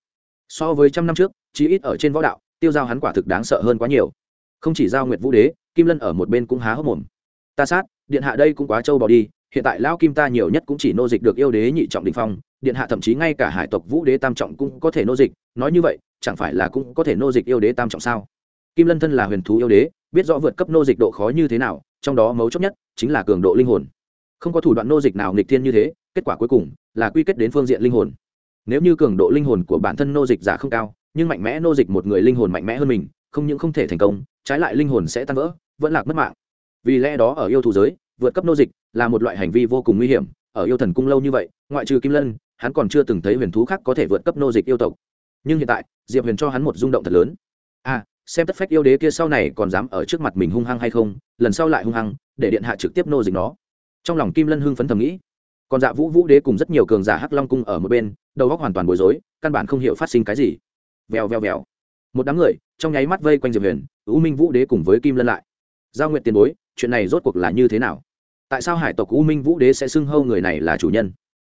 So với trăm năm trước chí ít ở trên võ đạo tiêu giao hắn quả thực đáng sợ hơn quá nhiều. Không chỉ giao nguyệt vũ đế kim lân ở một bên cũng há hốc mồm. Ta sát điện hạ đây cũng quá trâu bỏ đi hiện tại lão kim ta nhiều nhất cũng chỉ nô dịch được yêu đế nhị trọng đình phong, điện hạ thậm chí ngay cả hải tộc vũ đế tam trọng cũng có thể nô dịch. Nói như vậy, chẳng phải là cũng có thể nô dịch yêu đế tam trọng sao? Kim lân thân là huyền thú yêu đế, biết rõ vượt cấp nô dịch độ khó như thế nào, trong đó mấu chốt nhất chính là cường độ linh hồn. Không có thủ đoạn nô dịch nào nghịch thiên như thế, kết quả cuối cùng là quy kết đến phương diện linh hồn. Nếu như cường độ linh hồn của bản thân nô dịch giả không cao, nhưng mạnh mẽ nô dịch một người linh hồn mạnh mẽ hơn mình, không những không thể thành công, trái lại linh hồn sẽ tan vỡ, vẫn lạc mất mạng. Vì lẽ đó ở yêu thú giới vượt cấp nô dịch là một loại hành vi vô cùng nguy hiểm, ở yêu thần cung lâu như vậy, ngoại trừ kim lân, hắn còn chưa từng thấy huyền thú khác có thể vượt cấp nô dịch yêu tộc. Nhưng hiện tại, diệp huyền cho hắn một rung động thật lớn. À xem tất phách yêu đế kia sau này còn dám ở trước mặt mình hung hăng hay không, lần sau lại hung hăng, để điện hạ trực tiếp nô dịch nó. Trong lòng kim lân hưng phấn thầm nghĩ. Còn dạ vũ vũ đế cùng rất nhiều cường giả hắc long cung ở một bên, đầu góc hoàn toàn bối rối, căn bản không hiểu phát sinh cái gì. Vèo vèo vèo. Một đám người, trong nháy mắt vây quanh diệp huyền, u minh vũ đế cùng với kim lân lại. Giao nguyện tiền bối chuyện này rốt cuộc là như thế nào? Tại sao hải tộc u minh vũ đế sẽ xưng hâu người này là chủ nhân?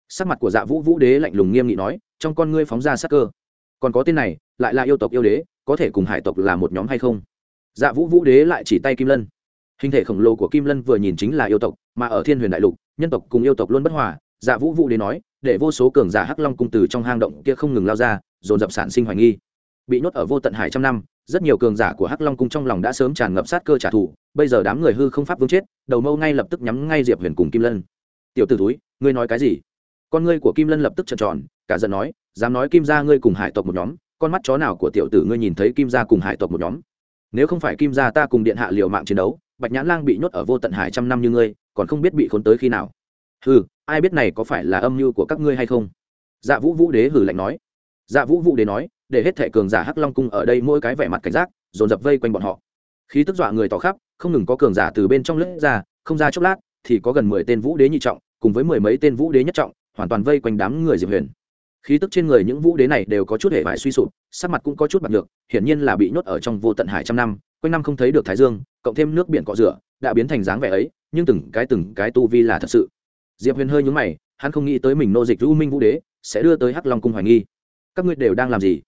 Sắc mặt của dạ vũ vũ đế lạnh lùng nghiêm nghị nói, trong con ngươi phóng ra sắc cơ. Còn có tên này, lại là yêu tộc yêu đế, có thể cùng hải tộc là một nhóm hay không? Dạ vũ vũ đế lại chỉ tay kim lân. Hình thể khổng lồ của kim lân vừa nhìn chính là yêu tộc, mà ở thiên huyền đại lục, nhân tộc cùng yêu tộc luôn bất hòa. Dạ vũ vũ đế nói, để vô số cường giả hắc long cung từ trong hang động kia không ngừng lao ra, dồn dập sản sinh hoài nghi. Bị nhốt ở vô tận hải trăm năm rất nhiều cường giả của hắc long cung trong lòng đã sớm tràn ngập sát cơ trả thù, bây giờ đám người hư không pháp vương chết, đầu mâu ngay lập tức nhắm ngay diệp huyền cùng kim lân. Tiểu t ử túi ngươi nói cái gì? Con ngươi của kim lân lập tức trợn tròn, cả giận nói, dám nói kim gia ngươi cùng hải tộc một nhóm, con mắt chó nào của tiểu tử ngươi nhìn thấy kim gia cùng hải tộc một nhóm? Nếu không phải kim gia ta cùng điện hạ liều mạng chiến đấu, bạch nhãn lang bị nhốt ở vô tận hải trăm năm như ngươi, còn không biết bị khốn tới khi nào. Hừ, ai biết này có phải là âm mưu của các ngươi hay không? Dạ vũ vũ đế hử lạnh nói. Dạ vũ vũ đế nói để hết thệ cường giả hắc long cung ở đây mỗi cái vẻ mặt cảnh giác, dồn dập vây quanh bọn họ. Khí tức dọa người tỏ khắp, không ngừng có cường giả từ bên trong lướt ra, không ra chốc lát thì có gần mười tên vũ đế nhị trọng, cùng với mười mấy tên vũ đế nhất trọng, hoàn toàn vây quanh đám người diệp huyền. Khí tức trên người những vũ đế này đều có chút hệ vải suy sụp, sắc mặt cũng có chút bạc được hiển nhiên là bị nhốt ở trong vô tận hải trăm năm, quanh năm không thấy được thái dương, cộng thêm nước biển cọ rửa, đã biến thành dáng vẻ ấy, nhưng từng cái từng cái tu vi là thật sự. Diệp huyền hơi nhúng mày, hắn không nghĩ tới mình nô dịch u minh vũ đế, sẽ đưa tới hắc long cung hoài nghi. Các ngươi đều đang làm gì?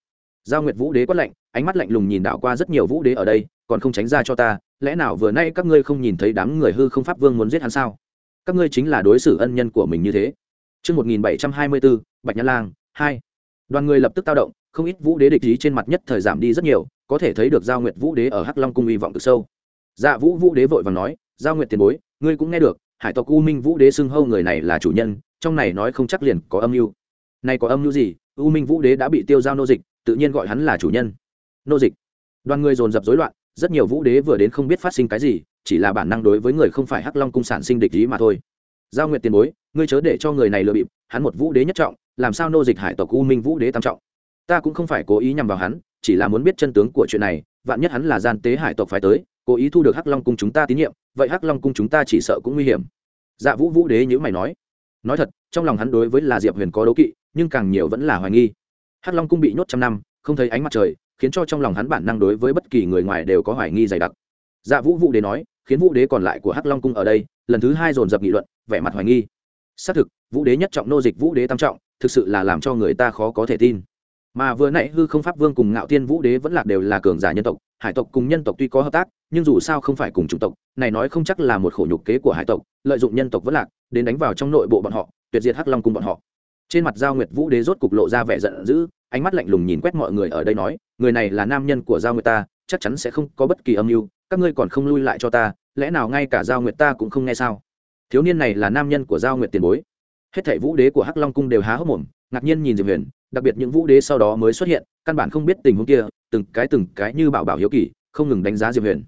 Giao nguyệt vũ đế quát lạnh ánh mắt lạnh lùng nhìn đảo qua rất nhiều vũ đế ở đây còn không tránh ra cho ta lẽ nào vừa nay các ngươi không nhìn thấy đám người hư không pháp vương muốn giết hắn sao các ngươi chính là đối xử ân nhân của mình như thế Trước 1724, Bạch Nhã Lang, 2. Đoàn người lập tức tao động, không ít vũ đế địch ý trên mặt nhất thời giảm đi rất nhiều, có thể thấy được Giao Nguyệt Vũ đế ở Hắc Long cung uy vọng cực sâu. Dạ Vũ Vũ đế vội vàng nói, "Giao Nguyệt tiền bối, ngươi cũng nghe được, Hải tộc U Minh Vũ đế xưng hâu người này là chủ nhân, trong này nói không chắc liền có âm mưu." Này có âm mưu gì? U Minh Vũ đế đã bị tiêu giao nô dịch, tự nhiên gọi hắn là chủ nhân. Nô dịch. Đoàn người dồn dập rối loạn, rất nhiều vũ đế vừa đến không biết phát sinh cái gì, chỉ là bản năng đối với người không phải Hắc Long cung sản sinh địch ý mà thôi. Giao Nguyệt tiền bối, ngươi chớ để cho người này lừa bịp, hắn một vũ đế nhất trọng, làm sao nô dịch hải tộc U Minh Vũ đế tam trọng? Ta cũng không phải cố ý nhằm vào hắn, chỉ là muốn biết chân tướng của chuyện này, vạn nhất hắn là gian tế hải tộc phải tới, cố ý thu được Hắc Long cung chúng ta tín nhiệm, vậy Hắc Long cung chúng ta chỉ sợ cũng nguy hiểm. Dạ Vũ Vũ đế nhíu mày nói. Nói thật, trong lòng hắn đối với là Diệp Huyền có đấu kỵ, nhưng càng nhiều vẫn là hoài nghi. Hắc Long cung bị nhốt trăm năm, không thấy ánh mặt trời, khiến cho trong lòng hắn bản năng đối với bất kỳ người ngoài đều có hoài nghi dày đặc. Dạ Vũ Vũ đế nói, khiến Vũ đế còn lại của Hắc Long cung ở đây, lần thứ hai dồn dập nghị luận, vẻ mặt hoài nghi. Xác thực vũ đế nhất trọng nô dịch vũ đế tam trọng thực sự là làm cho người ta khó có thể tin. Mà vừa nãy hư không pháp vương cùng ngạo tiên vũ đế vẫn lạc đều là cường giả nhân tộc hải tộc cùng nhân tộc tuy có hợp tác nhưng dù sao không phải cùng chủng tộc này nói không chắc là một khổ nhục kế của hải tộc lợi dụng nhân tộc vẫn lạc đến đánh vào trong nội bộ bọn họ tuyệt diệt hắc long cùng bọn họ trên mặt giao nguyệt vũ đế rốt cục lộ ra vẻ giận dữ, ánh mắt lạnh lùng nhìn quét mọi người ở đây nói, người này là nam nhân của giao nguyệt ta, chắc chắn sẽ không có bất kỳ âm mưu, các ngươi còn không lui lại cho ta, lẽ nào ngay cả giao nguyệt ta cũng không nghe sao? Thiếu niên này là nam nhân của giao nguyệt tiền bối. Hết thảy vũ đế của hắc long cung đều há hốc mồm, ngạc nhiên nhìn diệp huyền, đặc biệt những vũ đế sau đó mới xuất hiện, căn bản không biết tình huống kia, từng cái từng cái như bảo bảo hiếu kỳ, không ngừng đánh giá diệp huyền.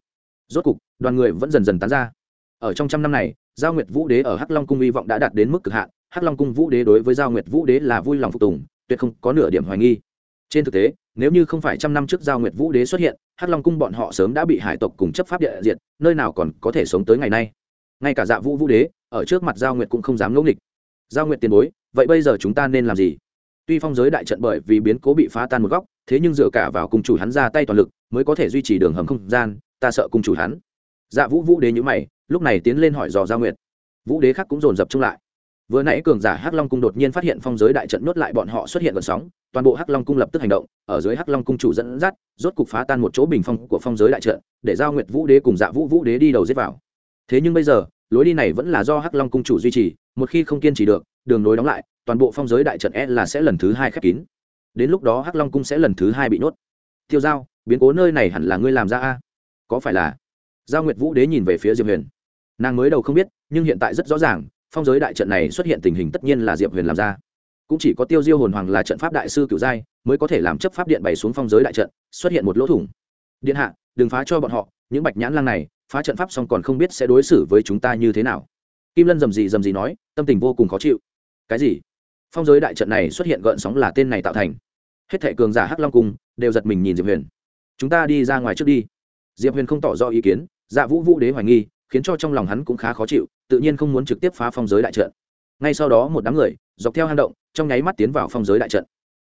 Rốt cục, đoàn người vẫn dần dần tán ra. Ở trong trăm năm này, giao nguyệt vũ đế ở hắc long cung hy vọng đã đạt đến mức cực hạn hắc long cung vũ đế đối với giao nguyệt vũ đế là vui lòng phục tùng, tuyệt không có nửa điểm hoài nghi. Trên thực tế, nếu như không phải trăm năm trước giao nguyệt vũ đế xuất hiện, hắc long cung bọn họ sớm đã bị hải tộc cùng chấp pháp địa diện nơi nào còn có thể sống tới ngày nay. Ngay cả dạ vũ vũ đế, ở trước mặt giao nguyệt cũng không dám ngẫu nghịch. Giao nguyệt tiền bối, vậy bây giờ chúng ta nên làm gì? Tuy phong giới đại trận bởi vì biến cố bị phá tan một góc, thế nhưng dựa cả vào cung chủ hắn ra tay toàn lực, mới có thể duy trì đường hầm không gian, ta sợ cung chủ hắn. Dạ vũ vũ đế nhữ mày, lúc này tiến lên hỏi dò giao nguyệt. Vũ đế khác cũng dồn dập chung lại vừa nãy cường giả hắc long cung đột nhiên phát hiện phong giới đại trận nuốt lại bọn họ xuất hiện gần sóng, toàn bộ hắc long cung lập tức hành động, ở dưới hắc long cung chủ dẫn dắt, rốt cục phá tan một chỗ bình phong của phong giới đại trận, để giao nguyệt vũ đế cùng dạ vũ vũ đế đi đầu giết vào. Thế nhưng bây giờ, lối đi này vẫn là do hắc long cung chủ duy trì, một khi không kiên trì được, đường nối đóng lại, toàn bộ phong giới đại trận e là sẽ lần thứ hai khép kín. Đến lúc đó hắc long cung sẽ lần thứ hai bị nuốt tiêu giao, biến cố nơi này hẳn là ngươi làm ra a? Có phải là? Giao nguyệt vũ đế nhìn về phía diệp huyền. Nàng mới đầu không biết, nhưng hiện tại rất rõ ràng phong giới đại trận này xuất hiện tình hình tất nhiên là diệp huyền làm ra. Cũng chỉ có tiêu diêu hồn hoàng là trận pháp đại sư cựu giai, mới có thể làm chấp pháp điện bày xuống phong giới đại trận, xuất hiện một lỗ thủng. Điện hạ, đừng phá cho bọn họ, những bạch nhãn lang này, phá trận pháp xong còn không biết sẽ đối xử với chúng ta như thế nào. Kim lân dầm gì dầm gì nói, tâm tình vô cùng khó chịu. Cái gì? Phong giới đại trận này xuất hiện gợn sóng là tên này tạo thành. Hết thệ cường giả hắc long cung đều giật mình nhìn diệp huyền. Chúng ta đi ra ngoài trước đi. Diệp huyền không tỏ rõ ý kiến dạ vũ vũ đế hoài nghi khiến cho trong lòng hắn cũng khá khó chịu, tự nhiên không muốn trực tiếp phá phong giới đại trận. Ngay sau đó một đám người, dọc theo hang động, trong nháy mắt tiến vào phong giới đại trận.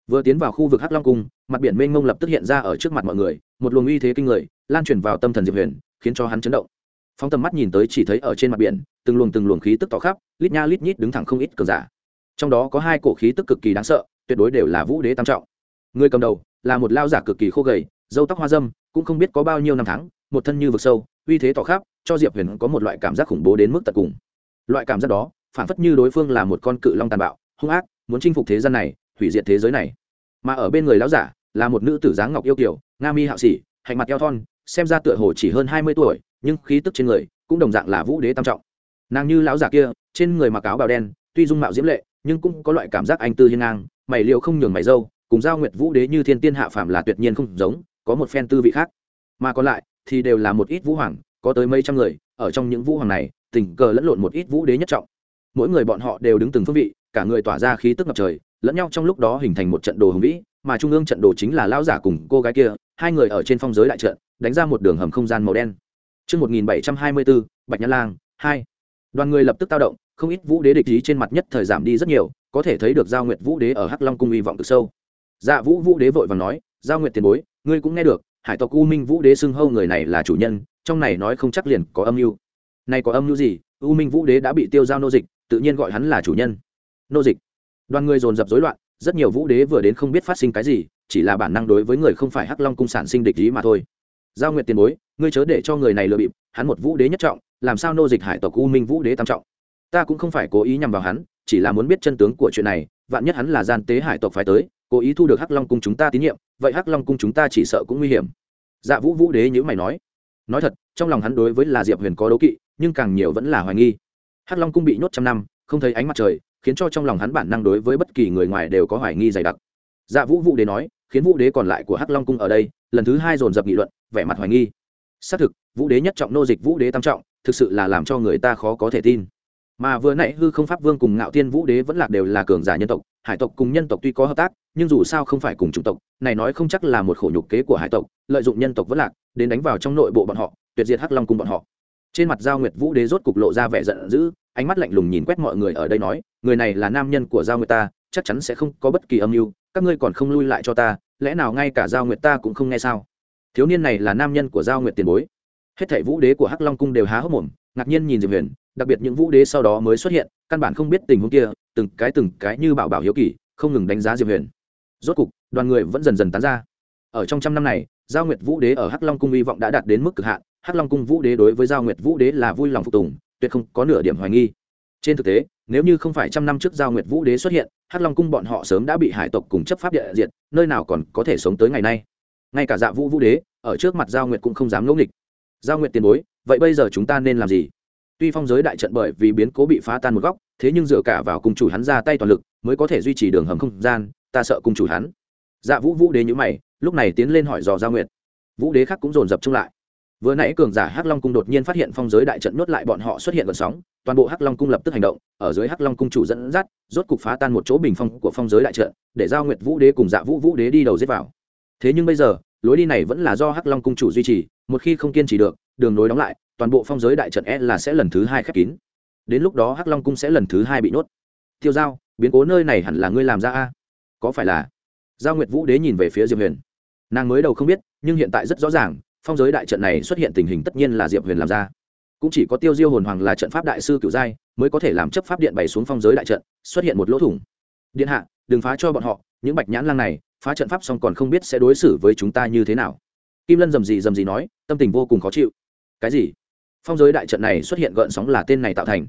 Vừa tiến vào khu vực hắc long cung, mặt biển mênh mông lập tức hiện ra ở trước mặt mọi người, một luồng uy thế kinh người, lan truyền vào tâm thần diệp huyền, khiến cho hắn chấn động. Phóng tầm mắt nhìn tới chỉ thấy ở trên mặt biển, từng luồng từng luồng khí tức tỏ khắp, lít nha lít nhít đứng thẳng không ít cường giả. Trong đó có hai cổ khí tức cực kỳ đáng sợ, tuyệt đối đều là vũ đế tam trọng. Người cầm đầu, là một lao giả cực kỳ khô gầy dâu tóc hoa dâm, cũng không biết có bao nhiêu năm tháng, một thân như vực sâu, uy thế tỏ khắp cho diệp huyền có một loại cảm giác khủng bố đến mức tận cùng. Loại cảm giác đó, phản phất như đối phương là một con cự long tàn bạo, hung ác, muốn chinh phục thế gian này, hủy diệt thế giới này. Mà ở bên người lão giả, là một nữ tử dáng ngọc yêu kiều, nga mi hạo sĩ hạnh mặt eo thon, xem ra tựa hồ chỉ hơn hai mươi tuổi, nhưng khí tức trên người cũng đồng dạng là vũ đế tam trọng. Nàng như lão giả kia, trên người mặc áo bào đen, tuy dung mạo diễm lệ, nhưng cũng có loại cảm giác anh tư hiên ngang, mày liệu không nhường mày dâu, cùng giao nguyệt vũ đế như thiên tiên hạ phàm là tuyệt nhiên không giống, có một phen tư vị khác. Mà còn lại thì đều là một ít vũ hoàng có tới mấy trăm người ở trong những vũ hoàng này tình cờ lẫn lộn một ít vũ đế nhất trọng mỗi người bọn họ đều đứng từng phương vị cả người tỏa ra khí tức ngập trời lẫn nhau trong lúc đó hình thành một trận đồ hùng vĩ mà trung ương trận đồ chính là lão giả cùng cô gái kia hai người ở trên phong giới đại trận đánh ra một đường hầm không gian màu đen Trước 1724, Bạch Nhã Lang, 2. Đoàn người lập tức tao động, không ít vũ đế địch ý trên mặt nhất thời giảm đi rất nhiều, có thể thấy được giao nguyệt vũ đế ở Hắc Long cung uy vọng cực sâu. Dạ Vũ Vũ đế vội vàng nói, "Giao Nguyệt tiền bối, ngươi cũng nghe được, Hải tộc U Minh Vũ đế xưng hâu người này là chủ nhân, trong này nói không chắc liền có âm mưu." nay có âm mưu gì? U Minh Vũ đế đã bị tiêu giao nô dịch, tự nhiên gọi hắn là chủ nhân. Nô dịch. Đoàn người dồn dập rối loạn, rất nhiều vũ đế vừa đến không biết phát sinh cái gì, chỉ là bản năng đối với người không phải Hắc Long cung sản sinh địch ý mà thôi. Giao Nguyệt tiền bối, ngươi chớ để cho người này lừa bịp, hắn một vũ đế nhất trọng, làm sao nô dịch hải tộc U Minh Vũ đế tam trọng? Ta cũng không phải cố ý nhằm vào hắn, chỉ là muốn biết chân tướng của chuyện này, vạn nhất hắn là gian tế hải tộc phải tới, cố ý thu được hắc long cung chúng ta tín nhiệm vậy hắc long cung chúng ta chỉ sợ cũng nguy hiểm dạ vũ vũ đế nhữ mày nói nói thật, trong lòng hắn đối với là diệp huyền có đấu kỵ, nhưng càng nhiều vẫn là hoài nghi. Hắc long cung bị nhốt trăm năm, không thấy ánh mặt trời, khiến cho trong lòng hắn bản năng đối với bất kỳ người ngoài đều có hoài nghi dày đặc. Dạ vũ vũ đế nói, khiến vũ đế còn lại của hắc long cung ở đây, lần thứ hai dồn dập nghị luận, vẻ mặt hoài nghi. Xác thực, vũ đế nhất trọng nô dịch vũ đế tam trọng, thực sự là làm cho người ta khó có thể tin. Mà vừa nãy hư không pháp vương cùng ngạo tiên vũ đế vẫn lạc đều là cường giả nhân tộc, hải tộc cùng nhân tộc tuy có hợp tác, nhưng dù sao không phải cùng chủng tộc, này nói không chắc là một khổ nhục kế của hải tộc, lợi dụng nhân tộc vẫn lạc đến đánh vào trong nội bộ bọn họ, tuyệt diệt hắc long cùng bọn họ. Trên mặt giao nguyệt vũ đế rốt cục lộ ra vẻ giận dữ, ánh mắt lạnh lùng nhìn quét mọi người ở đây nói, người này là nam nhân của giao nguyệt ta, chắc chắn sẽ không có bất kỳ âm mưu, các ngươi còn không lui lại cho ta, lẽ nào ngay cả giao nguyệt ta cũng không nghe sao? Thiếu niên này là nam nhân của giao nguyệt tiền bối. Hết thảy vũ đế của hắc long cung đều há hốc mồm, ngạc nhiên nhìn diệp huyền, đặc biệt những vũ đế sau đó mới xuất hiện, căn bản không biết tình huống kia, từng cái từng cái như bảo bảo hiếu kỳ, không ngừng đánh giá diệp huyền. Rốt cục, đoàn người vẫn dần dần tán ra. Ở trong trăm năm này giao nguyệt vũ đế ở hắc long cung hy vọng đã đạt đến mức cực hạn, hắc long cung vũ đế đối với giao nguyệt vũ đế là vui lòng phục tùng, tuyệt không có nửa điểm hoài nghi. Trên thực tế, nếu như không phải trăm năm trước giao nguyệt vũ đế xuất hiện, hắc long cung bọn họ sớm đã bị hải tộc cùng chấp pháp địa diện nơi nào còn có thể sống tới ngày nay. Ngay cả dạ vũ vũ đế, ở trước mặt giao nguyệt cũng không dám ngẫu nghịch. Giao nguyệt tiền bối, vậy bây giờ chúng ta nên làm gì? Tuy phong giới đại trận bởi vì biến cố bị phá tan một góc, thế nhưng dựa cả vào cung chủ hắn ra tay toàn lực, mới có thể duy trì đường hầm không gian, ta sợ cung chủ hắn. Dạ vũ vũ đế nhữ mày lúc này tiến lên hỏi dò giao nguyệt. Vũ đế khác cũng dồn dập chung lại. Vừa nãy cường giả hắc long cung đột nhiên phát hiện phong giới đại trận nuốt lại bọn họ xuất hiện gần sóng, toàn bộ hắc long cung lập tức hành động, ở dưới hắc long cung chủ dẫn dắt, rốt cục phá tan một chỗ bình phong của phong giới đại trận, để giao nguyệt vũ đế cùng dạ vũ vũ đế đi đầu giết vào. Thế nhưng bây giờ, lối đi này vẫn là do hắc long cung chủ duy trì, một khi không kiên trì được, đường nối đóng lại, toàn bộ phong giới đại trận e là sẽ lần thứ hai khép kín. Đến lúc đó hắc long cung sẽ lần thứ hai bị nuốt tiêu giao, biến cố nơi này hẳn là ngươi làm ra a? Có phải là? Giao nguyệt vũ đế nhìn về phía diệp huyền nàng mới đầu không biết, nhưng hiện tại rất rõ ràng, phong giới đại trận này xuất hiện tình hình tất nhiên là diệp huyền làm ra. Cũng chỉ có tiêu diêu hồn hoàng là trận pháp đại sư cựu giai, mới có thể làm chấp pháp điện bày xuống phong giới đại trận, xuất hiện một lỗ thủng. Điện hạ, đừng phá cho bọn họ, những bạch nhãn lang này, phá trận pháp xong còn không biết sẽ đối xử với chúng ta như thế nào. Kim lân dầm gì dầm gì nói, tâm tình vô cùng khó chịu. Cái gì? Phong giới đại trận này xuất hiện gợn sóng là tên này tạo thành.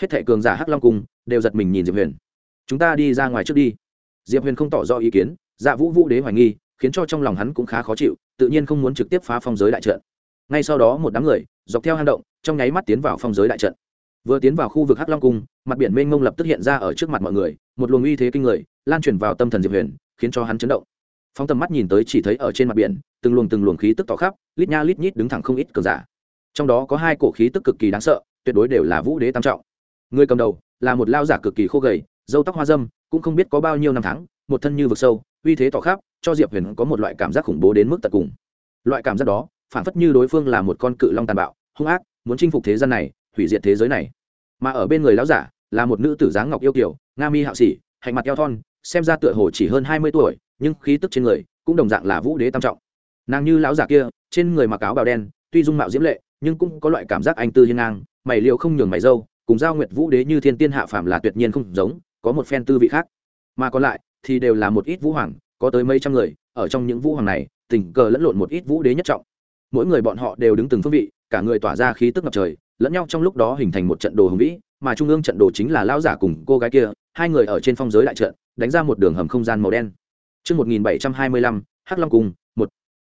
Hết thệ cường giả hắc long cung đều giật mình nhìn diệp huyền. Chúng ta đi ra ngoài trước đi. Diệp huyền không tỏ rõ ý kiến dạ vũ vũ đế hoài nghi khiến cho trong lòng hắn cũng khá khó chịu, tự nhiên không muốn trực tiếp phá phong giới đại trận. Ngay sau đó một đám người, dọc theo hang động, trong nháy mắt tiến vào phong giới đại trận. Vừa tiến vào khu vực hắc long cung, mặt biển mênh mông lập tức hiện ra ở trước mặt mọi người, một luồng uy thế kinh người, lan truyền vào tâm thần diệp huyền, khiến cho hắn chấn động. Phóng tầm mắt nhìn tới chỉ thấy ở trên mặt biển, từng luồng từng luồng khí tức tỏ khắp, lít nha lít nhít đứng thẳng không ít cường giả. Trong đó có hai cổ khí tức cực kỳ đáng sợ, tuyệt đối đều là vũ đế tam trọng. Người cầm đầu, là một lao giả cực kỳ khô gầy dâu tóc hoa dâm, cũng không biết có bao nhiêu năm tháng, một thân như vực sâu, uy thế tỏ khắp cho diệp huyền có một loại cảm giác khủng bố đến mức tận cùng. Loại cảm giác đó, phản phất như đối phương là một con cự long tàn bạo, hung ác, muốn chinh phục thế gian này, hủy diệt thế giới này. Mà ở bên người lão giả, là một nữ tử dáng ngọc yêu kiều, nga mi hạo sĩ hạnh mặt eo thon, xem ra tựa hồ chỉ hơn hai mươi tuổi, nhưng khí tức trên người cũng đồng dạng là vũ đế tam trọng. Nàng như lão giả kia, trên người mặc áo bào đen, tuy dung mạo diễm lệ, nhưng cũng có loại cảm giác anh tư hiên ngang, mày liệu không nhường mày dâu, cùng giao nguyệt vũ đế như thiên tiên hạ phàm là tuyệt nhiên không giống, có một phen tư vị khác. Mà còn lại thì đều là một ít vũ hoàng có tới mấy trăm người ở trong những vũ hoàng này tình cờ lẫn lộn một ít vũ đế nhất trọng mỗi người bọn họ đều đứng từng phương vị cả người tỏa ra khí tức ngập trời lẫn nhau trong lúc đó hình thành một trận đồ hùng vĩ mà trung ương trận đồ chính là lão giả cùng cô gái kia hai người ở trên phong giới đại trận đánh ra một đường hầm không gian màu đen Trước 1725, Hắc Long Cung, một.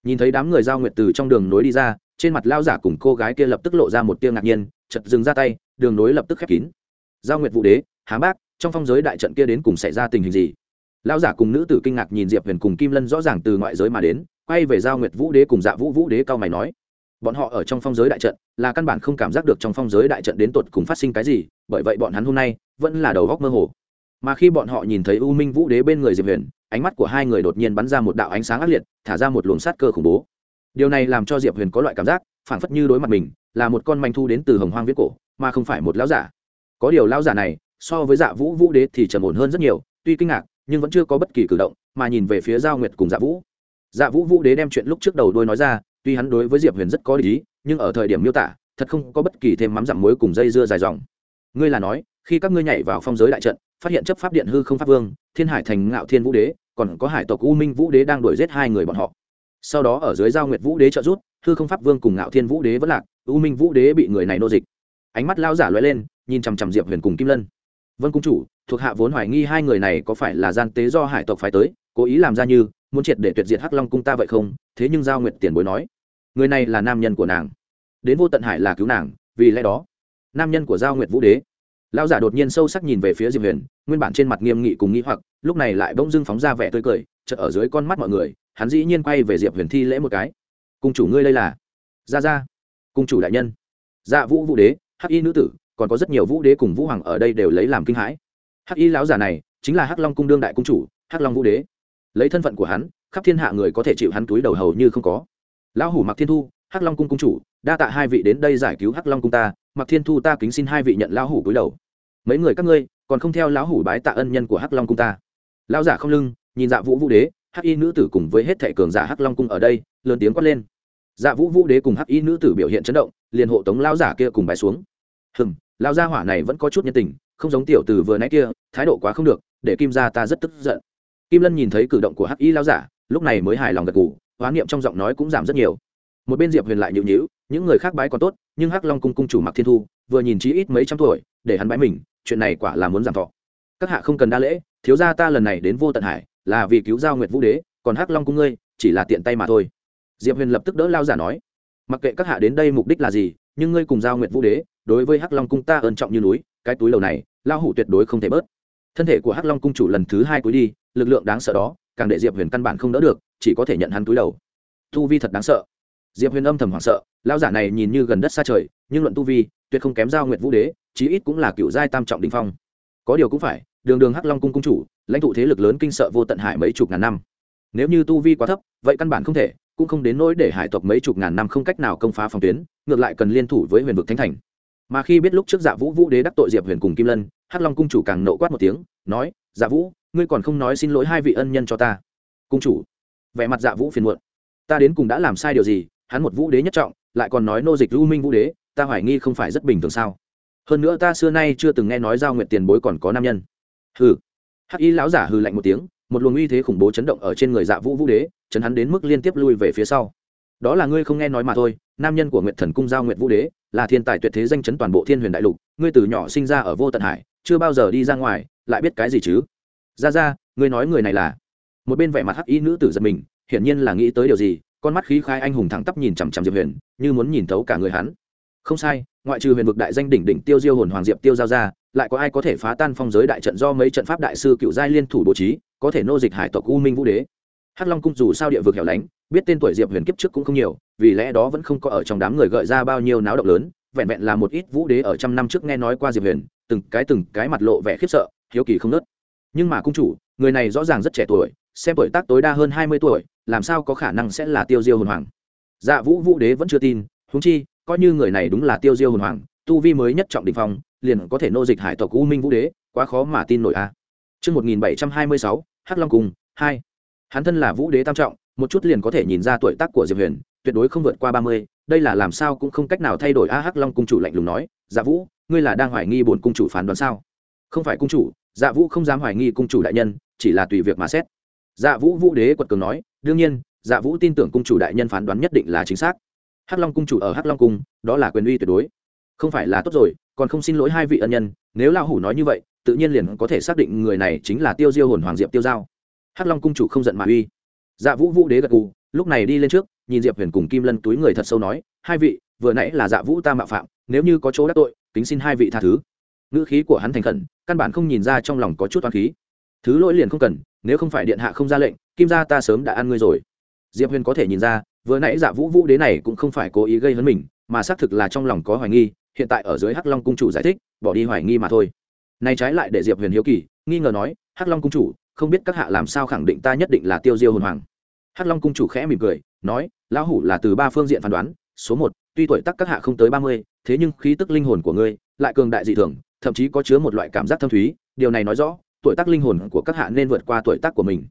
Nhìn thấy đám người giao nguyệt từ trong đường nối đi ra, trên mặt lão giả cùng cô gái kia lập tức lộ ra một tia ngạc nhiên, chợt dừng ra tay, đường nối lập tức khép kín. Giao Nguyệt Vũ Đế, Há Bác, trong phong giới đại trận kia đến cùng xảy ra tình hình gì? Lão giả cùng nữ tử kinh ngạc nhìn Diệp Huyền cùng Kim Lân rõ ràng từ ngoại giới mà đến, quay về giao Nguyệt Vũ Đế cùng Dạ Vũ Vũ Đế cao mày nói: bọn họ ở trong phong giới đại trận là căn bản không cảm giác được trong phong giới đại trận đến tột cùng phát sinh cái gì bởi vậy bọn hắn hôm nay vẫn là đầu góc mơ hồ. Mà khi bọn họ nhìn thấy u minh vũ đế bên người diệp huyền ánh mắt của hai người đột nhiên bắn ra một đạo ánh sáng ác liệt thả ra một luồng sát cơ khủng bố. Điều này làm cho diệp huyền có loại cảm giác phảng phất như đối mặt mình là một con manh thu đến từ hồng hoang viết cổ mà không phải một lão giả. Có điều lão giả này so với dạ vũ vũ đế thì trầm ổn hơn rất nhiều tuy kinh ngạc nhưng vẫn chưa có bất kỳ cử động, mà nhìn về phía giao nguyệt cùng dạ vũ. Dạ vũ vũ đế đem chuyện lúc trước đầu đôi nói ra, tuy hắn đối với diệp huyền rất có lý, nhưng ở thời điểm miêu tả, thật không có bất kỳ thêm mắm dặm muối cùng dây dưa dài dòng. Ngươi là nói, khi các ngươi nhảy vào phong giới đại trận, phát hiện chấp pháp điện hư không pháp vương, thiên hải thành ngạo thiên vũ đế, còn có hải tộc u minh vũ đế đang đuổi giết hai người bọn họ. Sau đó ở dưới giao nguyệt vũ đế trợ rút hư không pháp vương cùng ngạo thiên vũ đế vẫn lạc, u minh vũ đế bị người này nô dịch. Ánh mắt lao giả loay lên, nhìn chằm chằm diệp huyền cùng kim lân vân cung chủ, thuộc hạ vốn hoài nghi hai người này có phải là gian tế do hải tộc phải tới, cố ý làm ra như, muốn triệt để tuyệt diệt hắc long cung ta vậy không? Thế nhưng giao nguyệt tiền bối nói, người này là nam nhân của nàng. Đến vô tận hải là cứu nàng, vì lẽ đó, nam nhân của giao nguyệt vũ đế. Lão giả đột nhiên sâu sắc nhìn về phía diệp huyền, nguyên bản trên mặt nghiêm nghị cùng nghĩ hoặc, lúc này lại bỗng dưng phóng ra vẻ tươi cười, chợt ở dưới con mắt mọi người, hắn dĩ nhiên quay về diệp huyền thi lễ một cái. Cung chủ ngươi đây là? Ra ra cung chủ đại nhân. Dạ vũ vũ đế, hắc y nữ tử còn có rất nhiều vũ đế cùng vũ hoàng ở đây đều lấy làm kinh hãi. Hắc y lão giả này chính là hắc long cung đương đại cung chủ, hắc long vũ đế. Lấy thân phận của hắn, khắp thiên hạ người có thể chịu hắn túi đầu hầu như không có. Lão hủ mặc thiên thu, hắc long cung cung chủ, đa tạ hai vị đến đây giải cứu hắc long cung ta. Mặc thiên thu ta kính xin hai vị nhận lão hủ túi đầu. Mấy người các ngươi, còn không theo lão hủ bái tạ ân nhân của hắc long cung ta. Lão giả không lưng, nhìn dạ vũ vũ đế, hắc y nữ tử cùng với hết thệ cường giả hắc long cung ở đây, lớn tiếng quát lên. Dạ vũ vũ đế cùng hắc y nữ tử biểu hiện chấn động, liền hộ tống lão giả kia cùng bái xuống. Hừm lão gia hỏa này vẫn có chút nhân tình, không giống tiểu từ vừa nãy kia, thái độ quá không được, để kim gia ta rất tức giận. Kim lân nhìn thấy cử động của hắc y lão giả, lúc này mới hài lòng gật gù hoán niệm trong giọng nói cũng giảm rất nhiều. Một bên diệp huyền lại nhịu nhịu những người khác bái còn tốt, nhưng hắc long cung cung chủ mặc thiên thu, vừa nhìn chí ít mấy trăm tuổi, để hắn bái mình, chuyện này quả là muốn giảm thọ. Các hạ không cần đa lễ, thiếu gia ta lần này đến vô tận hải, là vì cứu giao nguyệt vũ đế, còn hắc long cung ngươi, chỉ là tiện tay mà thôi. Diệp huyền lập tức đỡ lao giả nói, mặc kệ các hạ đến đây mục đích là gì, nhưng ngươi cùng giao nguyệt vũ đế đối với hắc long cung ta ơn trọng như núi, cái túi lầu này lao hủ tuyệt đối không thể bớt. Thân thể của hắc long cung chủ lần thứ hai túi đi, lực lượng đáng sợ đó, càng để diệp huyền căn bản không đỡ được, chỉ có thể nhận hắn túi đầu. Tu vi thật đáng sợ. Diệp huyền âm thầm hoảng sợ lao giả này nhìn như gần đất xa trời, nhưng luận tu vi, tuyệt không kém giao nguyệt vũ đế, chí ít cũng là cựu giai tam trọng đình phong. Có điều cũng phải, đường đường hắc long cung cung chủ, lãnh tụ thế lực lớn kinh sợ vô tận hải mấy chục ngàn năm. Nếu như tu vi quá thấp, vậy căn bản không thể, cũng không đến nỗi để hải tộc mấy chục ngàn năm không cách nào công phá phòng tuyến, ngược lại cần liên thủ với huyền vực thánh thành mà khi biết lúc trước dạ vũ vũ đế đắc tội diệp huyền cùng kim lân, hắc long cung chủ càng nộ quát một tiếng, nói dạ vũ, ngươi còn không nói xin lỗi hai vị ân nhân cho ta. Cung chủ. Vẻ mặt dạ vũ phiền muộn. Ta đến cùng đã làm sai điều gì, hắn một vũ đế nhất trọng, lại còn nói nô dịch Lưu minh vũ đế, ta hoài nghi không phải rất bình thường sao? Hơn nữa ta xưa nay chưa từng nghe nói giao nguyện tiền bối còn có nam nhân. Hừ. Hắc y lão giả hừ lạnh một tiếng, một luồng uy thế khủng bố chấn động ở trên người dạ vũ vũ đế, chấn hắn đến mức liên tiếp lui về phía sau. Đó là ngươi không nghe nói mà thôi nam nhân của nguyện thần cung giao nguyện vũ đế, là thiên tài tuyệt thế danh chấn toàn bộ thiên huyền đại lục, ngươi từ nhỏ sinh ra ở vô tận hải, chưa bao giờ đi ra ngoài, lại biết cái gì chứ? Ra ra, ngươi nói người này là? Một bên vẻ mặt hắc y nữ tử giật mình, hiển nhiên là nghĩ tới điều gì, con mắt khí khai anh hùng thẳng tắp nhìn chằm chằm diệp huyền, như muốn nhìn thấu cả người hắn. Không sai, ngoại trừ huyền vực đại danh đỉnh đỉnh tiêu diêu hồn hoàng diệp tiêu giao ra lại có ai có thể phá tan phong giới đại trận do mấy trận pháp đại sư cựu giai liên thủ bố trí, có thể nô dịch hải tộc u minh vũ đế. Hắc long cung dù sao địa vực hẻo lánh biết tên tuổi diệp huyền kiếp trước cũng không nhiều vì lẽ đó vẫn không có ở trong đám người gợi ra bao nhiêu náo động lớn vẹn vẹn là một ít vũ đế ở trăm năm trước nghe nói qua diệp huyền từng cái từng cái mặt lộ vẻ khiếp sợ hiếu kỳ không nớt nhưng mà cung chủ người này rõ ràng rất trẻ tuổi xem tuổi tác tối đa hơn hai mươi tuổi làm sao có khả năng sẽ là tiêu diêu hồn hoàng dạ vũ vũ đế vẫn chưa tin húng chi coi như người này đúng là tiêu diêu hồn hoàng tu vi mới nhất trọng đình phong liền có thể nô dịch hải tộc u minh vũ đế quá khó mà tin nổi a à. Trước 1726, Hắc Long Cung, 2. Hắn thân là vũ đế tam trọng, một chút liền có thể nhìn ra tuổi tác của Diệp Huyền, tuyệt đối không vượt qua 30, đây là làm sao cũng không cách nào thay đổi a Hắc Long cung chủ lạnh lùng nói, "Dạ Vũ, ngươi là đang hoài nghi bổn cung chủ phán đoán sao?" "Không phải cung chủ, Dạ Vũ không dám hoài nghi cung chủ đại nhân, chỉ là tùy việc mà xét." Dạ Vũ Vũ đế quật cường nói, "Đương nhiên, Dạ Vũ tin tưởng cung chủ đại nhân phán đoán nhất định là chính xác." Hắc Long cung chủ ở Hắc Long cung, đó là quyền uy tuyệt đối. Không phải là tốt rồi, còn không xin lỗi hai vị ân nhân, nếu lão hủ nói như vậy, tự nhiên liền có thể xác định người này chính là Tiêu Diêu hồn hoàng Diệp Tiêu Giao. Hắc Long cung chủ không giận mà uy. Dạ Vũ Vũ đế gật gù, lúc này đi lên trước, nhìn Diệp Huyền cùng Kim Lân túi người thật sâu nói, hai vị, vừa nãy là Dạ Vũ ta mạo phạm, nếu như có chỗ đắc tội, kính xin hai vị tha thứ. Ngữ khí của hắn thành khẩn, căn bản không nhìn ra trong lòng có chút oán khí. Thứ lỗi liền không cần, nếu không phải điện hạ không ra lệnh, Kim gia ta sớm đã ăn ngươi rồi. Diệp Huyền có thể nhìn ra, vừa nãy Dạ Vũ Vũ đế này cũng không phải cố ý gây hấn mình, mà xác thực là trong lòng có hoài nghi, hiện tại ở dưới Hắc Long cung chủ giải thích, bỏ đi hoài nghi mà thôi. Nay trái lại để Diệp Huyền hiếu kỳ, nghi ngờ nói, Hắc Long cung chủ, không biết các hạ làm sao khẳng định ta nhất định là Tiêu Diêu hồn hoàng. Hắc Long cung chủ khẽ mỉm cười, nói, lão hủ là từ ba phương diện phán đoán, số một, tuy tuổi tác các hạ không tới ba mươi, thế nhưng khí tức linh hồn của ngươi lại cường đại dị thường, thậm chí có chứa một loại cảm giác thâm thúy, điều này nói rõ, tuổi tác linh hồn của các hạ nên vượt qua tuổi tác của mình.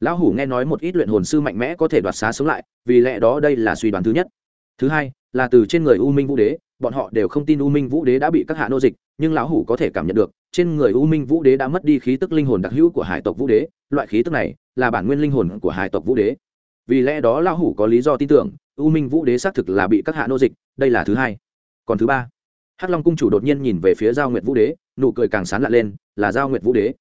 Lão hủ nghe nói một ít luyện hồn sư mạnh mẽ có thể đoạt xá sống lại, vì lẽ đó đây là suy đoán thứ nhất. Thứ hai, là từ trên người U Minh Vũ Đế, bọn họ đều không tin U Minh Vũ Đế đã bị các hạ nô dịch, nhưng lão hủ có thể cảm nhận được, trên người U Minh Vũ Đế đã mất đi khí tức linh hồn đặc hữu của Hải tộc Vũ Đế, loại khí tức này là bản nguyên linh hồn của Hải tộc Vũ Đế. Vì lẽ đó lão hủ có lý do tin tưởng, U Minh Vũ Đế xác thực là bị các hạ nô dịch, đây là thứ hai. Còn thứ ba, Hắc Long cung chủ đột nhiên nhìn về phía Giao Nguyệt Vũ Đế, nụ cười càng sán lạ lên, là Giao Nguyệt Vũ Đế.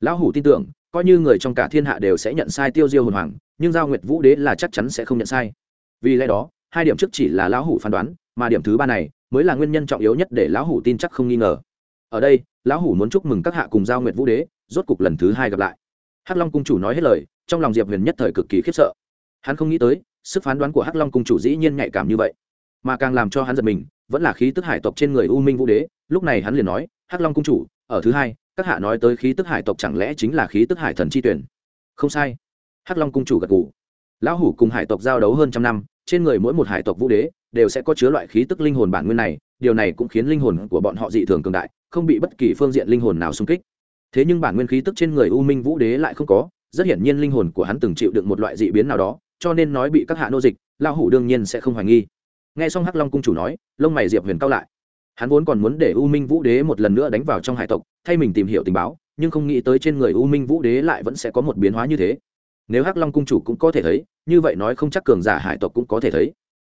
Lão hủ tin tưởng, coi như người trong cả thiên hạ đều sẽ nhận sai Tiêu Diêu hồn hoàng, nhưng Giao Nguyệt Vũ Đế là chắc chắn sẽ không nhận sai. Vì lẽ đó, hai điểm trước chỉ là lão hủ phán đoán, mà điểm thứ ba này mới là nguyên nhân trọng yếu nhất để lão hủ tin chắc không nghi ngờ ở đây lão hủ muốn chúc mừng các hạ cùng giao nguyệt vũ đế rốt cục lần thứ hai gặp lại hắc long cung chủ nói hết lời trong lòng diệp huyền nhất thời cực kỳ khiếp sợ hắn không nghĩ tới, sức phán đoán của hắc long cung chủ dĩ nhiên nhạy cảm như vậy. Mà càng làm cho hắn giật mình, vẫn là khí tức hải tộc trên người u minh vũ đế. Lúc này hắn liền nói, hắc long cung chủ, ở thứ hai, các hạ nói tới khí tức hải tộc chẳng lẽ chính là khí tức hải thần chi tuyển? Không sai. Hắc long cung chủ gật gù. Lão hủ cùng hải tộc giao đấu hơn trăm năm, trên người mỗi một hải tộc vũ đế đều sẽ có chứa loại khí tức linh hồn bản nguyên này, điều này cũng khiến linh hồn của bọn họ dị thường cường đại, không bị bất kỳ phương diện linh hồn nào xung kích. Thế nhưng bản nguyên khí tức trên người u minh vũ đế lại không có, rất hiển nhiên linh hồn của hắn từng chịu đựng một loại dị biến nào đó cho nên nói bị các hạ nô dịch lao hủ đương nhiên sẽ không hoài nghi. Nghe xong hắc long cung chủ nói, lông mày diệp huyền cao lại. Hắn vốn còn muốn để u minh vũ đế một lần nữa đánh vào trong hải tộc, thay mình tìm hiểu tình báo, nhưng không nghĩ tới trên người u minh vũ đế lại vẫn sẽ có một biến hóa như thế. Nếu hắc long cung chủ cũng có thể thấy, như vậy nói không chắc cường giả hải tộc cũng có thể thấy.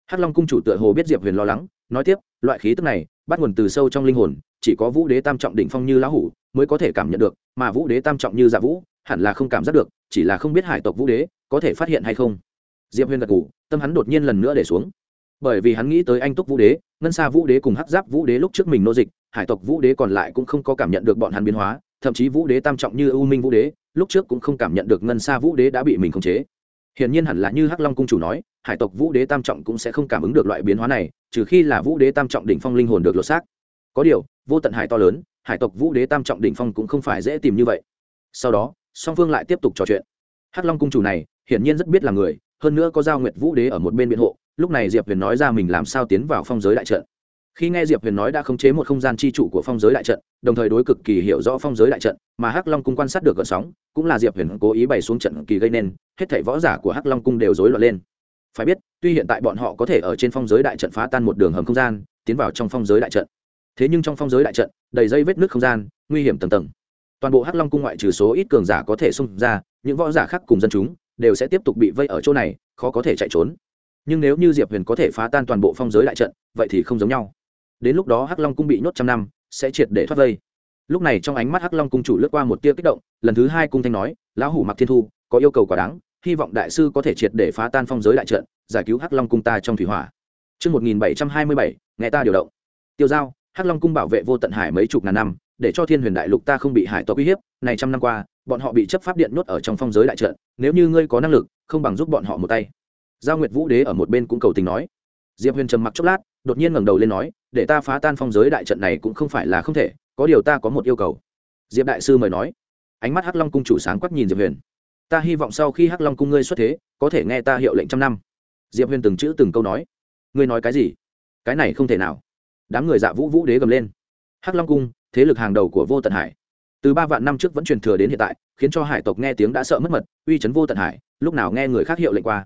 Hắc long cung chủ tựa hồ biết diệp huyền lo lắng, nói tiếp, loại khí tức này, bắt nguồn từ sâu trong linh hồn, chỉ có vũ đế tam trọng đỉnh phong như lão hủ mới có thể cảm nhận được, mà vũ đế tam trọng như dạ vũ, hẳn là không cảm giác được, chỉ là không biết hải tộc vũ đế có thể phát hiện hay không diệp huyền gật ngủ tâm hắn đột nhiên lần nữa để xuống. Bởi vì hắn nghĩ tới anh túc vũ đế, ngân xa vũ đế cùng hắc giáp vũ đế lúc trước mình nô dịch, hải tộc vũ đế còn lại cũng không có cảm nhận được bọn hắn biến hóa, thậm chí vũ đế tam trọng như ưu minh vũ đế, lúc trước cũng không cảm nhận được ngân xa vũ đế đã bị mình khống chế. Hiển nhiên hẳn là như hắc long cung chủ nói, hải tộc vũ đế tam trọng cũng sẽ không cảm ứng được loại biến hóa này, trừ khi là vũ đế tam trọng đỉnh phong linh hồn được lột xác. Có điều, vô tận hải to lớn, hải tộc vũ đế tam trọng đỉnh phong cũng không phải dễ tìm như vậy. Sau đó, song phương lại tiếp tục trò chuyện. Hắc long cung chủ này, hiển nhiên rất biết là người hơn nữa có giao nguyệt vũ đế ở một bên biện hộ, lúc này diệp huyền nói ra mình làm sao tiến vào phong giới đại trận. Khi nghe diệp huyền nói đã khống chế một không gian chi trụ của phong giới đại trận, đồng thời đối cực kỳ hiểu rõ phong giới đại trận mà hắc long cung quan sát được gợn sóng, cũng là diệp huyền cố ý bày xuống trận kỳ gây nên, hết thảy võ giả của hắc long cung đều rối loạn lên. Phải biết, tuy hiện tại bọn họ có thể ở trên phong giới đại trận phá tan một đường hầm không gian, tiến vào trong phong giới đại trận. Thế nhưng trong phong giới đại trận, đầy dây vết nước không gian, nguy hiểm tầng tầng. Toàn bộ hắc long cung ngoại trừ số ít cường giả có thể xung ra, những võ giả khác cùng dân chúng đều sẽ tiếp tục bị vây ở chỗ này khó có thể chạy trốn. Nhưng nếu như diệp huyền có thể phá tan toàn bộ phong giới đại trận vậy thì không giống nhau. Đến lúc đó hắc long cung bị nhốt trăm năm sẽ triệt để thoát vây. Lúc này trong ánh mắt hắc long cung chủ lướt qua một tia kích động lần thứ hai cung thanh nói lão hủ mặc thiên thu có yêu cầu quả đáng hy vọng đại sư có thể triệt để phá tan phong giới đại trận giải cứu hắc long cung ta trong thủy hỏa. Trước 1727, nghe ta điều động. Tiêu giao, hắc long cung bảo vệ vô tận hải mấy chục ngàn năm để cho thiên huyền đại lục ta không bị hải tộc uy hiếp này trăm năm qua bọn họ bị chấp pháp điện nhốt ở trong phong giới đại trận, nếu như ngươi có năng lực, không bằng giúp bọn họ một tay. Giao nguyệt vũ đế ở một bên cũng cầu tình nói. Diệp huyền trầm mặc chốc lát, đột nhiên ngẩng đầu lên nói, để ta phá tan phong giới đại trận này cũng không phải là không thể, có điều ta có một yêu cầu. Diệp đại sư mời nói. Ánh mắt hắc long cung chủ sáng quắc nhìn diệp huyền. Ta hy vọng sau khi hắc long cung ngươi xuất thế, có thể nghe ta hiệu lệnh trăm năm. Diệp huyền từng chữ từng câu nói. Ngươi nói cái gì? Cái này không thể nào. Đám người dạ vũ vũ đế gầm lên. Hắc long cung, thế lực hàng đầu của vô tận hải từ ba vạn năm trước vẫn truyền thừa đến hiện tại, khiến cho hải tộc nghe tiếng đã sợ mất mật, uy chấn vô tận hải, lúc nào nghe người khác hiệu lệnh qua.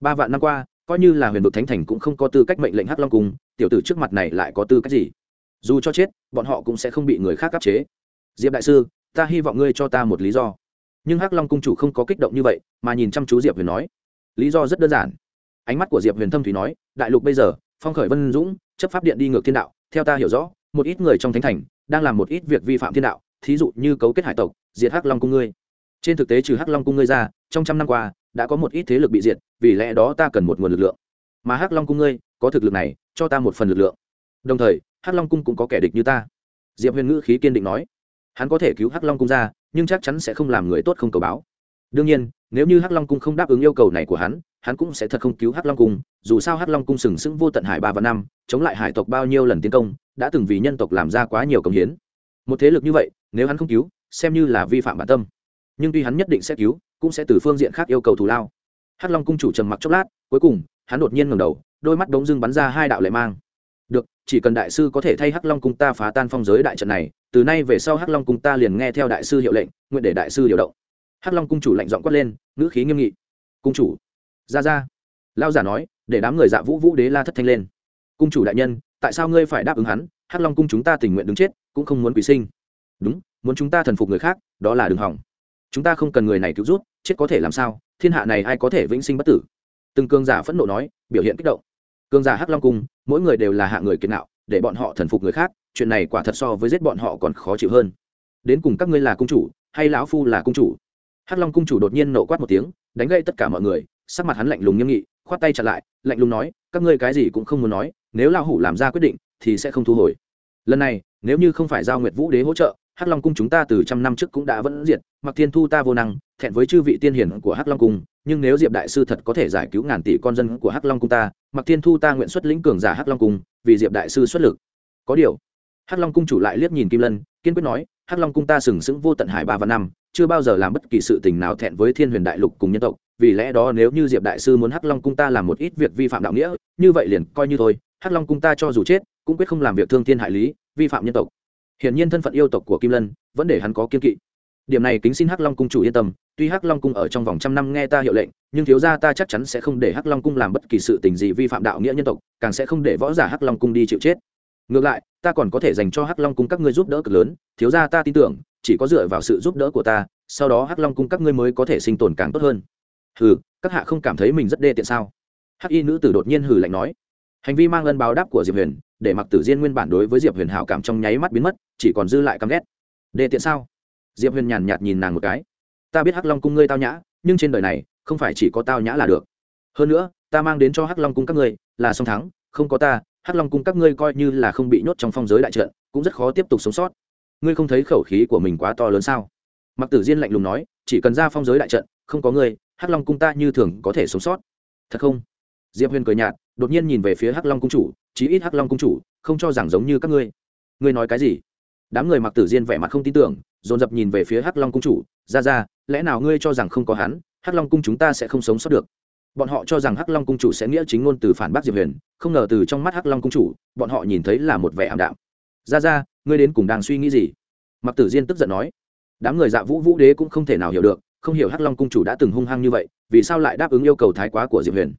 Ba vạn năm qua, coi như là huyền vực thánh thành cũng không có tư cách mệnh lệnh hắc long cung, tiểu tử trước mặt này lại có tư cách gì? Dù cho chết, bọn họ cũng sẽ không bị người khác áp chế. Diệp đại sư, ta hy vọng ngươi cho ta một lý do. Nhưng hắc long cung chủ không có kích động như vậy, mà nhìn chăm chú diệp huyền nói. Lý do rất đơn giản. Ánh mắt của diệp huyền thâm thủy nói, đại lục bây giờ, phong khởi vân dũng, chấp pháp điện đi ngược thiên đạo, theo ta hiểu rõ, một ít người trong thánh thành đang làm một ít việc vi phạm thiên đạo thí dụ như cấu kết hải tộc, diệt hắc long cung ngươi. Trên thực tế trừ hắc long cung ngươi ra, trong trăm năm qua, đã có một ít thế lực bị diệt, vì lẽ đó ta cần một nguồn lực lượng. Mà hắc long cung ngươi, có thực lực này, cho ta một phần lực lượng. Đồng thời, hắc long cung cũng có kẻ địch như ta. Diệp huyền ngữ khí kiên định nói. Hắn có thể cứu hắc long cung ra, nhưng chắc chắn sẽ không làm người tốt không cầu báo. Đương nhiên, nếu như hắc long cung không đáp ứng yêu cầu này của hắn hắn cũng sẽ thật không cứu hắc long cung, dù sao hắc long cung sừng sững vô tận hải ba và năm, chống lại hải tộc bao nhiêu lần tiến công, đã từng vì nhân tộc làm ra quá nhiều công hiến một thế lực như vậy, nếu hắn không cứu, xem như là vi phạm bản tâm. Nhưng tuy hắn nhất định sẽ cứu, cũng sẽ từ phương diện khác yêu cầu thù lao. Hắc long cung chủ trầm mặc chốc lát, cuối cùng, hắn đột nhiên ngầm đầu, đôi mắt đống dưng bắn ra hai đạo lệ mang. Được, chỉ cần đại sư có thể thay hắc long cung ta phá tan phong giới đại trận này, từ nay về sau hắc long cung ta liền nghe theo đại sư hiệu lệnh, nguyện để đại sư điều động. Hắc long cung chủ lạnh giọng quát lên, ngữ khí nghiêm nghị. Cung chủ. Ra ra. Lao giả nói, để đám người dạ vũ vũ đế la thất thanh lên. Cung chủ đại nhân, tại sao ngươi phải đáp ứng hắn? Hắc long cung chúng ta tình nguyện đứng chết, cũng không muốn quỷ sinh. Đúng, muốn chúng ta thần phục người khác, đó là đường hỏng. Chúng ta không cần người này cứu rút chết có thể làm sao? Thiên hạ này ai có thể vĩnh sinh bất tử? Từng cương giả phẫn nộ nói, biểu hiện kích động. Cương giả hắc long cung, mỗi người đều là hạ người kiệt nạo, để bọn họ thần phục người khác, chuyện này quả thật so với giết bọn họ còn khó chịu hơn. Đến cùng các ngươi là cung chủ, hay lão phu là cung chủ? Hắc long cung chủ đột nhiên nộ quát một tiếng, đánh gây tất cả mọi người, sắc mặt hắn lạnh lùng nghiêm nghị, khoát tay chặn lại, lạnh lùng nói, các ngươi cái gì cũng không muốn nói, nếu lao hủ làm ra quyết định thì sẽ không thu hồi. Lần này, nếu như không phải giao nguyệt vũ đế hỗ trợ, hắc long cung chúng ta từ trăm năm trước cũng đã vẫn diệt, mặc thiên thu ta vô năng, thẹn với chư vị tiên hiển của hắc long cung, nhưng nếu diệp đại sư thật có thể giải cứu ngàn tỷ con dân của hắc long cung ta, mặc thiên thu ta nguyện xuất lĩnh cường giả hắc long cung, vì diệp đại sư xuất lực. Có điều, hắc long cung chủ lại liếc nhìn kim lân, kiên quyết nói, hắc long cung ta sừng sững vô tận hải ba và năm, chưa bao giờ làm bất kỳ sự tình nào thẹn với thiên huyền đại lục cùng nhân tộc, vì lẽ đó nếu như diệp đại sư muốn hắc long cung ta làm một ít việc vi phạm đạo nghĩa, như vậy liền coi như thôi, hắc long cung ta cho dù chết cũng quyết không làm việc thương thiên hại lý, vi phạm nhân tộc. Hiển nhiên thân phận yêu tộc của kim lân vẫn để hắn có kiên kỵ. Điểm này kính xin hắc long cung chủ yên tâm, tuy hắc long cung ở trong vòng trăm năm nghe ta hiệu lệnh, nhưng thiếu gia ta chắc chắn sẽ không để hắc long cung làm bất kỳ sự tình gì vi phạm đạo nghĩa nhân tộc, càng sẽ không để võ giả hắc long cung đi chịu chết. Ngược lại, ta còn có thể dành cho hắc long cung các ngươi giúp đỡ cực lớn, thiếu gia ta tin tưởng, chỉ có dựa vào sự giúp đỡ của ta, sau đó hắc long cung các ngươi mới có thể sinh tồn càng tốt hơn. Hừ, các hạ không cảm thấy mình rất đê tiện sao? Hắc y nữ tử đột nhiên hừ lạnh nói. Hành vi mang ân báo đáp của diệp huyền để mặc tử diên nguyên bản đối với diệp huyền hảo cảm trong nháy mắt biến mất, chỉ còn dư lại căm ghét. Đê tiện sao? Diệp huyền nhàn nhạt nhìn nàng một cái. Ta biết hắc long cung ngươi tao nhã, nhưng trên đời này, không phải chỉ có tao nhã là được. Hơn nữa, ta mang đến cho hắc long cung các ngươi là song thắng, không có ta, hắc long cung các ngươi coi như là không bị nhốt trong phong giới đại trận, cũng rất khó tiếp tục sống sót. Ngươi không thấy khẩu khí của mình quá to lớn sao? Mặc tử diên lạnh lùng nói, chỉ cần ra phong giới đại trận, không có ngươi, hắc long cung ta như thường có thể sống sót. Thật không? Diệp huyền cười nhạt, đột nhiên nhìn về phía hắc long cung chủ chí ít hắc long cung chủ không cho rằng giống như các ngươi ngươi nói cái gì đám người mặc tử diên vẻ mặt không tin tưởng dồn dập nhìn về phía hắc long cung chủ ra ra lẽ nào ngươi cho rằng không có hắn hắc long cung chúng ta sẽ không sống sót được bọn họ cho rằng hắc long cung chủ sẽ nghĩa chính ngôn từ phản bác diệp huyền không ngờ từ trong mắt hắc long cung chủ bọn họ nhìn thấy là một vẻ ảm đạm ra ra ngươi đến cùng đang suy nghĩ gì mặc tử diên tức giận nói đám người dạ vũ vũ đế cũng không thể nào hiểu được không hiểu hắc long cung chủ đã từng hung hăng như vậy vì sao lại đáp ứng yêu cầu thái quá của diệp huyền